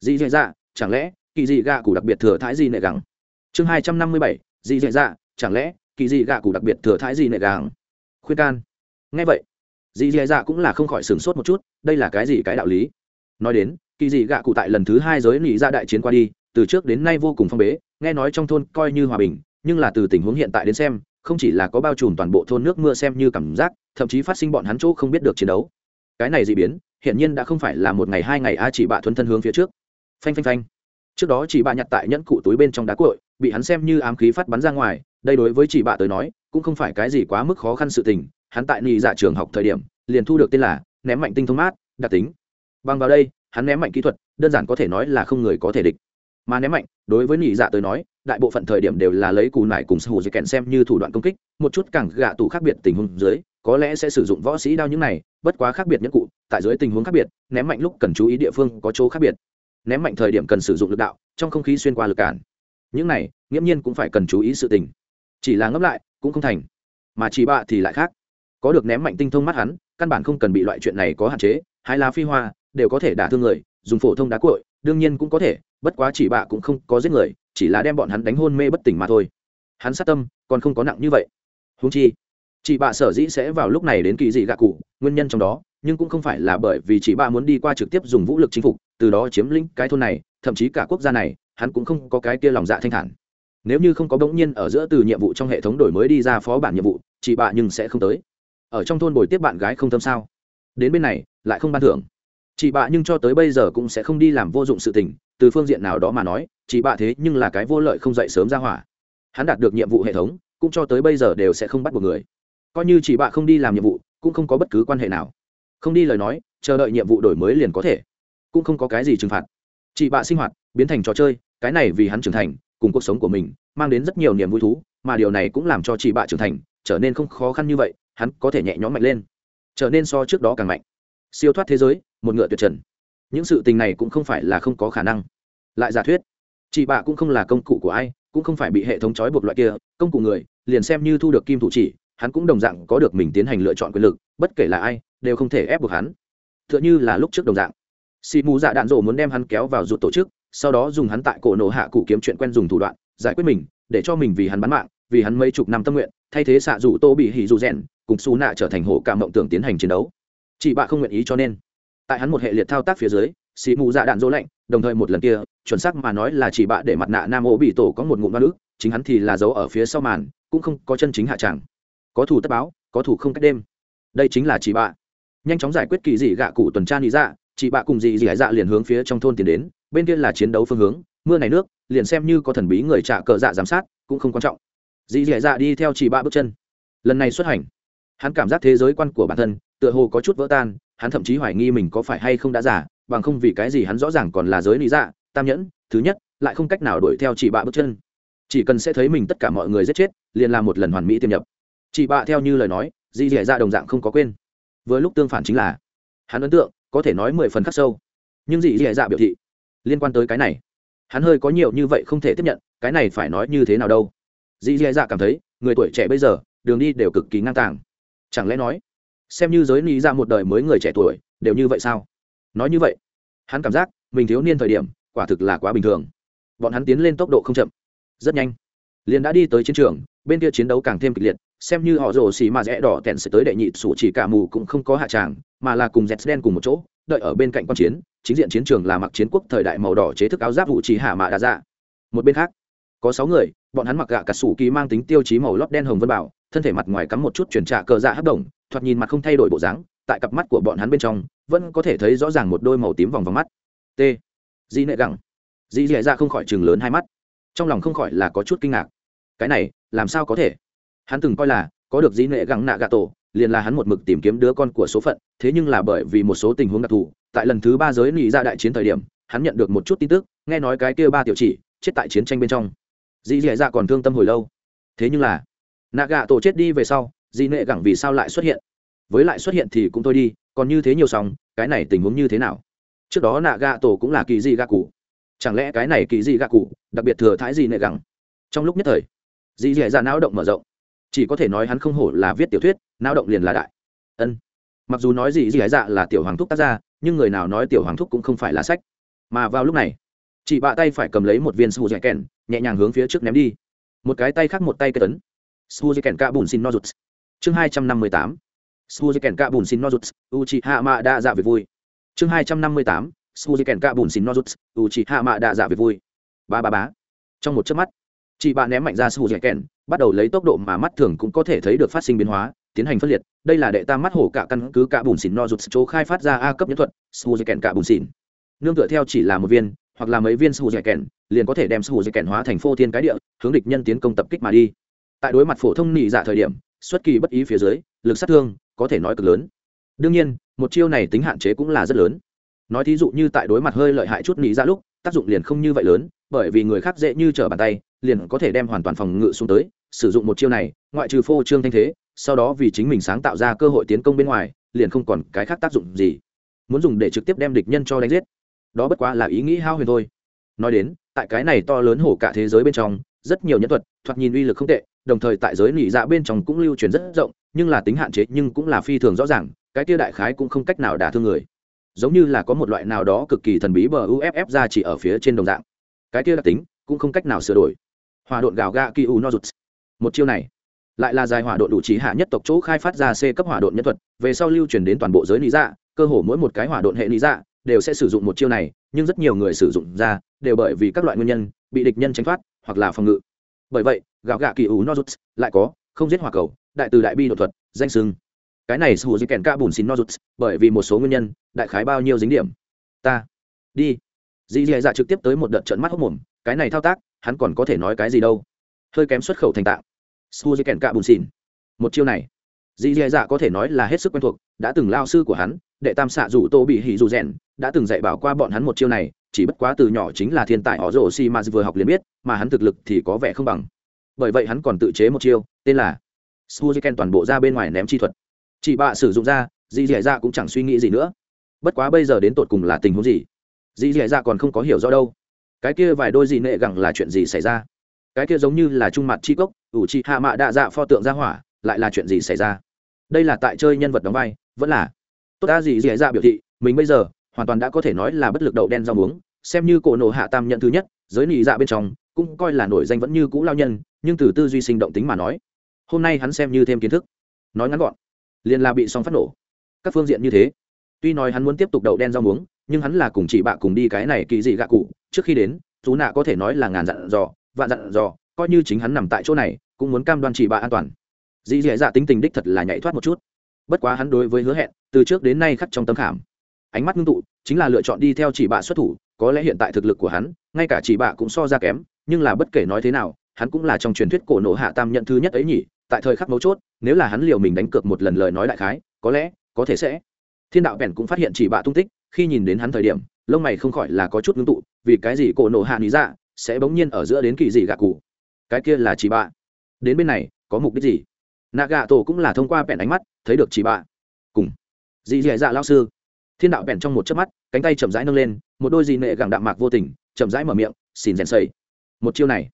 Dị dạ dạ chẳng lẽ kỳ dị gạ cụ đặc biệt thừa thái gì nệ gắng chương hai trăm năm mươi bảy. Dị dạ dạ chẳng lẽ kỳ dị gạ cụ đặc biệt thừa thái gì nệ gắng khuyên can. Nghe vậy dị dạ dạ cũng là không khỏi sửng sốt một chút, đây là cái gì cái đạo lý? Nói đến, kỳ dị gạ cụ tại lần thứ hai giới nị ra đại chiến qua đi, từ trước đến nay vô cùng phong bế, nghe nói trong thôn coi như hòa bình, nhưng là từ tình huống hiện tại đến xem không chỉ là có bao trùm toàn bộ thôn nước mưa xem như cảm giác, thậm chí phát sinh bọn hắn chỗ không biết được chiến đấu. Cái này dị biến hiện nhiên đã không phải là một ngày hai ngày a chỉ bạ thuần thân hướng phía trước. Phanh phanh phanh. Trước đó chỉ bạ nhặt tại nhẫn cụ túi bên trong đá cội, bị hắn xem như ám khí phát bắn ra ngoài, đây đối với chỉ bạ tới nói, cũng không phải cái gì quá mức khó khăn sự tình. Hắn tại nhị dạ trường học thời điểm, liền thu được tên là ném mạnh tinh thông mát, đặc tính. Bằng vào đây, hắn ném mạnh kỹ thuật, đơn giản có thể nói là không người có thể địch. Mà ném mạnh, đối với nhị dạ tới nói đại bộ phận thời điểm đều là lấy cù nải cùng sù dây kèn xem như thủ đoạn công kích, một chút càng gạ tủ khác biệt tình huống dưới, có lẽ sẽ sử dụng võ sĩ đao những này, bất quá khác biệt nhất cụ, tại dưới tình huống khác biệt, ném mạnh lúc cần chú ý địa phương có chỗ khác biệt. Ném mạnh thời điểm cần sử dụng lực đạo, trong không khí xuyên qua lực cản. Những này, nghiễm nhiên cũng phải cần chú ý sự tình. Chỉ là ngấp lại, cũng không thành. Mà chỉ bạ thì lại khác. Có được ném mạnh tinh thông mắt hắn, căn bản không cần bị loại chuyện này có hạn chế hai lá phi hoa, đều có thể đả thương người, dùng phổ thông đá cội đương nhiên cũng có thể, bất quá chỉ bạ cũng không có giết người chỉ là đem bọn hắn đánh hôn mê bất tỉnh mà thôi. Hắn sát tâm, còn không có nặng như vậy. Húng chi, chị bạ sở dĩ sẽ vào lúc này đến kỳ dị gạ cụ, nguyên nhân trong đó, nhưng cũng không phải là bởi vì chị bạ muốn đi qua trực tiếp dùng vũ lực chinh phục, từ đó chiếm lĩnh cái thôn này, thậm chí cả quốc gia này, hắn cũng không có cái kia lòng dạ thanh thản. Nếu như không có bỗng nhiên ở giữa từ nhiệm vụ trong hệ thống đổi mới đi ra phó bản nhiệm vụ, chị bạ nhưng sẽ không tới. Ở trong thôn bồi tiếp bạn gái không tâm sao? Đến bên này, lại không ban thưởng. Chị bạ nhưng cho tới bây giờ cũng sẽ không đi làm vô dụng sự tình, từ phương diện nào đó mà nói chị bạ thế nhưng là cái vô lợi không dậy sớm ra hỏa. Hắn đạt được nhiệm vụ hệ thống, cũng cho tới bây giờ đều sẽ không bắt buộc người. Coi như chị bạ không đi làm nhiệm vụ, cũng không có bất cứ quan hệ nào. Không đi lời nói, chờ đợi nhiệm vụ đổi mới liền có thể. Cũng không có cái gì trừng phạt. Chị bạ sinh hoạt, biến thành trò chơi, cái này vì hắn trưởng thành, cùng cuộc sống của mình, mang đến rất nhiều niềm vui thú, mà điều này cũng làm cho chị bạ trưởng thành, trở nên không khó khăn như vậy, hắn có thể nhẹ nhõm mạnh lên. Trở nên so trước đó càng mạnh. Siêu thoát thế giới, một ngựa tuyệt trần. Những sự tình này cũng không phải là không có khả năng. Lại giả thuyết chị bạ cũng không là công cụ của ai, cũng không phải bị hệ thống trói buộc loại kia, công cụ người, liền xem như thu được kim thủ chỉ, hắn cũng đồng dạng có được mình tiến hành lựa chọn quyền lực, bất kể là ai, đều không thể ép buộc hắn. T h ư ợ n h ư là lúc trước đồng dạng. Xì mù dạ đạn rộ muốn đem hắn kéo vào rụt tổ chức, sau đó dùng hắn tại cổ nổ hạ cụ kiếm chuyện quen dùng thủ đoạn, giải quyết mình, để cho mình vì hắn bán mạng, vì hắn mấy chục năm tâm nguyện, thay thế xạ rủ tô bị hỉ dù rèn, cùng xù nạ trở thành hộ cảm mộng tưởng tiến hành chiến đấu. Chị bạ không nguyện ý cho nên. Tại hắn một hệ liệt thao tác phía dưới, xì mù dạ đạn dỗ lạnh, đồng thời một lần kia chuẩn xác mà nói là chỉ bạ để mặt nạ nam ô bị tổ có một ngụm hoa nữ chính hắn thì là giấu ở phía sau màn, cũng không có chân chính hạ tràng. Có thủ tất báo, có thủ không cách đêm. Đây chính là chỉ bạ. Nhanh chóng giải quyết kỳ dị gạ cụ tuần tra lý dạ chị bạ cùng dị dị dạ liền hướng phía trong thôn tiến đến, bên kia là chiến đấu phương hướng, mưa này nước, liền xem như có thần bí người trả cờ dạ giám sát, cũng không quan trọng. Dị dị dạ đi theo chị bạ bước chân. Lần này xuất hành, hắn cảm giác thế giới quan của bản thân, tựa hồ có chút vỡ tan, hắn thậm chí hoài nghi mình có phải hay không đã giả bằng không vì cái gì hắn rõ ràng còn là giới lý dạ tam nhẫn, thứ nhất, lại không cách nào đuổi theo chị bạ bước chân. Chỉ cần sẽ thấy mình tất cả mọi người giết chết, liền làm một lần hoàn mỹ tiêm nhập. Chị bạ theo như lời nói, dì dẻ ra dạ đồng dạng không có quên. Với lúc tương phản chính là, hắn ấn tượng, có thể nói mười phần khắc sâu. Nhưng dì dẻ dạ biểu thị, liên quan tới cái này, hắn hơi có nhiều như vậy không thể tiếp nhận, cái này phải nói như thế nào đâu. Dì dẻ dạ cảm thấy, người tuổi trẻ bây giờ, đường đi đều cực kỳ ngang tàng. Chẳng lẽ nói, xem như giới lý ra dạ một đời mới người trẻ tuổi, đều như vậy sao? Nói như vậy, hắn cảm giác, mình thiếu niên thời điểm quả thực là quá bình thường. Bọn hắn tiến lên tốc độ không chậm. Rất nhanh. Liền đã đi tới chiến trường, bên kia chiến đấu càng thêm kịch liệt, xem như họ rồ xì mà rẽ đỏ tèn sẽ tới đệ nhị sủ chỉ cả mù cũng không có hạ tràng, mà là cùng dẹt đen cùng một chỗ, đợi ở bên cạnh quan chiến, chính diện chiến trường là mặc chiến quốc thời đại màu đỏ chế thức áo giáp vụ chỉ hạ mạ đa dạ. Một bên khác, có sáu người, bọn hắn mặc gạ cả sủ kỳ mang tính tiêu chí màu lót đen hồng vân bảo, thân thể mặt ngoài cắm một chút chuyển trạ cờ dạ hấp đồng thoạt nhìn mặt không thay đổi bộ dáng, tại cặp mắt của bọn hắn bên trong, vẫn có thể thấy rõ ràng một đôi màu tím vòng vòng mắt. T di nệ gẳng di dẻ ra không khỏi chừng lớn hai mắt. Trong lòng không khỏi là có chút kinh ngạc. Cái này, làm sao có thể? Hắn từng coi là, có được Di nệ gẳng nạ gà tổ, liền là hắn một mực tìm kiếm đứa con của số phận, thế nhưng là bởi vì một số tình huống đặc thù, tại lần thứ ba giới nị ra đại chiến thời điểm, hắn nhận được một chút tin tức, nghe nói cái kia ba tiểu chỉ, chết tại chiến tranh bên trong. Dĩ dẻ dạ còn thương tâm hồi lâu. Thế nhưng là, nạ gà tổ chết đi về sau, dĩ nệ gẳng vì sao lại xuất hiện? Với lại xuất hiện thì cũng thôi đi, còn như thế nhiều sòng cái này tình huống như thế nào? Trước đó nạ gạ tổ cũng là kỳ dị gạ cụ. Chẳng lẽ cái này kỳ dị gạ cụ, đặc biệt thừa thái gì nệ gẳng? Trong lúc nhất thời, dì dì ra não động mở rộng. Chỉ có thể nói hắn không hổ là viết tiểu thuyết, não động liền là đại. Ân. Mặc dù nói dì dì dạ là tiểu hoàng thúc tác ra nhưng người nào nói tiểu hoàng thúc cũng không phải là sách. Mà vào lúc này, chị bạ tay phải cầm lấy một viên su dẻ kèn, nhẹ nhàng hướng phía trước ném đi. Một cái tay khác một tay cây tấn su dẻ kèn ca bùn xin no rụt. Chương hai trăm năm mươi tám. Su dẻ kèn ca bùn xin no rụt. U chị hạ mạ đa dạ về vui chương hai trăm năm mươi tám kèn bùn xin no rụt u chị hạ mạ đa dạ về vui. Ba ba bá trong một chớp mắt, chị bạn ném mạnh ra su dẻ kèn bắt đầu lấy tốc độ mà mắt thường cũng có thể thấy được phát sinh biến hóa, tiến hành phân liệt. Đây là đệ tam mắt hổ cả căn cứ cả bùn xỉn no rụt chỗ khai phát ra a cấp nhân thuật su dẻ kèn cả bùn xỉn. Nương tựa theo chỉ là một viên, hoặc là mấy viên su dẻ kèn liền có thể đem su dẻ kèn hóa thành phô thiên cái địa, hướng địch nhân tiến công tập kích mà đi. Tại đối mặt phổ thông nị dạ thời điểm, xuất kỳ bất ý phía dưới, lực sát thương có thể nói cực lớn. Đương nhiên một chiêu này tính hạn chế cũng là rất lớn. Nói thí dụ như tại đối mặt hơi lợi hại chút nị dạ lúc, tác dụng liền không như vậy lớn, bởi vì người khác dễ như trở bàn tay, liền có thể đem hoàn toàn phòng ngự xuống tới, sử dụng một chiêu này, ngoại trừ phô trương thanh thế, sau đó vì chính mình sáng tạo ra cơ hội tiến công bên ngoài, liền không còn cái khác tác dụng gì. Muốn dùng để trực tiếp đem địch nhân cho đánh giết. Đó bất quá là ý nghĩ hao huyền thôi. Nói đến, tại cái này to lớn hổ cả thế giới bên trong, rất nhiều nhân thuật, thoạt nhìn uy lực không tệ, đồng thời tại giới nỉ dạ bên trong cũng lưu truyền rất rộng, nhưng là tính hạn chế nhưng cũng là phi thường rõ ràng cái kia đại khái cũng không cách nào đả thương người. Giống như là có một loại nào đó cực kỳ thần bí bờ uff ra chỉ ở phía trên đồng dạng. Cái kia đặc tính cũng không cách nào sửa đổi. Hòa độn gạo ga kỳ u no một chiêu này lại là dài hỏa độn đủ trí hạ nhất tộc chỗ khai phát ra c cấp hỏa độn nhân thuật, về sau lưu truyền đến toàn bộ giới lý dạ cơ hồ mỗi một cái hỏa độn hệ lý dạ đều sẽ sử dụng một chiêu này, nhưng rất nhiều người sử dụng ra đều bởi vì các loại nguyên nhân bị địch nhân tránh thoát hoặc là phòng ngự. Bởi vậy, gạo gạ kỳ ủ nozuts lại có không giết hỏa cầu, đại từ đại bi đột thuật, danh sưng cái này sù di kèn ca bùn xin nozuts bởi vì một số nguyên nhân, đại khái bao nhiêu dính điểm. Ta, đi. Dì dì dạ trực tiếp tới một đợt trận mắt hốc mồm, cái này thao tác, hắn còn có thể nói cái gì đâu. Hơi kém xuất khẩu thành tạng. Su di kèn ca bùn xin. Một chiêu này. Dì dì dạ có thể nói là hết sức quen thuộc, đã từng lao sư của hắn, đệ tam xạ dù tô bị hỉ dù rèn, đã từng dạy bảo qua bọn hắn một chiêu này, chỉ bất quá từ nhỏ chính là thiên tài họ rổ xi mà vừa học liền biết, mà hắn thực lực thì có vẻ không bằng. Bởi vậy hắn còn tự chế một chiêu, tên là suzuken toàn bộ ra bên ngoài ném chi thuật chị bạ sử dụng ra, dì dì dạ cũng chẳng suy nghĩ gì nữa. Bất quá bây giờ đến tột cùng là tình huống gì? Dì dì dạ còn không có hiểu rõ đâu. Cái kia vài đôi dị nệ gẳng là chuyện gì xảy ra? Cái kia giống như là trung mặt chi cốc, ủ chi hạ mạ đạ dạ pho tượng ra hỏa, lại là chuyện gì xảy ra? Đây là tại chơi nhân vật đóng vai, vẫn là. Tốt ta gì dì dạ biểu thị, mình bây giờ, hoàn toàn đã có thể nói là bất lực đậu đen rau muống. Xem như cổ nổ hạ tam nhận thứ nhất, giới nị dạ bên trong, cũng coi là nổi danh vẫn như cũ lao nhân, nhưng từ tư duy sinh động tính mà nói, hôm nay hắn xem như thêm kiến thức. Nói ngắn gọn liền là bị xong phát nổ. Các phương diện như thế, tuy nói hắn muốn tiếp tục đậu đen rau muống, nhưng hắn là cùng chị bạ cùng đi cái này kỳ dị gạ cụ, trước khi đến, chú nạ có thể nói là ngàn dặn dò, vạn dặn dò, coi như chính hắn nằm tại chỗ này, cũng muốn cam đoan chị bạ an toàn. Dĩ dẻ dạ tính tình đích thật là nhảy thoát một chút. Bất quá hắn đối với hứa hẹn, từ trước đến nay khắc trong tâm khảm. Ánh mắt ngưng tụ, chính là lựa chọn đi theo chị bạ xuất thủ, có lẽ hiện tại thực lực của hắn, ngay cả chị bạ cũng so ra kém, nhưng là bất kể nói thế nào, hắn cũng là trong truyền thuyết cổ nổ hạ tam nhận thứ nhất ấy nhỉ, tại thời khắc mấu chốt nếu là hắn liều mình đánh cược một lần lời nói đại khái, có lẽ, có thể sẽ. Thiên đạo bèn cũng phát hiện chỉ bạ tung tích, khi nhìn đến hắn thời điểm, lông mày không khỏi là có chút ngưng tụ, vì cái gì cổ nổ hạ lý dạ sẽ bỗng nhiên ở giữa đến kỳ gì gạ cụ? Cái kia là chỉ bạ. Đến bên này, có mục đích gì? Nạ gạ tổ cũng là thông qua bèn ánh mắt, thấy được chỉ bạ. Cùng. Dị dạ dạ lao sư. Thiên đạo bèn trong một chớp mắt, cánh tay chậm rãi nâng lên, một đôi dị nệ gẳng đạm mạc vô tình, chậm rãi mở miệng, xin rèn xây một chiêu này,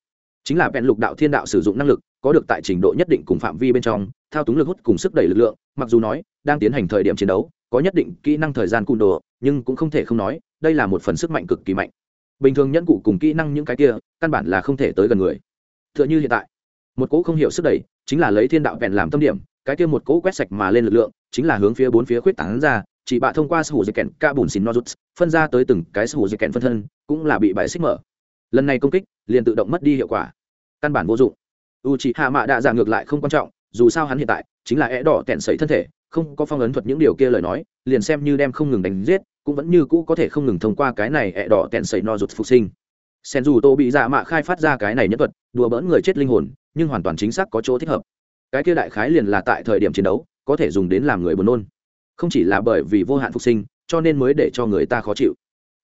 chính là bèn lục đạo thiên đạo sử dụng năng lực, có được tại trình độ nhất định cùng phạm vi bên trong thao túng lực hút cùng sức đẩy lực lượng, mặc dù nói, đang tiến hành thời điểm chiến đấu, có nhất định kỹ năng thời gian cung đồ, nhưng cũng không thể không nói, đây là một phần sức mạnh cực kỳ mạnh. Bình thường nhẫn cụ cùng kỹ năng những cái kia, căn bản là không thể tới gần người. T h ư ợ n h ư hiện tại, một cỗ không hiểu sức đẩy, chính là lấy thiên đạo vẹn làm tâm điểm, cái kia một cỗ quét sạch mà lên lực lượng, chính là hướng phía bốn phía khuyết tảng ra, chỉ bạ thông qua sự hủ dây kèn ca bùn xin nozuts phân ra tới từng cái sự hủ dây kèn phân thân, cũng là bị bại xích mở. Lần này công kích, liền tự động mất đi hiệu quả. Căn bản vô dụng. U chỉ hạ mạ đạ giả ngược lại không quan trọng dù sao hắn hiện tại chính là é đỏ tẹn sấy thân thể, không có phong ấn thuật những điều kia lời nói, liền xem như đem không ngừng đánh giết, cũng vẫn như cũ có thể không ngừng thông qua cái này é đỏ tẹn sẩy no rụt phục sinh. Sen dù tô bị dạ mạ khai phát ra cái này nhất thuật đùa bỡn người chết linh hồn, nhưng hoàn toàn chính xác có chỗ thích hợp. Cái kia đại khái liền là tại thời điểm chiến đấu, có thể dùng đến làm người buồn nôn. Không chỉ là bởi vì vô hạn phục sinh, cho nên mới để cho người ta khó chịu.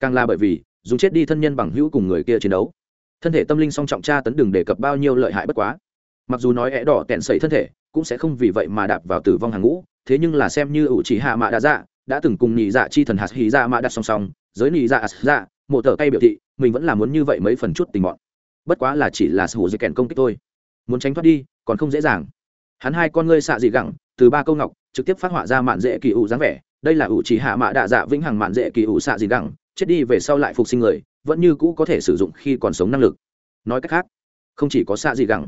Càng là bởi vì, dùng chết đi thân nhân bằng hữu cùng người kia chiến đấu. Thân thể tâm linh song trọng tra tấn đừng đề cập bao nhiêu lợi hại bất quá. Mặc dù nói é đỏ tẹn sẩy thân thể cũng sẽ không vì vậy mà đạp vào tử vong hàng ngũ, thế nhưng là xem như ủ chỉ hạ mạ đã dạ đã từng cùng nhị dạ chi thần hạt hí dạ mạ đặt song song, giới nhị dạ ạt dạ một tờ cây biểu thị, mình vẫn là muốn như vậy mấy phần chút tình bọn. Bất quá là chỉ là sủ dây kèn công kích thôi. Muốn tránh thoát đi, còn không dễ dàng. Hắn hai con ngươi xạ dị gẳng, từ ba câu ngọc, trực tiếp phát họa ra mạn dễ kỳ ủ dáng vẻ. Đây là ủ chỉ hạ mạ đạ dạ vĩnh hằng mạn dễ kỳ ủ xạ dị gẳng, chết đi về sau lại phục sinh người, vẫn như cũ có thể sử dụng khi còn sống năng lực. Nói cách khác, không chỉ có xạ dị gẳng,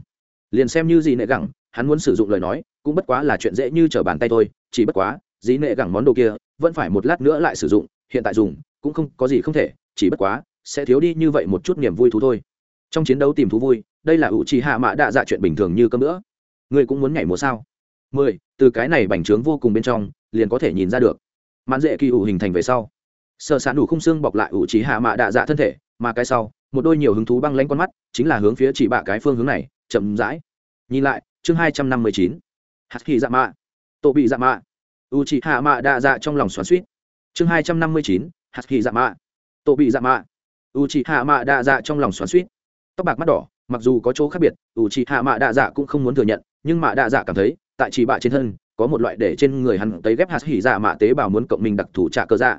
liền xem như gì nệ gẳng hắn muốn sử dụng lời nói, cũng bất quá là chuyện dễ như trở bàn tay thôi, chỉ bất quá, dí nệ gẳng món đồ kia, vẫn phải một lát nữa lại sử dụng, hiện tại dùng, cũng không có gì không thể, chỉ bất quá, sẽ thiếu đi như vậy một chút niềm vui thú thôi. Trong chiến đấu tìm thú vui, đây là ủ trì hạ mạ đạ dạ chuyện bình thường như cơm nữa ngươi cũng muốn nhảy múa sao? Mười, từ cái này bành trướng vô cùng bên trong, liền có thể nhìn ra được. Mãn dễ kỳ ủ hình thành về sau. Sợ sản đủ khung xương bọc lại ủ trì hạ mạ đạ dạ thân thể, mà cái sau, một đôi nhiều hứng thú băng lanh con mắt, chính là hướng phía chỉ bạ cái phương hướng này, chậm rãi. Nhìn lại chương hai trăm năm mươi chín. Hạt khi dạ mạ tổ bị dạ mạ u chị hạ mạ đa dạ trong lòng xoắn suýt chương hai trăm năm mươi chín hạt khi dạ mạ tổ bị dạ mạ u chị hạ mạ đa dạ trong lòng xoắn suýt tóc bạc mắt đỏ, mặc dù có chỗ khác biệt u chị hạ mạ đa dạ cũng không muốn thừa nhận, nhưng mạ đa dạ cảm thấy, tại chỉ bạ trên thân, có một loại để trên người hắn tấy ghép hạt hỉ dạ mạ tế bào muốn cộng mình đặc thù trả cơ dạ.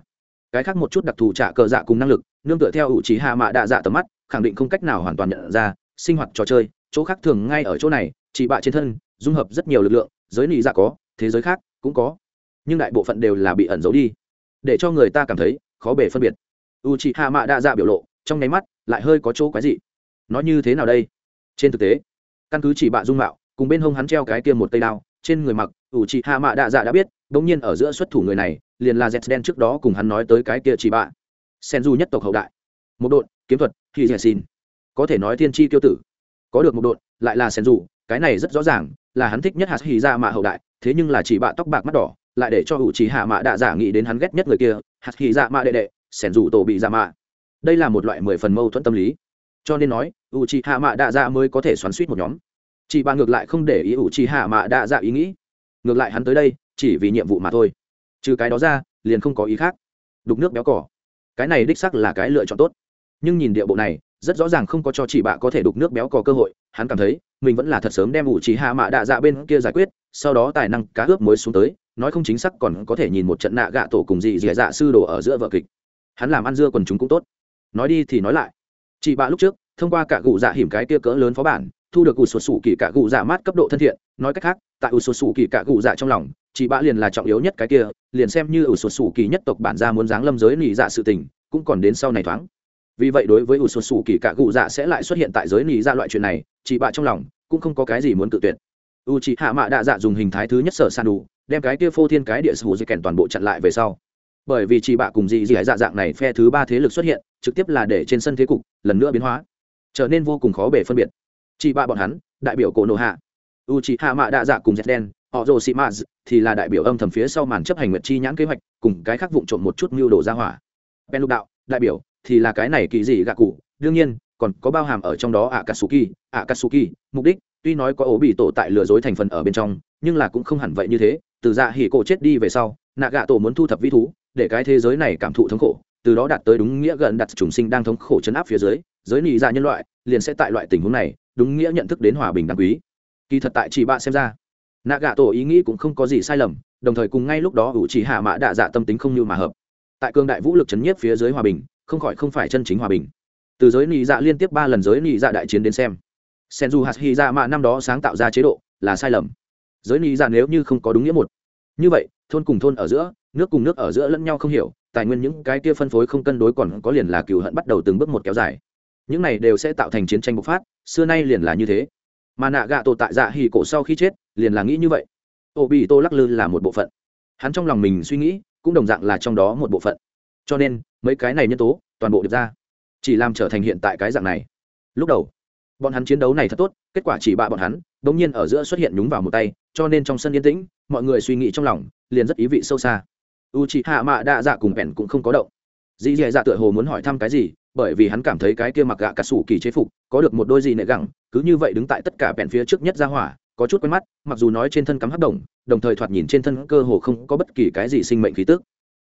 Cái khác một chút đặc thù trả cơ dạ cùng năng lực, nương tựa theo u chị hạ mạ đa dạ tầm mắt, khẳng định không cách nào hoàn toàn nhận ra, sinh hoạt trò chơi, chỗ khác thường ngay ở chỗ này chỉ bạ trên thân, dung hợp rất nhiều lực lượng, giới nị dạ có, thế giới khác cũng có. Nhưng đại bộ phận đều là bị ẩn giấu đi, để cho người ta cảm thấy khó bề phân biệt. U chị hạ mạ đa dạ biểu lộ, trong nháy mắt, lại hơi có chỗ quái dị. Nó như thế nào đây? Trên thực tế, căn cứ chỉ bạ dung mạo, cùng bên hông hắn treo cái kia một cây đao, trên người mặc u chị hạ mạ đa dạ đã biết đ ỗ n g nhiên ở giữa xuất thủ người này, liền là z đen trước đó cùng hắn nói tới cái kia chỉ bạ. Sen du nhất tộc hậu đại. Một đội kiếm thuật khi dẻ xin có thể nói thiên tri tiêu tử. Có được một đội lại là sen du cái này rất rõ ràng, là hắn thích nhất hạt hì ra dạ mạ hậu đại, thế nhưng là chỉ bạ tóc bạc mắt đỏ, lại để cho hữu trí hạ mạ đạ giả nghĩ đến hắn ghét nhất người kia, hạt hì dạ mạ đệ đệ, sẻn rủ tổ bị ra mạ. Đây là một loại mười phần mâu thuẫn tâm lý. Cho nên nói u trí hạ mạ đạ dạ mới có thể xoắn suýt một nhóm. Chị bà ngược lại không để ý u trí hạ mạ đạ dạ ý nghĩ. Ngược lại hắn tới đây, chỉ vì nhiệm vụ mà thôi. Trừ cái đó ra, liền không có ý khác. Đục nước béo cỏ. Cái này đích sắc là cái lựa chọn tốt. Nhưng nhìn địa bộ này, rất rõ ràng không có cho chị bạ có thể đục nước béo cò cơ hội, hắn cảm thấy mình vẫn là thật sớm đem ủ trí hạ mạ đạ dạ bên kia giải quyết, sau đó tài năng cá ướp muối xuống tới, nói không chính xác còn có thể nhìn một trận nạ gạ tổ cùng dị dị dạ sư đồ ở giữa vợ kịch. Hắn làm ăn dưa quần chúng cũng tốt. Nói đi thì nói lại. Chị bạ lúc trước, thông qua cả cụ dạ hiểm cái kia cỡ lớn phó bản, thu được ủ sột sủ kỳ cả cụ dạ mát cấp độ thân thiện, nói cách khác, tại ủ sột sủ kỳ cả cụ dạ trong lòng, chị bạ liền là trọng yếu nhất cái kia, liền xem như ủ sột sủ kỳ nhất tộc bản ra muốn giáng lâm giới nỉ dạ sự tình, cũng còn đến sau này thoáng. Vì vậy đối với ủ sột sủ kỳ cả cụ dạ sẽ lại xuất hiện tại giới nỉ dạ loại chuyện này, chị bạ trong lòng cũng không có cái gì muốn tự tuyệt. U hạ mạ đạ dạ dùng hình thái thứ nhất sở san đủ đem cái kia phô thiên cái địa sủ dây kèn toàn bộ chặn lại về sau. Bởi vì chị bạ cùng dị dị dạ dạng này phe thứ ba thế lực xuất hiện, trực tiếp là để trên sân thế cục lần nữa biến hóa, trở nên vô cùng khó bể phân biệt. Chị bạ bọn hắn, đại biểu cổ nộ hạ. U hạ mạ đạ dạ cùng dẹt đen, họ rồ sĩ mạ thì là đại biểu âm thầm phía sau màn chấp hành nguyệt chi nhãn kế hoạch, cùng cái khác vụng trộm một chút mưu đồ ra hỏa. Pen lục đạo, đại biểu, thì là cái này kỳ dị gạ cụ, đương nhiên còn có bao hàm ở trong đó ạ katsuki ạ katsuki mục đích, tuy nói có ổ bị tổ tại lừa dối thành phần ở bên trong, nhưng là cũng không hẳn vậy như thế. Từ dạ hỉ cổ chết đi về sau nạ gạ tổ muốn thu thập vĩ thú, để cái thế giới này cảm thụ thống khổ, từ đó đạt tới đúng nghĩa gần đặt trùng sinh đang thống khổ chấn áp phía dưới, giới nị dạ nhân loại liền sẽ tại loại tình huống này, đúng nghĩa nhận thức đến hòa bình đáng quý. Kỳ thật tại chỉ bạn xem ra nạ gạ tổ ý nghĩ cũng không có gì sai lầm, đồng thời cùng ngay lúc đó ủ chỉ hạ mã đạ dạ tâm tính không như mà hợp. Tại cương đại vũ lực chấn nhiếp phía dưới hòa bình, không khỏi không phải chân chính hòa bình từ giới nị dạ liên tiếp ba lần giới nị dạ đại chiến đến xem. Sen du hạt hy dạ mạ năm đó sáng tạo ra chế độ là sai lầm. Giới nị dạ nếu như không có đúng nghĩa một. Như vậy, thôn cùng thôn ở giữa, nước cùng nước ở giữa lẫn nhau không hiểu, tài nguyên những cái kia phân phối không cân đối còn có liền là cựu hận bắt đầu từng bước một kéo dài. Những này đều sẽ tạo thành chiến tranh bộc phát, xưa nay liền là như thế. Mà nạ gạ tổ tại dạ hì cổ sau khi chết, liền là nghĩ như vậy. Ô bị tô lắc lư là một bộ phận. Hắn trong lòng mình suy nghĩ, cũng đồng dạng là trong đó một bộ phận. Cho nên, mấy cái này nhân tố toàn bộ được ra chỉ làm trở thành hiện tại cái dạng này. Lúc đầu, bọn hắn chiến đấu này thật tốt, kết quả chỉ bạ bọn hắn đ ỗ n g nhiên ở giữa xuất hiện nhúng vào một tay, cho nên trong sân yên tĩnh, mọi người suy nghĩ trong lòng, liền rất ý vị sâu xa. U chị hạ mạ đa dạ cùng bèn cũng không có động. Dì dì dạ tựa hồ muốn hỏi thăm cái gì, bởi vì hắn cảm thấy cái kia mặc gạ cà sủ kỳ chế phục, có được một đôi gì nệ gẳng, cứ như vậy đứng tại tất cả bèn phía trước nhất ra hỏa, có chút quen mắt, mặc dù nói trên thân cắm hấp đồng đồng thời thoạt nhìn trên thân cơ hồ không có bất kỳ cái gì sinh mệnh khí tức.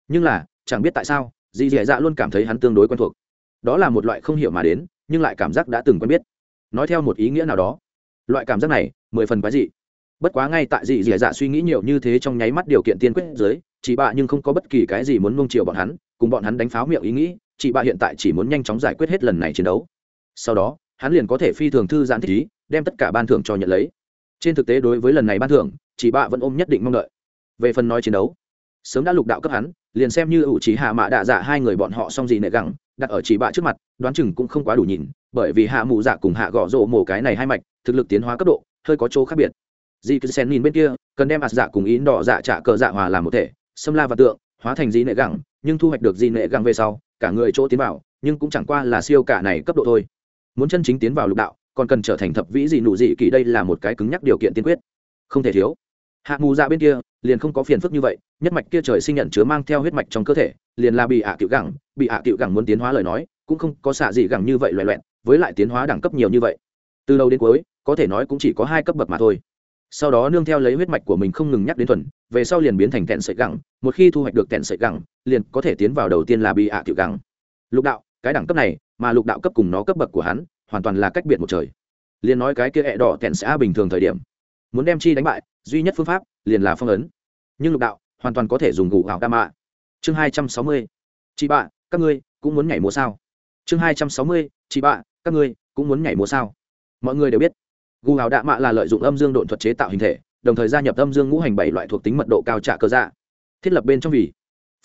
Nhưng là, chẳng biết tại sao dì dì dạ luôn cảm thấy hắn tương đối quen thuộc đó là một loại không hiểu mà đến, nhưng lại cảm giác đã từng quen biết. Nói theo một ý nghĩa nào đó. Loại cảm giác này, mười phần quái dị. Bất quá ngay tại dị dị dạ suy nghĩ nhiều như thế trong nháy mắt điều kiện tiên quyết dưới, chị bạ nhưng không có bất kỳ cái gì muốn mông chiều bọn hắn, cùng bọn hắn đánh pháo miệng ý nghĩ, chị bạ hiện tại chỉ muốn nhanh chóng giải quyết hết lần này chiến đấu. Sau đó, hắn liền có thể phi thường thư giãn thích ý, đem tất cả ban thưởng cho nhận lấy. Trên thực tế đối với lần này ban thưởng, chị bạ vẫn ôm nhất định mong đợi. Về phần nói chiến đấu, sớm đã lục đạo cấp hắn, liền xem như ủ trí hạ mạ đạ dạ hai người bọn họ xong gì nệ gẳng đặt ở chỉ bạ trước mặt, đoán chừng cũng không quá đủ nhìn, bởi vì hạ mụ dạ cùng hạ gõ rộ mổ cái này hai mạch, thực lực tiến hóa cấp độ, hơi có chỗ khác biệt. Dì cứ sen nhìn bên kia, cần đem ạt dạ cùng ý đỏ dạ trả cờ dạ hòa làm một thể, xâm la và tượng, hóa thành dì nệ gẳng, nhưng thu hoạch được dì nệ gẳng về sau, cả người chỗ tiến vào, nhưng cũng chẳng qua là siêu cả này cấp độ thôi. Muốn chân chính tiến vào lục đạo, còn cần trở thành thập vĩ gì nụ dị kỳ đây là một cái cứng nhắc điều kiện tiên quyết. Không thể thiếu. Hạ mù dạ bên kia liền không có phiền phức như vậy, nhất mạch kia trời sinh nhận chứa mang theo huyết mạch trong cơ thể, liền là bị ạ à cựu gẳng, bị ạ à cựu gẳng muốn tiến hóa lời nói, cũng không có xạ gì gẳng như vậy loẹ loẹn, với lại tiến hóa đẳng cấp nhiều như vậy. Từ đầu đến cuối, có thể nói cũng chỉ có hai cấp bậc mà thôi. Sau đó nương theo lấy huyết mạch của mình không ngừng nhắc đến thuần, về sau liền biến thành tẹn sợi gẳng, một khi thu hoạch được tẹn sợi gẳng, liền có thể tiến vào đầu tiên là bị ạ à cựu gẳng. Lục đạo, cái đẳng cấp này, mà lục đạo cấp cùng nó cấp bậc của hắn, hoàn toàn là cách biệt một trời. Liền nói cái kia hẹ đỏ tẹn xã bình thường thời điểm. Muốn đem chi đánh bại duy nhất phương pháp liền là phong ấn. Nhưng lục đạo hoàn toàn có thể dùng gù gạo đa mạ chương hai trăm sáu mươi, chị bạ, các ngươi cũng muốn nhảy múa sao? Chương hai trăm sáu mươi, chị bạ, các ngươi cũng muốn nhảy múa sao? Mọi người đều biết gù gạo đa mạ là lợi dụng âm dương độn thuật chế tạo hình thể, đồng thời gia nhập âm dương ngũ hành bảy loại thuộc tính mật độ cao trả cơ dạ. Thiết lập bên trong vì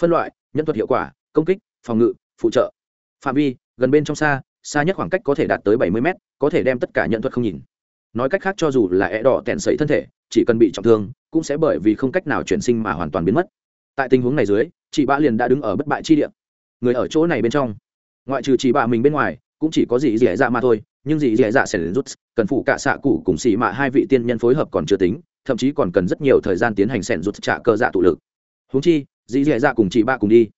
phân loại, nhân thuật hiệu quả, công kích, phòng ngự, phụ trợ. Phạm vi gần bên trong xa xa nhất khoảng cách có thể đạt tới bảy mươi m có thể đem tất cả nhận thuật không nhìn nói cách khác cho dù là é đỏ tẹn sấy thân thể, chỉ cần bị trọng thương, cũng sẽ bởi vì không cách nào chuyển sinh mà hoàn toàn biến mất. Tại tình huống này dưới, chị bạ liền đã đứng ở bất bại chi địa. Người ở chỗ này bên trong. Ngoại trừ chị bạ mình bên ngoài, cũng chỉ có gì dẻ dạ mà thôi, nhưng gì dẻ dạ sẽ đến rút, cần phụ cả xạ cụ cùng xì mạ hai vị tiên nhân phối hợp còn chưa tính, thậm chí còn cần rất nhiều thời gian tiến hành sẻn rút trả cơ dạ tụ lực. Húng chi, dì dì dạ cùng chị ba cùng đi.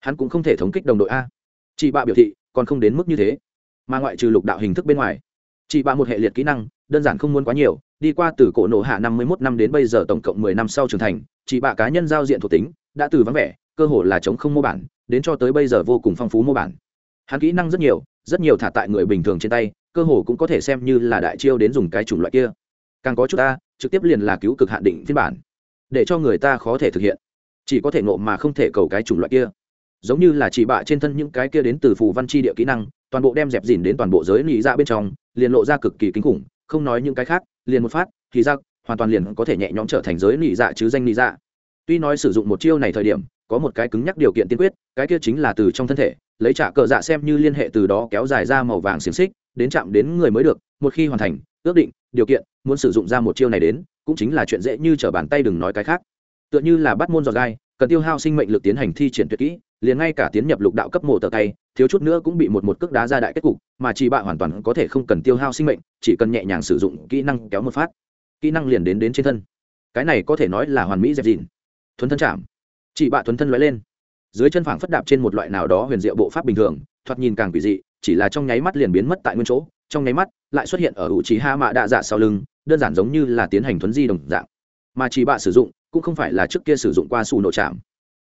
Hắn cũng không thể thống kích đồng đội a. Chị ba biểu thị, còn không đến mức như thế. Mà ngoại trừ lục đạo hình thức bên ngoài, chị ba một hệ liệt kỹ năng đơn giản không muốn quá nhiều, đi qua từ cổ nổ hạ năm mươi mốt năm đến bây giờ tổng cộng mười năm sau trưởng thành, chị bạ cá nhân giao diện thuộc tính, đã từ vắng vẻ, cơ hồ là chống không mô bản, đến cho tới bây giờ vô cùng phong phú mô bản. Hắn kỹ năng rất nhiều rất nhiều thả tại người bình thường trên tay, cơ hồ cũng có thể xem như là đại chiêu đến dùng cái chủng loại kia. Càng có chút ta, trực tiếp liền là cứu cực hạn định phiên bản, để cho người ta khó thể thực hiện. Chỉ có thể nộ mà không thể cầu cái chủng loại kia. Giống như là chỉ bạ trên thân những cái kia đến từ phù văn chi địa kỹ năng, toàn bộ đem dẹp dìn đến toàn bộ giới lý ra bên trong, liền lộ ra cực kỳ kinh khủng không nói những cái khác, liền một phát, thì ra, hoàn toàn liền có thể nhẹ nhõm trở thành giới nị dạ chứ danh nị dạ. Tuy nói sử dụng một chiêu này thời điểm, có một cái cứng nhắc điều kiện tiên quyết, cái kia chính là từ trong thân thể, lấy trả cờ dạ xem như liên hệ từ đó kéo dài ra màu vàng xiềng xích, đến chạm đến người mới được, một khi hoàn thành, ước định, điều kiện, muốn sử dụng ra một chiêu này đến, cũng chính là chuyện dễ như t r ở bàn tay đừng nói cái khác. Tựa như là bắt môn giọt gai, cần tiêu hao sinh mệnh lực tiến hành thi triển tuyệt kỹ liền ngay cả tiến nhập lục đạo cấp mộ tờ tay, thiếu chút nữa cũng bị một một cước đá ra đại kết cục, mà chỉ bạ hoàn toàn có thể không cần tiêu hao sinh mệnh, chỉ cần nhẹ nhàng sử dụng kỹ năng kéo một phát. Kỹ năng liền đến đến trên thân. Cái này có thể nói là hoàn mỹ dẹp dịn. Thuấn thân chạm. Chị bạ thuấn thân lóe lên. Dưới chân phảng phất đạp trên một loại nào đó huyền diệu bộ pháp bình thường, thoạt nhìn càng quỷ dị, chỉ là trong nháy mắt liền biến mất tại nguyên chỗ, trong nháy mắt lại xuất hiện ở ủ trí ha mạ đạ dạ sau lưng, đơn giản giống như là tiến hành thuấn di đồng dạng. Mà chỉ bạ sử dụng, cũng không phải là trước kia sử dụng qua xù nổ chạm.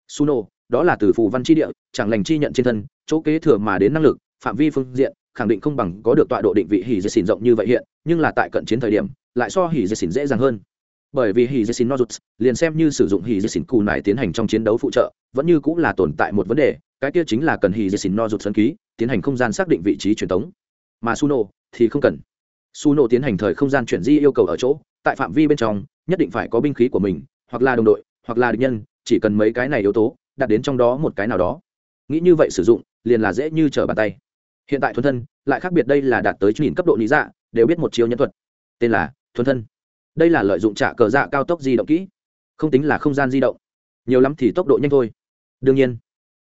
Suno, đó là từ phù văn chi địa chẳng lành chi nhận trên thân chỗ kế thừa mà đến năng lực phạm vi phương diện khẳng định không bằng có được tọa độ định vị hỉ dây xỉn rộng như vậy hiện nhưng là tại cận chiến thời điểm lại so hỉ dây xỉn dễ dàng hơn. Bởi vì hỉ dây xỉn nozuts liền xem như sử dụng hỉ dây xỉn cù này tiến hành trong chiến đấu phụ trợ vẫn như cũng là tồn tại một vấn đề cái kia chính là cần hỉ dây xỉn nozuts sân ký tiến hành không gian xác định vị trí truyền tống. Mà suno thì không cần. Suno tiến hành thời không gian chuyển di yêu cầu ở chỗ tại phạm vi bên trong nhất định phải có binh khí của mình hoặc là đồng đội hoặc là địch nhân chỉ cần mấy cái này yếu tố, đặt đến trong đó một cái nào đó. Nghĩ như vậy sử dụng, liền là dễ như trở bàn tay. Hiện tại thuần thân, lại khác biệt đây là đạt tới nhìn cấp độ lý dạ đều biết một chiêu nhân thuật. Tên là thuần thân. Đây là lợi dụng trả cờ dạ cao tốc di động kỹ. Không tính là không gian di động. Nhiều lắm thì tốc độ nhanh thôi. Đương nhiên,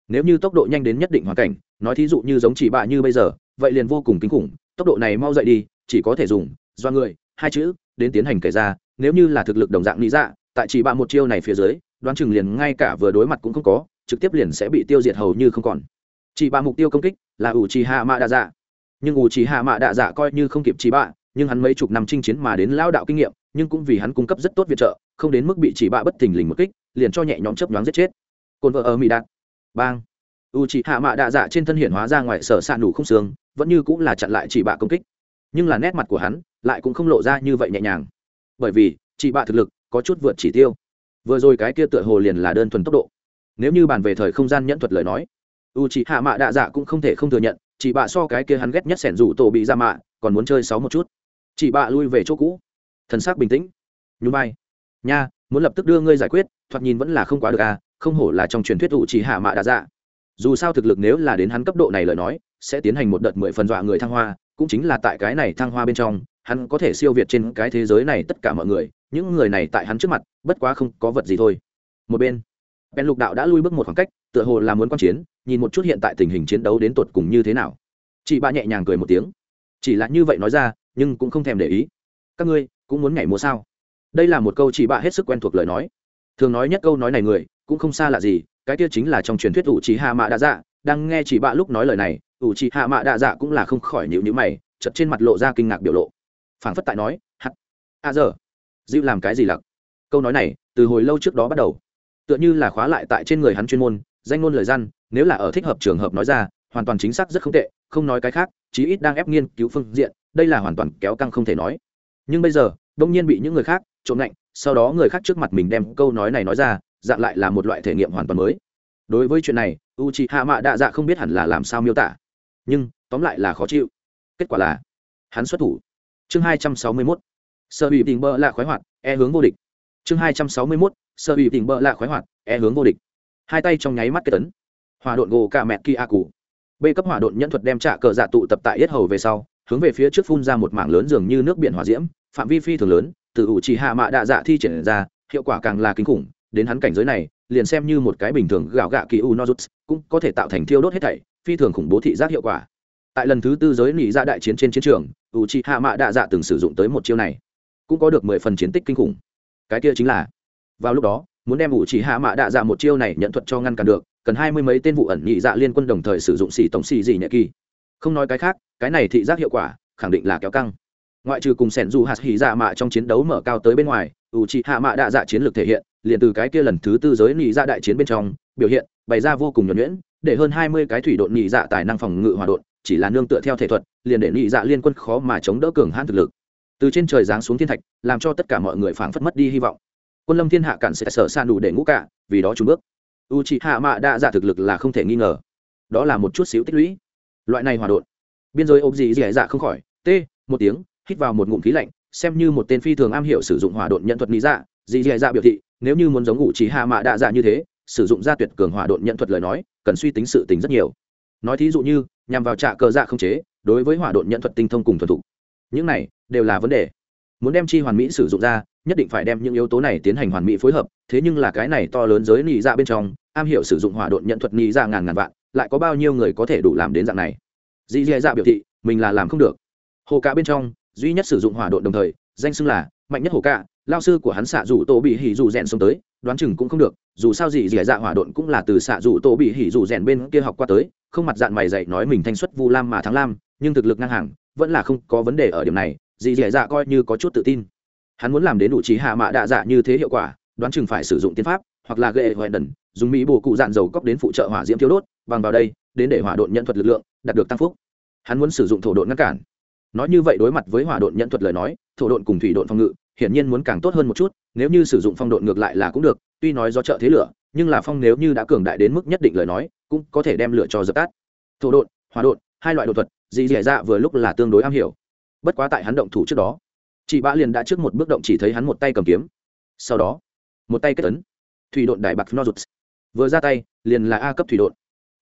nếu như tốc độ nhanh đến nhất định hoàn cảnh, nói thí dụ như giống chỉ bạ như bây giờ, vậy liền vô cùng kinh khủng. Tốc độ này mau dậy đi, chỉ có thể dùng do người, hai chữ, đến tiến hành kể ra. Nếu như là thực lực đồng dạng lý dạ tại chỉ bạ một chiêu này phía dưới đoán chừng liền ngay cả vừa đối mặt cũng không có, trực tiếp liền sẽ bị tiêu diệt hầu như không còn. Chỉ ba mục tiêu công kích là ủ trì hạ mạ đạ dạ nhưng ủ trì hạ mạ đạ dạ coi như không kịp chỉ bạ nhưng hắn mấy chục năm chinh chiến mà đến lao đạo kinh nghiệm, nhưng cũng vì hắn cung cấp rất tốt viện trợ, không đến mức bị chỉ bạ bất thình lình một kích, liền cho nhẹ nhõm chấp nhoáng giết chết. Cồn vợ ở mỹ đạt. Bang. U chỉ hạ mạ đạ dạ trên thân hiện hóa ra ngoài sở sạn đủ không xương, vẫn như cũng là chặn lại chỉ bạ công kích. Nhưng là nét mặt của hắn lại cũng không lộ ra như vậy nhẹ nhàng. Bởi vì, chỉ bạ thực lực có chút vượt chỉ tiêu vừa rồi cái kia tựa hồ liền là đơn thuần tốc độ. Nếu như bàn về thời không gian nhẫn thuật lời nói u c h ị hạ mạ đạ dạ cũng không thể không thừa nhận chỉ bạ so cái kia hắn ghét nhất sẻn rủ tổ bị ra mạ, còn muốn chơi sáu một chút. Chị bạ lui về chỗ cũ. Thần sắc bình tĩnh. Nhú bay nha, muốn lập tức đưa ngươi giải quyết, thoạt nhìn vẫn là không quá được à không hổ là trong truyền thuyết ủ chỉ hạ mạ đạ dạ. Dù sao thực lực nếu là đến hắn cấp độ này lời nói, sẽ tiến hành một đợt mười phần dọa người thăng hoa, cũng chính là tại cái này thăng hoa bên trong hắn có thể siêu việt trên cái thế giới này tất cả mọi người, những người này tại hắn trước mặt, bất quá không có vật gì thôi. Một bên bèn lục đạo đã lui bước một khoảng cách, tựa hồ là muốn quan chiến, nhìn một chút hiện tại tình hình chiến đấu đến tột cùng như thế nào. Chị ba nhẹ nhàng cười một tiếng. Chỉ là như vậy nói ra, nhưng cũng không thèm để ý. Các ngươi, cũng muốn nhảy múa sao? Đây là một câu chị bạ hết sức quen thuộc lời nói. Thường nói nhất câu nói này người, cũng không xa lạ gì, cái kia chính là trong truyền thuyết ủ trì hạ mạ đa dạ đang nghe chị bạ lúc nói lời này ủ trì hạ mạ đa dạ cũng là không khỏi nhịu nhữ mày chật trên mặt lộ ra kinh ngạc biểu lộ phảng phất tại nói hắt a à giờ, dịu làm cái gì lặc? Câu nói này, từ hồi lâu trước đó bắt đầu. Tựa như là khóa lại tại trên người hắn chuyên môn, danh ngôn lời gian, nếu là ở thích hợp trường hợp nói ra, hoàn toàn chính xác rất không tệ, không nói cái khác, chí ít đang ép nghiên cứu phương diện, đây là hoàn toàn kéo căng không thể nói. Nhưng bây giờ, đông nhiên bị những người khác trộm lạnh, sau đó người khác trước mặt mình đem câu nói này nói ra, dạng lại là một loại thể nghiệm hoàn toàn mới. Đối với chuyện này u c h hạ mạ đạ dạ không biết hẳn là làm sao miêu tả. Nhưng, tóm lại là khó chịu. Kết quả là, hắn xuất thủ chương hai trăm sáu mươi mốt. Sơ bị tình bợ lạ khoái hoạt e hướng vô địch. Chương hai trăm sáu mươi mốt sơ bị tình bợ lạ khoái hoạt e hướng vô địch. Hai tay trong nháy mắt kết tấn. Hòa độn gồ cả mẹ kia a cụ b cấp hỏa độn nhẫn thuật đem trả cờ dạ tụ tập tại yết hầu về sau, hướng về phía trước phun ra một mảng lớn dường như nước biển hỏa diễm, phạm vi phi thường lớn, từ ủ trì hạ mạ đạ dạ thi triển ra, hiệu quả càng là kinh khủng, đến hắn cảnh giới này, liền xem như một cái bình thường gạo gạ kỳ u nozuts cũng có thể tạo thành thiêu đốt hết thảy, phi thường khủng bố thị giác hiệu quả. Tại lần thứ tư giới nỉ ra dạ đại chiến trên chiến trường u chi hạ mạ đạ dạ từng sử dụng tới một chiêu này, cũng có được mười phần chiến tích kinh khủng. Cái kia chính là, vào lúc đó, muốn đem u chi hạ mạ đạ dạ một chiêu này nhận thuật cho ngăn cản được, cần hai mươi mấy tên vụ ẩn nhị dạ liên quân đồng thời sử dụng xì tổng xì gì nhẹ kỳ. Không nói cái khác, cái này thị giác hiệu quả, khẳng định là kéo căng. Ngoại trừ cùng sẻn dù hạt hỉ dạ mạ trong chiến đấu mở cao tới bên ngoài, u chi hạ mạ đạ dạ chiến lược thể hiện, liền từ cái kia lần thứ tư giới nhị dạ đại chiến bên trong, biểu hiện bày ra vô cùng nhuẩn nhuyễn, để hơn hai mươi cái thủy độn nhị dạ tài năng phòng ngự hòa độn chỉ là nương tựa theo thể thuật, liền để nhị dạ liên quân khó mà chống đỡ cường hãn thực lực. Từ trên trời giáng xuống thiên thạch, làm cho tất cả mọi người phảng phất mất đi hy vọng. Quân lâm thiên hạ cản sẽ sở san đủ để ngũ cả, vì đó trùng bước. U Chỉ hạ mạ đa dạ thực lực là không thể nghi ngờ. Đó là một chút xíu tích lũy. Loại này hòa đột. biên giới ốm gì dị dạ không khỏi t một tiếng, hít vào một ngụm khí lạnh, xem như một tên phi thường am hiểu sử dụng hỏa đột nhận thuật lý dạ. Dị dì dạ biểu thị, nếu như muốn giống U Chỉ hạ mạ đa dạ như thế, sử dụng ra tuyệt cường hỏa đột nhận thuật lời nói, cần suy tính sự tính rất nhiều nói thí dụ như, nhằm vào trạ cờ dạ không chế, đối với hỏa độn nhận thuật tinh thông cùng thuần thục. Những này đều là vấn đề. Muốn đem chi hoàn mỹ sử dụng ra, nhất định phải đem những yếu tố này tiến hành hoàn mỹ phối hợp, thế nhưng là cái này to lớn giới nị dạ bên trong, am hiểu sử dụng hỏa độn nhận thuật nị dạ ngàn ngàn vạn, lại có bao nhiêu người có thể đủ làm đến dạng này? Dì dì dạ biểu thị, mình là làm không được. Hồ cả bên trong, duy nhất sử dụng hỏa độn đồng thời, danh xưng là mạnh nhất hồ cả lao sư của hắn xạ rủ tổ bị hỉ dù rèn xông tới đoán chừng cũng không được, dù sao gì dì dạ hỏa độn cũng là từ xạ dù tổ bị hỉ dù rèn bên kia học qua tới, không mặt dạng mày dạy nói mình thanh xuất vu lam mà thắng lam, nhưng thực lực ngang hàng, vẫn là không có vấn đề ở điểm này dì dì dạ coi như có chút tự tin. Hắn muốn làm đến đủ trí hạ mạ đạ dạ như thế hiệu quả, đoán chừng phải sử dụng tiên pháp, hoặc là gậy hoại đần, dùng mỹ bồ cụ dạn dầu cóc đến phụ trợ hỏa diễm thiếu đốt, bằng vào đây, đến để hỏa độn nhận thuật lực lượng, đạt được tăng phúc. Hắn muốn sử dụng thổ độn ngăn cản. Nói như vậy đối mặt với hỏa độn nhận thuật lời nói, thổ độn cùng thủy độn phòng ngự hiển nhiên muốn càng tốt hơn một chút, nếu như sử dụng phong độn ngược lại là cũng được, tuy nói do trợ thế lửa, nhưng là phong nếu như đã cường đại đến mức nhất định lời nói, cũng có thể đem lửa cho dập tắt. Thổ độn, hỏa độn, hai loại đột thuật, dị dẻ dạ vừa lúc là tương đối am hiểu. Bất quá tại hắn động thủ trước đó, chị bã liền đã trước một bước động chỉ thấy hắn một tay cầm kiếm. Sau đó, một tay kết tấn thủy độn đại bạc nozuts vừa ra tay, liền là a cấp thủy độn.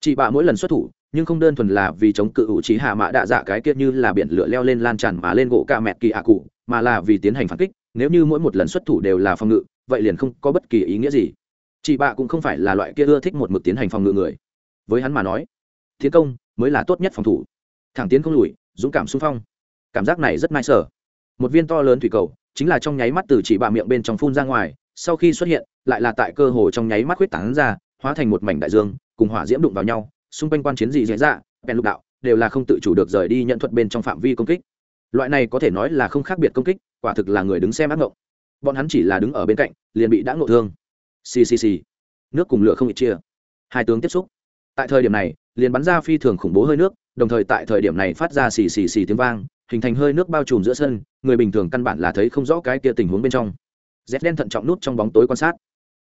Chị bạ mỗi lần xuất thủ, nhưng không đơn thuần là vì chống cự ủ trí hạ mã đạ dạ cái kia như là biển lửa leo lên lan tràn mà lên gỗ ca mẹt kỳ à cụ, mà là vì tiến hành phản kích nếu như mỗi một lần xuất thủ đều là phòng ngự, vậy liền không có bất kỳ ý nghĩa gì. Chị bạ cũng không phải là loại kia ưa thích một mực tiến hành phòng ngự người. Với hắn mà nói, tiến công mới là tốt nhất phòng thủ. Thẳng tiến không lùi, dũng cảm xung phong. Cảm giác này rất nai sở một viên to lớn thủy cầu chính là trong nháy mắt từ chị bạ miệng bên trong phun ra ngoài, sau khi xuất hiện, lại là tại cơ hồ trong nháy mắt huyết tán ra, hóa thành một mảnh đại dương, cùng hỏa diễm đụng vào nhau, xung quanh quan chiến dị dễ dạ bèn lục đạo, đều là không tự chủ được rời đi nhận thuật bên trong phạm vi công kích. Loại này có thể nói là không khác biệt công kích quả thực là người đứng xem ác ngộng. Bọn hắn chỉ là đứng ở bên cạnh, liền bị đã ngộ thương. Ccc nước cùng lửa không ít chia. Hai tướng tiếp xúc. Tại thời điểm này, liền bắn ra phi thường khủng bố hơi nước, đồng thời tại thời điểm này phát ra xì xì xì tiếng vang, hình thành hơi nước bao trùm giữa sân, người bình thường căn bản là thấy không rõ cái kia tình huống bên trong. Z đen thận trọng nút trong bóng tối quan sát.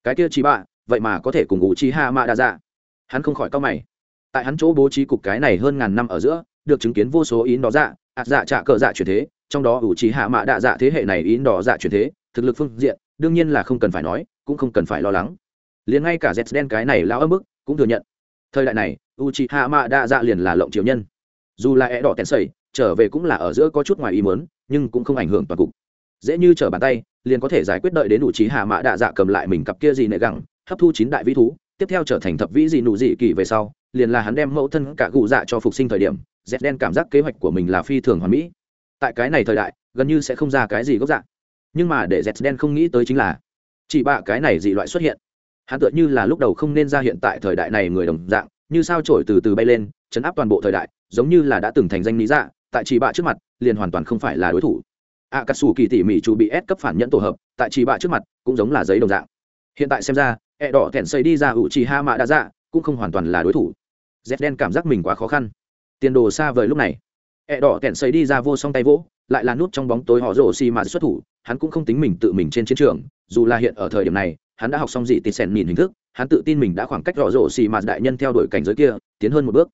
Cái kia chỉ bạ, vậy mà có thể cùng ngụ chi ha mạ đa dạ. Hắn không khỏi cao mày. Tại hắn chỗ bố trí cục cái này hơn ngàn năm ở giữa, được chứng kiến vô số ý đó dạ ạt dạ trả cờ dạ chuyển thế trong đó ủ trí hạ mạ đạ dạ thế hệ này ý đỏ dạ chuyển thế, thực lực phương diện, đương nhiên là không cần phải nói, cũng không cần phải lo lắng. Liền ngay cả z đen cái này lao ấm ức cũng thừa nhận. Thời đại này u trí hạ mạ đạ dạ liền là lộng triều nhân. Dù là é đỏ tèn sầy, trở về cũng là ở giữa có chút ngoài ý mớn nhưng cũng không ảnh hưởng toàn cục. Dễ như trở bàn tay, liền có thể giải quyết đợi đến đủ trí hạ mạ đạ dạ cầm lại mình cặp kia gì nệ gẳng, hấp thu chín đại vĩ thú, tiếp theo trở thành thập vĩ gì nụ dị kỳ về sau, liền là hắn đem mẫu thân cả cụ dạ cho phục sinh thời điểm z đen cảm giác kế hoạch của mình là phi thường hoàn mỹ tại cái này thời đại, gần như sẽ không ra cái gì gốc dạng. Nhưng mà để z đen không nghĩ tới chính là, chỉ bạ cái này dị loại xuất hiện. Hắn tựa như là lúc đầu không nên ra hiện tại thời đại này người đồng dạng, như sao trổi từ từ bay lên, chấn áp toàn bộ thời đại, giống như là đã từng thành danh lý dạ tại chỉ bạ trước mặt, liền hoàn toàn không phải là đối thủ. A cà sù kỳ tỉ mỉ chủ bị ép cấp phản nhẫn tổ hợp, tại chỉ bạ trước mặt, cũng giống là giấy đồng dạng. Hiện tại xem ra e đỏ thẹn xây đi ra ủ trì ha mạ đã dạ cũng không hoàn toàn là đối thủ. Z đen cảm giác mình quá khó khăn. Tiền đồ xa vời lúc này ẹ đỏ kẹn xây đi ra vô song tay vỗ, lại là nút trong bóng tối họ rổ xì mà xuất thủ, hắn cũng không tính mình tự mình trên chiến trường, dù là hiện ở thời điểm này, hắn đã học xong dị tịt sèn nhìn hình thức, hắn tự tin mình đã khoảng cách rõ rổ xì mà đại nhân theo đuổi cảnh giới kia, tiến hơn một bước.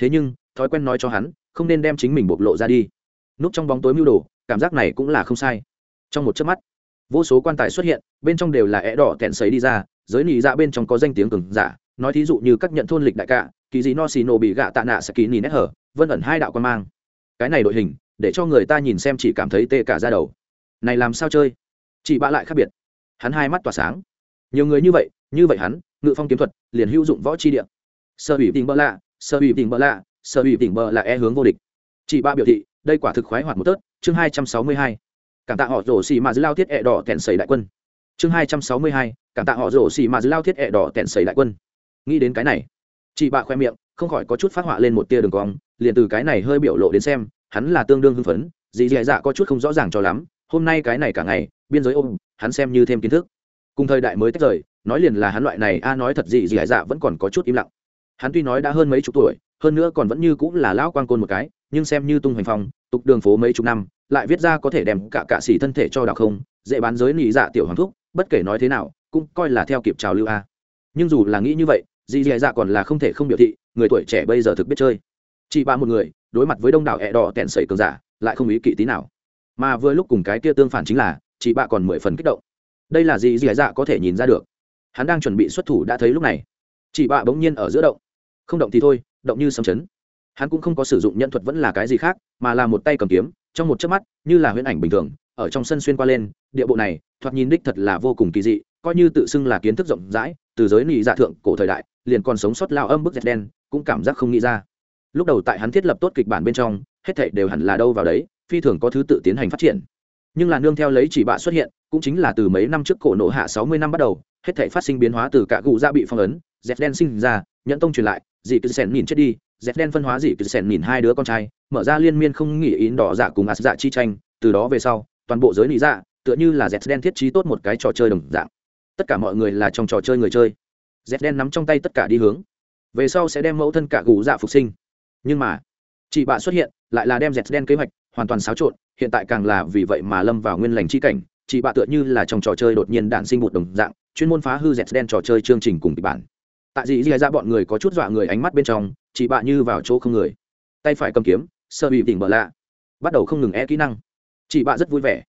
Thế nhưng, thói quen nói cho hắn, không nên đem chính mình bộc lộ ra đi. Núp trong bóng tối mưu đồ, cảm giác này cũng là không sai. Trong một chớp mắt, vô số quan tài xuất hiện, bên trong đều là é đỏ tẹn sấy đi ra, giới nị dạ bên trong có danh tiếng cường giả, nói thí dụ như các nhận thôn lịch đại cạ, kỳ dị no xì nổ bị gạ tạ nạ sẽ kỳ nỉ nét hở, vân ẩn hai đạo quan mang cái này đội hình, để cho người ta nhìn xem chỉ cảm thấy tê cả ra đầu. Này làm sao chơi? Chỉ bạ lại khác biệt. Hắn hai mắt tỏa sáng. Nhiều người như vậy như vậy hắn, ngự phong kiếm thuật, liền hữu dụng võ chi địa. Sơ ủy tình bỡ lạ sơ ủy tình bỡ lạ sơ ủy tình bỡ là e hướng vô địch. Chỉ ba biểu thị, đây quả thực khoái hoạt một tớt, chương hai trăm sáu mươi hai. Cảm tạ họ rổ xì mà dư lao thiết ẹ đỏ kẹn sầy đại quân. Chương hai trăm sáu mươi hai, cảm tạ họ rổ xì mà dư lao thiết ẹ đỏ kẹn sầy đại quân. Nghĩ đến cái này, chị bạ khoe miệng không khỏi có chút phát họa lên một tia đường cong, liền từ cái này hơi biểu lộ đến xem, hắn là tương đương hưng phấn, dì dì dạ có chút không rõ ràng cho lắm, hôm nay cái này cả ngày, biên giới ôm, hắn xem như thêm kiến thức. Cùng thời đại mới tách rời, nói liền là hắn loại này, a nói thật dì dì dạ vẫn còn có chút im lặng. Hắn tuy nói đã hơn mấy chục tuổi, hơn nữa còn vẫn như cũng là lão quan côn một cái, nhưng xem như tung hoành phong, tục đường phố mấy chục năm, lại viết ra có thể đem cả cạ xỉ thân thể cho đạo không, dễ bán giới nị dạ tiểu hoàng thúc, bất kể nói thế nào, cũng coi là theo kịp trào lưu a. Nhưng dù là nghĩ như vậy dì dì dạ còn là không thể không biểu thị, người tuổi trẻ bây giờ thực biết chơi. Chỉ ba một người, đối mặt với đông đảo ẹ đỏ tẹn sẩy cường giả, lại không ý kỵ tí nào. Mà vừa lúc cùng cái kia tương phản chính là chị bạ còn mười phần kích động. Đây là gì dì dạ có thể nhìn ra được. Hắn đang chuẩn bị xuất thủ đã thấy lúc này. Chị bạ bỗng nhiên ở giữa động. Không động thì thôi, động như sấm chấn. Hắn cũng không có sử dụng nhân thuật vẫn là cái gì khác, mà là một tay cầm kiếm, trong một chớp mắt, như là huyễn ảnh bình thường, ở trong sân xuyên qua lên, địa bộ này, thoạt nhìn đích thật là vô cùng kỳ dị, coi như tự xưng là kiến thức rộng rãi, từ giới nị dạ thượng cổ thời đại liền còn sống sót lao âm bức dẹt đen, cũng cảm giác không nghĩ ra. Lúc đầu tại hắn thiết lập tốt kịch bản bên trong, hết thảy đều hẳn là đâu vào đấy, phi thường có thứ tự tiến hành phát triển. Nhưng là nương theo lấy chỉ bạ xuất hiện, cũng chính là từ mấy năm trước cổ nộ hạ sáu mươi năm bắt đầu, hết thảy phát sinh biến hóa từ cả gù ra bị phong ấn, dẹt đen sinh ra nhận tông truyền lại, dị cứ sèn nhìn chết đi, dẹt đen phân hóa dị cứ sèn nhìn hai đứa con trai, mở ra liên miên không nghỉ ý đỏ dạ cùng ạt dạ chi tranh, từ đó về sau, toàn bộ giới lý dạ tựa như là dẹt đen thiết trí tốt một cái trò chơi đồng dạng. Tất cả mọi người là trong trò chơi người chơi dẹt đen nắm trong tay tất cả đi hướng. Về sau sẽ đem mẫu thân cả gù dạ phục sinh. Nhưng mà, chị bạ xuất hiện, lại là đem dẹt đen kế hoạch hoàn toàn xáo trộn, hiện tại càng là vì vậy mà lâm vào nguyên lành chi cảnh. Chị bạ tựa như là trong trò chơi đột nhiên đạn sinh một đồng dạng, chuyên môn phá hư dẹt đen trò chơi chương trình cùng kịch bản. Tại dị dị ra bọn người có chút dọa người ánh mắt bên trong, chị bạ như vào chỗ không người. Tay phải cầm kiếm, sơ bị tỉnh bợ lạ. Bắt đầu không ngừng e kỹ năng. Chị bạ rất vui vẻ.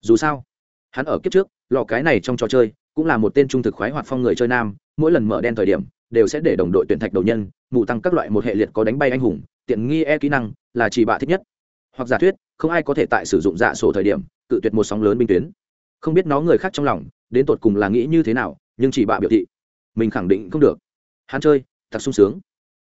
Dù sao, hắn ở kiếp trước, lò cái này trong trò chơi cũng là một tên trung thực khoái hoạt phong người chơi nam mỗi lần mở đen thời điểm, đều sẽ để đồng đội tuyển thạch đầu nhân mụ tăng các loại một hệ liệt có đánh bay anh hùng, tiện nghi e kỹ năng, là chỉ bạ thích nhất. Hoặc giả thuyết, không ai có thể tại sử dụng dạ sổ thời điểm, cự tuyệt một sóng lớn binh tuyến. Không biết nó người khác trong lòng, đến tột cùng là nghĩ như thế nào, nhưng chỉ bạ biểu thị, mình khẳng định không được. Hắn chơi, thật sung sướng.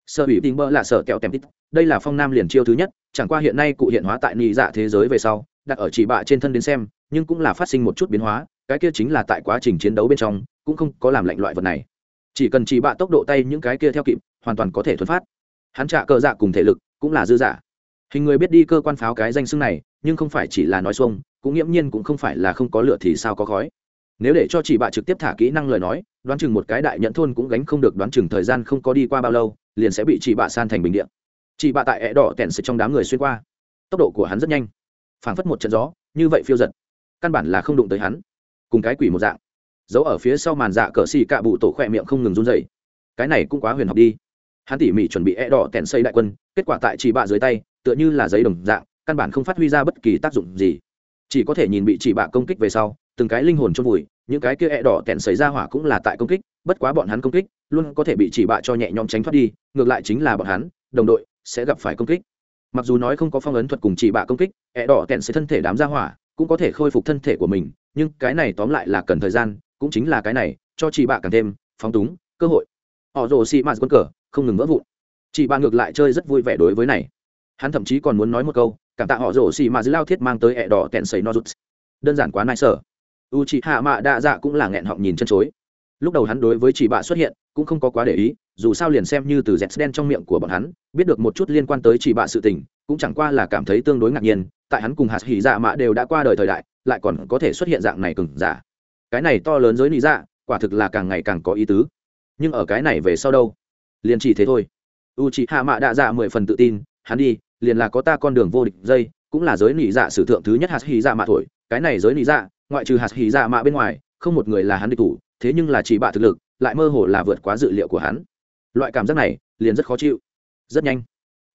Sơ ủy tình bơ là sở kẹo tèm tít, đây là phong nam liền chiêu thứ nhất, chẳng qua hiện nay cụ hiện hóa tại nị dạ thế giới về sau, đặt ở chỉ bạ trên thân đến xem, nhưng cũng là phát sinh một chút biến hóa, cái kia chính là tại quá trình chiến đấu bên trong, cũng không có làm lạnh loại vật này chỉ cần chỉ bạ tốc độ tay những cái kia theo kịp, hoàn toàn có thể thuần phát. Hắn trả cờ dạ cùng thể lực cũng là dư giả. Hình người biết đi cơ quan pháo cái danh xưng này, nhưng không phải chỉ là nói xuông, cũng nghiễm nhiên cũng không phải là không có lửa thì sao có khói. Nếu để cho chỉ bạ trực tiếp thả kỹ năng lời nói, đoán chừng một cái đại nhận thôn cũng gánh không được đoán chừng thời gian không có đi qua bao lâu, liền sẽ bị chỉ bạ san thành bình điện chỉ bạ tại ẹ đỏ tẹn sự trong đám người xuyên qua. Tốc độ của hắn rất nhanh. Phảng phất một trận gió, như vậy phiêu giật. Căn bản là không đụng tới hắn. Cùng cái quỷ một dạng giấu ở phía sau màn dạ cờ xì cạ bụ tổ khỏe miệng không ngừng run dậy cái này cũng quá huyền học đi. Hắn tỉ mỉ chuẩn bị e đỏ tèn xây đại quân, kết quả tại chỉ bạ dưới tay, tựa như là giấy đồng dạng, căn bản không phát huy ra bất kỳ tác dụng gì. Chỉ có thể nhìn bị chỉ bạ công kích về sau, từng cái linh hồn trong vùi, những cái kia e đỏ tèn xảy ra hỏa cũng là tại công kích, bất quá bọn hắn công kích, luôn có thể bị chỉ bạ cho nhẹ nhõm tránh thoát đi, ngược lại chính là bọn hắn, đồng đội, sẽ gặp phải công kích. Mặc dù nói không có phong ấn thuật cùng chỉ bạ công kích e đỏ tèn sẽ thân thể đám ra hỏa, cũng có thể khôi phục thân thể của mình, nhưng cái này tóm lại là cần thời gian cũng chính là cái này, cho chị bạ càng thêm phóng túng, cơ hội. Họ rồ xị mạt quân cờ, không ngừng vỡ vụn. Chị bạ ngược lại chơi rất vui vẻ đối với này. Hắn thậm chí còn muốn nói một câu, cảm tạ họ rồ xị mạt lao thiết mang tới ẹ đỏ tẹn sấy no rút đơn giản quá nai sở. U chị hạ mạ đa dạ cũng là nghẹn họng nhìn chân chối. Lúc đầu hắn đối với chị bạ xuất hiện, cũng không có quá để ý, dù sao liền xem như từ dẹt đen trong miệng của bọn hắn, biết được một chút liên quan tới chị bạ sự tình, cũng chẳng qua là cảm thấy tương đối ngạc nhiên, tại hắn cùng hạt hỉ dạ mạ đều đã qua đời thời đại, lại còn có thể xuất hiện dạng này cừng giả cái này to lớn giới lý dạ quả thực là càng ngày càng có ý tứ. Nhưng ở cái này về sau đâu? Liền chỉ thế thôi. U chị hạ mạ đạ dạ mười phần tự tin, hắn đi, liền là có ta con đường vô địch dây, cũng là giới lý dạ sử thượng thứ nhất hạt hỉ dạ mạ thổi. Cái này giới lý dạ ngoại trừ hạt hỉ dạ mạ bên ngoài, không một người là hắn địch thủ, thế nhưng là chỉ bạ thực lực, lại mơ hồ là vượt quá dự liệu của hắn. Loại cảm giác này, liền rất khó chịu. Rất nhanh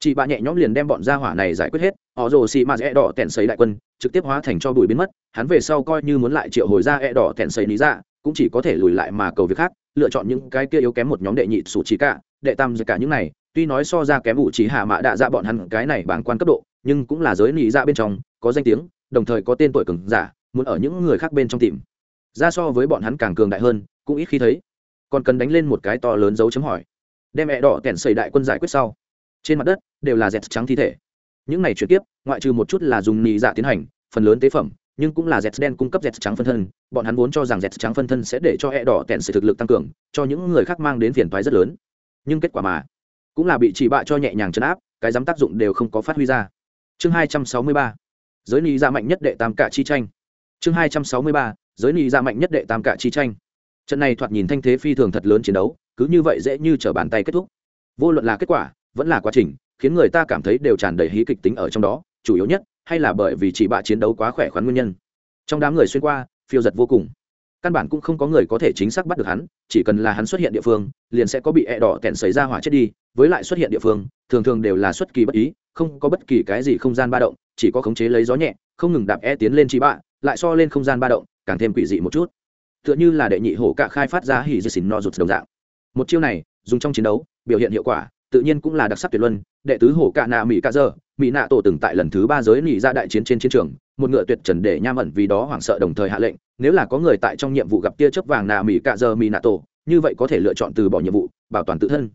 chị bạ nhẹ nhõm liền đem bọn gia hỏa này giải quyết hết, họ rồ xì ma e đỏ tẹn xấy đại quân, trực tiếp hóa thành cho bụi biến mất, hắn về sau coi như muốn lại triệu hồi ra e đỏ tẹn xấy lý ra cũng chỉ có thể lùi lại mà cầu việc khác, lựa chọn những cái kia yếu kém một nhóm đệ nhị sủ trí cả, đệ tam cả những này, tuy nói so ra kém ủ trí hạ mạ đạ dạ bọn hắn cái này bảng quan cấp độ, nhưng cũng là giới lý ra bên trong, có danh tiếng, đồng thời có tên tuổi cường giả, muốn ở những người khác bên trong tìm. Ra so với bọn hắn càng cường đại hơn, cũng ít khi thấy. Còn cần đánh lên một cái to lớn dấu chấm hỏi. Đem mẹ đỏ tẻn xây đại quân giải quyết sau trên mặt đất đều là dẹt trắng thi thể. Những này chuyển tiếp ngoại trừ một chút là dùng nì dạ tiến hành, phần lớn tế phẩm, nhưng cũng là dẹt đen cung cấp dẹt trắng phân thân. Bọn hắn vốn cho rằng dẹt trắng phân thân sẽ để cho e đỏ tẻn sự thực lực tăng cường, cho những người khác mang đến phiền toái rất lớn. Nhưng kết quả mà, cũng là bị chỉ bạ cho nhẹ nhàng chấn áp, cái dám tác dụng đều không có phát huy ra. Chương hai trăm sáu mươi ba, giới nị dạ mạnh nhất đệ tam cả chi tranh. Chương hai trăm sáu mươi ba, giới nị dạ mạnh nhất đệ tam cả chi tranh. Trận này thoạt nhìn thanh thế phi thường thật lớn chiến đấu, cứ như vậy dễ như t bàn tay kết thúc. Vô luận là kết quả vẫn là quá trình, khiến người ta cảm thấy đều tràn đầy hí kịch tính ở trong đó, chủ yếu nhất hay là bởi vì chỉ bạ chiến đấu quá khỏe khoắn nguyên nhân. Trong đám người xuyên qua, phiêu giật vô cùng. Căn bản cũng không có người có thể chính xác bắt được hắn, chỉ cần là hắn xuất hiện địa phương, liền sẽ có bị ẹ đỏ tẹn xảy ra hỏa chết đi, với lại xuất hiện địa phương, thường thường đều là xuất kỳ bất ý, không có bất kỳ cái gì không gian ba động, chỉ có khống chế lấy gió nhẹ, không ngừng đạp e tiến lên chỉ bạ, lại so lên không gian ba động, càng thêm quỷ dị một chút. Tựa như là đệ nhị hổ cạ khai phát ra hỉ dì xỉn no rụt đồng dạng. Một chiêu này, dùng trong chiến đấu, biểu hiện hiệu quả tự nhiên cũng là đặc sắc tuyệt luân, đệ tứ hổ cạ nạ mỹ cạ dơ mỹ nạ tổ từng tại lần thứ ba giới nỉ ra đại chiến trên chiến trường, một ngựa tuyệt trần để nham ẩn vì đó hoảng sợ đồng thời hạ lệnh, nếu là có người tại trong nhiệm vụ gặp tia chớp vàng nạ mỹ cạ dơ mỹ nạ tổ, như vậy có thể lựa chọn từ bỏ nhiệm vụ, bảo toàn tự thân.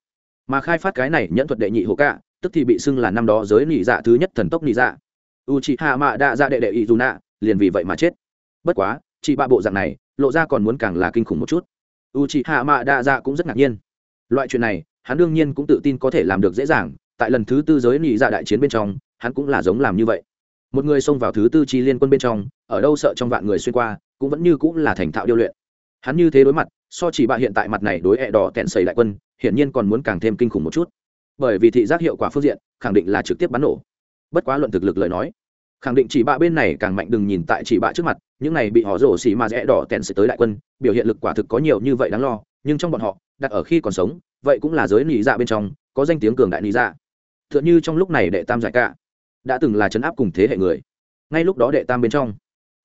Mà khai phát cái này nhẫn thuật đệ nhị hổ cạ tức thì bị xưng là năm đó giới nỉ dạ thứ nhất thần tốc nỉ dạ u chị hạ mạ đa ra đệ đệ ý dù nạ liền vì vậy mà chết. Bất quá chị ba bộ dạng này, lộ ra còn muốn càng là kinh khủng một chút. U chị hạ mạ đa ra cũng rất ngạc nhiên. Loại chuyện này hắn đương nhiên cũng tự tin có thể làm được dễ dàng, tại lần thứ tư giới nhị dạ đại chiến bên trong, hắn cũng là giống làm như vậy. Một người xông vào thứ tư chi liên quân bên trong, ở đâu sợ trong vạn người xuyên qua, cũng vẫn như cũng là thành thạo điêu luyện. Hắn như thế đối mặt, so chỉ bạ hiện tại mặt này đối e đỏ tẹn sầy đại quân, hiển nhiên còn muốn càng thêm kinh khủng một chút. Bởi vì thị giác hiệu quả phương diện, khẳng định là trực tiếp bắn nổ. Bất quá luận thực lực lời nói, khẳng định chỉ bạ bên này càng mạnh đừng nhìn tại chỉ bạ trước mặt, những này bị họ rổ xì mà rẽ đỏ tẹn sầy tới đại quân, biểu hiện lực quả thực có nhiều như vậy đáng lo, nhưng trong bọn họ, đặt ở khi còn sống vậy cũng là giới nị dạ bên trong, có danh tiếng cường đại nị dạ. T h ư ợ n h ư trong lúc này đệ tam giải cả, đã từng là chấn áp cùng thế hệ người. Ngay lúc đó đệ tam bên trong,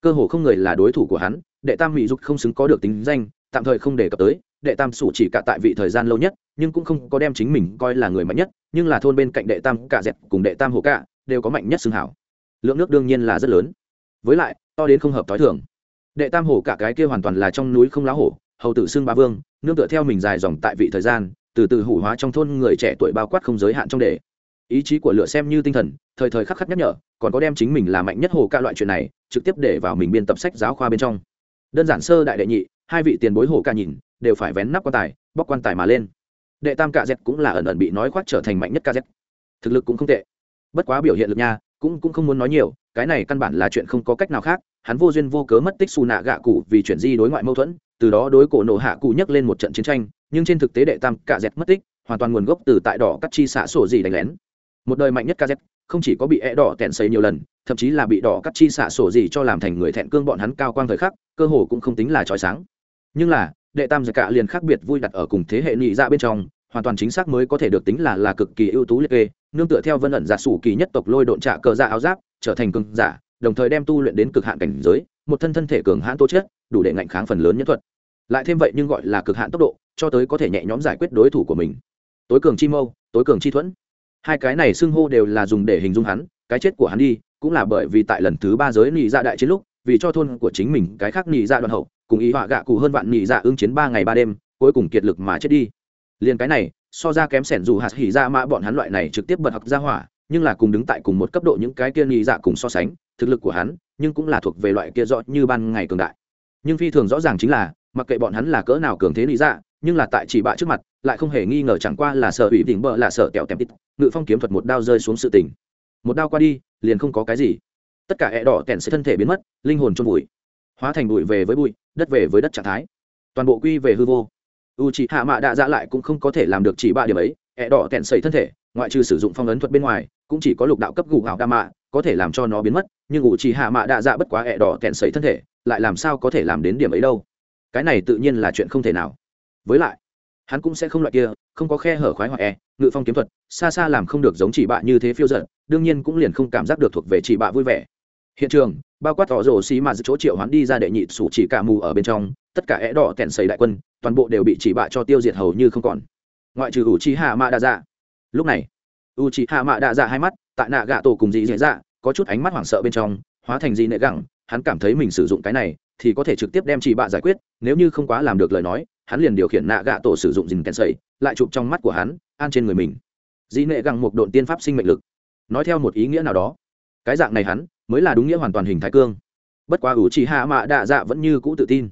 cơ hồ không người là đối thủ của hắn, đệ tam mỹ dục không xứng có được tính danh, tạm thời không đề cập tới, đệ tam sủ chỉ cả tại vị thời gian lâu nhất, nhưng cũng không có đem chính mình coi là người mạnh nhất, nhưng là thôn bên cạnh đệ tam cả dẹp cùng đệ tam hồ cả, đều có mạnh nhất xưng hảo. Lượng nước đương nhiên là rất lớn. Với lại, to đến không hợp t h i thường. Đệ tam hồ cả cái kia hoàn toàn là trong núi không lá hổ, hầu tử xưng ba vương, nương tựa theo mình dài dòng tại vị thời gian từ từ hủ hóa trong thôn người trẻ tuổi bao quát không giới hạn trong đề. Ý chí của lửa xem như tinh thần, thời thời khắc khắc nhắc nhở, còn có đem chính mình là mạnh nhất hồ ca loại chuyện này, trực tiếp để vào mình biên tập sách giáo khoa bên trong. Đơn giản sơ đại đệ nhị, hai vị tiền bối hồ ca nhìn, đều phải vén nắp quan tài, bóc quan tài mà lên. Đệ tam ca z cũng là ẩn ẩn bị nói khoác trở thành mạnh nhất ca z thực lực cũng không tệ. Bất quá biểu hiện lực nha, cũng cũng không muốn nói nhiều, cái này căn bản là chuyện không có cách nào khác, hắn vô duyên vô cớ mất tích xù nạ gạ cụ vì chuyển di đối ngoại mâu thuẫn, từ đó đối cổ nổ hạ cụ nhắc lên một trận chiến tranh nhưng trên thực tế đệ tam cả dẹt mất tích, hoàn toàn nguồn gốc từ tại đỏ cắt chi xạ sổ gì đánh lén. Một đời mạnh nhất kz không chỉ có bị e đỏ tẹn xây nhiều lần, thậm chí là bị đỏ cắt chi xạ sổ gì cho làm thành người thẹn cương bọn hắn cao quang thời khắc, cơ hồ cũng không tính là trói sáng. Nhưng là, đệ tam giải cả liền khác biệt vui đặt ở cùng thế hệ nhị ra bên trong, hoàn toàn chính xác mới có thể được tính là là cực kỳ ưu tú liệt kê, nương tựa theo vân ẩn giả sủ kỳ nhất tộc lôi độn trạ cờ ra áo giáp, trở thành cường giả, đồng thời đem tu luyện đến cực hạn cảnh giới, một thân thân thể cường hãn tố chất, đủ để ngạnh kháng phần lớn nhân thuật. Lại thêm vậy nhưng gọi là cực hạn tốc độ cho tới có thể nhẹ nhõm giải quyết đối thủ của mình. Tối cường chi mâu, tối cường chi thuẫn. Hai cái này xưng hô đều là dùng để hình dung hắn, cái chết của hắn đi, cũng là bởi vì tại lần thứ ba giới nị dạ đại chiến lúc, vì cho thôn của chính mình cái khác nị dạ đoàn hậu, cùng ý họa gạ cụ hơn vạn nị dạ ứng chiến ba ngày ba đêm, cuối cùng kiệt lực mà chết đi. Liền cái này, so ra kém sẻn dù hạt hỉ ra mã bọn hắn loại này trực tiếp bật học ra hỏa, nhưng là cùng đứng tại cùng một cấp độ những cái kia nị dạ cùng so sánh, thực lực của hắn, nhưng cũng là thuộc về loại kia rõ như ban ngày cường đại. Nhưng phi thường rõ ràng chính là, mặc kệ bọn hắn là cỡ nào cường thế nị dạ nhưng là tại chỉ bạ trước mặt, lại không hề nghi ngờ chẳng qua là sợ ủy đỉnh bợ là sợ kẹo tèm tít, ngự phong kiếm thuật một đao rơi xuống sự tình. Một đao qua đi, liền không có cái gì. Tất cả hẹ đỏ kèn sẽ thân thể biến mất, linh hồn trôn bụi hóa thành bụi về với bụi, đất về với đất trạng thái. Toàn bộ quy về hư vô. U c hạ mạ đạ dạ lại cũng không có thể làm được chỉ ba điểm ấy hẹ đỏ kèn sẩy thân thể, ngoại trừ sử dụng phong ấn thuật bên ngoài, cũng chỉ có lục đạo cấp gù hảo đa mạ, có thể làm cho nó biến mất, nhưng u c hạ mạ đạ dạ bất quá hẹ đỏ kèn sẩy thân thể, lại làm sao có thể làm đến điểm ấy đâu? Cái này tự nhiên là chuyện không thể nào với lại, hắn cũng sẽ không loại kia, không có khe hở khoái hoặc e ngự phong kiếm thuật, xa xa làm không được giống chỉ bạ như thế phiêu giận đương nhiên cũng liền không cảm giác được thuộc về chỉ bạ vui vẻ. Hiện trường, bao quát tỏ rổ xí mà giữ chỗ triệu hắn đi ra đệ nhị sủ chỉ cả mù ở bên trong, tất cả é đỏ kẹn xầy đại quân, toàn bộ đều bị chỉ bạ cho tiêu diệt hầu như không còn. Ngoại trừ u chi hạ mạ đa dạ lúc này u chi hạ mạ đa dạ hai mắt, tại nạ gạ tổ cùng dị dễ dạ có chút ánh mắt hoảng sợ bên trong, hóa thành dị nệ gẳng, hắn cảm thấy mình sử dụng cái này, thì có thể trực tiếp đem chỉ bạ giải quyết, nếu như không quá làm được lời nói hắn liền điều khiển nạ gạ tổ sử dụng dình kèn sầy lại chụp trong mắt của hắn, an trên người mình. Dĩ nệ găng một độn tiên pháp sinh mệnh lực. Nói theo một ý nghĩa nào đó, cái dạng này hắn mới là đúng nghĩa hoàn toàn hình thái cương. Bất quá ủ chỉ hạ mạ đạ dạ vẫn như cũ tự tin.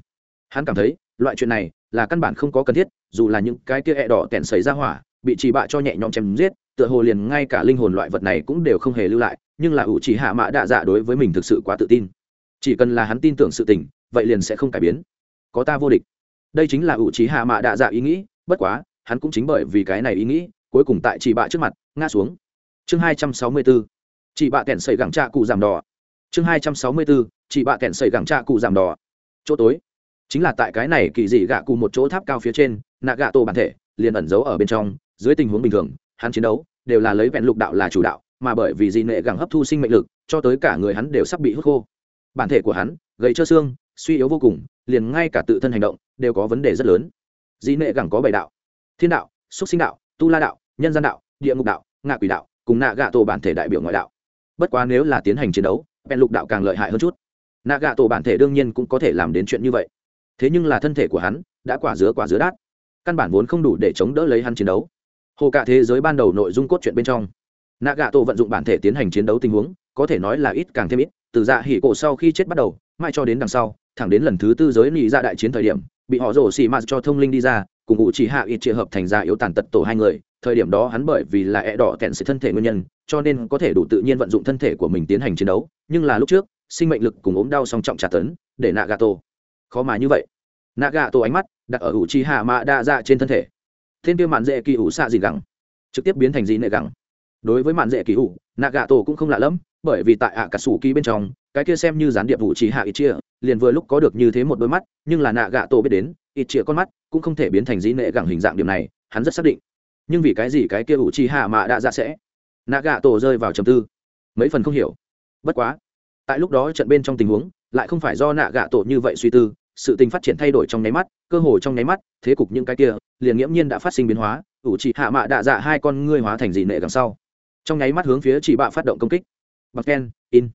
Hắn cảm thấy, loại chuyện này là căn bản không có cần thiết, dù là những cái kia ẹ đỏ tẻn xảy ra hỏa, bị chỉ bạ cho nhẹ nhõm chém giết, tựa hồ liền ngay cả linh hồn loại vật này cũng đều không hề lưu lại, nhưng là ủ chỉ hạ mạ đạ dạ đối với mình thực sự quá tự tin. Chỉ cần là hắn tin tưởng sự tình, vậy liền sẽ không cải biến. Có ta vô địch đây chính là ủ trí hạ mạ đạ dạ ý nghĩ, bất quá, hắn cũng chính bởi vì cái này ý nghĩ, cuối cùng tại chị bạ trước mặt, ngã xuống. Chương hai trăm sáu mươi bốn chị bạ kẹn xây gẳng trạ cụ giảm đỏ. Chương hai trăm sáu mươi bốn chị bạ kẹn xây gẳng trạ cụ giảm đỏ. Chỗ tối, chính là tại cái này kỳ dị gạ cụ một chỗ tháp cao phía trên, nạ gạ tổ bản thể liền ẩn giấu ở bên trong, dưới tình huống bình thường, hắn chiến đấu đều là lấy vẹn lục đạo là chủ đạo, mà bởi vì dị nệ gẳng hấp thu sinh mệnh lực, cho tới cả người hắn đều sắp bị hút khô. Bản thể của hắn gầy trơ xương, suy yếu vô cùng, liền ngay cả tự thân hành động đều có vấn đề rất lớn. Dị nệ gẳng có bảy đạo. Thiên đạo, xúc sinh đạo, tu la đạo, nhân gian đạo, địa ngục đạo, ngạ quỷ đạo, cùng nạ gạ tổ bản thể đại biểu ngoại đạo. Bất quá nếu là tiến hành chiến đấu, bèn lục đạo càng lợi hại hơn chút. Nạ gạ tổ bản thể đương nhiên cũng có thể làm đến chuyện như vậy. Thế nhưng là thân thể của hắn đã quả dứa quả dứa đát. Căn bản vốn không đủ để chống đỡ lấy hắn chiến đấu. Hồ cả thế giới ban đầu nội dung cốt truyện bên trong, nạ gạ tổ vận dụng bản thể tiến hành chiến đấu tình huống, có thể nói là ít càng thêm ít. Từ dạ hỉ cổ sau khi chết bắt đầu mai cho đến đằng sau, thẳng đến lần thứ tư giới nị ra đại chiến thời điểm bị họ rổ xì mạt cho thông linh đi ra, cùng ngụ chỉ hạ ít chia hợp thành ra yếu tàn tật tổ hai người. Thời điểm đó hắn bởi vì là e đỏ kẹn sự thân thể nguyên nhân, cho nên có thể đủ tự nhiên vận dụng thân thể của mình tiến hành chiến đấu. Nhưng là lúc trước, sinh mệnh lực cùng ốm đau song trọng trả tấn, để nạ gà tổ khó mà như vậy. Nạ gà tổ ánh mắt đặt ở ủ chi hạ mạ đa dạ trên thân thể. Thiên tiêu mạn dễ kỳ ủ xạ gì gẳng. Trực tiếp biến thành gì nệ gẳng. Đối với mạn dễ kỳ ủ nạ gà tổ cũng không lạ lẫm bởi vì tại ạ cả sủ kỳ bên trong, cái kia xem như gián điệp vụ chỉ hạ ít chia liền vừa lúc có được như thế một đôi mắt, nhưng là nạ gạ tổ biết đến ít chia con mắt cũng không thể biến thành dĩ nệ gẳng hình dạng điểm này, hắn rất xác định. Nhưng vì cái gì cái kia ủ chi hạ mạ đã ra sẽ? Nạ gạ tổ rơi vào trầm tư. Mấy phần không hiểu. Bất quá, tại lúc đó trận bên trong tình huống, lại không phải do nạ gạ tổ như vậy suy tư, sự tình phát triển thay đổi trong nháy mắt, cơ hồ trong nháy mắt, thế cục những cái kia liền nghiễm nhiên đã phát sinh biến hóa ủ chỉ hạ mạ đạ dạ hai con ngươi hóa thành dị nệ đằng sau. Trong nháy mắt hướng phía chỉ bạ phát động công kích bạc ken, in.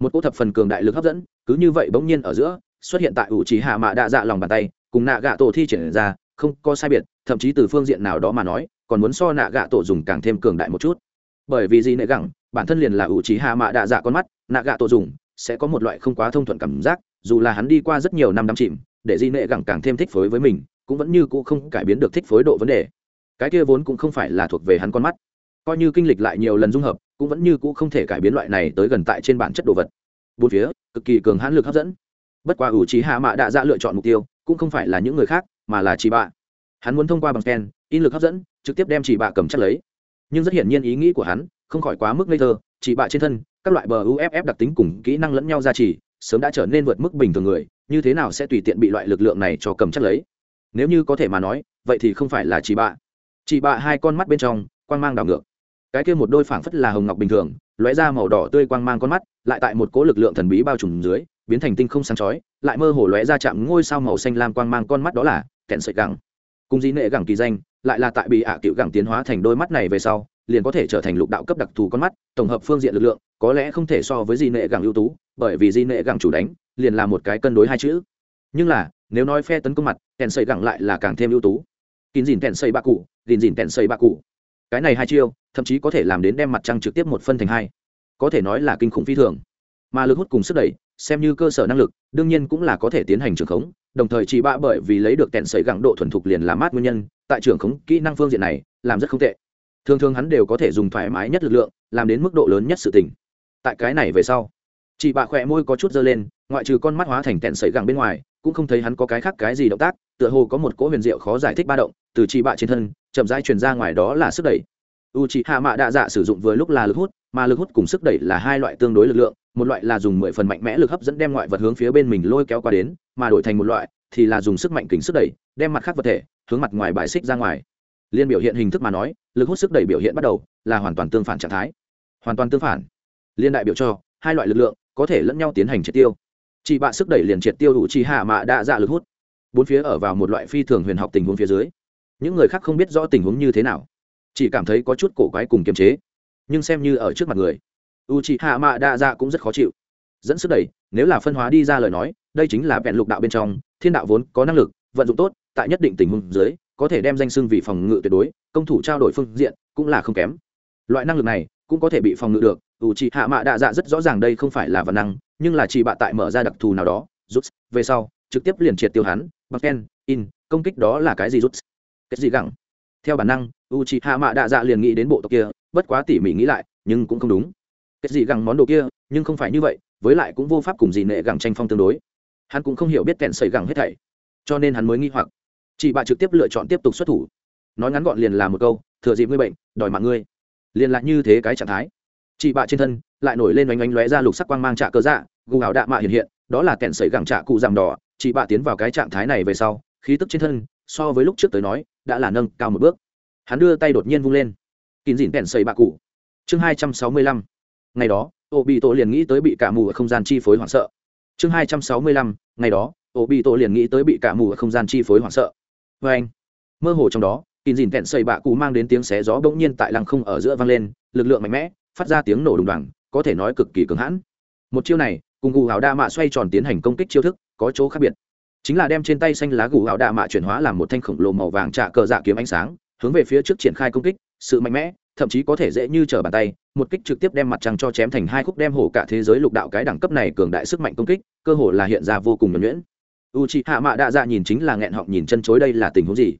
Một cỗ thập phần cường đại lực hấp dẫn, cứ như vậy bỗng nhiên ở giữa, xuất hiện tại ủ trí hạ mạ đa dạ lòng bàn tay, cùng nạ gạ tổ thi triển ra, không có sai biệt, thậm chí từ phương diện nào đó mà nói, còn muốn so nạ gạ tổ dùng càng thêm cường đại một chút. Bởi vì gì nệ gẳng, bản thân liền là ủ trí hạ mạ đa dạ con mắt, nạ gạ tổ dùng, sẽ có một loại không quá thông thuận cảm giác, dù là hắn đi qua rất nhiều năm đắm chìm, để di nệ gẳng càng thêm thích phối với mình, cũng vẫn như cũ không cải biến được thích phối độ vấn đề. Cái kia vốn cũng không phải là thuộc về hắn con mắt. Coi như kinh lịch lại nhiều lần dung hợp cũng vẫn như cũ không thể cải biến loại này tới gần tại trên bản chất đồ vật. Bốn phía, cực kỳ cường hãn lực hấp dẫn. Bất quá ủ trí hạ mạ đã ra lựa chọn mục tiêu, cũng không phải là những người khác, mà là chị bạ. Hắn muốn thông qua bằng scan, in lực hấp dẫn, trực tiếp đem chị bạ cầm chắc lấy. Nhưng rất hiển nhiên ý nghĩ của hắn, không khỏi quá mức ngây thơ, chị bạ trên thân, các loại bờ uff đặc tính cùng kỹ năng lẫn nhau ra chỉ sớm đã trở nên vượt mức bình thường người, như thế nào sẽ tùy tiện bị loại lực lượng này cho cầm chắc lấy? Nếu như có thể mà nói, vậy thì không phải là chị bạ. Chị bạ hai con mắt bên trong quan g mang đảo ngược cái kia một đôi phảng phất là hồng ngọc bình thường, lóe ra màu đỏ tươi quang mang con mắt, lại tại một cỗ lực lượng thần bí bao trùm dưới, biến thành tinh không sáng chói, lại mơ hồ lóe ra chạm ngôi sao màu xanh lam quang mang con mắt đó là kẹn sợi gẳng. Cung dĩ nệ gẳng kỳ danh, lại là tại bị ạ à cựu gẳng tiến hóa thành đôi mắt này về sau, liền có thể trở thành lục đạo cấp đặc thù con mắt, tổng hợp phương diện lực lượng, có lẽ không thể so với di nệ gẳng ưu tú, bởi vì di nệ gẳng chủ đánh, liền là một cái cân đối hai chữ. Nhưng là, nếu nói phe tấn công mặt kèn xây gẳng lại là càng thêm ưu tú. Kín dìn kèn xây ba cụ gìn dìn kèn xây ba cụ cái này hai chiêu, thậm chí có thể làm đến đem mặt trăng trực tiếp một phân thành hai. Có thể nói là kinh khủng phi thường. Mà lực hút cùng sức đẩy, xem như cơ sở năng lực, đương nhiên cũng là có thể tiến hành trường khống, đồng thời chỉ bạ bởi vì lấy được tẹn sấy gẳng độ thuần thục liền làm mát nguyên nhân, tại trường khống kỹ năng phương diện này, làm rất không tệ. Thường thường hắn đều có thể dùng thoải mái nhất lực lượng, làm đến mức độ lớn nhất sự tình. Tại cái này về sau chị bạ khỏe môi có chút dơ lên, ngoại trừ con mắt hóa thành tẹn sấy gẳng bên ngoài, cũng không thấy hắn có cái khác cái gì động tác, tựa hồ có một cỗ huyền diệu khó giải thích ba động, từ chị bạ trên thân chậm rãi truyền ra ngoài đó là sức đẩy. U chị hạ mạ đa dạ sử dụng vừa lúc là lực hút, mà lực hút cùng sức đẩy là hai loại tương đối lực lượng, một loại là dùng mười phần mạnh mẽ lực hấp dẫn đem ngoại vật hướng phía bên mình lôi kéo qua đến, mà đổi thành một loại thì là dùng sức mạnh kính sức đẩy, đem mặt khác vật thể hướng mặt ngoài bài xích ra ngoài. Liên biểu hiện hình thức mà nói, lực hút sức đẩy biểu hiện bắt đầu là hoàn toàn tương phản trạng thái. Hoàn toàn tương phản. Liên đại biểu cho, hai loại lực lượng có thể lẫn nhau tiến hành triệt tiêu. Chỉ bạ sức đẩy liền triệt tiêu đủ chi hạ mạ đa dạ lực hút. Bốn phía ở vào một loại phi thường huyền học tình huống phía dưới những người khác không biết rõ tình huống như thế nào, chỉ cảm thấy có chút cổ quái cùng kiềm chế. Nhưng xem như ở trước mặt người u chị hạ mạ đa dạ cũng rất khó chịu. Dẫn sức đẩy, nếu là phân hóa đi ra lời nói, đây chính là vẹn lục đạo bên trong, thiên đạo vốn có năng lực, vận dụng tốt, tại nhất định tình huống dưới, có thể đem danh xưng vì phòng ngự tuyệt đối, công thủ trao đổi phương diện cũng là không kém. Loại năng lực này cũng có thể bị phòng ngự được u chị hạ mạ đa dạ rất rõ ràng đây không phải là văn năng, nhưng là chỉ bạ tại mở ra đặc thù nào đó, rút, về sau, trực tiếp liền triệt tiêu hắn bằng ken in, công kích đó là cái gì rút? Cái gì gẳng? Theo bản năng u chị hạ mạ đạ dạ liền nghĩ đến bộ tộc kia, bất quá tỉ mỉ nghĩ lại, nhưng cũng không đúng. Cái gì gẳng món đồ kia, nhưng không phải như vậy, với lại cũng vô pháp cùng gì nệ gẳng tranh phong tương đối. Hắn cũng không hiểu biết kẹn sẩy gẳng hết thảy, cho nên hắn mới nghi hoặc. Chị bạ trực tiếp lựa chọn tiếp tục xuất thủ. Nói ngắn gọn liền là một câu, thừa dịp ngươi bệnh, đòi mạng ngươi. Liền lại như thế cái trạng thái. Chị bạ trên thân lại nổi lên oanh oanh lóe ra lục sắc quang mang trạ cơ dạ gù hào đạ mạ hiện hiện, đó là kẹn sẩy gẳng trạ cụ giảm đỏ. Chị bạ tiến vào cái trạng thái này về sau, khí tức trên thân so với lúc trước tới nói đã là nâng cao một bước. Hắn đưa tay đột nhiên vung lên. Kín dịn kẹn xây bạ cụ. Chương hai trăm sáu mươi lăm. Ngày đó ô bị tổ liền nghĩ tới bị cả mù ở không gian chi phối hoảng sợ. Chương hai trăm sáu mươi lăm. Ngày đó ô bị tổ liền nghĩ tới bị cả mù ở không gian chi phối hoảng sợ. Vê anh, mơ hồ trong đó, kín dìn kẹn xây bạ cụ mang đến tiếng xé gió bỗng nhiên tại lăng không ở giữa vang lên, lực lượng mạnh mẽ, phát ra tiếng nổ đùng đoàng, có thể nói cực kỳ cứng hãn. Một chiêu này, cùng gù hào đa mạ xoay tròn tiến hành công kích chiêu thức, có chỗ khác biệt chính là đem trên tay xanh lá gù áo đạ mạ chuyển hóa làm một thanh khổng lồ màu vàng trạ cờ dạ kiếm ánh sáng, hướng về phía trước triển khai công kích, sự mạnh mẽ, thậm chí có thể dễ như trở bàn tay, một kích trực tiếp đem mặt trăng cho chém thành hai khúc đem hổ cả thế giới lục đạo cái đẳng cấp này cường đại sức mạnh công kích, cơ hồ là hiện ra vô cùng nhuẩn nhuyễn. U c hạ mạ đa dạ nhìn chính là nghẹn họng nhìn chân chối đây là tình huống gì?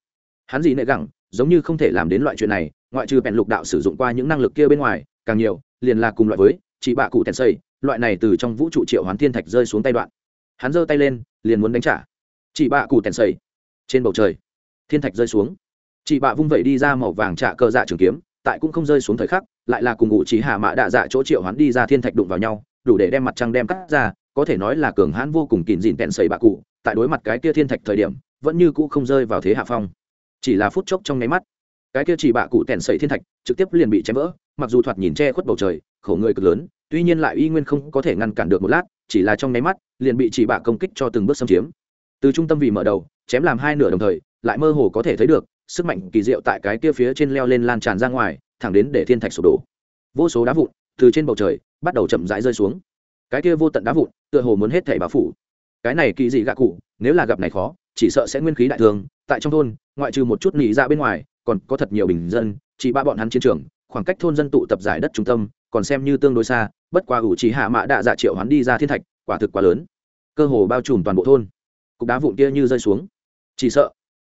Hắn gì nệ gẳng, giống như không thể làm đến loại chuyện này, ngoại trừ bèn lục đạo sử dụng qua những năng lực kia bên ngoài, càng nhiều, liền là cùng loại với chị bạ cụ tèn xây, loại này từ trong vũ trụ triệu hoán thiên thạch rơi xuống tay đoạn. Hắn giơ tay lên, liền muốn đánh trả chị bạ cụ tèn xây trên bầu trời, thiên thạch rơi xuống. Chị bạ vung vẩy đi ra màu vàng trạ cờ dạ trường kiếm, tại cũng không rơi xuống thời khắc, lại là cùng ngụ trí hạ mã đạ dạ chỗ triệu hoán đi ra thiên thạch đụng vào nhau, đủ để đem mặt trăng đem cắt ra, có thể nói là cường hãn vô cùng kín dìn tèn xây bạ cụ tại đối mặt cái kia thiên thạch thời điểm, vẫn như cũ không rơi vào thế hạ phong. Chỉ là phút chốc trong nháy mắt, cái kia chỉ bạ cụ tèn sẩy thiên thạch trực tiếp liền bị chém vỡ, mặc dù thoạt nhìn che khuất bầu trời, khổ người cực lớn, tuy nhiên lại y nguyên không có thể ngăn cản được một lát, chỉ là trong nháy mắt, liền bị chỉ bạ công kích cho từng bước xâm chiếm từ trung tâm vì mở đầu, chém làm hai nửa đồng thời, lại mơ hồ có thể thấy được, sức mạnh kỳ diệu tại cái kia phía trên leo lên lan tràn ra ngoài, thẳng đến để thiên thạch sụp đổ. Vô số đá vụn từ trên bầu trời bắt đầu chậm rãi rơi xuống. Cái kia vô tận đá vụn tựa hồ muốn hết thảy bao phủ. Cái này kỳ dị gạ cụ, nếu là gặp này khó, chỉ sợ sẽ nguyên khí đại thương, tại trong thôn, ngoại trừ một chút nỉ ra bên ngoài, còn có thật nhiều bình dân, chỉ ba bọn hắn chiến trường, khoảng cách thôn dân tụ tập giải đất trung tâm, còn xem như tương đối xa, bất qua ủ chỉ hạ mã đạ dạ triệu hắn đi ra thiên thạch, quả thực quá lớn. Cơ hồ bao trùm toàn bộ thôn cục đá vụn kia như rơi xuống. Chỉ sợ,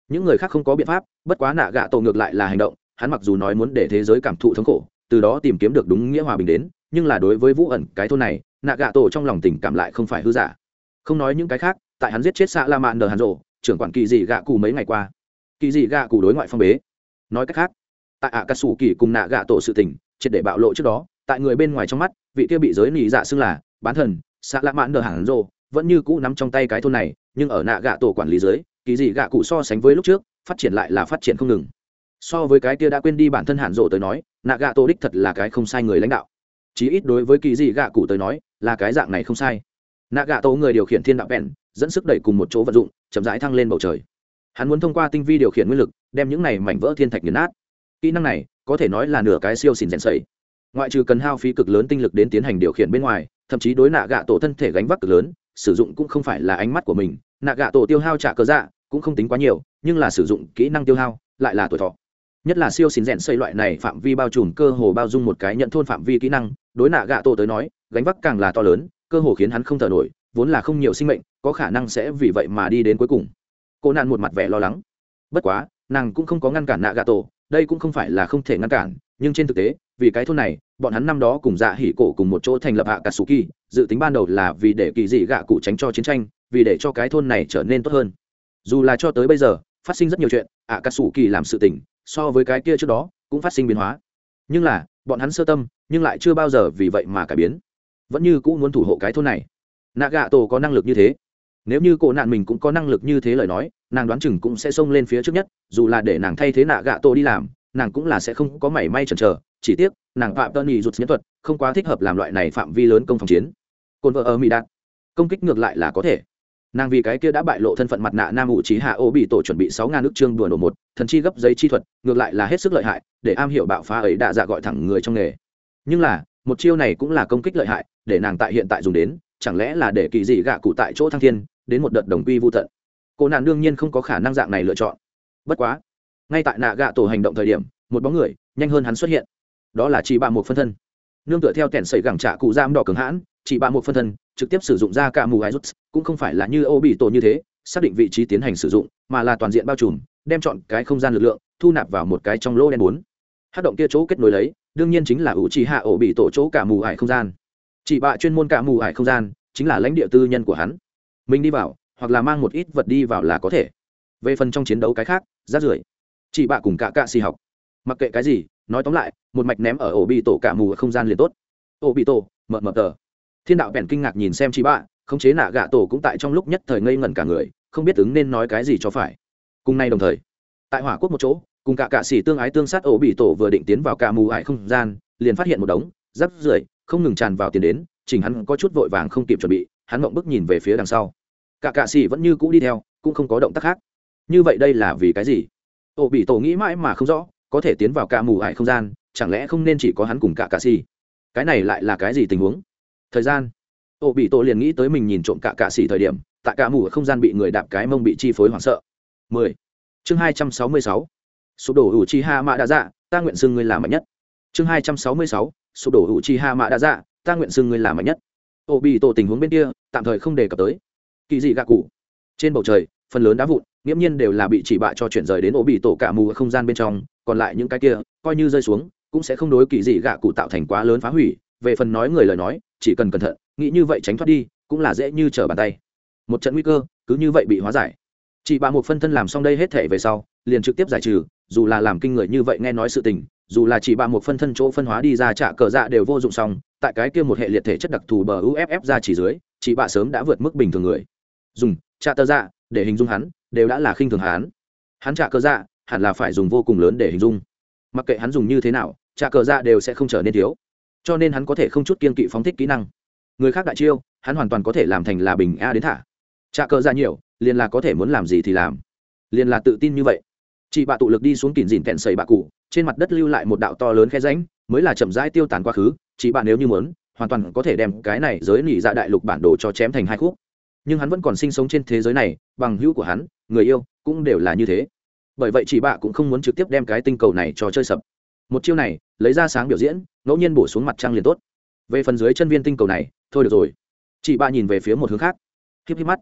những người khác không có biện pháp, bất quá nạ gạ tổ ngược lại là hành động, hắn mặc dù nói muốn để thế giới cảm thụ thống khổ, từ đó tìm kiếm được đúng nghĩa hòa bình đến, nhưng là đối với vũ ẩn, cái thôn này, nạ gạ tổ trong lòng tình cảm lại không phải hư giả. Không nói những cái khác, tại hắn giết chết xạ la mạn nờ hàn rộ trưởng quản kỳ dị gạ cù mấy ngày qua. Kỳ dị gạ cù đối ngoại phong bế. Nói cách khác, tại ạ cà sủ kỳ cùng nạ gạ tổ sự tình, triệt để bạo lộ trước đó, tại người bên ngoài trong mắt, vị kia bị giới nỉ dạ xưng là bán thần xạ la mãn nờ hàn rộ vẫn như cũ nắm trong tay cái thôn này nhưng ở nạ gạ tổ quản lý dưới, kỳ dị gạ cụ so sánh với lúc trước phát triển lại là phát triển không ngừng. So với cái kia đã quên đi bản thân hẳn rộ tới nói nạ gạ tổ đích thật là cái không sai người lãnh đạo. Chí ít đối với kỳ dị gạ cụ tới nói là cái dạng này không sai. Nạ gạ tổ người điều khiển thiên đạo bèn dẫn sức đẩy cùng một chỗ vận dụng chậm rãi thăng lên bầu trời. Hắn muốn thông qua tinh vi điều khiển nguyên lực đem những này mảnh vỡ thiên thạch nghiền nát. Kỹ năng này có thể nói là nửa cái siêu xìn rèn sầy ngoại trừ cần hao phí cực lớn tinh lực đến tiến hành điều khiển bên ngoài thậm chí đối nạ gạ tổ thân thể gánh vác cực lớn sử dụng cũng không phải là ánh mắt của mình, nạ gạ tổ tiêu hao trả cờ dạ cũng không tính quá nhiều, nhưng là sử dụng kỹ năng tiêu hao lại là tuổi thọ. Nhất là siêu xín rèn xây loại này phạm vi bao trùm cơ hồ bao dung một cái nhận thôn phạm vi kỹ năng, đối nạ gạ tổ tới nói, gánh vác càng là to lớn, cơ hồ khiến hắn không thở nổi, vốn là không nhiều sinh mệnh, có khả năng sẽ vì vậy mà đi đến cuối cùng. Cô nạn một mặt vẻ lo lắng. Bất quá, nàng cũng không có ngăn cản nạ gạ tổ, đây cũng không phải là không thể ngăn cản, nhưng trên thực tế, vì cái thôn này, bọn hắn năm đó cùng dạ hỉ cổ cùng một chỗ thành lập hạ katsuki dự tính ban đầu là vì để kỳ dị gạ cụ tránh cho chiến tranh, vì để cho cái thôn này trở nên tốt hơn. Dù là cho tới bây giờ, phát sinh rất nhiều chuyện ạ cà sủ kỳ làm sự tình, so với cái kia trước đó, cũng phát sinh biến hóa. Nhưng là, bọn hắn sơ tâm, nhưng lại chưa bao giờ vì vậy mà cải biến. Vẫn như cũng muốn thủ hộ cái thôn này. Nạ gạ tổ có năng lực như thế. Nếu như cổ nạn mình cũng có năng lực như thế lời nói, nàng đoán chừng cũng sẽ xông lên phía trước nhất, dù là để nàng thay thế nạ gạ tổ đi làm, nàng cũng là sẽ không có mảy may chần chờ. Chỉ tiếc, nàng phạm tân nhì rụt nhân thuật, không quá thích hợp làm loại này phạm vi lớn công phòng chiến cồn vợ ở mỹ đạt. Công kích ngược lại là có thể. Nàng vì cái kia đã bại lộ thân phận mặt nạ nam ủ trí hạ ô bị tổ chuẩn bị sáu ngàn nước trương đùa nổ một, thần chi gấp giấy chi thuật, ngược lại là hết sức lợi hại, để am hiểu bạo phá ấy đã dạ gọi thẳng người trong nghề. Nhưng là, một chiêu này cũng là công kích lợi hại, để nàng tại hiện tại dùng đến, chẳng lẽ là để kỳ dị gạ cụ tại chỗ thăng thiên, đến một đợt đồng quy vô tận. Cô nàng đương nhiên không có khả năng dạng này lựa chọn. Bất quá, ngay tại nạ gạ tổ hành động thời điểm, một bóng người, nhanh hơn hắn xuất hiện. Đó là chị bà một phân thân. Nương tựa theo kẻn sẩy gẳng trả cụ giam đỏ cường hãn chị bạ một phân thân, trực tiếp sử dụng ra cả mù ái rút, cũng không phải là như ô bị tổ như thế, xác định vị trí tiến hành sử dụng, mà là toàn diện bao trùm, đem chọn cái không gian lực lượng, thu nạp vào một cái trong lô đen bốn. Hát động kia chỗ kết nối lấy, đương nhiên chính là ủ trì hạ ổ bị tổ chỗ cả mù ải không gian. Chị bạ chuyên môn cả mù ải không gian, chính là lãnh địa tư nhân của hắn. Mình đi vào, hoặc là mang một ít vật đi vào là có thể. Về phần trong chiến đấu cái khác rát rưởi. Chị bạ cùng cả cạ xì học. Mặc kệ cái gì, nói tóm lại, một mạch ném ở ổ bị tổ cả mù ở không gian liền tốt. Ổ bị tổ mờ mờ tờ thiên đạo bèn kinh ngạc nhìn xem chị bạ, khống chế nạ gạ tổ cũng tại trong lúc nhất thời ngây ngẩn cả người, không biết ứng nên nói cái gì cho phải. Cùng nay đồng thời, tại hỏa quốc một chỗ, cùng cả cạ xỉ tương ái tương sát ổ bị tổ vừa định tiến vào cả mù ải không gian, liền phát hiện một đống, rắp rưởi, không ngừng tràn vào tiền đến, chỉnh hắn có chút vội vàng không kịp chuẩn bị, hắn mộng bức nhìn về phía đằng sau. Cả cạ xỉ vẫn như cũ đi theo, cũng không có động tác khác. Như vậy đây là vì cái gì? Ổ bị tổ nghĩ mãi mà không rõ, có thể tiến vào cả mù ải không gian, chẳng lẽ không nên chỉ có hắn cùng cả cạ xỉ cái này lại là cái gì tình huống? Thời gian. Ô bị tổ liền nghĩ tới mình nhìn trộm cả cạ xỉ thời điểm, tại cả mù không gian bị người đạp cái mông bị chi phối hoảng sợ. 10. chương 266. sụp đổ ủ chi ha mạ đã dạ ta nguyện xưng ngươi là mạnh nhất. Chương 266. sụp đổ ủ chi ha mạ đã dạ ta nguyện xưng ngươi là mạnh nhất. Ô bị tổ tình huống bên kia, tạm thời không đề cập tới. Kỳ dị gạ cụ. Trên bầu trời, phần lớn đá vụn, nghiễm nhiên đều là bị chỉ bạ cho chuyển rời đến ổ bị tổ cả mù ở không gian bên trong, còn lại những cái kia, coi như rơi xuống, cũng sẽ không đối kỳ dị gạ cụ tạo thành quá lớn phá hủy. Về phần nói người lời nói chỉ cần cẩn thận, nghĩ như vậy tránh thoát đi, cũng là dễ như trở bàn tay. Một trận nguy cơ, cứ như vậy bị hóa giải. Chị bà một phân thân làm xong đây hết thể về sau, liền trực tiếp giải trừ, dù là làm kinh người như vậy nghe nói sự tình, dù là chỉ bà một phân thân chỗ phân hóa đi ra trả cờ dạ đều vô dụng xong, tại cái kia một hệ liệt thể chất đặc thù bờ uff ra chỉ dưới chị bà sớm đã vượt mức bình thường người. Dùng, trả tờ dạ để hình dung hắn, đều đã là khinh thường hắn. Hắn trả cờ dạ hẳn là phải dùng vô cùng lớn để hình dung. Mặc kệ hắn dùng như thế nào, trả cờ dạ đều sẽ không trở nên thiếu cho nên hắn có thể không chút kiên kỵ phóng thích kỹ năng. Người khác đại chiêu, hắn hoàn toàn có thể làm thành là bình a đến thả. Trà cờ ra nhiều, liền là có thể muốn làm gì thì làm. Liền là tự tin như vậy. Chị bạ tụ lực đi xuống kỉn dìn kẹn sầy bạ cụ, trên mặt đất lưu lại một đạo to lớn khe ránh mới là chậm rãi tiêu tán quá khứ. Chị bạn nếu như muốn, hoàn toàn có thể đem cái này giới nỉ dạ đại lục bản đồ cho chém thành hai khúc. Nhưng hắn vẫn còn sinh sống trên thế giới này, bằng hữu của hắn, người yêu, cũng đều là như thế. Bởi vậy chị bạ cũng không muốn trực tiếp đem cái tinh cầu này cho chơi sập một chiêu này, lấy ra sáng biểu diễn, ngẫu nhiên bổ xuống mặt trăng liền tốt. Về phần dưới chân viên tinh cầu này, thôi được rồi. Chị bạ nhìn về phía một hướng khác. Híp híp mắt.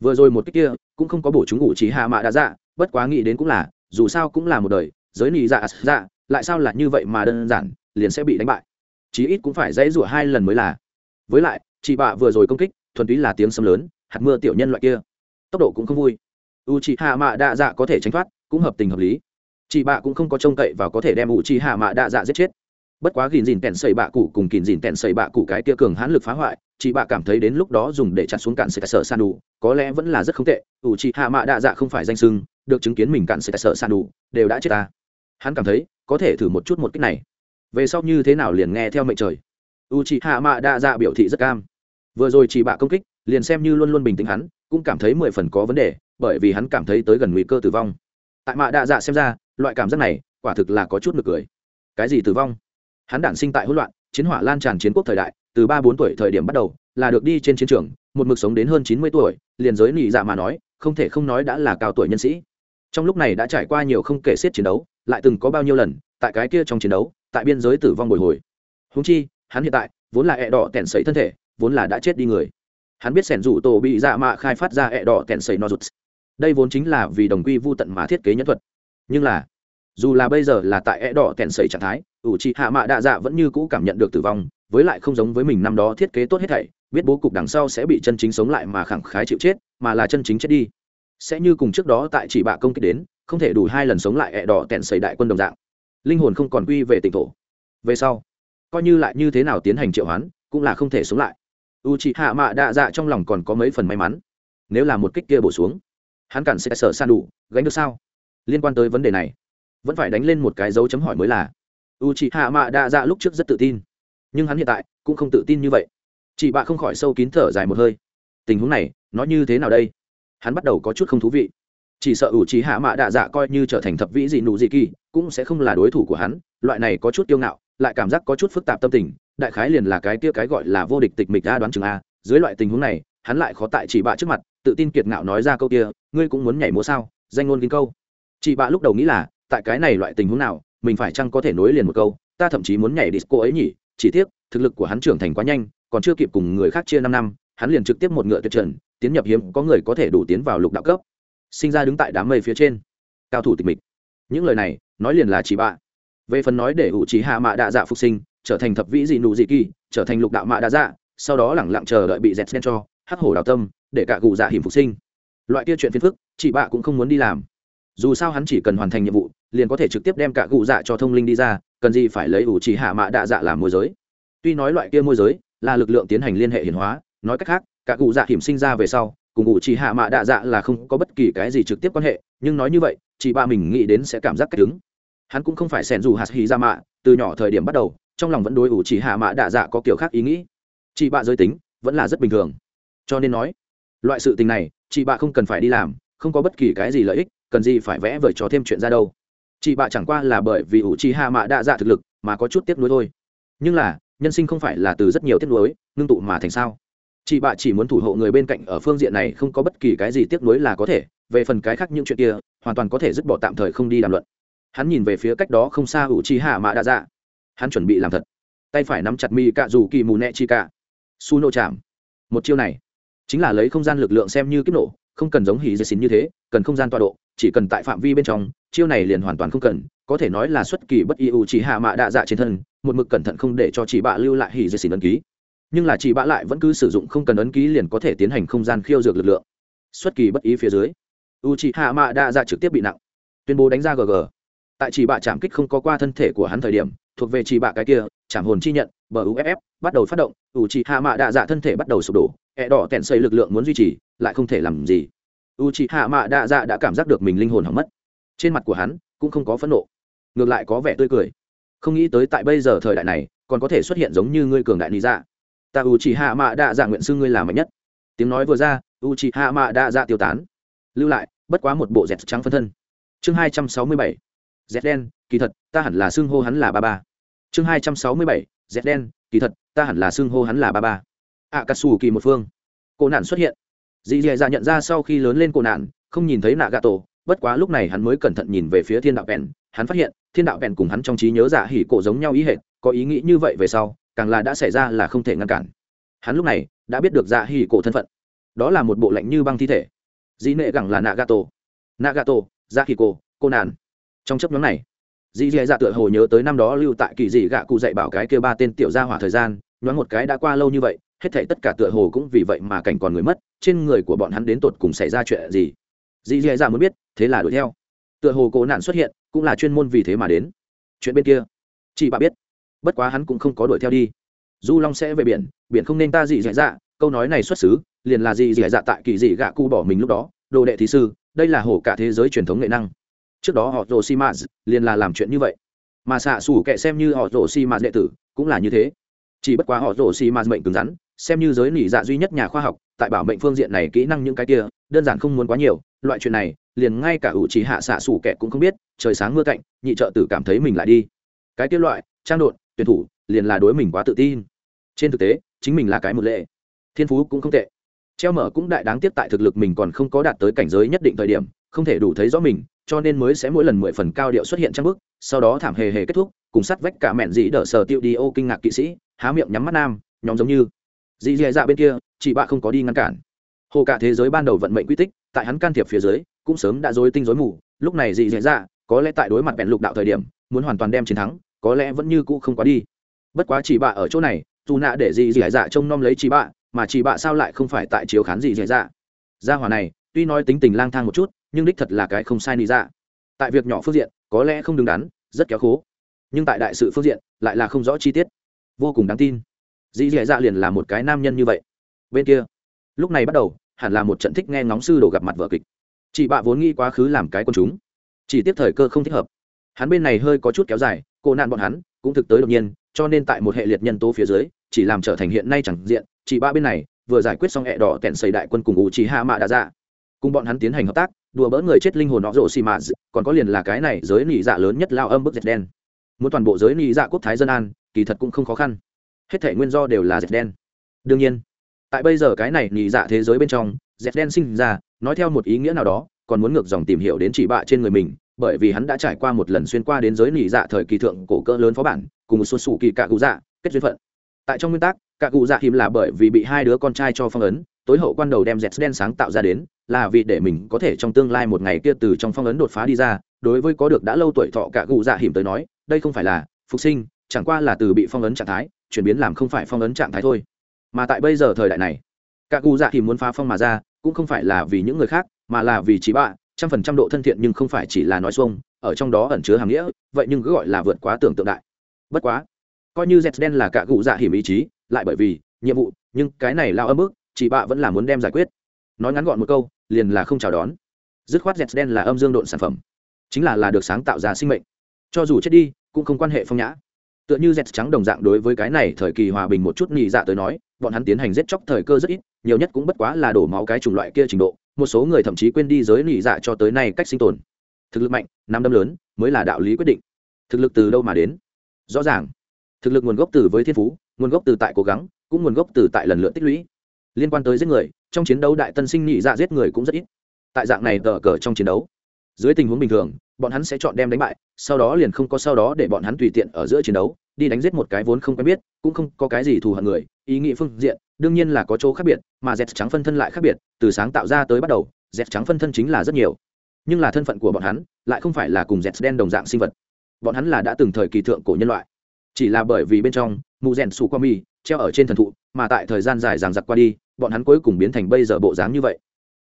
Vừa rồi một cái kia, cũng không có bổ chúng ngụ trí hạ mạ đã dạ bất quá nghĩ đến cũng là, dù sao cũng là một đời, giới nị dạ dạ lại sao là như vậy mà đơn giản, liền sẽ bị đánh bại. Chí ít cũng phải dãy rủa hai lần mới là. Với lại, chị bạ vừa rồi công kích, thuần túy là tiếng sấm lớn, hạt mưa tiểu nhân loại kia. Tốc độ cũng không vui. U chị hạ mạ đa dạ có thể tránh thoát, cũng hợp tình hợp lý chị bạ cũng không có trông cậy và có thể đem u trì hạ mạ đa dạ giết chết. Bất quá gìn dìn tèn xây bạ cụ cùng gìn dìn tèn xây bạ cụ cái kia cường hãn lực phá hoại, chị bạ cảm thấy đến lúc đó dùng để chặt xuống cạn sợi sở san đủ có lẽ vẫn là rất không tệ. Ủ chị hạ mạ đa dạ không phải danh sưng được chứng kiến mình cạn sợi sở san đủ đều đã chết ta. Hắn cảm thấy, có thể thử một chút một cách này. Về sau như thế nào liền nghe theo mệnh trời. U chị hạ mạ đa dạ biểu thị rất cam. Vừa rồi chị bạ công kích, liền xem như luôn luôn bình tĩnh hắn, cũng cảm thấy mười phần có vấn đề, bởi vì hắn cảm thấy tới gần nguy cơ tử vong. Tại mạ đa dạ xem ra loại cảm giác này, quả thực là có chút nực cười. Cái gì tử vong? Hắn đản sinh tại hỗn loạn, chiến hỏa lan tràn chiến quốc thời đại, từ ba bốn tuổi thời điểm bắt đầu, là được đi trên chiến trường, một mực sống đến hơn chín mươi tuổi, liền giới nị dạ mà nói, không thể không nói đã là cao tuổi nhân sĩ. Trong lúc này đã trải qua nhiều không kể xiết chiến đấu, lại từng có bao nhiêu lần, tại cái kia trong chiến đấu, tại biên giới tử vong bồi hồi. Húng chi, hắn hiện tại, vốn là ẹ đỏ tẻn sấy thân thể, vốn là đã chết đi người. Hắn biết sẻn rủ tổ bị dạ mạ khai phát ra ẹ đỏ tẻn sấy no rụt đây vốn chính là vì đồng quy vô tận mà thiết kế nhân thuật. Nhưng là dù là bây giờ là tại e đỏ tẻn sấy trạng thái, ủ trị hạ mạ đạ dạ vẫn như cũ cảm nhận được tử vong, với lại không giống với mình năm đó thiết kế tốt hết thảy, biết bố cục đằng sau sẽ bị chân chính sống lại mà khẳng khái chịu chết, mà là chân chính chết đi. Sẽ như cùng trước đó tại chỉ bạ công kích đến, không thể đủ hai lần sống lại ẹ đỏ tẹn xảy đại quân đồng dạng. Linh hồn không còn quy về tỉnh thổ. Về sau, coi như lại như thế nào tiến hành triệu hoán, cũng là không thể sống lại. U chị hạ mạ đạ dạ trong lòng còn có mấy phần may mắn. Nếu là một kích kia bổ xuống, hắn cản sẽ sợ san đủ gánh được sao? Liên quan tới vấn đề này vẫn phải đánh lên một cái dấu chấm hỏi mới là u chị hạ mạ đa dạ lúc trước rất tự tin, nhưng hắn hiện tại cũng không tự tin như vậy. Chị bạ không khỏi sâu kín thở dài một hơi. Tình huống này, nó như thế nào đây? Hắn bắt đầu có chút không thú vị. Chỉ sợ ủ trí hạ mạ đạ dạ coi như trở thành thập vĩ dị nụ dị kỳ, cũng sẽ không là đối thủ của hắn. Loại này có chút kiêu ngạo, lại cảm giác có chút phức tạp tâm tình, đại khái liền là cái kia cái gọi là vô địch tịch mịch a đoán chừng a. Dưới loại tình huống này, hắn lại khó tại chị bạ trước mặt, tự tin kiệt ngạo nói ra câu kia, ngươi cũng muốn nhảy múa sao? Danh ngôn kín câu. Chị bạ lúc đầu nghĩ là tại cái này loại tình huống nào, mình phải chăng có thể nối liền một câu, ta thậm chí muốn nhảy disco ấy nhỉ, chỉ tiếc, thực lực của hắn trưởng thành quá nhanh, còn chưa kịp cùng người khác chia năm năm, hắn liền trực tiếp một ngựa tuyệt trần, tiến nhập hiếm, có người có thể đủ tiến vào lục đạo cấp. Sinh ra đứng tại đám mây phía trên. Cao thủ tịch mịch. Những lời này, nói liền là chỉ bạ. Về phần nói để ủ trí hạ mạ đạ dạ phục sinh, trở thành thập vĩ dị nụ dị kỳ, trở thành lục đạo mạ đạ dạ sau đó lẳng lặng chờ đợi bị dẹt đen cho, hắc hổ đào tâm, để cả gù dạ hiểm phục sinh. Loại kia chuyện phiền phức chị bạ cũng không muốn đi làm dù sao hắn chỉ cần hoàn thành nhiệm vụ, liền có thể trực tiếp đem cả cụ dạ cho thông linh đi ra, cần gì phải lấy ủ chỉ hạ mạ đạ dạ làm môi giới. Tuy nói loại kia môi giới là lực lượng tiến hành liên hệ hiển hóa, nói cách khác, cả cụ dạ hiểm sinh ra về sau, cùng ủ chỉ hạ mạ đạ dạ là không có bất kỳ cái gì trực tiếp quan hệ, nhưng nói như vậy, chị ba mình nghĩ đến sẽ cảm giác cách đứng. Hắn cũng không phải xèn dù hạt hì ra mạ, từ nhỏ thời điểm bắt đầu, trong lòng vẫn đối ủ chỉ hạ mạ đạ dạ có kiểu khác ý nghĩ. Chị bạ giới tính vẫn là rất bình thường. Cho nên nói, loại sự tình này, chị bạ không cần phải đi làm, không có bất kỳ cái gì lợi ích cần gì phải vẽ vời cho thêm chuyện ra đâu. Chị bạ chẳng qua là bởi vì ủ chi hạ mạ đa dạ thực lực mà có chút tiếc nuối thôi. Nhưng là, nhân sinh không phải là từ rất nhiều tiếc nuối, ngưng tụ mà thành sao? Chị bạ chỉ muốn thủ hộ người bên cạnh ở phương diện này không có bất kỳ cái gì tiếc nuối là có thể, về phần cái khác những chuyện kia, hoàn toàn có thể dứt bỏ tạm thời không đi đàm luận. Hắn nhìn về phía cách đó không xa ủ chi hạ mạ đa dạ. Hắn chuẩn bị làm thật. Tay phải nắm chặt mi cạ dù kỳ mù nẹ chi cạ su nô chạm. Một chiêu này, chính là lấy không gian lực lượng xem như kiếp nổ không cần giống hỉ dây xín như thế, cần không gian tọa độ, chỉ cần tại phạm vi bên trong, chiêu này liền hoàn toàn không cần, có thể nói là xuất kỳ bất y ưu chỉ hạ mạ đạ dạ trên thân, một mực cẩn thận không để cho chị bạ lưu lại hỉ dây xin ấn ký. Nhưng là chị bạ lại vẫn cứ sử dụng không cần ấn ký liền có thể tiến hành không gian khiêu dược lực lượng. Xuất kỳ bất ý phía dưới, u chị hạ mạ đa dạ trực tiếp bị nặng. Tuyên bố đánh ra gg tại chị bạ chạm kích không có qua thân thể của hắn thời điểm, thuộc về chị bạ cái kia trảm hồn chi nhận, bờ uff bắt đầu phát động u trì hạ mạ đạ dạ thân thể bắt đầu sụp đổ, ẹ đỏ tẹn xây lực lượng muốn duy trì, lại không thể làm gì. U trì hạ mạ đạ dạ đã cảm giác được mình linh hồn hỏng mất. Trên mặt của hắn cũng không có phẫn nộ, ngược lại có vẻ tươi cười. Không nghĩ tới tại bây giờ thời đại này, còn có thể xuất hiện giống như ngươi cường đại lý dạ. Ta u trì hạ mạ đạ dạ nguyện xưng ngươi làm mạnh nhất. Tiếng nói vừa ra u trì hạ mạ đạ dạ tiêu tán. Lưu lại, bất quá một bộ dẹt trắng phân thân. Chương hai trăm sáu mươi bảy. Dẹt đen, kỳ thật, ta hẳn là xưng hô hắn là ba ba chương hai trăm sáu mươi bảy dẹt đen, kỳ thật, ta hẳn là xưng hô hắn là ba ba. Ạ cà sù kỳ một phương. Cô nạn xuất hiện. Dì dì dạ nhận ra sau khi lớn lên cô nạn, không nhìn thấy nạ gà tổ bất quá lúc này hắn mới cẩn thận nhìn về phía thiên đạo bèn hắn phát hiện, thiên đạo bèn cùng hắn trong trí nhớ giả hỉ cổ giống nhau ý hệ có ý nghĩ như vậy về sau, càng là đã xảy ra là không thể ngăn cản. Hắn lúc này đã biết được dạ hỉ cổ thân phận. Đó là một bộ lạnh như băng thi thể. Dĩ nệ gẳng là nagato. Nagato dạ hỉ cổ, cô nàn trong chấp nhóm này dì dì dạ tựa hồ nhớ tới năm đó lưu tại kỳ dị gạ cụ dạy bảo cái kêu ba tên tiểu gia hỏa thời gian, nhoáng một cái đã qua lâu như vậy, hết thể tất cả tựa hồ cũng vì vậy mà cảnh còn người mất, trên người của bọn hắn đến tột cùng xảy ra chuyện gì? Dì dì dạ muốn biết, thế là đuổi theo. Tựa hồ cố nạn xuất hiện, cũng là chuyên môn vì thế mà đến. Chuyện bên kia chị bà biết. Bất quá hắn cũng không có đuổi theo đi. Du long sẽ về biển biển không nên ta dì dạy dạ câu nói này xuất xứ, liền là dì dạy dạ tại kỳ dị gạ cụ bỏ mình lúc đó, đồ đệ thí sư, đây là hồ cả thế giới truyền thống nghệ năng trước đó họ rồ si maz liền là làm chuyện như vậy. Mà xạ xủ kệ xem như họ rồ si maz đệ tử cũng là như thế. Chỉ bất quá họ rồ si mà mệnh cứng rắn, xem như giới nỉ dạ duy nhất nhà khoa học, tại bảo mệnh phương diện này kỹ năng những cái kia, đơn giản không muốn quá nhiều. Loại chuyện này, liền ngay cả ủ trí hạ xạ xủ kẻ cũng không biết, trời sáng mưa cạnh nhị trợ tử cảm thấy mình lại đi. Cái kia loại, trang đột tuyển thủ, liền là đối mình quá tự tin. Trên thực tế, chính mình là cái một lệ. Thiên phú cũng không tệ. Treo mở cũng đại đáng tiếc tại thực lực mình còn không có đạt tới cảnh giới nhất định thời điểm không thể đủ thấy rõ mình, cho nên mới sẽ mỗi lần mười phần cao điệu xuất hiện trong bước sau đó thảm hề hề kết thúc, cùng sắt vách cả mẹn dĩ đỡ sờ tiêu đi ô kinh ngạc kỵ sĩ, há miệng nhắm mắt nam, nhóm giống như dĩ dì dạ bên kia, chị bạ không có đi ngăn cản. Hồ cả thế giới ban đầu vận mệnh quy tích, tại hắn can thiệp phía dưới, cũng sớm đã dối tinh dối mù, lúc này dĩ dì dạ có lẽ tại đối mặt bẹn lục đạo thời điểm, muốn hoàn toàn đem chiến thắng, có lẽ vẫn như cũ không quá đi. Bất quá chị bạ ở chỗ này, dù nạ để dì dì dạ trông nom lấy chị bạ, mà chị bạ sao lại không phải tại chiếu khán dì dì dạ? Gia hòa này, tuy nói tính tình lang thang một chút nhưng đích thật là cái không sai lý dạ. Tại việc nhỏ phương diện, có lẽ không đứng đắn, rất kéo khố. Nhưng tại đại sự phương diện, lại là không rõ chi tiết. Vô cùng đáng tin. Dĩ dạ dạ liền là một cái nam nhân như vậy. Bên kia, lúc này bắt đầu, hẳn là một trận thích nghe ngóng sư đồ gặp mặt vợ kịch. Chị bạ vốn nghĩ quá khứ làm cái con chúng. Chỉ tiếp thời cơ không thích hợp. Hắn bên này hơi có chút kéo dài, cô nạn bọn hắn cũng thực tới đột nhiên, cho nên tại một hệ liệt nhân tố phía dưới, chỉ làm trở thành hiện nay chẳng diện, chị ba bên này vừa giải quyết xong hẹ đỏ tẹn xây đại quân cùng ủ trì hạ mạ đã ra dạ. cùng bọn hắn tiến hành hợp tác đùa bỡ người chết linh hồn họ rộ xì mạ còn có liền là cái này giới nỉ dạ lớn nhất lao âm bức dệt đen. Muốn toàn bộ giới nỉ dạ quốc thái dân an, kỳ thật cũng không khó khăn. Hết thể nguyên do đều là dệt đen. Đương nhiên, tại bây giờ cái này nỉ dạ thế giới bên trong dệt đen sinh ra, nói theo một ý nghĩa nào đó, còn muốn ngược dòng tìm hiểu đến chỉ bạ trên người mình, bởi vì hắn đã trải qua một lần xuyên qua đến giới nỉ dạ thời kỳ thượng cổ cỡ lớn phó bản, cùng một xuân xù kỳ cạ cụ dạ kết duyên phận. Tại trong nguyên tắc, cạ cụ dạ hiếm là bởi vì bị hai đứa con trai cho phong ấn tối hậu quan đầu đem dẹt đen sáng tạo ra đến, là vì để mình có thể trong tương lai một ngày kia từ trong phong ấn đột phá đi ra, đối với có được đã lâu tuổi thọ cả cụ dạ hiểm tới nói, đây không phải là phục sinh, chẳng qua là từ bị phong ấn trạng thái, chuyển biến làm không phải phong ấn trạng thái thôi. Mà tại bây giờ thời đại này, cả cụ dạ hiểm muốn phá phong mà ra, cũng không phải là vì những người khác, mà là vì trí bạ, trăm phần trăm độ thân thiện nhưng không phải chỉ là nói xuông, ở trong đó ẩn chứa hàm nghĩa, vậy nhưng cứ gọi là vượt quá tưởng tượng đại. Bất quá, coi như z đen là cả cụ dạ hiểm ý chí, lại bởi vì nhiệm vụ, nhưng cái này lao âm ức chị bạ vẫn là muốn đem giải quyết. Nói ngắn gọn một câu, liền là không chào đón. Dứt khoát dẹt đen là âm dương độn sản phẩm. Chính là là được sáng tạo ra sinh mệnh. Cho dù chết đi, cũng không quan hệ phong nhã. Tựa như dẹt trắng đồng dạng đối với cái này thời kỳ hòa bình một chút nhị dạ tới nói, bọn hắn tiến hành giết chóc thời cơ rất ít, nhiều nhất cũng bất quá là đổ máu cái chủng loại kia trình độ, một số người thậm chí quên đi giới nhị dạ cho tới nay cách sinh tồn. Thực lực mạnh năm đâm lớn, mới là đạo lý quyết định. Thực lực từ đâu mà đến? Rõ ràng. Thực lực nguồn gốc từ với thiên phú, nguồn gốc từ tại cố gắng, cũng nguồn gốc từ tại lần lượt tích lũy liên quan tới giết người, trong chiến đấu đại tân sinh nhị dạ giết người cũng rất ít. Tại dạng này tờ cờ trong chiến đấu, dưới tình huống bình thường, bọn hắn sẽ chọn đem đánh bại, sau đó liền không có sau đó để bọn hắn tùy tiện ở giữa chiến đấu, đi đánh giết một cái vốn không quen biết, cũng không có cái gì thù hận người, ý nghĩ phương diện, đương nhiên là có chỗ khác biệt, mà dẹt trắng phân thân lại khác biệt, từ sáng tạo ra tới bắt đầu dẹt trắng phân thân chính là rất nhiều. Nhưng là thân phận của bọn hắn lại không phải là cùng dẹt đen đồng dạng sinh vật. Bọn hắn là đã từng thời kỳ thượng cổ nhân loại chỉ là bởi vì bên trong, mù rèn sù qua mi, treo ở trên thần thụ, mà tại thời gian dài ràng giặc qua đi, bọn hắn cuối cùng biến thành bây giờ bộ dáng như vậy.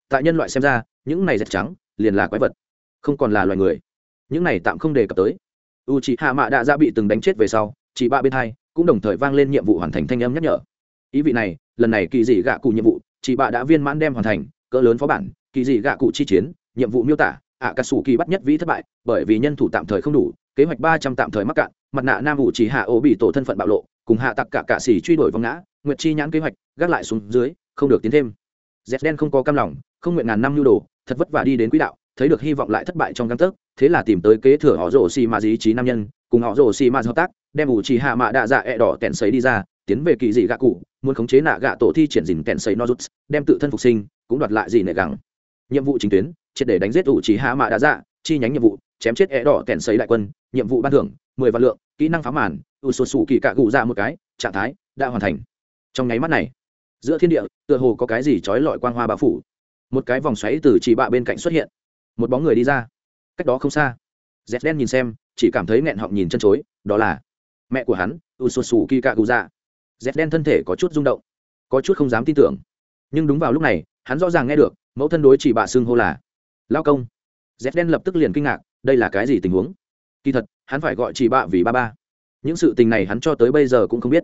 Tại nhân loại xem ra, những này dẹt trắng, liền là quái vật, không còn là loài người. Những này tạm không đề cập tới. U chị hạ mạ đã ra bị từng đánh chết về sau chị ba bên hai, cũng đồng thời vang lên nhiệm vụ hoàn thành thanh âm nhắc nhở. Ý vị này, lần này kỳ dị gạ cụ nhiệm vụ chị bạ đã viên mãn đem hoàn thành, cỡ lớn phó bản, kỳ dị gạ cụ chi chiến, nhiệm vụ miêu tả ạ cà sủ kỳ bắt nhất vĩ thất bại, bởi vì nhân thủ tạm thời không đủ, kế hoạch ba trăm tạm thời mắc cạn mặt nạ nam ủ chỉ hạ ố bị tổ thân phận bạo lộ, cùng hạ tặc cả cạ xỉ truy đuổi vòng ngã, nguyệt chi nhãn kế hoạch, gác lại xuống dưới, không được tiến thêm. Dẹp đen không có cam lòng, không nguyện ngàn năm nhu đồ, thật vất vả đi đến quỹ đạo, thấy được hy vọng lại thất bại trong găng tấc, thế là tìm tới kế thừa họ rổ xì ma dí trí nam nhân, cùng họ rổ xì ma hợp tác, đem ủ trì hạ mạ đạ dạ ẹ đỏ tèn sấy đi ra, tiến về kỳ dị gạ cụ, muốn khống chế nạ gạ tổ thi triển dình tèn sấy nozuts đem tự thân phục sinh, cũng đoạt lại gì nệ gẳng. Nhiệm vụ chính tuyến, triệt để đánh giết ủ trì hạ mạ đạ dạ chi nhánh nhiệm vụ, chém chết ẹ đỏ tèn sấy đại quân, nhiệm vụ ban thưởng mười vạn lượng, kỹ năng phá màn, ưu sột sụ kỳ cạ cụ ra một cái, trạng thái đã hoàn thành. Trong nháy mắt này, giữa thiên địa, tựa hồ có cái gì trói lọi quang hoa bao phủ. Một cái vòng xoáy từ chỉ bạ bên cạnh xuất hiện. Một bóng người đi ra. Cách đó không xa dẹt đen nhìn xem, chỉ cảm thấy nghẹn họng nhìn chân chối, đó là mẹ của hắn u sột u kỳ cạ cụ dạ dẹt đen thân thể có chút rung động, có chút không dám tin tưởng. Nhưng đúng vào lúc này, hắn rõ ràng nghe được, mẫu thân đối chỉ bạ xưng hô là, lao công. Dẹt đen lập tức liền kinh ngạc, đây là cái gì tình huống? Kỳ thật hắn phải gọi chỉ bạ vì ba ba. Những sự tình này hắn cho tới bây giờ cũng không biết.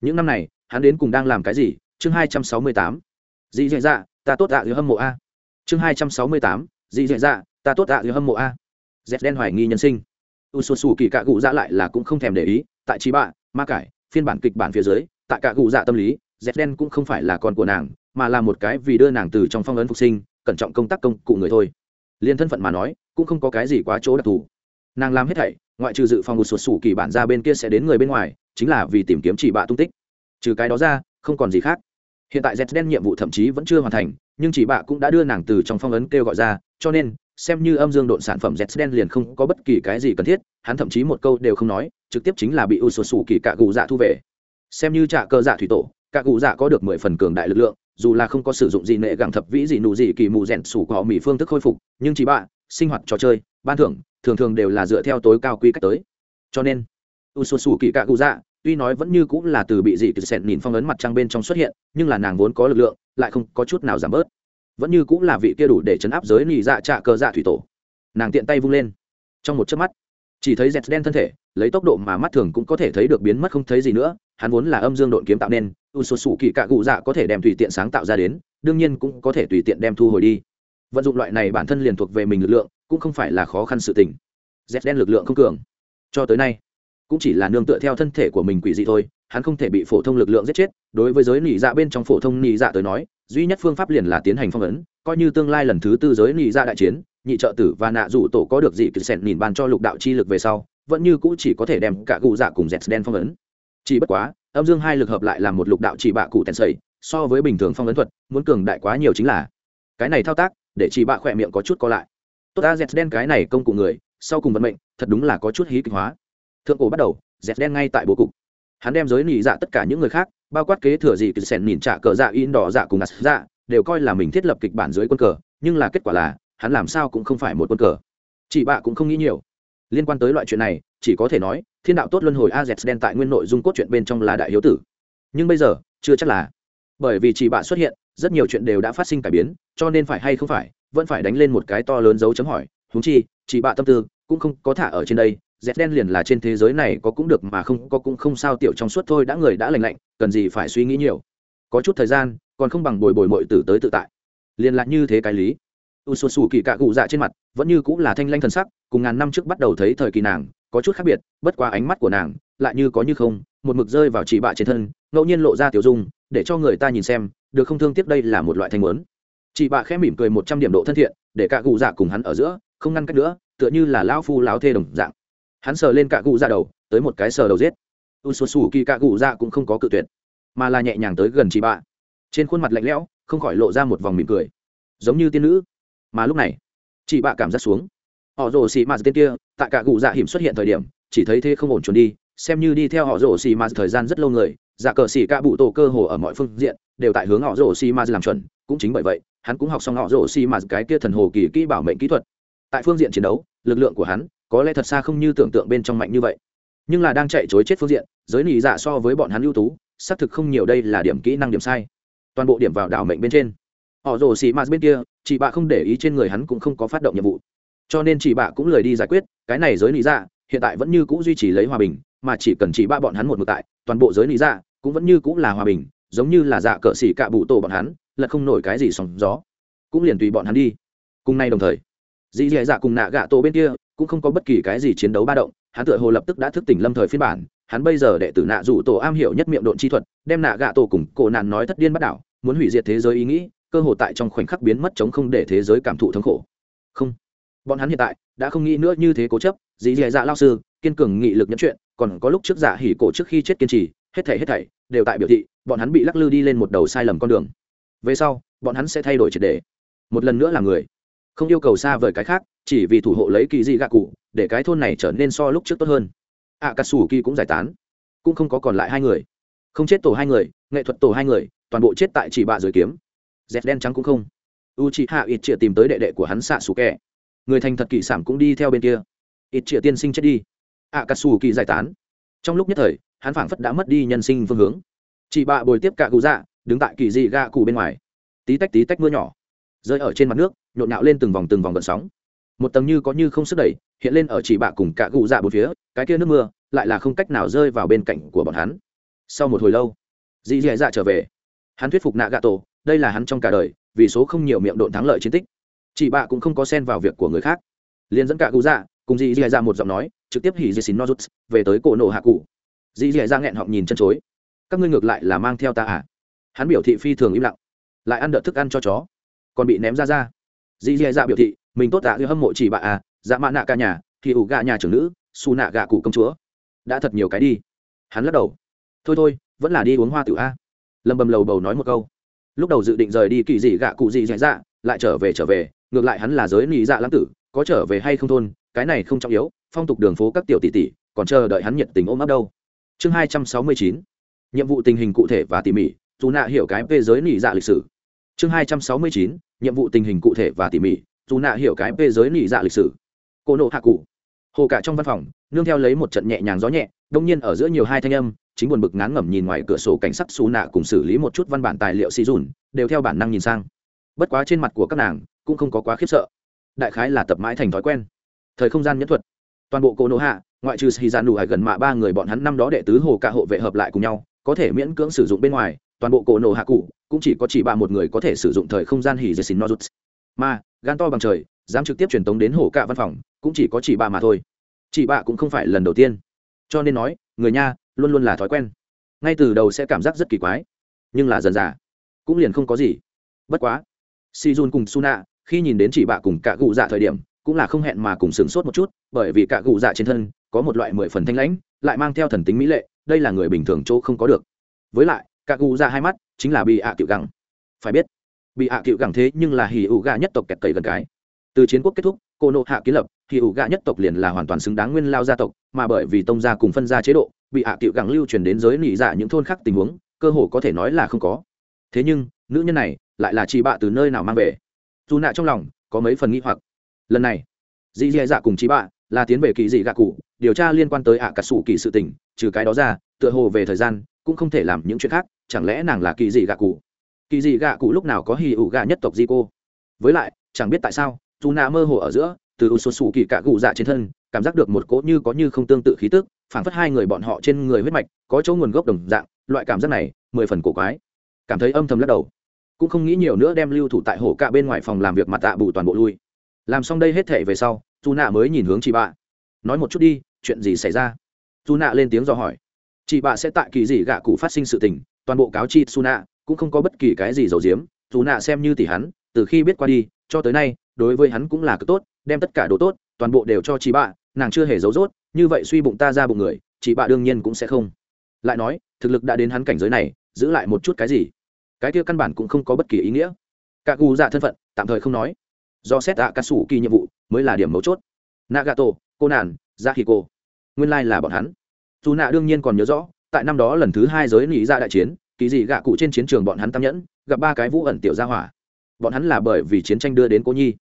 Những năm này, hắn đến cùng đang làm cái gì? Chương hai trăm sáu mươi tám. Dị dạ dạ ta tốt dạ giữa hâm mộ a. Chương hai trăm sáu mươi tám. Dị dạ dạ ta tốt dạ giữa hâm mộ a. Z đen hoài nghi nhân sinh. U s u s u kỳ cạ cụ dạ lại là cũng không thèm để ý. Tại trí bạ, ma cải, phiên bản kịch bản phía dưới, tại cạ cụ dạ tâm lý, z đen cũng không phải là con của nàng, mà là một cái vì đưa nàng từ trong phong ấn phục sinh, cẩn trọng công tác công cụ người thôi. Liên thân phận mà nói, cũng không có cái gì quá chỗ đặc thù nàng làm hết thảy, ngoại trừ dự phòng một sụt sủ kỳ bản ra bên kia sẽ đến người bên ngoài, chính là vì tìm kiếm chỉ bạ tung tích. Trừ cái đó ra, không còn gì khác. Hiện tại z đen nhiệm vụ thậm chí vẫn chưa hoàn thành, nhưng chỉ bạ cũng đã đưa nàng từ trong phong ấn kêu gọi ra, cho nên, xem như âm dương độn sản phẩm z đen liền không có bất kỳ cái gì cần thiết, hắn thậm chí một câu đều không nói, trực tiếp chính là bị u sụt sủ kỳ cạ gù dạ thu về. Xem như trả cơ dạ thủy tổ, cạ gù dạ có được mười phần cường đại lực lượng, dù là không có sử dụng gì nệ gẳng thập vĩ gì nụ gì kỳ mù rèn sủ của họ mỹ phương thức khôi phục, nhưng chỉ bạ, sinh hoạt trò chơi ban thưởng thường thường đều là dựa theo tối cao quy cách tới. Cho nên u sụt sủ kỳ cạ Cụ dạ tuy nói vẫn như cũng là từ bị dị từ sẹn nhìn phong ấn mặt trăng bên trong xuất hiện, nhưng là nàng vốn có lực lượng, lại không có chút nào giảm bớt. Vẫn như cũng là vị kia đủ để chấn áp giới nị dạ trạ cờ dạ thủy tổ. Nàng tiện tay vung lên. Trong một chớp mắt, chỉ thấy dẹt đen thân thể, lấy tốc độ mà mắt thường cũng có thể thấy được biến mất không thấy gì nữa, hắn vốn là âm dương độn kiếm tạo nên u sô sủ kỳ cạ cụ dạ có thể đem tùy tiện sáng tạo ra đến, đương nhiên cũng có thể tùy tiện đem thu hồi đi vận dụng loại này bản thân liền thuộc về mình lực lượng, cũng không phải là khó khăn sự tình. Z đen lực lượng không cường. Cho tới nay, cũng chỉ là nương tựa theo thân thể của mình quỷ dị thôi, hắn không thể bị phổ thông lực lượng giết chết. Đối với giới nỉ dạ bên trong phổ thông nỉ dạ tới nói, duy nhất phương pháp liền là tiến hành phong ấn, coi như tương lai lần thứ tư giới nỉ dạ đại chiến, nhị trợ tử và nạ rủ tổ có được gì cứ sẹn nhìn ban cho lục đạo chi lực về sau, vẫn như cũ chỉ có thể đem cả cụ dạ cùng dẹt đen phong ấn. Chỉ bất quá, âm dương hai lực hợp lại là một lục đạo chỉ bạ cụ tèn sầy, so với bình thường phong ấn thuật, muốn cường đại quá nhiều chính là. Cái này thao tác để chỉ bạ khỏe miệng có chút co lại. Tốt ta dẹt đen cái này công cụ người, sau cùng vận mệnh, thật đúng là có chút hí kịch hóa. Thượng cổ bắt đầu dẹt đen ngay tại bố cục. Hắn đem giới nỉ dạ tất cả những người khác, bao quát kế thừa gì từ sẻn nhìn trả cờ dạ in đỏ dạ cùng ngặt dạ đều coi là mình thiết lập kịch bản dưới quân cờ, nhưng là kết quả là, hắn làm sao cũng không phải một quân cờ. Chị bạ cũng không nghĩ nhiều. Liên quan tới loại chuyện này, chỉ có thể nói, thiên đạo tốt luân hồi az đen tại nguyên nội dung cốt truyện bên trong là đại hiếu tử. Nhưng bây giờ, chưa chắc là. Bởi vì chị bạ xuất hiện rất nhiều chuyện đều đã phát sinh cải biến, cho nên phải hay không phải, vẫn phải đánh lên một cái to lớn dấu chấm hỏi húng chi, chị bạ tâm tư cũng không có thả ở trên đây dép đen liền là trên thế giới này có cũng được mà không có cũng không sao, tiểu trong suốt thôi, đã người đã lành lạnh, cần gì phải suy nghĩ nhiều. Có chút thời gian, còn không bằng bồi bồi mội tử tới tự tại. Liền lại như thế cái lý. U sù sù kỳ cạ cụ dạ trên mặt, vẫn như cũng là thanh lanh thần sắc, cùng ngàn năm trước bắt đầu thấy thời kỳ nàng, có chút khác biệt, bất qua ánh mắt của nàng, lại như có như không, một mực rơi vào chị bạ trên thân, ngẫu nhiên lộ ra tiểu dung, để cho người ta nhìn xem được không thương tiếc đây là một loại thanh muốn chị bạ khẽ mỉm cười một trăm điểm độ thân thiện, để cả cụ dạ cùng hắn ở giữa, không ngăn cách nữa, tựa như là lão phu lão thê đồng dạng. Hắn sờ lên cả cụ dạ đầu, tới một cái sờ đầu giết. U sù sù kỳ cả cụ dạ cũng không có cự tuyệt, mà là nhẹ nhàng tới gần chị bạ trên khuôn mặt lạnh lẽo, không khỏi lộ ra một vòng mỉm cười. Giống như tiên nữ. Mà lúc này, chị bạ cảm giác xuống. Họ rồ xì mạt tên kia, tại cả cụ dạ hiểm xuất hiện thời điểm, chỉ thấy thế không ổn trốn đi, xem như đi theo họ rồ xì mạt thời gian rất lâu người dạ cờ xỉ ca bụ tổ cơ hồ ở mọi phương diện, đều tại hướng họ xi xì mạt làm chuẩn. Cũng chính bởi vậy, hắn cũng học xong họ rổ xi mạt cái kia thần hồ kỳ kỹ bảo mệnh kỹ thuật. Tại phương diện chiến đấu, lực lượng của hắn có lẽ thật xa không như tưởng tượng bên trong mạnh như vậy. Nhưng là đang chạy chối chết phương diện, giới nỉ dạ so với bọn hắn ưu tú, xác thực không nhiều đây là điểm kỹ năng điểm sai. Toàn bộ điểm vào đảo mệnh bên trên. Họ rồ xì mạt bên kia, chị bạ không để ý trên người hắn cũng không có phát động nhiệm vụ. Cho nên chị bạ cũng lời đi giải quyết, cái này giới lý dạ hiện tại vẫn như c ũ duy trì lấy hòa bình mà chỉ cần chỉ bạ bọn hắn một mực tại, toàn bộ giới lý dạ cũng vẫn như cũng là hòa bình, giống như là dạ cỡ xỉ cạ bụ tổ bọn hắn, là không nổi cái gì sóng gió. Cũng liền tùy bọn hắn đi. Cùng nay đồng thời, dì dì dạ cùng nạ gạ tổ bên kia cũng không có bất kỳ cái gì chiến đấu ba động, hắn tựa hồ lập tức đã thức tỉnh lâm thời phiên bản, hắn bây giờ đệ tử nạ rủ tổ am hiểu nhất miệng độn chi thuật, đem nạ gạ tổ cùng cổ nạn nói thất điên bắt đảo, muốn hủy diệt thế giới ý nghĩ, cơ hồ tại trong khoảnh khắc biến mất chống không để thế giới cảm thụ thống khổ. Không, bọn hắn hiện tại đã không nghĩ nữa như thế cố chấp, dì dì dạ lao sư, kiên cường nghị lực nhẫn chuyện còn có lúc trước dạ hỉ cổ trước khi chết kiên trì, hết thảy hết thảy đều tại biểu thị, bọn hắn bị lắc lư đi lên một đầu sai lầm con đường. Về sau, bọn hắn sẽ thay đổi triệt đề. Một lần nữa là người. Không yêu cầu xa vời cái khác, chỉ vì thủ hộ lấy kỳ di gạ cụ, để cái thôn này trở nên so lúc trước tốt hơn. Ạ cà sủ kỳ cũng giải tán. Cũng không có còn lại hai người. Không chết tổ hai người, nghệ thuật tổ hai người, toàn bộ chết tại chỉ bạ rồi kiếm. Dẹt đen trắng cũng không. U chị hạ ít chĩa tìm tới đệ đệ của hắn xạ xù kẻ người thành thật kỳ sản cũng đi theo bên kia. Ít chĩa tiên sinh chết đi ạ cà xù kỳ giải tán. Trong lúc nhất thời, hắn phảng phất đã mất đi nhân sinh phương hướng. Chị bạ bồi tiếp cả cụ dạ đứng tại kỳ dị gạ cụ bên ngoài. Tí tách tí tách mưa nhỏ, rơi ở trên mặt nước, nhộn nhạo lên từng vòng từng vòng gợn sóng. Một tầng như có như không sức đẩy, hiện lên ở chỉ bạ cùng cả cụ dạ bốn phía, cái kia nước mưa lại là không cách nào rơi vào bên cạnh của bọn hắn. Sau một hồi lâu dì dì dạ trở về. Hắn thuyết phục nạ gạ tổ đây là hắn trong cả đời, vì số không nhiều miệng độn thắng lợi chiến tích. Chị bạ cũng không có xen vào việc của người khác. Liền dẫn cả cụ dạ cùng dì dì dạ một giọng nói trực tiếp hỉ dì xin nozuts về tới cổ nổ hạ cụ. Dì dì ra nghẹn họng nhìn chân chối. Các ngươi ngược lại là mang theo ta à? Hắn biểu thị phi thường im lặng. Lại ăn đợt thức ăn cho chó. Còn bị ném ra ra. Dì dì dạ biểu thị, mình tốt à, tạ như hâm mộ chỉ bà à dạ mạ nạ ca nhà, thì ủ gạ nhà trưởng nữ, xù nạ gạ cụ công chúa. Đã thật nhiều cái đi. Hắn lắc đầu. Thôi thôi, vẫn là đi uống hoa tử a. Lâm bầm lầu bầu nói một câu. Lúc đầu dự định rời đi kỳ dị gạ cụ dị dạ dạ lại trở về trở về, ngược lại hắn là giới nị dạ lãng tử, có trở về hay không thôn, cái này không trọng yếu phong tục đường phố các tiểu tỷ tỷ, còn chờ đợi hắn nhiệt tình ôm ấp đâu. Chương hai trăm sáu mươi chín, nhiệm vụ tình hình cụ thể và tỉ mỉ, dù nạ hiểu cái về giới nỉ dạ lịch sử. Chương hai trăm sáu mươi chín, nhiệm vụ tình hình cụ thể và tỉ mỉ, dù nạ hiểu cái về giới nỉ dạ lịch sử. Cô nộ hạ cụ. Hồ cả trong văn phòng, nương theo lấy một trận nhẹ nhàng gió nhẹ, đông nhiên ở giữa nhiều hai thanh âm, chính buồn bực ngán ngẩm nhìn ngoài cửa sổ cảnh sát xù nạ cùng xử lý một chút văn bản tài liệu xì dùn, đều theo bản năng nhìn sang. Bất quá trên mặt của các nàng, cũng không có quá khiếp sợ. Đại khái là tập mãi thành thói quen. Thời không gian nhẫn thuật toàn bộ cô nộ hạ, ngoại trừ xì gian đủ hải gần mạ ba người bọn hắn năm đó đệ tứ hồ cả hộ vệ hợp lại cùng nhau, có thể miễn cưỡng sử dụng bên ngoài, toàn bộ cổ nổ hạ cụ, cũng chỉ có chỉ ba một người có thể sử dụng thời không gian hỉ dệt xin nozuts mà, gan to bằng trời, dám trực tiếp truyền tống đến hồ cả văn phòng, cũng chỉ có chỉ ba mà thôi. Chỉ bà cũng không phải lần đầu tiên. Cho nên nói, người nha, luôn luôn là thói quen. Ngay từ đầu sẽ cảm giác rất kỳ quái, nhưng là dần dà, cũng liền không có gì. Bất quá si jun cùng suna, khi nhìn đến chỉ bạ cùng cả cụ dạ thời điểm cũng là không hẹn mà cùng sửng sốt một chút, bởi vì cả cụ dạ trên thân có một loại mười phần thanh lãnh, lại mang theo thần tính mỹ lệ, đây là người bình thường chỗ không có được. Với lại, cả cụ dạ hai mắt chính là bị ạ à cựu gẳng. Phải biết bị ạ à cựu gẳng thế nhưng là hì ủ gà nhất tộc kẹt cầy gần cái. Từ chiến quốc kết thúc, cô nộ hạ kiến lập, hì ủ gà nhất tộc liền là hoàn toàn xứng đáng nguyên lao gia tộc, mà bởi vì tông gia cùng phân gia chế độ bị ạ à cựu gẳng lưu truyền đến giới nỉ dạ những thôn khác tình huống, cơ hồ có thể nói là không có. Thế nhưng, nữ nhân này lại là chị bạ từ nơi nào mang về? Dù nạ trong lòng có mấy phần nghĩ hoặc lần này, dì dì dạ cùng chị bạ là tiến về kỳ dị gạ cụ, điều tra liên quan tới ạ à cà sủ kỳ sự tình, trừ cái đó ra, tựa hồ về thời gian, cũng không thể làm những chuyện khác, chẳng lẽ nàng là kỳ dị gạ cụ? Kỳ dị gạ cụ lúc nào có hì ủ gạ nhất tộc di cô? Với lại, chẳng biết tại sao, dù nạ mơ hồ ở giữa, từ u sột sủ kỳ cạ cụ dạ trên thân, cảm giác được một cỗ như có như không tương tự khí tức, phảng phất hai người bọn họ trên người huyết mạch, có chỗ nguồn gốc đồng dạng, loại cảm giác này, mười phần cổ quái. Cảm thấy âm thầm lắc đầu. Cũng không nghĩ nhiều nữa đem lưu thủ tại hổ cạ bên ngoài phòng làm việc mặt tạ bù toàn bộ lui làm xong đây hết thể về sau dù nạ mới nhìn hướng chị bạ. Nói một chút đi, chuyện gì xảy ra? Dù nạ lên tiếng do hỏi. Chị bạ sẽ tại kỳ gì gạ cụ phát sinh sự tình, toàn bộ cáo chi su nạ, cũng không có bất kỳ cái gì giấu giếm. Dù nạ xem như tỷ hắn, từ khi biết qua đi, cho tới nay, đối với hắn cũng là cực tốt, đem tất cả đồ tốt, toàn bộ đều cho chị bạ, nàng chưa hề giấu rốt, như vậy suy bụng ta ra bụng người, chị bạ đương nhiên cũng sẽ không. Lại nói, thực lực đã đến hắn cảnh giới này, giữ lại một chút cái gì? Cái kia căn bản cũng không có bất kỳ ý nghĩa. Cả cụ dạ thân phận, tạm thời không nói do xét tạ ca sủ kỳ nhiệm vụ mới là điểm mấu chốt. Nagato cô nàn ra khi cô nguyên lai、like、là bọn hắn. Dù nạ đương nhiên còn nhớ rõ, tại năm đó lần thứ hai giới nghĩ ra dạ đại chiến, kỳ dị gạ cụ trên chiến trường bọn hắn tam nhẫn, gặp ba cái vũ ẩn tiểu gia hỏa. Bọn hắn là bởi vì chiến tranh đưa đến cô nhi.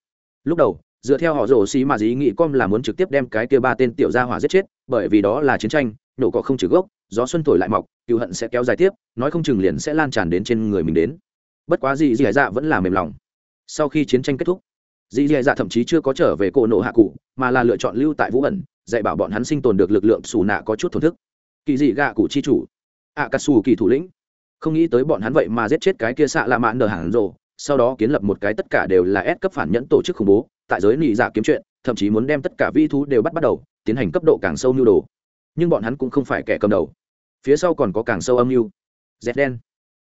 Lúc đầu, dựa theo họ rổ xì mà dĩ nghị com là muốn trực tiếp đem cái kia ba tên tiểu gia hỏa giết chết, bởi vì đó là chiến tranh, nổ cỏ không trừ gốc, gió xuân thổi lại mọc cựu hận sẽ kéo dài tiếp, nói không chừng liền sẽ lan tràn đến trên người mình đến. Bất quá gì dì dạ vẫn là mềm lòng. Sau khi chiến tranh kết thúc dì dì dạ thậm chí chưa có trở về cổ nộ hạ cụ, mà là lựa chọn lưu tại vũ ẩn, dạy bảo bọn hắn sinh tồn được lực lượng xù nạ có chút thổn thức. Kỳ dị gạ cụ chi chủ. Ạ cà xù kỳ thủ lĩnh. Không nghĩ tới bọn hắn vậy mà giết chết cái kia xạ lạ mãn nở hẳn rồ, sau đó kiến lập một cái tất cả đều là ép cấp phản nhẫn tổ chức khủng bố, tại giới nị dạ kiếm chuyện, thậm chí muốn đem tất cả vi thú đều bắt bắt đầu, tiến hành cấp độ càng sâu như đồ. Nhưng bọn hắn cũng không phải kẻ cầm đầu. Phía sau còn có càng sâu âm mưu. Dẹt đen.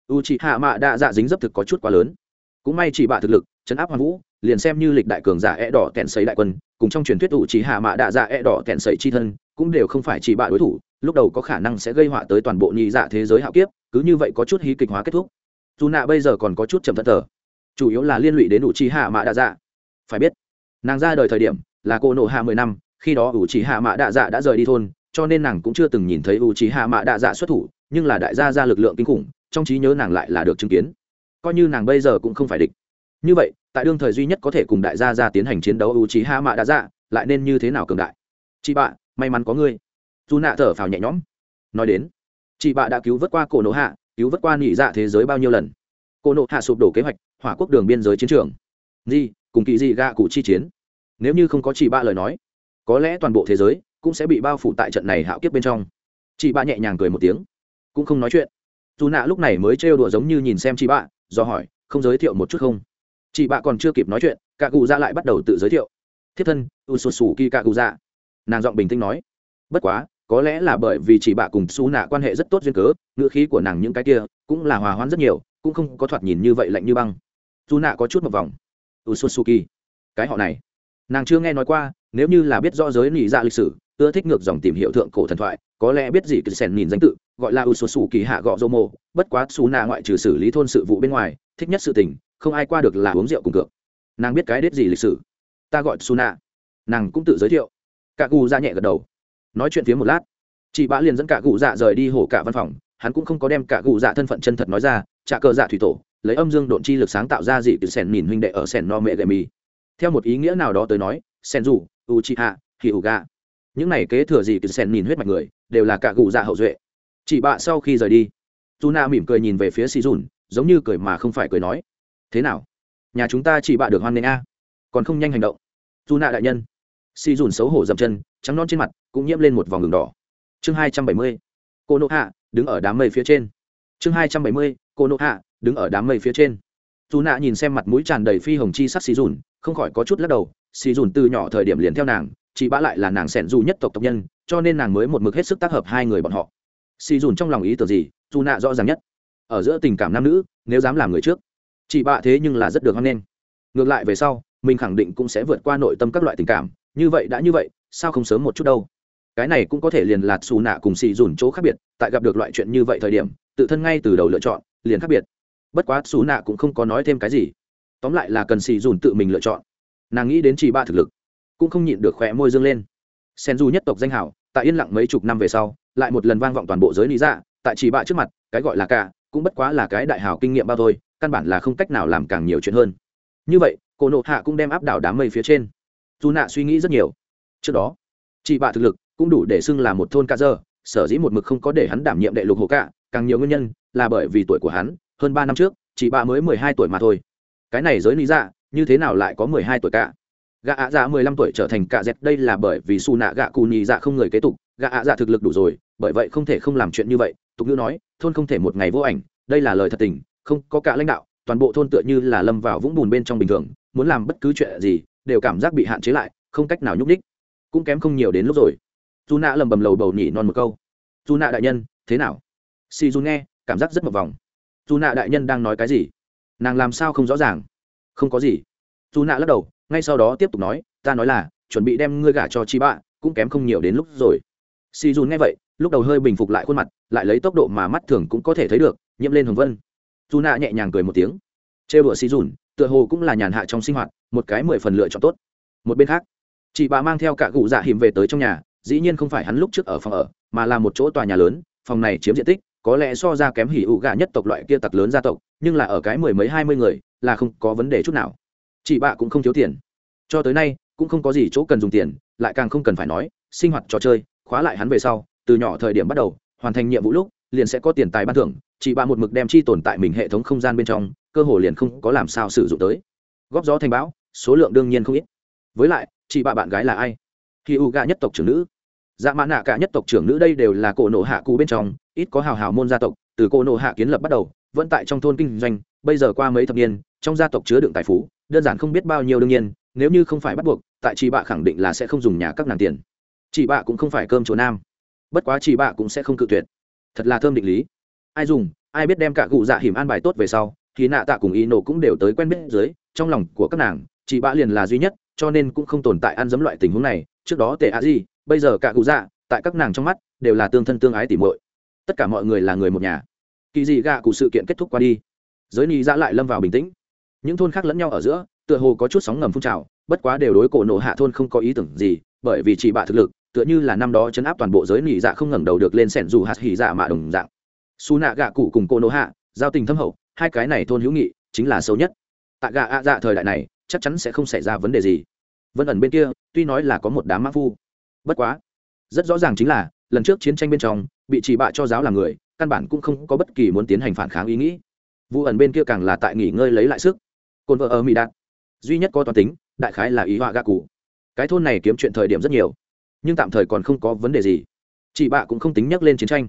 U chị hạ mạ đa dạ dính dấp thực có chút quá lớn. Cũng may chỉ bạ thực lực chấn áp hoàng vũ, liền xem như lịch đại cường giả e đỏ tèn sấy đại quân, cùng trong truyền thuyết ủ chỉ hạ mạ đạ dạ e đỏ tèn sấy chi thân, cũng đều không phải chỉ bạ đối thủ, lúc đầu có khả năng sẽ gây họa tới toàn bộ nhị dạ thế giới hạo kiếp, cứ như vậy có chút hí kịch hóa kết thúc. Dù nạ bây giờ còn có chút chầm thất thờ. Chủ yếu là liên lụy đến ủ chỉ hạ mạ đạ dạ. Phải biết, nàng ra đời thời điểm là cô nộ hạ mười năm, khi đó ủ chỉ hạ mạ đạ dạ đã rời đi thôn, cho nên nàng cũng chưa từng nhìn thấy ủ trí hạ mạ đạ dạ xuất thủ, nhưng là đại gia ra lực lượng kinh khủng, trong trí nhớ nàng lại là được chứng kiến. Coi như nàng bây giờ cũng không phải địch như vậy, tại đương thời duy nhất có thể cùng đại gia ra tiến hành chiến đấu u trí hạ mạ đã dạ lại nên như thế nào cường đại? Chị bạ, may mắn có ngươi. Dù nạ thở phào nhẹ nhõm. Nói đến, chị bạ đã cứu vớt qua cổ nộ hạ, cứu vớt qua nỉ dạ thế giới bao nhiêu lần? Cổ nộ hạ sụp đổ kế hoạch, hỏa quốc đường biên giới chiến trường. Di cùng kỳ di gạ cụ chi chiến. Nếu như không có chị bạ lời nói, có lẽ toàn bộ thế giới cũng sẽ bị bao phủ tại trận này hạo kiếp bên trong. Chị bạ nhẹ nhàng cười một tiếng, cũng không nói chuyện. Dù nạ lúc này mới trêu đùa giống như nhìn xem chị bạ, do hỏi, không giới thiệu một chút không? Chị bạ còn chưa kịp nói chuyện cả cụ dạ lại bắt đầu tự giới thiệu. Thiết thân u sù sù kỳ cả cụ dạ nàng giọng bình tĩnh nói. Bất quá, có lẽ là bởi vì chị bạ cùng xú nạ quan hệ rất tốt duyên cớ, ngữ khí của nàng những cái kia cũng là hòa hoãn rất nhiều, cũng không có thoạt nhìn như vậy lạnh như băng. Dù nạ có chút một vòng. U suzuki cái họ này. Nàng chưa nghe nói qua, nếu như là biết rõ giới nỉ dạ lịch sử, ưa thích ngược dòng tìm hiểu thượng cổ thần thoại, có lẽ biết gì cứ sen nhìn danh tự, gọi là u suzuki hạ gọ dô mô. Bất quá xú nạ ngoại trừ xử lý thôn sự vụ bên ngoài, thích nhất sự tình không ai qua được là uống rượu cùng cược. Nàng biết cái đết gì lịch sử. Ta gọi suna nàng cũng tự giới thiệu. Cả gù ra nhẹ gật đầu. Nói chuyện phía một lát, chị bã liền dẫn cả gù dạ rời đi hổ cả văn phòng. Hắn cũng không có đem cả gù dạ thân phận chân thật nói ra. Trả cờ dạ thủy tổ, lấy âm dương độn chi lực sáng tạo ra dị từ sẻn mìn huynh đệ ở sẻn no mẹ gậy mì. Theo một ý nghĩa nào đó tới nói sen dù u chi hạ hì u gà những này kế thừa gì từ sẻn mìn huyết mạch người, đều là cả gù dạ hậu duệ. Chị bạ sau khi rời đi tu na mỉm cười nhìn về phía si dùn giống như cười mà không phải cười nói thế nào? Nhà chúng ta chỉ bạ được hoan nghênh a. Còn không nhanh hành động. Dù na đại nhân. Si dùn xấu hổ dậm chân, trắng non trên mặt, cũng nhiễm lên một vòng đường đỏ. Chương hai trăm bảy mươi. Cô nộ hạ, đứng ở đám mây phía trên. Chương hai trăm bảy mươi, cô nộ hạ, đứng ở đám mây phía trên. Dù nạ nhìn xem mặt mũi tràn đầy phi hồng chi sắc Si dùn, không khỏi có chút lắc đầu. Si dùn từ nhỏ thời điểm liền theo nàng chị bã lại là nàng sẻn dù nhất tộc tộc nhân, cho nên nàng mới một mực hết sức tác hợp hai người bọn họ. Si dùn trong lòng ý tưởng gì, dù nạ rõ ràng nhất. Ở giữa tình cảm nam nữ, nếu dám làm người trước chị bạ thế nhưng là rất được hoan nghênh. Ngược lại về sau, mình khẳng định cũng sẽ vượt qua nội tâm các loại tình cảm. Như vậy đã như vậy, sao không sớm một chút đâu? Cái này cũng có thể liền lạt xù nạ cùng xì dùn chỗ khác biệt, tại gặp được loại chuyện như vậy thời điểm, tự thân ngay từ đầu lựa chọn, liền khác biệt. Bất quá xù nạ cũng không có nói thêm cái gì. Tóm lại là cần xì dùn tự mình lựa chọn. Nàng nghĩ đến chị ba thực lực, cũng không nhịn được khỏe môi dương lên. Sen du nhất tộc danh hảo, tại yên lặng mấy chục năm về sau, lại một lần vang vọng toàn bộ giới lý dạ tại chị bạ trước mặt, cái gọi là cả, cũng bất quá là cái đại hảo kinh nghiệm bao thôi căn bản là không cách nào làm càng nhiều chuyện hơn. Như vậy cô nộ hạ cũng đem áp đảo đám mây phía trên. Dù nạ suy nghĩ rất nhiều. Trước đó chị bạ thực lực cũng đủ để xưng là một thôn ca dơ, sở dĩ một mực không có để hắn đảm nhiệm đệ lục hồ cạ càng nhiều nguyên nhân là bởi vì tuổi của hắn, hơn ba năm trước chị bạ mới mười hai tuổi mà thôi. Cái này giới lý dạ như thế nào lại có mười hai tuổi cả? Gạ ạ dạ mười lăm tuổi trở thành cạ dẹt, đây là bởi vì xù nạ gạ cù nhì dạ không người kế tục. Gạ ạ dạ thực lực đủ rồi, bởi vậy không thể không làm chuyện như vậy. Tục ngữ nói, thôn không thể một ngày vô ảnh, đây là lời thật tình không có cả lãnh đạo, toàn bộ thôn tựa như là lâm vào vũng bùn bên trong bình thường, muốn làm bất cứ chuyện gì, đều cảm giác bị hạn chế lại, không cách nào nhúc ních cũng kém không nhiều đến lúc rồi. Dù nạ lầm bầm lầu bầu nhỉ non một câu. Dù nạ đại nhân, thế nào? Si dù nghe, cảm giác rất mập vòng. Dù nạ đại nhân đang nói cái gì? Nàng làm sao không rõ ràng? Không có gì. Dù nạ lắc đầu, ngay sau đó tiếp tục nói, ta nói là, chuẩn bị đem ngươi gả cho chi bạ cũng kém không nhiều đến lúc rồi. Si dù nghe vậy, lúc đầu hơi bình phục lại khuôn mặt, lại lấy tốc độ mà mắt thường cũng có thể thấy được, nhiễm lên hồng vân dù nạ nhẹ nhàng cười một tiếng. Chê bửa xì dùn, tựa hồ cũng là nhàn hạ trong sinh hoạt, một cái mười phần lựa chọn tốt. Một bên khác, chị bà mang theo cả cụ dạ hiểm về tới trong nhà, dĩ nhiên không phải hắn lúc trước ở phòng ở, mà là một chỗ tòa nhà lớn, phòng này chiếm diện tích, có lẽ so ra kém hỉ ụ gà nhất tộc loại kia tặc lớn gia tộc, nhưng là ở cái mười mấy hai mươi người, là không có vấn đề chút nào. Chị bạ cũng không thiếu tiền. Cho tới nay, cũng không có gì chỗ cần dùng tiền, lại càng không cần phải nói, sinh hoạt trò chơi, khóa lại hắn về sau, từ nhỏ thời điểm bắt đầu, hoàn thành nhiệm vụ lúc liền sẽ có tiền tài ban thưởng chị bạ một mực đem chi tồn tại mình hệ thống không gian bên trong, cơ hồ liền không có làm sao sử dụng tới. Góp gió thành bão, số lượng đương nhiên không ít. Với lại, chị bạ bạn gái là ai? Khi u gà nhất tộc trưởng nữ. Dạ mã nạ cả nhất tộc trưởng nữ đây đều là cổ nộ hạ cụ bên trong, ít có hào hào môn gia tộc, từ cổ nộ hạ kiến lập bắt đầu, vẫn tại trong thôn kinh doanh, bây giờ qua mấy thập niên, trong gia tộc chứa đựng tài phú, đơn giản không biết bao nhiêu đương nhiên, nếu như không phải bắt buộc, tại chị bạ khẳng định là sẽ không dùng nhà các nàng tiền. Chị bạ cũng không phải cơm chỗ nam. Bất quá chị bạ cũng sẽ không cự tuyệt thật là thơm định lý. Ai dùng, ai biết đem cả cụ dạ hiểm an bài tốt về sau, thì nạ tạ cùng y nổ cũng đều tới quen biết dưới, trong lòng của các nàng, chị bạ liền là duy nhất, cho nên cũng không tồn tại ăn dấm loại tình huống này. Trước đó tệ a di bây giờ cả cụ dạ tại các nàng trong mắt, đều là tương thân tương ái tỉ mội tất cả mọi người là người một nhà. Kỳ dị gạ cụ sự kiện kết thúc qua đi. Giới ni dạ lại lâm vào bình tĩnh. Những thôn khác lẫn nhau ở giữa, tựa hồ có chút sóng ngầm phun trào, bất quá đều đối cổ nộ hạ thôn không có ý tưởng gì, bởi vì chị bạ thực lực tựa như là năm đó chấn áp toàn bộ giới nỉ dạ không ngẩng đầu được lên sẻn dù hạt hỉ dạ mạ đồng dạng. Su nạ gạ cụ cùng cô nô hạ, giao tình thâm hậu, hai cái này thôn hữu nghị chính là xấu nhất. Tại gạ ạ dạ thời đại này, chắc chắn sẽ không xảy ra vấn đề gì. Vân ẩn bên kia, tuy nói là có một đám mã phu, bất quá, rất rõ ràng chính là, lần trước chiến tranh bên trong, bị chỉ bạ cho giáo làm người, căn bản cũng không có bất kỳ muốn tiến hành phản kháng ý nghĩ. Vụ ẩn bên kia càng là tại nghỉ ngơi lấy lại sức. Cồn vợ ở mỹ đạt, duy nhất có toàn tính, đại khái là ý họa gạ cụ. Cái thôn này kiếm chuyện thời điểm rất nhiều nhưng tạm thời còn không có vấn đề gì. Chị bạ cũng không tính nhắc lên chiến tranh.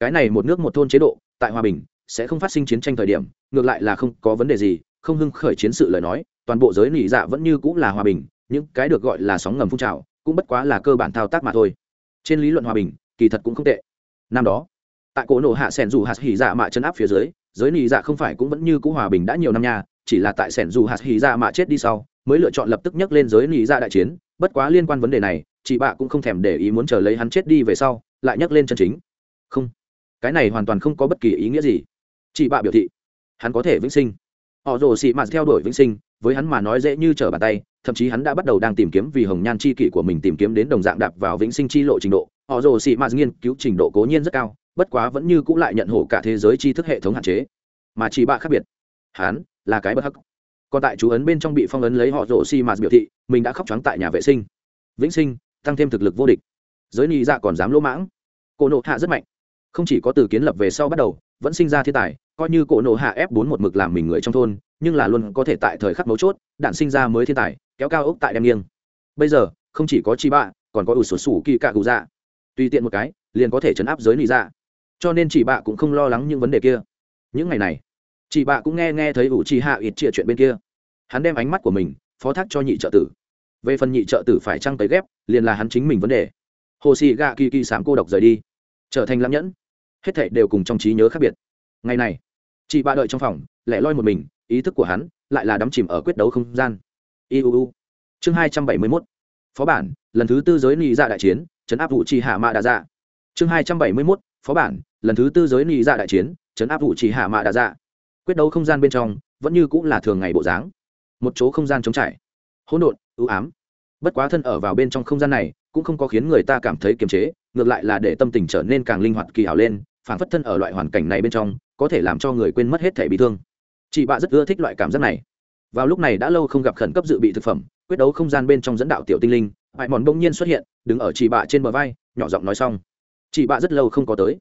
Cái này một nước một thôn chế độ, tại hòa bình, sẽ không phát sinh chiến tranh thời điểm, ngược lại là không có vấn đề gì, không hưng khởi chiến sự lời nói, toàn bộ giới nỉ dạ vẫn như cũng là hòa bình, những cái được gọi là sóng ngầm phun trào, cũng bất quá là cơ bản thao tác mà thôi. Trên lý luận hòa bình, kỳ thật cũng không tệ. Năm đó, tại cổ nổ hạ sẻn dù hạt hỉ dạ mạ chấn áp phía dưới, giới nỉ dạ không phải cũng vẫn như cũ hòa bình đã nhiều năm nha, chỉ là tại sẻn dù hạt hỉ dạ mạ chết đi sau, mới lựa chọn lập tức nhắc lên giới nỉ dạ đại chiến, bất quá liên quan vấn đề này chị bạ cũng không thèm để ý muốn chờ lấy hắn chết đi về sau, lại nhắc lên chân chính. Không, cái này hoàn toàn không có bất kỳ ý nghĩa gì. Chị bạ biểu thị, hắn có thể vĩnh sinh. Họ rồ xị mạt theo đuổi vĩnh sinh, với hắn mà nói dễ như trở bàn tay, thậm chí hắn đã bắt đầu đang tìm kiếm vì hồng nhan chi kỷ của mình tìm kiếm đến đồng dạng đạp vào vĩnh sinh chi lộ trình độ. Họ rồ xị mạt nghiên cứu trình độ cố nhiên rất cao, bất quá vẫn như cũng lại nhận hổ cả thế giới tri thức hệ thống hạn chế. Mà chị bạ khác biệt, hắn là cái bất hắc. Còn tại chú ấn bên trong bị phong ấn lấy họ rồ xị mạt biểu thị, mình đã khóc trắng tại nhà vệ sinh. Vĩnh sinh tăng thêm thực lực vô địch. Giới nhị dạ còn dám lỗ mãng. Cổ nộ hạ rất mạnh. Không chỉ có từ kiến lập về sau bắt đầu, vẫn sinh ra thiên tài, coi như cổ nộ hạ ép bốn một mực làm mình người trong thôn, nhưng là luôn có thể tại thời khắc mấu chốt, đạn sinh ra mới thiên tài, kéo cao ốc tại đem nghiêng. Bây giờ, không chỉ có chi bạ, còn có ủ sổ sủ kỳ cạ cụ dạ. Tùy tiện một cái, liền có thể chấn áp giới nị dạ. Cho nên chị bạ cũng không lo lắng những vấn đề kia. Những ngày này chị bạ cũng nghe nghe thấy ủ chi hạ ít chia chuyện bên kia. Hắn đem ánh mắt của mình phó thác cho nhị trợ tử về phần nhị trợ tử phải trăng tới ghép, liền là hắn chính mình vấn đề. Hồ sĩ gạ kỳ kỳ sám cô độc rời đi. Trở thành lam nhẫn. Hết thảy đều cùng trong trí nhớ khác biệt. Ngày này, chị ba đợi trong phòng, lẻ loi một mình, ý thức của hắn lại là đắm chìm ở quyết đấu không gian. Iuu chương hai trăm bảy mươi mốt. Phó bản, lần thứ tư giới nị dạ đại chiến, chấn áp vụ trì hạ mạ đà dạ. Chương hai trăm bảy mươi mốt, phó bản, lần thứ tư giới nị dạ đại chiến, chấn áp vụ trì hạ mạ đà dạ. Quyết đấu không gian bên trong, vẫn như cũng là thường ngày bộ dáng. Một chỗ không gian trống trải. Hỗn độn ưu ám. Bất quá thân ở vào bên trong không gian này, cũng không có khiến người ta cảm thấy kiềm chế, ngược lại là để tâm tình trở nên càng linh hoạt kỳ hảo lên, phản phất thân ở loại hoàn cảnh này bên trong, có thể làm cho người quên mất hết thể bị thương. Chị bạ rất ưa thích loại cảm giác này. Vào lúc này đã lâu không gặp khẩn cấp dự bị thực phẩm, quyết đấu không gian bên trong dẫn đạo tiểu tinh linh bại mòn bỗng nhiên xuất hiện, đứng ở chị bạ trên bờ vai, nhỏ giọng nói xong. Chị bạ rất lâu không có tới.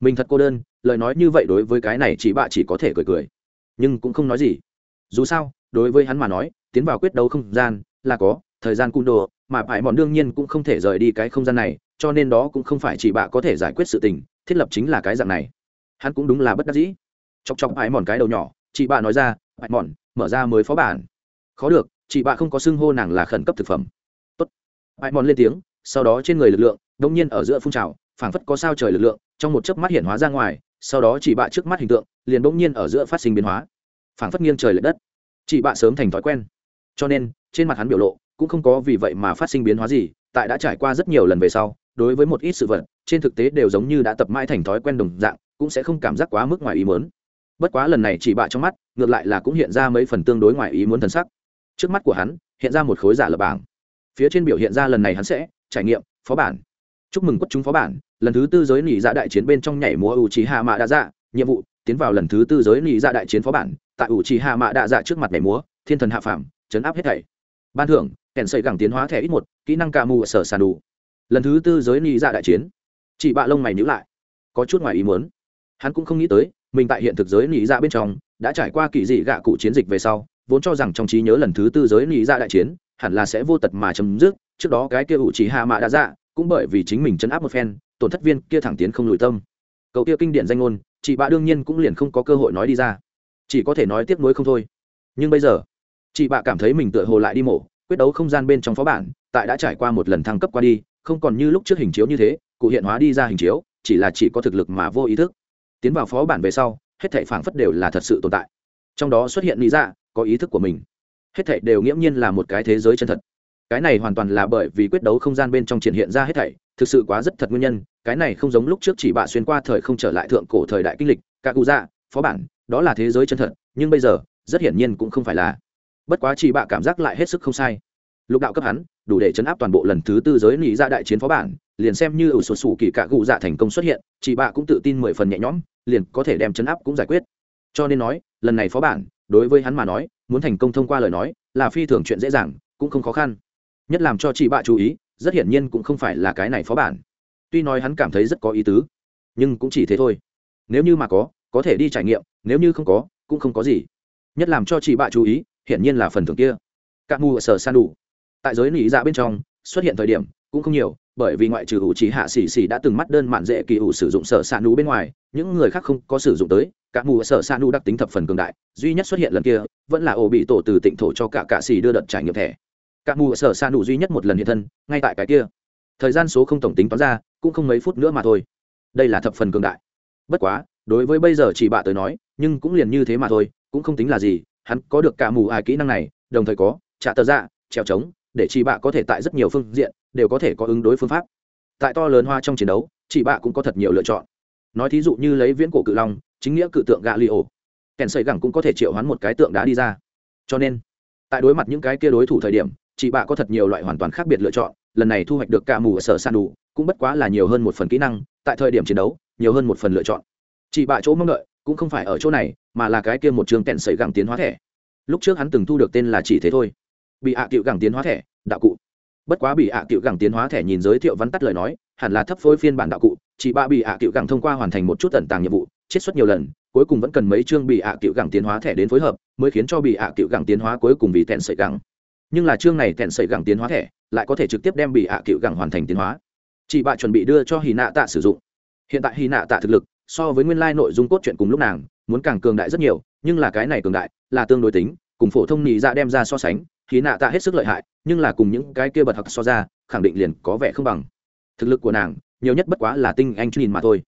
Mình thật cô đơn, lời nói như vậy đối với cái này chị bạ chỉ có thể cười cười. Nhưng cũng không nói gì. Dù sao, đối với hắn mà nói, tiến vào quyết đấu không gian là có, thời gian cung đồ, mà bại mòn đương nhiên cũng không thể rời đi cái không gian này, cho nên đó cũng không phải chỉ bạ có thể giải quyết sự tình, thiết lập chính là cái dạng này. Hắn cũng đúng là bất đắc dĩ. Chọc chọc bại mòn cái đầu nhỏ, chị bạ nói ra bại mòn, mở ra mới phó bản. Khó được, chị bạ không có xưng hô nàng là khẩn cấp thực phẩm. Tốt. Bại mòn lên tiếng, sau đó trên người lực lượng, đông nhiên ở giữa phun trào, phảng phất có sao trời lực lượng, trong một chớp mắt hiện hóa ra ngoài, sau đó chị bạ trước mắt hình tượng, liền bỗng nhiên ở giữa phát sinh biến hóa. Phảng phất nghiêng trời l ệ đất. Chị bạ sớm thành thói quen. Cho nên trên mặt hắn biểu lộ cũng không có vì vậy mà phát sinh biến hóa gì, tại đã trải qua rất nhiều lần về sau, đối với một ít sự vật, trên thực tế đều giống như đã tập mãi thành thói quen đồng dạng, cũng sẽ không cảm giác quá mức ngoài ý muốn. Bất quá lần này chỉ bạ trong mắt, ngược lại là cũng hiện ra mấy phần tương đối ngoài ý muốn thần sắc. Trước mắt của hắn, hiện ra một khối giả lập bảng. Phía trên biểu hiện ra lần này hắn sẽ trải nghiệm, phó bản. Chúc mừng quất chúng phó bản, lần thứ tư giới nỉ dạ đại chiến bên trong nhảy múa ủ trì hạ mạ đa dạ nhiệm vụ, tiến vào lần thứ tư giới nỉ dạ đại chiến phó bản, tại ủ trì hạ mạ đa dạ trước mặt nhảy múa, thiên thần hạ phàm, chấn áp hết thảy ban thưởng, kèn xây gẳng tiến hóa thẻ ít một, kỹ năng ca mù sở sàn đủ. Lần thứ tư giới nỉ dạ đại chiến. Chị bạ lông mày nhữ lại. Có chút ngoài ý muốn. Hắn cũng không nghĩ tới, mình tại hiện thực giới nỉ dạ bên trong, đã trải qua kỳ dị gạ cụ chiến dịch về sau, vốn cho rằng trong trí nhớ lần thứ tư giới nỉ dạ đại chiến, hẳn là sẽ vô tật mà chấm dứt, trước đó cái kia ủ chỉ hạ mạ đã dạ cũng bởi vì chính mình chấn áp một phen, tổn thất viên kia thẳng tiến không lùi tâm. Cậu kia kinh điển danh ngôn, chị bạ đương nhiên cũng liền không có cơ hội nói đi ra. Chỉ có thể nói tiếp nối không thôi. Nhưng bây giờ chị bạ cảm thấy mình tựa hồ lại đi mổ, quyết đấu không gian bên trong phó bản, tại đã trải qua một lần thăng cấp qua đi, không còn như lúc trước hình chiếu như thế, cụ hiện hóa đi ra hình chiếu, chỉ là chỉ có thực lực mà vô ý thức. Tiến vào phó bản về sau, hết thảy phảng phất đều là thật sự tồn tại. Trong đó xuất hiện lý dạ có ý thức của mình. Hết thảy đều nghiễm nhiên là một cái thế giới chân thật. Cái này hoàn toàn là bởi vì quyết đấu không gian bên trong triển hiện ra hết thảy, thực sự quá rất thật nguyên nhân, cái này không giống lúc trước chỉ bạ xuyên qua thời không trở lại thượng cổ thời đại kinh lịch cả cụ dạ phó bản, đó là thế giới chân thật, nhưng bây giờ, rất hiển nhiên cũng không phải là bất quá chỉ bạ cảm giác lại hết sức không sai. Lục đạo cấp hắn, đủ để chấn áp toàn bộ lần thứ tư giới nỉ ra dạ đại chiến phó bản, liền xem như ủ sổ sủ kỳ cạ cụ dạ thành công xuất hiện, chị bạ cũng tự tin mười phần nhẹ nhõm, liền có thể đem chấn áp cũng giải quyết. Cho nên nói, lần này phó bản, đối với hắn mà nói, muốn thành công thông qua lời nói, là phi thường chuyện dễ dàng, cũng không khó khăn. Nhất làm cho chị bạ chú ý, rất hiển nhiên cũng không phải là cái này phó bản. Tuy nói hắn cảm thấy rất có ý tứ, nhưng cũng chỉ thế thôi. Nếu như mà có có thể đi trải nghiệm, nếu như không có, cũng không có gì. Nhất làm cho chị bạ chú ý hiển nhiên là phần thưởng kia. Các mù sở san đủ. Tại giới nỉ dạ bên trong, xuất hiện thời điểm cũng không nhiều, bởi vì ngoại trừ ủ trí hạ xỉ xỉ đã từng mắt đơn mạn dễ kỳ ủ sử dụng sở s ạ nú bên ngoài, những người khác không có sử dụng tới cả mù sở s ạ nú đặc tính thập phần cường đại, duy nhất xuất hiện lần kia vẫn là ổ bị tổ từ tịnh thổ cho cả cạ xỉ đưa đợt trải nghiệm thẻ. Cả mù sở s ạ nú duy nhất một lần hiện thân, ngay tại cái kia. Thời gian số không tổng tính toán ra, cũng không mấy phút nữa mà thôi. Đây là thập phần cường đại. Bất quá, đối với bây giờ chỉ bạ tới nói, nhưng cũng liền như thế mà thôi, cũng không tính là gì hắn có được cả mù ai kỹ năng này, đồng thời có trả tờ dạ trèo trống, để chị bạ có thể tại rất nhiều phương diện đều có thể có ứng đối phương pháp. Tại to lớn hoa trong chiến đấu, chị bạ cũng có thật nhiều lựa chọn. Nói thí dụ như lấy viễn cổ cự long, chính nghĩa cự tượng gạ li ổ kèn xây gẳng cũng có thể triệu hoán một cái tượng đá đi ra. Cho nên, tại đối mặt những cái kia đối thủ thời điểm, chị bạ có thật nhiều loại hoàn toàn khác biệt lựa chọn, lần này thu hoạch được cả mù ở sở san đủ, cũng bất quá là nhiều hơn một phần kỹ năng, tại thời điểm chiến đấu, nhiều hơn một phần lựa chọn. Chị bạ chỗ mong đợi cũng không phải ở chỗ này, mà là cái kia một trường kẹn sợi gẳng tiến hóa thẻ. Lúc trước hắn từng thu được tên là chỉ thế thôi. Bị hạ à cựu gẳng tiến hóa thẻ, đạo cụ. Bất quá bị hạ à cựu gẳng tiến hóa thẻ nhìn giới thiệu vắn tắt lời nói, hẳn là thấp phối phiên bản đạo cụ chị bạ bị hạ à cựu gẳng thông qua hoàn thành một chút tận tàng nhiệm vụ chết xuất nhiều lần, cuối cùng vẫn cần mấy chương bị hạ cựu gẳng tiến hóa thẻ đến phối hợp, mới khiến cho bị hạ cựu gẳng tiến hóa cuối cùng vì tẹn sợi gẳng. Nhưng là chương này tẹn sợi gẳng tiến hóa thẻ, lại có thể trực tiếp đem bị hạ cựu gẳng hoàn thành tiến hóa. Chị bạ chuẩn bị đưa cho hy nạ tạ sử dụng. Hiện tại hy nạ tạ thực lực so với nguyên lai nội dung cốt truyện cùng lúc nàng, muốn càng cường đại rất nhiều, nhưng là cái này cường đại, là tương đối tính, cùng phổ thông nhị ra dạ đem ra so sánh, khí nạ tạ hết sức lợi hại, nhưng là cùng những cái kia bật học so ra, khẳng định liền có vẻ không bằng. Thực lực của nàng, nhiều nhất bất quá là tinh anh nhìn mà thôi.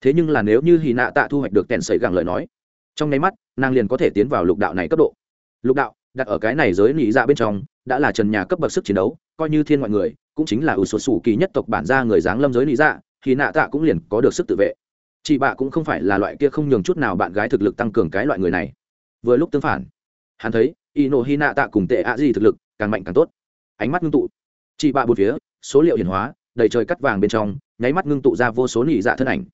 Thế nhưng là nếu như hì nạ tạ thu hoạch được tèn sấy gẳng lời nói, trong nháy mắt, nàng liền có thể tiến vào lục đạo này cấp độ. Lục đạo, đặt ở cái này giới nhị dạ bên trong, đã là trần nhà cấp bậc sức chiến đấu, coi như thiên mọi người, cũng chính là ủ sột sủ kỳ nhất tộc bản gia người dáng lâm giới nị dạ thì nạ tạ cũng liền có được sức tự vệ chị bạ cũng không phải là loại kia không nhường chút nào bạn gái thực lực tăng cường cái loại người này. Vừa lúc tương phản, hắn thấy y nổ hy nạ tạ cùng tệ ạ gì thực lực càng mạnh càng tốt. Ánh mắt ngưng tụ. Chị bạ bột phía, số liệu hiển hóa, đầy trời cắt vàng bên trong, nháy mắt ngưng tụ ra vô số nỉ dạ thân ảnh.